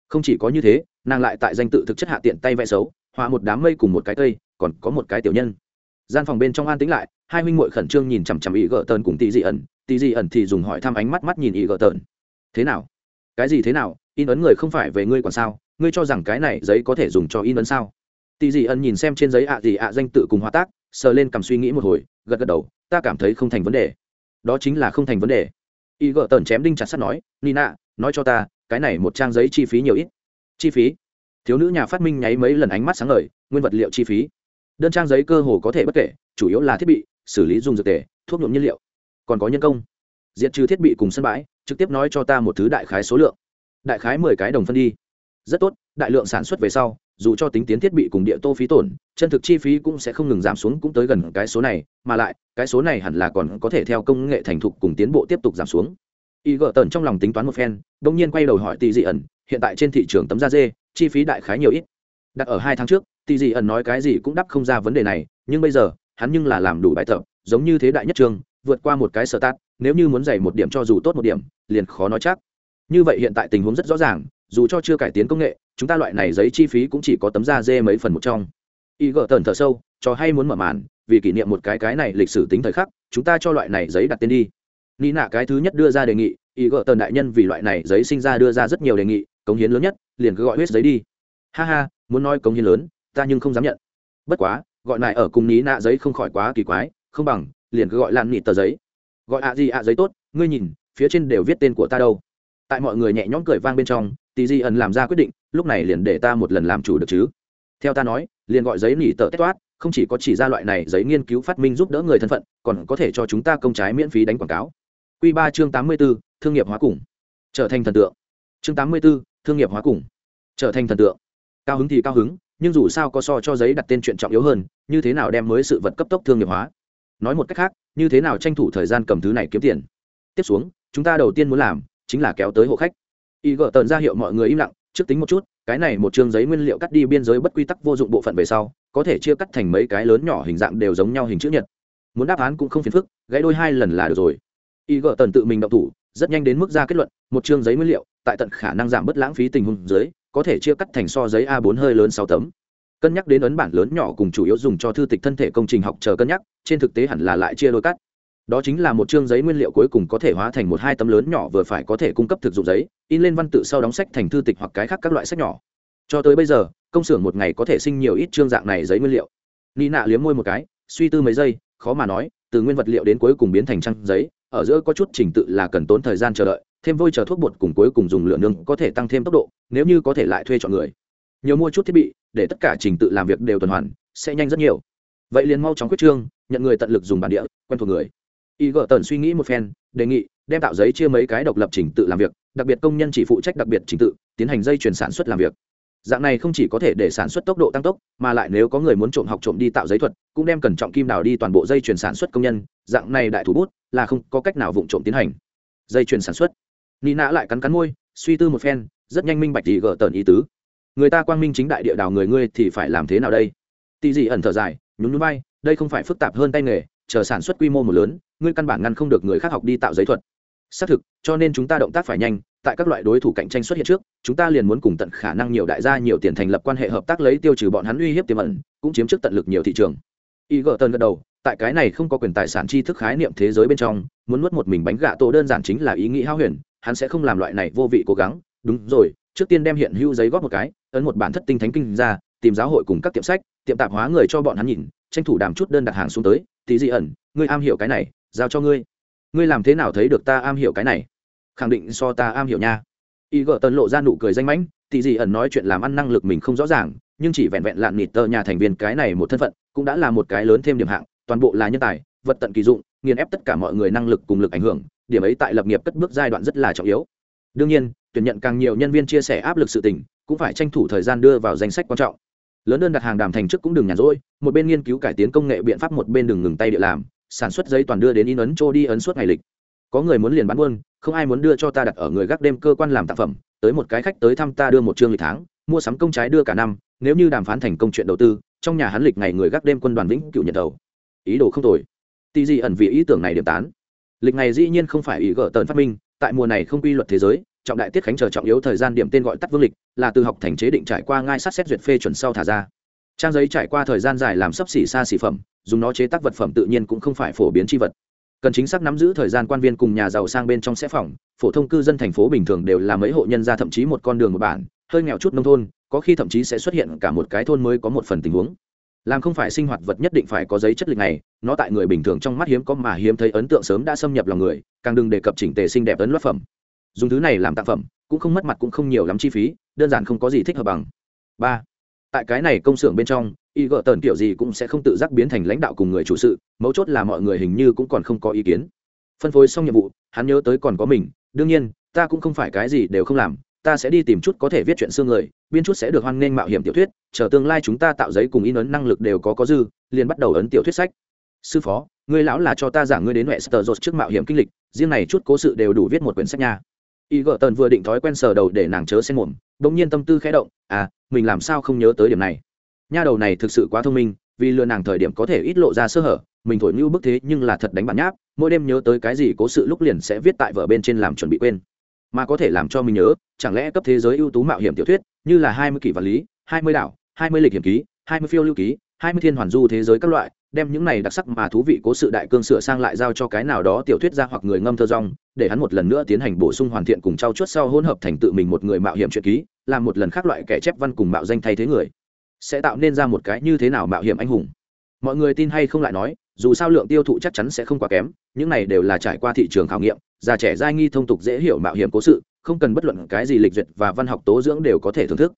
không chỉ có như thế nàng lại tại danh tự thực chất hạ tiện tay vẽ xấu hòa một đám mây cùng một cái cây còn có một cái tiểu nhân. Gian phòng bên trong an tĩnh lại hai huynh muội khẩn trương nhìn chằm chằm ý gợ tần cùng tỷ dị ẩn. Tỷ dị ẩn thì dùng hỏi thăm ánh mắt mắt nhìn ý gợ tần thế nào? Cái gì thế nào? In ấn người không phải về ngươi còn sao? Ngươi cho rằng cái này giấy có thể dùng cho in ấn sao? Tỷ dị ẩn nhìn xem trên giấy ạ gì ạ danh tự cùng hóa tác sờ lên cầm suy nghĩ một hồi, gật gật đầu, ta cảm thấy không thành vấn đề. Đó chính là không thành vấn đề. Y gợ tần chém đinh chặt sắt nói, nina, nói cho ta, cái này một trang giấy chi phí nhiều ít? Chi phí? Thiếu nữ nhà phát minh nháy mấy lần ánh mắt sáng ngời, nguyên vật liệu chi phí. Đơn trang giấy cơ hồ có thể bất kể, chủ yếu là thiết bị, xử lý dùng dược tề, thuốc nhuộm nhiên liệu. Còn có nhân công? Diệt trừ thiết bị cùng sân bãi, trực tiếp nói cho ta một thứ đại khái số lượng. Đại khái mười cái đồng phân đi. Rất tốt, đại lượng sản xuất về sau dù cho tính tiến thiết bị cùng địa tô phí tổn, chân thực chi phí cũng sẽ không ngừng giảm xuống cũng tới gần cái số này, mà lại, cái số này hẳn là còn có thể theo công nghệ thành thục cùng tiến bộ tiếp tục giảm xuống. Y gợ tần trong lòng tính toán một phen đ ỗ n g nhiên quay đầu hỏi tỷ dị ẩn, hiện tại trên thị trường tấm da dê, chi phí đại khái nhiều ít. Đặt ở hai tháng trước tỷ dị ẩn nói cái gì cũng đắp không ra vấn đề này, nhưng bây giờ, hắn nhưng là làm đủ bài tập, giống như thế đại nhất trường, vượt qua một cái sở tát, nếu như muốn dày một điểm cho dù tốt một điểm, liền khó nói chắc. Như vậy hiện tại tình huống rất rõ ràng, dù cho chưa cải tiến công nghệ chúng ta loại này giấy chi phí cũng chỉ có tấm da dê mấy phần một trong. Y gỡ tần thở sâu, cho hay muốn mở màn, vì kỷ niệm một cái cái này lịch sử tính thời khắc, chúng ta cho loại này giấy đặt tên đi. Ni nạ cái thứ nhất đưa ra đề nghị y gỡ tần đại nhân vì loại này giấy sinh ra đưa ra rất nhiều đề nghị, cống hiến lớn nhất, liền cứ gọi huyết giấy đi. Ha ha, muốn nói cống hiến lớn, ta nhưng không dám nhận. Bất quá, gọi lại ở cùng ní nạ giấy không khỏi quá kỳ quái, không bằng, liền cứ gọi lan nị tờ giấy. Gọi ạ gì ạ giấy tốt, ngươi nhìn, phía trên đều viết tên của ta đâu. Tại mọi người nhẹ nhõm cười vang bên trong tì di ẩn làm ra quyết định, lúc này liền để ta một lần làm chủ được chứ. Theo ta nói, liền gọi giấy nỉ tờ tét toát, không chỉ có chỉ ra loại này giấy nghiên cứu phát minh giúp đỡ người thân phận, còn có thể cho chúng ta công trái miễn phí đánh quảng cáo. Q ba chương tám mươi b ố thương nghiệp hóa cùng. Trở thành thần tượng. Chương tám mươi b ố thương nghiệp hóa cùng. Trở thành thần tượng. Cao hứng thì cao hứng, nhưng dù sao có so cho giấy đặt tên chuyện trọng yếu hơn, như thế nào đem mới sự vật cấp tốc thương nghiệp hóa? Nói một cách khác, như thế nào tranh thủ thời gian cầm thứ này kiếm tiền? Tiếp xuống, chúng ta đầu tiên muốn làm chính là kéo tới hộ khách y gỡ tần ra hiệu mọi người im lặng, trước tính một chút, cái này một chương giấy nguyên liệu cắt đi biên giới bất quy tắc vô dụng bộ phận về sau, có thể chia cắt thành mấy cái lớn nhỏ hình dạng đều giống nhau hình chữ nhật. Muốn đáp án cũng không phiền phức, gãy đôi hai lần là được rồi. Y gỡ tần tự mình động thủ, rất nhanh đến mức ra kết luận, một chương giấy nguyên liệu, tại tận khả năng giảm bớt lãng phí tình huống dưới, có thể chia cắt thành so giấy a 4 hơi lớn sáu tấm. Cân nhắc đến ấn bản lớn nhỏ cùng chủ yếu dùng cho thư tịch thân thể công trình học chờ cân nhắc, trên thực tế hẳn là lại chia đôi cắt đó chính là một chương giấy nguyên liệu cuối cùng có thể hóa thành một hai tấm lớn nhỏ vừa phải có thể cung cấp thực dụng giấy, in lên văn tự sau đóng sách thành thư tịch hoặc cái khác các loại sách nhỏ. Cho tới bây giờ, công xưởng một ngày có thể sinh nhiều ít chương dạng này giấy nguyên liệu. Ni nạ liếm môi một cái, suy tư mấy giây, khó mà nói, từ nguyên vật liệu đến cuối cùng biến thành trang giấy, ở giữa có chút trình tự là cần tốn thời gian chờ đợi, thêm vôi chờ thuốc bột cùng cuối cùng dùng lửa nương có thể tăng thêm tốc độ, nếu như có thể lại thuê chọn người. Nhiều mua chút thiết bị, để tất cả trình tự làm việc đều tuần hoàn, sẽ nhanh rất nhiều. Vậy liền mau chóng quyết trương nhận người tận lực dùng bản địa, quen thuộc người y gỡ tần suy nghĩ một phen, đề nghị, đem tạo giấy chia mấy cái độc lập trình tự làm việc, đặc biệt công nhân chỉ phụ trách đặc biệt trình tự, tiến hành dây chuyển sản xuất làm việc. Dạng này không chỉ có thể để sản xuất tốc độ tăng tốc, mà lại nếu có người muốn trộm học trộm đi tạo giấy thuật, cũng đem cần trọng kim đào đi toàn bộ dây chuyển sản xuất công nhân, dạng này đại thủ bút, là không có cách nào vụng trộm tiến hành. Dây chuyển sản xuất. Nị nã lại cắn cắn môi, suy tư một phen, rất nhanh minh bạch thì gỡ tần ý tứ. Người ta quang minh chính đại địa đào người ngươi thì phải làm thế nào đây? Tì gì ẩn thở dài, nhún núi bay đây không phải phức tạp hơn tay nghề chờ sản xuất quy mô một lớn, ngươi căn bản ngăn không được người khác học đi tạo giấy thuật. Xác thực, cho nên chúng ta động tác phải nhanh, tại các loại đối thủ cạnh tranh xuất hiện trước, chúng ta liền muốn cùng tận khả năng nhiều đại gia nhiều tiền thành lập quan hệ hợp tác lấy tiêu trừ bọn hắn uy hiếp tiềm ẩn, cũng chiếm trước tận lực nhiều thị trường. Y gỡ tần gật đầu, tại cái này không có quyền tài sản tri thức khái niệm thế giới bên trong, muốn nuốt một mình bánh gà tổ đơn giản chính là ý nghĩ hao huyền, hắn sẽ không làm loại này vô vị cố gắng. Đúng rồi, trước tiên đem hiện hữu giấy góp một cái, ấn một bản thất tinh thánh kinh ra, tìm giáo hội cùng các tiệm sách, tiệm tạp hóa người cho bọn hắn nhìn tranh thủ đàm chút đơn đặt hàng xuống tới tí dị ẩn, ngươi am hiểu cái này, giao cho ngươi. Ngươi làm thế nào thấy được ta am hiểu cái này? Khẳng định so ta am hiểu nha. Y gợ tần lộ ra nụ cười danh mãnh tỷ dị ẩn nói chuyện làm ăn năng lực mình không rõ ràng, nhưng chỉ vẹn vẹn lạn nịt tờ nhà thành viên cái này một thân phận, cũng đã là một cái lớn thêm điểm hạng, toàn bộ là nhân tài, vật tận kỳ dụng, nghiền ép tất cả mọi người năng lực cùng lực ảnh hưởng, điểm ấy tại lập nghiệp cất bước giai đoạn rất là trọng yếu. Đương nhiên, tuyển nhận càng nhiều nhân viên chia sẻ áp lực sự tình, cũng phải tranh thủ thời gian đưa vào danh sách quan trọng lớn đơn đặt hàng đàm thành trước cũng đừng nhàn rỗi, một bên nghiên cứu cải tiến công nghệ biện pháp, một bên đừng ngừng tay địa làm, sản xuất giấy toàn đưa đến in ấn trô đi ấn suốt ngày lịch. Có người muốn liền bán buôn, không ai muốn đưa cho ta đặt ở người gác đêm cơ quan làm tác phẩm, tới một cái khách tới thăm ta đưa một chương lịch tháng, mua sắm công trái đưa cả năm, nếu như đàm phán thành công chuyện đầu tư, trong nhà hắn lịch ngày người gác đêm quân đoàn vĩnh cựu nhận đầu. Ý đồ không tồi. Tì gì ẩn vì ý tưởng này điểm tán. Lịch này dĩ nhiên không phải ý gỡ tờn phát minh, tại mùa này không quy luật thế giới trọng đại tiết khánh chờ trọng yếu thời gian điểm tên gọi tắt vương lịch, là từ học thành chế định trải qua ngai sát xét duyệt phê chuẩn sau thả ra. Trang giấy trải qua thời gian dài làm sấp xỉ xa xỉ phẩm, dùng nó chế tác vật phẩm tự nhiên cũng không phải phổ biến c h i vật. Cần chính xác nắm giữ thời gian quan viên cùng nhà giàu sang bên trong sẽ phòng, phổ thông cư dân thành phố bình thường đều là mấy hộ nhân ra thậm chí một con đường một bản, hơi nghèo chút nông thôn, có khi thậm chí sẽ xuất hiện cả một cái thôn mới có một phần tình huống. Làm không phải sinh hoạt vật nhất định phải có giấy chất lịch này, nó tại người bình thường trong mắt hiếm có mà hiếm thấy ấn tượng sớm đã xâm nhập lòng người, càng đừng đề cập chỉnh tề xinh đẹp ấn loát phẩm dùng thứ này làm tác phẩm, cũng không mất mặt cũng không nhiều lắm chi phí, đơn giản không có gì thích hợp bằng. Ba, tại cái này công xưởng bên trong, y gợ tần kiểu gì cũng sẽ không tự giác biến thành lãnh đạo cùng người chủ sự, mấu chốt là mọi người hình như cũng còn không có ý kiến. Phân phối xong nhiệm vụ, hắn nhớ tới còn có mình, đương nhiên, ta cũng không phải cái gì đều không làm, ta sẽ đi tìm chút có thể viết chuyện xương người, biên chút sẽ được hoan nghênh mạo hiểm tiểu thuyết, chờ tương lai chúng ta tạo giấy cùng in ấn năng lực đều có có dư, liền bắt đầu ấn tiểu thuyết sách. Sư phó người lão là cho ta giảng ngươi đến huệ sờ rột trước mạo hiểm kinh lịch, riêng này chút cố sự đều đủ viết một quyển sách nha y gợ tần vừa định thói quen sờ đầu để nàng chớ xen mồm đ ỗ n g nhiên tâm tư khẽ động à mình làm sao không nhớ tới điểm này? Nha đầu này thực sự quá thông minh, vì lừa nàng thời điểm có thể ít lộ ra sơ hở, mình thổi mưu bức thế nhưng là thật đánh bản nháp, mỗi đêm nhớ tới cái gì cố sự lúc liền sẽ viết tại vở bên trên làm chuẩn bị quên. Mà có thể làm cho mình nhớ, chẳng lẽ cấp thế giới ưu tú mạo hiểm tiểu thuyết, như là hai mươi kỷ vật lý, hai mươi đảo, hai mươi lịch hiểm ký, hai mươi phiêu lưu ký, hai mươi thiên hoàn du thế giới các loại, đem những này đặc sắc mà thú vị cố sự đại cương sửa sang lại giao cho cái nào đó tiểu thuyết gia hoặc người ngâm thơ rong để hắn một lần nữa tiến hành bổ sung hoàn thiện cùng trao chuốt sau hỗn hợp thành tự mình một người mạo hiểm truyện ký, làm một lần khác loại kẻ chép văn cùng mạo danh thay thế người. Sẽ tạo nên ra một cái như thế nào mạo hiểm anh hùng? Mọi người tin hay không lại nói, dù sao lượng tiêu thụ chắc chắn sẽ không quá kém, những này đều là trải qua thị trường khảo nghiệm, già trẻ giai nghi thông tục dễ hiểu mạo hiểm cố sự, không cần bất luận cái gì lịch duyệt và văn học tố dưỡng đều có thể thưởng thức.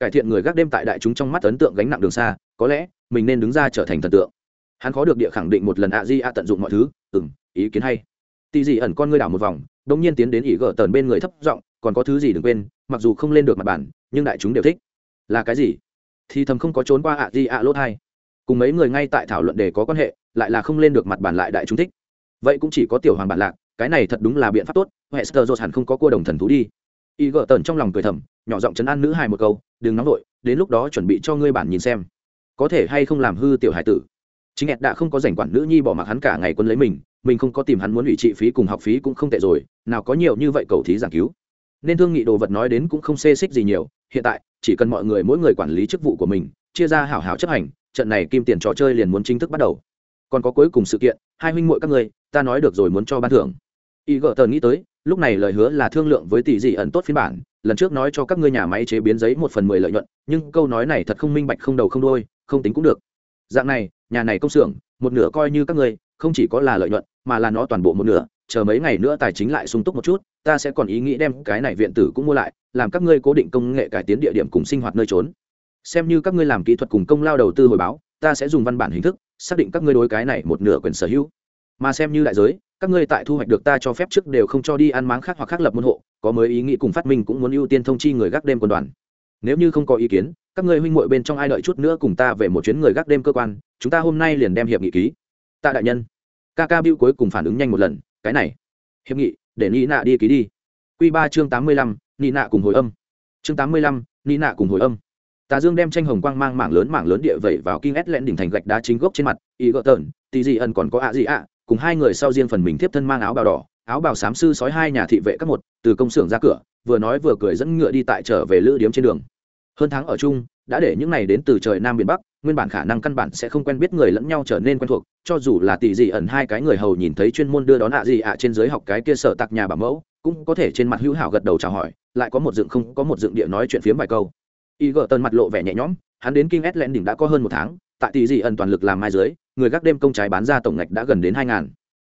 Cải thiện người gác đêm tại đại chúng trong mắt ấn tượng gánh nặng đường xa, có lẽ, mình nên đứng ra trở thành thần tượng. Hắn khó được địa khẳng định một lần ạ di a tận dụng mọi thứ ừ ý kiến hay tì dị ẩn con ngươi đảo một vòng đ ỗ n g nhiên tiến đến ỉ gỡ tờn bên người thấp giọng, còn có thứ gì đừng quên, mặc dù không lên được mặt bản nhưng đại chúng đều thích. Là cái gì? Thì thầm không có trốn qua ạ di ạ lốt hai. Cùng mấy người ngay tại thảo luận để có quan hệ, lại là không lên được mặt bản lại đại chúng thích. Vậy cũng chỉ có tiểu hoàng bản lạc, cái này thật đúng là biện pháp tốt huệ sơ dột hẳn không có cua đồng thần thú đi. Y gỡ tần trong lòng cười thầm, nhỏ giọng chấn an nữ hài một câu, đừng nóng vội, đến lúc đó chuẩn bị cho ngươi bản nhìn xem. Có thể hay không làm hư tiểu hải tử? Chính ẹt đã không có rảnh quản nữ nhi bỏ mặc hắn cả ngày quân lấy mình mình không có tìm hắn muốn ủy trị phí cùng học phí cũng không tệ rồi, nào có nhiều như vậy cầu thí giảng cứu. Nên thương nghị đồ vật nói đến cũng không xê xích gì nhiều, hiện tại, chỉ cần mọi người mỗi người quản lý chức vụ của mình, chia ra hảo hảo chấp hành, trận này kim tiền trò chơi liền muốn chính thức bắt đầu. Còn có cuối cùng sự kiện, hai huynh muội các ngươi, ta nói được rồi muốn cho ban thưởng. Y gợ tờn nghĩ tới, lúc này lời hứa là thương lượng với tỷ dị ẩn tốt phiên bản, lần trước nói cho các ngươi nhà máy chế biến giấy một phần mười lợi nhuận, nhưng câu nói này thật không minh bạch không đầu không đôi không tính cũng được. Dạng này nhà này công xưởng, một nửa coi như các ngươi, không chỉ có là lợi nhuận, mà là nó toàn bộ một nửa, chờ mấy ngày nữa tài chính lại sung túc một chút, ta sẽ còn ý nghĩ đem cái này viện tử cũng mua lại, làm các ngươi cố định công nghệ cải tiến địa điểm cùng sinh hoạt nơi trốn. Xem như các ngươi làm kỹ thuật cùng công lao đầu tư hồi báo, ta sẽ dùng văn bản hình thức, xác định các ngươi đối cái này một nửa quyền sở hữu. Mà xem như đại giới, các ngươi tại thu hoạch được ta cho phép trước đều không cho đi ăn máng khác hoặc khác lập môn hộ, có mới ý nghĩ cùng phát minh cũng muốn ưu tiên thông chi người gác đêm quân đoàn. Nếu như không có ý kiến các ngươi huynh muội bên trong ai đợi chút nữa cùng ta về một chuyến người gác đêm cơ quan, chúng ta hôm nay liền đem hiệp nghị ký. Tạ đại nhân. Ca ca bill cuối cùng phản ứng nhanh một lần, cái này. Hiệp nghị, để nị nạ đi ký đi. Q ba chương tám mươi lăm ni nạ cùng hồi âm. Chương tám mươi lăm ni nạ cùng hồi âm. Tà dương đem tranh hồng quang mang mảng lớn mảng lớn địa vẩy vào kinh ét lẹn đỉnh thành gạch đá chính gốc trên mặt, y gợn tợn tì gì ẩn còn có ạ gì ạ, cùng hai người sau riêng phần mình tiếp thân mang áo bào đỏ, áo bào xám sư sói hai nhà thị vệ các một, từ công xưởng ra cửa, vừa nói vừa cười dẫn ngựa đi tại trở về lữ điếm trên đường hơn tháng ở chung, đã để những này đến từ trời nam miền bắc, nguyên bản khả năng căn bản sẽ không quen biết người lẫn nhau trở nên quen thuộc, cho dù là tỷ dị ẩn hai cái người hầu nhìn thấy chuyên môn đưa đón ạ gì ạ trên dưới học cái kia sở tặc nhà bà mẫu, cũng có thể trên mặt hữu hảo gật đầu chào hỏi, lại có một dựng không, có một dựng địa nói chuyện phiếm vài câu. Y gờ tần mặt lộ vẻ nhẹ nhõm, hắn đến kinh s đỉnh đã có hơn một tháng, tại tỷ dị ẩn toàn lực làm mai dưới, người gác đêm công trái bán ra tổng ngạch đã gần đến hai ngàn.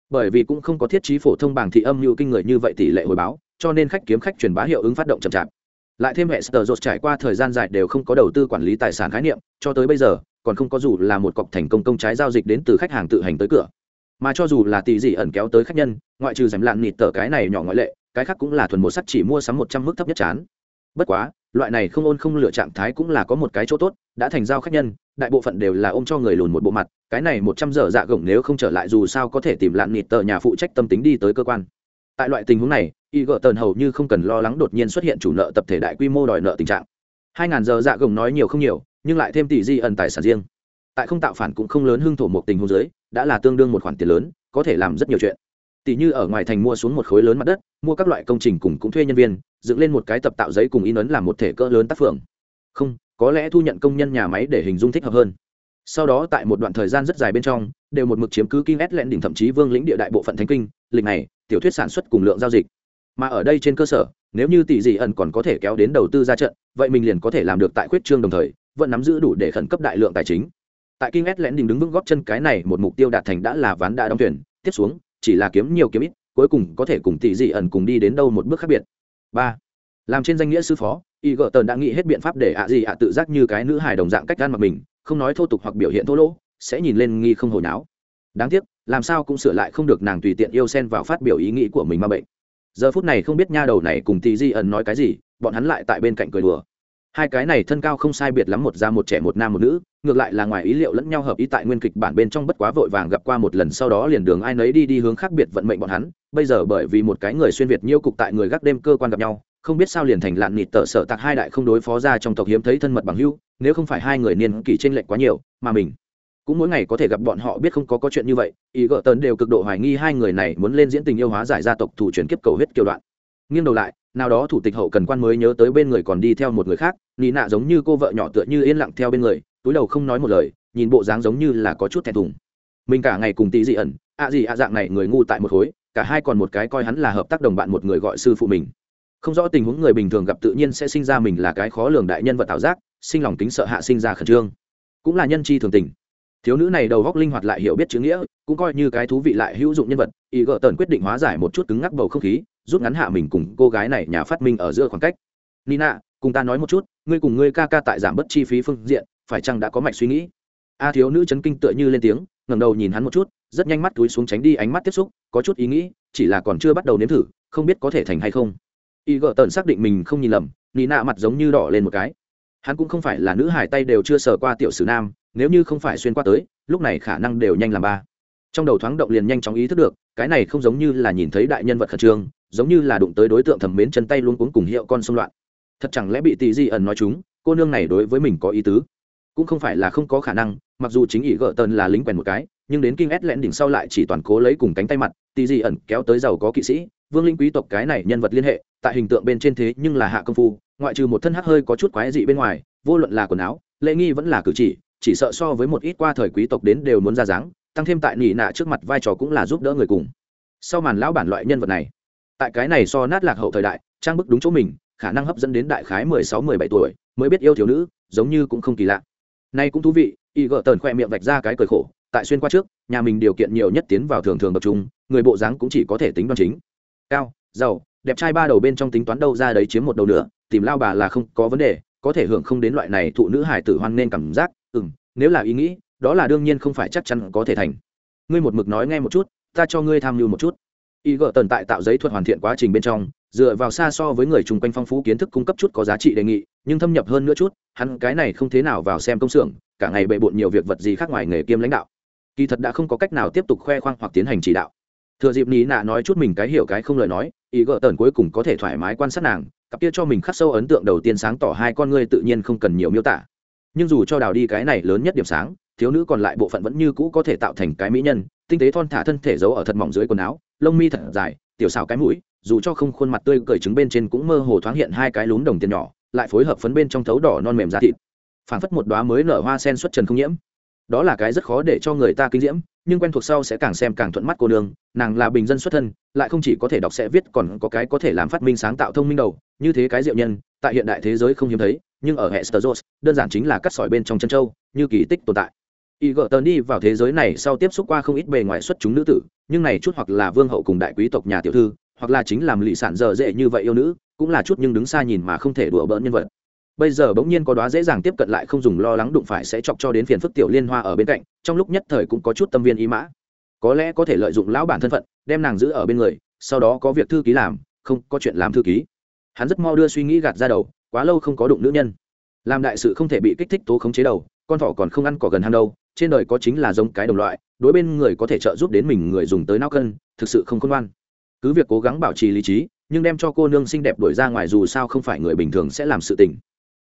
Bởi vì cũng không có thiết trí phổ thông bảng thị âm như kinh người như vậy tỷ lệ hồi báo, cho nên khách kiếm khách truyền bá hiệu ứng phát động chậm chạp lại thêm hệ sờ dột trải qua thời gian dài đều không có đầu tư quản lý tài sản khái niệm, cho tới bây giờ, còn không có dù là một cọc thành công công trái giao dịch đến từ khách hàng tự hành tới cửa. Mà cho dù là tỷ dị ẩn kéo tới khách nhân, ngoại trừ giảm lạn nịt tờ cái này nhỏ ngoại lệ, cái khác cũng là thuần một sắt chỉ mua sắm một trăm mức thấp nhất chán. Bất quá, loại này không ôn không lựa trạng thái cũng là có một cái chỗ tốt, đã thành giao khách nhân, đại bộ phận đều là ôm cho người lùn một bộ mặt, cái này một trăm giờ dạ gồng nếu không trở lại dù sao có thể tìm lạn nịt tờ nhà phụ trách tâm tính đi tới cơ quan tại loại tình huống này y gợ tần hầu như không cần lo lắng đột nhiên xuất hiện chủ nợ tập thể đại quy mô đòi nợ tình trạng. Hai ngàn giờ dạ gồng nói nhiều không nhiều, nhưng lại thêm tỷ di ẩn tài sản riêng. Tại không tạo phản cũng không lớn hưng thổ một tình huống giới đã là tương đương một khoản tiền lớn, có thể làm rất nhiều chuyện. Tỷ như ở ngoài thành mua xuống một khối lớn mặt đất, mua các loại công trình cùng cũng thuê nhân viên, dựng lên một cái tập tạo giấy cùng in ấn làm một thể cỡ lớn tác phường. Không, có lẽ thu nhận công nhân nhà máy để hình dung thích hợp hơn. Sau đó tại một đoạn thời gian rất dài bên trong, đều một mực chiếm cứ kinh ét lẹn đỉnh thậm chí vương lĩnh địa đại bộ phận thánh kinh, lịch này tiểu thuyết sản xuất cùng lượng giao dịch. Mà ở đây trên cơ sở, nếu như tỷ dị ẩn còn có thể kéo đến đầu tư ra trận, vậy mình liền có thể làm được tại khuyết trương đồng thời, vẫn nắm giữ đủ để khẩn cấp đại lượng tài chính. Tại kinh S lẹn đỉnh đứng vững góp chân cái này một mục tiêu đạt thành đã là ván đã đóng tuyển tiếp xuống, chỉ là kiếm nhiều kiếm ít, cuối cùng có thể cùng tỷ dị ẩn cùng đi đến đâu một bước khác biệt. Ba, làm trên danh nghĩa sư phó, y gợ tần đã nghĩ hết biện pháp để ạ gì ạ tự giác như cái nữ hài đồng dạng cách gan mặc mình, không nói thô tục hoặc biểu hiện thô lỗ, sẽ nhìn lên nghi không hồi náo đáng tiếc, làm sao cũng sửa lại không được nàng tùy tiện yêu xen vào phát biểu ý nghĩ của mình mà bệnh. Giờ phút này không biết nha đầu này cùng tì di ẩn nói cái gì, bọn hắn lại tại bên cạnh cười đùa. Hai cái này thân cao không sai biệt lắm một da một trẻ, một nam, một nữ, ngược lại là ngoài ý liệu lẫn nhau hợp ý tại nguyên kịch bản bên trong bất quá vội vàng gặp qua một lần sau đó liền đường ai nấy đi đi hướng khác biệt vận mệnh bọn hắn. Bây giờ bởi vì một cái người xuyên việt nhiêu cục tại người gác đêm cơ quan gặp nhau, không biết sao liền thành lạn nịt tợ sợ tặc hai đại không đối phó ra trong tộc hiếm thấy thân mật bằng hưu nếu không phải hai người niên kỷ t r ê n lệch quá nhiều, mà mình cũng mỗi ngày có thể gặp bọn họ biết không có có chuyện như vậy, ý gợ tần đều cực độ hoài nghi hai người này muốn lên diễn tình yêu hóa giải gia tộc thủ chuyển kiếp cầu huyết kiều đoạn. Nghiêng đầu lại, nào đó thủ tịch hậu cần quan mới nhớ tới bên người còn đi theo một người khác, nị nạ giống như cô vợ nhỏ tựa như yên lặng theo bên người, túi đầu không nói một lời, nhìn bộ dáng giống như là có chút thẹn thùng. Mình cả ngày cùng tí dị ẩn, ạ gì ạ dạng này người ngu tại một khối, cả hai còn một cái coi hắn là hợp tác đồng bạn một người gọi sư phụ mình. Không rõ tình huống người bình thường gặp tự nhiên sẽ sinh ra mình là cái khó lường đại nhân vật tạo giác, sinh lòng kính sợ hạ sinh ra khẩn trương. Cũng là nhân chi thường tình thiếu nữ này đầu góc linh hoạt lại hiểu biết chữ nghĩa, cũng coi như cái thú vị lại hữu dụng nhân vật, ý gợ tần quyết định hóa giải một chút cứng ngắc bầu không khí, rút ngắn hạ mình cùng cô gái này nhà phát minh ở giữa khoảng cách. Nina, cùng ta nói một chút, ngươi cùng ngươi ca ca tại giảm bớt chi phí phương diện, phải chăng đã có mạch suy nghĩ? A thiếu nữ chấn kinh tựa như lên tiếng, ngẩng đầu nhìn hắn một chút, rất nhanh mắt túi xuống tránh đi ánh mắt tiếp xúc, có chút ý nghĩ, chỉ là còn chưa bắt đầu nếm thử, không biết có thể thành hay không. Y gợ tần xác định mình không nhìn lầm nị nạ mặt giống như đỏ lên một cái. Hắn cũng không phải là nữ hải tay đều chưa sờ qua tiểu sử nam nếu như không phải xuyên qua tới, lúc này khả năng đều nhanh làm ba. Trong đầu thoáng động liền nhanh chóng ý thức được, cái này không giống như là nhìn thấy đại nhân vật khẩn trương, giống như là đụng tới đối tượng thẩm mến chân tay luôn cuống cùng hiệu con xung loạn. Thật chẳng lẽ bị tỷ di ẩn nói chúng, cô nương này đối với mình có ý tứ? Cũng không phải là không có khả năng, mặc dù chính ỷ gợ tần là lính quèn một cái, nhưng đến kinh ét lẽn đỉnh sau lại chỉ toàn cố lấy cùng cánh tay mặt tỷ di ẩn kéo tới giàu có kỵ sĩ, vương linh quý tộc cái này nhân vật liên hệ, tại hình tượng bên trên thế nhưng là hạ công phu, ngoại trừ một thân hắc hơi có chút quái dị bên ngoài, vô luận là quần áo, lễ nghi vẫn là cử chỉ chỉ sợ so với một ít qua thời quý tộc đến đều muốn ra dáng, tăng thêm tại nỉ nạ trước mặt vai trò cũng là giúp đỡ người cùng. Sau màn lão bản loại nhân vật này, tại cái này so nát lạc hậu thời đại, trang bức đúng chỗ mình, khả năng hấp dẫn đến đại khái mười sáu, mười bảy tuổi, mới biết yêu thiếu nữ, giống như cũng không kỳ lạ. Nay cũng thú vị, y gợ tờn khoe miệng vạch ra cái cười khổ, tại xuyên qua trước, nhà mình điều kiện nhiều nhất tiến vào thường thường bậc trung, người bộ dáng cũng chỉ có thể tính đoan chính. Cao, giàu, đẹp trai ba đầu bên trong tính toán đâu ra đấy chiếm một đầu nữa tìm lao bà là không có vấn đề, có thể hưởng không đến loại này thụ nữ hải tử hoan nên cảm giác ừ m nếu là ý nghĩ, đó là đương nhiên không phải chắc chắn có thể thành. Ngươi một mực nói nghe một chút, ta cho ngươi tham mưu một chút. Y gợ tần tại tạo giấy thuật hoàn thiện quá trình bên trong, dựa vào xa so với người chung quanh phong phú kiến thức cung cấp chút có giá trị đề nghị, nhưng thâm nhập hơn nữa chút, hắn cái này không thế nào vào xem công xưởng, cả ngày bệ bộn nhiều việc vật gì khác ngoài nghề kiêm lãnh đạo. Kỳ thật đã không có cách nào tiếp tục khoe khoang hoặc tiến hành chỉ đạo. Thừa dịp ní nạ nói chút mình cái hiểu cái không lời nói ý gợ tần cuối cùng có thể thoải mái quan sát nàng, cặp kia cho mình khắc sâu ấn tượng đầu tiên sáng tỏ hai con ngươi tự nhiên không cần nhiều miêu tả nhưng dù cho đào đi cái này lớn nhất điểm sáng, thiếu nữ còn lại bộ phận vẫn như cũ có thể tạo thành cái mỹ nhân, tinh tế thon thả thân thể giấu ở thật mỏng dưới quần áo, lông mi thật dài, tiểu xào cái mũi, dù cho không khuôn mặt tươi cởi trứng bên trên cũng mơ hồ thoáng hiện hai cái lún đồng tiền nhỏ, lại phối hợp phấn bên trong thấu đỏ non mềm da thịt. Phảng phất một đoá mới nở hoa sen xuất trần không nhiễm. Đó là cái rất khó để cho người ta kinh diễm nhưng quen thuộc sau sẽ càng xem càng thuận mắt cô nương, nàng là bình dân xuất thân, lại không chỉ có thể đọc sẽ viết, còn có cái có thể làm phát minh sáng tạo thông minh đầu, như thế cái diệu nhân, tại hiện đại thế giới không hiếm thấy, nhưng ở hệ sơ đơn giản chính là cắt sỏi bên trong chân châu, như kỳ tích tồn tại. Y đi vào thế giới này sau tiếp xúc qua không ít bề ngoài xuất chúng nữ tử, nhưng này chút hoặc là vương hậu cùng đại quý tộc nhà tiểu thư, hoặc là chính làm lì sản dở dễ như vậy yêu nữ, cũng là chút nhưng đứng xa nhìn mà không thể đùa bỡn nhân vật bây giờ bỗng nhiên có đoá dễ dàng tiếp cận lại không dùng lo lắng đụng phải sẽ chọc cho đến phiền phức tiểu liên hoa ở bên cạnh, trong lúc nhất thời cũng có chút tâm viên ý mã. Có lẽ có thể lợi dụng lão bản thân phận, đem nàng giữ ở bên người, sau đó có việc thư ký làm, không có chuyện làm thư ký. Hắn rất mau đưa suy nghĩ gạt ra đầu, quá lâu không có đụng nữ nhân. Làm đại sự không thể bị kích thích tố khống chế đầu, con thỏ còn không ăn cỏ gần hang đâu, trên đời có chính là giống cái đồng loại, đối bên người có thể trợ giúp đến mình người dùng tới nao cân, thực sự không khôn ngoan. Cứ việc cố gắng bảo trì lý trí, nhưng đem cho cô nương xinh đẹp đổi ra ngoài dù sao không phải người bình thường sẽ làm sự tình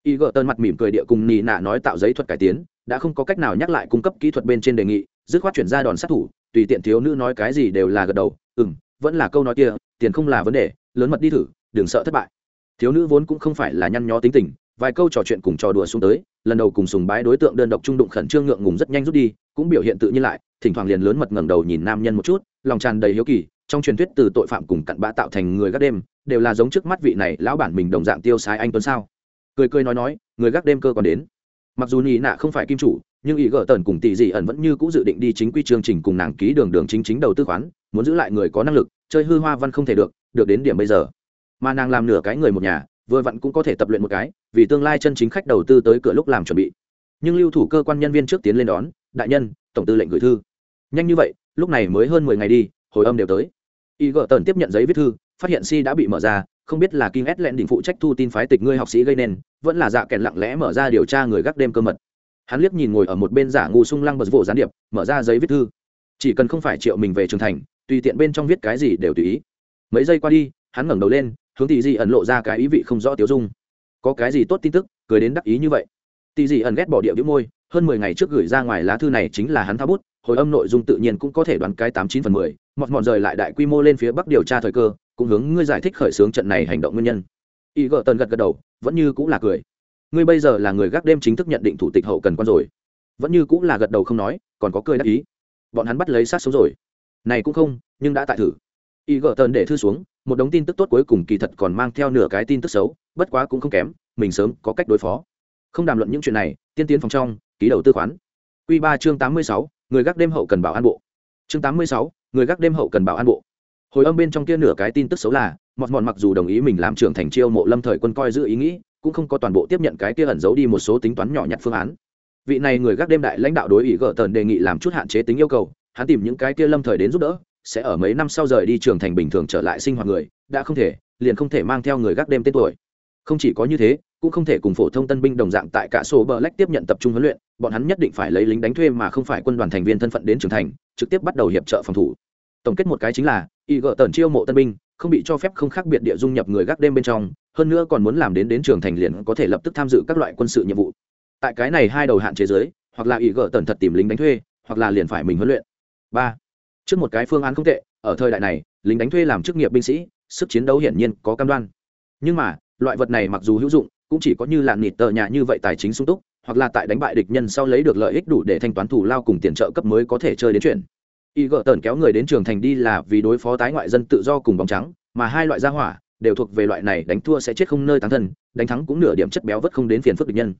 y gợ tơn mặt mỉm cười địa cùng nị nạ nói tạo giấy thuật cải tiến, đã không có cách nào nhắc lại cung cấp kỹ thuật bên trên đề nghị, dứt khoát chuyển ra đòn sát thủ, tùy tiện thiếu nữ nói cái gì đều là gật đầu ừ m vẫn là câu nói kia, tiền không là vấn đề, lớn mật đi thử, đừng sợ thất bại. Thiếu nữ vốn cũng không phải là nhăn nhó tính tình, vài câu trò chuyện cùng trò đùa xuống tới, lần đầu cùng sùng bái đối tượng đơn độc trung đụng khẩn trương ngượng ngùng rất nhanh rút đi, cũng biểu hiện tự nhiên lại, thỉnh thoảng liền lớn mật ngẩng đầu nhìn nam nhân một chút, lòng tràn đầy hiếu kỳ, trong truyền thuyết từ tội phạm cùng cặn bã tạo thành người gác đêm, đều là giống trước mắt vị này lão bản mình đồng dạng tiêu sái anh tuấn sao? Cười cười nói nói, người gác đêm cơ còn đến. Mặc dù nhị nạ không phải kim chủ, nhưng ý gỡ tần cùng tỷ dị ẩn vẫn như cũ dự định đi chính quy chương trình cùng nàng ký đường đường chính chính đầu tư khoán, muốn giữ lại người có năng lực, chơi hư hoa văn không thể được được đến điểm bây giờ. Mà nàng làm nửa cái người một nhà, vừa vặn cũng có thể tập luyện một cái, vì tương lai chân chính khách đầu tư tới cửa lúc làm chuẩn bị. Nhưng lưu thủ cơ quan nhân viên trước tiến lên đón, đại nhân, tổng tư lệnh gửi thư. Nhanh như vậy, lúc này mới hơn mười ngày đi, hồi âm đều tới. Y gỡ tần tiếp nhận giấy viết thư, phát hiện si đã bị mở ra không biết là kim s lẹn định phụ trách thu tin phái tịch ngươi học sĩ gây nên, vẫn là dạ kèn lặng lẽ mở ra điều tra người gác đêm cơ mật. Hắn liếc nhìn ngồi ở một bên giả ngu sung lăng bật vỗ gián điệp, mở ra giấy viết thư. Chỉ cần không phải triệu mình về trường thành, tùy tiện bên trong viết cái gì đều tùy ý. Mấy giây qua đi, hắn ngẩng đầu lên, hướng tỷ dị ẩn lộ ra cái ý vị không rõ tiêu dung. Có cái gì tốt tin tức, cười đến đắc ý như vậy. Tỷ dị ẩn ghét bỏ điệu đĩu môi, hơn mười ngày trước gửi ra ngoài lá thư này chính là hắn thao bút, hồi âm nội dung tự nhiên cũng có thể đoán cái tám chín phần mười, mọt mọt rời lại đại quy mô lên phía bắc điều tra thời cơ cũng hướng ngươi giải thích khởi xướng trận này hành động nguyên nhân. Y gợ tần gật gật đầu, vẫn như cũng là cười. Ngươi bây giờ là người gác đêm chính thức nhận định thủ tịch hậu cần quan rồi. Vẫn như cũng là gật đầu không nói, còn có cười đắc ý. Bọn hắn bắt lấy sát sống rồi. Này cũng không, nhưng đã tại thử. Y gợ tần để thư xuống, một đống tin tức tốt cuối cùng kỳ thật còn mang theo nửa cái tin tức xấu, bất quá cũng không kém, mình sớm có cách đối phó. Không đàm luận những chuyện này, tiên tiến phòng trong, ký đầu tư khoán. Q ba chương tám mươi sáu, người gác đêm hậu cần bảo an bộ. Chương tám mươi sáu, người gác đêm hậu cần bảo an bộ hồi âm bên trong kia nửa cái tin tức xấu là, mọt mòn mặc dù đồng ý mình làm trưởng thành chiêu mộ lâm thời quân coi giữ ý nghĩ, cũng không có toàn bộ tiếp nhận cái kia ẩn giấu đi một số tính toán nhỏ nhặt phương án. Vị này người gác đêm đại lãnh đạo đối ý gỡ tần đề nghị làm chút hạn chế tính yêu cầu, hắn tìm những cái kia lâm thời đến giúp đỡ, sẽ ở mấy năm sau rời đi trưởng thành bình thường trở lại sinh hoạt người, đã không thể, liền không thể mang theo người gác đêm tên tuổi. Không chỉ có như thế, cũng không thể cùng phổ thông tân binh đồng dạng tại cả sổ bờ lách tiếp nhận tập trung huấn luyện, bọn hắn nhất định phải lấy lính đánh thuê mà không phải quân đoàn thành viên thân phận đến trưởng thành, trực tiếp bắt đầu hiệp trợ phòng thủ. Tổng kết một cái chính là y gợ tần chiêu mộ tân binh, không bị cho phép không khác biệt địa dung nhập người gác đêm bên trong, hơn nữa còn muốn làm đến đến trường thành liền có thể lập tức tham dự các loại quân sự nhiệm vụ. Tại cái này hai đầu hạn chế giới, hoặc là y gợ tần thật tìm lính đánh thuê, hoặc là liền phải mình huấn luyện. Ba. Trước một cái phương án không tệ, ở thời đại này, lính đánh thuê làm chức nghiệp binh sĩ, sức chiến đấu hiển nhiên có cam đoan. Nhưng mà, loại vật này mặc dù hữu dụng, cũng chỉ có như là nịt tờ nhà như vậy tài chính sung túc, hoặc là tại đánh bại địch nhân sau lấy được lợi ích đủ để thanh toán thủ lao cùng tiền trợ cấp mới có thể chơi đến chuyện y gợ tần kéo người đến trường thành đi là vì đối phó tái ngoại dân tự do cùng bóng trắng, mà hai loại gia hỏa đều thuộc về loại này đánh thua sẽ chết không nơi tán thân, đánh thắng cũng nửa điểm chất béo vất không đến phiền phức địch nhân.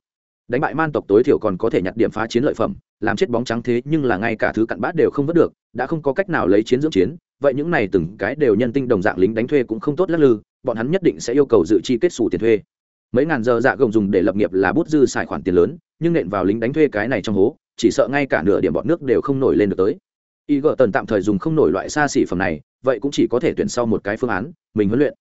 Đánh bại man tộc tối thiểu còn có thể nhặt điểm phá chiến lợi phẩm, làm chết bóng trắng thế nhưng là ngay cả thứ cặn bát đều không vớt được, đã không có cách nào lấy chiến dưỡng chiến, vậy những này từng cái đều nhân tinh đồng dạng lính đánh thuê cũng không tốt lắc lư, bọn hắn nhất định sẽ yêu cầu dự chi kết xù tiền thuê. Mấy ngàn giờ dạ gồng dùng để lập nghiệp là bút dư xài khoản tiền lớn, nhưng nện vào lính đánh thuê cái này trong hố, chỉ sợ ngay cả nửa điểm bọn nước đều không nổi lên được tới y gợ tần tạm thời dùng không nổi loại xa xỉ phẩm này, vậy cũng chỉ có thể tuyển sau một cái phương án, mình huấn luyện.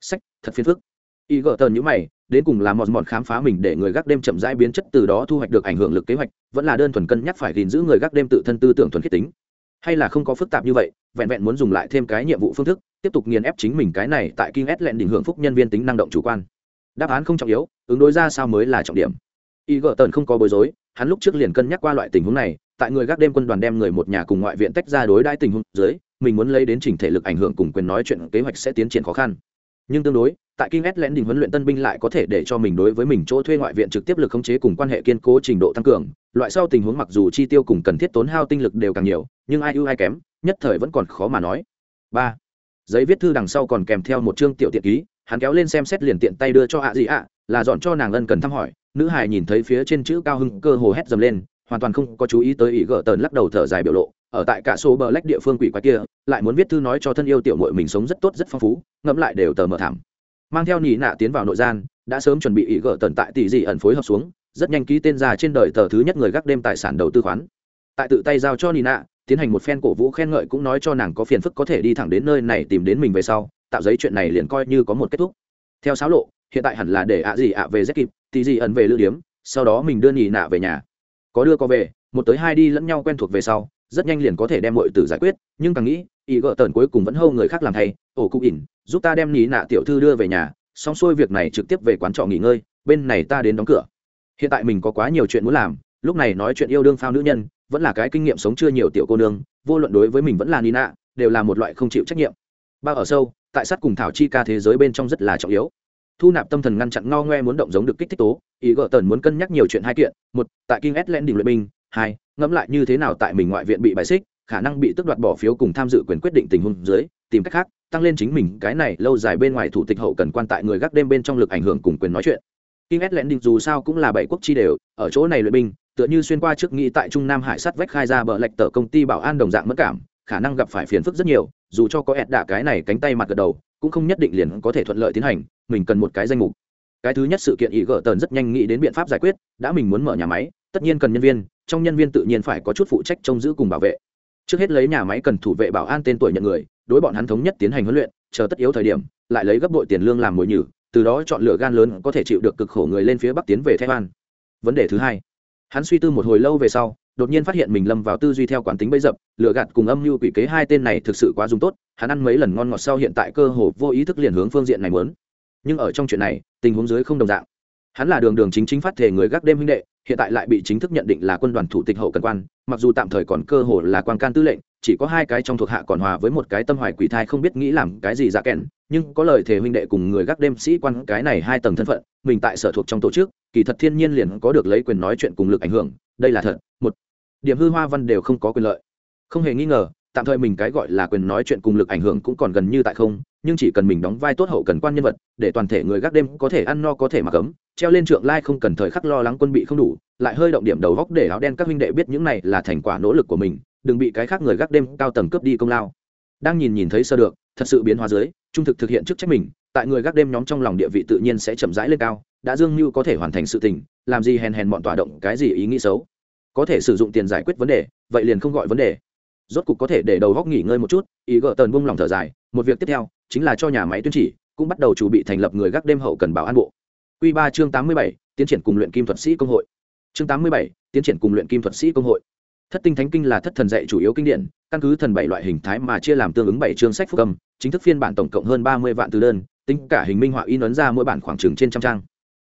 Sách, thật phiền phức. Y gợ tần nhữ mày, đến cùng là mòn mòn khám phá mình để người gác đêm chậm rãi biến chất từ đó thu hoạch được ảnh hưởng lực kế hoạch, vẫn là đơn thuần cân nhắc phải gìn giữ người gác đêm tự thân tư tưởng thuần khiết tính. Hay là không có phức tạp như vậy, vẹn vẹn muốn dùng lại thêm cái nhiệm vụ phương thức, tiếp tục nghiền ép chính mình cái này tại kinh ép lẹn đỉnh hưởng phúc nhân viên tính năng động chủ quan. Đáp án không trọng yếu, ứng đối ra sao mới là trọng điểm. Y gợ tần không có bối rối, hắn lúc trước liền cân nhắc qua loại tình huống này tại người gác đêm quân đoàn đem người một nhà cùng ngoại viện tách ra đối đãi tình huống dưới mình muốn lấy đến chỉnh thể lực ảnh hưởng cùng quyền nói chuyện kế hoạch sẽ tiến triển khó khăn nhưng tương đối tại King S đỉnh huấn luyện tân binh lại có thể để cho mình đối với mình chỗ thuê ngoại viện trực tiếp lực khống chế cùng quan hệ kiên cố trình độ tăng cường, loại sau tình huống mặc dù chi tiêu cùng cần thiết tốn hao tinh lực đều càng nhiều, nhưng ai ưu ai kém, nhất thời vẫn còn khó mà nói. Ba, Giấy viết thư đằng sau còn kèm theo một chương tiểu tiện ký, hắn kéo lên xem xét liền tiện tay đưa cho ạ gì ạ, là dọn cho nàng ân cần thăm hỏi, nữ hài nhìn thấy phía trên chữ cao hưng cơ hồ hét dầm lên, hoàn toàn không có chú ý tới ý gỡ tờn lắc đầu thở dài biểu lộ, ở tại cả số bờ lách địa phương quỷ quái kia, lại muốn viết thư nói cho thân yêu tiểu muội mình sống rất tốt rất phong phú, ngẫm lại đều tờ mờ thảm. Mang theo nỉ nạ tiến vào nội gian đã sớm chuẩn bị ý gỡ tần tại tỷ dị ẩn phối hợp xuống rất nhanh ký tên ra trên đời tờ thứ nhất người gác đêm tài sản đầu tư khoán. Tại tự tay giao cho nỉ nạ tiến hành một phen cổ vũ khen ngợi cũng nói cho nàng có phiền phức có thể đi thẳng đến nơi này tìm đến mình về sau tạo giấy chuyện này liền coi như có một kết thúc. Theo sáo lộ hiện tại hẳn là để ạ gì ạ về rất kịp tỷ dị ẩn về lưu điếm sau đó mình đưa nhì nạ về nhà có đưa có về, một tới hai đi lẫn nhau quen thuộc về sau, rất nhanh liền có thể đem mọi tử giải quyết, nhưng càng nghĩ, ý gợ tần cuối cùng vẫn hâu người khác làm thay ổ cụ ỉn, giúp ta đem ní nạ tiểu thư đưa về nhà, xong xuôi việc này trực tiếp về quán trọ nghỉ ngơi, bên này ta đến đóng cửa. Hiện tại mình có quá nhiều chuyện muốn làm, lúc này nói chuyện yêu đương phao nữ nhân, vẫn là cái kinh nghiệm sống chưa nhiều tiểu cô nương, vô luận đối với mình vẫn là ní nạ, đều là một loại không chịu trách nhiệm. Ba ở sâu, tại sát cùng thảo chi ca thế giới bên trong rất là trọng yếu thu nạp tâm thần ngăn chặn ngao ngoe muốn động giống được kích thích tố. Ý gợ tần muốn cân nhắc nhiều chuyện hai kiện. Một tại kinh s len đình luyện binh. Hai ngẫm lại như thế nào tại mình ngoại viện bị bài xích khả năng bị tước đoạt bỏ phiếu cùng tham dự quyền quyết định tình huống dưới tìm cách khác tăng lên chính mình. Cái này lâu dài bên ngoài thủ tịch hậu cần quan tại người gác đêm bên trong lực ảnh hưởng cùng quyền nói chuyện. King S lẽn đỉnh dù sao cũng là bảy quốc chi đều, ở chỗ này luyện binh, tựa như xuyên qua trước nghĩ tại Trung Nam Hải sắt vách khai ra bờ lệch tờ công ty bảo an đồng dạng mất cảm, khả năng gặp phải phiền phức rất nhiều, dù cho có ẹt đạ cái này cánh tay mặt gật đầu, cũng không nhất định liền có thể thuận lợi tiến hành, mình cần một cái danh mục. Cái thứ nhất sự kiện ý gỡ tần rất nhanh nghĩ đến biện pháp giải quyết, đã mình muốn mở nhà máy, tất nhiên cần nhân viên, trong nhân viên tự nhiên phải có chút phụ trách trông giữ cùng bảo vệ. Trước hết lấy nhà máy cần thủ vệ bảo an tên tuổi nhận người, đối bọn hắn thống nhất tiến hành huấn luyện chờ tất yếu thời điểm lại lấy gấp bội tiền lương làm mồi nhử từ đó chọn lựa gan lớn có thể chịu được cực khổ người lên phía bắc tiến về thái an vấn đề thứ hai hắn suy tư một hồi lâu về sau đột nhiên phát hiện mình lâm vào tư duy theo quán tính bấy dập lựa gạt cùng âm mưu quỷ kế hai tên này thực sự quá dùng tốt, hắn ăn mấy lần ngon ngọt sau hiện tại cơ hồ vô ý thức liền hướng phương diện này muốn. Nhưng ở trong chuyện này, tình huống dưới không đồng dạng. Hắn là đường đường chính chính phát thể người gác đêm huynh đệ, hiện tại lại bị chính thức nhận định là quân đoàn thủ tịch hậu cần quan, mặc dù tạm thời còn cơ hồ là quan can tư lệnh, chỉ có hai cái trong thuộc hạ còn hòa với một cái tâm hoài quỷ thai không biết nghĩ làm cái gì dạ kèn nhưng có lời thề huynh đệ cùng người gác đêm sĩ quan cái này hai tầng thân phận, mình tại sở thuộc trong tổ chức, kỳ thật thiên nhiên liền có được lấy quyền nói chuyện cùng lực ảnh hưởng, đây là thật, một điểm hư hoa văn đều không có quyền lợi. Không hề nghi ngờ, tạm thời mình cái gọi là quyền nói chuyện cùng lực ảnh hưởng cũng còn gần như tại không, nhưng chỉ cần mình đóng vai tốt hậu cần quan nhân vật, để toàn thể người gác đêm có thể ăn no có thể mặc ấm, treo lên trượng lai không cần thời khắc lo lắng quân bị không đủ, lại hơi động điểm đầu góc để áo đen các huynh đệ biết những này là thành quả nỗ lực của mình, đừng bị cái khác người gác đêm cao tầng cướp đi công lao. Đang nhìn nhìn thấy sơ được, thật sự biến hóa dưới, trung thực thực hiện chức trách mình, tại người gác đêm nhóm trong lòng địa vị tự nhiên sẽ chậm rãi lên cao, đã dương mưu có thể hoàn thành sự tình, làm gì hèn hèn bọn tỏa động cái gì ý nghĩ xấu có thể sử dụng tiền giải quyết vấn đề vậy liền không gọi vấn đề rốt cục có thể để đầu góc nghỉ ngơi một chút ý gỡ tần bung lòng thở dài một việc tiếp theo chính là cho nhà máy tuyên chỉ cũng bắt đầu chuẩn bị thành lập người gác đêm hậu cần bảo an bộ Quy ba chương 87, tiến triển cùng luyện kim thuật sĩ công hội. Chương 87, tiến triển cùng luyện kim thuật sĩ công hội. Thất tinh thánh kinh là thất thần dạy chủ yếu kinh điển, căn cứ thần bảy loại hình thái mà chia làm tương ứng bảy chương sách phúc âm, chính thức phiên bản tổng cộng hơn 30 vạn từ đơn, tính cả hình minh họa in ấn ra mỗi bản khoảng chừng trên trăm trang.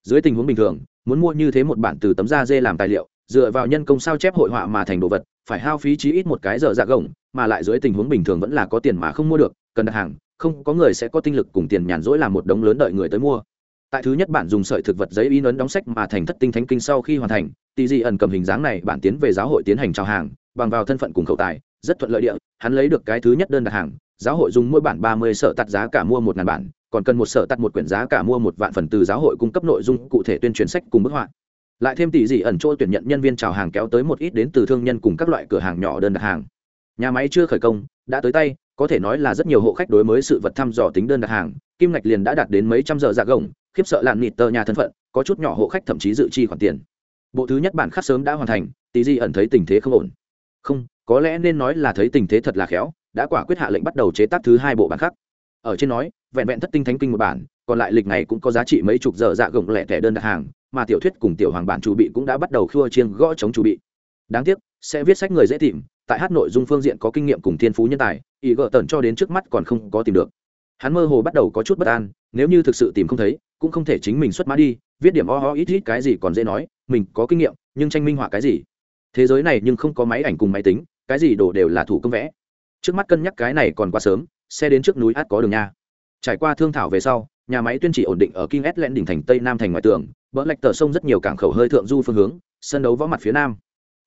Dưới tình huống bình thường, muốn mua như thế một bản từ tấm da dê làm tài liệu, dựa vào nhân công sao chép hội họa mà thành đồ vật, phải hao phí chí ít một cái giờ dạ gồng, mà lại dưới tình huống bình thường vẫn là có tiền mà không mua được, cần đặt hàng, không có người sẽ có tinh lực cùng tiền nhàn rỗi làm một đống lớn đợi người tới mua. Tại thứ nhất bản dùng sợi thực vật giấy in ấn đóng sách mà thành thất tinh thánh kinh sau khi hoàn thành tỷ dị ẩn cầm hình dáng này bản tiến về giáo hội tiến hành trao hàng bằng vào thân phận cùng khẩu tài rất thuận lợi địa hắn lấy được cái thứ nhất đơn đặt hàng giáo hội dùng mỗi bản ba mươi sở tạt giá cả mua một ngàn bản còn cần một sở tạt một quyển giá cả mua một vạn phần từ giáo hội cung cấp nội dung cụ thể tuyên truyền sách cùng bức họa lại thêm tỷ dị ẩn chỗ tuyển nhận nhân viên trào hàng kéo tới một ít đến từ thương nhân cùng các loại cửa hàng nhỏ đơn đặt hàng. Nhà máy chưa khởi công, đã tới tay, có thể nói là rất nhiều hộ khách đối với sự vật thăm dò tính đơn đặt hàng, kim ngạch liền đã đạt đến mấy trăm giờ dạ gồng, khiếp sợ làn nịt tờ nhà thân phận, có chút nhỏ hộ khách thậm chí dự chi khoản tiền. Bộ thứ nhất bản khắc sớm đã hoàn thành, tỷ gì ẩn thấy tình thế không ổn. Không, có lẽ nên nói là thấy tình thế thật là khéo, đã quả quyết hạ lệnh bắt đầu chế tác thứ hai bộ bản khắc. ở trên nói, vẹn vẹn thất tinh thánh kinh một bản, còn lại lịch này cũng có giá trị mấy chục giờ dạ gồng lẻ tẻ đơn đặt hàng mà tiểu thuyết cùng tiểu hoàng bản chủ bị cũng đã bắt đầu khua chiêng gõ chống chủ bị. Đáng tiếc sẽ viết sách người dễ tìm tại hát nội dung phương diện có kinh nghiệm cùng thiên phú nhân tài ý gỡ tần cho đến trước mắt còn không có tìm được. Hắn mơ hồ bắt đầu có chút bất an nếu như thực sự tìm không thấy cũng không thể chính mình xuất mã đi viết điểm o ho ít ít cái gì còn dễ nói mình có kinh nghiệm nhưng tranh minh họa cái gì? Thế giới này nhưng không có máy ảnh cùng máy tính cái gì đổ đều là thủ công vẽ. Trước mắt cân nhắc cái này còn quá sớm xe đến trước núi át có đường nha. Trải qua thương thảo về sau nhà máy tuyên chỉ ổn định ở King S đỉnh thành Tây Nam thành ngoài tường, bỡ lệch tờ sông rất nhiều cảng khẩu hơi thượng du phương hướng, sân đấu võ mặt phía nam.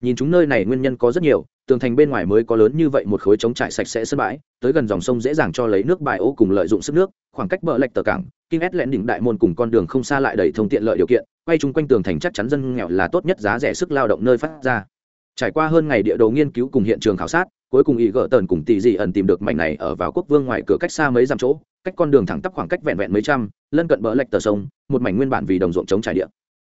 Nhìn chúng nơi này nguyên nhân có rất nhiều, tường thành bên ngoài mới có lớn như vậy một khối trống trải sạch sẽ sân bãi, tới gần dòng sông dễ dàng cho lấy nước bài ô cùng lợi dụng sức nước, khoảng cách bờ lệch tờ cảng, kinh ét S đỉnh đại môn cùng con đường không xa lại đầy thông tiện lợi điều kiện, quay chung quanh tường thành chắc chắn dân nghèo là tốt nhất giá rẻ sức lao động nơi phát ra. Trải qua hơn ngày địa đồ nghiên cứu cùng hiện trường khảo sát, cuối cùng ý gỡ tần cùng tỷ dị ẩn tìm được mảnh này ở vào quốc vương ngoài cửa cách xa mấy dặm chỗ, cách con đường thẳng tắp khoảng cách vẹn vẹn mấy trăm, lân cận bờ lệch tờ sông, một mảnh nguyên bản vì đồng ruộng chống trải địa.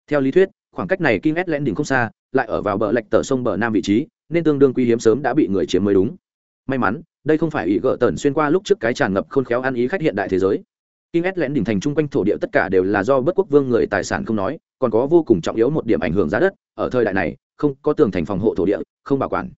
Theo lý thuyết, khoảng cách này kim ét len đỉnh không xa, lại ở vào bờ lệch tờ sông bờ nam vị trí, nên tương đương quý hiếm sớm đã bị người chiếm mới đúng. May mắn, đây không phải ý gỡ tần xuyên qua lúc trước cái tràn ngập khôn khéo ăn ý khách hiện đại thế giới. Kim ét len đỉnh thành chung quanh thổ địa tất cả đều là do bất quốc vương người tài sản không nói, còn có vô cùng trọng yếu một điểm ảnh hưởng giá đất. Ở thời đại này, không có tường thành phòng hộ thổ địa, không bảo quản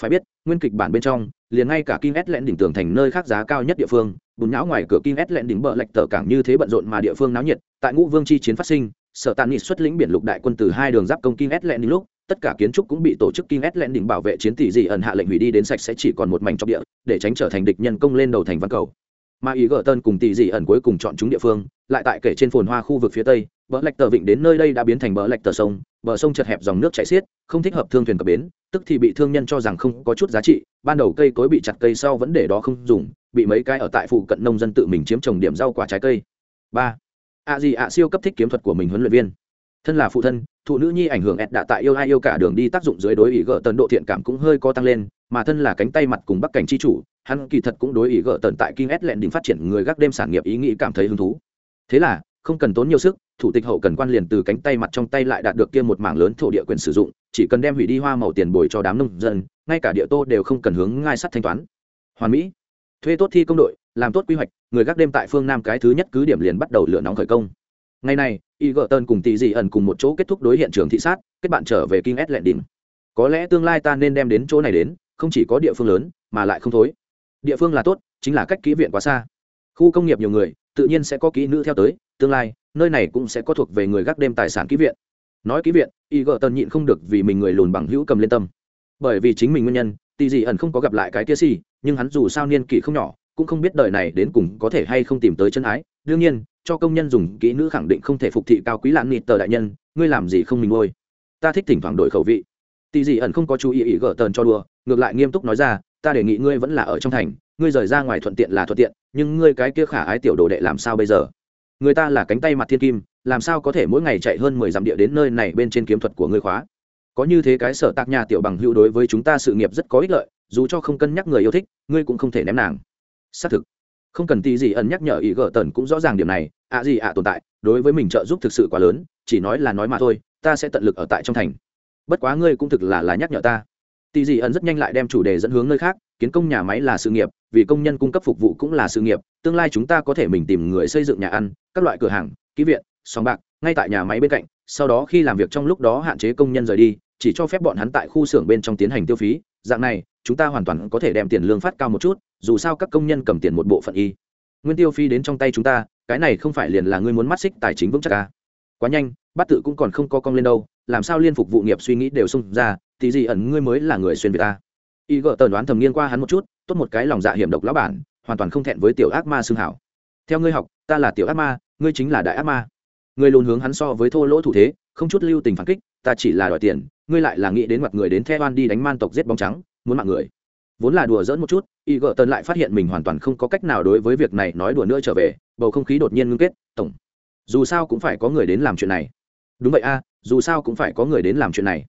phải biết, nguyên kịch bản bên trong, liền ngay cả kim s lẹn đỉnh tường thành nơi khác giá cao nhất địa phương, bùn nhão ngoài cửa kim s lẹn đỉnh bờ lạch tờ cảng như thế bận rộn mà địa phương náo nhiệt, tại ngũ vương chi chiến phát sinh, sở tàn nghị xuất lĩnh biển lục đại quân từ hai đường giáp công kim s lẹn đỉnh lúc, tất cả kiến trúc cũng bị tổ chức kim s lẹn đỉnh bảo vệ chiến tỷ dị ẩn hạ lệnh hủy đi đến sạch sẽ chỉ còn một mảnh trong địa, để tránh trở thành địch nhân công lên đầu thành văn cầu mà ý gỡ tân cùng tỷ dị ẩn cuối cùng chọn chúng địa phương, lại tại kể trên phồn hoa khu vực phía tây, bờ lạch tờ vịnh đến nơi đây đã biến thành bờ lạch tờ sông, bờ sông chật hẹp dòng nước chảy xiết, không thích hợp thương thuyền cập bến, tức thì bị thương nhân cho rằng không có chút giá trị, ban đầu cây cối bị chặt cây sau vẫn để đó không dùng, bị mấy cái ở tại phụ cận nông dân tự mình chiếm trồng điểm rau quả trái cây. Ba. Ạ gì ạ siêu cấp thích kiếm thuật của mình huấn luyện viên thân là phụ thân, thụ nữ nhi ảnh hưởng ẹt đã tại yêu ai yêu cả đường đi tác dụng dưới đối ý gỡ tần độ thiện cảm cũng hơi có tăng lên, mà thân là cánh tay mặt cùng bắc cảnh chi chủ, hắn kỳ thật cũng đối ý gỡ tần tại kinh ét lẹn đỉnh phát triển người gác đêm sản nghiệp ý nghĩ cảm thấy hứng thú. Thế là, không cần tốn nhiều sức, thủ tịch hậu cần quan liền từ cánh tay mặt trong tay lại đạt được kia một mảng lớn thổ địa quyền sử dụng, chỉ cần đem hủy đi hoa màu tiền bồi cho đám nông dân, ngay cả địa tô đều không cần hướng ngai sắt thanh toán. Hoàn mỹ. Thuê tốt thi công đội, làm tốt quy hoạch, người gác đêm tại phương nam cái thứ nhất cứ điểm liền bắt đầu lửa nóng khởi công ngày này y gợ tơn cùng tỷ dị ẩn cùng một chỗ kết thúc đối hiện trường thị sát, kết bạn trở về king s lẹn đỉnh có lẽ tương lai ta nên đem đến chỗ này đến, không chỉ có địa phương lớn, mà lại không thối. Địa phương là tốt, chính là cách kỹ viện quá xa. Khu công nghiệp nhiều người, tự nhiên sẽ có kỹ nữ theo tới, tương lai, nơi này cũng sẽ có thuộc về người gác đêm tài sản kỹ viện. Nói kỹ viện y gợ tần nhịn không được vì mình người lùn bằng hữu cầm lên tâm. Bởi vì chính mình nguyên nhân, tỷ dị ẩn không có gặp lại cái kia si, nhưng hắn dù sao niên kỷ không nhỏ cũng không biết đời này đến cùng có thể hay không tìm tới chân ái. Đương nhiên, cho công nhân dùng kỹ nữ khẳng định không thể phục thị cao quý lãn nịt tờ đại nhân, ngươi làm gì không mình ngôi ta thích thỉnh thoảng đổi khẩu vị. Tỷ dị ẩn không có chú ý ý gỡ tần cho đùa, ngược lại nghiêm túc nói ra, ta đề nghị ngươi vẫn là ở trong thành, ngươi rời ra ngoài thuận tiện là thuận tiện, nhưng ngươi cái kia khả ái tiểu đồ đệ làm sao bây giờ? Người ta là cánh tay mặt thiên kim, làm sao có thể mỗi ngày chạy hơn mười dặm địa đến nơi này bên trên kiếm thuật của ngươi khóa? Có như thế cái sở tạc nhà tiểu bằng hữu đối với chúng ta sự nghiệp rất có ích lợi, dù cho không cân nhắc người yêu thích, ngươi cũng không thể ném nàng xác thực. Không cần tí gì ẩn nhắc nhở ý gở tần cũng rõ ràng điểm này, ạ gì ạ tồn tại, đối với mình trợ giúp thực sự quá lớn, chỉ nói là nói mà thôi, ta sẽ tận lực ở tại trong thành. Bất quá ngươi cũng thực là là nhắc nhở ta. Tì gì ẩn rất nhanh lại đem chủ đề dẫn hướng nơi khác, kiến công nhà máy là sự nghiệp, vì công nhân cung cấp phục vụ cũng là sự nghiệp, tương lai chúng ta có thể mình tìm người xây dựng nhà ăn, các loại cửa hàng, ký viện, sòng bạc, ngay tại nhà máy bên cạnh, sau đó khi làm việc trong lúc đó hạn chế công nhân rời đi, chỉ cho phép bọn hắn tại khu xưởng bên trong tiến hành tiêu phí, dạng này, chúng ta hoàn toàn có thể đem tiền lương phát cao một chút dù sao các công nhân cầm tiền một bộ phận y. Nguyên tiêu phi đến trong tay chúng ta, cái này không phải liền là ngươi muốn mắt xích tài chính vững chắc à. quá nhanh bắt tự cũng còn không có cong lên đâu, làm sao liên phục vụ nghiệp suy nghĩ đều xung ra thì gì ẩn ngươi mới là người xuyên việt ta. Y gợ tần đoán thầm nghiêng qua hắn một chút, tốt một cái lòng dạ hiểm độc lão bản, hoàn toàn không thẹn với tiểu ác ma xương hảo. Theo ngươi học, ta là tiểu ác ma, ngươi chính là đại ác ma. Ngươi luôn hướng hắn so với thô lỗ thủ thế, không chút lưu tình phản kích, ta chỉ là đòi tiền, ngươi lại là nghĩ đến mặt người đến theo oan đi đánh man tộc giết bóng trắng, muốn mạng người vốn là đùa dỡn một chút, y gợ tần lại phát hiện mình hoàn toàn không có cách nào đối với việc này nói đùa nữa trở về, bầu không khí đột nhiên ngưng kết, tổng. Dù sao cũng phải có người đến làm chuyện này. Đúng vậy a, dù sao cũng phải có người đến làm chuyện này.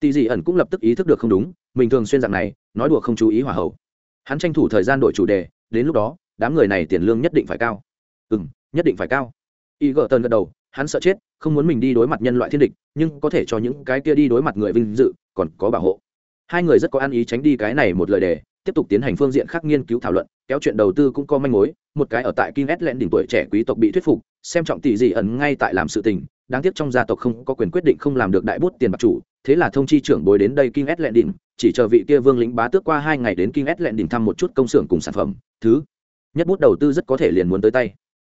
Tỷ dị ẩn cũng lập tức ý thức được không đúng, mình thường xuyên dạng này, nói đùa không chú ý hỏa hậu. Hắn tranh thủ thời gian đổi chủ đề, đến lúc đó, đám người này tiền lương nhất định phải cao. Ừ m nhất định phải cao. Y gợ tần gật đầu, hắn sợ chết, không muốn mình đi đối mặt nhân loại thiên địch, nhưng có thể cho những cái kia đi đối mặt người vinh dự, còn có bảo hộ hai người rất có ăn ý tránh đi cái này một lời đề, tiếp tục tiến hành phương diện khác nghiên cứu thảo luận, kéo chuyện đầu tư cũng có manh mối, một cái ở tại King Lẹn đỉnh tuổi trẻ quý tộc bị thuyết phục, xem trọng tỷ gì ẩn ngay tại làm sự tình, đáng tiếc trong gia tộc không có quyền quyết định không làm được đại bút tiền bạc chủ, thế là thông chi trưởng bồi đến đây King Lẹn đỉnh, chỉ chờ vị kia vương lĩnh bá tước qua hai ngày đến King Lẹn đỉnh thăm một chút công xưởng cùng sản phẩm, thứ nhất bút đầu tư rất có thể liền muốn tới tay.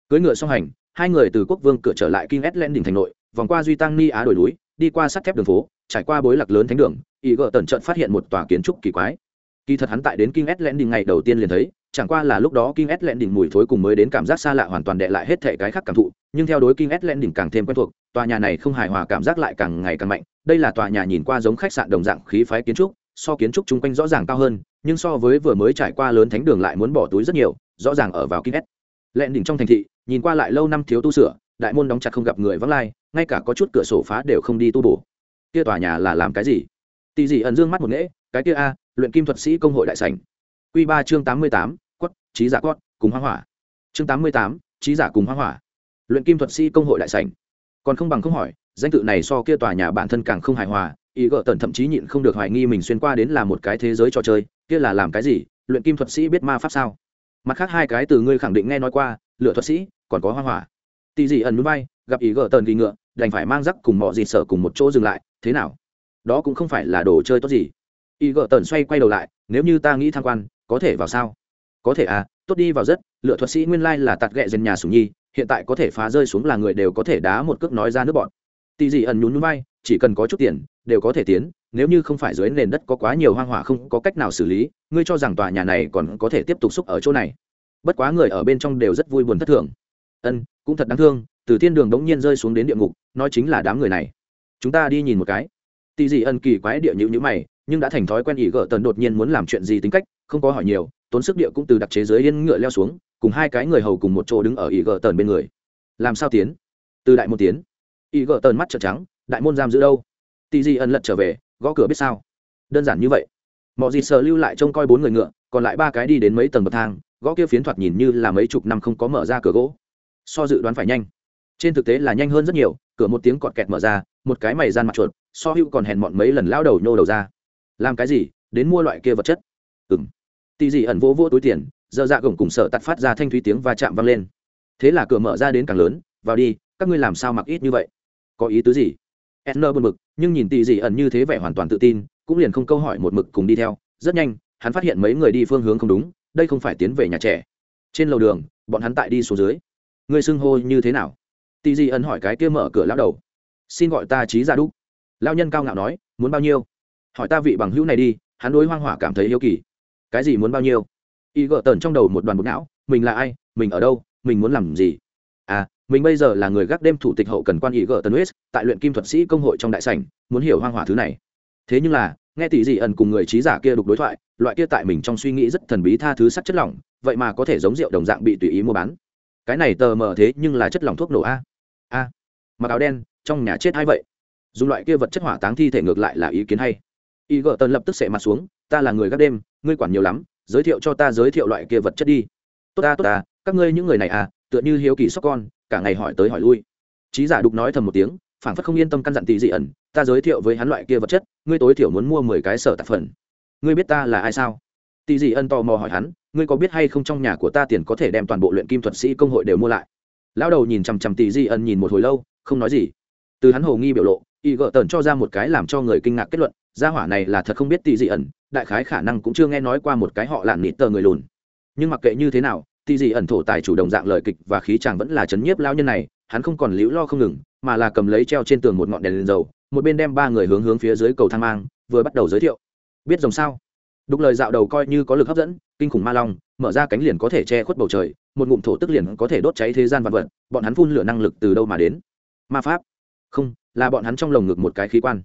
Cưỡi ngựa song hành, hai người từ quốc vương cửa trở lại King Lẹn đỉnh thành nội, vòng qua duy tăng ni á đồi núi, đi qua sắt thép đường phố, trải qua bối lạc lớn thánh đường ý gỡ tần trận phát hiện một tòa kiến trúc kỳ quái kỳ thật hắn tại đến King S Landing ngày đầu tiên liền thấy, chẳng qua là lúc đó King S Landing mùi thối cùng mới đến cảm giác xa lạ hoàn toàn đè lại hết thể cái khác cảm thụ, nhưng theo đối King S Landing càng thêm quen thuộc, tòa nhà này không hài hòa cảm giác lại càng ngày càng mạnh. Đây là tòa nhà nhìn qua giống khách sạn đồng dạng khí phái kiến trúc, so kiến trúc chung quanh rõ ràng cao hơn, nhưng so với vừa mới trải qua lớn thánh đường lại muốn bỏ túi rất nhiều, rõ ràng ở vào King S. đỉnh trong thành thị, nhìn qua lại lâu năm thiếu tu sửa, đại môn đóng chặt không gặp người vắng lai, ngay cả có chút cửa sổ phá đều không đi tu bổ. Kia tòa nhà là làm cái gì? Tỷ gì ẩn dương mắt một nễ, cái kia a, luyện kim thuật sĩ công hội đại sảnh Quy 3 chương 88, quất, trí giả quất, cùng hoang hỏa. Chương 88, trí giả cùng hoang hỏa. Luyện kim thuật sĩ công hội đại sảnh. Còn không bằng không hỏi, danh tự này so kia tòa nhà bản thân càng không hài hòa, ý gở tần thậm chí nhịn không được hoài nghi mình xuyên qua đến là một cái thế giới trò chơi, kia là làm cái gì? Luyện kim thuật sĩ biết ma pháp sao? Mặt khác hai cái từ ngươi khẳng định nghe nói qua, lựa thuật sĩ, còn có hoang hỏa. Tỷ gì ẩn núi bay, gặp ý gở tần kỳ ngựa, đành phải mang rắc cùng mọ gì sợ cùng một chỗ dừng lại, thế nào? Đó cũng không phải là đồ chơi tốt gì. y gợ tần xoay quay đầu lại, nếu như ta nghĩ tham quan, có thể vào sao? Có thể à tốt đi vào rất lựa thuật sĩ nguyên lai là tạt ghẹ dần nhà sùng nhi hiện tại có thể phá rơi xuống là người đều có thể đá một cước nói ra nước bọn. Tì gì ẩn nhún nhún vai chỉ cần có chút tiền đều có thể tiến nếu như không phải dưới nền đất có quá nhiều hoang hỏa không có cách nào xử lý ngươi cho rằng tòa nhà này còn có thể tiếp tục xúc ở chỗ này. Bất quá người ở bên trong đều rất vui buồn thất thường. Ân cũng thật đáng thương từ thiên đường đống nhiên rơi xuống đến địa ngục nói chính là đám người này. Chúng ta đi nhìn một cái. Tỷ gì ân kỳ quái địa nhữ nhữ mày, nhưng đã thành thói quen ỉ gỡ tần đột nhiên muốn làm chuyện gì tính cách, không có hỏi nhiều, tốn sức địa cũng từ đặc chế dưới yên ngựa leo xuống, cùng hai cái người hầu cùng một chỗ đứng ở ỉ gỡ tần bên người. Làm sao tiến? Từ đại môn tiến. Ỉ gỡ tần mắt trợn trắng, đại môn giam giữ đâu? Tỷ dị ẩn lật trở về, gõ cửa biết sao? Đơn giản như vậy. Mọi gì sờ lưu lại trông coi bốn người ngựa, còn lại ba cái đi đến mấy tầng bậc thang, gõ kia phiến thoạt nhìn như là mấy chục năm không có mở ra cửa gỗ. So dự đoán phải nhanh. Trên thực tế là nhanh hơn rất nhiều, cửa một tiếng cọt kẹt mở ra, một cái mày gian mặt chuột so hữu còn hèn mọn mấy lần lao đầu nhô đầu ra. Làm cái gì? Đến mua loại kia vật chất. Ừng tì dị ẩn vô vô túi tiền dơ dạ gồng cùng sợ tắt phát ra thanh thúy tiếng và chạm văng lên. Thế là cửa mở ra đến càng lớn, vào đi, các ngươi làm sao mặc ít như vậy? Có ý tứ gì? Edner buồn mực nhưng nhìn tì dị ẩn như thế vẻ hoàn toàn tự tin, cũng liền không câu hỏi một mực cùng đi theo. Rất nhanh, hắn phát hiện mấy người đi phương hướng không đúng, đây không phải tiến về nhà trẻ. Trên lầu đường, bọn hắn tại đi xuống dưới. Ngươi xưng hô như thế nào? Tì dị ẩn hỏi cái kia mở cửa lao đầu. Xin gọi ta trí ra đúc lao nhân cao ngạo nói, muốn bao nhiêu? Hỏi ta vị bằng hữu này đi, hắn đối hoang hỏa cảm thấy yêu kỳ. Cái gì muốn bao nhiêu? Y gợ tần trong đầu một đoàn bột não, mình là ai? Mình ở đâu? Mình muốn làm gì? À mình bây giờ là người gác đêm thủ tịch hậu cần quan y gợ tần huyết, tại luyện kim thuật sĩ công hội trong đại sảnh, muốn hiểu hoang hỏa thứ này. Thế nhưng là, nghe tỷ dị ẩn cùng người trí giả kia đục đối thoại, loại kia tại mình trong suy nghĩ rất thần bí tha thứ sắc chất lỏng, vậy mà có thể giống rượu đồng dạng bị tùy ý mua bán. Cái này tờ mờ thế nhưng là chất lỏng thuốc nổ a. A. Mặc áo đen, trong nhà chết hay vậy? Dùng loại kia vật chất hỏa táng thi thể ngược lại là ý kiến hay. Y gợ tần lập tức sẽ mặt xuống, ta là người gác đêm, ngươi quản nhiều lắm, giới thiệu cho ta giới thiệu loại kia vật chất đi. Tốt ta tốt ta, các ngươi những người này à tựa như hiếu kỳ sóc con, cả ngày hỏi tới hỏi lui. Trí giả đục nói thầm một tiếng, phảng phất không yên tâm căn dặn tỷ dị ẩn, ta giới thiệu với hắn loại kia vật chất, ngươi tối thiểu muốn mua mười cái sở tạp phần. Ngươi biết ta là ai sao? Tỷ dị ân tò mò hỏi hắn, ngươi có biết hay không trong nhà của ta tiền có thể đem toàn bộ luyện kim thuật sĩ công hội đều mua lại? Lão đầu nhìn chằm chằm tỷ dị ân nhìn một hồi lâu, không nói gì. Từ hắn hồ nghi biểu lộ y gợ tần cho ra một cái làm cho người kinh ngạc kết luận, gia hỏa này là thật không biết tỷ dị ẩn, đại khái khả năng cũng chưa nghe nói qua một cái họ lạn nịt tờ người lùn. Nhưng mặc kệ như thế nào tỷ dị ẩn thổ tài chủ động dạng lời kịch và khí chàng vẫn là chấn nhiếp lao nhân này, hắn không còn liễu lo không ngừng, mà là cầm lấy treo trên tường một ngọn đèn lên dầu, một bên đem ba người hướng hướng phía dưới cầu thang mang, vừa bắt đầu giới thiệu. Biết dòng sao? Đục lời dạo đầu coi như có lực hấp dẫn, kinh khủng ma long, mở ra cánh liền có thể che khuất bầu trời, một ngụm thổ tức liền có thể đốt cháy thế gian vật vật, bọn hắn phun lửa năng lực từ đâu mà đến? Ma pháp. Không là bọn hắn trong lồng ngực một cái khí quan.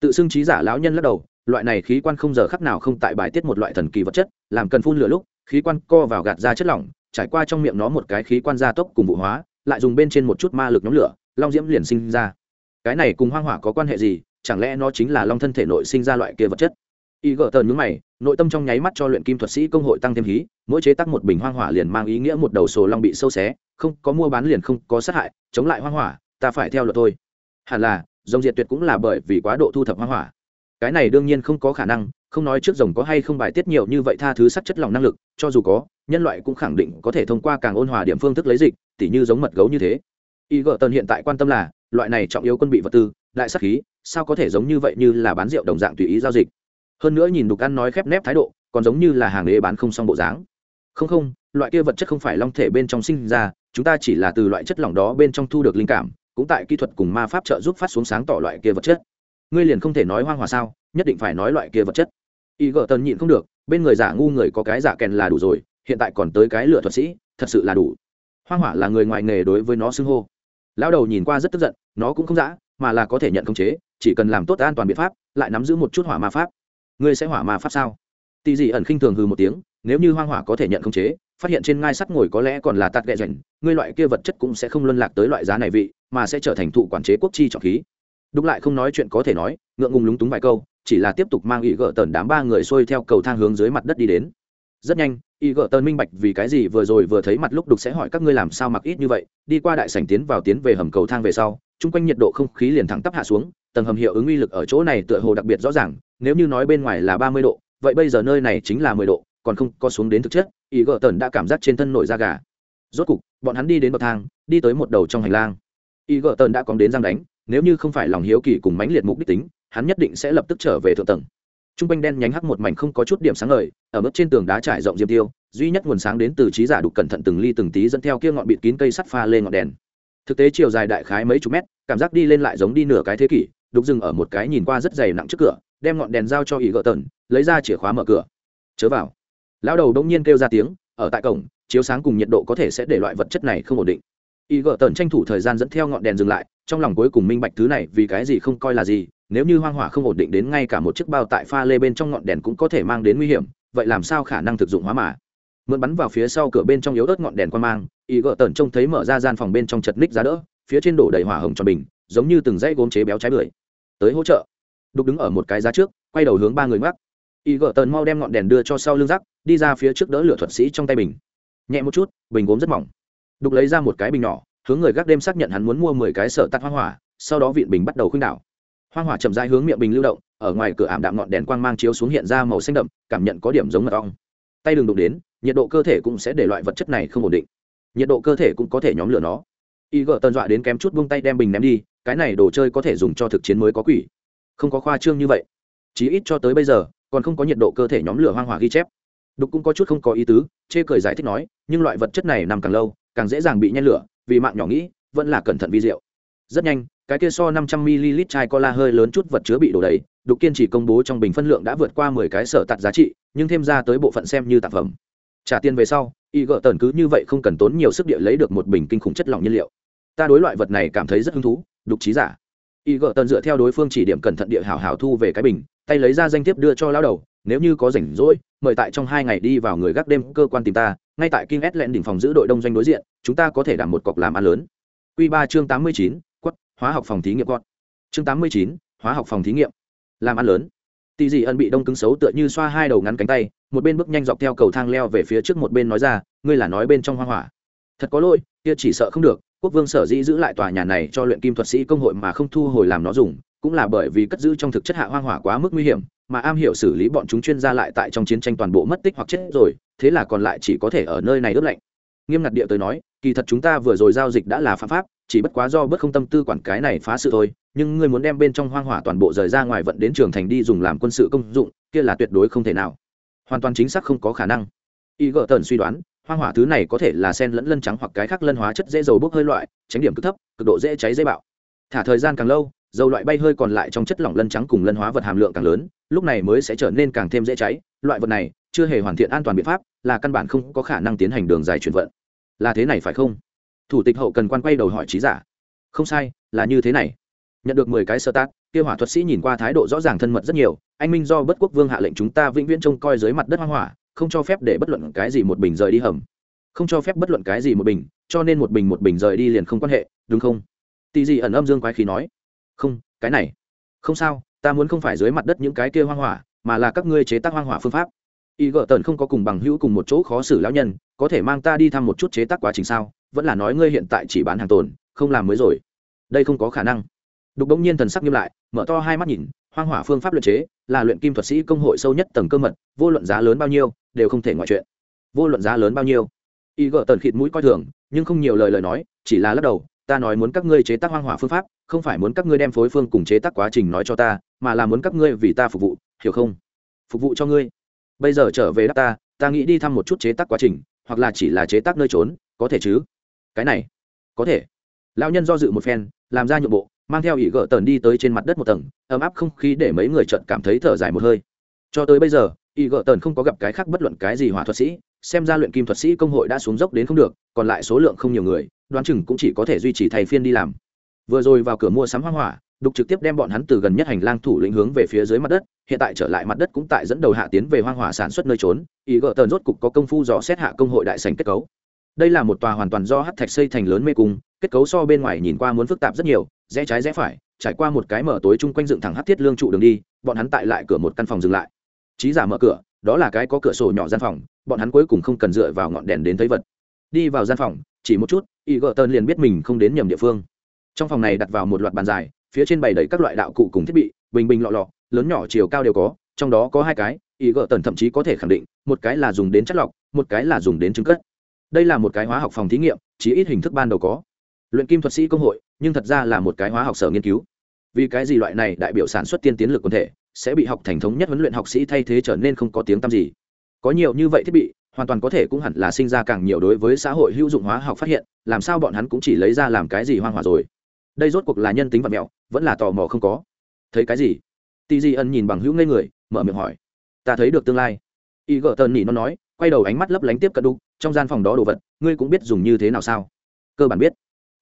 Tự xưng trí giả lão nhân lắc đầu, loại này khí quan không giờ khắc nào không tại bài tiết một loại thần kỳ vật chất, làm cần phun lửa lúc, khí quan co vào gạt ra chất lỏng, trải qua trong miệng nó một cái khí quan gia tốc cùng vụ hóa, lại dùng bên trên một chút ma lực nhóm lửa, long diễm liền sinh ra. Cái này cùng hoang hỏa có quan hệ gì? Chẳng lẽ nó chính là long thân thể nội sinh ra loại kia vật chất? Y gỡ tờn nhúng mày, nội tâm trong nháy mắt cho luyện kim thuật sĩ công hội tăng thêm hí, mỗi chế tác một bình hoang hỏa liền mang ý nghĩa một đầu sổ long bị sâu xé, không có mua bán liền không có sát hại, chống lại hoang hỏa, ta phải theo luật thôi hẳn là rồng diệt tuyệt cũng là bởi vì quá độ thu thập hoang hỏa. Cái này đương nhiên không có khả năng, không nói trước rồng có hay không bài tiết nhiều như vậy tha thứ sắc chất lòng năng lực, cho dù có, nhân loại cũng khẳng định có thể thông qua càng ôn hòa điểm phương thức lấy dịch, tỉ như giống mật gấu như thế. Y gợ tần hiện tại quan tâm là, loại này trọng yếu quân bị vật tư, đại sắc khí, sao có thể giống như vậy như là bán rượu đồng dạng tùy ý giao dịch? Hơn nữa nhìn đục ăn nói khép nép thái độ, còn giống như là hàng ghế bán không xong bộ dáng. Không không, loại kia vật chất không phải long thể bên trong sinh ra, chúng ta chỉ là từ loại chất lỏng đó bên trong thu được linh cảm cũng tại kỹ thuật cùng ma pháp trợ giúp phát xuống sáng tỏ loại kia vật chất. Ngươi liền không thể nói hoang hòa sao, nhất định phải nói loại kia vật chất. Y gợ tần nhịn không được, bên người giả ngu người có cái giả kèn là đủ rồi, hiện tại còn tới cái lựa thuật sĩ, thật sự là đủ. Hoang hỏa là người ngoài nghề đối với nó xưng hô. Lão đầu nhìn qua rất tức giận, nó cũng không dã, mà là có thể nhận khống chế, chỉ cần làm tốt an toàn biện pháp, lại nắm giữ một chút hỏa ma pháp. Ngươi sẽ hỏa ma pháp sao? Tì dị ẩn khinh thường hư một tiếng nếu như hoang hỏa có thể nhận không chế, phát hiện trên ngai sắt ngồi có lẽ còn là tạt ghẹ rảnh, ngươi loại kia vật chất cũng sẽ không luân lạc tới loại giá này vị, mà sẽ trở thành thụ quản chế quốc chi trọng khí. Đúc lại không nói chuyện có thể nói, ngượng ngùng lúng túng vài câu, chỉ là tiếp tục mang ý gỡ tần đám ba người xuôi theo cầu thang hướng dưới mặt đất đi đến. Rất nhanh y gỡ tần minh bạch vì cái gì vừa rồi vừa thấy mặt lúc đục sẽ hỏi các ngươi làm sao mặc ít như vậy, đi qua đại sảnh tiến vào tiến về hầm cầu thang về sau, chung quanh nhiệt độ không khí liền thẳng tắp hạ xuống, tầng hầm hiệu ứng uy lực ở chỗ này tựa hồ đặc biệt rõ ràng, nếu như nói bên ngoài là ba mươi độ, vậy bây giờ nơi này chính là mười độ còn không có xuống đến thực chất y gỡ tần đã cảm giác trên thân nổi da gà. Rốt cục, bọn hắn đi đến bậc thang, đi tới một đầu trong hành lang. Y gỡ tần đã còn đến giang đánh, nếu như không phải lòng hiếu kỳ cùng mãnh liệt mục đích tính, hắn nhất định sẽ lập tức trở về thượng tầng. T r u n g quanh đen nhánh hắc một mảnh không có chút điểm sáng ngời, ở mức trên tường đá trải rộng diêm tiêu, duy nhất nguồn sáng đến từ trí giả đục cẩn thận từng ly từng tí dẫn theo kia ngọn bịt kín cây sắt pha lên ngọn đèn. Thực tế chiều dài đại khái mấy chục mét, cảm giác đi lên lại giống đi nửa cái thế kỷ, đục dừng ở một cái nhìn qua rất dày nặng trước cửa, đem ngọn đèn giao cho ý gợ tần, lấy ra chìa khóa mở cửa. Chớ vào lão đầu đông nhiên kêu ra tiếng, ở tại cổng, chiếu sáng cùng nhiệt độ có thể sẽ để loại vật chất này không ổn định. Y gợ tần tranh thủ thời gian dẫn theo ngọn đèn dừng lại, trong lòng cuối cùng minh bạch thứ này vì cái gì không coi là gì, nếu như hoang hỏa không ổn định đến ngay cả một chiếc bao tại pha lê bên trong ngọn đèn cũng có thể mang đến nguy hiểm, vậy làm sao khả năng thực dụng hóa mà? Mượn bắn vào phía sau cửa bên trong yếu ớt ngọn đèn quan mang, y gợ tần trông thấy mở ra gian phòng bên trong chật ních giá đỡ, phía trên đổ đầy hỏa hồng cho bình, giống như từng dãy gốm chế béo trái bưởi. Tới hỗ trợ. Đục đứng ở một cái giá trước, quay đầu hướng ba người mắc y gợ tần mau đem ngọn đèn đưa cho sau lưng rắc đi ra phía trước đỡ lửa thuật sĩ trong tay bình nhẹ một chút, bình gốm rất mỏng. Đục lấy ra một cái bình nhỏ, hướng người gác đêm xác nhận hắn muốn mua mười cái sở tắt hoang hỏa, sau đó vịn bình bắt đầu khuynh đảo. Hoang hỏa chậm rãi hướng miệng bình lưu động, ở ngoài cửa ảm đạm ngọn đèn quang mang chiếu xuống hiện ra màu xanh đậm, cảm nhận có điểm giống mật ong. Tay đường đụng đến, nhiệt độ cơ thể cũng sẽ để loại vật chất này không ổn định. Nhiệt độ cơ thể cũng có thể nhóm lửa nó. Y gợ tần dọa đến kém chút buông tay đem bình ném đi, cái này đồ chơi có thể dùng cho thực chiến mới có quỷ. Không có khoa trương như vậy. Chí ít cho tới bây giờ còn không có nhiệt độ cơ thể nhóm lửa hoang hỏa ghi chép. Đục cũng có chút không có ý tứ, chê cười giải thích nói, nhưng loại vật chất này nằm càng lâu, càng dễ dàng bị nhen lửa, vì mạng nhỏ nghĩ, vẫn là cẩn thận vi rượu rất nhanh, cái kia so 500 ml chai cola hơi lớn chút vật chứa bị đổ đầy, đục kiên chỉ công bố trong bình phân lượng đã vượt qua 10 cái sở tạt giá trị, nhưng thêm ra tới bộ phận xem như tạp phẩm. Trả tiền về sau, y gỡ tần cứ như vậy không cần tốn nhiều sức địa lấy được một bình kinh khủng chất lỏng nhiên liệu. Ta đối loại vật này cảm thấy rất hứng thú, đục trí giả y gợ tần dựa theo đối phương chỉ điểm cẩn thận địa hảo hảo thu về cái bình tay lấy ra danh thiếp đưa cho lão đầu nếu như có rảnh rỗi mời tại trong hai ngày đi vào người gác đêm cơ quan tìm ta ngay tại kinh s lẹn đỉnh phòng giữ đội đông doanh đối diện, chúng ta có thể đảm một cọc làm ăn lớn. q ba chương 89, quất, hóa học phòng thí nghiệm quất Chương 89, hóa học phòng thí nghiệm. Làm ăn lớn. Tỷ dị ân bị đông cứng xấu tựa như xoa hai đầu ngắn cánh tay, một bên bước nhanh dọc theo cầu thang leo về phía trước một bên nói ra, ngươi là nói bên trong hoang hỏa. Thật có lỗi, kia chỉ sợ không được, quốc vương sở dĩ giữ lại tòa nhà này cho luyện kim thuật sĩ công hội mà không thu hồi làm nó dùng, cũng là bởi vì cất giữ trong thực chất hạ hoang hỏa quá mức nguy hiểm, mà am hiểu xử lý bọn chúng chuyên gia lại tại trong chiến tranh toàn bộ mất tích hoặc chết rồi thế là còn lại chỉ có thể ở nơi này ướp lạnh. Nghiêm ngặt địa tới nói kỳ thật chúng ta vừa rồi giao dịch đã là phạm pháp chỉ bất quá do bất không tâm tư quản cái này phá sự thôi nhưng ngươi muốn đem bên trong hoang hỏa toàn bộ rời ra ngoài vận đến trường thành đi dùng làm quân sự công dụng kia là tuyệt đối không thể nào. Hoàn toàn chính xác không có khả năng y gợ tần suy đoán, hoang hỏa thứ này có thể là sen lẫn lân trắng hoặc cái khác lân hóa chất dễ dầu bốc hơi loại, tránh điểm cực thấp, cực độ dễ cháy dễ bạo. Thả thời gian càng lâu, dầu loại bay hơi còn lại trong chất lỏng lân trắng cùng lân hóa vật hàm lượng càng lớn, lúc này mới sẽ trở nên càng thêm dễ cháy. Loại vật này chưa hề hoàn thiện an toàn biện pháp, là căn bản không có khả năng tiến hành đường dài chuyển vận. Là thế này phải không? Thủ tịch hậu cần quan quay đầu hỏi trí giả. Không sai, là như thế này. Nhận được mười cái sơ tác kia hỏa thuật sĩ nhìn qua thái độ rõ ràng thân mật rất nhiều. Anh minh do bất quốc vương hạ lệnh chúng ta vĩnh viễn trông coi dưới mặt đất hoang hỏa không cho phép để bất luận cái gì một bình rời đi hầm. Không cho phép bất luận cái gì một bình, cho nên một bình một bình rời đi liền không quan hệ, đúng không? Tì gì ẩn âm dương quái khí nói. Không, cái này. Không sao, ta muốn không phải dưới mặt đất những cái kia hoang hỏa, mà là các ngươi chế tác hoang hỏa phương pháp. Y gợ tần không có cùng bằng hữu cùng một chỗ khó xử lão nhân, có thể mang ta đi thăm một chút chế tác quá trình sao? Vẫn là nói ngươi hiện tại chỉ bán hàng tồn, không làm mới rồi. Đây không có khả năng. Đục bỗng nhiên thần sắc nghiêm lại, mở to hai mắt nhìn, hoang hỏa phương pháp luật chế là luyện kim thuật sĩ công hội sâu nhất tầng cơ mật, vô luận giá lớn bao nhiêu, đều không thể ngoại chuyện. Vô luận giá lớn bao nhiêu. Y gợ tần khịt mũi coi thường, nhưng không nhiều lời lời nói, chỉ là lắc đầu, ta nói muốn các ngươi chế tác hoang hỏa phương pháp, không phải muốn các ngươi đem phối phương cùng chế tác quá trình nói cho ta, mà là muốn các ngươi vì ta phục vụ, hiểu không? Phục vụ cho ngươi. Bây giờ trở về đáp ta ta nghĩ đi thăm một chút chế tác quá trình, hoặc là chỉ là chế tác nơi trốn, có thể chứ? Cái này, có thể. Lão nhân do dự một phen, làm ra nhượng bộ mang theo ỷ gỡ tần đi tới trên mặt đất một tầng, ấm áp không khí để mấy người trận cảm thấy thở dài một hơi. Cho tới bây giờ, ỷ gỡ tần không có gặp cái khác bất luận cái gì hỏa thuật sĩ, xem ra luyện kim thuật sĩ công hội đã xuống dốc đến không được, còn lại số lượng không nhiều người, đoán chừng cũng chỉ có thể duy trì thầy phiên đi làm. Vừa rồi vào cửa mua sắm hoang hỏa, đục trực tiếp đem bọn hắn từ gần nhất hành lang thủ lĩnh hướng về phía dưới mặt đất, hiện tại trở lại mặt đất cũng tại dẫn đầu hạ tiến về hoang hỏa sản xuất nơi trốn ý gợ tần rốt cục có công phu dò xét hạ công hội đại sành kết cấu đây là một tòa hoàn toàn do hát thạch xây thành lớn mê cung, kết cấu so bên ngoài nhìn qua muốn phức tạp rất nhiều, rẽ trái rẽ phải, trải qua một cái mở tối chung quanh dựng thẳng hát thiết lương trụ đường đi, bọn hắn tại lại cửa một căn phòng dừng lại. Trí giả mở cửa, đó là cái có cửa sổ nhỏ gian phòng, bọn hắn cuối cùng không cần dựa vào ngọn đèn đến thấy vật. Đi vào gian phòng, chỉ một chút, y gợ tơn liền biết mình không đến nhầm địa phương. Trong phòng này đặt vào một loạt bàn dài, phía trên bày đầy các loại đạo cụ cùng thiết bị, bình bình lọ lọ, lớn nhỏ chiều cao đều có, trong đó có hai cái, y gợ tần thậm chí có thể khẳng định, một cái là dùng đến chất lọc, một cái là dùng đến trứng cất đây là một cái hóa học phòng thí nghiệm chỉ ít hình thức ban đầu có. Luyện kim thuật sĩ công hội, nhưng thật ra là một cái hóa học sở nghiên cứu. Vì cái gì loại này đại biểu sản xuất tiên tiến lực quần thể, sẽ bị học thành thống nhất huấn luyện học sĩ thay thế trở nên không có tiếng tăm gì. Có nhiều như vậy thiết bị, hoàn toàn có thể cũng hẳn là sinh ra càng nhiều đối với xã hội hữu dụng hóa học phát hiện, làm sao bọn hắn cũng chỉ lấy ra làm cái gì hoang hỏa rồi. Đây rốt cuộc là nhân tính vật mẹo, vẫn là tò mò không có. Thấy cái gì? Tì di ân nhìn bằng hữu ngây người, mở miệng hỏi. Ta thấy được tương lai. Y gợ tần nhỉ nó nói, quay đầu ánh mắt lấp lánh tiếp cận đục trong gian phòng đó đồ vật, ngươi cũng biết dùng như thế nào sao? Cơ bản biết.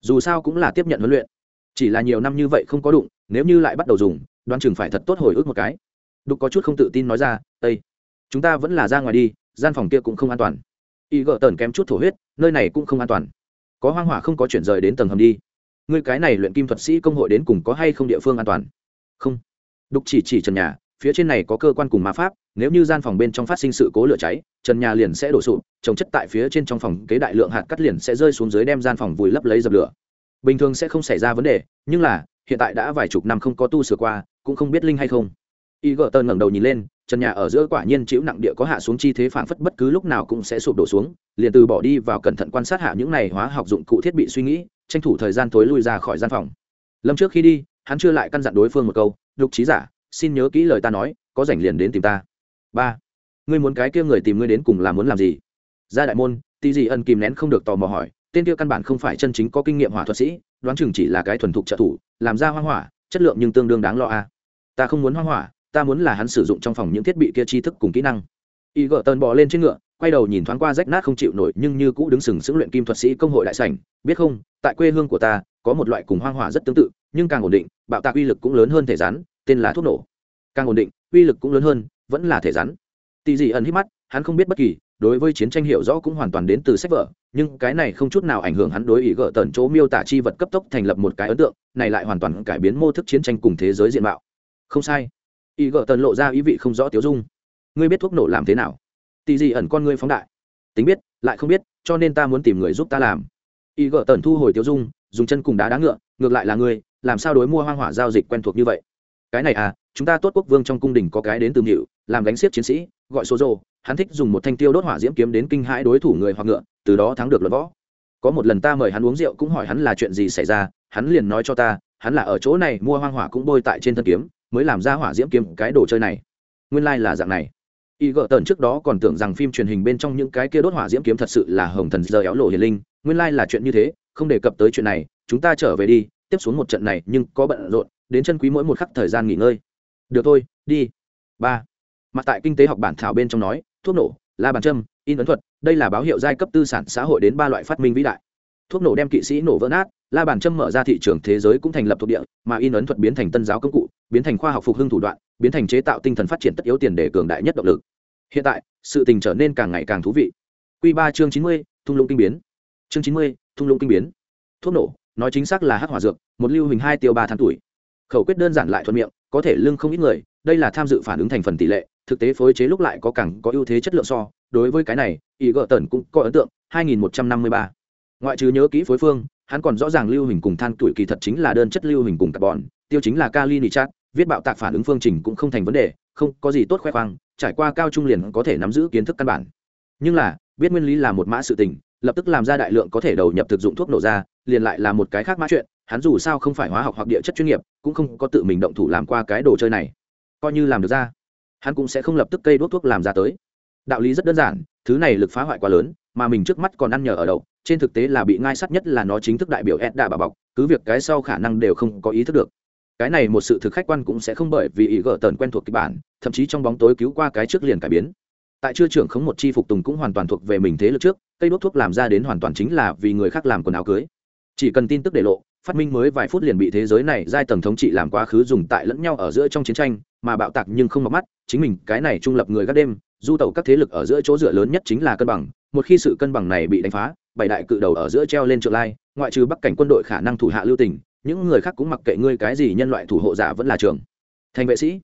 Dù sao cũng là tiếp nhận huấn luyện. Chỉ là nhiều năm như vậy không có đụng, nếu như lại bắt đầu dùng, đoán chừng phải thật tốt hồi ức một cái. Đục có chút không tự tin nói ra ây chúng ta vẫn là ra ngoài đi, gian phòng kia cũng không an toàn. Y gợ tần kém chút thổ huyết, nơi này cũng không an toàn. Có hoang hỏa không có chuyển rời đến tầng hầm đi. Ngươi cái này luyện kim thuật sĩ công hội đến cùng có hay không địa phương an toàn? Không. Đục chỉ chỉ trần nhà, phía trên này có cơ quan cùng ma pháp nếu như gian phòng bên trong phát sinh sự cố lửa cháy, trần nhà liền sẽ đổ sụp, trồng chất tại phía trên trong phòng kế đại lượng hạt cắt liền sẽ rơi xuống dưới đem gian phòng vùi lấp lấy dập lửa. Bình thường sẽ không xảy ra vấn đề, nhưng là, hiện tại đã vài chục năm không có tu sửa qua, cũng không biết linh hay không. Y gợ tơn ngẩng đầu nhìn lên, trần nhà ở giữa quả nhiên chịu nặng địa có hạ xuống chi thế phảng phất bất cứ lúc nào cũng sẽ sụp đổ xuống, liền từ bỏ đi vào cẩn thận quan sát hạ những này hóa học dụng cụ thiết bị suy nghĩ, tranh thủ thời gian tối lui ra khỏi gian phòng. Lâm trước khi đi, hắn chưa lại căn dặn đối phương một câu lục trí giả, xin nhớ kỹ lời ta nói, có rảnh liền đến tìm ta ba ngươi muốn cái kia người tìm ngươi đến cùng là muốn làm gì ra đại môn tì gì ân kìm nén không được tò mò hỏi tên kia căn bản không phải chân chính có kinh nghiệm hỏa thuật sĩ đoán chừng chỉ là cái thuần thục trợ thủ làm ra hoang hỏa chất lượng nhưng tương đương đáng lo a à. ta không muốn hoang hỏa ta muốn là hắn sử dụng trong phòng những thiết bị kia tri thức cùng kỹ năng y gỡ tần bò lên trên ngựa quay đầu nhìn thoáng qua rách nát không chịu nổi nhưng như cũ đứng sừng sững luyện kim thuật sĩ công hội đại sảnh biết không tại quê hương của ta có một loại cùng hoang hỏa rất tương tự nhưng càng ổn định bạo tạc uy lực cũng lớn hơn thể rắn tên là thuốc nổ càng ổn định uy lực cũng lớn hơn vẫn là thể rắn. Tì dị ẩn hít mắt, hắn không biết bất kỳ, đối với chiến tranh hiểu rõ cũng hoàn toàn đến từ sách vở, nhưng cái này không chút nào ảnh hưởng hắn đối ý gỡ tần chỗ miêu tả chi vật cấp tốc thành lập một cái ấn tượng, này lại hoàn toàn cải biến mô thức chiến tranh cùng thế giới diện mạo. Không sai. Ý gỡ tần lộ ra ý vị không rõ tiếu dung. Ngươi biết thuốc nổ làm thế nào? Tì dị ẩn con ngươi phóng đại. Tính biết, lại không biết, cho nên ta muốn tìm người giúp ta làm. Ý gỡ tần thu hồi tiếu dung, dùng chân cùng đá đá ngựa, ngược lại là ngươi, làm sao đối mua hoang hỏa giao dịch quen thuộc như vậy? Cái này à chúng ta tốt quốc vương trong cung đình có cái đến từ hiệu làm gánh xiếc chiến sĩ, gọi số rô hắn thích dùng một thanh tiêu đốt hỏa diễm kiếm đến kinh hãi đối thủ người hoặc ngựa, từ đó thắng được luật võ. Có một lần ta mời hắn uống rượu cũng hỏi hắn là chuyện gì xảy ra, hắn liền nói cho ta, hắn là ở chỗ này mua hoang hỏa cũng bôi tại trên thân kiếm, mới làm ra hỏa diễm kiếm, cái đồ chơi này. Nguyên lai、like、là dạng này. Y gợ tần trước đó còn tưởng rằng phim truyền hình bên trong những cái kia đốt hỏa diễm kiếm thật sự là hồng thần giờ éo lộ hiền linh, nguyên lai、like、là chuyện như thế, không đề cập tới chuyện này, chúng ta trở về đi, tiếp xuống một trận này nhưng có bận rộn, đến chân quý mỗi một khắc thời gian nghỉ ngơi. Được thôi, đi. Ba mà tại kinh tế học bản thảo bên trong nói, thuốc nổ, la bàn châm, in ấn thuật, đây là báo hiệu giai cấp tư sản xã hội đến ba loại phát minh vĩ đại. Thuốc nổ đem kỵ sĩ nổ vỡ nát, la bàn châm mở ra thị trường thế giới cũng thành lập thuộc địa, mà in ấn thuật biến thành tân giáo công cụ, biến thành khoa học phục hưng thủ đoạn, biến thành chế tạo tinh thần phát triển tất yếu tiền để cường đại nhất động lực. Hiện tại, sự tình trở nên càng ngày càng thú vị. Q ba chương chín mươi, thung lũng kinh biến. Chương chín mươi, thung lũng kinh biến. Thuốc nổ, nói chính xác là hắc hỏa dược, một lưu hình hai tiêu ba tháng tuổi. Khẩu quyết đơn giản lại thuận miệng, có thể lưng không ít người, đây là tham dự phản ứng thành phần tỷ lệ thực tế phối chế lúc lại có càng có ưu thế chất lượng so, đối với cái này ý gợ tần cũng có ấn tượng 2153. ngoại trừ nhớ kỹ phối phương, hắn còn rõ ràng lưu hình cùng than tuổi kỳ thật chính là đơn chất lưu hình cùng carbon, tiêu chính là kali nitrat viết bạo tạc phản ứng phương trình cũng không thành vấn đề, không có gì tốt khoe khoang, trải qua cao trung liền có thể nắm giữ kiến thức căn bản. Nhưng là, biết nguyên lý là một mã sự tình, lập tức làm ra đại lượng có thể đầu nhập thực dụng thuốc nổ ra, liền lại là một cái khác mã chuyện, hắn dù sao không phải hóa học hoặc địa chất chuyên nghiệp, cũng không có tự mình động thủ làm qua cái đồ chơi này. Coi như làm được ra hắn cũng sẽ không lập tức cây đốt thuốc làm ra tới. Đạo lý rất đơn giản, thứ này lực phá hoại quá lớn, mà mình trước mắt còn ăn nhờ ở đậu, trên thực tế là bị ngai sắt nhất là nó chính thức đại biểu ed đà bà bọc, cứ việc cái sau khả năng đều không có ý thức được. Cái này một sự thực khách quan cũng sẽ không bởi vì ý gỡ tần quen thuộc kịch bản, thậm chí trong bóng tối cứu qua cái trước liền cải biến. Tại chưa trưởng khống một chi phục tùng cũng hoàn toàn thuộc về mình thế lực trước, cây đốt thuốc làm ra đến hoàn toàn chính là vì người khác làm quần áo cưới. Chỉ cần tin tức để lộ phát minh mới vài phút liền bị thế giới này giai tầng thống trị làm quá khứ dùng tại lẫn nhau ở giữa trong chiến tranh, mà bạo tạc nhưng không mặc mắt, chính mình, cái này trung lập người các đêm, du tẩu các thế lực ở giữa chỗ dựa lớn nhất chính là cân bằng, một khi sự cân bằng này bị đánh phá, bảy đại cự đầu ở giữa treo lên trượng lai, ngoại trừ bắc cảnh quân đội khả năng thủ hạ lưu tình, những người khác cũng mặc kệ ngươi cái gì nhân loại thủ hộ giả vẫn là trường. Thành vệ sĩ,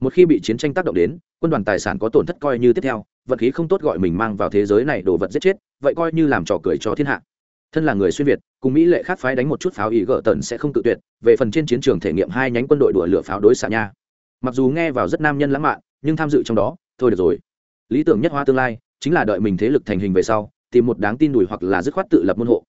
một khi bị chiến tranh tác động đến, quân đoàn tài sản có tổn thất coi như tiếp theo vật khí không tốt gọi mình mang vào thế giới này đồ vật giết chết, vậy coi như làm trò cười cho thiên hạ. Thân là người xuyên việt cùng mỹ lệ khác phái đánh một chút pháo ý gỡ tần sẽ không tự tuyệt, về phần trên chiến trường thể nghiệm hai nhánh quân đội đùa lửa pháo đối xạ nha. Mặc dù nghe vào rất nam nhân lãng mạn, nhưng tham dự trong đó, thôi được rồi. Lý tưởng nhất hoa tương lai, chính là đợi mình thế lực thành hình về sau, tìm một đáng tin đùi hoặc là dứt khoát tự lập môn hộ.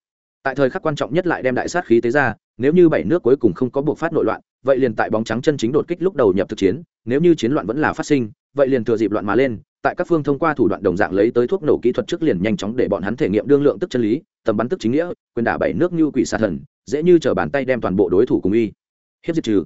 Tại thời khắc quan trọng nhất lại đem đại sát khí tế ra, nếu như bảy nước cuối cùng không có buộc phát nội loạn, vậy liền tại bóng trắng chân chính đột kích lúc đầu nhập thực chiến, nếu như chiến loạn vẫn là phát sinh, vậy liền thừa dịp loạn mà lên, tại các phương thông qua thủ đoạn đồng dạng lấy tới thuốc nổ kỹ thuật trước liền nhanh chóng để bọn hắn thể nghiệm đương lượng tức chân lý tầm bắn tức chính nghĩa, quyền đả bảy nước như quỷ xà thần, dễ như chở bàn tay đem toàn bộ đối thủ cùng y hiếp diệt trừ.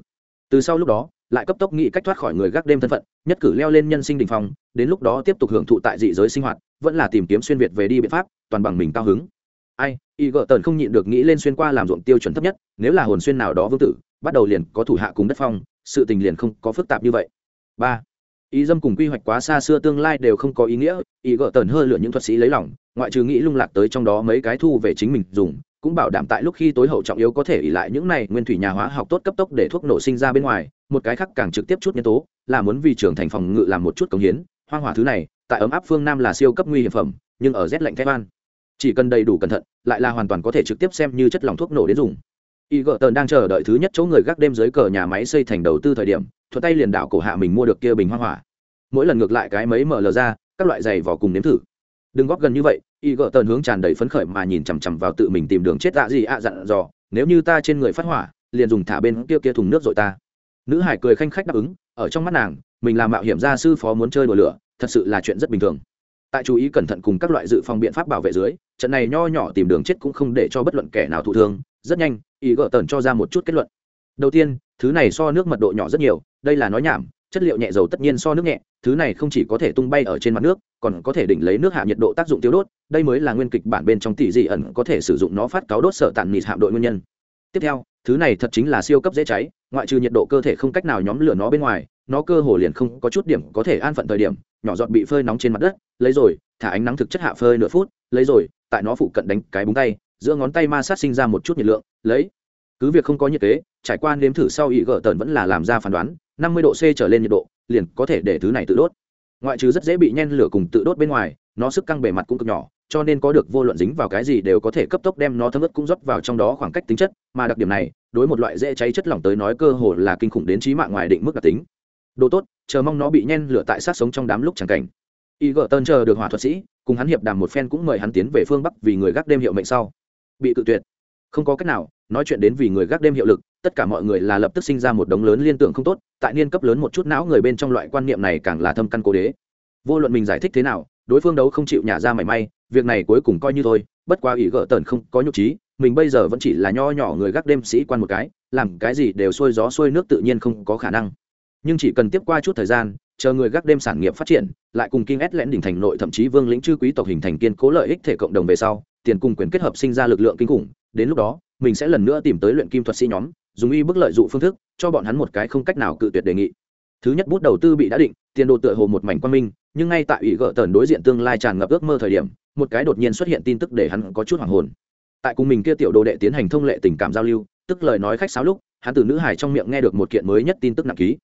Từ sau lúc đó, lại cấp tốc nghĩ cách thoát khỏi người gác đêm thân phận, nhất cử leo lên nhân sinh đình phong, đến lúc đó tiếp tục hưởng thụ tại dị giới sinh hoạt, vẫn là tìm kiếm xuyên việt về đi biện pháp, toàn bằng mình cao hứng. Ai, y gợ tần không nhịn được nghĩ lên xuyên qua làm ruộng tiêu chuẩn thấp nhất, nếu là hồn xuyên nào đó vương tử, bắt đầu liền có thủ hạ cùng đất phong, sự tình liền không có phức tạp như vậy. Ba ý dâm cùng quy hoạch quá xa xưa tương lai đều không có ý nghĩa, ý gợ tần hơi lựa những thuật sĩ lấy lòng, ngoại trừ nghĩ lung lạc tới trong đó mấy cái thu về chính mình dùng, cũng bảo đảm tại lúc khi tối hậu trọng yếu có thể ỉ lại những này nguyên thủy nhà hóa học tốt cấp tốc để thuốc nổ sinh ra bên ngoài, một cái khác càng trực tiếp chút nhân tố, là muốn vì trưởng thành phòng ngự làm một chút công hiến, hoang hỏa thứ này, tại ấm áp phương nam là siêu cấp nguy hiểm phẩm, nhưng ở rét lạnh thép lan chỉ cần đầy đủ cẩn thận, lại là hoàn toàn có thể trực tiếp xem như chất lỏng thuốc nổ đến dùng y gợ tần đang chờ đợi thứ nhất chỗ người gác đêm dưới cờ nhà máy xây thành đầu tư thời điểm, thuận tay liền đảo cổ hạ mình mua được kia bình hoa hỏa. Mỗi lần ngược lại cái mấy mở lờ ra, các loại giày vỏ cùng nếm thử. Đừng góp gần như vậy y gợ tần hướng tràn đầy phấn khởi mà nhìn chằm chằm vào tự mình tìm đường chết dạ gì ạ à dặn dò, nếu như ta trên người phát hỏa, liền dùng thả bên kia kia thùng nước rồi ta. Nữ hải cười khanh khách đáp ứng, ở trong mắt nàng, mình là mạo hiểm gia sư phó muốn chơi đùa lửa, thật sự là chuyện rất bình thường. Tại chú ý cẩn thận cùng các loại dự phòng biện pháp bảo vệ dưới, trận này nho nhỏ tìm đường chết cũng không để cho bất luận kẻ nào thụ thương, rất nhanh ý gỡ tần cho ra một chút kết luận. Đầu tiên, thứ này so nước mật độ nhỏ rất nhiều, đây là nói nhảm, chất liệu nhẹ dầu tất nhiên so nước nhẹ, thứ này không chỉ có thể tung bay ở trên mặt nước, còn có thể đỉnh lấy nước hạ nhiệt độ tác dụng tiêu đốt, đây mới là nguyên kịch bản bên trong tỷ dị ẩn có thể sử dụng nó phát cáo đốt sợ tàn nịt hạm đội nguyên nhân. Tiếp theo, thứ này thật chính là siêu cấp dễ cháy, ngoại trừ nhiệt độ cơ thể không cách nào nhóm lửa nó bên ngoài, nó cơ hồ liền không có chút điểm có thể an phận thời điểm, nhỏ giọt bị phơi nóng trên mặt đất, lấy rồi, thả ánh nắng thực chất hạ phơi nửa phút, lấy rồi, tại nó phụ cận đánh cái búng tay giữa ngón tay ma sát sinh ra một chút nhiệt lượng, lấy. Cứ việc không có nhiệt kế, trải qua nếm thử sau ý gỡ tần vẫn là làm ra phán đoán, năm mươi độ c trở lên nhiệt độ, liền có thể để thứ này tự đốt. Ngoại trừ rất dễ bị nhen lửa cùng tự đốt bên ngoài, nó sức căng bề mặt cũng cực nhỏ, cho nên có được vô luận dính vào cái gì đều có thể cấp tốc đem nó thấm ướt cũng rót vào trong đó khoảng cách tính chất, mà đặc điểm này, đối một loại dễ cháy chất lỏng tới nói cơ hồ là kinh khủng đến trí mạng ngoài định mức đặc tính. Đồ tốt, chờ mong nó bị nhen lửa tại sát sống trong đám lúc chẳng cảnh. Y gợ tơn chờ được hỏa thuật sĩ, cùng hắn hiệp đàm một phen cũng mời hắn tiến về phương bắc vì người gác đêm hiệu mệnh sau bị cự tuyệt. Không có cách nào, nói chuyện đến vì người gác đêm hiệu lực, tất cả mọi người là lập tức sinh ra một đống lớn liên tưởng không tốt, tại niên cấp lớn một chút não người bên trong loại quan niệm này càng là thâm căn cố đế. Vô luận mình giải thích thế nào, đối phương đấu không chịu nhả ra mảy may, việc này cuối cùng coi như thôi, bất qua ý gỡ tần không có nhục trí, mình bây giờ vẫn chỉ là nho nhỏ người gác đêm sĩ quan một cái, làm cái gì đều xuôi gió xuôi nước tự nhiên không có khả năng. Nhưng chỉ cần tiếp qua chút thời gian, chờ người gác đêm sản nghiệp phát triển, lại cùng kinh ét lẽn đỉnh thành nội thậm chí vương lĩnh chư quý tộc hình thành kiên cố lợi ích thể cộng đồng về sau tiền cùng quyền kết hợp sinh ra lực lượng kinh khủng, đến lúc đó, mình sẽ lần nữa tìm tới luyện kim thuật sĩ nhóm, dùng y bức lợi dụng phương thức, cho bọn hắn một cái không cách nào cự tuyệt đề nghị. Thứ nhất bút đầu tư bị đã định, tiền đồ tựa hồ một mảnh quan minh, nhưng ngay tại ủy gỡ tần đối diện tương lai tràn ngập ước mơ thời điểm, một cái đột nhiên xuất hiện tin tức để hắn có chút hoảng hồn. Tại cùng mình kia tiểu đồ đệ tiến hành thông lệ tình cảm giao lưu, tức lời nói khách sáo lúc, hắn từ nữ hải trong miệng nghe được một kiện mới nhất tin tức nặng ký.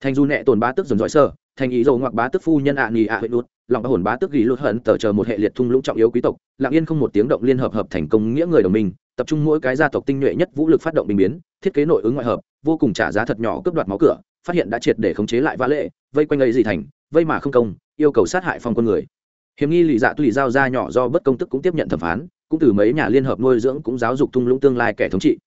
Thành du nệ tồn ba tức dồn dõi sơ thành ý dầu ngoặc bá tức phu nhân ạ nghỉ ạ huệ lút lòng bá hồn bá tức ghi lút hận tờ chờ một hệ liệt thung lũng trọng yếu quý tộc, lặng yên không một tiếng động liên hợp hợp thành công nghĩa người đồng minh, tập trung mỗi cái gia tộc tinh nhuệ nhất vũ lực phát động bình biến, thiết kế nội ứng ngoại hợp, vô cùng trả giá thật nhỏ cướp đoạt máu cửa, phát hiện đã triệt để khống chế lại vã lệ, vây quanh ấy gì thành, vây mà không công, yêu cầu sát hại phong quân người. Hiểm nghi lì dạ tùy giao ra nhỏ do bất công tức cũng tiếp nhận thẩm phán, cũng từ mấy nhà liên hợp nuôi dưỡng cũng giáo dục thung lũng tương lai kẻ thống trị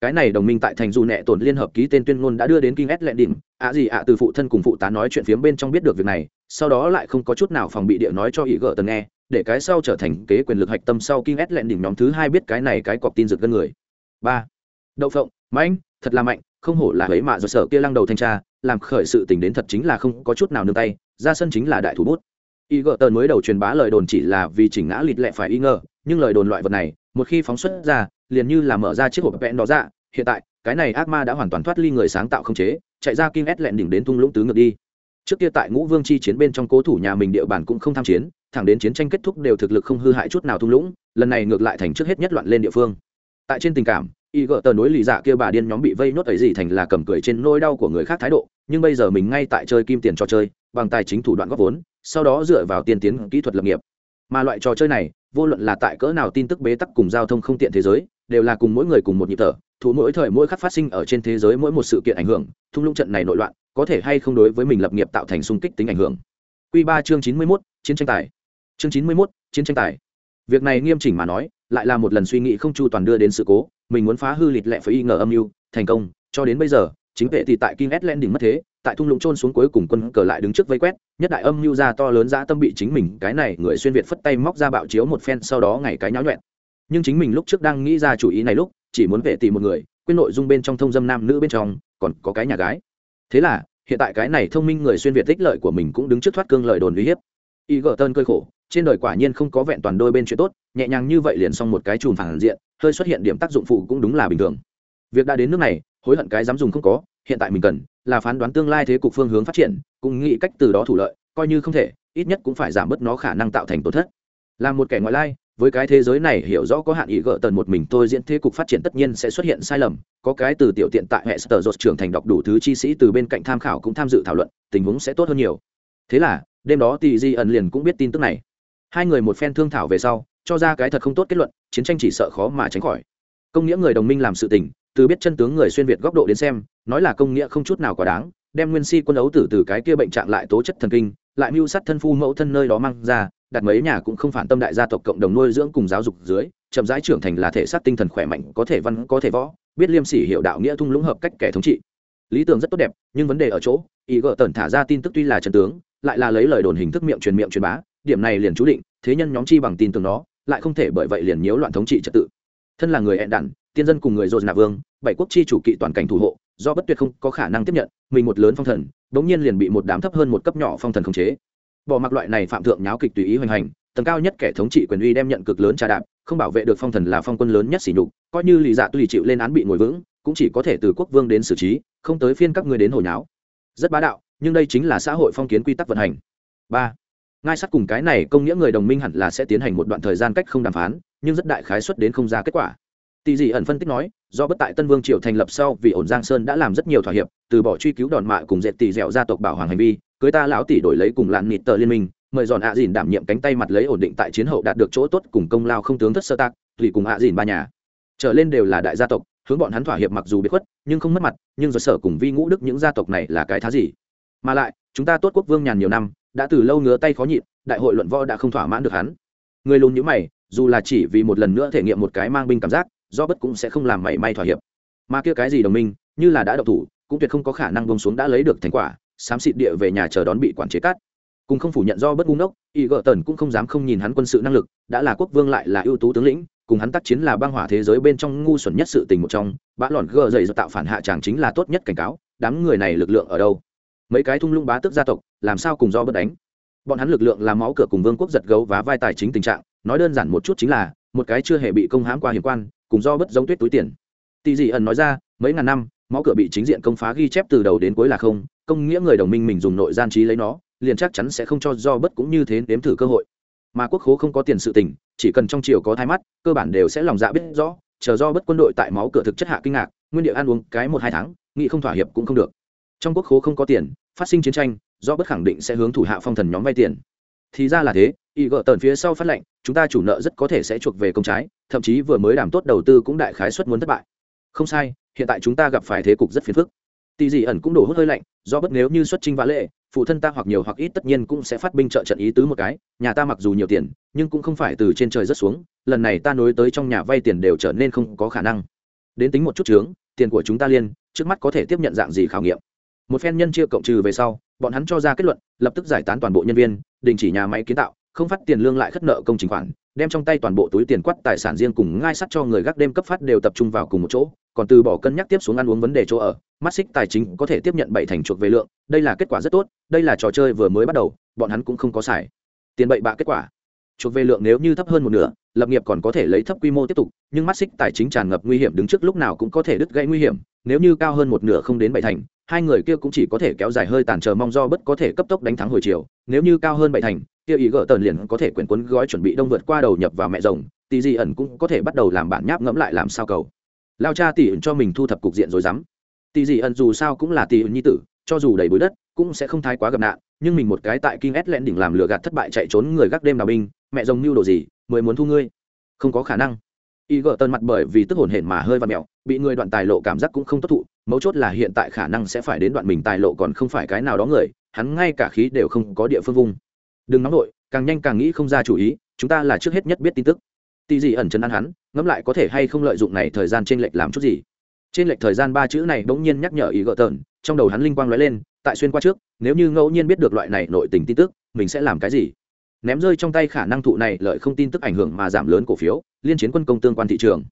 cái này đồng minh tại thành dù nẹ tổn liên hợp ký tên tuyên ngôn đã đưa đến kinh ét lẹn đỉnh. ạ gì ạ từ phụ thân cùng phụ tá nói chuyện phiếm bên trong biết được việc này, sau đó lại không có chút nào phòng bị địa nói cho ý gỡ tần nghe, để cái sau trở thành kế quyền lực hạch tâm sau kinh ét lẹn đỉnh nhóm thứ hai biết cái này cái cọp tin rực gân người. ba. Đậu phộng, mạnh, thật là mạnh, không hổ là ấy mạ do sở kia lăng đầu thanh tra, làm khởi sự tình đến thật chính là không có chút nào nương tay, ra sân chính là đại thủ bút. y gợ tần mới đầu truyền bá lời đồn chỉ là vì chỉnh ngã lịt lẹ phải y ngờ, nhưng lời đồn loại vật này, một khi phóng xuất ra liền như là mở ra chiếc hộp vẹn đó ra, hiện tại, cái này ác ma đã hoàn toàn thoát ly người sáng tạo không chế, chạy ra kim ét lẹn đỉnh đến thung lũng tứ ngược đi. Trước kia tại ngũ vương chi chiến bên trong cố thủ nhà mình địa bàn cũng không tham chiến, thẳng đến chiến tranh kết thúc đều thực lực không hư hại chút nào thung lũng, lần này ngược lại thành trước hết nhất loạn lên địa phương. Tại trên tình cảm, y gợ tờ nối lì dạ kia bà điên nhóm bị vây nốt ấy gì thành là cầm cười trên nỗi đau của người khác thái độ, nhưng bây giờ mình ngay tại chơi kim tiền trò chơi, bằng tài chính thủ đoạn góp vốn, sau đó dựa vào tiên tiến kỹ thuật lập nghiệp. Mà loại trò chơi này, vô luận là tại cỡ nào tin tức bế tắc cùng giao thông không tiện thế giới đều là cùng mỗi người cùng một nhịp thở thủ mỗi thời mỗi khắc phát sinh ở trên thế giới mỗi một sự kiện ảnh hưởng thung lũng trận này nội loạn có thể hay không đối với mình lập nghiệp tạo thành sung kích tính ảnh hưởng. Q ba chương chín mươi mốt chiến tranh tài. Chương chín mươi mốt chiến tranh tài. Việc này nghiêm chỉnh mà nói lại là một lần suy nghĩ không chu toàn đưa đến sự cố mình muốn phá hư lịt lẹ phải y ngờ âm mưu thành công cho đến bây giờ chính vệ thì tại King Atlant đỉnh mất thế, tại thung lũng trôn xuống cuối cùng quân cờ lại đứng trước vây quét, nhất đại âm mưu ra to lớn dã tâm bị chính mình, cái này người xuyên việt phất tay móc ra bạo chiếu một phen sau đó ngày cái nháo nhuyễn. Nhưng chính mình lúc trước đang nghĩ ra chủ ý này lúc, chỉ muốn vệ tìm một người, quên nội dung bên trong thông dâm nam nữ bên trong, còn có cái nhà gái. Thế là, hiện tại cái này thông minh người xuyên việt tích lợi của mình cũng đứng trước thoát cương lời đồn uy hiếp. y gờ tơn cơi khổ, trên đời quả nhiên không có vẹn toàn đôi bên chuyện tốt, nhẹ nhàng như vậy liền xong một cái chùm phản diện, hơi xuất hiện điểm tác dụng phụ cũng đúng là bình thường. Việc đã đến nước này, hối hận cái dám dùng không có hiện tại mình cần là phán đoán tương lai thế cục phương hướng phát triển cũng nghĩ cách từ đó thủ lợi coi như không thể ít nhất cũng phải giảm bớt nó khả năng tạo thành tổn thất là một kẻ ngoại lai với cái thế giới này hiểu rõ có hạn ý gỡ tần một mình tôi diễn thế cục phát triển tất nhiên sẽ xuất hiện sai lầm, có cái từ tiểu tiện tại hệ sở dột trưởng thành đọc đủ thứ chi sĩ từ bên cạnh tham khảo cũng tham dự thảo luận, tình huống sẽ tốt hơn nhiều. Thế là, đêm đó thì di ẩn liền cũng biết tin tức này. Hai người một phen thương thảo về sau, cho ra cái thật không tốt kết luận, chiến tranh chỉ sợ khó mà tránh khỏi. Công nghĩa người đồng minh làm sự tình, từ biết chân tướng người xuyên việt góc độ đến xem, nói là công nghĩa không chút nào quá đáng, đem nguyên si quân ấu tử từ cái kia bệnh trạng lại tố chất thần kinh lại mưu sát thân phu mẫu thân nơi đó mang ra, đặt mấy nhà cũng không phản tâm đại gia tộc cộng đồng nuôi dưỡng cùng giáo dục dưới, chậm rãi trưởng thành là thể xác tinh thần khỏe mạnh, có thể văn, có thể võ, biết liêm sỉ hiểu đạo nghĩa thung lũng hợp cách kẻ thống trị. Lý tưởng rất tốt đẹp, nhưng vấn đề ở chỗ ý gợ tần thả ra tin tức tuy là trần tướng, lại là lấy lời đồn hình thức miệng truyền miệng truyền bá, điểm này liền chú định, thế nhân nhóm chi bằng tin tưởng nó, lại không thể bởi vậy liền nhiễu loạn thống trị trật tự. Thân là người hẹn đản, tiên dân cùng người dồn nạp vương bảy quốc chi chủ kỵ toàn cảnh thủ hộ do bất tuyệt không có khả năng tiếp nhận, mình một lớn phong thần đ ố n g nhiên liền bị một đám thấp hơn một cấp nhỏ phong thần khống chế. Bỏ mặc loại này phạm thượng nháo kịch tùy ý hoành hành, tầng cao nhất kẻ thống trị quyền uy đem nhận cực lớn trà đạp, không bảo vệ được phong thần là phong quân lớn nhất xỉ nhục, coi như lì dạ tùy chịu lên án bị ngồi vững, cũng chỉ có thể từ quốc vương đến xử trí, không tới phiên các người đến hồi nháo. Rất bá đạo, nhưng đây chính là xã hội phong kiến quy tắc vận hành. Ba ngay sát cùng cái này công nghĩa người đồng minh hẳn là sẽ tiến hành một đoạn thời gian cách không đàm phán, nhưng rất đại khái xuất đến không ra kết quả. Tỷ dị ẩn phân tích nói do bất tại tân vương triều thành lập sau vì ổn giang sơn đã làm rất nhiều thỏa hiệp, từ bỏ truy cứu đòn mạ cùng dệt tỷ dẻo gia tộc bảo hoàng hành vi, cưới ta lão tỷ đổi lấy cùng lạn nịt tờ liên minh, mời dọn ạ dìn đảm nhiệm cánh tay mặt lấy ổn định tại chiến hậu đạt được chỗ tốt cùng công lao không tướng thất sơ tạc, tùy cùng ạ dìn ba nhà. Trở lên đều là đại gia tộc, hướng bọn hắn thỏa hiệp mặc dù bị khuất, nhưng không mất mặt, nhưng do sở cùng vi ngũ đức những gia tộc này là cái thá gì? Mà lại, chúng ta tốt quốc vương nhàn nhiều năm, đã từ lâu ngứa tay khó nhịn, đại hội luận võ đã không thỏa mãn được hắn. Người lùn nhữ mày, dù là chỉ vì một lần nữa thể nghiệm một cái mang binh cảm giác do bất cũng sẽ không làm mảy may thỏa hiệp. Mà kia cái gì đồng minh, như là đã độc thủ, cũng tuyệt không có khả năng bông xuống đã lấy được thành quả, xám xịt địa về nhà chờ đón bị quản chế cắt. Cùng không phủ nhận do bất ngu ngốc, y gợ tần cũng không dám không nhìn hắn quân sự năng lực, đã là quốc vương lại là ưu tú tướng lĩnh, cùng hắn tác chiến là băng hỏa thế giới bên trong ngu xuẩn nhất sự tình một trong, bã lòn gờ dậy do tạo phản hạ tràng chính là tốt nhất cảnh cáo, đám người này lực lượng ở đâu? Mấy cái thung lũng bá tước gia tộc, làm sao cùng do bất đánh? Bọn hắn lực lượng là máu cửa cùng vương quốc giật gấu và vai tài chính tình trạng, nói đơn giản một chút chính là, một cái chưa hề bị công hãm qua hiểm quan cùng do bất giống tuyết túi tiền. Tỷ dị ẩn nói ra, mấy ngàn năm máu cửa bị chính diện công phá ghi chép từ đầu đến cuối là không, công nghĩa người đồng minh mình dùng nội gian trí lấy nó, liền chắc chắn sẽ không cho do bất cũng như thế nếm thử cơ hội. Mà quốc khố không có tiền sự tình, chỉ cần trong triều có thai mắt, cơ bản đều sẽ lòng dạ biết rõ, chờ do bất quân đội tại máu cửa thực chất hạ kinh ngạc, nguyên địa ăn uống cái một hai tháng nghị không thỏa hiệp cũng không được. Trong quốc khố không có tiền, phát sinh chiến tranh, do bất khẳng định sẽ hướng thủ hạ phong thần nhóm vay tiền. Thì ra là thế, y gợ tần phía sau phát lệnh, chúng ta chủ nợ rất có thể sẽ chuộc về công trái thậm chí vừa mới đảm tốt đầu tư cũng đại khái suất muốn thất bại. Không sai, hiện tại chúng ta gặp phải thế cục rất phiền phức. Tỷ dị ẩn cũng đổ hút hơi lạnh, do bất nếu như xuất chinh vã lệ, phụ thân ta hoặc nhiều hoặc ít tất nhiên cũng sẽ phát binh trợ trận ý tứ một cái, nhà ta mặc dù nhiều tiền, nhưng cũng không phải từ trên trời rất xuống, lần này ta nối tới trong nhà vay tiền đều trở nên không có khả năng. Đến tính một chút chướng, tiền của chúng ta liên, trước mắt có thể tiếp nhận dạng gì khảo nghiệm. Một phen nhân chia cộng trừ về sau, bọn hắn cho ra kết luận, lập tức giải tán toàn bộ nhân viên, đình chỉ nhà máy kiến tạo, không phát tiền lương lại khất nợ công trình khoản đem trong tay toàn bộ túi tiền quát tài sản riêng cùng ngai sắt cho người gác đêm cấp phát đều tập trung vào cùng một chỗ, còn từ bỏ cân nhắc tiếp xuống ăn uống vấn đề chỗ ở, mắt xích tài chính có thể tiếp nhận bảy thành chuộc về lượng, đây là kết quả rất tốt, đây là trò chơi vừa mới bắt đầu, bọn hắn cũng không có xài. Tiền bậy bạ kết quả. Chuộc về lượng nếu như thấp hơn một nửa, lập nghiệp còn có thể lấy thấp quy mô tiếp tục, nhưng mắt xích tài chính tràn ngập nguy hiểm đứng trước lúc nào cũng có thể đứt gãy nguy hiểm, nếu như cao hơn một nửa không đến bảy thành, hai người kia cũng chỉ có thể kéo dài hơi tàn chờ mong do bất có thể cấp tốc đánh thắng hồi chiều, nếu như cao hơn bảy thành kia ý gỡ tần liền có thể quyển cuốn gói chuẩn bị đông vượt qua đầu nhập vào mẹ rồng tỷ di ẩn cũng có thể bắt đầu làm bản nháp ngẫm lại làm sao cầu. Lao cha tỷ ẩn cho mình thu thập cục diện rồi dám. Tỷ di ẩn dù sao cũng là tỷ ẩn nhi tử, cho dù đầy bụi đất, cũng sẽ không thái quá gặp nạn, nhưng mình một cái tại kinh ét lẹn đỉnh làm lừa gạt thất bại chạy trốn người gác đêm đào binh, mẹ rồng mưu đồ gì, mới muốn thu ngươi? Không có khả năng. Y gỡ tần mặt bởi vì tức hồn hển mà hơi và mẹo, bị người đoạn tài lộ cảm giác cũng không tốt thụ, mấu chốt là hiện tại khả năng sẽ phải đến đoạn mình tài lộ còn không phải cái nào đó người, hắn ngay cả khí đều không có địa phương vung đừng nóng nổi càng nhanh càng nghĩ không ra chủ ý, chúng ta là trước hết nhất biết tin tức. Tì gì ẩn chân ăn hắn, ngẫm lại có thể hay không lợi dụng này thời gian trên lệch làm chút gì. Trên lệch thời gian ba chữ này bỗng nhiên nhắc nhở ý gợ tờn, trong đầu hắn linh quang lóe lên, tại xuyên qua trước, nếu như ngẫu nhiên biết được loại này nội tình tin tức, mình sẽ làm cái gì? Ném rơi trong tay khả năng thụ này lợi không tin tức ảnh hưởng mà giảm lớn cổ phiếu, liên chiến quân công tương quan thị trường.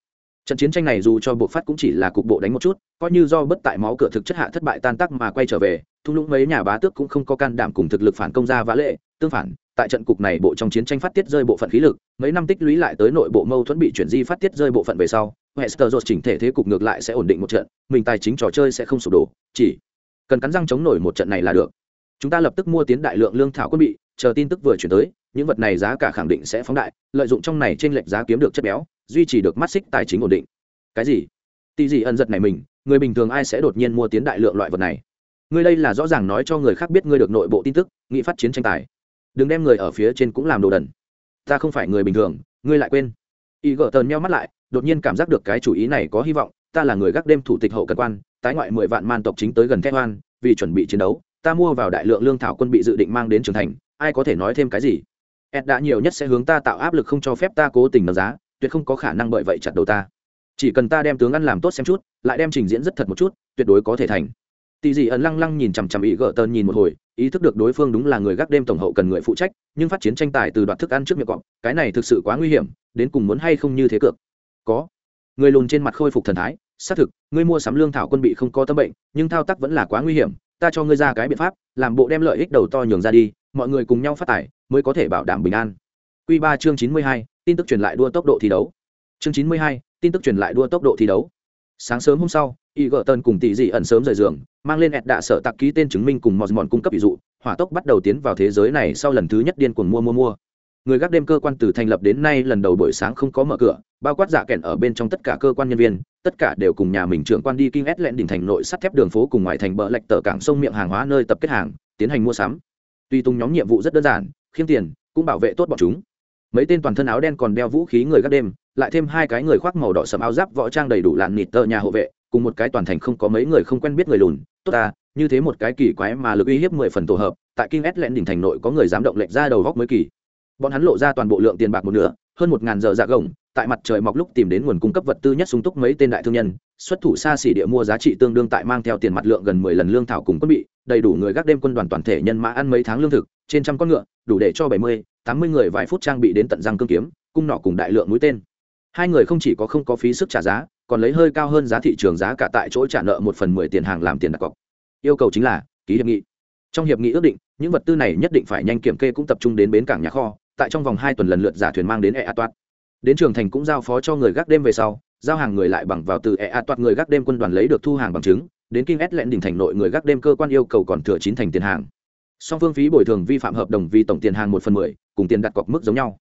Trận chiến tranh này dù cho bộ phát cũng chỉ là cục bộ đánh một chút, coi như do bất tại máu cửa thực chất hạ thất bại tan tác mà quay trở về, thung lũng mấy nhà bá tước cũng không có can đảm cùng thực lực phản công ra vã lệ tương phản, tại trận cục này bộ trong chiến tranh phát tiết rơi bộ phận khí lực, mấy năm tích lũy lại tới nội bộ mâu thuẫn bị chuyển di phát tiết rơi bộ phận về sau hester dột chỉnh thể thế cục ngược lại sẽ ổn định một trận, mình tài chính trò chơi sẽ không sụp đổ, chỉ cần cắn răng chống nổi một trận này là được. Chúng ta lập tức mua tiến đại lượng lương thảo quân bị, chờ tin tức vừa chuyển tới, những vật này giá cả khẳng định sẽ phóng đại, lợi dụng trong này trên lệch giá kiếm được chất béo, duy trì được mắt xích tài chính ổn định. Cái gì? Tì gì ân giật này mình, người bình thường ai sẽ đột nhiên mua tiến đại lượng loại vật này? Ngươi đây là rõ ràng nói cho người khác biết ngươi được nội bộ tin tức, nghị phát chiến tranh tài đừng đem người ở phía trên cũng làm đồ đần. Ta không phải người bình thường, ngươi lại quên. Y gỡ tờn meo mắt lại, đột nhiên cảm giác được cái chủ ý này có hy vọng, ta là người gác đêm thủ tịch hậu cần quan, tái ngoại mười vạn man tộc chính tới gần thép hoan, vì chuẩn bị chiến đấu, ta mua vào đại lượng lương thảo quân bị dự định mang đến trường thành, ai có thể nói thêm cái gì? Ed đã nhiều nhất sẽ hướng ta tạo áp lực không cho phép ta cố tình nâng giá, tuyệt không có khả năng bởi vậy chặt đầu ta. Chỉ cần ta đem tướng ăn làm tốt xem chút, lại đem trình diễn rất thật một chút, tuyệt đối có thể thành. Tỷ dị ẩn lăng lăng nhìn chằm chằm ý gỡ tờn nhìn một hồi ý thức được đối phương đúng là người gác đêm tổng hậu cần người phụ trách, nhưng phát chiến tranh tài từ đoạt thức ăn trước miệng cọp, cái này thực sự quá nguy hiểm, đến cùng muốn hay không như thế cược? Có. Người lùn trên mặt khôi phục thần thái, xác thực, ngươi mua sắm lương thảo quân bị không có tâm bệnh, nhưng thao tác vẫn là quá nguy hiểm, ta cho ngươi ra cái biện pháp, làm bộ đem lợi ích đầu to nhường ra đi, mọi người cùng nhau phát tài, mới có thể bảo đảm bình an. Q ba chương chín mươi hai, tin tức truyền lại đua tốc độ thi đấu. Chương chín mươi hai, tin tức truyền lại đua tốc độ thi đấu sáng sớm hôm sau y gợ tần cùng tỷ dị ẩn sớm rời giường, mang lên ẹt đạ sở tặc ký tên chứng minh cùng mòn mòn cung cấp ví dụ, hỏa tốc bắt đầu tiến vào thế giới này sau lần thứ nhất điên cuồng mua mua mua. Người gác đêm cơ quan từ thành lập đến nay lần đầu buổi sáng không có mở cửa, bao quát giả kẹn ở bên trong tất cả cơ quan nhân viên, tất cả đều cùng nhà mình trưởng quan đi kinh ét lẹn đỉnh thành nội sắt thép đường phố cùng ngoài thành bờ lạch tờ cảng sông miệng hàng hóa nơi tập kết hàng, tiến hành mua sắm. Tuy tung nhóm nhiệm vụ rất đơn giản, khiêm tiền, cũng bảo vệ tốt bọn chúng. Mấy tên toàn thân áo đen còn đeo vũ khí người gác đêm lại thêm hai cái người khoác màu đỏ sầm áo giáp võ trang đầy đủ làn nịt tờ nhà hộ vệ, cùng một cái toàn thành không có mấy người không quen biết người lùn. Tốt ta, như thế một cái kỳ quái mà lực uy hiếp mười phần tổ hợp, tại kinh ét lẹn đỉnh thành nội có người dám động lệnh ra đầu góc mới kỳ. Bọn hắn lộ ra toàn bộ lượng tiền bạc một nửa, hơn một ngàn giờ dạ gồng, tại mặt trời mọc lúc tìm đến nguồn cung cấp vật tư nhất sung túc mấy tên đại thương nhân, xuất thủ xa xỉ địa mua giá trị tương đương tại mang theo tiền mặt lượng gần mười lần lương thảo cùng quân bị, đầy đủ người gác đêm quân đoàn toàn thể nhân mã ăn mấy tháng lương thực, trên trăm con ngựa, đủ để cho bảy mươi, tám mươi người vài phút trang bị đến tận răng cương kiếm, cung nọ cùng đại lượng mũi tên hai người không chỉ có không có phí sức trả giá, còn lấy hơi cao hơn giá thị trường giá cả tại chỗ trả nợ một phần mười tiền hàng làm tiền đặt cọc. Yêu cầu chính là, ký hiệp nghị. Trong hiệp nghị ước định, những vật tư này nhất định phải nhanh kiểm kê cũng tập trung đến bến cảng nhà kho, tại trong vòng hai tuần lần lượt giả thuyền mang đến e a toát. Đến trường thành cũng giao phó cho người gác đêm về sau, giao hàng người lại bằng vào từ e a toát người gác đêm quân đoàn lấy được thu hàng bằng chứng, đến kinh s lẹn đỉnh thành nội người gác đêm cơ quan yêu cầu còn thừa chín thành tiền hàng. Song phương phí bồi thường vi phạm hợp đồng vì tổng tiền hàng một phần mười, cùng tiền đặt cọc mức giống nhau.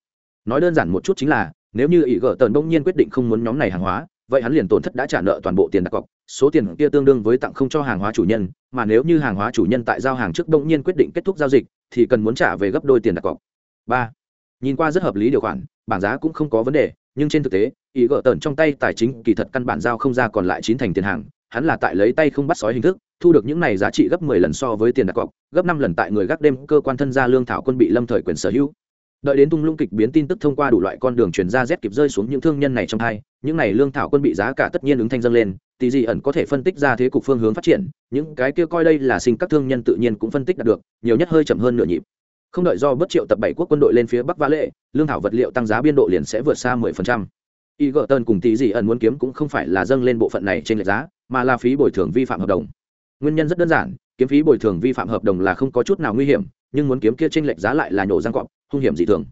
Nói đơn giản một chút chính là nếu như ỷ gỡ tần đông nhiên quyết định không muốn nhóm này hàng hóa, vậy hắn liền tổn thất đã trả nợ toàn bộ tiền đặt cọc, số tiền kia tương đương với tặng không cho hàng hóa chủ nhân, mà nếu như hàng hóa chủ nhân tại giao hàng trước đông nhiên quyết định kết thúc giao dịch, thì cần muốn trả về gấp đôi tiền đặt cọc. Ba, nhìn qua rất hợp lý điều khoản, bảng giá cũng không có vấn đề, nhưng trên thực tế ý gỡ tần trong tay tài chính kỳ thật căn bản giao không ra còn lại chín thành tiền hàng, hắn là tại lấy tay không bắt sói hình thức, thu được những này giá trị gấp mười lần so với tiền đặt cọc, gấp năm lần tại người gác đêm cơ quan thân gia lương thảo quân bị lâm thời quyền sở hữu đợi đến tung lũng kịch biến tin tức thông qua đủ loại con đường chuyển ra rét kịp rơi xuống những thương nhân này trong hai những này lương thảo quân bị giá cả tất nhiên ứng thanh dâng lên tỷ gì ẩn có thể phân tích ra thế cục phương hướng phát triển, những cái kia coi đây là sinh các thương nhân tự nhiên cũng phân tích đạt được, nhiều nhất hơi chậm hơn nửa nhịp không đợi do bất triệu tập bảy quốc quân đội lên phía bắc vã lệ, lương thảo vật liệu tăng giá biên độ liền sẽ vượt xa 10%. y gợ tơn cùng tỷ gì ẩn muốn kiếm cũng không phải là dâng lên bộ phận này trên lệch giá, mà là phí bồi thường vi phạm hợp đồng nguyên nhân rất đơn giản, kiếm phí bồi thường vi phạm hợp đồng là không có chút nào nguy hiểm, nhưng muốn kiếm kia trên lệch giá lại là nhổ răng cọp hung hiểm dị thường.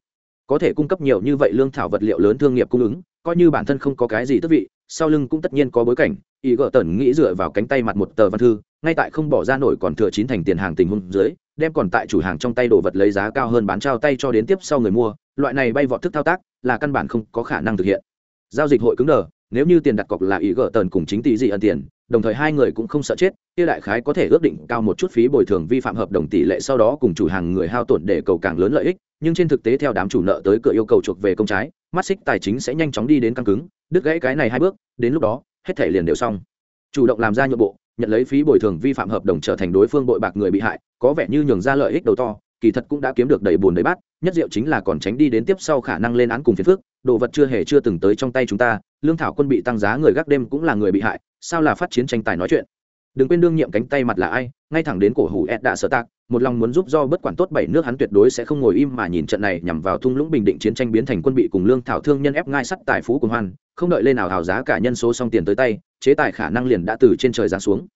Có thể cung cấp nhiều như vậy lương thảo vật liệu lớn thương nghiệp cung ứng, coi như bản thân không có cái gì tức vị, sau lưng cũng tất nhiên có bối cảnh. Ý gỡ tần nghĩ dựa vào cánh tay mặt một tờ văn thư, ngay tại không bỏ ra nổi còn thừa chín thành tiền hàng tình huống dưới, đem còn tại chủ hàng trong tay đồ vật lấy giá cao hơn bán trao tay cho đến tiếp sau người mua. Loại này bay vọt thức thao tác là căn bản không có khả năng thực hiện. Giao dịch hội cứng đờ nếu như tiền đặt cọc là ý gỡ tần cùng chính tỷ dị ẩn tiền, đồng thời hai người cũng không sợ chết, kia đại khái có thể ước định cao một chút phí bồi thường vi phạm hợp đồng tỷ lệ sau đó cùng chủ hàng người hao tổn để cầu càng lớn lợi ích, nhưng trên thực tế theo đám chủ nợ tới cửa yêu cầu chuộc về công trái, mắt xích tài chính sẽ nhanh chóng đi đến căng cứng, đứt gãy cái này hai bước, đến lúc đó, hết thể liền đều xong. Chủ động làm ra nhượng bộ, nhận lấy phí bồi thường vi phạm hợp đồng trở thành đối phương bội bạc người bị hại, có vẻ như nhường ra lợi ích đầu to, kỳ thật cũng đã kiếm được đầy bùn đầy bát, nhất diệu chính là còn tránh đi đến tiếp sau khả năng lên án cùng phiền phước đồ vật chưa hề chưa từng tới trong tay chúng ta, lương thảo quân bị tăng giá người gác đêm cũng là người bị hại, sao là phát chiến tranh tài nói chuyện? Đừng quên đương nhiệm cánh tay mặt là ai, ngay thẳng đến cổ hủ ed đã sở tạc, một lòng muốn giúp do bất quản tốt bảy nước hắn tuyệt đối sẽ không ngồi im mà nhìn trận này nhằm vào thung lũng bình định chiến tranh biến thành quân bị cùng lương thảo thương nhân ép ngai sắt tài phú cùng hoan, không đợi lên nào hào giá cả nhân số xong tiền tới tay, chế tài khả năng liền đã từ trên trời giáng xuống.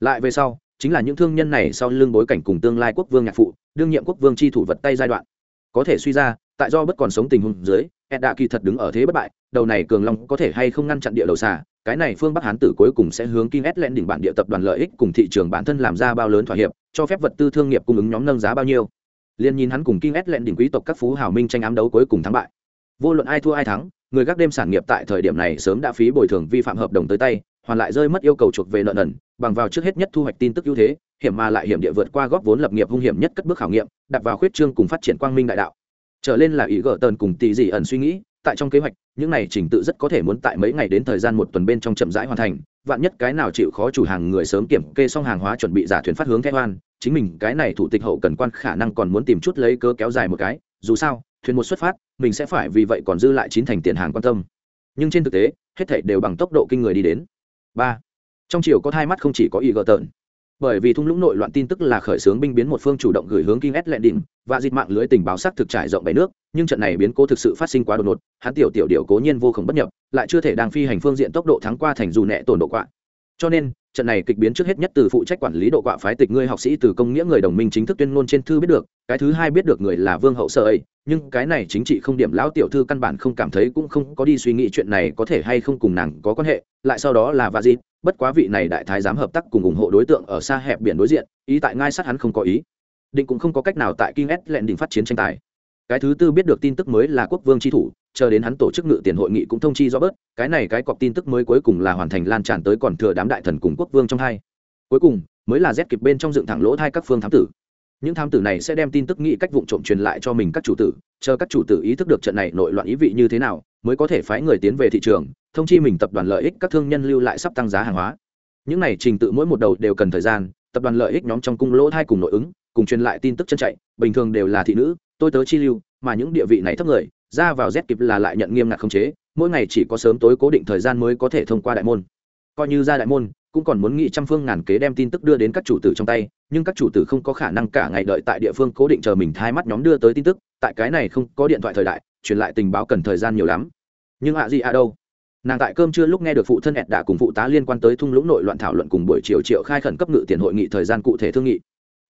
Lại về sau, chính là những thương nhân này sau lưng bối cảnh cùng tương lai quốc vương nhạc phụ, đương nhiệm quốc vương chi thủ vật tay giai đoạn. Có thể suy ra, tại do bất còn sống tình huống dưới ed đã kỳ thật đứng ở thế bất bại, đầu này cường long có thể hay không ngăn chặn địa đầu xà, cái này phương bắc hán tử cuối cùng sẽ hướng kinh ed lên đỉnh bản địa tập đoàn lợi ích cùng thị trường bản thân làm ra bao lớn thỏa hiệp, cho phép vật tư thương nghiệp cung ứng nhóm nâng giá bao nhiêu. Liền nhìn hắn cùng kinh ed lên đỉnh quý tộc các phú hào minh tranh ám đấu cuối cùng thắng bại. Vô luận ai thua ai thắng, người gác đêm sản nghiệp tại thời điểm này sớm đã phí bồi thường vi phạm hợp đồng tới tay, hoàn lại rơi mất yêu cầu chuộc về nợ nần, bằng vào trước hết nhất thu hoạch tin tức ưu thế, hiểm mà lại hiểm địa vượt qua góp vốn lập nghiệp hung hiểm nhất cất bước khảo nghiệm, đặt vào khuyết trương cùng phát triển quang minh đại đạo trở lên là ý gỡ tần cùng tỷ dị ẩn suy nghĩ, tại trong kế hoạch, những này trình tự rất có thể muốn tại mấy ngày đến thời gian một tuần bên trong chậm rãi hoàn thành. Vạn nhất cái nào chịu khó chủ hàng người sớm kiểm kê xong hàng hóa chuẩn bị giả thuyền phát hướng thép hoan chính mình cái này thủ tịch hậu cần quan khả năng còn muốn tìm chút lấy cớ kéo dài một cái. Dù sao, thuyền một xuất phát, mình sẽ phải vì vậy còn dư lại chín thành tiền hàng quan tâm. Nhưng trên thực tế, hết thảy đều bằng tốc độ kinh người đi đến. Ba. Trong chiều có hai mắt không chỉ có ý gờ tợn bởi vì thung lũng nội loạn tin tức là khởi xướng binh biến một phương chủ động gửi hướng kinh s lệ đỉnh và dịp mạng lưới tình báo sắc thực trải rộng bảy nước, nhưng trận này biến cố thực sự phát sinh quá đột ngột, hắn tiểu tiểu điệu cố nhiên vô khổng bất nhập, lại chưa thể đang phi hành phương diện tốc độ thắng qua thành dù nẹ tổn độ quạ cho nên, trận này kịch biến trước hết nhất từ phụ trách quản lý độ quạ phái tịch ngươi học sĩ từ công nghĩa người đồng minh chính thức tuyên ngôn trên thư biết được, cái thứ hai biết được người là vương hậu sợ ấy, nhưng cái này chính trị không điểm, lão tiểu thư căn bản không cảm thấy cũng không có đi suy nghĩ chuyện này có thể hay không cùng nàng có quan hệ, lại sau đó là và dịp bất quá vị này đại thái giám hợp tác cùng ủng hộ đối tượng ở xa hẹp biển đối diện, ý tại ngai sát hắn không có ý. Định cũng không có cách nào tại kinh s lẹn đỉnh phát chiến tranh tài cái thứ tư biết được tin tức mới là quốc vương tri thủ, chờ đến hắn tổ chức ngự tiền hội nghị cũng thông chi do bớt, cái này cái cọc tin tức mới cuối cùng là hoàn thành lan tràn tới còn thừa đám đại thần cùng quốc vương trong hai. Cuối cùng, mới là rét kịp bên trong dựng thẳng lỗ thai các phương thám tử. Những thám tử này sẽ đem tin tức nghĩ cách vụ trộm truyền lại cho mình các chủ tử, chờ các chủ tử ý thức được trận này nội loạn ý vị như thế nào, mới có thể phái người tiến về thị trường, thông chi mình tập đoàn lợi ích các thương nhân lưu lại sắp tăng giá hàng hóa. Những này trình tự mỗi một đầu đều cần thời gian, tập đoàn lợi ích nhóm trong cung lỗ thai cùng nội ứng, cùng truyền lại tin tức chân chạy, bình thường đều là thị nữ tôi tớ chi lưu, mà những địa vị này thấp người, ra vào rét kịp là lại nhận nghiêm ngặt không chế, mỗi ngày chỉ có sớm tối cố định thời gian mới có thể thông qua đại môn. Coi như ra đại môn, cũng còn muốn nghĩ trăm phương ngàn kế đem tin tức đưa đến các chủ tử trong tay, nhưng các chủ tử không có khả năng cả ngày đợi tại địa phương cố định chờ mình thai mắt nhóm đưa tới tin tức, tại cái này không có điện thoại thời đại, truyền lại tình báo cần thời gian nhiều lắm. Nhưng ạ gì ạ đâu? Nàng tại cơm trưa lúc nghe được phụ thân ẹt đã cùng phụ tá liên quan tới thung lũng nội loạn thảo luận cùng buổi chiều triệu khai khẩn cấp ngự tiền hội nghị thời gian cụ thể thương nghị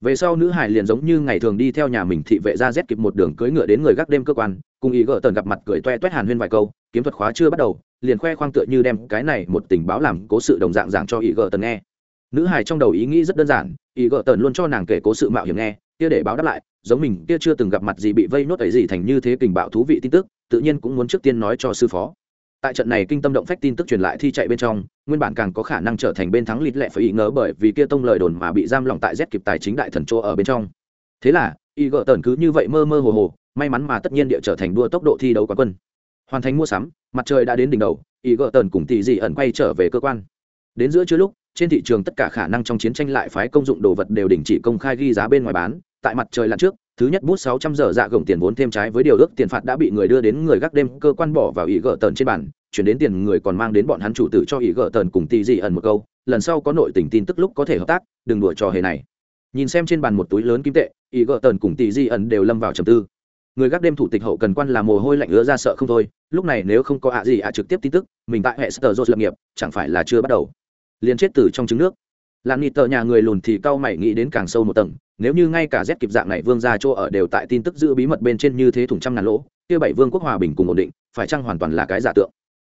về sau nữ hải liền giống như ngày thường đi theo nhà mình thị vệ ra rét kịp một đường cưỡi ngựa đến người gác đêm cơ quan, cùng ý gỡ tần gặp mặt cười toe toét hàn huyên vài câu, kiếm thuật khóa chưa bắt đầu, liền khoe khoang tựa như đem cái này một tình báo làm cố sự đồng dạng dạng cho ý gỡ tần nghe. Nữ hải trong đầu ý nghĩ rất đơn giản, ý gỡ tần luôn cho nàng kể cố sự mạo hiểm nghe, kia để báo đáp lại, giống mình kia chưa từng gặp mặt gì bị vây nốt ấy gì thành như thế tình bạo thú vị tin tức, tự nhiên cũng muốn trước tiên nói cho sư phó tại trận này kinh tâm động phách tin tức truyền lại thi chạy bên trong, nguyên bản càng có khả năng trở thành bên thắng lịt lẹ phải ý ngớ bởi vì kia tông lời đồn mà bị giam lỏng tại z kịp tài chính đại thần chỗ ở bên trong. Thế là, y gỡ tần cứ như vậy mơ mơ hồ hồ, may mắn mà tất nhiên địa trở thành đua tốc độ thi đấu quán quân. Hoàn thành mua sắm, mặt trời đã đến đỉnh đầu, y gỡ tần cùng tỷ dị ẩn quay trở về cơ quan. Đến giữa trưa lúc, trên thị trường tất cả khả năng trong chiến tranh lại phái công dụng đồ vật đều đình chỉ công khai ghi giá bên ngoài bán, tại mặt trời lặn trước thứ nhất bút sáu trăm giờ dạ gồng tiền vốn thêm trái với điều ước tiền phạt đã bị người đưa đến người gác đêm cơ quan bỏ vào ý gỡ tần trên bàn, chuyển đến tiền người còn mang đến bọn hắn chủ tử cho ý gỡ tần cùng tì dị ẩn một câu, lần sau có nội tình tin tức lúc có thể hợp tác, đừng đùa trò hề này. Nhìn xem trên bàn một túi lớn kim tệ ý gỡ tần cùng tì dị ẩn đều lâm vào trầm tư. Người gác đêm thủ tịch hậu cần quan là mồ hôi lạnh ứa ra sợ không thôi, lúc này nếu không có ạ gì ạ trực tiếp tin tức, mình tại hệ sở dột lập nghiệp, chẳng phải là chưa bắt đầu. Liền chết từ trong trứng nước làm nghị tờ nhà người lùn thì cao mày nghĩ đến càng sâu một tầng, nếu như ngay cả rét kịp dạng này vương gia chỗ ở đều tại tin tức giữ bí mật bên trên như thế thủng trăm ngàn lỗ, kia bảy vương quốc hòa bình cùng ổn định, phải chăng hoàn toàn là cái giả tượng?